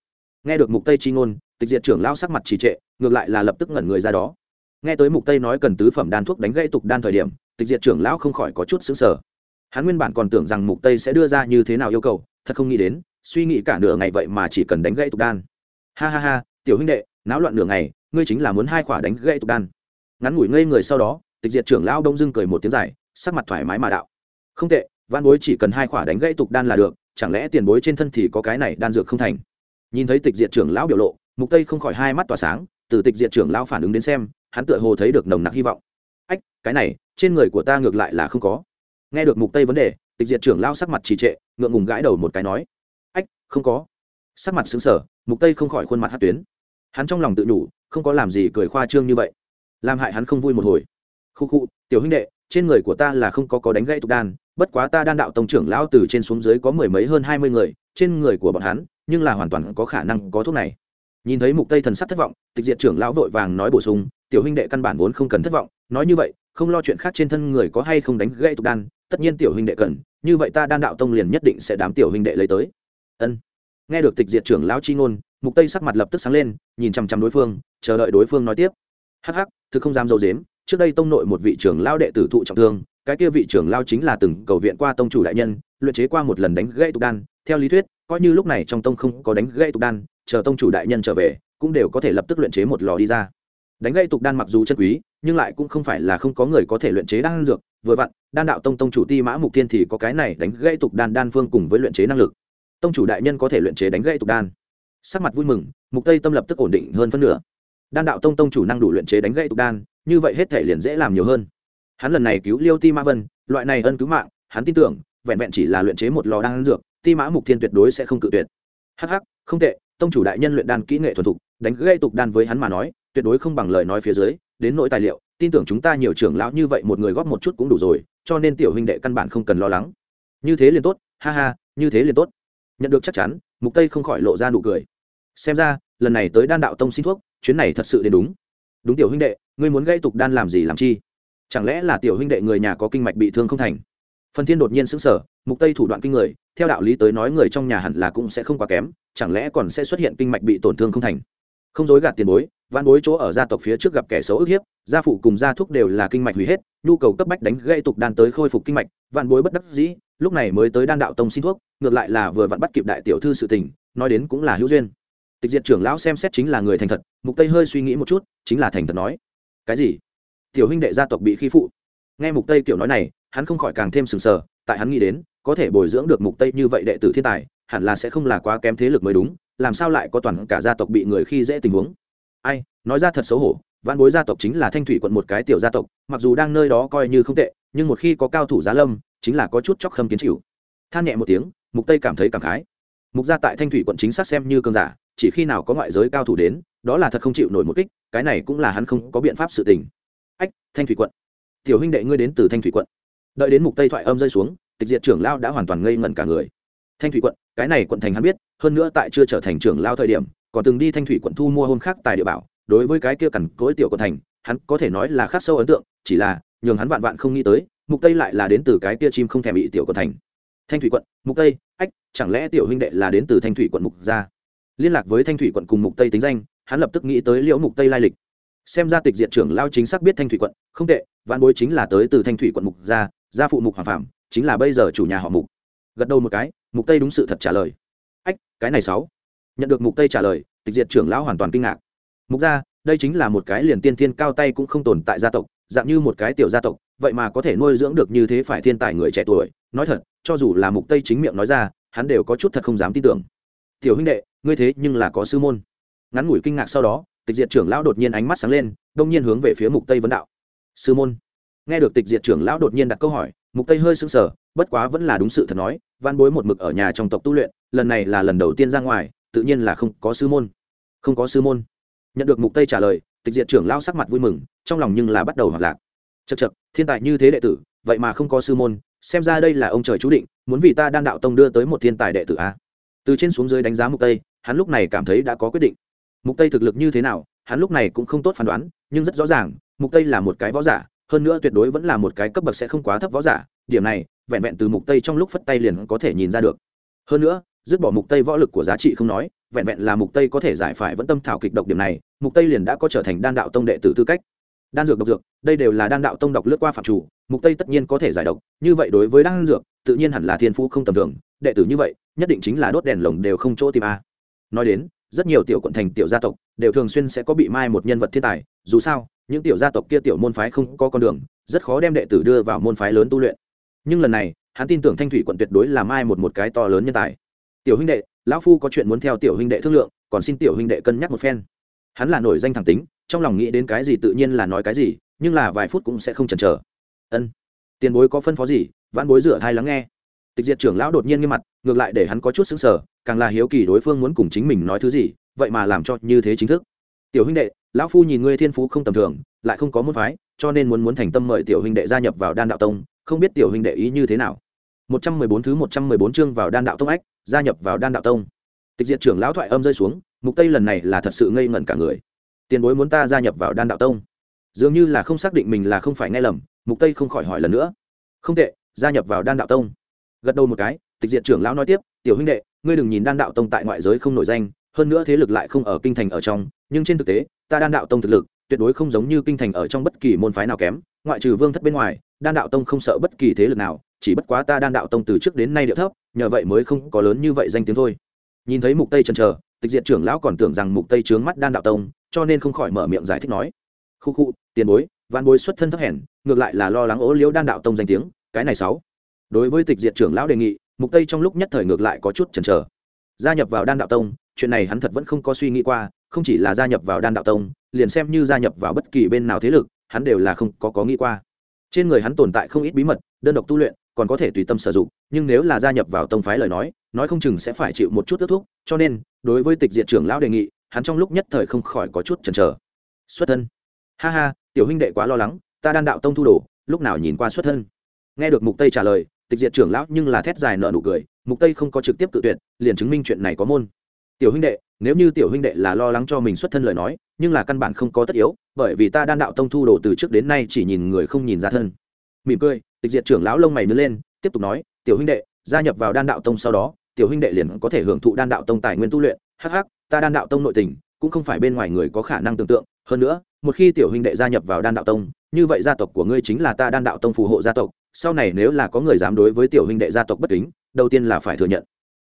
Nghe được mục tây chi ngôn, tịch diệt trưởng lao sắc mặt trì trệ, ngược lại là lập tức ngẩn người ra đó. Nghe tới mục tây nói cần tứ phẩm đan thuốc đánh gãy tục đan thời điểm tịch diệt trưởng lão không khỏi có chút xứng sở hắn nguyên bản còn tưởng rằng mục tây sẽ đưa ra như thế nào yêu cầu, thật không nghĩ đến, suy nghĩ cả nửa ngày vậy mà chỉ cần đánh gãy tục đan. Ha ha ha, tiểu huynh đệ, náo loạn nửa ngày, ngươi chính là muốn hai khỏa đánh gãy tục đan. Ngắn ngủi ngây người sau đó, tịch diệt trưởng lão đông dưng cười một tiếng dài, sắc mặt thoải mái mà đạo. Không tệ, văn bối chỉ cần hai khỏa đánh gãy tục đan là được, chẳng lẽ tiền bối trên thân thì có cái này đan dược không thành? Nhìn thấy tịch diệt trưởng lão biểu lộ, mục tây không khỏi hai mắt tỏa sáng, từ tịch diệt trưởng lão phản ứng đến xem, hắn tựa hồ thấy được nồng nặc hy vọng cái này, trên người của ta ngược lại là không có. Nghe được mục tây vấn đề, tịch diệt trưởng lao sắc mặt trì trệ, ngượng ngùng gãi đầu một cái nói, ách, không có. Sắc mặt xứng sở mục tây không khỏi khuôn mặt hát tuyến. Hắn trong lòng tự nhủ, không có làm gì cười khoa trương như vậy. Làm hại hắn không vui một hồi. Khu khu, tiểu huynh đệ, trên người của ta là không có có đánh gãy tục đan, bất quá ta đan đạo tông trưởng lão từ trên xuống dưới có mười mấy hơn hai mươi người, trên người của bọn hắn, nhưng là hoàn toàn có khả năng có thuốc này. Nhìn thấy mục tây thần sắc thất vọng, tịch diệt trưởng lão vội vàng nói bổ sung, tiểu huynh đệ căn bản vốn không cần thất vọng, nói như vậy không lo chuyện khác trên thân người có hay không đánh gãy tục đan, tất nhiên tiểu huynh đệ cần, như vậy ta đan đạo tông liền nhất định sẽ đám tiểu huynh đệ lấy tới. Ân. Nghe được tịch diệt trưởng lão chi ngôn, mục tây sắc mặt lập tức sáng lên, nhìn chằm chằm đối phương, chờ đợi đối phương nói tiếp. Hắc hắc, thực không dám dâu dếm, trước đây tông nội một vị trưởng lao đệ tử thụ trọng thương, cái kia vị trưởng lao chính là từng cầu viện qua tông chủ đại nhân, luyện chế qua một lần đánh gãy tục đan, theo lý thuyết, coi như lúc này trong tông không có đánh gãy tục đan, chờ tông chủ đại nhân trở về, cũng đều có thể lập tức luyện chế một lò đi ra đánh gãy tục đan mặc dù chân quý, nhưng lại cũng không phải là không có người có thể luyện chế đan dược. Vừa vặn, đan đạo tông tông chủ ti mã mục tiên thì có cái này đánh gãy tục đan đan phương cùng với luyện chế năng lực. Tông chủ đại nhân có thể luyện chế đánh gãy tục đan. Sắc mặt vui mừng, mục tây tâm lập tức ổn định hơn phân nửa. Đan đạo tông tông chủ năng đủ luyện chế đánh gãy tục đan, như vậy hết thể liền dễ làm nhiều hơn. Hắn lần này cứu liêu ti ma vân, loại này ân cứu mạng, hắn tin tưởng, vẹn vẹn chỉ là luyện chế một lò đan dược, ti mã mục thiên tuyệt đối sẽ không cự tuyệt. Hắc hắc, không tệ, tông chủ đại nhân luyện đan kỹ nghệ thuần thục, đánh gây tục đan với hắn mà nói tuyệt đối không bằng lời nói phía dưới, đến nỗi tài liệu, tin tưởng chúng ta nhiều trưởng lão như vậy một người góp một chút cũng đủ rồi, cho nên tiểu huynh đệ căn bản không cần lo lắng. Như thế liền tốt, ha ha, như thế liền tốt. Nhận được chắc chắn, mục tây không khỏi lộ ra nụ cười. Xem ra, lần này tới đan đạo tông xin thuốc, chuyến này thật sự đến đúng. Đúng tiểu huynh đệ, ngươi muốn gây tục đan làm gì làm chi? Chẳng lẽ là tiểu huynh đệ người nhà có kinh mạch bị thương không thành? Phần thiên đột nhiên sững sờ, mục tây thủ đoạn kinh người, theo đạo lý tới nói người trong nhà hẳn là cũng sẽ không quá kém, chẳng lẽ còn sẽ xuất hiện kinh mạch bị tổn thương không thành? Không dối gạt tiền bối văn bối chỗ ở gia tộc phía trước gặp kẻ xấu ức hiếp, gia phụ cùng gia thúc đều là kinh mạch hủy hết, nhu cầu cấp bách đánh gây tục đan tới khôi phục kinh mạch, văn bối bất đắc dĩ, lúc này mới tới đan đạo tông xin thuốc, ngược lại là vừa vặn bắt kịp đại tiểu thư sự tình, nói đến cũng là hữu duyên. Tịch diệt trưởng lão xem xét chính là người thành thật, mục tây hơi suy nghĩ một chút, chính là thành thật nói. Cái gì? Tiểu huynh đệ gia tộc bị khi phụ. Nghe mục tây kiểu nói này, hắn không khỏi càng thêm sừng sờ, tại hắn nghĩ đến, có thể bồi dưỡng được mục tây như vậy đệ tử thiên tài, hẳn là sẽ không là quá kém thế lực mới đúng, làm sao lại có toàn cả gia tộc bị người khi dễ tình huống? Ai, nói ra thật xấu hổ văn bối gia tộc chính là thanh thủy quận một cái tiểu gia tộc, mặc dù đang nơi đó coi như không tệ, nhưng một khi có cao thủ giá lâm, chính là có chút chóc khâm kiến chịu. Than nhẹ một tiếng, mục tây cảm thấy cảm khái. Mục gia tại thanh thủy quận chính xác xem như cơn giả, chỉ khi nào có ngoại giới cao thủ đến, đó là thật không chịu nổi một kích, cái này cũng là hắn không có biện pháp sự tình. Ách, thanh thủy quận. Tiểu huynh đệ ngươi đến từ thanh thủy quận. Đợi đến mục tây thoại âm rơi xuống, tịch diệt trưởng lao đã hoàn toàn ngây ngẩn cả người. Thanh thủy quận, cái này quận thành hắn biết, hơn nữa tại chưa trở thành trưởng lao thời điểm còn từng đi thanh thủy quận thu mua hôn khác tài địa bảo, đối với cái kia cằn cỗi tiểu quận thành, hắn có thể nói là khắc sâu ấn tượng, chỉ là, nhường hắn vạn vạn không nghĩ tới, mục tây lại là đến từ cái kia chim không thèm bị tiểu quận thành. Thanh thủy quận, mục tây, ách, chẳng lẽ tiểu huynh đệ là đến từ thanh thủy quận mục gia? Liên lạc với thanh thủy quận cùng mục tây tính danh, hắn lập tức nghĩ tới liễu mục tây lai lịch. Xem ra tịch diện trưởng lao chính xác biết thanh thủy quận, không tệ vạn bối chính là tới từ thanh thủy quận mục gia gia phụ mục hoàng phạm chính là bây giờ chủ nhà họ mục. Gật đầu một cái, mục tây đúng sự thật trả lời. Ách, cái này sáu nhận được mục tây trả lời, tịch diệt trưởng lão hoàn toàn kinh ngạc. Mục gia, đây chính là một cái liền tiên thiên cao tay cũng không tồn tại gia tộc, dạng như một cái tiểu gia tộc, vậy mà có thể nuôi dưỡng được như thế phải thiên tài người trẻ tuổi. Nói thật, cho dù là mục tây chính miệng nói ra, hắn đều có chút thật không dám tin tưởng. Tiểu huynh đệ, ngươi thế nhưng là có sư môn. Ngắn ngủi kinh ngạc sau đó, tịch diệt trưởng lão đột nhiên ánh mắt sáng lên, đông nhiên hướng về phía mục tây vấn đạo. Sư môn. Nghe được tịch diệt trưởng lão đột nhiên đặt câu hỏi, mục tây hơi sững sờ, bất quá vẫn là đúng sự thật nói, văn bối một mực ở nhà trong tộc tu luyện, lần này là lần đầu tiên ra ngoài tự nhiên là không có sư môn. Không có sư môn. Nhận được mục tây trả lời, tịch diệt trưởng lão sắc mặt vui mừng, trong lòng nhưng là bắt đầu hoạt lạc. Chật chật thiên tài như thế đệ tử, vậy mà không có sư môn, xem ra đây là ông trời chú định, muốn vì ta đan đạo tông đưa tới một thiên tài đệ tử a. Từ trên xuống dưới đánh giá mục tây, hắn lúc này cảm thấy đã có quyết định. Mục tây thực lực như thế nào, hắn lúc này cũng không tốt phán đoán, nhưng rất rõ ràng, mục tây là một cái võ giả, hơn nữa tuyệt đối vẫn là một cái cấp bậc sẽ không quá thấp võ giả, điểm này, vẹn vẹn từ mục tây trong lúc phất tay liền có thể nhìn ra được. Hơn nữa dứt bỏ mục tây võ lực của giá trị không nói, vẹn vẹn là mục tây có thể giải phải vẫn tâm thảo kịch độc điểm này, mục tây liền đã có trở thành đan đạo tông đệ tử tư cách. Đan dược độc dược, đây đều là đan đạo tông độc lướt qua phạm chủ, mục tây tất nhiên có thể giải độc, như vậy đối với đan dược, tự nhiên hẳn là thiên phú không tầm thường, đệ tử như vậy, nhất định chính là đốt đèn lồng đều không chỗ tìm a. Nói đến, rất nhiều tiểu quận thành tiểu gia tộc đều thường xuyên sẽ có bị mai một nhân vật thiên tài, dù sao, những tiểu gia tộc kia tiểu môn phái không có con đường, rất khó đem đệ tử đưa vào môn phái lớn tu luyện. Nhưng lần này, hắn tin tưởng thanh thủy quận tuyệt đối là mai một một cái to lớn nhân tài tiểu huynh đệ, lão phu có chuyện muốn theo tiểu huynh đệ thương lượng, còn xin tiểu huynh đệ cân nhắc một phen. Hắn là nổi danh thẳng tính, trong lòng nghĩ đến cái gì tự nhiên là nói cái gì, nhưng là vài phút cũng sẽ không chần chờ. Ân. Tiền bối có phân phó gì, vãn bối rửa thai lắng nghe. Tịch diệt trưởng lão đột nhiên nghiêm mặt, ngược lại để hắn có chút xứng sở càng là hiếu kỳ đối phương muốn cùng chính mình nói thứ gì, vậy mà làm cho như thế chính thức. Tiểu huynh đệ, lão phu nhìn ngươi thiên phú không tầm thường, lại không có môn phái, cho nên muốn muốn thành tâm mời tiểu huynh đệ gia nhập vào đan đạo tông, không biết tiểu huynh đệ ý như thế nào. Một trăm mười bốn thứ một trăm mười bốn chương vào đan đạo tông ách gia nhập vào đan đạo tông. Tịch diệt trưởng lão thoại âm rơi xuống, mục tây lần này là thật sự ngây ngẩn cả người. Tiền bối muốn ta gia nhập vào đan đạo tông. Dường như là không xác định mình là không phải nghe lầm, mục tây không khỏi hỏi lần nữa. Không tệ, gia nhập vào đan đạo tông. Gật đầu một cái, tịch diệt trưởng lão nói tiếp, tiểu huynh đệ, ngươi đừng nhìn đan đạo tông tại ngoại giới không nổi danh, hơn nữa thế lực lại không ở kinh thành ở trong, nhưng trên thực tế, ta đan đạo tông thực lực tuyệt đối không giống như kinh thành ở trong bất kỳ môn phái nào kém, ngoại trừ vương thất bên ngoài, đan đạo tông không sợ bất kỳ thế lực nào chỉ bất quá ta đan đạo tông từ trước đến nay địa thấp, nhờ vậy mới không có lớn như vậy danh tiếng thôi. Nhìn thấy mục tây chần chờ, tịch diện trưởng lão còn tưởng rằng mục tây trướng mắt đan đạo tông, cho nên không khỏi mở miệng giải thích nói, khu khu, tiền bối văn bối xuất thân thấp hèn, ngược lại là lo lắng ố liễu đan đạo tông danh tiếng, cái này sáu. Đối với tịch diện trưởng lão đề nghị, mục tây trong lúc nhất thời ngược lại có chút chần chờ. Gia nhập vào đan đạo tông, chuyện này hắn thật vẫn không có suy nghĩ qua, không chỉ là gia nhập vào đan đạo tông, liền xem như gia nhập vào bất kỳ bên nào thế lực, hắn đều là không có có nghĩ qua. Trên người hắn tồn tại không ít bí mật, đơn độc tu luyện còn có thể tùy tâm sử dụng, nhưng nếu là gia nhập vào tông phái lời nói nói không chừng sẽ phải chịu một chút ước thúc, cho nên, đối với tịch diện trưởng lão đề nghị, hắn trong lúc nhất thời không khỏi có chút chần chờ. Xuất thân. Ha ha, tiểu huynh đệ quá lo lắng, ta đan đạo tông thu đồ, lúc nào nhìn qua xuất thân. Nghe được mục tây trả lời, tịch diện trưởng lão nhưng là thét dài nở nụ cười, mục tây không có trực tiếp tự tuyệt, liền chứng minh chuyện này có môn. Tiểu huynh đệ, nếu như tiểu huynh đệ là lo lắng cho mình xuất thân lời nói, nhưng là căn bản không có tất yếu, bởi vì ta đan đạo tông thu đồ từ trước đến nay chỉ nhìn người không nhìn ra thân. Mỉm cười tịch diệt trưởng lão lông mày nứt lên, tiếp tục nói, tiểu huynh đệ, gia nhập vào đan đạo tông sau đó, tiểu huynh đệ liền có thể hưởng thụ đan đạo tông tài nguyên tu luyện. Hắc hắc, ta đan đạo tông nội tình, cũng không phải bên ngoài người có khả năng tưởng tượng. Hơn nữa, một khi tiểu huynh đệ gia nhập vào đan đạo tông, như vậy gia tộc của ngươi chính là ta đan đạo tông phù hộ gia tộc. Sau này nếu là có người dám đối với tiểu huynh đệ gia tộc bất kính, đầu tiên là phải thừa nhận.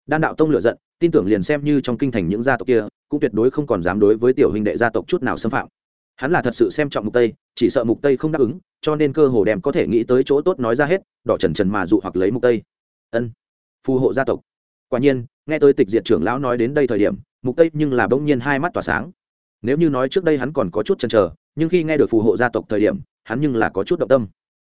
Đan đạo tông lựa giận, tin tưởng liền xem như trong kinh thành những gia tộc kia, cũng tuyệt đối không còn dám đối với tiểu huynh đệ gia tộc chút nào xâm phạm. Hắn là thật sự xem trọng mục tây chỉ sợ mục tây không đáp ứng, cho nên cơ hồ đem có thể nghĩ tới chỗ tốt nói ra hết, đỏ trần trần mà dụ hoặc lấy mục tây. Ân, phù hộ gia tộc. Quả nhiên, nghe tới tịch diệt trưởng lão nói đến đây thời điểm, mục tây nhưng là bỗng nhiên hai mắt tỏa sáng. Nếu như nói trước đây hắn còn có chút chần chờ, nhưng khi nghe được phù hộ gia tộc thời điểm, hắn nhưng là có chút động tâm.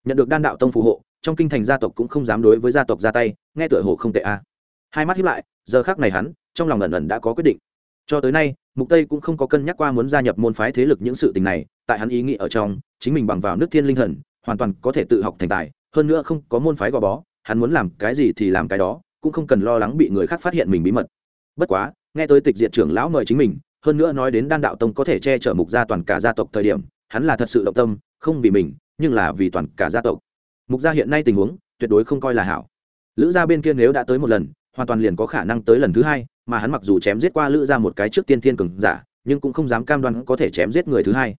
Nhận được đan đạo tông phù hộ, trong kinh thành gia tộc cũng không dám đối với gia tộc ra tay, nghe tựa hồ không tệ a. À. hai mắt hiếp lại, giờ khác này hắn, trong lòng ẩn ẩn đã có quyết định. Cho tới nay mục tây cũng không có cân nhắc qua muốn gia nhập môn phái thế lực những sự tình này, tại hắn ý nghĩ ở trong, chính mình bằng vào nước thiên linh thần hoàn toàn có thể tự học thành tài, hơn nữa không có môn phái gò bó, hắn muốn làm cái gì thì làm cái đó, cũng không cần lo lắng bị người khác phát hiện mình bí mật. Bất quá, nghe tới tịch diện trưởng lão mời chính mình, hơn nữa nói đến đan đạo tông có thể che chở mục gia toàn cả gia tộc thời điểm, hắn là thật sự động tâm, không vì mình, nhưng là vì toàn cả gia tộc. Mục gia hiện nay tình huống, tuyệt đối không coi là hảo. Lữ gia bên kia nếu đã tới một lần, hoàn toàn liền có khả năng tới lần thứ hai mà hắn mặc dù chém giết qua lữ ra một cái trước tiên thiên cường giả, nhưng cũng không dám cam đoan có thể chém giết người thứ hai.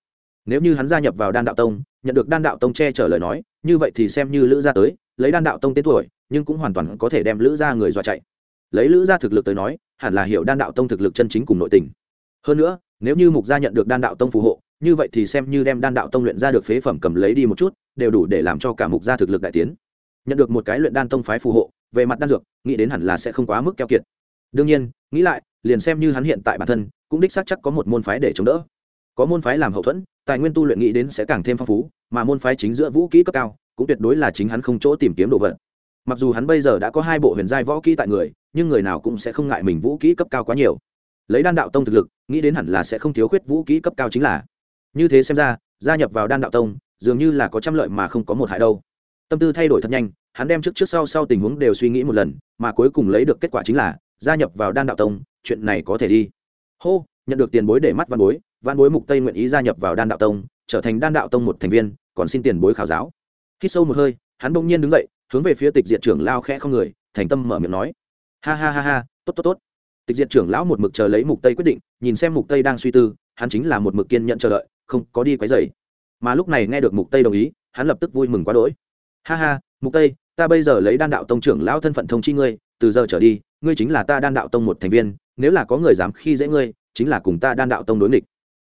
Nếu như hắn gia nhập vào đan đạo tông, nhận được đan đạo tông che chở lời nói, như vậy thì xem như lữ gia tới, lấy đan đạo tông tên tuổi, nhưng cũng hoàn toàn có thể đem lữ gia người dọa chạy. Lấy lữ gia thực lực tới nói, hẳn là hiểu đan đạo tông thực lực chân chính cùng nội tình. Hơn nữa, nếu như mục gia nhận được đan đạo tông phù hộ, như vậy thì xem như đem đan đạo tông luyện ra được phế phẩm cầm lấy đi một chút, đều đủ để làm cho cả mục gia thực lực đại tiến. Nhận được một cái luyện đan tông phái phù hộ, về mặt đan dược, nghĩ đến hẳn là sẽ không quá mức keo kiệt đương nhiên, nghĩ lại, liền xem như hắn hiện tại bản thân, cũng đích xác chắc có một môn phái để chống đỡ. Có môn phái làm hậu thuẫn, tài nguyên tu luyện nghĩ đến sẽ càng thêm phong phú, mà môn phái chính giữa vũ kỹ cấp cao, cũng tuyệt đối là chính hắn không chỗ tìm kiếm đồ vật. Mặc dù hắn bây giờ đã có hai bộ huyền giai võ kỹ tại người, nhưng người nào cũng sẽ không ngại mình vũ kỹ cấp cao quá nhiều. Lấy đan đạo tông thực lực, nghĩ đến hẳn là sẽ không thiếu khuyết vũ kỹ cấp cao chính là. Như thế xem ra, gia nhập vào đan đạo tông, dường như là có trăm lợi mà không có một hại đâu. Tâm tư thay đổi thật nhanh, hắn đem trước trước sau sau tình huống đều suy nghĩ một lần, mà cuối cùng lấy được kết quả chính là gia nhập vào đan đạo tông, chuyện này có thể đi. Hô, nhận được tiền bối để mắt văn bối văn bối mục tây nguyện ý gia nhập vào đan đạo tông, trở thành đan đạo tông một thành viên, còn xin tiền bối khảo giáo. Khi sâu một hơi, hắn bỗng nhiên đứng dậy, hướng về phía tịch diệt trưởng lao khẽ không người, thành tâm mở miệng nói. Ha ha ha ha, tốt tốt tốt. Tịch diệt trưởng lão một mực chờ lấy mục tây quyết định, nhìn xem mục tây đang suy tư, hắn chính là một mực kiên nhận chờ đợi, không có đi quấy rầy. Mà lúc này nghe được mục tây đồng ý, hắn lập tức vui mừng quá đỗi. Ha ha, mục tây, ta bây giờ lấy đan đạo tông trưởng lão thân phận thông chi ngươi từ giờ trở đi, ngươi chính là ta đan đạo tông một thành viên, nếu là có người dám khi dễ ngươi, chính là cùng ta đan đạo tông đối nghịch.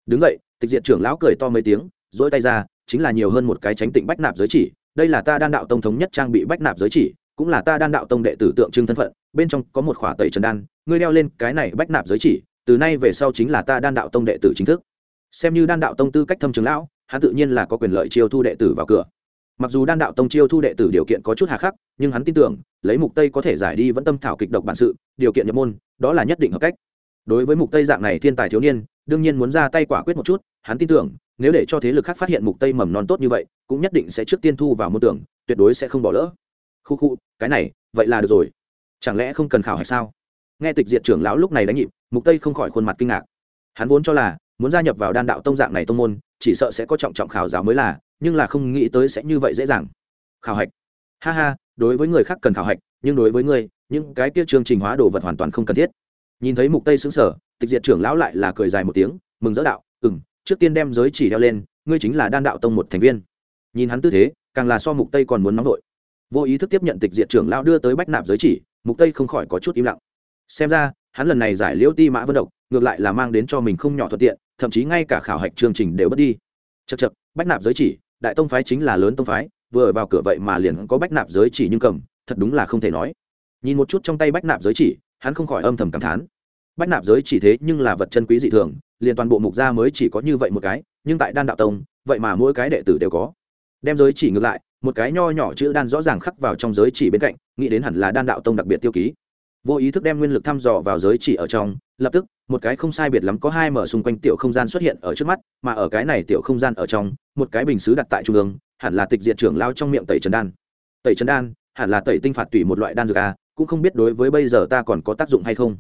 Đứng vậy, tịch diện trưởng lão cười to mấy tiếng dỗi tay ra, chính là nhiều hơn một cái tránh tịnh bách nạp giới chỉ. Đây là ta đan đạo tông thống nhất trang bị bách nạp giới chỉ, cũng là ta đan đạo tông đệ tử tượng trưng thân phận, bên trong có một khỏa tẩy trần đan, ngươi đeo lên cái này bách nạp giới chỉ, từ nay về sau chính là ta đan đạo tông đệ tử chính thức. Xem như đan đạo tông tư cách thâm trường lão, hắn tự nhiên là có quyền lợi chiêu thu đệ tử vào cửa mặc dù đan đạo tông chiêu thu đệ tử điều kiện có chút hà khắc, nhưng hắn tin tưởng, lấy mục tây có thể giải đi vẫn tâm thảo kịch độc bản sự, điều kiện nhập môn, đó là nhất định hợp cách. Đối với mục tây dạng này thiên tài thiếu niên, đương nhiên muốn ra tay quả quyết một chút, hắn tin tưởng, nếu để cho thế lực khác phát hiện mục tây mầm non tốt như vậy, cũng nhất định sẽ trước tiên thu vào môn tưởng, tuyệt đối sẽ không bỏ lỡ. Khu khu, cái này, vậy là được rồi. Chẳng lẽ không cần khảo hay sao? Nghe tịch diệt trưởng lão lúc này đánh nhịp, mục tây không khỏi khuôn mặt kinh ngạc. Hắn vốn cho là muốn gia nhập vào đan đạo tông dạng này tông môn, chỉ sợ sẽ có trọng trọng khảo giáo mới là, nhưng là không nghĩ tới sẽ như vậy dễ dàng. Khảo hạch. Ha ha, đối với người khác cần khảo hạch, nhưng đối với ngươi những cái kia chương trình hóa đồ vật hoàn toàn không cần thiết. Nhìn thấy mục tây xứng sở tịch diệt trưởng lão lại là cười dài một tiếng, mừng dỡ đạo ừng trước tiên đem giới chỉ đeo lên, ngươi chính là đan đạo tông một thành viên. Nhìn hắn tư thế, càng là so mục tây còn muốn nóng vội. Vô ý thức tiếp nhận tịch diệt trưởng lão đưa tới bách nạp giới chỉ, mục tây không khỏi có chút im lặng. Xem ra, hắn lần này giải liễu ti mã vân độc, ngược lại là mang đến cho mình không nhỏ thuận tiện thậm chí ngay cả khảo hạch chương trình đều bất đi. Chật chật bách nạp giới chỉ, đại tông phái chính là lớn tông phái, vừa vào cửa vậy mà liền có bách nạp giới chỉ nhưng cầm, thật đúng là không thể nói. Nhìn một chút trong tay bách nạp giới chỉ, hắn không khỏi âm thầm cảm thán. Bách nạp giới chỉ thế nhưng là vật chân quý dị thường, liền toàn bộ mục gia mới chỉ có như vậy một cái, nhưng tại đan đạo tông, vậy mà mỗi cái đệ tử đều có. Đem giới chỉ ngược lại, một cái nho nhỏ chữ đan rõ ràng khắc vào trong giới chỉ bên cạnh, nghĩ đến hẳn là đan đạo tông đặc biệt tiêu ký vô ý thức đem nguyên lực thăm dò vào giới chỉ ở trong, lập tức, một cái không sai biệt lắm có hai mở xung quanh tiểu không gian xuất hiện ở trước mắt, mà ở cái này tiểu không gian ở trong, một cái bình xứ đặt tại trung ương, hẳn là tịch diệt trưởng lao trong miệng tẩy trần đan. Tẩy trần đan, hẳn là tẩy tinh phạt tủy một loại đan dược a cũng không biết đối với bây giờ ta còn có tác dụng hay không.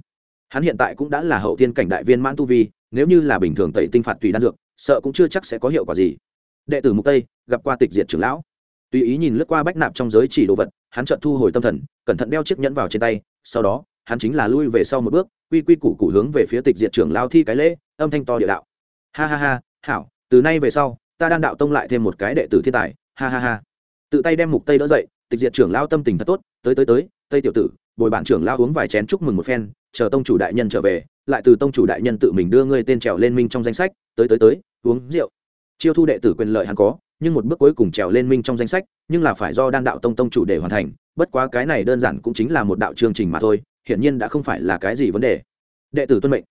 Hắn hiện tại cũng đã là hậu tiên cảnh đại viên mãn tu vi, nếu như là bình thường tẩy tinh phạt tùy đan dược, sợ cũng chưa chắc sẽ có hiệu quả gì. Đệ tử mục tây, gặp qua tịch diệt trưởng lão. Tùy ý nhìn lướt qua bách nạp trong giới chỉ đồ vật, hắn chợt thu hồi tâm thần, cẩn thận đeo chiếc nhẫn vào trên tay sau đó, hắn chính là lui về sau một bước, quy quy củ củ hướng về phía tịch diệt trưởng lao thi cái lễ, âm thanh to địa đạo. Ha ha ha, hảo, từ nay về sau, ta đang đạo tông lại thêm một cái đệ tử thiên tài, ha ha ha. Tự tay đem mục tây đỡ dậy, tịch diệt trưởng lao tâm tình thật tốt, tới tới tới, tây tiểu tử, bồi bản trưởng lao uống vài chén chúc mừng một phen, chờ tông chủ đại nhân trở về, lại từ tông chủ đại nhân tự mình đưa ngươi tên trèo lên minh trong danh sách, tới tới tới, uống rượu. Chiêu thu đệ tử quyền lợi hắn có nhưng một bước cuối cùng trèo lên minh trong danh sách, nhưng là phải do đan đạo tông tông chủ để hoàn thành, bất quá cái này đơn giản cũng chính là một đạo chương trình mà thôi, hiển nhiên đã không phải là cái gì vấn đề. Đệ tử tuân mệnh.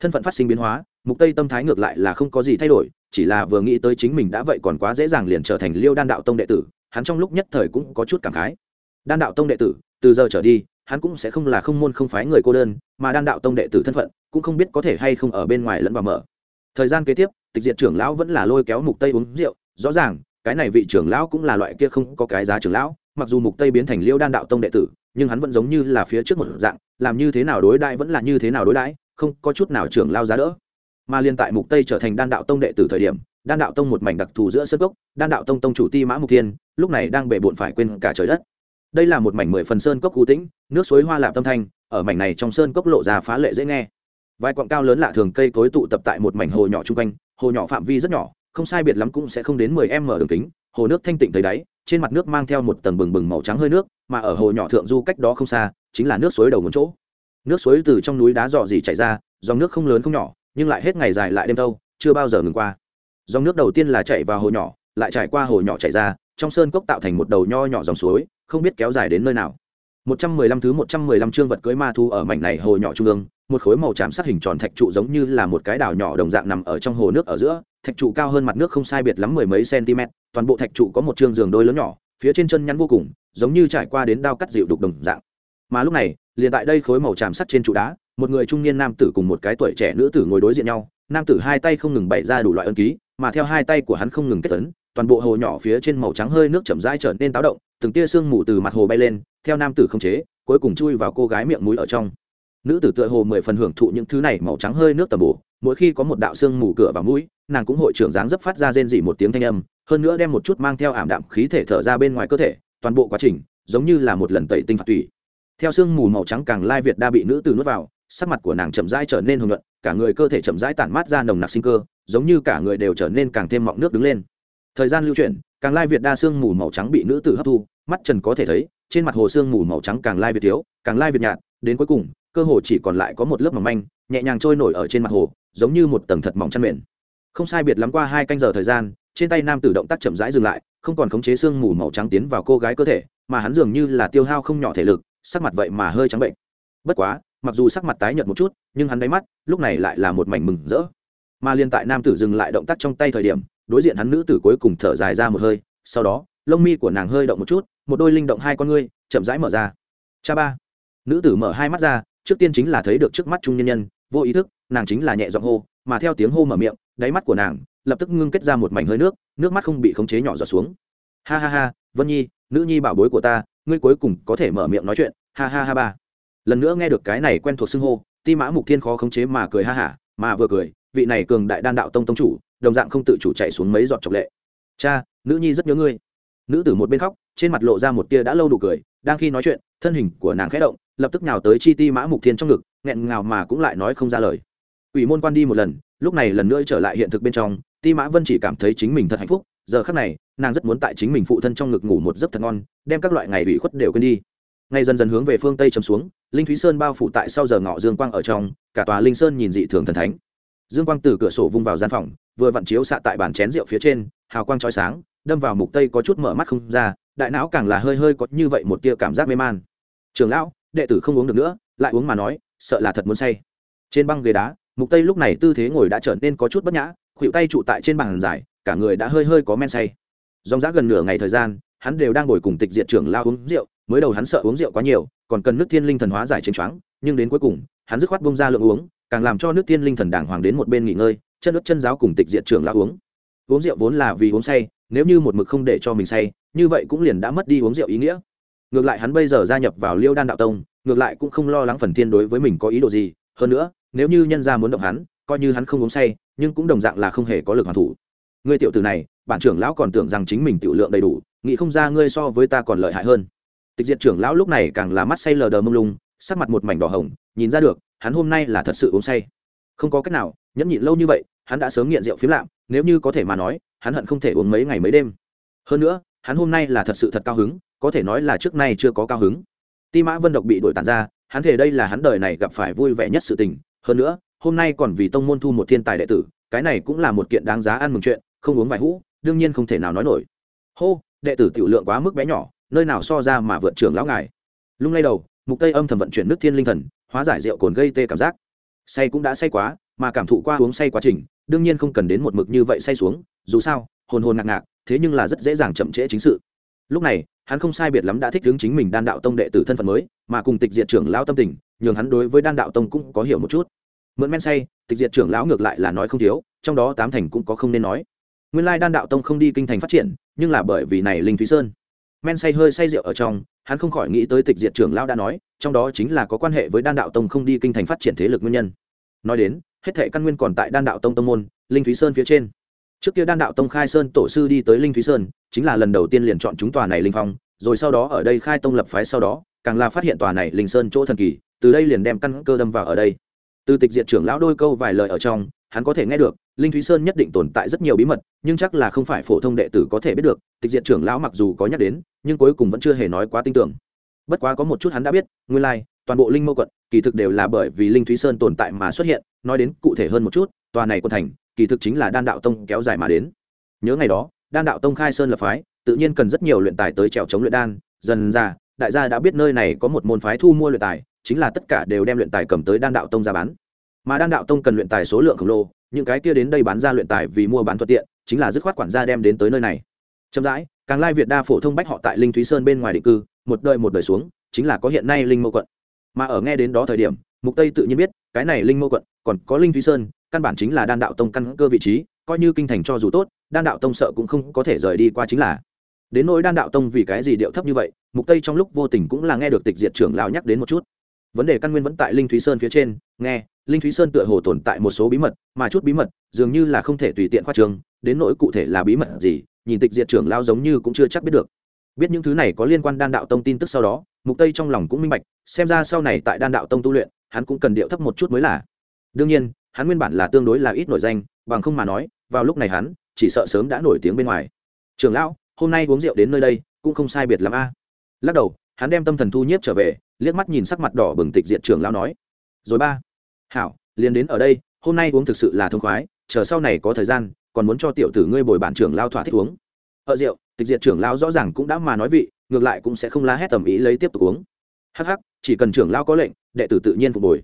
Thân phận phát sinh biến hóa, mục tây tâm thái ngược lại là không có gì thay đổi, chỉ là vừa nghĩ tới chính mình đã vậy còn quá dễ dàng liền trở thành liêu đan đạo tông đệ tử, hắn trong lúc nhất thời cũng có chút cảm khái. Đan đạo tông đệ tử, từ giờ trở đi, hắn cũng sẽ không là không môn không phái người cô đơn, mà đan đạo tông đệ tử thân phận cũng không biết có thể hay không ở bên ngoài lẫn vào mở. Thời gian kế tiếp, tịch diệt trưởng lão vẫn là lôi kéo mục tây uống rượu rõ ràng, cái này vị trưởng lão cũng là loại kia không có cái giá trưởng lão, mặc dù mục tây biến thành liêu đan đạo tông đệ tử, nhưng hắn vẫn giống như là phía trước một dạng, làm như thế nào đối đãi vẫn là như thế nào đối đãi, không có chút nào trưởng lao giá đỡ. Mà liên tại mục tây trở thành đan đạo tông đệ tử thời điểm, đan đạo tông một mảnh đặc thù giữa sân gốc, đan đạo tông tông chủ ti mã mục thiên, lúc này đang bể bộn phải quên cả trời đất. Đây là một mảnh mười phần sơn cốc cú tĩnh, nước suối hoa lạp tâm thanh, ở mảnh này trong sơn cốc lộ ra phá lệ dễ nghe. Vài quặng cao lớn lạ thường cây cối tụ tập tại một mảnh hồ nhỏ chung quanh, hồ nhỏ phạm vi rất nhỏ không sai biệt lắm cũng sẽ không đến 10 m đường kính, hồ nước thanh tịnh thấy đáy, trên mặt nước mang theo một tầng bừng bừng màu trắng hơi nước, mà ở hồ nhỏ thượng du cách đó không xa, chính là nước suối đầu một chỗ. Nước suối từ trong núi đá dò dỉ chảy ra, dòng nước không lớn không nhỏ, nhưng lại hết ngày dài lại đêm thâu, chưa bao giờ ngừng qua. Dòng nước đầu tiên là chảy vào hồ nhỏ, lại trải qua hồ nhỏ chảy ra, trong sơn cốc tạo thành một đầu nho nhỏ dòng suối, không biết kéo dài đến nơi nào. 115 thứ 115 chương vật cưới ma thu ở mảnh này hồ nhỏ trung ương, một khối màu tràm sắc hình tròn thạch trụ giống như là một cái đảo nhỏ đồng dạng nằm ở trong hồ nước ở giữa, thạch trụ cao hơn mặt nước không sai biệt lắm mười mấy cm toàn bộ thạch trụ có một chương giường đôi lớn nhỏ, phía trên chân nhắn vô cùng, giống như trải qua đến đao cắt dịu đục đồng dạng. Mà lúc này, liền tại đây khối màu tràm sắt trên trụ đá, một người trung niên nam tử cùng một cái tuổi trẻ nữ tử ngồi đối diện nhau, nam tử hai tay không ngừng bày ra đủ loại ân ký, mà theo hai tay của hắn không ngừng kết tấn toàn bộ hồ nhỏ phía trên màu trắng hơi nước chậm rãi trở nên táo động, từng tia sương mù từ mặt hồ bay lên, theo nam tử không chế, cuối cùng chui vào cô gái miệng mũi ở trong. Nữ tử tựa hồ mười phần hưởng thụ những thứ này màu trắng hơi nước tầm bổ, mỗi khi có một đạo sương mù cửa vào mũi, nàng cũng hội trưởng dáng dấp phát ra rên dị một tiếng thanh âm, hơn nữa đem một chút mang theo ảm đạm khí thể thở ra bên ngoài cơ thể, toàn bộ quá trình giống như là một lần tẩy tinh phạt tủy. Theo sương mù màu trắng càng lai việt đa bị nữ tử nuốt vào, sắc mặt của nàng chậm rãi trở nên hồng nhuận, cả người cơ thể chậm rãi tản mát ra nồng nặc sinh cơ, giống như cả người đều trở nên càng thêm mọng nước đứng lên thời gian lưu chuyển, càng lai việt đa sương mù màu trắng bị nữ tử hấp thu, mắt trần có thể thấy, trên mặt hồ sương mù màu trắng càng lai việt thiếu, càng lai việt nhạt, đến cuối cùng, cơ hồ chỉ còn lại có một lớp mỏng manh, nhẹ nhàng trôi nổi ở trên mặt hồ, giống như một tầng thật mỏng chăn mềm. Không sai biệt lắm qua hai canh giờ thời gian, trên tay nam tử động tác chậm rãi dừng lại, không còn khống chế xương mù màu trắng tiến vào cô gái cơ thể, mà hắn dường như là tiêu hao không nhỏ thể lực, sắc mặt vậy mà hơi trắng bệnh. Bất quá, mặc dù sắc mặt tái nhợt một chút, nhưng hắn đáy mắt lúc này lại là một mảnh mừng rỡ. Mà liên tại nam tử dừng lại động tác trong tay thời điểm đối diện hắn nữ tử cuối cùng thở dài ra một hơi, sau đó, lông mi của nàng hơi động một chút, một đôi linh động hai con ngươi chậm rãi mở ra. Cha ba. Nữ tử mở hai mắt ra, trước tiên chính là thấy được trước mắt trung nhân nhân, vô ý thức, nàng chính là nhẹ giọng hô, mà theo tiếng hô mở miệng, đáy mắt của nàng lập tức ngưng kết ra một mảnh hơi nước nước mắt không bị khống chế nhỏ giọt xuống. Ha ha ha, vân nhi, nữ nhi bảo bối của ta, ngươi cuối cùng có thể mở miệng nói chuyện. Ha ha ha ba. Lần nữa nghe được cái này quen thuộc xưng hô, ti mã mục thiên khó khống chế mà cười ha hả, mà vừa cười vị này cường đại đan đạo tông tông chủ, đồng dạng không tự chủ chạy xuống mấy giọt trọc lệ. Cha, nữ nhi rất nhớ ngươi. Nữ tử một bên khóc, trên mặt lộ ra một tia đã lâu đủ cười, đang khi nói chuyện, thân hình của nàng khẽ động, lập tức nào tới chi ti mã mục thiên trong ngực, nghẹn ngào mà cũng lại nói không ra lời. Ủy môn quan đi một lần, lúc này lần nữa trở lại hiện thực bên trong, ti mã vân chỉ cảm thấy chính mình thật hạnh phúc, giờ khắc này, nàng rất muốn tại chính mình phụ thân trong ngực ngủ một giấc thật ngon, đem các loại ngày ủy khuất đều quên đi. Ngay dần dần hướng về phương tây chấm xuống, linh thúy sơn bao phủ tại sau giờ ngọ dương quang ở trong, cả tòa linh sơn nhìn dị thường thần thánh dương quang từ cửa sổ vung vào gian phòng, vừa vặn chiếu xạ tại bàn chén rượu phía trên, hào quang trói sáng, đâm vào mục tây có chút mở mắt không ra, đại não càng là hơi hơi có như vậy một tia cảm giác mê man. Trường lão, đệ tử không uống được nữa, lại uống mà nói, sợ là thật muốn say. Trên băng ghế đá, mục tây lúc này tư thế ngồi đã trở nên có chút bất nhã khuỵu tay trụ tại trên bàn dài cả người đã hơi hơi có men say. Dòng giá gần nửa ngày thời gian, hắn đều đang ngồi cùng tịch diệt trưởng lao uống rượu, mới đầu hắn sợ uống rượu quá nhiều, còn cần nước thiên linh thần hóa giải chênh choáng, nhưng đến cuối cùng, hắn dứt khoát bông ra lượng uống càng làm cho nước tiên linh thần đàng hoàng đến một bên nghỉ ngơi, chân nước chân giáo cùng tịch diện trưởng lão uống. Uống rượu vốn là vì uống say, nếu như một mực không để cho mình say, như vậy cũng liền đã mất đi uống rượu ý nghĩa. Ngược lại hắn bây giờ gia nhập vào liêu đan đạo tông, ngược lại cũng không lo lắng phần thiên đối với mình có ý đồ gì, hơn nữa, nếu như nhân gia muốn động hắn, coi như hắn không uống say, nhưng cũng đồng dạng là không hề có lực hoàn thủ. Người tiểu tử này, bản trưởng lão còn tưởng rằng chính mình tiểu lượng đầy đủ, nghĩ không ra ngươi so với ta còn lợi hại hơn. Tịch diệt trưởng lão lúc này càng là mắt say lờ đờ mông lung, sắc mặt một mảnh đỏ hồng, nhìn ra được hắn hôm nay là thật sự uống say. Không có cách nào, nhẫn nhịn lâu như vậy, hắn đã sớm nghiện rượu phiếm lạm, nếu như có thể mà nói, hắn hận không thể uống mấy ngày mấy đêm. Hơn nữa, hắn hôm nay là thật sự thật cao hứng, có thể nói là trước nay chưa có cao hứng. Ti mã vân độc bị đổi tàn ra, hắn thể đây là hắn đời này gặp phải vui vẻ nhất sự tình. Hơn nữa, hôm nay còn vì tông môn thu một thiên tài đệ tử, cái này cũng là một kiện đáng giá ăn mừng chuyện, không uống vài hũ, đương nhiên không thể nào nói nổi. Hô, đệ tử tiểu lượng quá mức bé nhỏ, nơi nào so ra mà vượt trưởng lão ngài. Lung lay đầu, mục tây âm thầm vận chuyển nước thiên linh thần hóa giải rượu cồn gây tê cảm giác. Say cũng đã say quá, mà cảm thụ qua uống say quá trình, đương nhiên không cần đến một mực như vậy say xuống, dù sao, hồn hồn ngạc ngạc, thế nhưng là rất dễ dàng chậm trễ chính sự. Lúc này, hắn không sai biệt lắm đã thích hướng chính mình đan đạo tông đệ tử thân phận mới, mà cùng tịch diệt trưởng lão tâm tình, nhường hắn đối với đan đạo tông cũng có hiểu một chút. Mượn men say, tịch diệt trưởng lão ngược lại là nói không thiếu, trong đó tám thành cũng có không nên nói. Nguyên lai đan đạo tông không đi kinh thành phát triển, nhưng là bởi vì này linh thúy sơn. Men say hơi say rượu ở trong hắn không khỏi nghĩ tới tịch diệt trưởng lão đã nói, trong đó chính là có quan hệ với đan đạo tông không đi kinh thành phát triển thế lực nguyên nhân. Nói đến, hết thệ căn nguyên còn tại đan đạo tông tông môn, linh thúy sơn phía trên. Trước kia đan đạo tông khai sơn tổ sư đi tới linh thúy sơn, chính là lần đầu tiên liền chọn chúng tòa này linh phong, rồi sau đó ở đây khai tông lập phái sau đó, càng là phát hiện tòa này linh sơn chỗ thần kỳ, từ đây liền đem căn cơ đâm vào ở đây. Từ tịch diệt trưởng lão đôi câu vài lời ở trong hắn có thể nghe được linh thúy sơn nhất định tồn tại rất nhiều bí mật nhưng chắc là không phải phổ thông đệ tử có thể biết được tịch diệt trưởng lão mặc dù có nhắc đến nhưng cuối cùng vẫn chưa hề nói quá tin tưởng. Bất quá có một chút hắn đã biết nguyên lai、like, toàn bộ linh mâu quận kỳ thực đều là bởi vì linh thúy sơn tồn tại mà xuất hiện nói đến cụ thể hơn một chút tòa này quân thành kỳ thực chính là đan đạo tông kéo dài mà đến. Nhớ ngày đó đan đạo tông khai sơn lập phái tự nhiên cần rất nhiều luyện tài tới trèo chống luyện đan dần ra đại gia đã biết nơi này có một môn phái thu mua luyện tài chính là tất cả đều đem luyện tài cầm tới đan đạo tông ra bán mà đan đạo tông cần luyện tài số lượng khổng lồ, những cái kia đến đây bán ra luyện tài vì mua bán thuận tiện, chính là dứt khoát quản gia đem đến tới nơi này. Chậm rãi, càng lai việt đa phổ thông bách họ tại linh thúy sơn bên ngoài định cư, một đời một đời xuống, chính là có hiện nay linh mâu quận. Mà ở nghe đến đó thời điểm, mục tây tự nhiên biết, cái này linh mâu quận còn có linh thúy sơn, căn bản chính là đan đạo tông căn cơ vị trí, coi như kinh thành cho dù tốt, đan đạo tông sợ cũng không có thể rời đi qua chính là. Đến nỗi đan đạo tông vì cái gì điệu thấp như vậy, mục tây trong lúc vô tình cũng là nghe được tịch diệt trưởng lão nhắc đến một chút vấn đề căn nguyên vẫn tại linh thúy sơn phía trên, nghe, linh thúy sơn tựa hồ tồn tại một số bí mật, mà chút bí mật dường như là không thể tùy tiện khoa trường, đến nỗi cụ thể là bí mật gì, nhìn tịch diệt trưởng lao giống như cũng chưa chắc biết được. Biết những thứ này có liên quan đan đạo tông tin tức sau đó, mục tây trong lòng cũng minh bạch, xem ra sau này tại đan đạo tông tu luyện, hắn cũng cần điệu thấp một chút mới là. Đương nhiên, hắn nguyên bản là tương đối là ít nổi danh, bằng không mà nói, vào lúc này hắn chỉ sợ sớm đã nổi tiếng bên ngoài. Trưởng lão, hôm nay uống rượu đến nơi đây cũng không sai biệt lắm a. Lắc đầu hắn đem tâm thần thu nhiếp trở về, liếc mắt nhìn sắc mặt đỏ bừng tịch diện trưởng lão nói, rồi ba, hảo, liền đến ở đây, hôm nay uống thực sự là thông khoái, chờ sau này có thời gian, còn muốn cho tiểu tử ngươi bồi bản trưởng lao thỏa thích uống. Ở rượu, tịch diệt trưởng lao rõ ràng cũng đã mà nói vị, ngược lại cũng sẽ không la hét tầm ý lấy tiếp tục uống. Hắc hắc, chỉ cần trưởng lao có lệnh, đệ tử tự nhiên phục bồi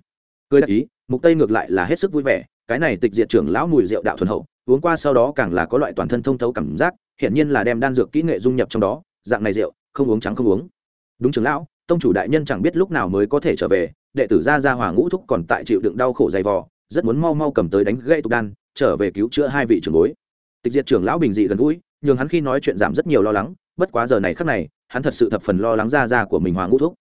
cười đại ý, mục tây ngược lại là hết sức vui vẻ, cái này tịch diệt trưởng lão mùi rượu đạo thuần hậu, uống qua sau đó càng là có loại toàn thân thông thấu cảm giác, hiển nhiên là đem đan dược kỹ nghệ dung nhập trong đó, dạng này rượu, không uống trắng không uống đúng trưởng lão, tông chủ đại nhân chẳng biết lúc nào mới có thể trở về, đệ tử gia gia hòa ngũ thúc còn tại chịu đựng đau khổ dày vò, rất muốn mau mau cầm tới đánh gãy tục đan, trở về cứu chữa hai vị trưởng bối. Tịch diệt trưởng lão bình dị gần gũi, nhường hắn khi nói chuyện giảm rất nhiều lo lắng, bất quá giờ này khắc này, hắn thật sự thập phần lo lắng gia gia của mình hòa ngũ thúc.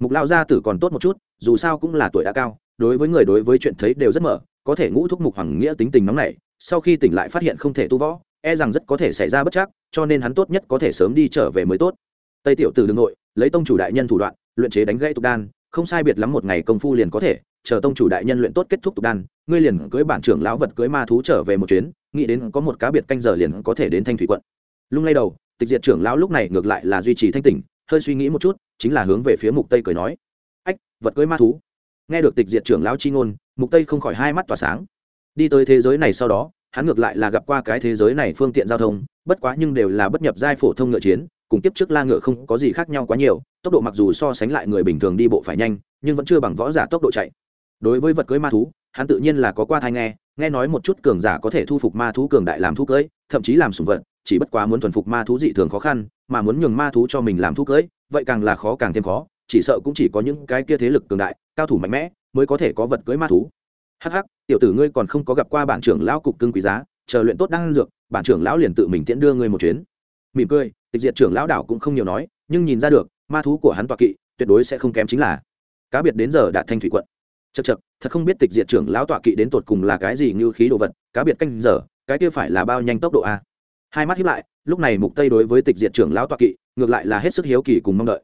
Mục lao gia tử còn tốt một chút, dù sao cũng là tuổi đã cao, đối với người đối với chuyện thấy đều rất mở, có thể ngũ thúc mục hoàng nghĩa tính tình nóng này sau khi tỉnh lại phát hiện không thể tu võ e rằng rất có thể xảy ra bất chắc, cho nên hắn tốt nhất có thể sớm đi trở về mới tốt. Tây tiểu tử đ ư n g nội lấy tông chủ đại nhân thủ đoạn, luyện chế đánh gãy tục đan, không sai biệt lắm một ngày công phu liền có thể, chờ tông chủ đại nhân luyện tốt kết thúc tục đan, ngươi liền cưới bản trưởng lão vật cưới ma thú trở về một chuyến, nghĩ đến có một cá biệt canh giờ liền có thể đến thanh thủy quận. Lung lay đầu, tịch diệt trưởng lão lúc này ngược lại là duy trì thanh tỉnh, hơi suy nghĩ một chút, chính là hướng về phía mục tây cười nói, ách, vật cưới ma thú. Nghe được tịch diệt trưởng lão chi ngôn, mục tây không khỏi hai mắt tỏa sáng. Đi tới thế giới này sau đó, hắn ngược lại là gặp qua cái thế giới này phương tiện giao thông, bất quá nhưng đều là bất nhập giai phổ thông ngựa chiến cùng tiếp trước la ngựa không có gì khác nhau quá nhiều, tốc độ mặc dù so sánh lại người bình thường đi bộ phải nhanh, nhưng vẫn chưa bằng võ giả tốc độ chạy. Đối với vật cưới ma thú, hắn tự nhiên là có qua thai nghe nghe nói một chút cường giả có thể thu phục ma thú cường đại làm thú cưới, thậm chí làm sùng vật, chỉ bất quá muốn thuần phục ma thú dị thường khó khăn, mà muốn nhường ma thú cho mình làm thú cưới, vậy càng là khó càng thêm khó, chỉ sợ cũng chỉ có những cái kia thế lực cường đại, cao thủ mạnh mẽ mới có thể có vật cưới ma thú. Hắc hắc, tiểu tử ngươi còn không có gặp qua bản trưởng lão cục cưng quý giá, chờ luyện tốt đang dược, bản trưởng lão liền tự mình tiễn đưa ngươi một chuyến mỉm cười, tịch diệt trưởng lão đảo cũng không nhiều nói, nhưng nhìn ra được, ma thú của hắn toạ kỵ, tuyệt đối sẽ không kém chính là cá biệt đến giờ đạt thanh thủy quận. Chật chật thật không biết tịch diệt trưởng lão tọa kỵ đến tột cùng là cái gì như khí đồ vật, cá biệt canh giờ, cái kia phải là bao nhanh tốc độ a. Hai mắt hiếp lại, lúc này mục tây đối với tịch diệt trưởng lão tọa kỵ, ngược lại là hết sức hiếu kỳ cùng mong đợi.